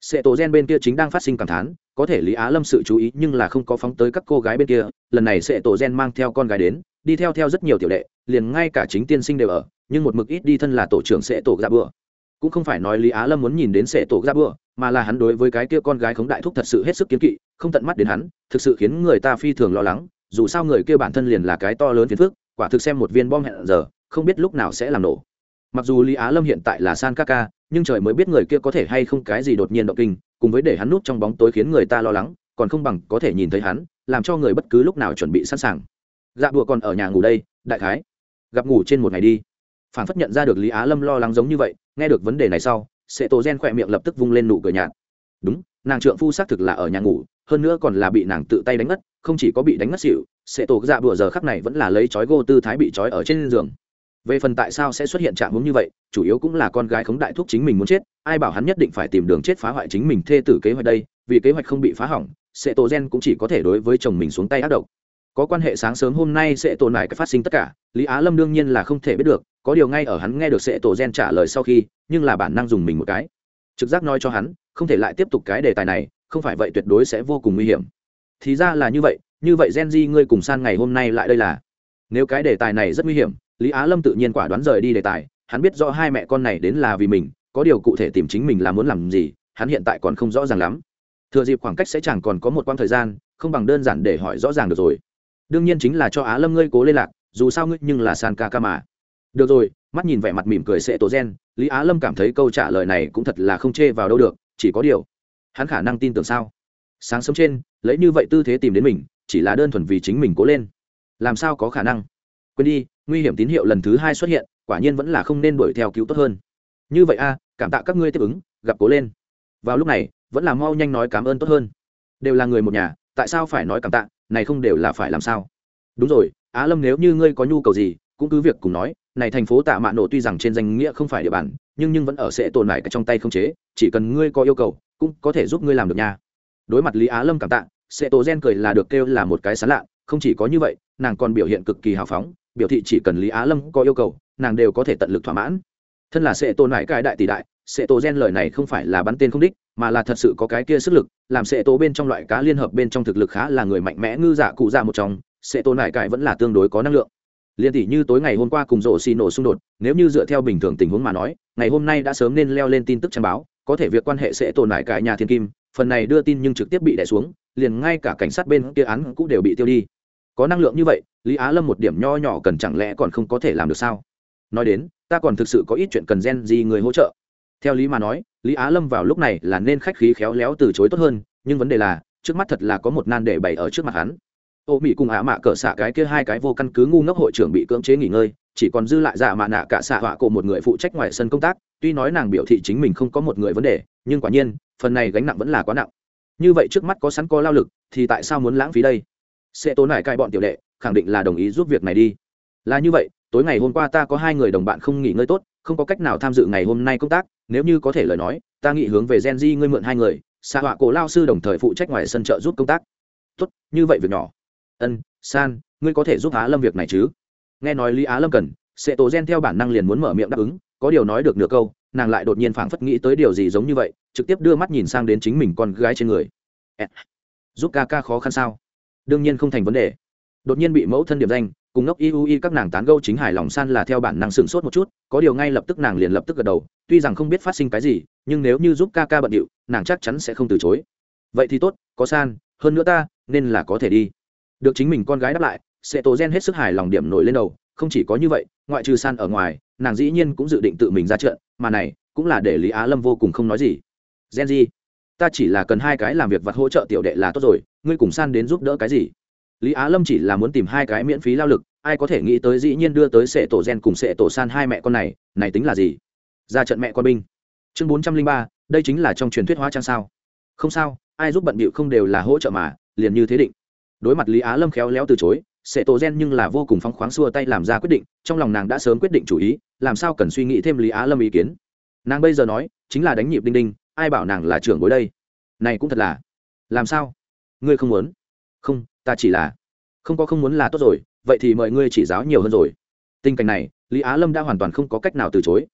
Sệ tổ gen bên kia chính đang phát sinh cảm thán có thể lý á lâm sự chú ý nhưng là không có phóng tới các cô gái bên kia, lần này sệ tổ gen mang theo con gái đến, đi theo theo rất nhiều tiểu đệ, liền ngay cả chính tiên sinh đều ở, nhưng một mực ít đi thân là tổ trưởng sệ tổ dạ bừa. Cũng không phải nói lý á lâm muốn nhìn đến sệ tổ dạ bừa, mà là hắn đối với cái kia con gái khống đại thúc thật sự hết sức kiến kỵ, không tận mắt đến hắn, thực sự khiến người ta phi thường lo lắng, dù sao người kia bản thân liền là cái to lớn phiền phức, quả thực xem một viên bom hẹn giờ, không biết lúc nào sẽ làm nổ. Mặc dù lý á lâm hiện tại là san kaka nhưng trời mới biết người kia có thể hay không cái gì đột nhiên động kinh cùng với để hắn núp trong bóng tối khiến người ta lo lắng, còn không bằng có thể nhìn thấy hắn, làm cho người bất cứ lúc nào chuẩn bị sẵn sàng. Dạ đùa còn ở nhà ngủ đây, đại khái. Gặp ngủ trên một ngày đi. Phản phất nhận ra được lý á lâm lo lắng giống như vậy, nghe được vấn đề này sau, sệ tổ gen khỏe miệng lập tức vung lên nụ cười nhạt. Đúng, nàng trượng phu xác thực là ở nhà ngủ, hơn nữa còn là bị nàng tự tay đánh ngất, không chỉ có bị đánh ngất xỉu, sệ tổ dạ đùa giờ khắc này vẫn là lấy chói gô tư thái bị chói ở trên giường. Về phần tại sao sẽ xuất hiện trạng hướng như vậy, chủ yếu cũng là con gái khống đại thúc chính mình muốn chết ai bảo hắn nhất định phải tìm đường chết phá hoại chính mình thê tử kế hoạch đây, vì kế hoạch không bị phá hỏng, Sệ tổ gen cũng chỉ có thể đối với chồng mình xuống tay ác độc. Có quan hệ sáng sớm hôm nay sẽ tồn lại cái phát sinh tất cả, lý á lâm đương nhiên là không thể biết được, có điều ngay ở hắn nghe được Sệ tổ gen trả lời sau khi, nhưng là bản năng dùng mình một cái. Trực giác nói cho hắn, không thể lại tiếp tục cái đề tài này, không phải vậy tuyệt đối sẽ vô cùng nguy hiểm. Thì ra là như vậy như vậy gen di ngươi cùng san ngày hôm nay lại đây là. Nếu cái đề tài này rất nguy hiểm, lý á lâm tự nhiên quả đoán rời đi đề tài, hắn biết rõ hai mẹ con này đến là vì mình có điều cụ thể tìm chính mình là muốn làm gì, hắn hiện tại còn không rõ ràng lắm. Thừa dịp khoảng cách sẽ chẳng còn có một quãng thời gian, không bằng đơn giản để hỏi rõ ràng được rồi. Đương nhiên chính là cho á lâm ngươi cố liên lạc, dù sao ngươi nhưng là san ca ca mà. Được rồi, mắt nhìn vẻ mặt mỉm cười sẽ tổ gen, lý á lâm cảm thấy câu trả lời này cũng thật là không chê vào đâu được, chỉ có điều, hắn khả năng tin tưởng sao? Sáng sớm trên, lấy như vậy tư thế tìm đến mình, chỉ là đơn thuần vì chính mình cố lên. Làm sao có khả năng? Quên đi, nguy hiểm tín hiệu lần thứ hai xuất hiện, quả nhiên vẫn là không nên đuổi theo cứu tốt hơn như vậy a, cảm tạ các ngươi tiếp ứng, gặp cố lên. Vào lúc này, vẫn là mau nhanh nói cảm ơn tốt hơn. Đều là người một nhà, tại sao phải nói cảm tạ, này không đều là phải làm sao? Đúng rồi, á lâm nếu như ngươi có nhu cầu gì, cũng cứ việc cùng nói, này thành phố tạ mạ nổ tuy rằng trên danh nghĩa không phải địa bàn, nhưng nhưng vẫn ở sẽ tồn lại trong tay không chế, chỉ cần ngươi có yêu cầu, cũng có thể giúp ngươi làm được nha. Đối mặt lý á lâm cảm tạ, sẽ tổ gen cười là được kêu là một cái sán lạ, không chỉ có như vậy, nàng còn biểu hiện cực kỳ hào phóng, biểu thị chỉ cần lý á lâm có yêu cầu, nàng đều có thể tận lực thỏa mãn thân là sệ tổ nại cái đại tỷ đại sệ tổ gen lời này không phải là bắn tên không đích, mà là thật sự có cái kia sức lực, làm sệ tổ bên trong loại cá liên hợp bên trong thực lực khá là người mạnh mẽ ngư dạ cụ dạ một trong sệ tổ Nại cải vẫn là tương đối có năng lượng. Liên tỷ như tối ngày hôm qua cùng rộ xì nổ xung đột, nếu như dựa theo bình thường tình huống mà nói, ngày hôm nay đã sớm nên leo lên tin tức trang báo, có thể việc quan hệ sẽ tồn lại cải nhà thiên kim, phần này đưa tin nhưng trực tiếp bị đè xuống, liền ngay cả cảnh sát bên kia án cũng đều bị tiêu đi. Có năng lượng như vậy, lý á lâm một điểm nho nhỏ cần chẳng lẽ còn không có thể làm được sao? Nói đến, ta còn thực sự có ít chuyện cần gen gì người hỗ trợ. Theo lý mà nói, lý á lâm vào lúc này là nên khách khí khéo léo từ chối tốt hơn, nhưng vấn đề là, trước mắt thật là có một nan để bày ở trước mặt hắn. Ô mỹ cùng ả mạ cỡ xạ cái kia hai cái vô căn cứ ngu ngốc hội trưởng bị cưỡng chế nghỉ ngơi, chỉ còn dư lại dạ mạ nạ cả xạ họa cổ một người phụ trách ngoài sân công tác, tuy nói nàng biểu thị chính mình không có một người vấn đề, nhưng quả nhiên, phần này gánh nặng vẫn là quá nặng. Như vậy trước mắt có sẵn có lao lực, thì tại sao muốn lãng phí đây? Sẽ tốn lại cai bọn tiểu đệ, khẳng định là đồng ý giúp việc này đi. Là như vậy tối ngày hôm qua ta có hai người đồng bạn không nghỉ ngơi tốt, không có cách nào tham dự ngày hôm nay công tác, nếu như có thể lời nói, ta nghĩ hướng về gen di ngươi mượn hai người xạ họa cổ lao sư đồng thời phụ trách ngoài sân trợ giúp công tác. Tốt, như vậy việc nhỏ. Ân, san, ngươi có thể giúp á lâm việc này chứ? Nghe nói lý á lâm cần, sệ tổ gen theo bản năng liền muốn mở miệng đáp ứng, có điều nói được nửa câu, nàng lại đột nhiên phảng phất nghĩ tới điều gì giống như vậy, trực tiếp đưa mắt nhìn sang đến chính mình con gái trên người. Giúp ca ca khó khăn sao? Đương nhiên không thành vấn đề. Đột nhiên bị mẫu thân điểm danh cùng ngốc iui các nàng tán gâu chính hài lòng san là theo bản năng sửng sốt một chút, có điều ngay lập tức nàng liền lập tức gật đầu, tuy rằng không biết phát sinh cái gì, nhưng nếu như giúp ca ca bận điệu, nàng chắc chắn sẽ không từ chối. Vậy thì tốt, có san, hơn nữa ta, nên là có thể đi. Được chính mình con gái đáp lại sẽ tổ gen hết sức hài lòng điểm nổi lên đầu, không chỉ có như vậy, ngoại trừ san ở ngoài, nàng dĩ nhiên cũng dự định tự mình ra trận, mà này, cũng là để lý á lâm vô cùng không nói gì. Gen gì ta chỉ là cần hai cái làm việc vặt hỗ trợ tiểu đệ là tốt rồi, ngươi cùng san đến giúp đỡ cái gì? Lý á lâm chỉ là muốn tìm hai cái miễn phí lao lực, ai có thể nghĩ tới dĩ nhiên đưa tới sệ tổ gen cùng sệ tổ san hai mẹ con này này tính là gì? Ra trận mẹ con binh. Chương bốn trăm linh ba, đây chính là trong truyền thuyết hóa trang sao. Không sao, ai giúp bận bịu không đều là hỗ trợ mà, liền như thế định. Đối mặt lý á lâm khéo léo từ chối, sệ tổ gen nhưng là vô cùng phóng khoáng xua tay làm ra quyết định, trong lòng nàng đã sớm quyết định chủ ý, làm sao cần suy nghĩ thêm lý á lâm ý kiến. Nàng bây giờ nói, chính là đánh nhịp đinh đinh, ai bảo nàng là trưởng bối đây? Này cũng thật là. Làm sao? Ngươi không muốn? Không, ta chỉ là, không có không muốn là tốt rồi, vậy thì mời ngươi chỉ giáo nhiều hơn rồi. Tình cảnh này, lý á lâm đã hoàn toàn không có cách nào từ chối.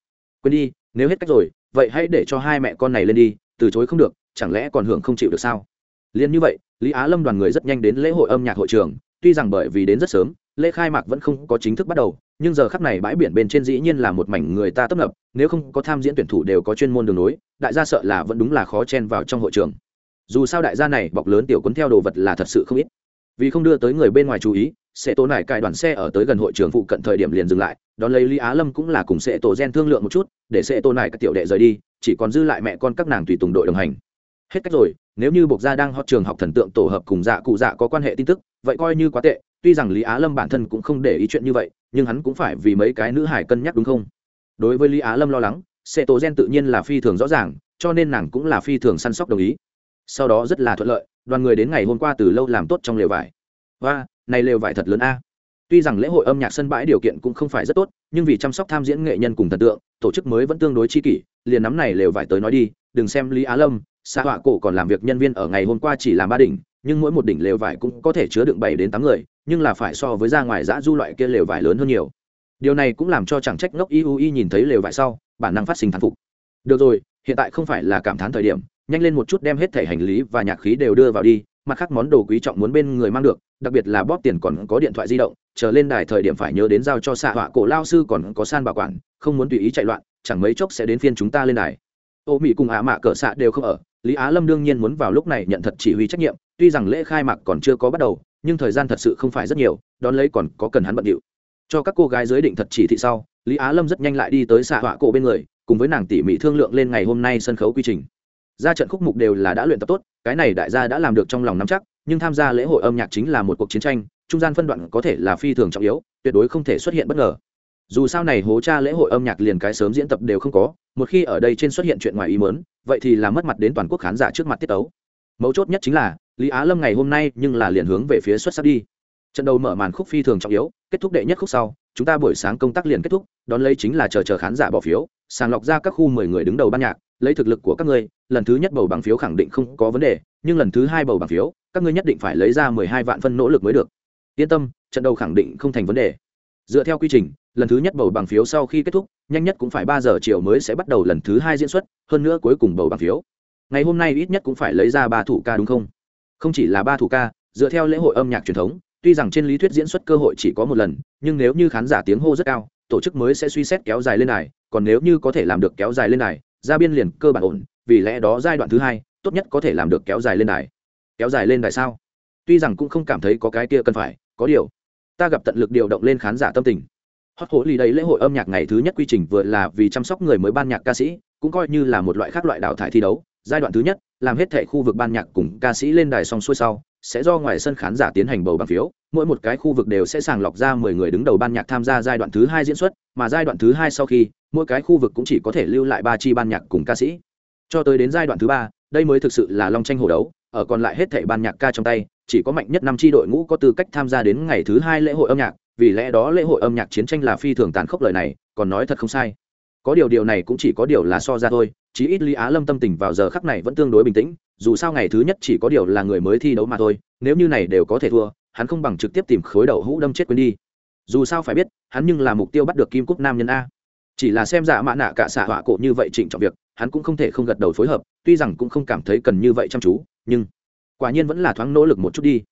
Quên đi, nếu hết cách rồi, vậy hãy để cho hai mẹ con này lên đi, từ chối không được, chẳng lẽ còn hưởng không chịu được sao? Liền như vậy, lý á lâm đoàn người rất nhanh đến lễ hội âm nhạc hội trường, tuy rằng bởi vì đến rất sớm, lễ khai mạc vẫn không có chính thức bắt đầu, nhưng giờ khắp này bãi biển bên trên dĩ nhiên là một mảnh người ta tấp nập, nếu không có tham diễn tuyển thủ đều có chuyên môn đường nối, đại gia sợ là vẫn đúng là khó chen vào trong hội trường dù sao đại gia này bọc lớn tiểu cuốn theo đồ vật là thật sự không ít. Vì không đưa tới người bên ngoài chú ý sẽ tổ nải cài đoàn xe ở tới gần hội trường phụ cận thời điểm liền dừng lại, đón lấy lý á lâm cũng là cùng sẽ tổ gen thương lượng một chút, để sẽ tổ nải các tiểu đệ rời đi, chỉ còn dư lại mẹ con các nàng tùy tùng đội đồng hành. Hết cách rồi, nếu như buộc gia đang học trường học thần tượng tổ hợp cùng dạ cụ dạ có quan hệ tin tức, vậy coi như quá tệ, tuy rằng lý á lâm bản thân cũng không để ý chuyện như vậy, nhưng hắn cũng phải vì mấy cái nữ hải cân nhắc đúng không? Đối với lý á lâm lo lắng sẽ tổ gen tự nhiên là phi thường rõ ràng, cho nên nàng cũng là phi thường săn sóc đồng ý sau đó rất là thuận lợi, đoàn người đến ngày hôm qua từ lâu làm tốt trong lều vải. Và này lều vải thật lớn a. Tuy rằng lễ hội âm nhạc sân bãi điều kiện cũng không phải rất tốt, nhưng vì chăm sóc tham diễn nghệ nhân cùng thần tượng, tổ chức mới vẫn tương đối chi kỷ, liền nắm này lều vải tới nói đi, đừng xem lý á lâm xã họa cổ còn làm việc nhân viên ở ngày hôm qua chỉ làm ba đỉnh, nhưng mỗi một đỉnh lều vải cũng có thể chứa đựng bảy đến tám người, nhưng là phải so với ra ngoài giã du loại kia lều vải lớn hơn nhiều. Điều này cũng làm cho chẳng trách ngốc iui nhìn thấy lều vải sau, bản năng phát sinh thán phục. Được rồi, hiện tại không phải là cảm thán thời điểm nhanh lên một chút đem hết thẻ hành lý và nhạc khí đều đưa vào đi, mặt khác món đồ quý trọng muốn bên người mang được, đặc biệt là bóp tiền còn có điện thoại di động, chờ lên đài thời điểm phải nhớ đến giao cho xạ họa cổ lao sư còn có san bảo quản, không muốn tùy ý chạy loạn, chẳng mấy chốc sẽ đến phiên chúng ta lên đài. Ô mỹ cùng Á mạ cỡ xạ đều không ở, lý á lâm đương nhiên muốn vào lúc này nhận thật chỉ huy trách nhiệm, tuy rằng lễ khai mạc còn chưa có bắt đầu, nhưng thời gian thật sự không phải rất nhiều, đón lấy còn có cần hắn bận điệu. Cho các cô gái giới định thật chỉ thị sau, lý á lâm rất nhanh lại đi tới xạ họa cổ bên người, cùng với nàng tỉ mỉ thương lượng lên ngày hôm nay sân khấu quy trình ra trận khúc mục đều là đã luyện tập tốt, cái này đại gia đã làm được trong lòng nắm chắc, nhưng tham gia lễ hội âm nhạc chính là một cuộc chiến tranh, trung gian phân đoạn có thể là phi thường trọng yếu, tuyệt đối không thể xuất hiện bất ngờ. Dù sao này hố cha lễ hội âm nhạc liền cái sớm diễn tập đều không có, một khi ở đây trên xuất hiện chuyện ngoài ý mớn vậy thì là mất mặt đến toàn quốc khán giả trước mặt tiết tấu mấu chốt nhất chính là, lý á lâm ngày hôm nay nhưng là liền hướng về phía xuất sắc đi. Trận đầu mở màn khúc phi thường trọng yếu, kết thúc đệ nhất khúc sau, chúng ta buổi sáng công tác liền kết thúc, đón lấy chính là chờ chờ khán giả bỏ phiếu, sàng lọc ra các khu mười người đứng đầu ban nhạc lấy thực lực của các ngươi, lần thứ nhất bầu bằng phiếu khẳng định không có vấn đề, nhưng lần thứ hai bầu bằng phiếu, các ngươi nhất định phải lấy ra mười hai vạn phân nỗ lực mới được. Yên tâm, trận đầu khẳng định không thành vấn đề. Dựa theo quy trình, lần thứ nhất bầu bằng phiếu sau khi kết thúc, nhanh nhất cũng phải ba giờ chiều mới sẽ bắt đầu lần thứ hai diễn xuất, hơn nữa cuối cùng bầu bằng phiếu. Ngày hôm nay ít nhất cũng phải lấy ra ba thủ ca đúng không? Không chỉ là ba thủ ca, dựa theo lễ hội âm nhạc truyền thống, tuy rằng trên lý thuyết diễn xuất cơ hội chỉ có một lần, nhưng nếu như khán giả tiếng hô rất cao, tổ chức mới sẽ suy xét kéo dài lên này còn nếu như có thể làm được kéo dài lên này ra biên liền cơ bản ổn, vì lẽ đó giai đoạn thứ hai, tốt nhất có thể làm được kéo dài lên đài. Kéo dài lên đài sao? Tuy rằng cũng không cảm thấy có cái kia cần phải, có điều, ta gặp tận lực điều động lên khán giả tâm tình. Hót hổ lì đấy lễ hội âm nhạc ngày thứ nhất quy trình vừa là vì chăm sóc người mới ban nhạc ca sĩ, cũng coi như là một loại khác loại đào thải thi đấu. Giai đoạn thứ nhất, làm hết thệ khu vực ban nhạc cùng ca sĩ lên đài xong xuôi sau sẽ do ngoài sân khán giả tiến hành bầu bằng phiếu. Mỗi một cái khu vực đều sẽ sàng lọc ra mười người đứng đầu ban nhạc tham gia giai đoạn thứ hai diễn xuất, mà giai đoạn thứ hai sau khi, mỗi cái khu vực cũng chỉ có thể lưu lại ba chi ban nhạc cùng ca sĩ. Cho tới đến giai đoạn thứ ba, đây mới thực sự là long tranh hồ đấu, ở còn lại hết thảy ban nhạc ca trong tay, chỉ có mạnh nhất năm chi đội ngũ có tư cách tham gia đến ngày thứ hai lễ hội âm nhạc, vì lẽ đó lễ hội âm nhạc chiến tranh là phi thường tàn khốc lời này, còn nói thật không sai. Có điều điều này cũng chỉ có điều là so ra thôi chí ít lý á lâm tâm tình vào giờ khắc này vẫn tương đối bình tĩnh, dù sao ngày thứ nhất chỉ có điều là người mới thi đấu mà thôi, nếu như này đều có thể thua, hắn không bằng trực tiếp tìm khối đầu hũ đâm chết quên đi. Dù sao phải biết, hắn nhưng là mục tiêu bắt được kim cúc nam nhân a. Chỉ là xem dạ mã nạ cả xạ họa cổ như vậy trịnh trọng việc, hắn cũng không thể không gật đầu phối hợp, tuy rằng cũng không cảm thấy cần như vậy chăm chú, nhưng quả nhiên vẫn là thoáng nỗ lực một chút đi.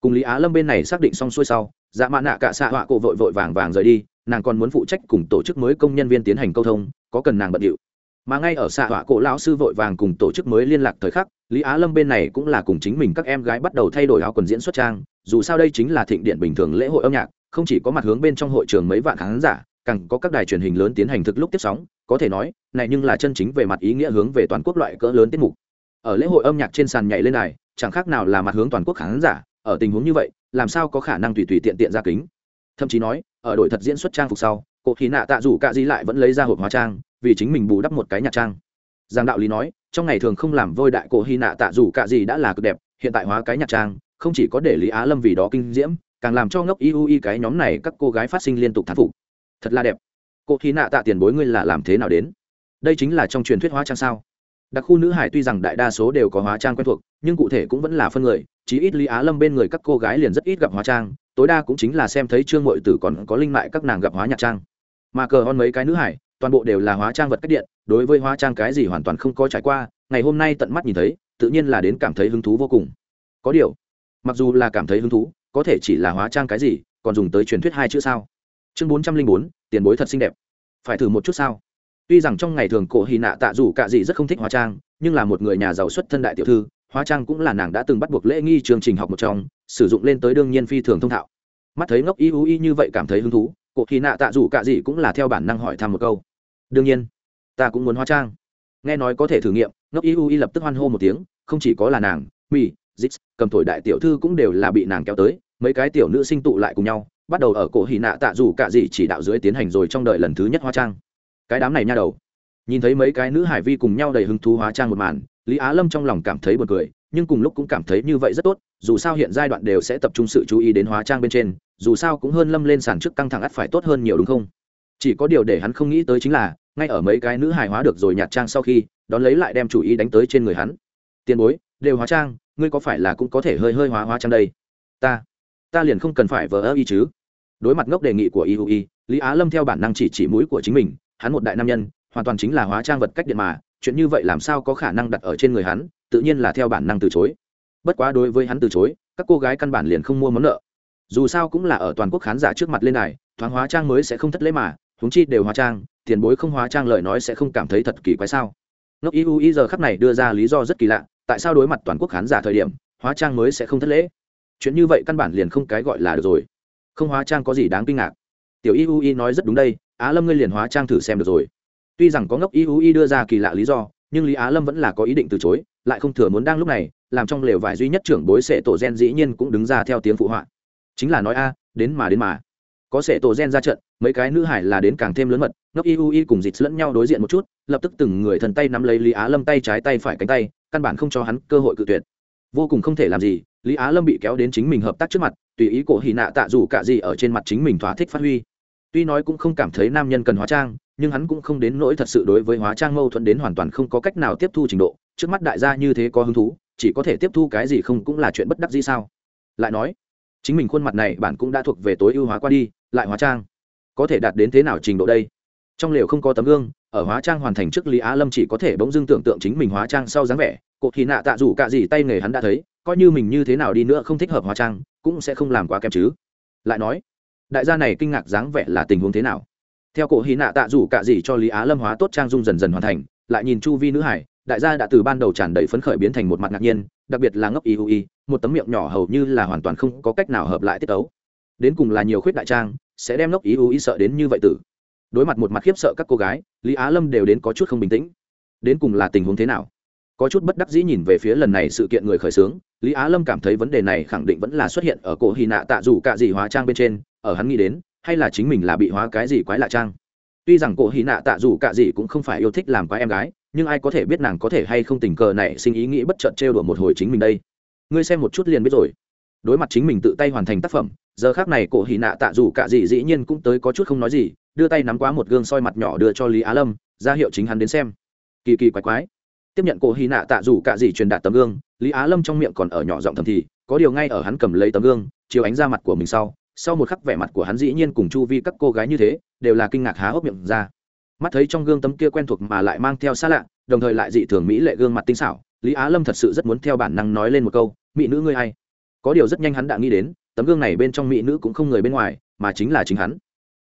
Cùng lý á lâm bên này xác định xong xuôi sau dạ mã nạ cả xạ họa cổ vội vội vàng vàng rời đi, nàng còn muốn phụ trách cùng tổ chức mới công nhân viên tiến hành câu thông, có cần nàng bận điệu mà ngay ở xạ họa cổ lão sư vội vàng cùng tổ chức mới liên lạc thời khắc, lý á lâm bên này cũng là cùng chính mình các em gái bắt đầu thay đổi áo quần diễn xuất trang, dù sao đây chính là thịnh điện bình thường lễ hội âm nhạc, không chỉ có mặt hướng bên trong hội trường mấy vạn khán giả, càng có các đài truyền hình lớn tiến hành thực lúc tiếp sóng, có thể nói, này nhưng là chân chính về mặt ý nghĩa hướng về toàn quốc loại cỡ lớn tiết mục. Ở lễ hội âm nhạc trên sàn nhảy lên này, chẳng khác nào là mặt hướng toàn quốc khán giả, ở tình huống như vậy, làm sao có khả năng tùy tùy tiện tiện ra kính? Thậm chí nói, ở đội thật diễn xuất trang phục sau cụ khí nạ tạ dù cạ di lại vẫn lấy ra hộp hóa trang vì chính mình bù đắp một cái nhạc trang. Giang đạo lý nói, trong ngày thường không làm vôi đại cổ hy nạ tạ dù cả gì đã là cực đẹp, hiện tại hóa cái nhạc trang, không chỉ có để lý á lâm vì đó kinh diễm, càng làm cho ngốc iu y cái nhóm này các cô gái phát sinh liên tục thán phục. Thật là đẹp. Cô hy nạ tạ tiền bối ngươi là làm thế nào đến? Đây chính là trong truyền thuyết hóa trang sao? Đặc khu nữ hải tuy rằng đại đa số đều có hóa trang quen thuộc, nhưng cụ thể cũng vẫn là phân người, chí ít lý á lâm bên người các cô gái liền rất ít gặp hóa trang, tối đa cũng chính là xem thấy trương mội tử còn có linh mại các nàng gặp hóa nhạc trang. Mà cờ hon mấy cái nữ hải toàn bộ đều là hóa trang vật cách điện, đối với hóa trang cái gì hoàn toàn không có trải qua, ngày hôm nay tận mắt nhìn thấy, tự nhiên là đến cảm thấy hứng thú vô cùng. Có điều, mặc dù là cảm thấy hứng thú, có thể chỉ là hóa trang cái gì, còn dùng tới truyền thuyết hai chữ sao? Chương bốn trăm linh bốn, tiền bối thật xinh đẹp. Phải thử một chút sao? Tuy rằng trong ngày thường cổ hy nạ tạ dù cả gì rất không thích hóa trang, nhưng là một người nhà giàu xuất thân đại tiểu thư, hóa trang cũng là nàng đã từng bắt buộc lễ nghi chương trình học một trong, sử dụng lên tới đương nhiên phi thường thông thạo. Mắt thấy ngốc y ú y như vậy cảm thấy hứng thú cụ thì nạ tạ dù cả gì cũng là theo bản năng hỏi thăm một câu. Đương nhiên, ta cũng muốn hóa trang. Nghe nói có thể thử nghiệm, ngốc y u y lập tức hoan hô một tiếng, không chỉ có là nàng mỹ dix cầm thổi đại tiểu thư cũng đều là bị nàng kéo tới, mấy cái tiểu nữ sinh tụ lại cùng nhau, bắt đầu ở cổ hì nạ tạ dù cả gì chỉ đạo dưới tiến hành rồi trong đời lần thứ nhất hóa trang. Cái đám này nha đầu. Nhìn thấy mấy cái nữ hải vi cùng nhau đầy hứng thú hóa trang một màn, lý á lâm trong lòng cảm thấy buồn cười, nhưng cùng lúc cũng cảm thấy như vậy rất tốt, dù sao hiện giai đoạn đều sẽ tập trung sự chú ý đến hóa trang bên trên dù sao cũng hơn lâm lên sàn trước căng thẳng ắt phải tốt hơn nhiều đúng không? Chỉ có điều để hắn không nghĩ tới chính là, ngay ở mấy cái nữ hài hóa được rồi nhạt trang sau khi, đón lấy lại đem chủ ý đánh tới trên người hắn. Tiền bối, đều hóa trang, ngươi có phải là cũng có thể hơi hơi hóa hóa trang đây? Ta ta liền không cần phải vờ ơ y chứ. Đối mặt ngốc đề nghị của iui lý á lâm theo bản năng chỉ chỉ mũi của chính mình, hắn một đại nam nhân, hoàn toàn chính là hóa trang vật cách điện mà, chuyện như vậy làm sao có khả năng đặt ở trên người hắn, tự nhiên là theo bản năng từ chối. Bất quá đối với hắn từ chối, các cô gái căn bản liền không mua món nợ dù sao cũng là ở toàn quốc khán giả trước mặt lên này thoáng hóa trang mới sẽ không thất lễ mà, huống chi đều hóa trang, tiền bối không hóa trang lời nói sẽ không cảm thấy thật kỳ quái sao? Ngốc iui giờ khắp này đưa ra lý do rất kỳ lạ, tại sao đối mặt toàn quốc khán giả thời điểm, hóa trang mới sẽ không thất lễ? Chuyện như vậy căn bản liền không cái gọi là được rồi. Không hóa trang có gì đáng kinh ngạc? Tiểu iui nói rất đúng đây, á lâm ngươi liền hóa trang thử xem được rồi. Tuy rằng có ngốc iui đưa ra kỳ lạ lý do, nhưng lý á lâm vẫn là có ý định từ chối, lại không thừa muốn đang lúc này, làm trong lều vải duy nhất trưởng bối sệ tổ gen dĩ nhiên cũng đứng ra theo tiếng phụ họa chính là nói a, đến mà đến mà. Có sẻ tổ gen ra trận, mấy cái nữ hải là đến càng thêm lớn mật, ngốc iui cùng dịt lẫn nhau đối diện một chút, lập tức từng người thần tay nắm lấy lý á lâm tay trái tay phải cánh tay, căn bản không cho hắn cơ hội cự tuyệt. Vô cùng không thể làm gì, lý á lâm bị kéo đến chính mình hợp tác trước mặt, tùy ý cổ hì nạ tạ dù cả gì ở trên mặt chính mình thỏa thích phát huy. Tuy nói cũng không cảm thấy nam nhân cần hóa trang, nhưng hắn cũng không đến nỗi thật sự đối với hóa trang mâu thuẫn đến hoàn toàn không có cách nào tiếp thu trình độ, trước mắt đại gia như thế có hứng thú, chỉ có thể tiếp thu cái gì không cũng là chuyện bất đắc gì sao? Lại nói chính mình khuôn mặt này bản cũng đã thuộc về tối ưu hóa qua đi, lại hóa trang. Có thể đạt đến thế nào trình độ đây? Trong lều không có tấm gương, ở hóa trang hoàn thành trước lý á lâm chỉ có thể bỗng dưng tưởng tượng chính mình hóa trang sau dáng vẻ. Cột thì nạ tạ dù cả gì tay nghề hắn đã thấy, coi như mình như thế nào đi nữa không thích hợp hóa trang, cũng sẽ không làm quá kém chứ. Lại nói, đại gia này kinh ngạc dáng vẻ là tình huống thế nào? Theo cổ hy nạ tạ dù cả gì cho lý á lâm hóa tốt trang dung dần dần hoàn thành, lại nhìn chu vi nữ hải, đại gia đã từ ban đầu tràn đầy phấn khởi biến thành một mặt ngạc nhiên đặc biệt là ngốc y ui một tấm miệng nhỏ hầu như là hoàn toàn không có cách nào hợp lại tiết tấu. Đến cùng là nhiều khuyết đại trang, sẽ đem ngốc y ui sợ đến như vậy tử. Đối mặt một mặt khiếp sợ các cô gái, lý á lâm đều đến có chút không bình tĩnh. Đến cùng là tình huống thế nào? Có chút bất đắc dĩ nhìn về phía lần này sự kiện người khởi xướng, lý á lâm cảm thấy vấn đề này khẳng định vẫn là xuất hiện ở cổ hy nạ tạ dù cả gì hóa trang bên trên, ở hắn nghĩ đến, hay là chính mình là bị hóa cái gì quái lạ trang? Tuy rằng cổ hy nạ tạ dù cả gì cũng không phải yêu thích làm quái em gái, nhưng ai có thể biết nàng có thể hay không tình cờ này sinh ý nghĩ bất chợt trêu đùa một hồi chính mình đây. Ngươi xem một chút liền biết rồi. Đối mặt chính mình tự tay hoàn thành tác phẩm, giờ khác này cổ hì nạ tạ dù cả gì dĩ nhiên cũng tới có chút không nói gì, đưa tay nắm quá một gương soi mặt nhỏ đưa cho lý á lâm, ra hiệu chính hắn đến xem. Kỳ kỳ quái quái. Tiếp nhận cổ hy nạ tạ dù cả gì truyền đạt tấm gương, lý á lâm trong miệng còn ở nhỏ giọng thầm thì, có điều ngay ở hắn cầm lấy tấm gương, chiếu ánh ra mặt của mình sau sau một khắc vẻ mặt của hắn dĩ nhiên cùng chu vi các cô gái như thế, đều là kinh ngạc há hốc miệng ra. Mắt thấy trong gương tấm kia quen thuộc mà lại mang theo xa lạ, đồng thời lại dị thường mỹ lệ gương mặt tinh xảo, lý á lâm thật sự rất muốn theo bản năng nói lên một câu, mỹ nữ ngươi hay. Có điều rất nhanh hắn đã nghĩ đến, tấm gương này bên trong mỹ nữ cũng không người bên ngoài, mà chính là chính hắn.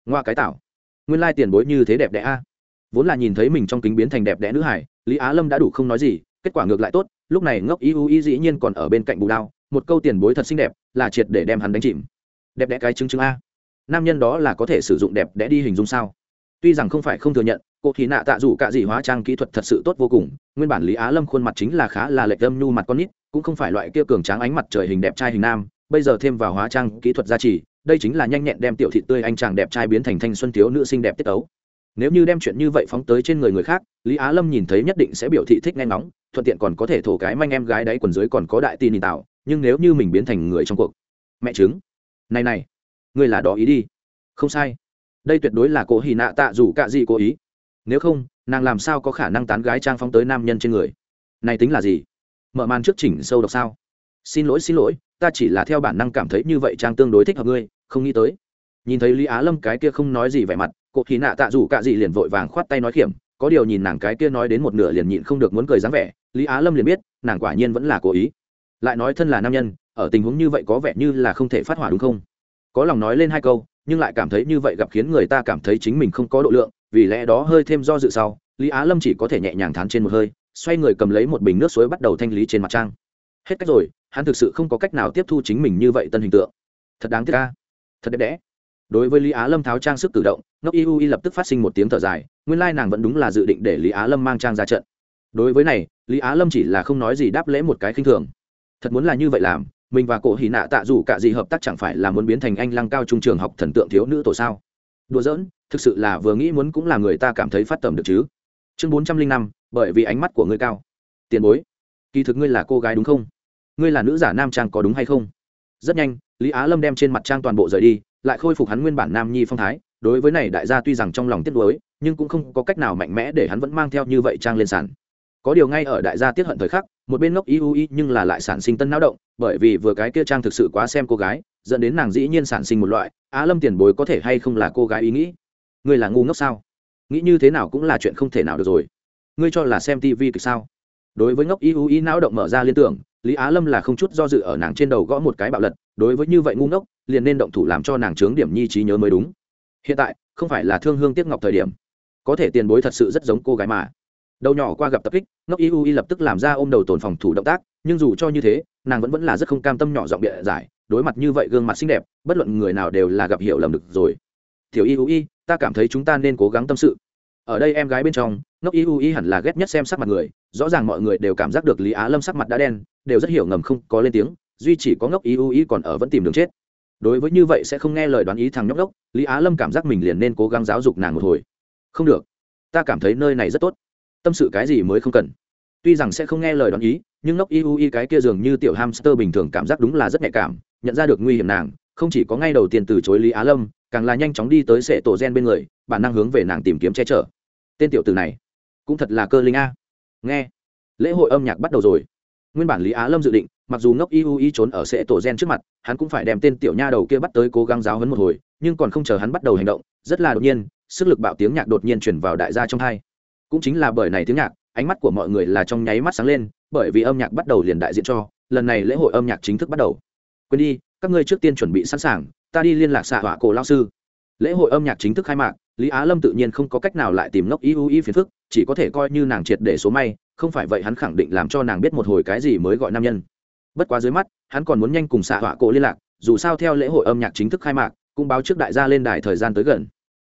Ngoa cái tảo. Nguyên lai tiền bối như thế đẹp đẽ a. Vốn là nhìn thấy mình trong kính biến thành đẹp đẽ nữ hải, lý á lâm đã đủ không nói gì, kết quả ngược lại tốt, lúc này ngốc y u y dĩ nhiên còn ở bên cạnh bù đao, một câu tiền bối thật xinh đẹp, là triệt để đem hắn đánh chìm đẹp đẽ cái chứng chứng a. Nam nhân đó là có thể sử dụng đẹp đẽ đi hình dung sao? Tuy rằng không phải không thừa nhận, cô thì nạ tạ dù cả gì hóa trang kỹ thuật thật sự tốt vô cùng, nguyên bản lý á lâm khuôn mặt chính là khá là lệch âm nhu mặt con nít, cũng không phải loại kia cường tráng ánh mặt trời hình đẹp trai hình nam, bây giờ thêm vào hóa trang kỹ thuật gia trì, đây chính là nhanh nhẹn đem tiểu thị tươi anh chàng đẹp trai biến thành thanh xuân thiếu nữ xinh đẹp tiết ấu nếu như đem chuyện như vậy phóng tới trên người người khác, lý á lâm nhìn thấy nhất định sẽ biểu thị thích nghe ngóng, thuận tiện còn có thể thổ cái manh em gái đáy quần dưới còn có đại tin nhìn tạo, nhưng nếu như mình biến thành người trong cuộc, mẹ chứng này này, ngươi là đó ý đi. Không sai. Đây tuyệt đối là cô hì nạ tạ dù cả gì cố ý. Nếu không, nàng làm sao có khả năng tán gái trang phóng tới nam nhân trên người? Này tính là gì? Mở màn trước chỉnh sâu độc sao? Xin lỗi xin lỗi, ta chỉ là theo bản năng cảm thấy như vậy trang tương đối thích hợp ngươi, không nghĩ tới. Nhìn thấy lý á lâm cái kia không nói gì vẻ mặt cô hì nạ tạ dù cả gì liền vội vàng khoát tay nói kiểm có điều nhìn nàng cái kia nói đến một nửa liền nhịn không được muốn cười dáng vẻ, lý á lâm liền biết, nàng quả nhiên vẫn là cố ý. Lại nói thân là nam nhân ở tình huống như vậy có vẻ như là không thể phát hỏa đúng không? Có lòng nói lên hai câu, nhưng lại cảm thấy như vậy gặp khiến người ta cảm thấy chính mình không có độ lượng, vì lẽ đó hơi thêm do dự sau, lý á lâm chỉ có thể nhẹ nhàng thán trên một hơi, xoay người cầm lấy một bình nước suối bắt đầu thanh lý trên mặt trang. Hết cách rồi, hắn thực sự không có cách nào tiếp thu chính mình như vậy tân hình tượng. Thật đáng tiếc ca thật đẹp đẽ. Đối với lý á lâm tháo trang sức tự động, ngốc iu y lập tức phát sinh một tiếng thở dài, nguyên lai nàng vẫn đúng là dự định để lý á lâm mang trang ra trận. Đối với này, lý á lâm chỉ là không nói gì đáp lễ một cái khinh thường. Thật muốn là như vậy làm mình và cổ hì nạ tạ dù cả gì hợp tác chẳng phải là muốn biến thành anh lăng cao trung trường học thần tượng thiếu nữ tổ sao? Đùa giỡn, thực sự là vừa nghĩ muốn cũng là người ta cảm thấy phát tầm được chứ. Chương bốn trăm linh năm, bởi vì ánh mắt của ngươi cao. Tiền bối, kỳ thực ngươi là cô gái đúng không? Ngươi là nữ giả nam trang có đúng hay không? Rất nhanh, lý á lâm đem trên mặt trang toàn bộ rời đi, lại khôi phục hắn nguyên bản nam nhi phong thái. Đối với này đại gia tuy rằng trong lòng tiếc nuối, nhưng cũng không có cách nào mạnh mẽ để hắn vẫn mang theo như vậy trang lên sàn có điều ngay ở đại gia tiết hận thời khắc, một bên ngốc iu y nhưng là lại sản sinh tân não động, bởi vì vừa cái kia trang thực sự quá xem cô gái, dẫn đến nàng dĩ nhiên sản sinh một loại, á lâm tiền bối có thể hay không là cô gái ý nghĩ? Ngươi là ngu ngốc sao? Nghĩ như thế nào cũng là chuyện không thể nào được rồi. Ngươi cho là xem tv kịch sao? Đối với ngốc iu y não động mở ra liên tưởng, lý á lâm là không chút do dự ở nàng trên đầu gõ một cái bạo lật, đối với như vậy ngu ngốc, liền nên động thủ làm cho nàng trướng điểm nhi trí nhớ mới đúng. Hiện tại, không phải là thương hương tiếc ngọc thời điểm. Có thể tiền bối thật sự rất giống cô gái mà đầu nhỏ qua gặp tập kích, ngốc y u y lập tức làm ra ôm đầu tồn phòng thủ động tác, nhưng dù cho như thế, nàng vẫn vẫn là rất không cam tâm nhỏ giọng bịa giải, đối mặt như vậy gương mặt xinh đẹp, bất luận người nào đều là gặp hiểu lầm được rồi. Tiểu y u y, ta cảm thấy chúng ta nên cố gắng tâm sự. Ở đây em gái bên trong, ngốc y u y hẳn là ghét nhất xem sắc mặt người, rõ ràng mọi người đều cảm giác được lý á lâm sắc mặt đã đen, đều rất hiểu ngầm không có lên tiếng, duy chỉ có ngốc y u y còn ở vẫn tìm đường chết. Đối với như vậy sẽ không nghe lời đoán ý thằng nhóc đốc, lý á lâm cảm giác mình liền nên cố gắng giáo dục nàng một hồi. Không được, ta cảm thấy nơi này rất tốt tâm sự cái gì mới không cần. Tuy rằng sẽ không nghe lời đoán ý, nhưng ngốc iu y cái kia dường như tiểu hamster bình thường cảm giác đúng là rất nhạy cảm, nhận ra được nguy hiểm nàng, không chỉ có ngay đầu tiên từ chối lý á lâm, càng là nhanh chóng đi tới sệ tổ gen bên người, bản năng hướng về nàng tìm kiếm che chở. Tên tiểu từ này, cũng thật là cơ linh a. Nghe, lễ hội âm nhạc bắt đầu rồi. Nguyên bản lý á lâm dự định, mặc dù ngốc iu y trốn ở sệ tổ gen trước mặt, hắn cũng phải đem tên tiểu nha đầu kia bắt tới cố gắng giáo hấn một hồi, nhưng còn không chờ hắn bắt đầu hành động, rất là đột nhiên, sức lực bạo tiếng nhạc đột nhiên chuyển vào đại gia trong hai cũng chính là bởi này tiếng nhạc, ánh mắt của mọi người là trong nháy mắt sáng lên, bởi vì âm nhạc bắt đầu liền đại diện cho, lần này lễ hội âm nhạc chính thức bắt đầu. Quên đi, các ngươi trước tiên chuẩn bị sẵn sàng, ta đi liên lạc xạ hỏa cổ lao sư. Lễ hội âm nhạc chính thức khai mạc, lý á lâm tự nhiên không có cách nào lại tìm ngốc iu y phiền phức, chỉ có thể coi như nàng triệt để số may, không phải vậy hắn khẳng định làm cho nàng biết một hồi cái gì mới gọi nam nhân. Bất quá dưới mắt, hắn còn muốn nhanh cùng xạ hỏa cổ liên lạc, dù sao theo lễ hội âm nhạc chính thức khai mạc, cũng báo trước đại gia lên đài thời gian tới gần.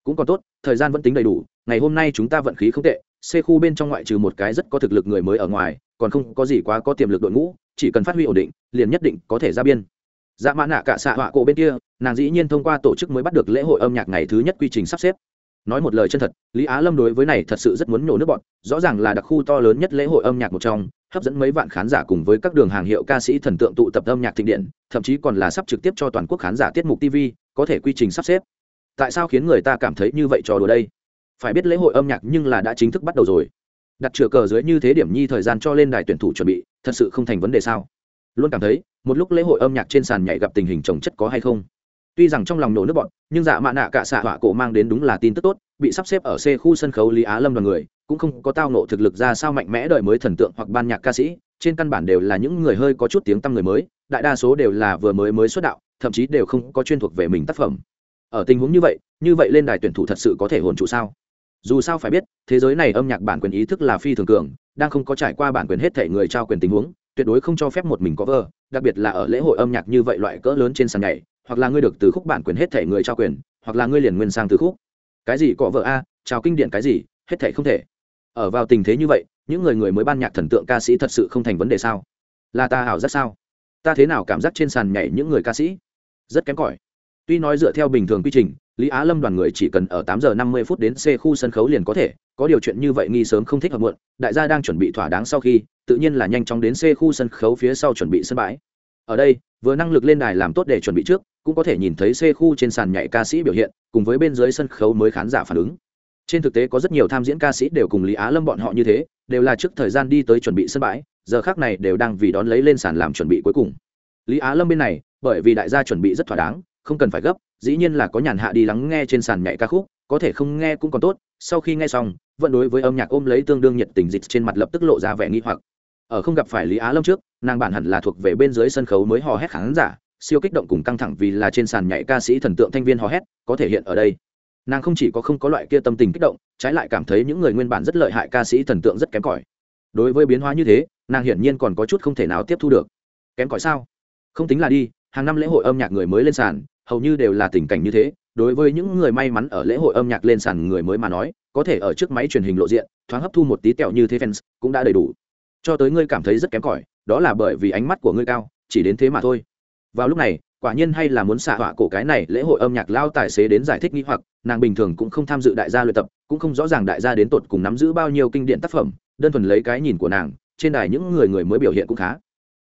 Cũng còn tốt, thời gian vẫn tính đầy đủ ngày hôm nay chúng ta vận khí không tệ, c khu bên trong ngoại trừ một cái rất có thực lực người mới ở ngoài, còn không có gì quá có tiềm lực đội ngũ, chỉ cần phát huy ổn định, liền nhất định có thể ra biên. Dạ mã nạ cả xạ họa cổ bên kia, nàng dĩ nhiên thông qua tổ chức mới bắt được lễ hội âm nhạc ngày thứ nhất quy trình sắp xếp. Nói một lời chân thật, lý á lâm đối với này thật sự rất muốn nhổ nước bọn rõ ràng là đặc khu to lớn nhất lễ hội âm nhạc một trong, hấp dẫn mấy vạn khán giả cùng với các đường hàng hiệu ca sĩ thần tượng tụ tập âm nhạc thịnh điện, thậm chí còn là sắp trực tiếp cho toàn quốc khán giả tiết mục tv có thể quy trình sắp xếp. Tại sao khiến người ta cảm thấy như vậy trò đùa đây? Phải biết lễ hội âm nhạc nhưng là đã chính thức bắt đầu rồi. Đặt chừa cờ dưới như thế điểm nhi thời gian cho lên đài tuyển thủ chuẩn bị, thật sự không thành vấn đề sao? Luôn cảm thấy, một lúc lễ hội âm nhạc trên sàn nhảy gặp tình hình trồng chất có hay không? Tuy rằng trong lòng nổ nước bọn, nhưng dạ mạ nạ cả xạ họa cổ mang đến đúng là tin tức tốt, bị sắp xếp ở c khu sân khấu lý á lâm đoàn người, cũng không có tao nộ thực lực ra sao mạnh mẽ đợi mới thần tượng hoặc ban nhạc ca sĩ, trên căn bản đều là những người hơi có chút tiếng tăm người mới, đại đa số đều là vừa mới mới xuất đạo, thậm chí đều không có chuyên thuộc về mình tác phẩm. Ở tình huống như vậy như vậy lên đài tuyển thủ thật sự có thể hồn trụ sao? Dù sao phải biết, thế giới này âm nhạc bản quyền ý thức là phi thường cường, đang không có trải qua bản quyền hết thể người trao quyền tình huống, tuyệt đối không cho phép một mình có vơ đặc biệt là ở lễ hội âm nhạc như vậy loại cỡ lớn trên sàn nhảy, hoặc là ngươi được từ khúc bản quyền hết thể người trao quyền, hoặc là ngươi liền nguyên sang từ khúc. Cái gì có vợ a, chào kinh điển cái gì, hết thể không thể. Ở vào tình thế như vậy, những người người mới ban nhạc thần tượng ca sĩ thật sự không thành vấn đề sao? Là ta hảo rất sao? Ta thế nào cảm giác trên sàn nhảy những người ca sĩ? Rất kém cỏi. Tuy nói dựa theo bình thường quy trình lý á lâm đoàn người chỉ cần ở tám giờ năm mươi phút đến c khu sân khấu liền có thể, có điều chuyện như vậy nghi sớm không thích hợp muộn, đại gia đang chuẩn bị thỏa đáng sau khi, tự nhiên là nhanh chóng đến c khu sân khấu phía sau chuẩn bị sân bãi. Ở đây, vừa năng lực lên đài làm tốt để chuẩn bị trước, cũng có thể nhìn thấy c khu trên sàn nhảy ca sĩ biểu hiện, cùng với bên dưới sân khấu mới khán giả phản ứng. Trên thực tế có rất nhiều tham diễn ca sĩ đều cùng lý á lâm bọn họ như thế, đều là trước thời gian đi tới chuẩn bị sân bãi, giờ khác này đều đang vì đón lấy lên sàn làm chuẩn bị cuối cùng. Lý á lâm bên này, bởi vì đại gia chuẩn bị rất thỏa đáng không cần phải gấp, dĩ nhiên là có nhàn hạ đi lắng nghe trên sàn nhảy ca khúc, có thể không nghe cũng còn tốt, sau khi nghe xong, vẫn đối với âm nhạc ôm lấy tương đương nhiệt tình dịch trên mặt lập tức lộ ra vẻ nghi hoặc. Ở không gặp phải lý á lâm trước, nàng bản hẳn là thuộc về bên dưới sân khấu mới hò hét khán giả, siêu kích động cùng căng thẳng vì là trên sàn nhảy ca sĩ thần tượng thanh viên hò hét, có thể hiện ở đây. Nàng không chỉ có không có loại kia tâm tình kích động, trái lại cảm thấy những người nguyên bản rất lợi hại ca sĩ thần tượng rất kém cỏi. Đối với biến hóa như thế, nàng hiển nhiên còn có chút không thể nào tiếp thu được. Kém cỏi sao? Không tính là đi, hàng năm lễ hội âm nhạc người mới lên sàn hầu như đều là tình cảnh như thế, đối với những người may mắn ở lễ hội âm nhạc lên sàn người mới mà nói, có thể ở trước máy truyền hình lộ diện, thoáng hấp thu một tí tẹo như thế fans, cũng đã đầy đủ. Cho tới ngươi cảm thấy rất kém cỏi, đó là bởi vì ánh mắt của ngươi cao, chỉ đến thế mà thôi. Vào lúc này, quả nhiên hay là muốn xạ họa cổ cái này, lễ hội âm nhạc lao tài xế đến giải thích nghĩ hoặc, nàng bình thường cũng không tham dự đại gia luyện tập, cũng không rõ ràng đại gia đến tột cùng nắm giữ bao nhiêu kinh điển tác phẩm, đơn thuần lấy cái nhìn của nàng, trên đài những người người mới biểu hiện cũng khá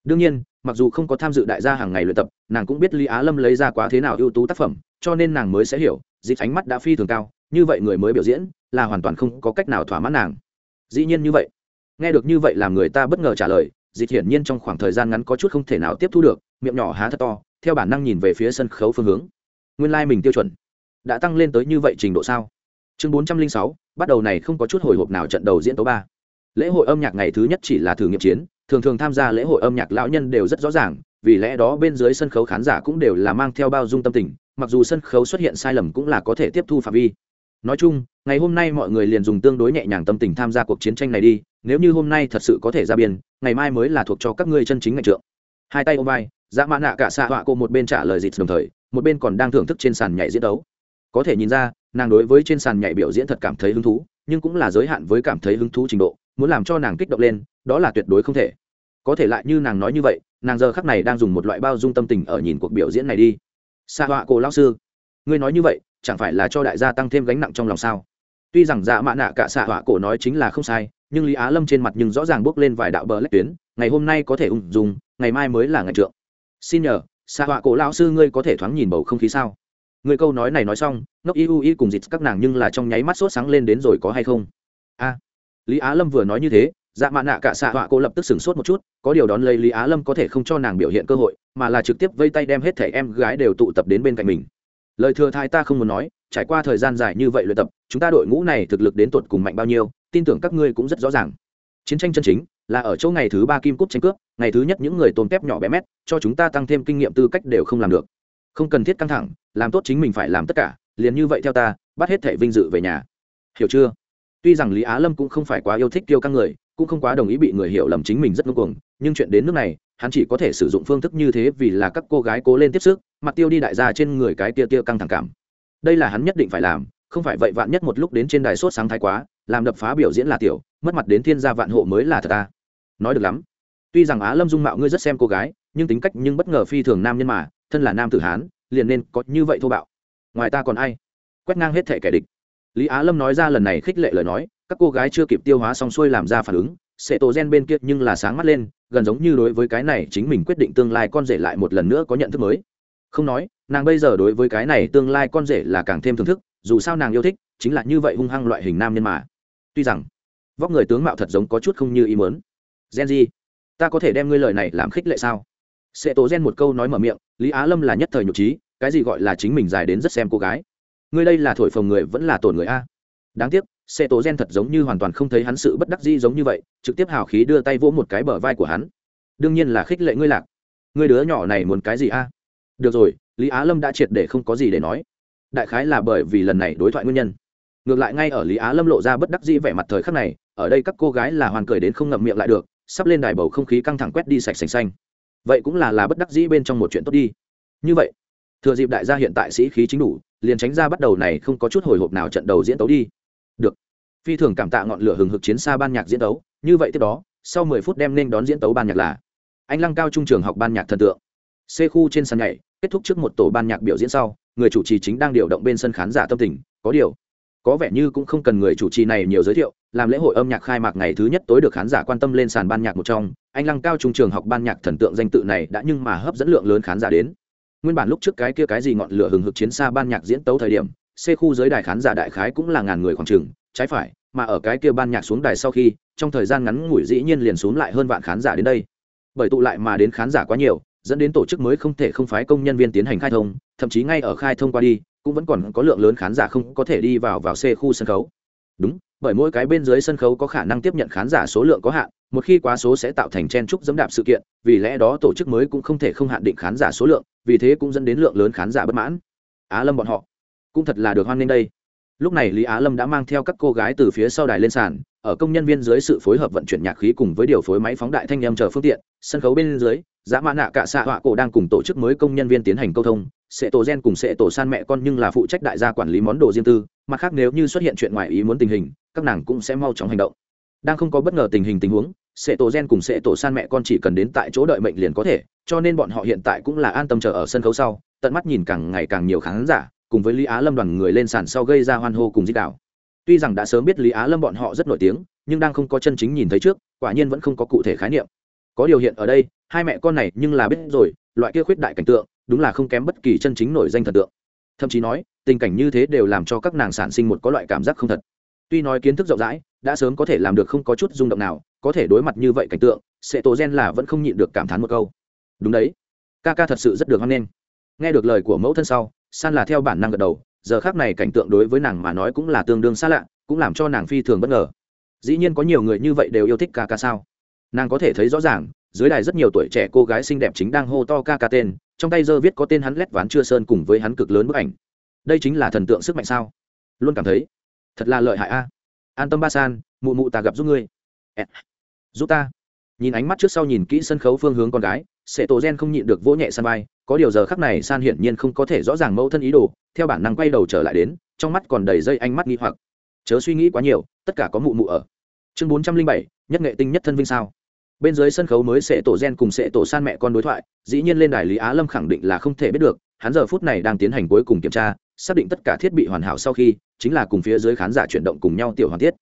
đương nhiên, mặc dù không có tham dự đại gia hàng ngày luyện tập, nàng cũng biết lý á lâm lấy ra quá thế nào ưu tú tác phẩm, cho nên nàng mới sẽ hiểu dịp ánh mắt đã phi thường cao, như vậy người mới biểu diễn là hoàn toàn không có cách nào thỏa mãn nàng. Dĩ nhiên như vậy. Nghe được như vậy làm người ta bất ngờ trả lời dịp hiển nhiên trong khoảng thời gian ngắn có chút không thể nào tiếp thu được, miệng nhỏ há thật to, theo bản năng nhìn về phía sân khấu phương hướng. Nguyên lai、like、mình tiêu chuẩn đã tăng lên tới như vậy trình độ sao? Chương bốn trăm linh sáu, bắt đầu này không có chút hồi hộp nào trận đầu diễn tấu ba. Lễ hội âm nhạc ngày thứ nhất chỉ là thử nghiệm chiến thường thường tham gia lễ hội âm nhạc lão nhân đều rất rõ ràng, vì lẽ đó bên dưới sân khấu khán giả cũng đều là mang theo bao dung tâm tình, mặc dù sân khấu xuất hiện sai lầm cũng là có thể tiếp thu phạm vi. Nói chung, ngày hôm nay mọi người liền dùng tương đối nhẹ nhàng tâm tình tham gia cuộc chiến tranh này đi, nếu như hôm nay thật sự có thể ra biên ngày mai mới là thuộc cho các ngươi chân chính ngạch trượng. Hai tay ôm vai dã mã nạ cả xạ họa cô một bên trả lời dịt đồng thời, một bên còn đang thưởng thức trên sàn nhảy diễn đấu. Có thể nhìn ra, nàng đối với trên sàn nhảy biểu diễn thật cảm thấy hứng thú, nhưng cũng là giới hạn với cảm thấy hứng thú trình độ muốn làm cho nàng kích động lên, đó là tuyệt đối không thể. Có thể lại như nàng nói như vậy, nàng giờ khắc này đang dùng một loại bao dung tâm tình ở nhìn cuộc biểu diễn này đi. Xạ họa cổ lao sư, ngươi nói như vậy, chẳng phải là cho đại gia tăng thêm gánh nặng trong lòng sao? Tuy rằng dạ mạ nạ cả xạ họa cổ nói chính là không sai, nhưng lý á lâm trên mặt nhưng rõ ràng bước lên vài đạo bờ lách tuyến, ngày hôm nay có thể ung dung, ngày mai mới là ngày trượng. Xin nhờ xạ họa cổ lao sư ngươi có thể thoáng nhìn bầu không khí sao? Người câu nói này nói xong, ngốc y u y cùng dịt các nàng nhưng là trong nháy mắt sốt sáng lên đến rồi có hay không? A lý á lâm vừa nói như thế dạ mạ nạ cả xạ họa cô lập tức sửng sốt một chút, có điều đón lấy lý á lâm có thể không cho nàng biểu hiện cơ hội, mà là trực tiếp vây tay đem hết thẻ em gái đều tụ tập đến bên cạnh mình. Lời thừa thai ta không muốn nói, trải qua thời gian dài như vậy luyện tập, chúng ta đội ngũ này thực lực đến tột cùng mạnh bao nhiêu, tin tưởng các ngươi cũng rất rõ ràng. Chiến tranh chân chính, là ở chỗ ngày thứ ba kim cúp tranh cướp, ngày thứ nhất những người tôm tép nhỏ bé mét, cho chúng ta tăng thêm kinh nghiệm tư cách đều không làm được. Không cần thiết căng thẳng, làm tốt chính mình phải làm tất cả, liền như vậy theo ta, bắt hết thẻ vinh dự về nhà. Hiểu chưa? Tuy rằng lý á lâm cũng không phải quá yêu thích tiêu căng người, cũng không quá đồng ý bị người hiểu lầm chính mình rất ngưng cuồng, nhưng chuyện đến nước này, hắn chỉ có thể sử dụng phương thức như thế vì là các cô gái cố lên tiếp sức, mặt tiêu đi đại gia trên người cái tia tia căng thẳng cảm. Đây là hắn nhất định phải làm, không phải vậy vạn nhất một lúc đến trên đài sốt sáng thái quá, làm đập phá biểu diễn là tiểu, mất mặt đến thiên gia vạn hộ mới là thật ta. Nói được lắm. Tuy rằng á lâm dung mạo ngươi rất xem cô gái, nhưng tính cách nhưng bất ngờ phi thường nam nhân mà, thân là nam tử hán, liền nên có như vậy thô bạo. Ngoài ta còn ai? Quét ngang hết thể kẻ địch lý á lâm nói ra lần này khích lệ lời nói, các cô gái chưa kịp tiêu hóa xong xuôi làm ra phản ứng, sẽ tổ gen bên kia nhưng là sáng mắt lên, gần giống như đối với cái này chính mình quyết định tương lai con rể lại một lần nữa có nhận thức mới. Không nói, nàng bây giờ đối với cái này tương lai con rể là càng thêm thưởng thức, dù sao nàng yêu thích, chính là như vậy hung hăng loại hình nam nhân mà. Tuy rằng, vóc người tướng mạo thật giống có chút không như ý mớn gen gì ta có thể đem ngươi lời này làm khích lệ sao? Sẽ tổ gen một câu nói mở miệng, lý á lâm là nhất thời nhục trí, cái gì gọi là chính mình dài đến rất xem cô gái ngươi đây là thổi phồng người vẫn là tổn người a? Đáng tiếc, xe tổ gen thật giống như hoàn toàn không thấy hắn sự bất đắc dĩ giống như vậy, trực tiếp hào khí đưa tay vỗ một cái bờ vai của hắn. Đương nhiên là khích lệ ngươi lạc. Ngươi đứa nhỏ này muốn cái gì a? Được rồi, lý á lâm đã triệt để không có gì để nói. Đại khái là bởi vì lần này đối thoại nguyên nhân. Ngược lại ngay ở lý á lâm lộ ra bất đắc dĩ vẻ mặt thời khắc này, ở đây các cô gái là hoàn cười đến không ngậm miệng lại được, sắp lên đài bầu không khí căng thẳng quét đi sạch sành xanh. Vậy cũng là là bất đắc dĩ bên trong một chuyện tốt đi. Như vậy thừa dịp đại gia hiện tại sĩ khí chính đủ, liền tránh ra bắt đầu này không có chút hồi hộp nào trận đầu diễn tấu đi. Được. Phi thường cảm tạ ngọn lửa hừng hực chiến xa ban nhạc diễn tấu, như vậy tiếp đó, sau mười phút đem nên đón diễn tấu ban nhạc là anh lăng cao trung trường học ban nhạc thần tượng. C khu trên sân nhảy, kết thúc trước một tổ ban nhạc biểu diễn sau, người chủ trì chính đang điều động bên sân khán giả tâm tình, có điều, có vẻ như cũng không cần người chủ trì này nhiều giới thiệu, làm lễ hội âm nhạc khai mạc ngày thứ nhất tối được khán giả quan tâm lên sàn ban nhạc một trong, anh lăng cao trung trường học ban nhạc thần tượng danh tự này đã nhưng mà hấp dẫn lượng lớn khán giả đến nguyên bản lúc trước cái kia cái gì ngọn lửa hừng hực chiến xa ban nhạc diễn tấu thời điểm, c khu giới đài khán giả đại khái cũng là ngàn người khoảng trừng trái phải, mà ở cái kia ban nhạc xuống đài sau khi, trong thời gian ngắn ngủi dĩ nhiên liền xuống lại hơn vạn khán giả đến đây. Bởi tụ lại mà đến khán giả quá nhiều, dẫn đến tổ chức mới không thể không phái công nhân viên tiến hành khai thông, thậm chí ngay ở khai thông qua đi, cũng vẫn còn có lượng lớn khán giả không có thể đi vào vào xe khu sân khấu. Đúng, bởi mỗi cái bên dưới sân khấu có khả năng tiếp nhận khán giả số lượng có hạn một khi quá số sẽ tạo thành chen trúc dẫm đạp sự kiện, vì lẽ đó tổ chức mới cũng không thể không hạn định khán giả số lượng, vì thế cũng dẫn đến lượng lớn khán giả bất mãn. Á lâm bọn họ cũng thật là được hoan nghênh đây. Lúc này lý á lâm đã mang theo các cô gái từ phía sau đài lên sàn, ở công nhân viên dưới sự phối hợp vận chuyển nhạc khí cùng với điều phối máy phóng đại thanh âm chờ phương tiện, sân khấu bên dưới dã mã nạ cả xạ họa cổ đang cùng tổ chức mới công nhân viên tiến hành câu thông sẽ tổ gen cùng sẽ tổ san mẹ con nhưng là phụ trách đại gia quản lý món đồ riêng tư, mặt khác nếu như xuất hiện chuyện ngoài ý muốn tình hình, các nàng cũng sẽ mau chóng hành động đang không có bất ngờ tình hình tình huống sẽ tổ gen cùng sẽ tổ san mẹ con chỉ cần đến tại chỗ đợi mệnh liền có thể, cho nên bọn họ hiện tại cũng là an tâm chờ ở sân khấu sau, tận mắt nhìn càng ngày càng nhiều khán giả, cùng với lý á lâm đoàn người lên sàn sau gây ra hoan hô cùng dích đạo. Tuy rằng đã sớm biết lý á lâm bọn họ rất nổi tiếng, nhưng đang không có chân chính nhìn thấy trước, quả nhiên vẫn không có cụ thể khái niệm. Có điều hiện ở đây, hai mẹ con này nhưng là biết rồi, loại kia khuyết đại cảnh tượng, đúng là không kém bất kỳ chân chính nổi danh thần tượng. Thậm chí nói, tình cảnh như thế đều làm cho các nàng sản sinh một có loại cảm giác không thật tuy nói kiến thức rộng rãi, đã sớm có thể làm được không có chút rung động nào, có thể đối mặt như vậy cảnh tượng sệ tổ gen là vẫn không nhịn được cảm thán một câu. Đúng đấy. Ca ca thật sự rất được hoan nghênh. Nghe được lời của mẫu thân sau, san là theo bản năng gật đầu, giờ khác này cảnh tượng đối với nàng mà nói cũng là tương đương xa lạ, cũng làm cho nàng phi thường bất ngờ. Dĩ nhiên có nhiều người như vậy đều yêu thích ca ca sao? Nàng có thể thấy rõ ràng, dưới đài rất nhiều tuổi trẻ cô gái xinh đẹp chính đang hô to ca ca tên, trong tay dơ viết có tên hắn lét ván chưa sơn cùng với hắn cực lớn bức ảnh. Đây chính là thần tượng sức mạnh sao? Luôn cảm thấy thật là lợi hại a. An tâm ba san, mụ mụ ta gặp giúp ngươi. Giúp ta. Nhìn ánh mắt trước sau nhìn kỹ sân khấu phương hướng con gái, sệ tổ gen không nhịn được vỗ nhẹ san vai, có điều giờ khắc này san hiển nhiên không có thể rõ ràng mẫu thân ý đồ, theo bản năng quay đầu trở lại đến, trong mắt còn đầy dây ánh mắt nghi hoặc. Chớ suy nghĩ quá nhiều, tất cả có mụ mụ ở. Chương bốn trăm linh bảy, nhất nghệ tinh nhất thân vinh sao bên dưới sân khấu mới sẽ tổ gen cùng sẽ tổ san mẹ con đối thoại, dĩ nhiên lên đài lý á lâm khẳng định là không thể biết được, hắn giờ phút này đang tiến hành cuối cùng kiểm tra, xác định tất cả thiết bị hoàn hảo sau khi, chính là cùng phía dưới khán giả chuyển động cùng nhau tiểu hoàn tiết.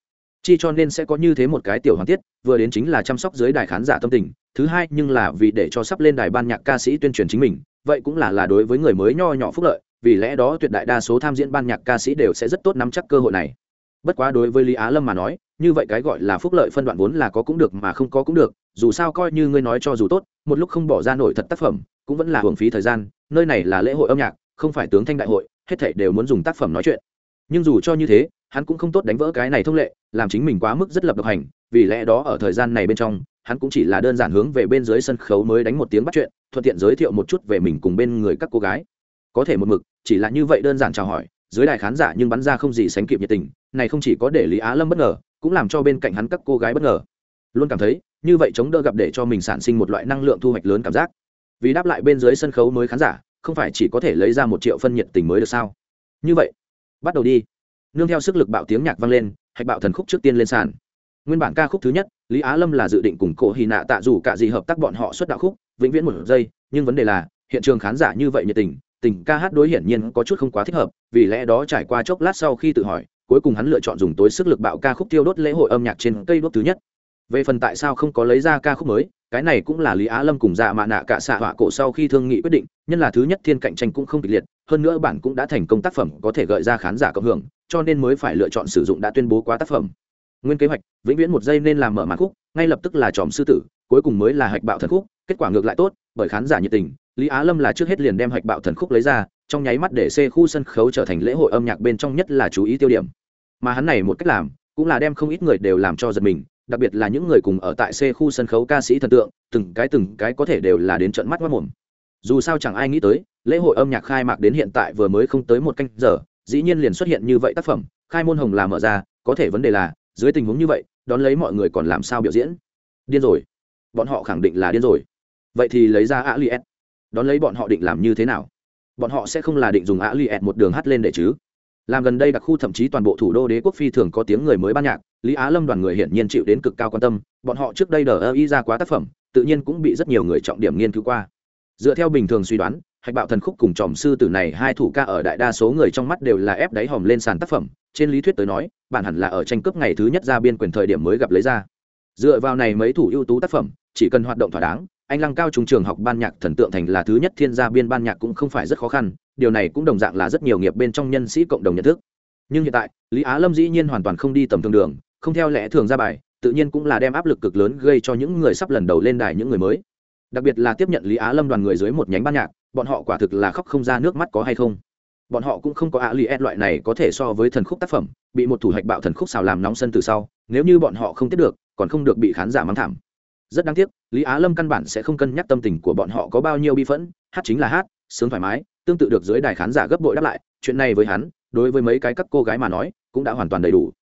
Chi cho nên sẽ có như thế một cái tiểu hoàn tiết, vừa đến chính là chăm sóc dưới đài khán giả tâm tình, thứ hai nhưng là vì để cho sắp lên đài ban nhạc ca sĩ tuyên truyền chính mình, vậy cũng là là đối với người mới nho nhỏ phúc lợi, vì lẽ đó tuyệt đại đa số tham diễn ban nhạc ca sĩ đều sẽ rất tốt nắm chắc cơ hội này. Bất quá đối với lý á lâm mà nói như vậy cái gọi là phúc lợi phân đoạn vốn là có cũng được mà không có cũng được, dù sao coi như ngươi nói cho dù tốt, một lúc không bỏ ra nổi thật tác phẩm, cũng vẫn là hưởng phí thời gian, nơi này là lễ hội âm nhạc, không phải tướng thanh đại hội, hết thảy đều muốn dùng tác phẩm nói chuyện. Nhưng dù cho như thế, hắn cũng không tốt đánh vỡ cái này thông lệ, làm chính mình quá mức rất lập độc hành, vì lẽ đó ở thời gian này bên trong, hắn cũng chỉ là đơn giản hướng về bên dưới sân khấu mới đánh một tiếng bắt chuyện, thuận tiện giới thiệu một chút về mình cùng bên người các cô gái. Có thể một mực, chỉ là như vậy đơn giản chào hỏi, dưới đài khán giả nhưng bắn ra không gì sánh kịp nhiệt tình, này không chỉ có để lý á lâm bất ngờ cũng làm cho bên cạnh hắn các cô gái bất ngờ. Luôn cảm thấy, như vậy chống đỡ gặp để cho mình sản sinh một loại năng lượng thu hoạch lớn cảm giác. Vì đáp lại bên dưới sân khấu mới khán giả, không phải chỉ có thể lấy ra một triệu phân nhiệt tình mới được sao? Như vậy, bắt đầu đi. Nương theo sức lực bạo tiếng nhạc vang lên, hạch bạo thần khúc trước tiên lên sàn. Nguyên bản ca khúc thứ nhất, lý á lâm là dự định cùng cổ hy nạ tạ dù cả gì hợp tác bọn họ xuất đạo khúc, vĩnh viễn một giây, nhưng vấn đề là, hiện trường khán giả như vậy nhiệt tình tình ca hát đối hiển nhiên có chút không quá thích hợp, vì lẽ đó trải qua chốc lát sau khi tự hỏi cuối cùng hắn lựa chọn dùng tối sức lực bạo ca khúc tiêu đốt lễ hội âm nhạc trên cây đốt thứ nhất. Về phần tại sao không có lấy ra ca khúc mới, cái này cũng là lý á lâm cùng dạ mạ nạ cả xạ họa cổ sau khi thương nghị quyết định, nhân là thứ nhất thiên cạnh tranh cũng không kịch liệt, hơn nữa bản cũng đã thành công tác phẩm có thể gợi ra khán giả cộng hưởng, cho nên mới phải lựa chọn sử dụng đã tuyên bố quá tác phẩm. Nguyên kế hoạch, vĩnh viễn một giây nên làm mở màn khúc, ngay lập tức là tròm sư tử, cuối cùng mới là hạch bạo thần khúc, kết quả ngược lại tốt, bởi khán giả nhiệt tình, lý á lâm là trước hết liền đem hạch bạo thần khúc lấy ra, trong nháy mắt để xê khu sân khấu trở thành lễ hội âm nhạc bên trong nhất là chú ý tiêu điểm mà hắn này một cách làm, cũng là đem không ít người đều làm cho giật mình, đặc biệt là những người cùng ở tại c khu sân khấu ca sĩ thần tượng, từng cái từng cái có thể đều là đến trận mắt mất mồm. Dù sao chẳng ai nghĩ tới, lễ hội âm nhạc khai mạc đến hiện tại vừa mới không tới một canh giờ, dĩ nhiên liền xuất hiện như vậy tác phẩm, khai môn hồng là mở ra, có thể vấn đề là, dưới tình huống như vậy, đón lấy mọi người còn làm sao biểu diễn? Điên rồi. Bọn họ khẳng định là điên rồi. Vậy thì lấy ra a đón lấy bọn họ định làm như thế nào? Bọn họ sẽ không là định dùng a một đường hát lên để chứ? Làm gần đây đặc khu thậm chí toàn bộ thủ đô đế quốc phi thường có tiếng người mới ban nhạc, lý á lâm đoàn người hiển nhiên chịu đến cực cao quan tâm, bọn họ trước đây đờ ơ y ra quá tác phẩm, tự nhiên cũng bị rất nhiều người trọng điểm nghiên cứu qua. Dựa theo bình thường suy đoán, hạch bạo thần khúc cùng tròm sư tử này hai thủ ca ở đại đa số người trong mắt đều là ép đáy hòm lên sàn tác phẩm, trên lý thuyết tới nói, bản hẳn là ở tranh cướp ngày thứ nhất ra biên quyền thời điểm mới gặp lấy ra. Dựa vào này mấy thủ ưu tú tác phẩm, chỉ cần hoạt động thỏa đáng, anh lăng cao trung trường học ban nhạc thần tượng thành là thứ nhất thiên gia biên ban nhạc cũng không phải rất khó khăn điều này cũng đồng dạng là rất nhiều nghiệp bên trong nhân sĩ cộng đồng nhận thức. Nhưng hiện tại, lý á lâm dĩ nhiên hoàn toàn không đi tầm thường đường, không theo lẽ thường ra bài, tự nhiên cũng là đem áp lực cực lớn gây cho những người sắp lần đầu lên đài những người mới. Đặc biệt là tiếp nhận lý á lâm đoàn người dưới một nhánh ban nhạc, bọn họ quả thực là khóc không ra nước mắt có hay không. Bọn họ cũng không có ạ lì ed loại này có thể so với thần khúc tác phẩm, bị một thủ hạch bạo thần khúc xào làm nóng sân từ sau, nếu như bọn họ không tiếp được, còn không được bị khán giả mắng thảm. Rất đáng tiếc, lý á lâm căn bản sẽ không cân nhắc tâm tình của bọn họ có bao nhiêu bi phẫn, hát chính là hát sướng thoải mái, tương tự được dưới đài khán giả gấp bội đáp lại, chuyện này với hắn, đối với mấy cái các cô gái mà nói, cũng đã hoàn toàn đầy đủ.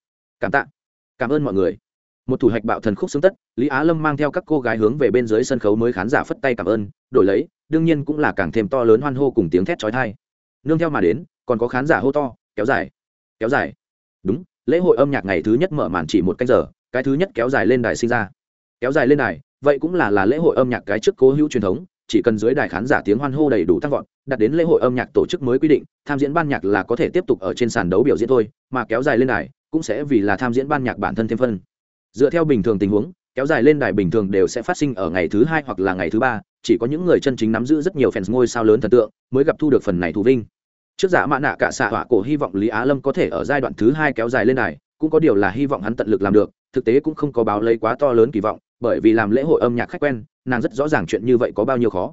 Cảm tạ. Cảm ơn mọi người. Một thủ hạch bạo thần khúc xứng tất, lý á lâm mang theo các cô gái hướng về bên dưới sân khấu mới khán giả phất tay cảm ơn, đổi lấy, đương nhiên cũng là càng thêm to lớn hoan hô cùng tiếng thét trói thai nương theo mà đến, còn có khán giả hô to, kéo dài kéo dài. Đúng, lễ hội âm nhạc ngày thứ nhất mở màn chỉ một canh giờ, cái thứ nhất kéo dài lên đài sinh ra. Kéo dài lên đài, vậy cũng là là lễ hội âm nhạc cái trước cố hữu truyền thống chỉ cần dưới đài khán giả tiếng hoan hô đầy đủ tăng vọt, đặt đến lễ hội âm nhạc tổ chức mới quy định, tham diễn ban nhạc là có thể tiếp tục ở trên sàn đấu biểu diễn thôi, mà kéo dài lên đài cũng sẽ vì là tham diễn ban nhạc bản thân thêm phân. Dựa theo bình thường tình huống, kéo dài lên đài bình thường đều sẽ phát sinh ở ngày thứ hai hoặc là ngày thứ ba, chỉ có những người chân chính nắm giữ rất nhiều fans ngôi sao lớn thần tượng mới gặp thu được phần này thù vinh. Trước giả mạ nạ cả xạ họa cổ hy vọng lý á lâm có thể ở giai đoạn thứ hai kéo dài lên đài, cũng có điều là hy vọng hắn tận lực làm được, thực tế cũng không có báo lấy quá to lớn kỳ vọng bởi vì làm lễ hội âm nhạc khách quen, nàng rất rõ ràng chuyện như vậy có bao nhiêu khó.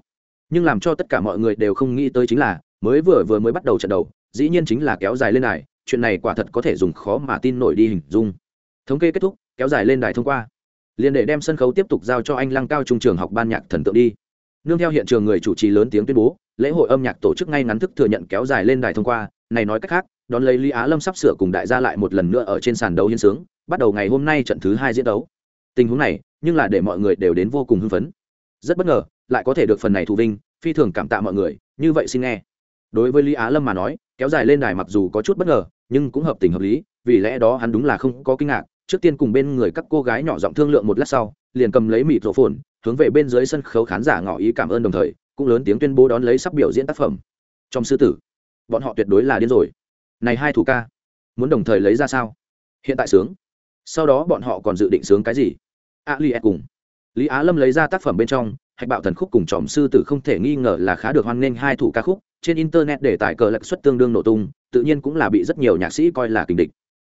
Nhưng làm cho tất cả mọi người đều không nghĩ tới chính là, mới vừa vừa mới bắt đầu trận đầu, dĩ nhiên chính là kéo dài lên đài, chuyện này quả thật có thể dùng khó mà tin nổi đi hình dung. Thống kê kết thúc, kéo dài lên đài thông qua. Liền để đem sân khấu tiếp tục giao cho anh lăng cao trung trường học ban nhạc thần tượng đi. Nương theo hiện trường người chủ trì lớn tiếng tuyên bố, lễ hội âm nhạc tổ chức ngay ngắn thức thừa nhận kéo dài lên đài thông qua, này nói cách khác, đón lấy lý á lâm sắp sửa cùng đại gia lại một lần nữa ở trên sàn đấu hiến sướng, bắt đầu ngày hôm nay trận thứ hai diễn đấu tình huống này, nhưng là để mọi người đều đến vô cùng hưng phấn. Rất bất ngờ, lại có thể được phần này thù vinh, phi thường cảm tạ mọi người, như vậy xin nghe. Đối với lý á lâm mà nói, kéo dài lên đài mặc dù có chút bất ngờ, nhưng cũng hợp tình hợp lý, vì lẽ đó hắn đúng là không có kinh ngạc. Trước tiên cùng bên người các cô gái nhỏ giọng thương lượng một lát sau, liền cầm lấy mịt rổ phồn, hướng về bên dưới sân khấu khán giả ngỏ ý cảm ơn đồng thời, cũng lớn tiếng tuyên bố đón lấy sắp biểu diễn tác phẩm. Trong sư tử, bọn họ tuyệt đối là điên rồi. Này hai thủ ca, muốn đồng thời lấy ra sao? Hiện tại sướng. Sau đó bọn họ còn dự định sướng cái gì? A li e cùng. Lý á lâm lấy ra tác phẩm bên trong hạch bạo thần khúc cùng tròm sư tử không thể nghi ngờ là khá được hoan nghênh hai thủ ca khúc trên internet để tải cờ lạch suất tương đương nổ tung tự nhiên cũng là bị rất nhiều nhạc sĩ coi là kình địch.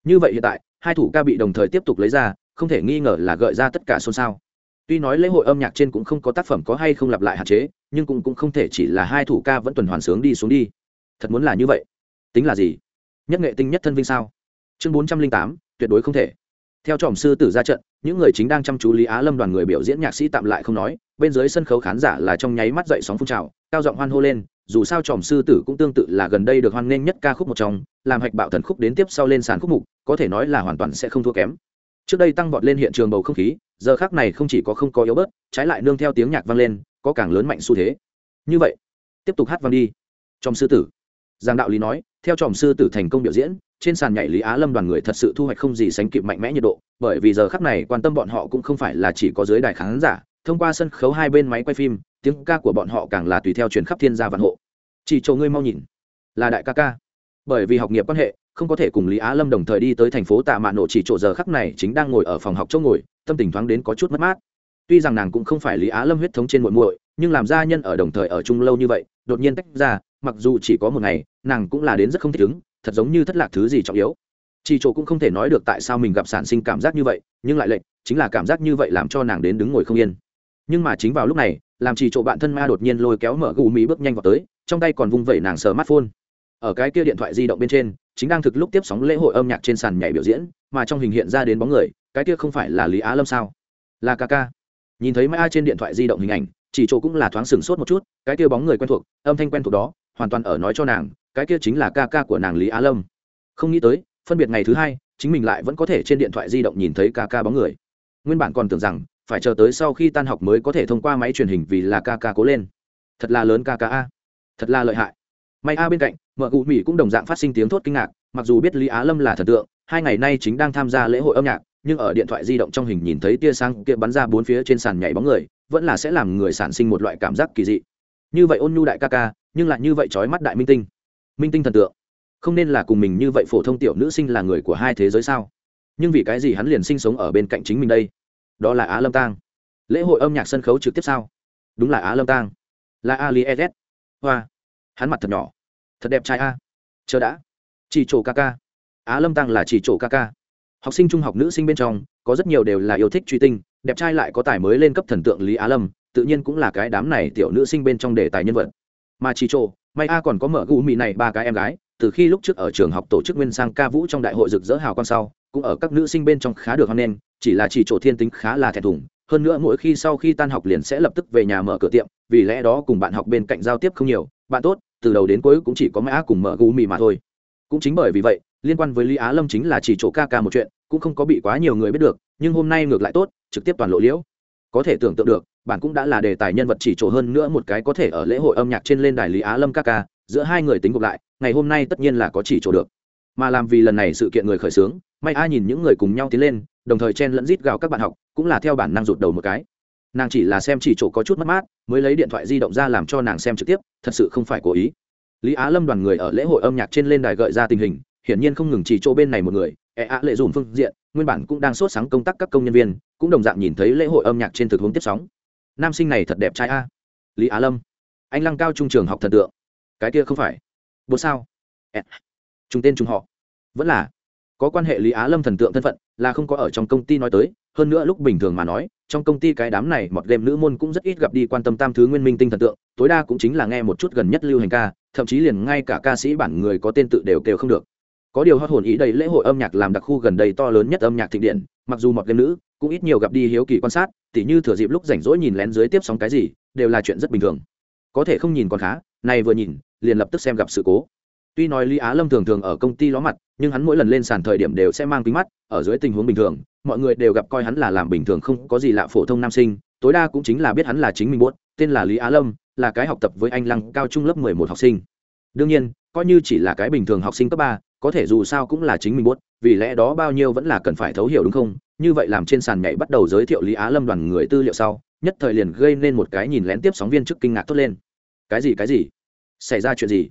Như vậy hiện tại hai thủ ca bị đồng thời tiếp tục lấy ra không thể nghi ngờ là gợi ra tất cả xôn xao. Tuy nói lễ hội âm nhạc trên cũng không có tác phẩm có hay không lặp lại hạn chế nhưng cũng, cũng không thể chỉ là hai thủ ca vẫn tuần hoàn sướng đi xuống đi. Thật muốn là như vậy. Tính là gì? Nhất nghệ tinh nhất thân vinh sao? Chương bốn trăm linh tám tuyệt đối không thể. Theo tròm sư tử ra trận những người chính đang chăm chú lý á lâm đoàn người biểu diễn nhạc sĩ tạm lại không nói, bên dưới sân khấu khán giả là trong nháy mắt dậy sóng phun trào, cao giọng hoan hô lên, dù sao tròm sư tử cũng tương tự là gần đây được hoan nghênh nhất ca khúc một trong, làm hạch bạo thần khúc đến tiếp sau lên sàn khúc mục, có thể nói là hoàn toàn sẽ không thua kém. Trước đây tăng vọt lên hiện trường bầu không khí, giờ khác này không chỉ có không có yếu bớt, trái lại nương theo tiếng nhạc vang lên, có càng lớn mạnh xu thế. Như vậy, tiếp tục hát vang đi. Trong sư tử. Giang đạo lý nói, theo tròm sư tử thành công biểu diễn trên sàn nhảy lý á lâm đoàn người thật sự thu hoạch không gì sánh kịp mạnh mẽ nhiệt độ, bởi vì giờ khắc này quan tâm bọn họ cũng không phải là chỉ có dưới đài khán giả, thông qua sân khấu hai bên máy quay phim, tiếng ca của bọn họ càng là tùy theo truyền khắp thiên gia vạn hộ. Chỉ chỗ ngươi mau nhìn. Là đại ca ca. Bởi vì học nghiệp quan hệ, không có thể cùng lý á lâm đồng thời đi tới thành phố tạ mạ nổ chỉ chỗ giờ khắc này chính đang ngồi ở phòng học chỗ ngồi, tâm tình thoáng đến có chút mất mát. Tuy rằng nàng cũng không phải lý á lâm huyết thống trên muội muội, nhưng làm gia nhân ở đồng thời ở chung lâu như vậy, đột nhiên tách ra, mặc dù chỉ có một ngày, nàng cũng là đến rất không thích ứng thật giống như thất lạc thứ gì trọng yếu. Chỉ chỗ cũng không thể nói được tại sao mình gặp sản sinh cảm giác như vậy, nhưng lại lệnh chính là cảm giác như vậy làm cho nàng đến đứng ngồi không yên. Nhưng mà chính vào lúc này, làm chỉ chỗ bạn thân ma đột nhiên lôi kéo mở gù mỹ bước nhanh vào tới, trong tay còn vung vẩy nàng sờ mắt phôn ở cái kia điện thoại di động bên trên, chính đang thực lúc tiếp sóng lễ hội âm nhạc trên sàn nhảy biểu diễn, mà trong hình hiện ra đến bóng người, cái kia không phải là lý á lâm sao? Là ca ca. Nhìn thấy mai trên điện thoại di động hình ảnh chỉ chỗ cũng là thoáng sừng sốt một chút, cái kia bóng người quen thuộc, âm thanh quen thuộc đó, hoàn toàn ở nói cho nàng cái kia chính là ca ca của nàng lý á lâm. Không nghĩ tới, phân biệt ngày thứ hai, chính mình lại vẫn có thể trên điện thoại di động nhìn thấy ca ca bóng người. Nguyên bản còn tưởng rằng, phải chờ tới sau khi tan học mới có thể thông qua máy truyền hình vì là ca ca cố lên. Thật là lớn ca ca a. Thật là lợi hại. May a bên cạnh, mợ cụ mỹ cũng đồng dạng phát sinh tiếng thốt kinh ngạc, mặc dù biết lý á lâm là thần tượng, hai ngày nay chính đang tham gia lễ hội âm nhạc, nhưng ở điện thoại di động trong hình nhìn thấy tia sáng kia bắn ra bốn phía trên sàn nhảy bóng người, vẫn là sẽ làm người sản sinh một loại cảm giác kỳ dị. Như vậy ôn nhu đại ca ca, nhưng lại như vậy trói mắt đại minh tinh minh tinh thần tượng. Không nên là cùng mình như vậy phổ thông tiểu nữ sinh là người của hai thế giới sao? Nhưng vì cái gì hắn liền sinh sống ở bên cạnh chính mình đây? Đó là á lâm tang. Lễ hội âm nhạc sân khấu trực tiếp sao? Đúng là á lâm tang. Là ali ez hoa. Hắn mặt thật nhỏ. Thật đẹp trai a. Chờ đã. Chỉ chỗ ca ca. Á lâm tăng là chỉ chỗ ca ca. Học sinh trung học nữ sinh bên trong, có rất nhiều đều là yêu thích truy tinh, đẹp trai lại có tài mới lên cấp thần tượng lý á lâm, tự nhiên cũng là cái đám này tiểu nữ sinh bên trong đề tài nhân vật. Mà chỉ chỗ may a còn có mở gu mì này ba cái em gái, từ khi lúc trước ở trường học tổ chức nguyên sang ca vũ trong đại hội rực rỡ hào con sau, cũng ở các nữ sinh bên trong khá được hoan nghênh, chỉ là chỉ chỗ thiên tính khá là thẹn thùng. Hơn nữa mỗi khi sau khi tan học liền sẽ lập tức về nhà mở cửa tiệm, vì lẽ đó cùng bạn học bên cạnh giao tiếp không nhiều. Bạn tốt, từ đầu đến cuối cũng chỉ có mã cùng mở gu mì mà thôi. Cũng chính bởi vì vậy, liên quan với lý á lâm chính là chỉ chỗ ca ca một chuyện, cũng không có bị quá nhiều người biết được, nhưng hôm nay ngược lại tốt, trực tiếp toàn lộ liễu có thể tưởng tượng được bạn cũng đã là đề tài nhân vật chỉ chỗ hơn nữa một cái có thể ở lễ hội âm nhạc trên lên đài lý á lâm ca ca, giữa hai người tính gộp lại, ngày hôm nay tất nhiên là có chỉ chỗ được. Mà làm vì lần này sự kiện người khởi xướng, may ai nhìn những người cùng nhau tiến lên, đồng thời chen lẫn rít gào các bạn học, cũng là theo bản năng rụt đầu một cái. Nàng chỉ là xem chỉ chỗ có chút mất mát, mới lấy điện thoại di động ra làm cho nàng xem trực tiếp, thật sự không phải cố ý. Lý á lâm đoàn người ở lễ hội âm nhạc trên lên đài gợi ra tình hình, hiển nhiên không ngừng chỉ chỗ bên này một người e ạ lệ dùm phương diện nguyên bản cũng đang sốt sáng công tác các công nhân viên, cũng đồng dạng nhìn thấy lễ hội âm nhạc trên thực hướng tiếp sóng. Nam sinh này thật đẹp trai a. Lý á lâm. Anh lăng cao trung trường học thần tượng. Cái kia không phải. Bố sao? Chúng tên chúng họ. Vẫn là. Có quan hệ lý á lâm thần tượng thân phận, là không có ở trong công ty nói tới, hơn nữa lúc bình thường mà nói, trong công ty cái đám này mọt game nữ môn cũng rất ít gặp đi quan tâm tam thứ nguyên minh tinh thần tượng, tối đa cũng chính là nghe một chút gần nhất lưu hành ca, thậm chí liền ngay cả ca sĩ bản người có tên tự đều kêu không được có điều hót hồn ý đây lễ hội âm nhạc làm đặc khu gần đây to lớn nhất âm nhạc thịnh điện, mặc dù mọt game nữ, cũng ít nhiều gặp đi hiếu kỳ quan sát, tỉ như thừa dịp lúc rảnh rỗi nhìn lén dưới tiếp sóng cái gì, đều là chuyện rất bình thường. Có thể không nhìn còn khá này vừa nhìn, liền lập tức xem gặp sự cố. Tuy nói lý á lâm thường thường ở công ty ló mặt, nhưng hắn mỗi lần lên sàn thời điểm đều sẽ mang kính mắt, ở dưới tình huống bình thường, mọi người đều gặp coi hắn là làm bình thường không có gì lạ phổ thông nam sinh, tối đa cũng chính là biết hắn là chính mình buốt, tên là lý á lâm, là cái học tập với anh lăng cao trung lớp mười một học sinh. Đương nhiên coi như chỉ là cái bình thường học sinh cấp ba, có thể dù sao cũng là chính mình buốt, vì lẽ đó bao nhiêu vẫn là cần phải thấu hiểu đúng không? Như vậy làm trên sàn nhảy bắt đầu giới thiệu lý á lâm đoàn người tư liệu sau, nhất thời liền gây nên một cái nhìn lén tiếp sóng viên trước kinh ngạc thốt lên. Cái gì cái gì? Xảy ra chuyện gì?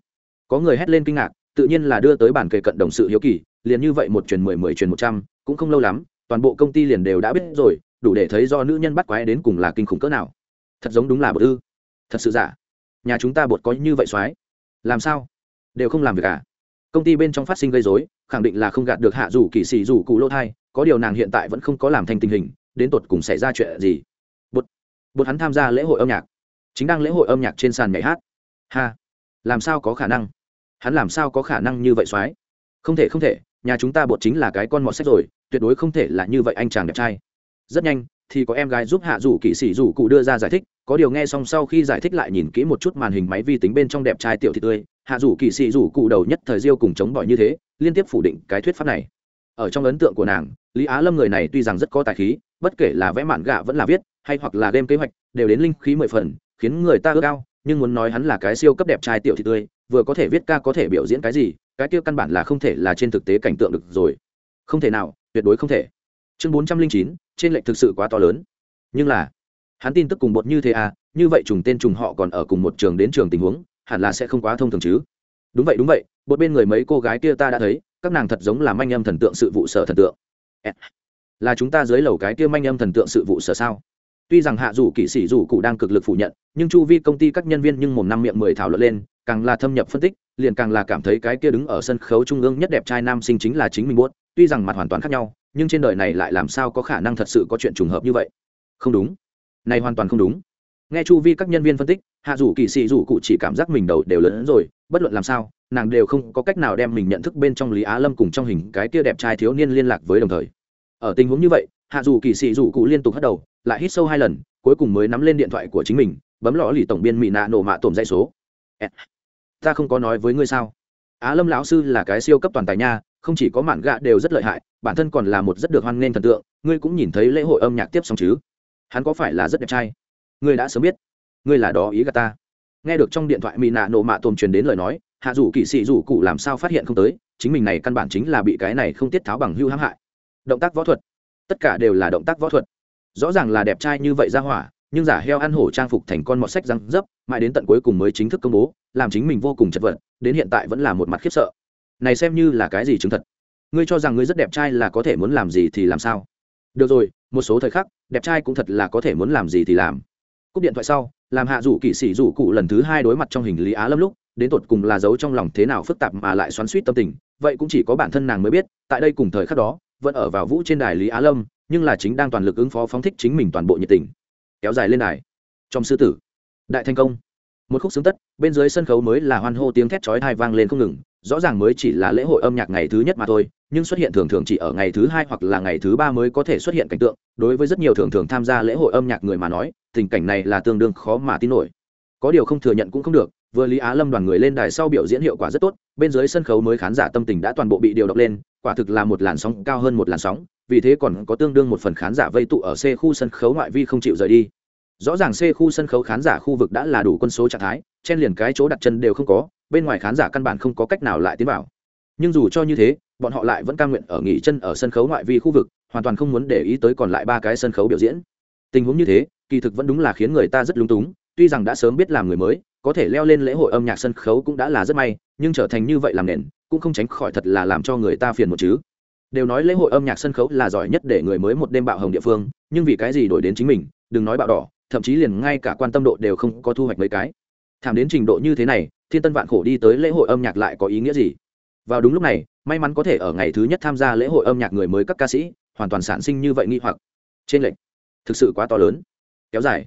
Có người hét lên kinh ngạc, tự nhiên là đưa tới bản kề cận đồng sự hiếu kỳ, liền như vậy một truyền mười mười truyền một trăm, cũng không lâu lắm, toàn bộ công ty liền đều đã biết rồi, đủ để thấy do nữ nhân bắt quái đến cùng là kinh khủng cỡ nào. Thật giống đúng là bột ư. Thật sự giả. Nhà chúng ta bột có như vậy soái? Làm sao? Đều không làm việc cả công ty bên trong phát sinh gây dối khẳng định là không gạt được hạ dù kỳ xì dù cụ Lỗ thai, có điều nàng hiện tại vẫn không có làm thành tình hình, đến tột cùng xảy ra chuyện gì? Bột bột hắn tham gia lễ hội âm nhạc. Chính đang lễ hội âm nhạc trên sàn nhảy hát. Ha, làm sao có khả năng? Hắn làm sao có khả năng như vậy soái? Không thể không thể, nhà chúng ta bột chính là cái con mọt sách rồi, tuyệt đối không thể là như vậy anh chàng đẹp trai. Rất nhanh, thì có em gái giúp hạ rủ kỵ sĩ rủ cụ đưa ra giải thích, có điều nghe xong sau khi giải thích lại nhìn kỹ một chút màn hình máy vi tính bên trong đẹp trai tiểu thị tươi hạ rủ kỳ sĩ rủ cụ đầu nhất thời diêu cùng chống bỏi như thế, liên tiếp phủ định cái thuyết pháp này. Ở trong ấn tượng của nàng, lý á lâm người này tuy rằng rất có tài khí, bất kể là vẽ mạn gạ vẫn là viết, hay hoặc là đem kế hoạch, đều đến linh khí mười phần, khiến người ta ước ao, nhưng muốn nói hắn là cái siêu cấp đẹp trai tiểu thị tươi, vừa có thể viết ca có thể biểu diễn cái gì, cái kia căn bản là không thể là trên thực tế cảnh tượng được rồi. Không thể nào, tuyệt đối không thể. Chương bốn trăm linh chín, trên lệnh thực sự quá to lớn. Nhưng là, hắn tin tức cùng bột như thế à như vậy trùng tên trùng họ còn ở cùng một trường đến trường tình huống hẳn là sẽ không quá thông thường chứ. Đúng vậy đúng vậy, một bên người mấy cô gái kia ta đã thấy, các nàng thật giống là manh âm thần tượng sự vụ sở thần tượng. Là chúng ta dưới lầu cái kia manh âm thần tượng sự vụ sở sao? Tuy rằng hạ dù kỵ sĩ dù cụ đang cực lực phủ nhận, nhưng chu vi công ty các nhân viên nhưng mồm năm miệng mười thảo luận lên, càng là thâm nhập phân tích, liền càng là cảm thấy cái kia đứng ở sân khấu trung ương nhất đẹp trai nam sinh chính là chính mình buốt, tuy rằng mặt hoàn toàn khác nhau, nhưng trên đời này lại làm sao có khả năng thật sự có chuyện trùng hợp như vậy? Không đúng. Này hoàn toàn không đúng nghe chu vi các nhân viên phân tích, hạ dù kỳ sĩ dù cụ chỉ cảm giác mình đầu đều lớn hơn rồi, bất luận làm sao, nàng đều không có cách nào đem mình nhận thức bên trong lý á lâm cùng trong hình cái kia đẹp trai thiếu niên liên lạc với đồng thời. Ở tình huống như vậy, hạ dù kỳ sĩ dù cụ liên tục hất đầu, lại hít sâu hai lần, cuối cùng mới nắm lên điện thoại của chính mình, bấm lõ lì tổng biên mỹ nạ nổ mạ tổm dây số. Ta không có nói với ngươi sao? Á lâm lão sư là cái siêu cấp toàn tài nha, không chỉ có mạn gạ đều rất lợi hại, bản thân còn là một rất được hoan nghênh thần tượng, ngươi cũng nhìn thấy lễ hội âm nhạc tiếp xong chứ? Hắn có phải là rất đẹp trai? Ngươi đã sớm biết. Ngươi là đó ý gà ta. Nghe được trong điện thoại mỹ nạ Nộ mạ tôm truyền đến lời nói, hạ dù kỵ sĩ dù cụ làm sao phát hiện không tới, chính mình này căn bản chính là bị cái này không tiết tháo bằng hưu hãm hại. Động tác võ thuật. Tất cả đều là động tác võ thuật. Rõ ràng là đẹp trai như vậy ra hỏa, nhưng giả heo ăn hổ trang phục thành con mọt sách răng dấp, mãi đến tận cuối cùng mới chính thức công bố, làm chính mình vô cùng chật vật, đến hiện tại vẫn là một mặt khiếp sợ. Này xem như là cái gì chứng thật? Ngươi cho rằng ngươi rất đẹp trai là có thể muốn làm gì thì làm sao? Được rồi, một số thời khắc, đẹp trai cũng thật là có thể muốn làm gì thì làm cúp điện thoại sau, làm hạ rủ kỵ sĩ rủ cụ lần thứ hai đối mặt trong hình lý á lâm lúc, đến tột cùng là giấu trong lòng thế nào phức tạp mà lại xoắn suýt tâm tình, vậy cũng chỉ có bản thân nàng mới biết, tại đây cùng thời khắc đó, vẫn ở vào vũ trên đài lý á lâm, nhưng là chính đang toàn lực ứng phó phóng thích chính mình toàn bộ nhiệt tình. Kéo dài lên đài. Trong sư tử. Đại thành công. Một khúc xướng tất, bên dưới sân khấu mới là hoan hô tiếng thét chói tai vang lên không ngừng rõ ràng mới chỉ là lễ hội âm nhạc ngày thứ nhất mà thôi, nhưng xuất hiện thường thường chỉ ở ngày thứ hai hoặc là ngày thứ ba mới có thể xuất hiện cảnh tượng. Đối với rất nhiều thường thường tham gia lễ hội âm nhạc người mà nói, tình cảnh này là tương đương khó mà tin nổi. Có điều không thừa nhận cũng không được, vừa lý á lâm đoàn người lên đài sau biểu diễn hiệu quả rất tốt, bên dưới sân khấu mới khán giả tâm tình đã toàn bộ bị điều động lên, quả thực là một làn sóng cao hơn một làn sóng, vì thế còn có tương đương một phần khán giả vây tụ ở c khu sân khấu ngoại vi không chịu rời đi rõ ràng c khu sân khấu khán giả khu vực đã là đủ quân số trạng thái, chen liền cái chỗ đặt chân đều không có, bên ngoài khán giả căn bản không có cách nào lại tiến vào. Nhưng dù cho như thế, bọn họ lại vẫn ca nguyện ở nghỉ chân ở sân khấu ngoại vi khu vực, hoàn toàn không muốn để ý tới còn lại ba cái sân khấu biểu diễn. Tình huống như thế, kỳ thực vẫn đúng là khiến người ta rất lung túng, tuy rằng đã sớm biết làm người mới, có thể leo lên lễ hội âm nhạc sân khấu cũng đã là rất may, nhưng trở thành như vậy làm nền, cũng không tránh khỏi thật là làm cho người ta phiền một chứ. Đều nói lễ hội âm nhạc sân khấu là giỏi nhất để người mới một đêm bạo hồng địa phương, nhưng vì cái gì đổi đến chính mình, đừng nói bạo đỏ thậm chí liền ngay cả quan tâm độ đều không có thu hoạch mấy cái. Thảm đến trình độ như thế này, thiên tân vạn khổ đi tới lễ hội âm nhạc lại có ý nghĩa gì? Vào đúng lúc này, may mắn có thể ở ngày thứ nhất tham gia lễ hội âm nhạc người mới các ca sĩ, hoàn toàn sản sinh như vậy nghi hoặc. Trên lệnh thực sự quá to lớn. Kéo dài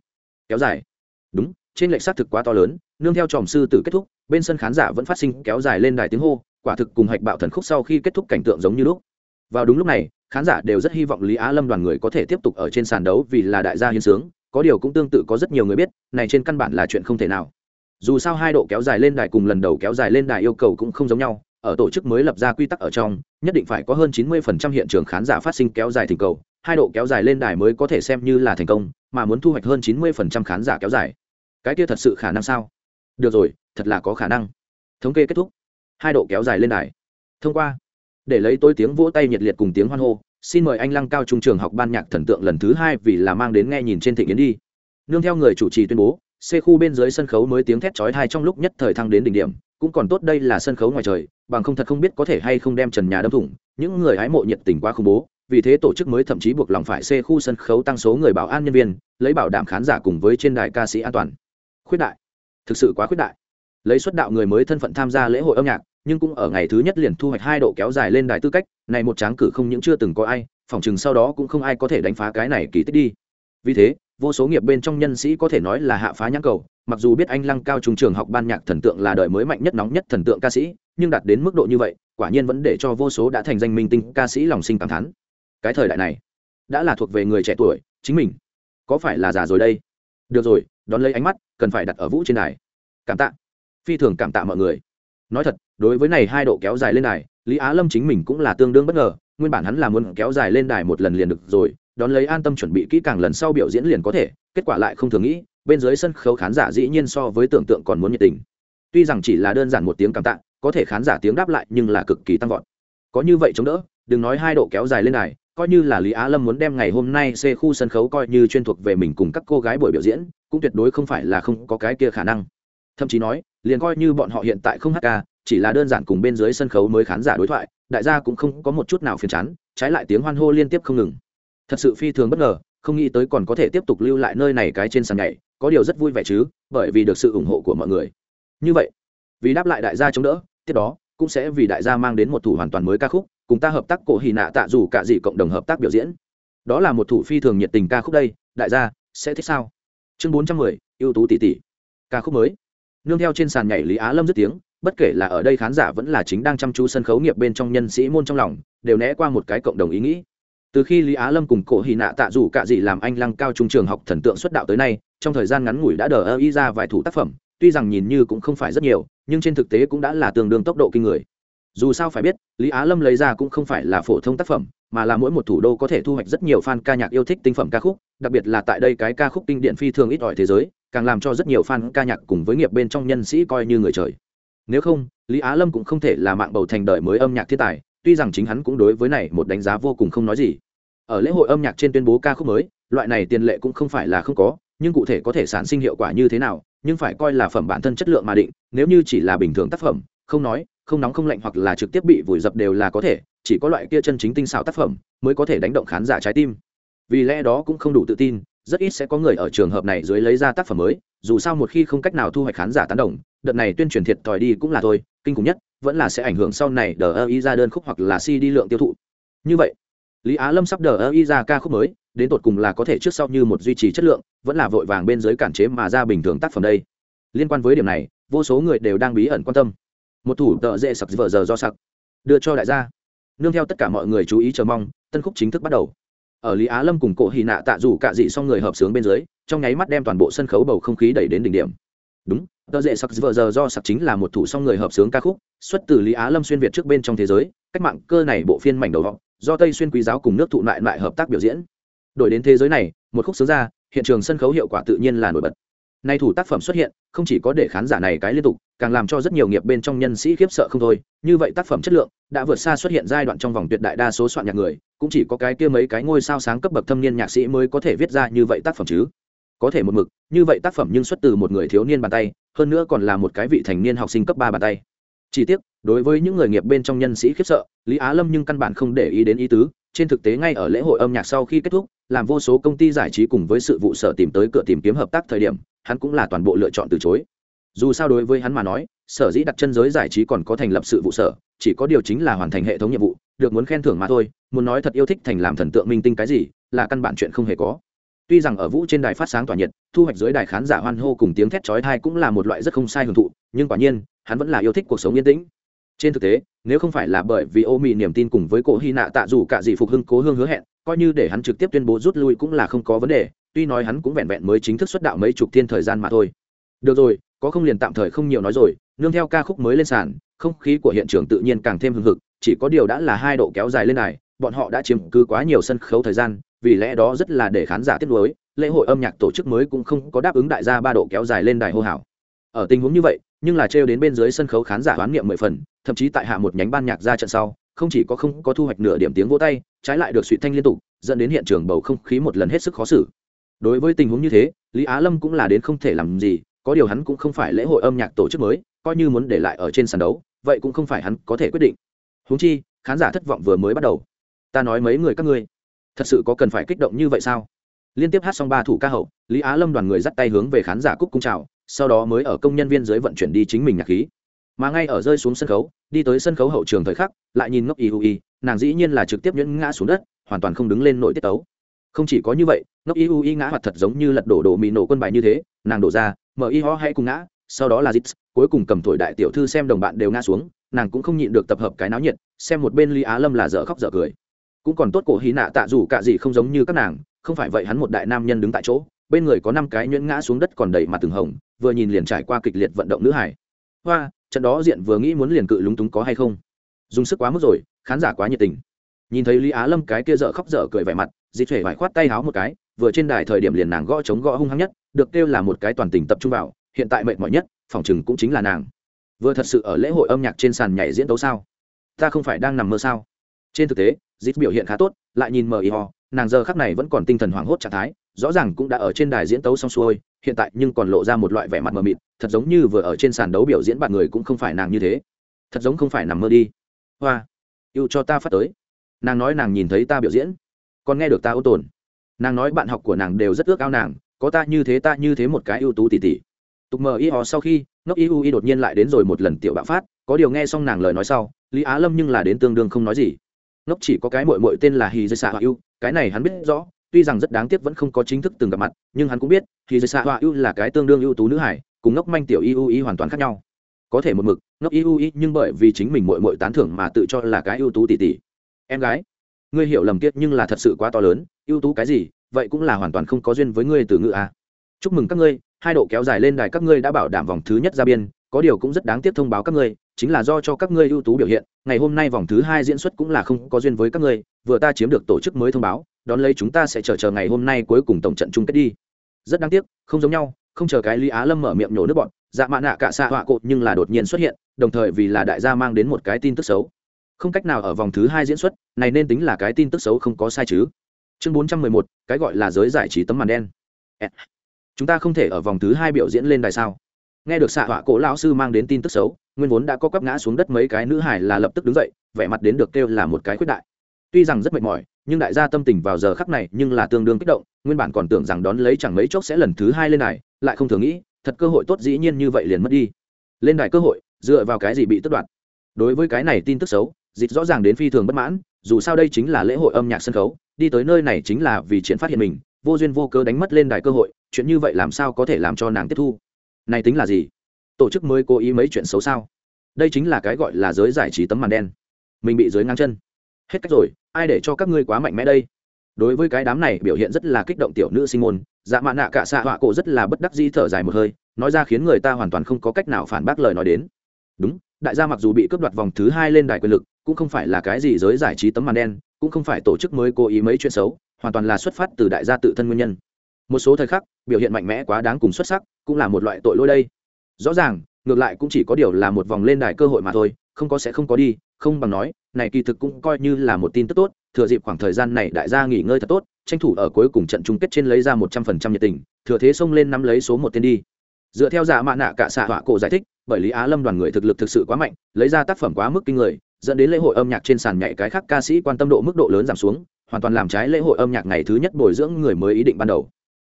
kéo dài. Đúng, trên lệnh xác thực quá to lớn, nương theo tròm sư tử kết thúc, bên sân khán giả vẫn phát sinh kéo dài lên đài tiếng hô, quả thực cùng hạch bạo thần khúc sau khi kết thúc cảnh tượng giống như lúc. Vào đúng lúc này, khán giả đều rất hy vọng lý á lâm đoàn người có thể tiếp tục ở trên sàn đấu vì là đại gia hiến sướng có điều cũng tương tự có rất nhiều người biết, này trên căn bản là chuyện không thể nào. Dù sao hai độ kéo dài lên đài cùng lần đầu kéo dài lên đài yêu cầu cũng không giống nhau, ở tổ chức mới lập ra quy tắc ở trong, nhất định phải có hơn 90% hiện trường khán giả phát sinh kéo dài thỉnh cầu, hai độ kéo dài lên đài mới có thể xem như là thành công, mà muốn thu hoạch hơn 90% khán giả kéo dài. Cái kia thật sự khả năng sao? Được rồi, thật là có khả năng. Thống kê kết thúc. Hai độ kéo dài lên đài. Thông qua. Để lấy tôi tiếng vỗ tay nhiệt liệt cùng tiếng hoan hô xin mời anh lăng cao trung trường học ban nhạc thần tượng lần thứ hai vì là mang đến nghe nhìn trên thị yến đi. Nương theo người chủ trì tuyên bố, c khu bên dưới sân khấu mới tiếng thét chói tai trong lúc nhất thời thăng đến đỉnh điểm, cũng còn tốt đây là sân khấu ngoài trời, bằng không thật không biết có thể hay không đem trần nhà đâm thủng, những người hái mộ nhiệt tình quá khủng bố, vì thế tổ chức mới thậm chí buộc lòng phải c khu sân khấu tăng số người bảo an nhân viên, lấy bảo đảm khán giả cùng với trên đài ca sĩ an toàn. Khuyết đại, thực sự quá khuyết đại. Lấy xuất đạo người mới thân phận tham gia lễ hội âm nhạc nhưng cũng ở ngày thứ nhất liền thu hoạch hai độ kéo dài lên đài tư cách, này một tráng cử không những chưa từng có ai phỏng chừng sau đó cũng không ai có thể đánh phá cái này kỳ tích đi. Vì thế, vô số nghiệp bên trong nhân sĩ có thể nói là hạ phá nhãn cầu, mặc dù biết anh lăng cao trung trường học ban nhạc thần tượng là đời mới mạnh nhất nóng nhất thần tượng ca sĩ, nhưng đạt đến mức độ như vậy, quả nhiên vẫn để cho vô số đã thành danh minh tinh ca sĩ lòng sinh cảm thán. Cái thời đại này, đã là thuộc về người trẻ tuổi, chính mình. Có phải là già rồi đây? Được rồi, đón lấy ánh mắt, cần phải đặt ở vũ trên đài. Cảm tạ. Phi thường cảm tạ mọi người nói thật, đối với này hai độ kéo dài lên đài, lý á lâm chính mình cũng là tương đương bất ngờ, nguyên bản hắn là muốn kéo dài lên đài một lần liền được rồi, đón lấy an tâm chuẩn bị kỹ càng lần sau biểu diễn liền có thể, kết quả lại không thường nghĩ, bên dưới sân khấu khán giả dĩ nhiên so với tưởng tượng còn muốn nhiệt tình. Tuy rằng chỉ là đơn giản một tiếng cảm tạ, có thể khán giả tiếng đáp lại nhưng là cực kỳ tăng vọt. Có như vậy chống đỡ, đừng nói hai độ kéo dài lên đài, coi như là lý á lâm muốn đem ngày hôm nay xê khu sân khấu coi như chuyên thuộc về mình cùng các cô gái buổi biểu diễn, cũng tuyệt đối không phải là không có cái kia khả năng. Thậm chí nói liền coi như bọn họ hiện tại không hát ca, chỉ là đơn giản cùng bên dưới sân khấu mới khán giả đối thoại, đại gia cũng không có một chút nào phiền chán, trái lại tiếng hoan hô liên tiếp không ngừng. Thật sự phi thường bất ngờ, không nghĩ tới còn có thể tiếp tục lưu lại nơi này cái trên sàn nhảy, có điều rất vui vẻ chứ, bởi vì được sự ủng hộ của mọi người. Như vậy, vì đáp lại đại gia chống đỡ, tiếp đó, cũng sẽ vì đại gia mang đến một thủ hoàn toàn mới ca khúc, cùng ta hợp tác cổ hì nạ tạ dù cả gì cộng đồng hợp tác biểu diễn. Đó là một thủ phi thường nhiệt tình ca khúc đây, đại gia, sẽ thích sao? Chương bốn trăm mười, ưu tú tỷ tỷ. Ca khúc mới nương theo trên sàn nhảy lý á lâm dứt tiếng, bất kể là ở đây khán giả vẫn là chính đang chăm chú sân khấu nghiệp bên trong nhân sĩ môn trong lòng, đều né qua một cái cộng đồng ý nghĩ. Từ khi lý á lâm cùng cổ hy nạ tạ dù cả gì làm anh lăng cao trung trường học thần tượng xuất đạo tới nay, trong thời gian ngắn ngủi đã đờ ơ y ra vài thủ tác phẩm, tuy rằng nhìn như cũng không phải rất nhiều, nhưng trên thực tế cũng đã là tương đương tốc độ kinh người. Dù sao phải biết, lý á lâm lấy ra cũng không phải là phổ thông tác phẩm, mà là mỗi một thủ đô có thể thu hoạch rất nhiều fan ca nhạc yêu thích tinh phẩm ca khúc, đặc biệt là tại đây cái ca khúc kinh điện phi thường ít ỏi thế giới càng làm cho rất nhiều fan ca nhạc cùng với nghiệp bên trong nhân sĩ coi như người trời. Nếu không, lý á lâm cũng không thể là mạng bầu thành đời mới âm nhạc thiên tài, tuy rằng chính hắn cũng đối với này một đánh giá vô cùng không nói gì. Ở lễ hội âm nhạc trên tuyên bố ca khúc mới, loại này tiền lệ cũng không phải là không có, nhưng cụ thể có thể sản sinh hiệu quả như thế nào, nhưng phải coi là phẩm bản thân chất lượng mà định, nếu như chỉ là bình thường tác phẩm, không nói, không nóng không lạnh hoặc là trực tiếp bị vùi dập đều là có thể, chỉ có loại kia chân chính tinh xảo tác phẩm mới có thể đánh động khán giả trái tim. Vì lẽ đó cũng không đủ tự tin rất ít sẽ có người ở trường hợp này dưới lấy ra tác phẩm mới, dù sao một khi không cách nào thu hoạch khán giả tán đồng, đợt này tuyên truyền thiệt thòi đi cũng là thôi, kinh khủng nhất, vẫn là sẽ ảnh hưởng sau này đờ ơ y ra đơn khúc hoặc là si đi lượng tiêu thụ. Như vậy, lý á lâm sắp đờ ơ y ra ca khúc mới, đến tột cùng là có thể trước sau như một duy trì chất lượng, vẫn là vội vàng bên dưới cản chế mà ra bình thường tác phẩm đây. Liên quan với điểm này, vô số người đều đang bí ẩn quan tâm. Một thủ tợ dễ sặc vợ giờ do sặc. Đưa cho đại gia. Nương theo tất cả mọi người chú ý chờ mong, tân khúc chính thức bắt đầu ở lý á lâm cùng cổ hy nạ tạ dù cạ dị xong người hợp sướng bên dưới, trong nháy mắt đem toàn bộ sân khấu bầu không khí đẩy đến đỉnh điểm. Đúng, tờ dễ sặc vợ giờ do sặc chính là một thủ xong người hợp sướng ca khúc, xuất từ lý á lâm xuyên việt trước bên trong thế giới, cách mạng cơ này bộ phiên mảnh đầu vọng, do tây xuyên quý giáo cùng nước thụ lại lại hợp tác biểu diễn. Đổi đến thế giới này, một khúc sướng ra, hiện trường sân khấu hiệu quả tự nhiên là nổi bật nay thủ tác phẩm xuất hiện, không chỉ có để khán giả này cái liên tục, càng làm cho rất nhiều nghiệp bên trong nhân sĩ khiếp sợ không thôi. Như vậy tác phẩm chất lượng, đã vượt xa xuất hiện giai đoạn trong vòng tuyệt đại đa số soạn nhạc người, cũng chỉ có cái kia mấy cái ngôi sao sáng cấp bậc thâm niên nhạc sĩ mới có thể viết ra như vậy tác phẩm chứ. Có thể một mực, như vậy tác phẩm nhưng xuất từ một người thiếu niên bàn tay, hơn nữa còn là một cái vị thành niên học sinh cấp ba bàn tay. Chỉ tiếc, đối với những người nghiệp bên trong nhân sĩ khiếp sợ, lý á lâm nhưng căn bản không để ý đến ý tứ trên thực tế ngay ở lễ hội âm nhạc sau khi kết thúc, làm vô số công ty giải trí cùng với sự vụ sở tìm tới cửa tìm kiếm hợp tác thời điểm, hắn cũng là toàn bộ lựa chọn từ chối. Dù sao đối với hắn mà nói, sở dĩ đặt chân giới giải trí còn có thành lập sự vụ sở, chỉ có điều chính là hoàn thành hệ thống nhiệm vụ, được muốn khen thưởng mà thôi, muốn nói thật yêu thích thành làm thần tượng minh tinh cái gì, là căn bản chuyện không hề có. Tuy rằng ở vũ trên đài phát sáng tỏa nhiệt, thu hoạch dưới đài khán giả hoan hô cùng tiếng thét chói thai cũng là một loại rất không sai hưởng thụ, nhưng quả nhiên, hắn vẫn là yêu thích cuộc sống yên tĩnh trên thực tế, nếu không phải là bởi vì ô mị niềm tin cùng với cổ hy nạ tạ dù cả gì phục hưng cố hương hứa hẹn, coi như để hắn trực tiếp tuyên bố rút lui cũng là không có vấn đề, tuy nói hắn cũng vẹn vẹn mới chính thức xuất đạo mấy chục thiên thời gian mà thôi. Được rồi, có không liền tạm thời không nhiều nói rồi, nương theo ca khúc mới lên sàn, không khí của hiện trường tự nhiên càng thêm hưng hực, chỉ có điều đã là hai độ kéo dài lên này, bọn họ đã chiếm cứ quá nhiều sân khấu thời gian, vì lẽ đó rất là để khán giả tiếp nối lễ hội âm nhạc tổ chức mới cũng không có đáp ứng đại gia ba độ kéo dài lên đài hô hào. Ở tình huống như vậy nhưng là trêu đến bên dưới sân khấu khán giả hoán niệm mười phần, thậm chí tại hạ một nhánh ban nhạc ra trận sau, không chỉ có không có thu hoạch nửa điểm tiếng vỗ tay, trái lại được suy thanh liên tục, dẫn đến hiện trường bầu không khí một lần hết sức khó xử. Đối với tình huống như thế, lý á lâm cũng là đến không thể làm gì, có điều hắn cũng không phải lễ hội âm nhạc tổ chức mới, coi như muốn để lại ở trên sàn đấu, vậy cũng không phải hắn có thể quyết định. Huống chi, khán giả thất vọng vừa mới bắt đầu. Ta nói mấy người các ngươi, thật sự có cần phải kích động như vậy sao? Liên tiếp hát xong ba thủ ca hậu, lý á lâm đoàn người dắt tay hướng về khán giả cúc cung trào sau đó mới ở công nhân viên dưới vận chuyển đi chính mình nhạc khí. Mà ngay ở rơi xuống sân khấu, đi tới sân khấu hậu trường thời khắc, lại nhìn ngốc y hữu y, nàng dĩ nhiên là trực tiếp nhẫn ngã xuống đất, hoàn toàn không đứng lên nội tiết tấu. Không chỉ có như vậy, ngốc y hữu y ngã hoạt thật giống như lật đổ đổ mì nổ quân bài như thế, nàng đổ ra, mở y ho hay cùng ngã. Sau đó là dít cuối cùng cầm thổi đại tiểu thư xem đồng bạn đều ngã xuống, nàng cũng không nhịn được tập hợp cái náo nhiệt, xem một bên lý á lâm là dở khóc dở cười. Cũng còn tốt cổ hí nạ tạ dù cả gì không giống như các nàng không phải vậy hắn một đại nam nhân đứng tại chỗ, bên người có năm cái nhuyễn ngã xuống đất còn đầy mặt từng hồng, vừa nhìn liền trải qua kịch liệt vận động nữ hải. Hoa, trận đó diện vừa nghĩ muốn liền cự lúng túng có hay không? Dùng sức quá mức rồi, khán giả quá nhiệt tình. Nhìn thấy lý á lâm cái kia dở khóc dở cười vẻ mặt dì thể vải khoát tay háo một cái, vừa trên đài thời điểm liền nàng gõ chống gõ hung hăng nhất, được kêu là một cái toàn tình tập trung vào, hiện tại mệt mỏi nhất, phòng chừng cũng chính là nàng. Vừa thật sự ở lễ hội âm nhạc trên sàn nhảy diễn tấu sao? Ta không phải đang nằm mơ sao? Trên thực tế dịp biểu hiện khá tốt, lại nhìn mờ y ho nàng giờ khắc này vẫn còn tinh thần hoảng hốt trạng thái, rõ ràng cũng đã ở trên đài diễn tấu xong xuôi, hiện tại nhưng còn lộ ra một loại vẻ mặt mờ mịt, thật giống như vừa ở trên sàn đấu biểu diễn bạn người cũng không phải nàng như thế. Thật giống không phải nằm mơ đi. Hoa, yêu cho ta phát tới. Nàng nói nàng nhìn thấy ta biểu diễn, còn nghe được ta ô tồn. Nàng nói bạn học của nàng đều rất ước ao nàng, có ta như thế ta như thế một cái ưu tú tỉ tỉ. Tục mờ y họ sau khi, ngốc y u y đột nhiên lại đến rồi một lần tiểu bạo phát, có điều nghe xong nàng lời nói sau, lý á lâm nhưng là đến tương đương không nói gì ngốc chỉ có cái mội mội tên là hì dây xạ ưu, cái này hắn biết rõ, tuy rằng rất đáng tiếc vẫn không có chính thức từng gặp mặt, nhưng hắn cũng biết, hì dây xạ Hoa ưu là cái tương đương ưu tú nữ hải, cùng ngốc manh tiểu iu y hoàn toàn khác nhau có thể một mực, ngốc iu y nhưng bởi vì chính mình mội mội tán thưởng mà tự cho là cái ưu tú tỷ tỷ em gái, ngươi hiểu lầm kiệt nhưng là thật sự quá to lớn, ưu tú cái gì, vậy cũng là hoàn toàn không có duyên với ngươi từ ngữ a à. chúc mừng các ngươi, hai độ kéo dài lên đài các ngươi đã bảo đảm vòng thứ nhất ra biên có điều cũng rất đáng tiếc thông báo các ngươi, chính là do cho các ngươi ưu tú biểu hiện, ngày hôm nay vòng thứ hai diễn xuất cũng là không có duyên với các ngươi, vừa ta chiếm được tổ chức mới thông báo, đón lấy chúng ta sẽ chờ chờ ngày hôm nay cuối cùng tổng trận chung kết đi. Rất đáng tiếc, không giống nhau, không chờ cái lý á lâm mở miệng nhổ nước bọn dạ mạ nạ cả xạ họa cột nhưng là đột nhiên xuất hiện, đồng thời vì là đại gia mang đến một cái tin tức xấu. Không cách nào ở vòng thứ hai diễn xuất, này nên tính là cái tin tức xấu không có sai chứ. Chương bốn trăm mười một, cái gọi là giới giải trí tấm màn đen. Chúng ta không thể ở vòng thứ hai biểu diễn lên đài sao? Nghe được xạ họa cổ lão sư mang đến tin tức xấu, nguyên vốn đã có quắp ngã xuống đất mấy cái nữ hải là lập tức đứng dậy, vẻ mặt đến được kêu là một cái khuyết đại. Tuy rằng rất mệt mỏi, nhưng đại gia tâm tình vào giờ khắc này nhưng là tương đương kích động, nguyên bản còn tưởng rằng đón lấy chẳng mấy chốc sẽ lần thứ hai lên đài, lại không thường nghĩ, thật cơ hội tốt dĩ nhiên như vậy liền mất đi. Lên đài cơ hội, dựa vào cái gì bị tước đoạt? Đối với cái này tin tức xấu, dịch rõ ràng đến phi thường bất mãn, dù sao đây chính là lễ hội âm nhạc sân khấu, đi tới nơi này chính là vì triển phát hiện mình, vô duyên vô cớ đánh mất lên đài cơ hội, chuyện như vậy làm sao có thể làm cho nàng tiếp thu? Này tính là gì? Tổ chức mới cố ý mấy chuyện xấu sao? Đây chính là cái gọi là giới giải trí tấm màn đen. Mình bị giới ngang chân. Hết cách rồi, ai để cho các ngươi quá mạnh mẽ đây? Đối với cái đám này biểu hiện rất là kích động tiểu nữ sinh môn dạ mạ nạ cả xạ họa cổ rất là bất đắc di thở dài một hơi, nói ra khiến người ta hoàn toàn không có cách nào phản bác lời nói đến. Đúng, đại gia mặc dù bị cướp đoạt vòng thứ hai lên đài quyền lực, cũng không phải là cái gì giới giải trí tấm màn đen, cũng không phải tổ chức mới cố ý mấy chuyện xấu, hoàn toàn là xuất phát từ đại gia tự thân nguyên nhân. Một số thời khắc, biểu hiện mạnh mẽ quá đáng cùng xuất sắc cũng là một loại tội lỗi đây. Rõ ràng, ngược lại cũng chỉ có điều là một vòng lên đài cơ hội mà thôi, không có sẽ không có đi, không bằng nói, này kỳ thực cũng coi như là một tin tức tốt, thừa dịp khoảng thời gian này đại gia nghỉ ngơi thật tốt, tranh thủ ở cuối cùng trận chung kết trên lấy ra một trăm phần trăm nhiệt tình, thừa thế xông lên nắm lấy số một tên đi. Dựa theo giả mạ nạ cả xạ họa cổ giải thích, bởi lý á lâm đoàn người thực lực thực sự quá mạnh, lấy ra tác phẩm quá mức kinh người, dẫn đến lễ hội âm nhạc trên sàn nhảy cái khác ca sĩ quan tâm độ mức độ lớn giảm xuống, hoàn toàn làm trái lễ hội âm nhạc ngày thứ nhất bồi dưỡng người mới ý định ban đầu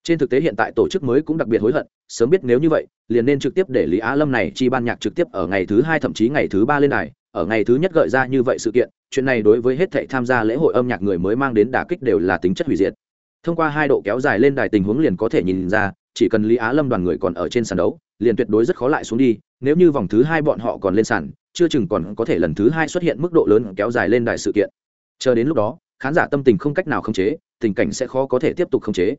trên thực tế hiện tại tổ chức mới cũng đặc biệt hối hận, sớm biết nếu như vậy, liền nên trực tiếp để lý á lâm này chi ban nhạc trực tiếp ở ngày thứ hai thậm chí ngày thứ ba lên đài, ở ngày thứ nhất gợi ra như vậy sự kiện, chuyện này đối với hết thệ tham gia lễ hội âm nhạc người mới mang đến đả kích đều là tính chất hủy diệt. Thông qua hai độ kéo dài lên đài tình huống liền có thể nhìn ra, chỉ cần lý á lâm đoàn người còn ở trên sàn đấu, liền tuyệt đối rất khó lại xuống đi, nếu như vòng thứ hai bọn họ còn lên sàn, chưa chừng còn có thể lần thứ hai xuất hiện mức độ lớn kéo dài lên đài sự kiện. Chờ đến lúc đó, khán giả tâm tình không cách nào khống chế, tình cảnh sẽ khó có thể tiếp tục khống chế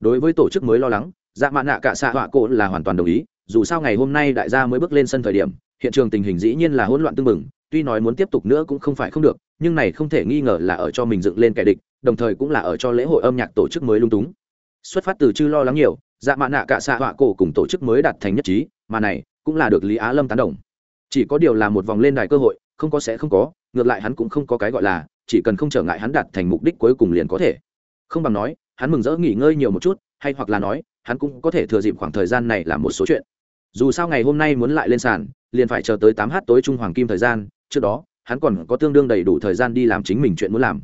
đối với tổ chức mới lo lắng dạ mạn nạ cả xạ họa cổ là hoàn toàn đồng ý, dù sao ngày hôm nay đại gia mới bước lên sân thời điểm, hiện trường tình hình dĩ nhiên là hỗn loạn tưng bừng, tuy nói muốn tiếp tục nữa cũng không phải không được, nhưng này không thể nghi ngờ là ở cho mình dựng lên kẻ địch, đồng thời cũng là ở cho lễ hội âm nhạc tổ chức mới lung túng. Xuất phát từ chư lo lắng nhiều dạ mạn nạ cả xạ họa cổ cùng tổ chức mới đạt thành nhất trí, mà này cũng là được lý á lâm tán đồng. Chỉ có điều là một vòng lên đài cơ hội, không có sẽ không có, ngược lại hắn cũng không có cái gọi là, chỉ cần không trở ngại hắn đạt thành mục đích cuối cùng liền có thể. Không bằng nói hắn mừng rỡ nghỉ ngơi nhiều một chút, hay hoặc là nói, hắn cũng có thể thừa dịp khoảng thời gian này làm một số chuyện. Dù sao ngày hôm nay muốn lại lên sàn, liền phải chờ tới tám h tối trung hoàng kim thời gian, trước đó, hắn còn có tương đương đầy đủ thời gian đi làm chính mình chuyện muốn làm.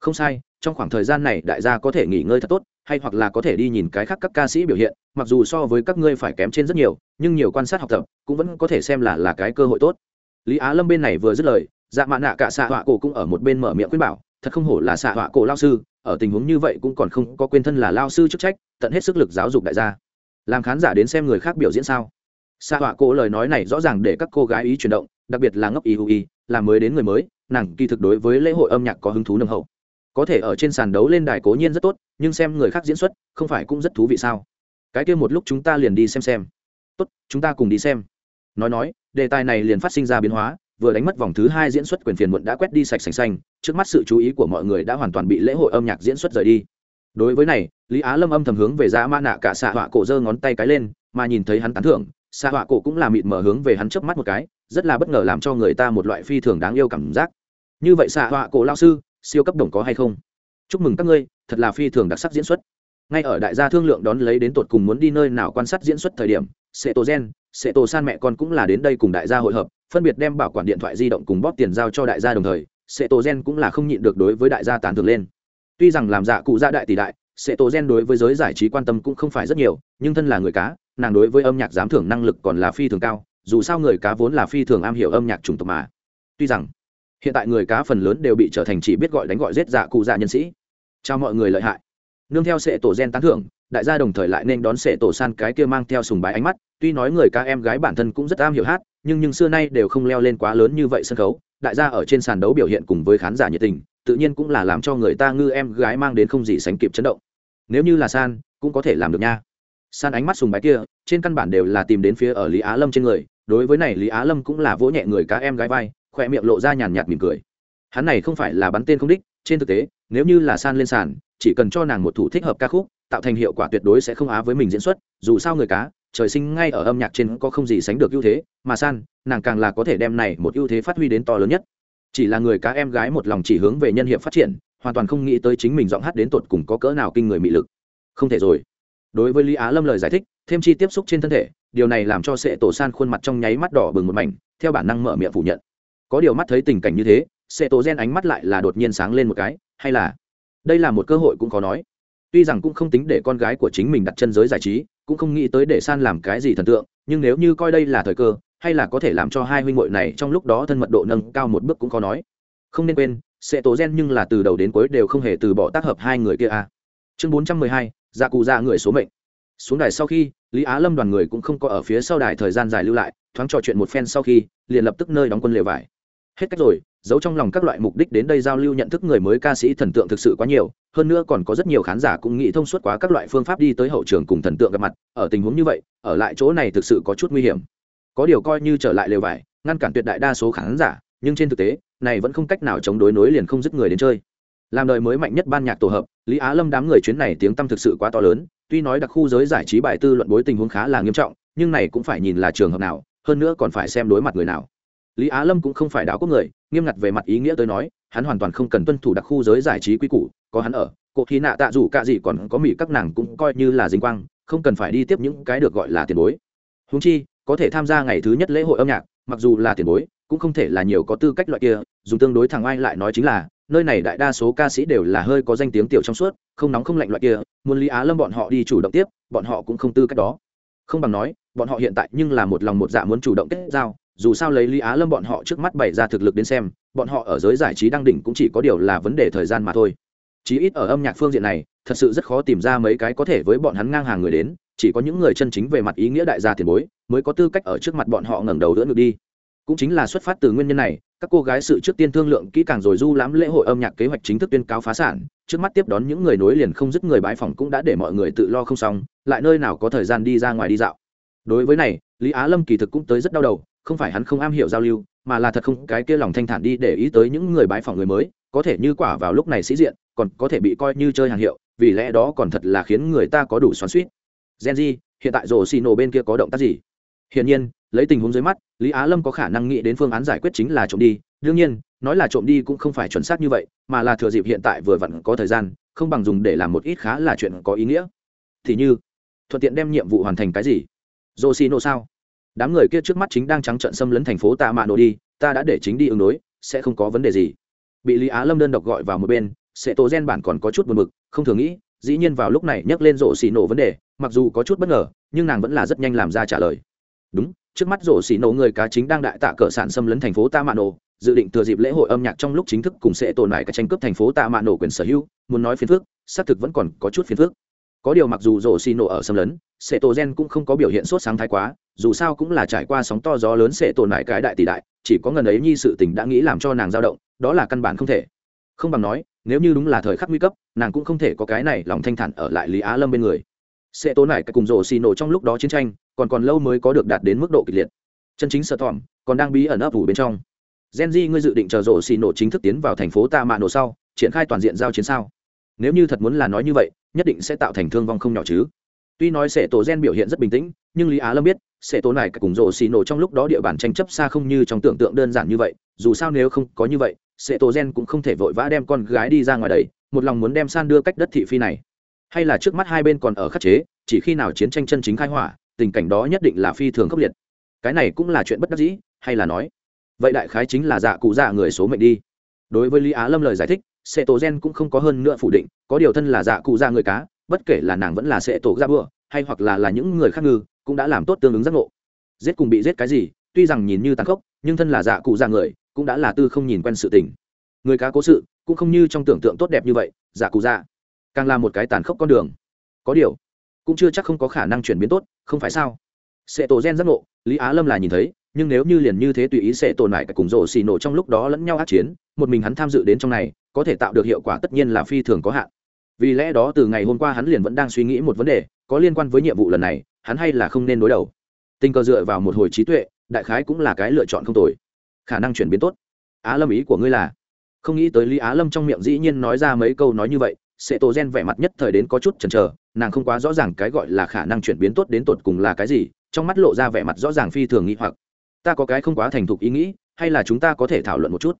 Không sai, trong khoảng thời gian này đại gia có thể nghỉ ngơi thật tốt, hay hoặc là có thể đi nhìn cái khác các ca sĩ biểu hiện, mặc dù so với các ngươi phải kém trên rất nhiều, nhưng nhiều quan sát học tập, cũng vẫn có thể xem là là cái cơ hội tốt. Lý á lâm bên này vừa dứt lời dạ mạ nạ cả xạ họa cổ cũng ở một bên mở miệng khuyên bảo thật không hổ là xạ họa cổ lao sư, ở tình huống như vậy cũng còn không có quên thân là lao sư chức trách, tận hết sức lực giáo dục đại gia. Làm khán giả đến xem người khác biểu diễn sao? Xạ họa cổ lời nói này rõ ràng để các cô gái ý chuyển động, đặc biệt là ngốc ý hữu ý, là mới đến người mới, nàng kỳ thực đối với lễ hội âm nhạc có hứng thú nâng hậu. Có thể ở trên sàn đấu lên đài cố nhiên rất tốt, nhưng xem người khác diễn xuất, không phải cũng rất thú vị sao? Cái kia một lúc chúng ta liền đi xem xem. Tốt, chúng ta cùng đi xem. Nói nói, đề tài này liền phát sinh ra biến hóa vừa đánh mất vòng thứ hai diễn xuất quyền phiền muộn đã quét đi sạch sành xanh, trước mắt sự chú ý của mọi người đã hoàn toàn bị lễ hội âm nhạc diễn xuất rời đi. Đối với này, lý á lâm âm thầm hướng về giá ma nạ cả xạ họa cổ giơ ngón tay cái lên, mà nhìn thấy hắn tán thưởng, xạ họa cổ cũng là mịt mở hướng về hắn chớp mắt một cái, rất là bất ngờ làm cho người ta một loại phi thường đáng yêu cảm giác. Như vậy xạ họa cổ lao sư, siêu cấp đồng có hay không? Chúc mừng các ngươi, thật là phi thường đặc sắc diễn xuất. Ngay ở đại gia thương lượng đón lấy đến tột cùng muốn đi nơi nào quan sát diễn xuất thời điểm sệ tổ gen sệ tổ san mẹ con cũng là đến đây cùng đại gia hội hợp, phân biệt đem bảo quản điện thoại di động cùng bóp tiền giao cho đại gia đồng thời sệ tổ gen cũng là không nhịn được đối với đại gia tán thưởng lên. Tuy rằng làm dạ cụ gia đại tỷ đại sệ tổ gen đối với giới giải trí quan tâm cũng không phải rất nhiều, nhưng thân là người cá, nàng đối với âm nhạc giám thưởng năng lực còn là phi thường cao, dù sao người cá vốn là phi thường am hiểu âm nhạc chủng tộc mà. Tuy rằng, hiện tại người cá phần lớn đều bị trở thành chỉ biết gọi đánh gọi giết dạ cụ dạ nhân sĩ. Chào mọi người lợi hại. Nương theo sệ tổ gen tán thưởng đại gia đồng thời lại nên đón sệ tổ san cái kia mang theo sùng bái ánh mắt. Tuy nói người ca em gái bản thân cũng rất am hiểu hát, nhưng nhưng xưa nay đều không leo lên quá lớn như vậy sân khấu. Đại gia ở trên sàn đấu biểu hiện cùng với khán giả nhiệt tình, tự nhiên cũng là làm cho người ta ngư em gái mang đến không gì sánh kịp chấn động. Nếu như là san, cũng có thể làm được nha. San ánh mắt sùng bái kia, trên căn bản đều là tìm đến phía ở lý á lâm trên người. Đối với này, lý á lâm cũng là vỗ nhẹ người cá em gái vai khoe miệng lộ ra nhàn nhạt mỉm cười. Hắn này không phải là bắn tên không đích, trên thực tế, nếu như là san lên sàn, chỉ cần cho nàng một thủ thích hợp ca khúc tạo thành hiệu quả tuyệt đối sẽ không á với mình diễn xuất, dù sao người cá, trời sinh ngay ở âm nhạc trên có không gì sánh được ưu thế, mà san, nàng càng là có thể đem này một ưu thế phát huy đến to lớn nhất. Chỉ là người cá em gái một lòng chỉ hướng về nhân hiệp phát triển, hoàn toàn không nghĩ tới chính mình giọng hát đến tột cùng có cỡ nào kinh người mị lực. Không thể rồi. Đối với lý á lâm lời giải thích, thêm chi tiếp xúc trên thân thể, điều này làm cho sệ tổ san khuôn mặt trong nháy mắt đỏ bừng một mảnh, theo bản năng mở miệng phủ nhận. Có điều mắt thấy tình cảnh như thế, sệ tổ gen ánh mắt lại là đột nhiên sáng lên một cái, hay là? Đây là một cơ hội cũng khó nói tuy rằng cũng không tính để con gái của chính mình đặt chân giới giải trí, cũng không nghĩ tới để san làm cái gì thần tượng, nhưng nếu như coi đây là thời cơ, hay là có thể làm cho hai huynh hội này trong lúc đó thân mật độ nâng cao một bước cũng khó nói. Không nên quên, sẽ tố gen nhưng là từ đầu đến cuối đều không hề từ bỏ tác hợp hai người kia a à. chương bốn trăm mười hai gia cụ ra người số mệnh. Xuống đài sau khi, lý á lâm đoàn người cũng không có ở phía sau đài thời gian dài lưu lại, thoáng trò chuyện một phen sau khi, liền lập tức nơi đóng quân lều vải. Hết cách rồi giấu trong lòng các loại mục đích đến đây giao lưu nhận thức người mới ca sĩ thần tượng thực sự quá nhiều, hơn nữa còn có rất nhiều khán giả cũng nghĩ thông suốt quá các loại phương pháp đi tới hậu trường cùng thần tượng gặp mặt, ở tình huống như vậy, ở lại chỗ này thực sự có chút nguy hiểm. Có điều coi như trở lại lều vải, ngăn cản tuyệt đại đa số khán giả, nhưng trên thực tế, này vẫn không cách nào chống đối nối liền không dứt người đến chơi. Làm đời mới mạnh nhất ban nhạc tổ hợp, lý á lâm đám người chuyến này tiếng tăm thực sự quá to lớn, tuy nói đặc khu giới giải trí bài tư luận bối tình huống khá là nghiêm trọng, nhưng này cũng phải nhìn là trường hợp nào, hơn nữa còn phải xem đối mặt người nào. Lý á lâm cũng không phải đáo quốc người nghiêm ngặt về mặt ý nghĩa tới nói, hắn hoàn toàn không cần tuân thủ đặc khu giới giải trí quy củ, có hắn ở cuộc thi nạ tạ dù cả gì còn có mỹ các nàng cũng coi như là dính quang, không cần phải đi tiếp những cái được gọi là tiền bối. Húng chi, có thể tham gia ngày thứ nhất lễ hội âm nhạc, mặc dù là tiền bối, cũng không thể là nhiều có tư cách loại kia dùng tương đối thằng ai lại nói chính là, nơi này đại đa số ca sĩ đều là hơi có danh tiếng tiểu trong suốt, không nóng không lạnh loại kia, muốn lý á lâm bọn họ đi chủ động tiếp, bọn họ cũng không tư cách đó. Không bằng nói, bọn họ hiện tại nhưng là một lòng một dạ muốn chủ động kết giao dù sao lấy lý á lâm bọn họ trước mắt bày ra thực lực đến xem, bọn họ ở giới giải trí đăng đỉnh cũng chỉ có điều là vấn đề thời gian mà thôi. Chí ít ở âm nhạc phương diện này, thật sự rất khó tìm ra mấy cái có thể với bọn hắn ngang hàng người đến, chỉ có những người chân chính về mặt ý nghĩa đại gia tiền bối mới có tư cách ở trước mặt bọn họ ngẩng đầu đỡ ngược đi. Cũng chính là xuất phát từ nguyên nhân này, các cô gái sự trước tiên thương lượng kỹ càng rồi du lãm lễ hội âm nhạc kế hoạch chính thức tuyên cáo phá sản, trước mắt tiếp đón những người nối liền không dứt người bãi phòng cũng đã để mọi người tự lo không xong, lại nơi nào có thời gian đi ra ngoài đi dạo. Đối với này, lý á lâm kỳ thực cũng tới rất đau đầu không phải hắn không am hiểu giao lưu, mà là thật không cái kia lòng thanh thản đi để ý tới những người bái phỏng người mới, có thể như quả vào lúc này sĩ diện, còn có thể bị coi như chơi hàng hiệu, vì lẽ đó còn thật là khiến người ta có đủ xoắn suýt genji hiện tại rổ xì nổ bên kia có động tác gì? Hiển nhiên, lấy tình huống dưới mắt, lý á lâm có khả năng nghĩ đến phương án giải quyết chính là trộm đi. Đương nhiên, nói là trộm đi cũng không phải chuẩn xác như vậy, mà là thừa dịp hiện tại vừa vặn có thời gian, không bằng dùng để làm một ít khá là chuyện có ý nghĩa. Thì như, thuận tiện đem nhiệm vụ hoàn thành cái gì? Rổ xì nổ sao? Đám người kia trước mắt chính đang trắng trận xâm lấn thành phố tạ mạ nổ đi, ta đã để chính đi ứng đối, sẽ không có vấn đề gì. Bị lý á lâm đơn độc gọi vào một bên, sẽ tổ gen bản còn có chút buồn mực không thường nghĩ, dĩ nhiên vào lúc này nhắc lên rổ xì nổ vấn đề, mặc dù có chút bất ngờ, nhưng nàng vẫn là rất nhanh làm ra trả lời. Đúng, trước mắt rổ xì nổ người cá chính đang đại tạ cỡ sản xâm lấn thành phố tạ mạ nổ dự định thừa dịp lễ hội âm nhạc trong lúc chính thức cùng sẽ tồn lại cả tranh cướp thành phố tạ mạ nổ quyền sở hữu, muốn nói phiền phước xác thực vẫn còn có chút phiền phước có điều mặc dù rổ xì nổ ở xâm lấn, sệ tổ gen cũng không có biểu hiện sốt sáng thái quá, dù sao cũng là trải qua sóng to gió lớn sệ tổ lại cái đại tỷ đại, chỉ có ngần ấy nhi sự tình đã nghĩ làm cho nàng dao động, đó là căn bản không thể. Không bằng nói, nếu như đúng là thời khắc nguy cấp, nàng cũng không thể có cái này lòng thanh thản ở lại lý á lâm bên người. Sệ tổ lại cái cùng rổ xì nổ trong lúc đó chiến tranh, còn còn lâu mới có được đạt đến mức độ kịch liệt. Chân chính sợ thỏm, còn đang bí ẩn ấp ủ bên trong. Gen di ngươi dự định chờ rổ xì nổ chính thức tiến vào thành phố ta mạ nổ sau, triển khai toàn diện giao chiến sao? Nếu như thật muốn là nói như vậy nhất định sẽ tạo thành thương vong không nhỏ chứ. Tuy nói sệ tổ gen biểu hiện rất bình tĩnh, nhưng lý á lâm biết, sệ tổ này cùng rổ xì nổ trong lúc đó địa bàn tranh chấp xa không như trong tưởng tượng đơn giản như vậy, dù sao nếu không có như vậy, sệ tổ gen cũng không thể vội vã đem con gái đi ra ngoài đấy một lòng muốn đem san đưa cách đất thị phi này. Hay là trước mắt hai bên còn ở khắc chế, chỉ khi nào chiến tranh chân chính khai hỏa, tình cảnh đó nhất định là phi thường khốc liệt. Cái này cũng là chuyện bất đắc dĩ, hay là nói, vậy đại khái chính là dạ cụ dạ người số mệnh đi. Đối với lý á lâm lời giải thích sệ tổ gen cũng không có hơn nữa phủ định, có điều thân là dạ cụ ra người cá, bất kể là nàng vẫn là sệ tổ ra bữa, hay hoặc là là những người khác ngư, cũng đã làm tốt tương ứng giác ngộ. Giết cùng bị giết cái gì, tuy rằng nhìn như tàn khốc, nhưng thân là dạ cụ ra người, cũng đã là tư không nhìn quen sự tình. Người cá cố sự, cũng không như trong tưởng tượng tốt đẹp như vậy dạ cụ ra càng là một cái tàn khốc con đường. Có điều, cũng chưa chắc không có khả năng chuyển biến tốt, không phải sao? Sệ tổ gen giác ngộ, lý á lâm là nhìn thấy, nhưng nếu như liền như thế tùy ý sẽ tồn lại cả cùng rổ xì nổ trong lúc đó lẫn nhau át chiến, một mình hắn tham dự đến trong này có thể tạo được hiệu quả tất nhiên là phi thường có hạn. Vì lẽ đó từ ngày hôm qua hắn liền vẫn đang suy nghĩ một vấn đề, có liên quan với nhiệm vụ lần này, hắn hay là không nên đối đầu. Tình cờ dựa vào một hồi trí tuệ, đại khái cũng là cái lựa chọn không tồi. Khả năng chuyển biến tốt. Á lâm ý của ngươi là? Không nghĩ tới lý á lâm trong miệng dĩ nhiên nói ra mấy câu nói như vậy sẽ tổ gen vẻ mặt nhất thời đến có chút chần chờ, nàng không quá rõ ràng cái gọi là khả năng chuyển biến tốt đến tột cùng là cái gì, trong mắt lộ ra vẻ mặt rõ ràng phi thường nghĩ hoặc. Ta có cái không quá thành thục ý nghĩ, hay là chúng ta có thể thảo luận một chút?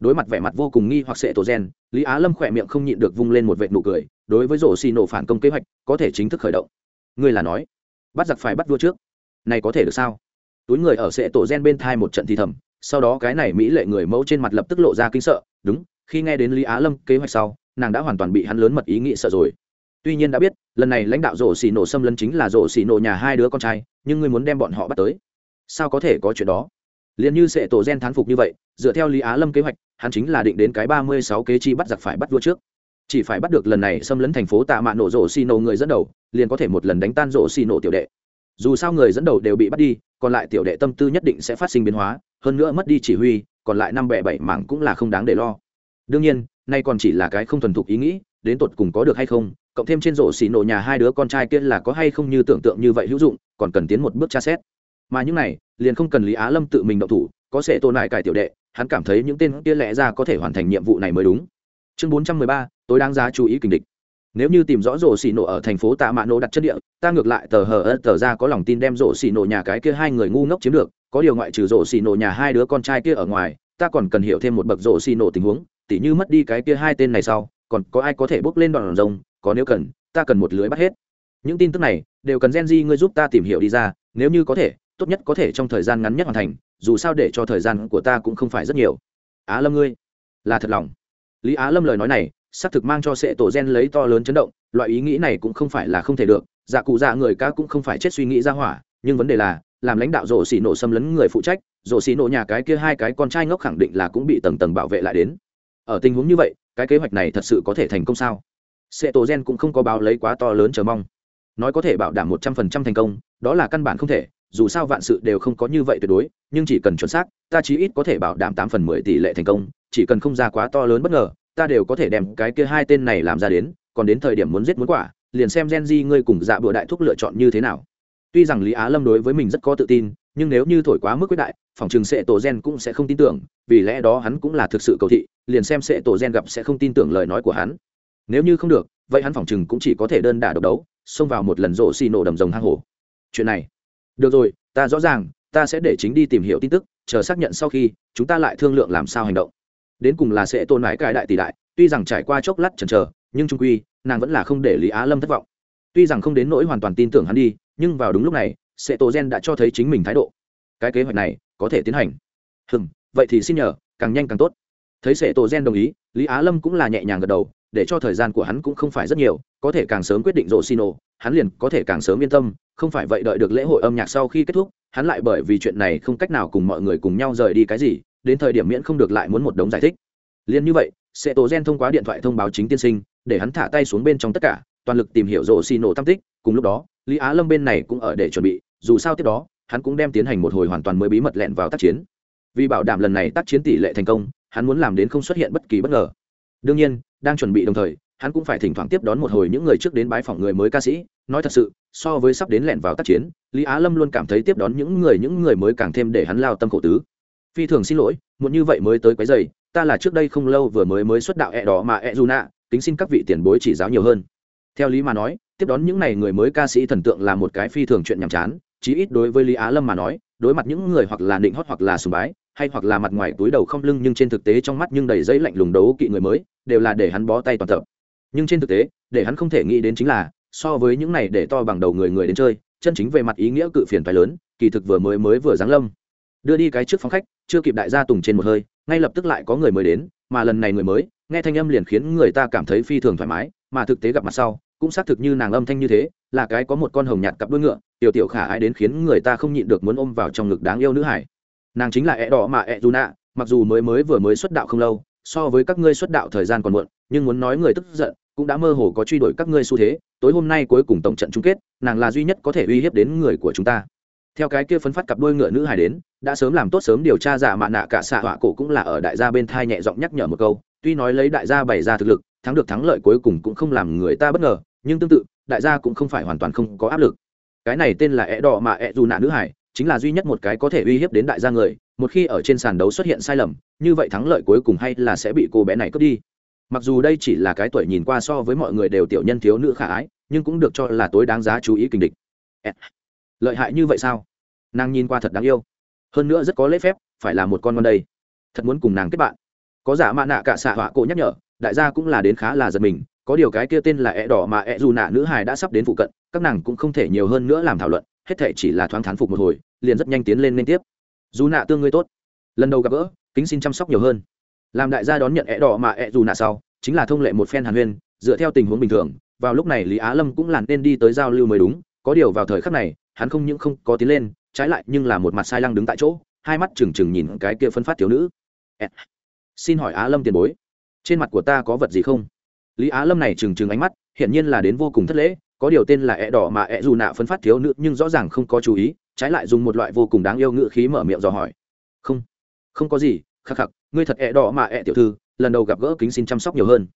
Đối mặt vẻ mặt vô cùng nghi hoặc sệ tổ gen, lý á lâm khỏe miệng không nhịn được vung lên một vệ nụ cười, đối với rổ xì nổ phản công kế hoạch, có thể chính thức khởi động. Ngươi là nói, bắt giặc phải bắt vua trước. Này có thể được sao? Túi người ở sệ tổ gen bên thai một trận thì thầm, sau đó cái này mỹ lệ người mẫu trên mặt lập tức lộ ra kinh sợ, đúng, khi nghe đến lý á lâm kế hoạch sau, nàng đã hoàn toàn bị hắn lớn mật ý nghĩ sợ rồi. Tuy nhiên đã biết, lần này lãnh đạo rổ xì nổ xâm lấn chính là rổ xì nổ nhà hai đứa con trai, nhưng ngươi muốn đem bọn họ bắt tới. Sao có thể có chuyện đó? Liền như sệ tổ gen thán phục như vậy, dựa theo lý á lâm kế hoạch hắn chính là định đến cái ba mươi sáu kế chi bắt giặc phải bắt vua trước. Chỉ phải bắt được lần này xâm lấn thành phố tạ mạ nổ rổ xì nổ người dẫn đầu, liền có thể một lần đánh tan rổ xì nổ tiểu đệ. Dù sao người dẫn đầu đều bị bắt đi, còn lại tiểu đệ tâm tư nhất định sẽ phát sinh biến hóa, hơn nữa mất đi chỉ huy, còn lại năm bẻ bảy mảng cũng là không đáng để lo. Đương nhiên, nay còn chỉ là cái không thuần thục ý nghĩ, đến tột cùng có được hay không, cộng thêm trên rổ xì nổ nhà hai đứa con trai kia là có hay không như tưởng tượng như vậy hữu dụng, còn cần tiến một bước tra xét. Mà những này, liền không cần lý á lâm tự mình động thủ có sẽ tồn lại cải tiểu đệ, hắn cảm thấy những tên kia lẽ ra có thể hoàn thành nhiệm vụ này mới đúng. Chương bốn trăm mười ba, tối đáng giá chú ý kình địch. Nếu như tìm rõ rổ xì nổ ở thành phố tạ mạ nổ đặt chất địa, ta ngược lại tờ hờ ớt tờ ra có lòng tin đem rổ xì nổ nhà cái kia hai người ngu ngốc chiếm được, có điều ngoại trừ rổ xì nổ nhà hai đứa con trai kia ở ngoài, ta còn cần hiểu thêm một bậc rổ xì nổ tình huống, tỉ như mất đi cái kia hai tên này sau, còn có ai có thể bước lên đòn rồng, có nếu cần, ta cần một lưới bắt hết. Những tin tức này đều cần gen di ngươi giúp ta tìm hiểu đi ra, nếu như có thể, tốt nhất có thể trong thời gian ngắn nhất hoàn thành dù sao để cho thời gian của ta cũng không phải rất nhiều. Á lâm ngươi, là thật lòng. Lý á lâm lời nói này, xác thực mang cho sệ tổ gen lấy to lớn chấn động, loại ý nghĩ này cũng không phải là không thể được. Dạ cụ dạ người ca cũng không phải chết suy nghĩ ra hỏa, nhưng vấn đề là, làm lãnh đạo rổ xì nổ xâm lấn người phụ trách rổ xì nổ nhà cái kia hai cái con trai ngốc khẳng định là cũng bị tầng tầng bảo vệ lại đến. Ở tình huống như vậy, cái kế hoạch này thật sự có thể thành công sao? Sệ tổ gen cũng không có báo lấy quá to lớn chờ mong. Nói có thể bảo đảm một trăm phần trăm thành công, đó là căn bản không thể dù sao vạn sự đều không có như vậy tuyệt đối, nhưng chỉ cần chuẩn xác, ta chí ít có thể bảo đảm tám phần mười tỷ lệ thành công, chỉ cần không ra quá to lớn bất ngờ, ta đều có thể đem cái kia hai tên này làm ra đến, còn đến thời điểm muốn giết muốn quả, liền xem gen di ngươi cùng dạ bựa đại thúc lựa chọn như thế nào. Tuy rằng lý á lâm đối với mình rất có tự tin, nhưng nếu như thổi quá mức quyết đại, phòng chừng sệ tổ gen cũng sẽ không tin tưởng, vì lẽ đó hắn cũng là thực sự cầu thị, liền xem sệ tổ gen gặp sẽ không tin tưởng lời nói của hắn. Nếu như không được, vậy hắn phòng chừng cũng chỉ có thể đơn đả độc đấu, xông vào một lần rộ xì nổ đầm rồng hang hổ. Chuyện này được rồi, ta rõ ràng, ta sẽ để chính đi tìm hiểu tin tức, chờ xác nhận sau khi, chúng ta lại thương lượng làm sao hành động. Đến cùng là sẽ tôn mãi cái đại tỷ đại, tuy rằng trải qua chốc lát chần chờ, nhưng trung quy, nàng vẫn là không để lý á lâm thất vọng. Tuy rằng không đến nỗi hoàn toàn tin tưởng hắn đi, nhưng vào đúng lúc này Sệ tổ gen đã cho thấy chính mình thái độ. Cái kế hoạch này, có thể tiến hành. Hừng vậy thì xin nhờ, càng nhanh càng tốt. Thấy Sệ tổ gen đồng ý, lý á lâm cũng là nhẹ nhàng gật đầu để cho thời gian của hắn cũng không phải rất nhiều, có thể càng sớm quyết định rộ xino hắn liền có thể càng sớm yên tâm, không phải vậy đợi được lễ hội âm nhạc sau khi kết thúc, hắn lại bởi vì chuyện này không cách nào cùng mọi người cùng nhau rời đi cái gì, đến thời điểm miễn không được lại muốn một đống giải thích. Liền như vậy sẽ tổ gen thông qua điện thoại thông báo chính tiên sinh, để hắn thả tay xuống bên trong tất cả, toàn lực tìm hiểu rộ xì nổ tam tích, cùng lúc đó, lý á lâm bên này cũng ở để chuẩn bị, dù sao tiếp đó, hắn cũng đem tiến hành một hồi hoàn toàn mới bí mật lẹn vào tác chiến. Vì bảo đảm lần này tác chiến tỷ lệ thành công, hắn muốn làm đến không xuất hiện bất kỳ bất ngờ. Đương nhiên đang chuẩn bị đồng thời, hắn cũng phải thỉnh thoảng tiếp đón một hồi những người trước đến bái phỏng người mới ca sĩ. Nói thật sự, so với sắp đến lẹn vào tác chiến, lý á lâm luôn cảm thấy tiếp đón những người những người mới càng thêm để hắn lao tâm khổ tứ. Phi thường xin lỗi muốn như vậy mới tới quấy dày ta là trước đây không lâu vừa mới mới xuất đạo ẹ đỏ mà ẹ dù nạ, kính xin các vị tiền bối chỉ giáo nhiều hơn. Theo lý mà nói, tiếp đón những n à y người mới ca sĩ thần tượng là một cái phi thường chuyện nhàm chán, chí ít đối với lý á lâm mà nói, đối mặt những người hoặc là định hót hoặc là sùng bái hay hoặc là mặt ngoài túi đầu không lưng nhưng trên thực tế trong mắt nhưng đầy giấy lạnh lùng đấu kỵ người mới, đều là để hắn bó tay toàn tập. Nhưng trên thực tế, để hắn không thể nghĩ đến chính là, so với những này để to bằng đầu người người đến chơi, chân chính về mặt ý nghĩa cự phiền phải lớn, kỳ thực vừa mới mới vừa giáng lâm. Đưa đi cái trước phóng khách, chưa kịp đại gia tùng trên một hơi, ngay lập tức lại có người mới đến, mà lần này người mới, nghe thanh âm liền khiến người ta cảm thấy phi thường thoải mái, mà thực tế gặp mặt sau, cũng xác thực như nàng âm thanh như thế, là cái có một con hồng nhạt cặp đuôi ngựa, tiểu tiểu khả ai đến khiến người ta không nhịn được muốn ôm vào trong ngực đáng yêu nữ hải nàng chính là ẹ đỏ mà ẹ dù nạ, mặc dù mới mới vừa mới xuất đạo không lâu, so với các ngươi xuất đạo thời gian còn muộn, nhưng muốn nói người tức giận, cũng đã mơ hồ có truy đuổi các ngươi xu thế, tối hôm nay cuối cùng tổng trận chung kết, nàng là duy nhất có thể uy hiếp đến người của chúng ta. Theo cái kia phấn phát cặp đôi ngựa nữ hải đến, đã sớm làm tốt sớm điều tra giả mạ nạ cả xạ họa cổ cũng là ở đại gia bên thai nhẹ giọng nhắc nhở một câu, tuy nói lấy đại gia bày ra thực lực, thắng được thắng lợi cuối cùng cũng không làm người ta bất ngờ, nhưng tương tự, đại gia cũng không phải hoàn toàn không có áp lực. Cái này tên là é đỏ mà é dù nạ nữ hải chính là duy nhất một cái có thể uy hiếp đến đại gia người, một khi ở trên sàn đấu xuất hiện sai lầm, như vậy thắng lợi cuối cùng hay là sẽ bị cô bé này cướp đi. Mặc dù đây chỉ là cái tuổi nhìn qua so với mọi người đều tiểu nhân thiếu nữ khả ái, nhưng cũng được cho là tối đáng giá chú ý kình địch. Lợi hại như vậy sao? Nàng nhìn qua thật đáng yêu. Hơn nữa rất có lễ phép, phải là một con con đây. Thật muốn cùng nàng kết bạn. Có giả mạ nạ cả xạ họa cổ nhắc nhở, đại gia cũng là đến khá là giật mình, có điều cái kia tên là ẹ đỏ mà ẹ dù nạ nữ hài đã sắp đến phụ cận, các nàng cũng không thể nhiều hơn nữa làm thảo luận hết thể chỉ là thoáng thán phục một hồi, liền rất nhanh tiến lên liên tiếp. Dù nạ tương ngươi tốt. Lần đầu gặp gỡ, kính xin chăm sóc nhiều hơn. Làm đại gia đón nhận ẹ đỏ mà ẹ dù nạ sau, chính là thông lệ một phen hàn huyên, dựa theo tình huống bình thường, vào lúc này lý á lâm cũng làn nên đi tới giao lưu mới đúng, có điều vào thời khắc này, hắn không những không có tiến lên, trái lại nhưng là một mặt sai lăng đứng tại chỗ, hai mắt trừng trừng nhìn cái kia phân phát thiếu nữ. Xin hỏi á lâm tiền bối, trên mặt của ta có vật gì không? Lý á lâm này trừng trừng ánh mắt, hiển nhiên là đến vô cùng thất lễ có điều tên là ẹ đỏ mà ẹ dù nạ phân phát thiếu nữ nhưng rõ ràng không có chú ý, trái lại dùng một loại vô cùng đáng yêu ngữ khí mở miệng dò hỏi. Không không có gì, khắc khắc, ngươi thật ẹ đỏ mà ẹ tiểu thư, lần đầu gặp gỡ kính xin chăm sóc nhiều hơn.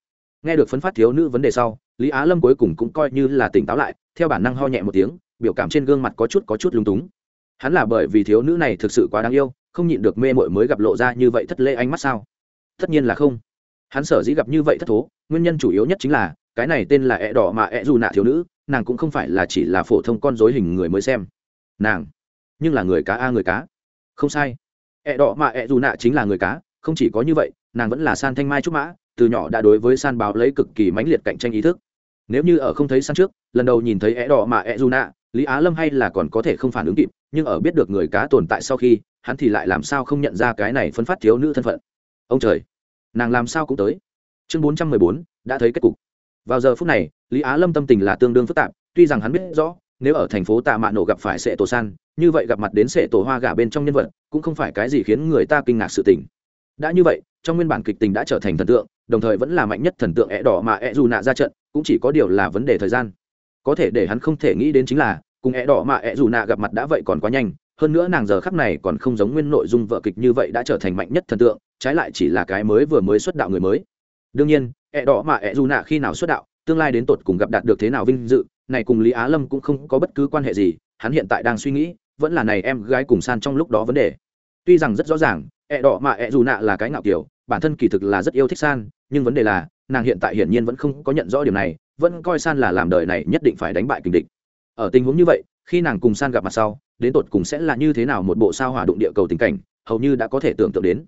Nghe được phấn phát thiếu nữ vấn đề sau, lý á lâm cuối cùng cũng coi như là tỉnh táo lại, theo bản năng ho nhẹ một tiếng, biểu cảm trên gương mặt có chút có chút lúng túng. Hắn là bởi vì thiếu nữ này thực sự quá đáng yêu, không nhịn được mê mội mới gặp lộ ra như vậy thất lễ ánh mắt sao? Tất nhiên là không. Hắn sở dĩ gặp như vậy thất thố, nguyên nhân chủ yếu nhất chính là, cái này tên là ẹ đỏ mà ẹ dù nạ thiếu nữ nàng cũng không phải là chỉ là phổ thông con dối hình người mới xem. Nàng, nhưng là người cá a người cá. Không sai. Ẹ đỏ mà ẹ dù nạ chính là người cá, không chỉ có như vậy, nàng vẫn là san thanh mai trúc mã, từ nhỏ đã đối với san báo lấy cực kỳ mãnh liệt cạnh tranh ý thức. Nếu như ở không thấy san trước, lần đầu nhìn thấy ẹ đỏ mà ẹ dù nạ, lý á lâm hay là còn có thể không phản ứng kịp, nhưng ở biết được người cá tồn tại sau khi, hắn thì lại làm sao không nhận ra cái này phân phát thiếu nữ thân phận. Ông trời, nàng làm sao cũng tới. Chương bốn trăm mười bốn, đã thấy kết cục vào giờ phút này, lý á lâm tâm tình là tương đương phức tạp, tuy rằng hắn biết rõ, nếu ở thành phố tạ mạ nổ gặp phải sệ tổ san, như vậy gặp mặt đến sệ tổ hoa gà bên trong nhân vật, cũng không phải cái gì khiến người ta kinh ngạc sự tình. Đã như vậy, trong nguyên bản kịch tình đã trở thành thần tượng, đồng thời vẫn là mạnh nhất thần tượng ẹ đỏ mà ẹ dù nạ ra trận, cũng chỉ có điều là vấn đề thời gian. Có thể để hắn không thể nghĩ đến chính là, cùng ẹ đỏ mà ẹ dù nạ gặp mặt đã vậy còn quá nhanh, hơn nữa nàng giờ khắc này còn không giống nguyên nội dung vợ kịch như vậy đã trở thành mạnh nhất thần tượng, trái lại chỉ là cái mới vừa mới xuất đạo người mới. Đương nhiên ẹ đỏ mà ẹ dù nạ khi nào xuất đạo, tương lai đến tột cùng gặp đạt được thế nào vinh dự, này cùng lý á lâm cũng không có bất cứ quan hệ gì, hắn hiện tại đang suy nghĩ, vẫn là này em gái cùng san trong lúc đó vấn đề. Tuy rằng rất rõ ràng, ẹ đỏ mà ẹ dù nạ là cái ngạo kiểu, bản thân kỳ thực là rất yêu thích san, nhưng vấn đề là, nàng hiện tại hiển nhiên vẫn không có nhận rõ điều này, vẫn coi san là làm đời này nhất định phải đánh bại kình địch. Ở tình huống như vậy, khi nàng cùng san gặp mặt sau, đến tột cùng sẽ là như thế nào một bộ sao hỏa đụng địa cầu tình cảnh, hầu như đã có thể tưởng tượng đến.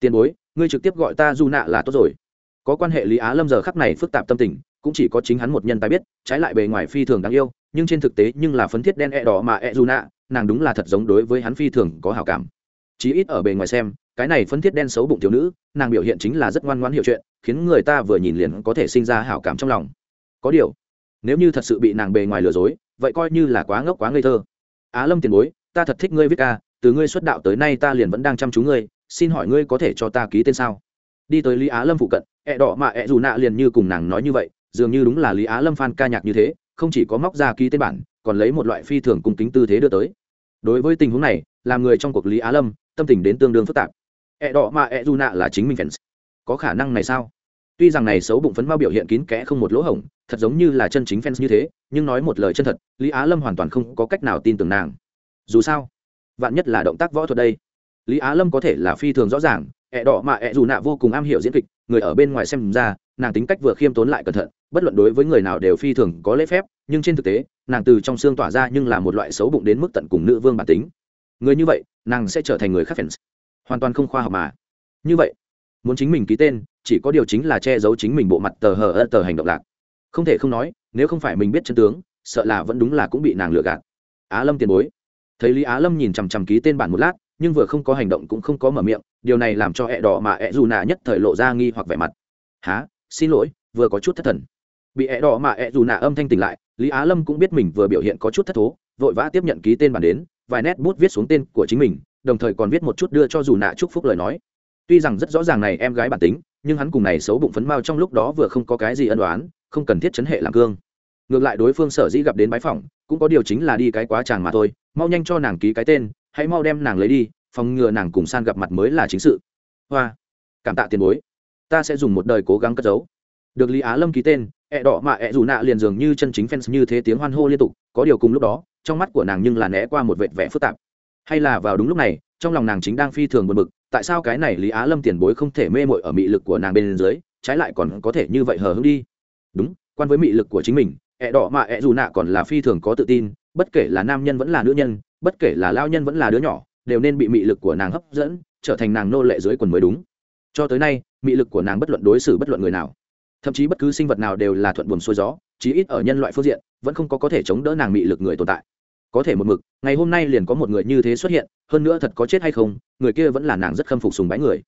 Tiền bối, ngươi trực tiếp gọi ta du nạ là tốt rồi có quan hệ lý á lâm giờ khắc này phức tạp tâm tình, cũng chỉ có chính hắn một nhân tài biết, trái lại bề ngoài phi thường đáng yêu, nhưng trên thực tế nhưng là phấn thiết đen e đỏ mà e dù nạ, nàng đúng là thật giống đối với hắn phi thường có hảo cảm. Chí ít ở bề ngoài xem, cái này phấn thiết đen xấu bụng thiếu nữ, nàng biểu hiện chính là rất ngoan ngoãn hiểu chuyện, khiến người ta vừa nhìn liền có thể sinh ra hảo cảm trong lòng. Có điều, nếu như thật sự bị nàng bề ngoài lừa dối, vậy coi như là quá ngốc quá ngây thơ. Á lâm tiền bối, ta thật thích ngươi viết ca, từ ngươi xuất đạo tới nay ta liền vẫn đang chăm chú ngươi, xin hỏi ngươi có thể cho ta ký tên sao? Đi tới lý á lâm phụ cận ẹ đỏ mà ẹ dù nạ liền như cùng nàng nói như vậy, dường như đúng là lý á lâm phan ca nhạc như thế, không chỉ có móc ra ký tên bản, còn lấy một loại phi thường cung kính tư thế đưa tới. Đối với tình huống này, làm người trong cuộc lý á lâm, tâm tình đến tương đương phức tạp. Ẹ đỏ mà ẹ dù nạ là chính mình fans. Có khả năng này sao? Tuy rằng này xấu bụng phấn bao biểu hiện kín kẽ không một lỗ hổng, thật giống như là chân chính fans như thế, nhưng nói một lời chân thật, lý á lâm hoàn toàn không có cách nào tin tưởng nàng. Dù sao, vạn nhất là động tác võ thuật đây, lý á lâm có thể là phi thường rõ ràng, ẹ đỏ mà ẹ dù nạ vô cùng am hiểu diễn kịch người ở bên ngoài xem ra, nàng tính cách vừa khiêm tốn lại cẩn thận, bất luận đối với người nào đều phi thường có lễ phép, nhưng trên thực tế, nàng từ trong xương tỏa ra nhưng là một loại xấu bụng đến mức tận cùng nữ vương bản tính. Người như vậy, nàng sẽ trở thành người khác fans. Hoàn toàn không khoa học mà. Như vậy, muốn chính mình ký tên, chỉ có điều chính là che giấu chính mình bộ mặt tờ hờ ơ tờ hành động lạc. Không thể không nói, nếu không phải mình biết chân tướng, sợ là vẫn đúng là cũng bị nàng lừa gạt. Á lâm tiền bối. Thấy lý á lâm nhìn chằm chằm ký tên bản một lát nhưng vừa không có hành động cũng không có mở miệng, điều này làm cho ẹ đỏ mà ẹ dù nạ nhất thời lộ ra nghi hoặc vẻ mặt. Há xin lỗi, vừa có chút thất thần. Bị ẹ đỏ mà ẹ dù nạ âm thanh tỉnh lại, lý á lâm cũng biết mình vừa biểu hiện có chút thất thố, vội vã tiếp nhận ký tên bản đến, vài nét bút viết xuống tên của chính mình, đồng thời còn viết một chút đưa cho dù nạ chúc phúc lời nói. Tuy rằng rất rõ ràng này em gái bản tính, nhưng hắn cùng này xấu bụng phấn mao trong lúc đó vừa không có cái gì ân đoán không cần thiết chấn hệ làm cương. Ngược lại đối phương sở dĩ gặp đến bái phỏng, cũng có điều chính là đi cái quá chàng mà thôi, mau nhanh cho nàng ký cái tên hãy mau đem nàng lấy đi, phòng ngừa nàng cùng san gặp mặt mới là chính sự. Hoa, cảm tạ tiền bối. Ta sẽ dùng một đời cố gắng cất giấu. Được lý á lâm ký tên, ẹ đỏ mà ẹ dù nạ liền dường như chân chính fans như thế tiếng hoan hô liên tục, có điều cùng lúc đó, trong mắt của nàng nhưng là né qua một vệt vẻ phức tạp. Hay là vào đúng lúc này, trong lòng nàng chính đang phi thường buồn bực, tại sao cái này lý á lâm tiền bối không thể mê mội ở mị lực của nàng bên dưới, trái lại còn có thể như vậy hờ hững đi? Đúng, quan với mị lực của chính mình, ẹ đỏ mà ẹ dù nạ còn là phi thường có tự tin bất kể là nam nhân vẫn là nữ nhân, bất kể là lao nhân vẫn là đứa nhỏ, đều nên bị mị lực của nàng hấp dẫn, trở thành nàng nô lệ dưới quần mới đúng. Cho tới nay, mị lực của nàng bất luận đối xử bất luận người nào. Thậm chí bất cứ sinh vật nào đều là thuận buồm xuôi gió, chí ít ở nhân loại phương diện, vẫn không có có thể chống đỡ nàng mị lực người tồn tại. Có thể một mực, ngày hôm nay liền có một người như thế xuất hiện, hơn nữa thật có chết hay không, người kia vẫn là nàng rất khâm phục sùng bái người.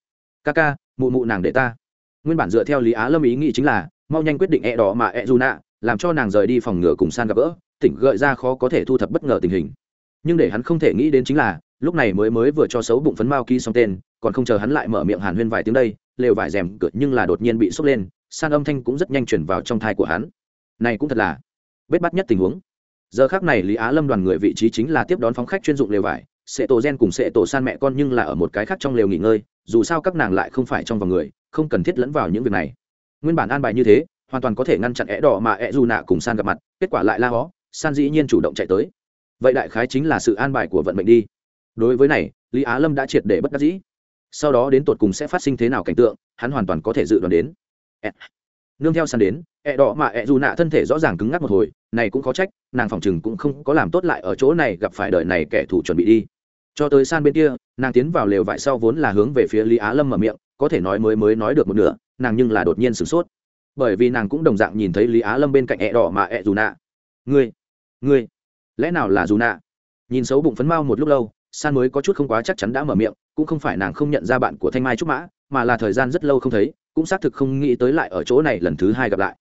Ca ca, mụ mụ nàng để ta. Nguyên bản dựa theo lý á lâm ý nghĩ chính là, mau nhanh quyết định e đỏ mà e dù nạ làm cho nàng rời đi phòng ngừa cùng san gặp gỡ, tỉnh gợi ra khó có thể thu thập bất ngờ tình hình. Nhưng để hắn không thể nghĩ đến chính là, lúc này mới mới vừa cho xấu bụng phấn mao ký xong tên, còn không chờ hắn lại mở miệng hàn huyên vài tiếng đây, lều vải rèm cửa nhưng là đột nhiên bị sốc lên, san âm thanh cũng rất nhanh chuyển vào trong thai của hắn. Này cũng thật là bết bắt nhất tình huống. Giờ khác này lý á lâm đoàn người vị trí chính là tiếp đón phóng khách chuyên dụng lều vải, sệ tổ gen cùng sệ tổ san mẹ con nhưng là ở một cái khác trong lều nghỉ ngơi, dù sao các nàng lại không phải trong vòng người, không cần thiết lẫn vào những việc này. Nguyên bản an bài như thế hoàn toàn có thể ngăn chặn é đỏ mà é dù nạ cùng san gặp mặt, kết quả lại la hó, san dĩ nhiên chủ động chạy tới. Vậy đại khái chính là sự an bài của vận mệnh đi. Đối với này, lý á lâm đã triệt để bất đắc dĩ. Sau đó đến tột cùng sẽ phát sinh thế nào cảnh tượng, hắn hoàn toàn có thể dự đoán đến. Nương theo san đến ẹ đỏ mà ẹ dù nạ thân thể rõ ràng cứng ngắc một hồi, này cũng có trách, nàng phòng chừng cũng không có làm tốt lại ở chỗ này gặp phải đời này kẻ thù chuẩn bị đi. Cho tới san bên kia, nàng tiến vào lều vải sau vốn là hướng về phía lý á lâm mở miệng, có thể nói mới mới nói được một nửa, nàng nhưng là đột nhiên sửng sốt bởi vì nàng cũng đồng dạng nhìn thấy lý á lâm bên cạnh ẹ đỏ mà ẹ dù nạ. Ngươi ngươi, lẽ nào là dù nạ? Nhìn xấu bụng phấn mau một lúc lâu, san mới có chút không quá chắc chắn đã mở miệng, cũng không phải nàng không nhận ra bạn của thanh mai trúc mã, mà là thời gian rất lâu không thấy, cũng xác thực không nghĩ tới lại ở chỗ này lần thứ hai gặp lại.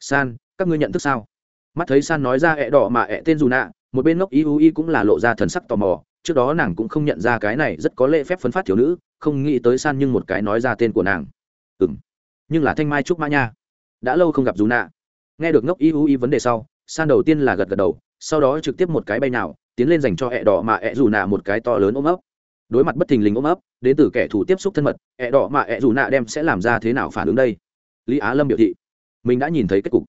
San, các ngươi nhận thức sao? Mắt thấy san nói ra ẹ đỏ mà ẹ tên dù nạ, một bên ngốc iu i cũng là lộ ra thần sắc tò mò, trước đó nàng cũng không nhận ra cái này rất có lễ phép phấn phát thiếu nữ, không nghĩ tới san nhưng một cái nói ra tên của nàng. Ừ m nhưng là thanh mai trúc mã nha đã lâu không gặp dù nạ nghe được ngốc y u y vấn đề sau, san đầu tiên là gật gật đầu, sau đó trực tiếp một cái bay nào, tiến lên dành cho ẹ đỏ mà ẹ dù nạ một cái to lớn ôm ấp. Đối mặt bất thình lình ôm ấp, đến từ kẻ thù tiếp xúc thân mật, ẹ đỏ mà ẹ dù nạ đem sẽ làm ra thế nào phản ứng đây? Lý á lâm biểu thị, mình đã nhìn thấy kết cục.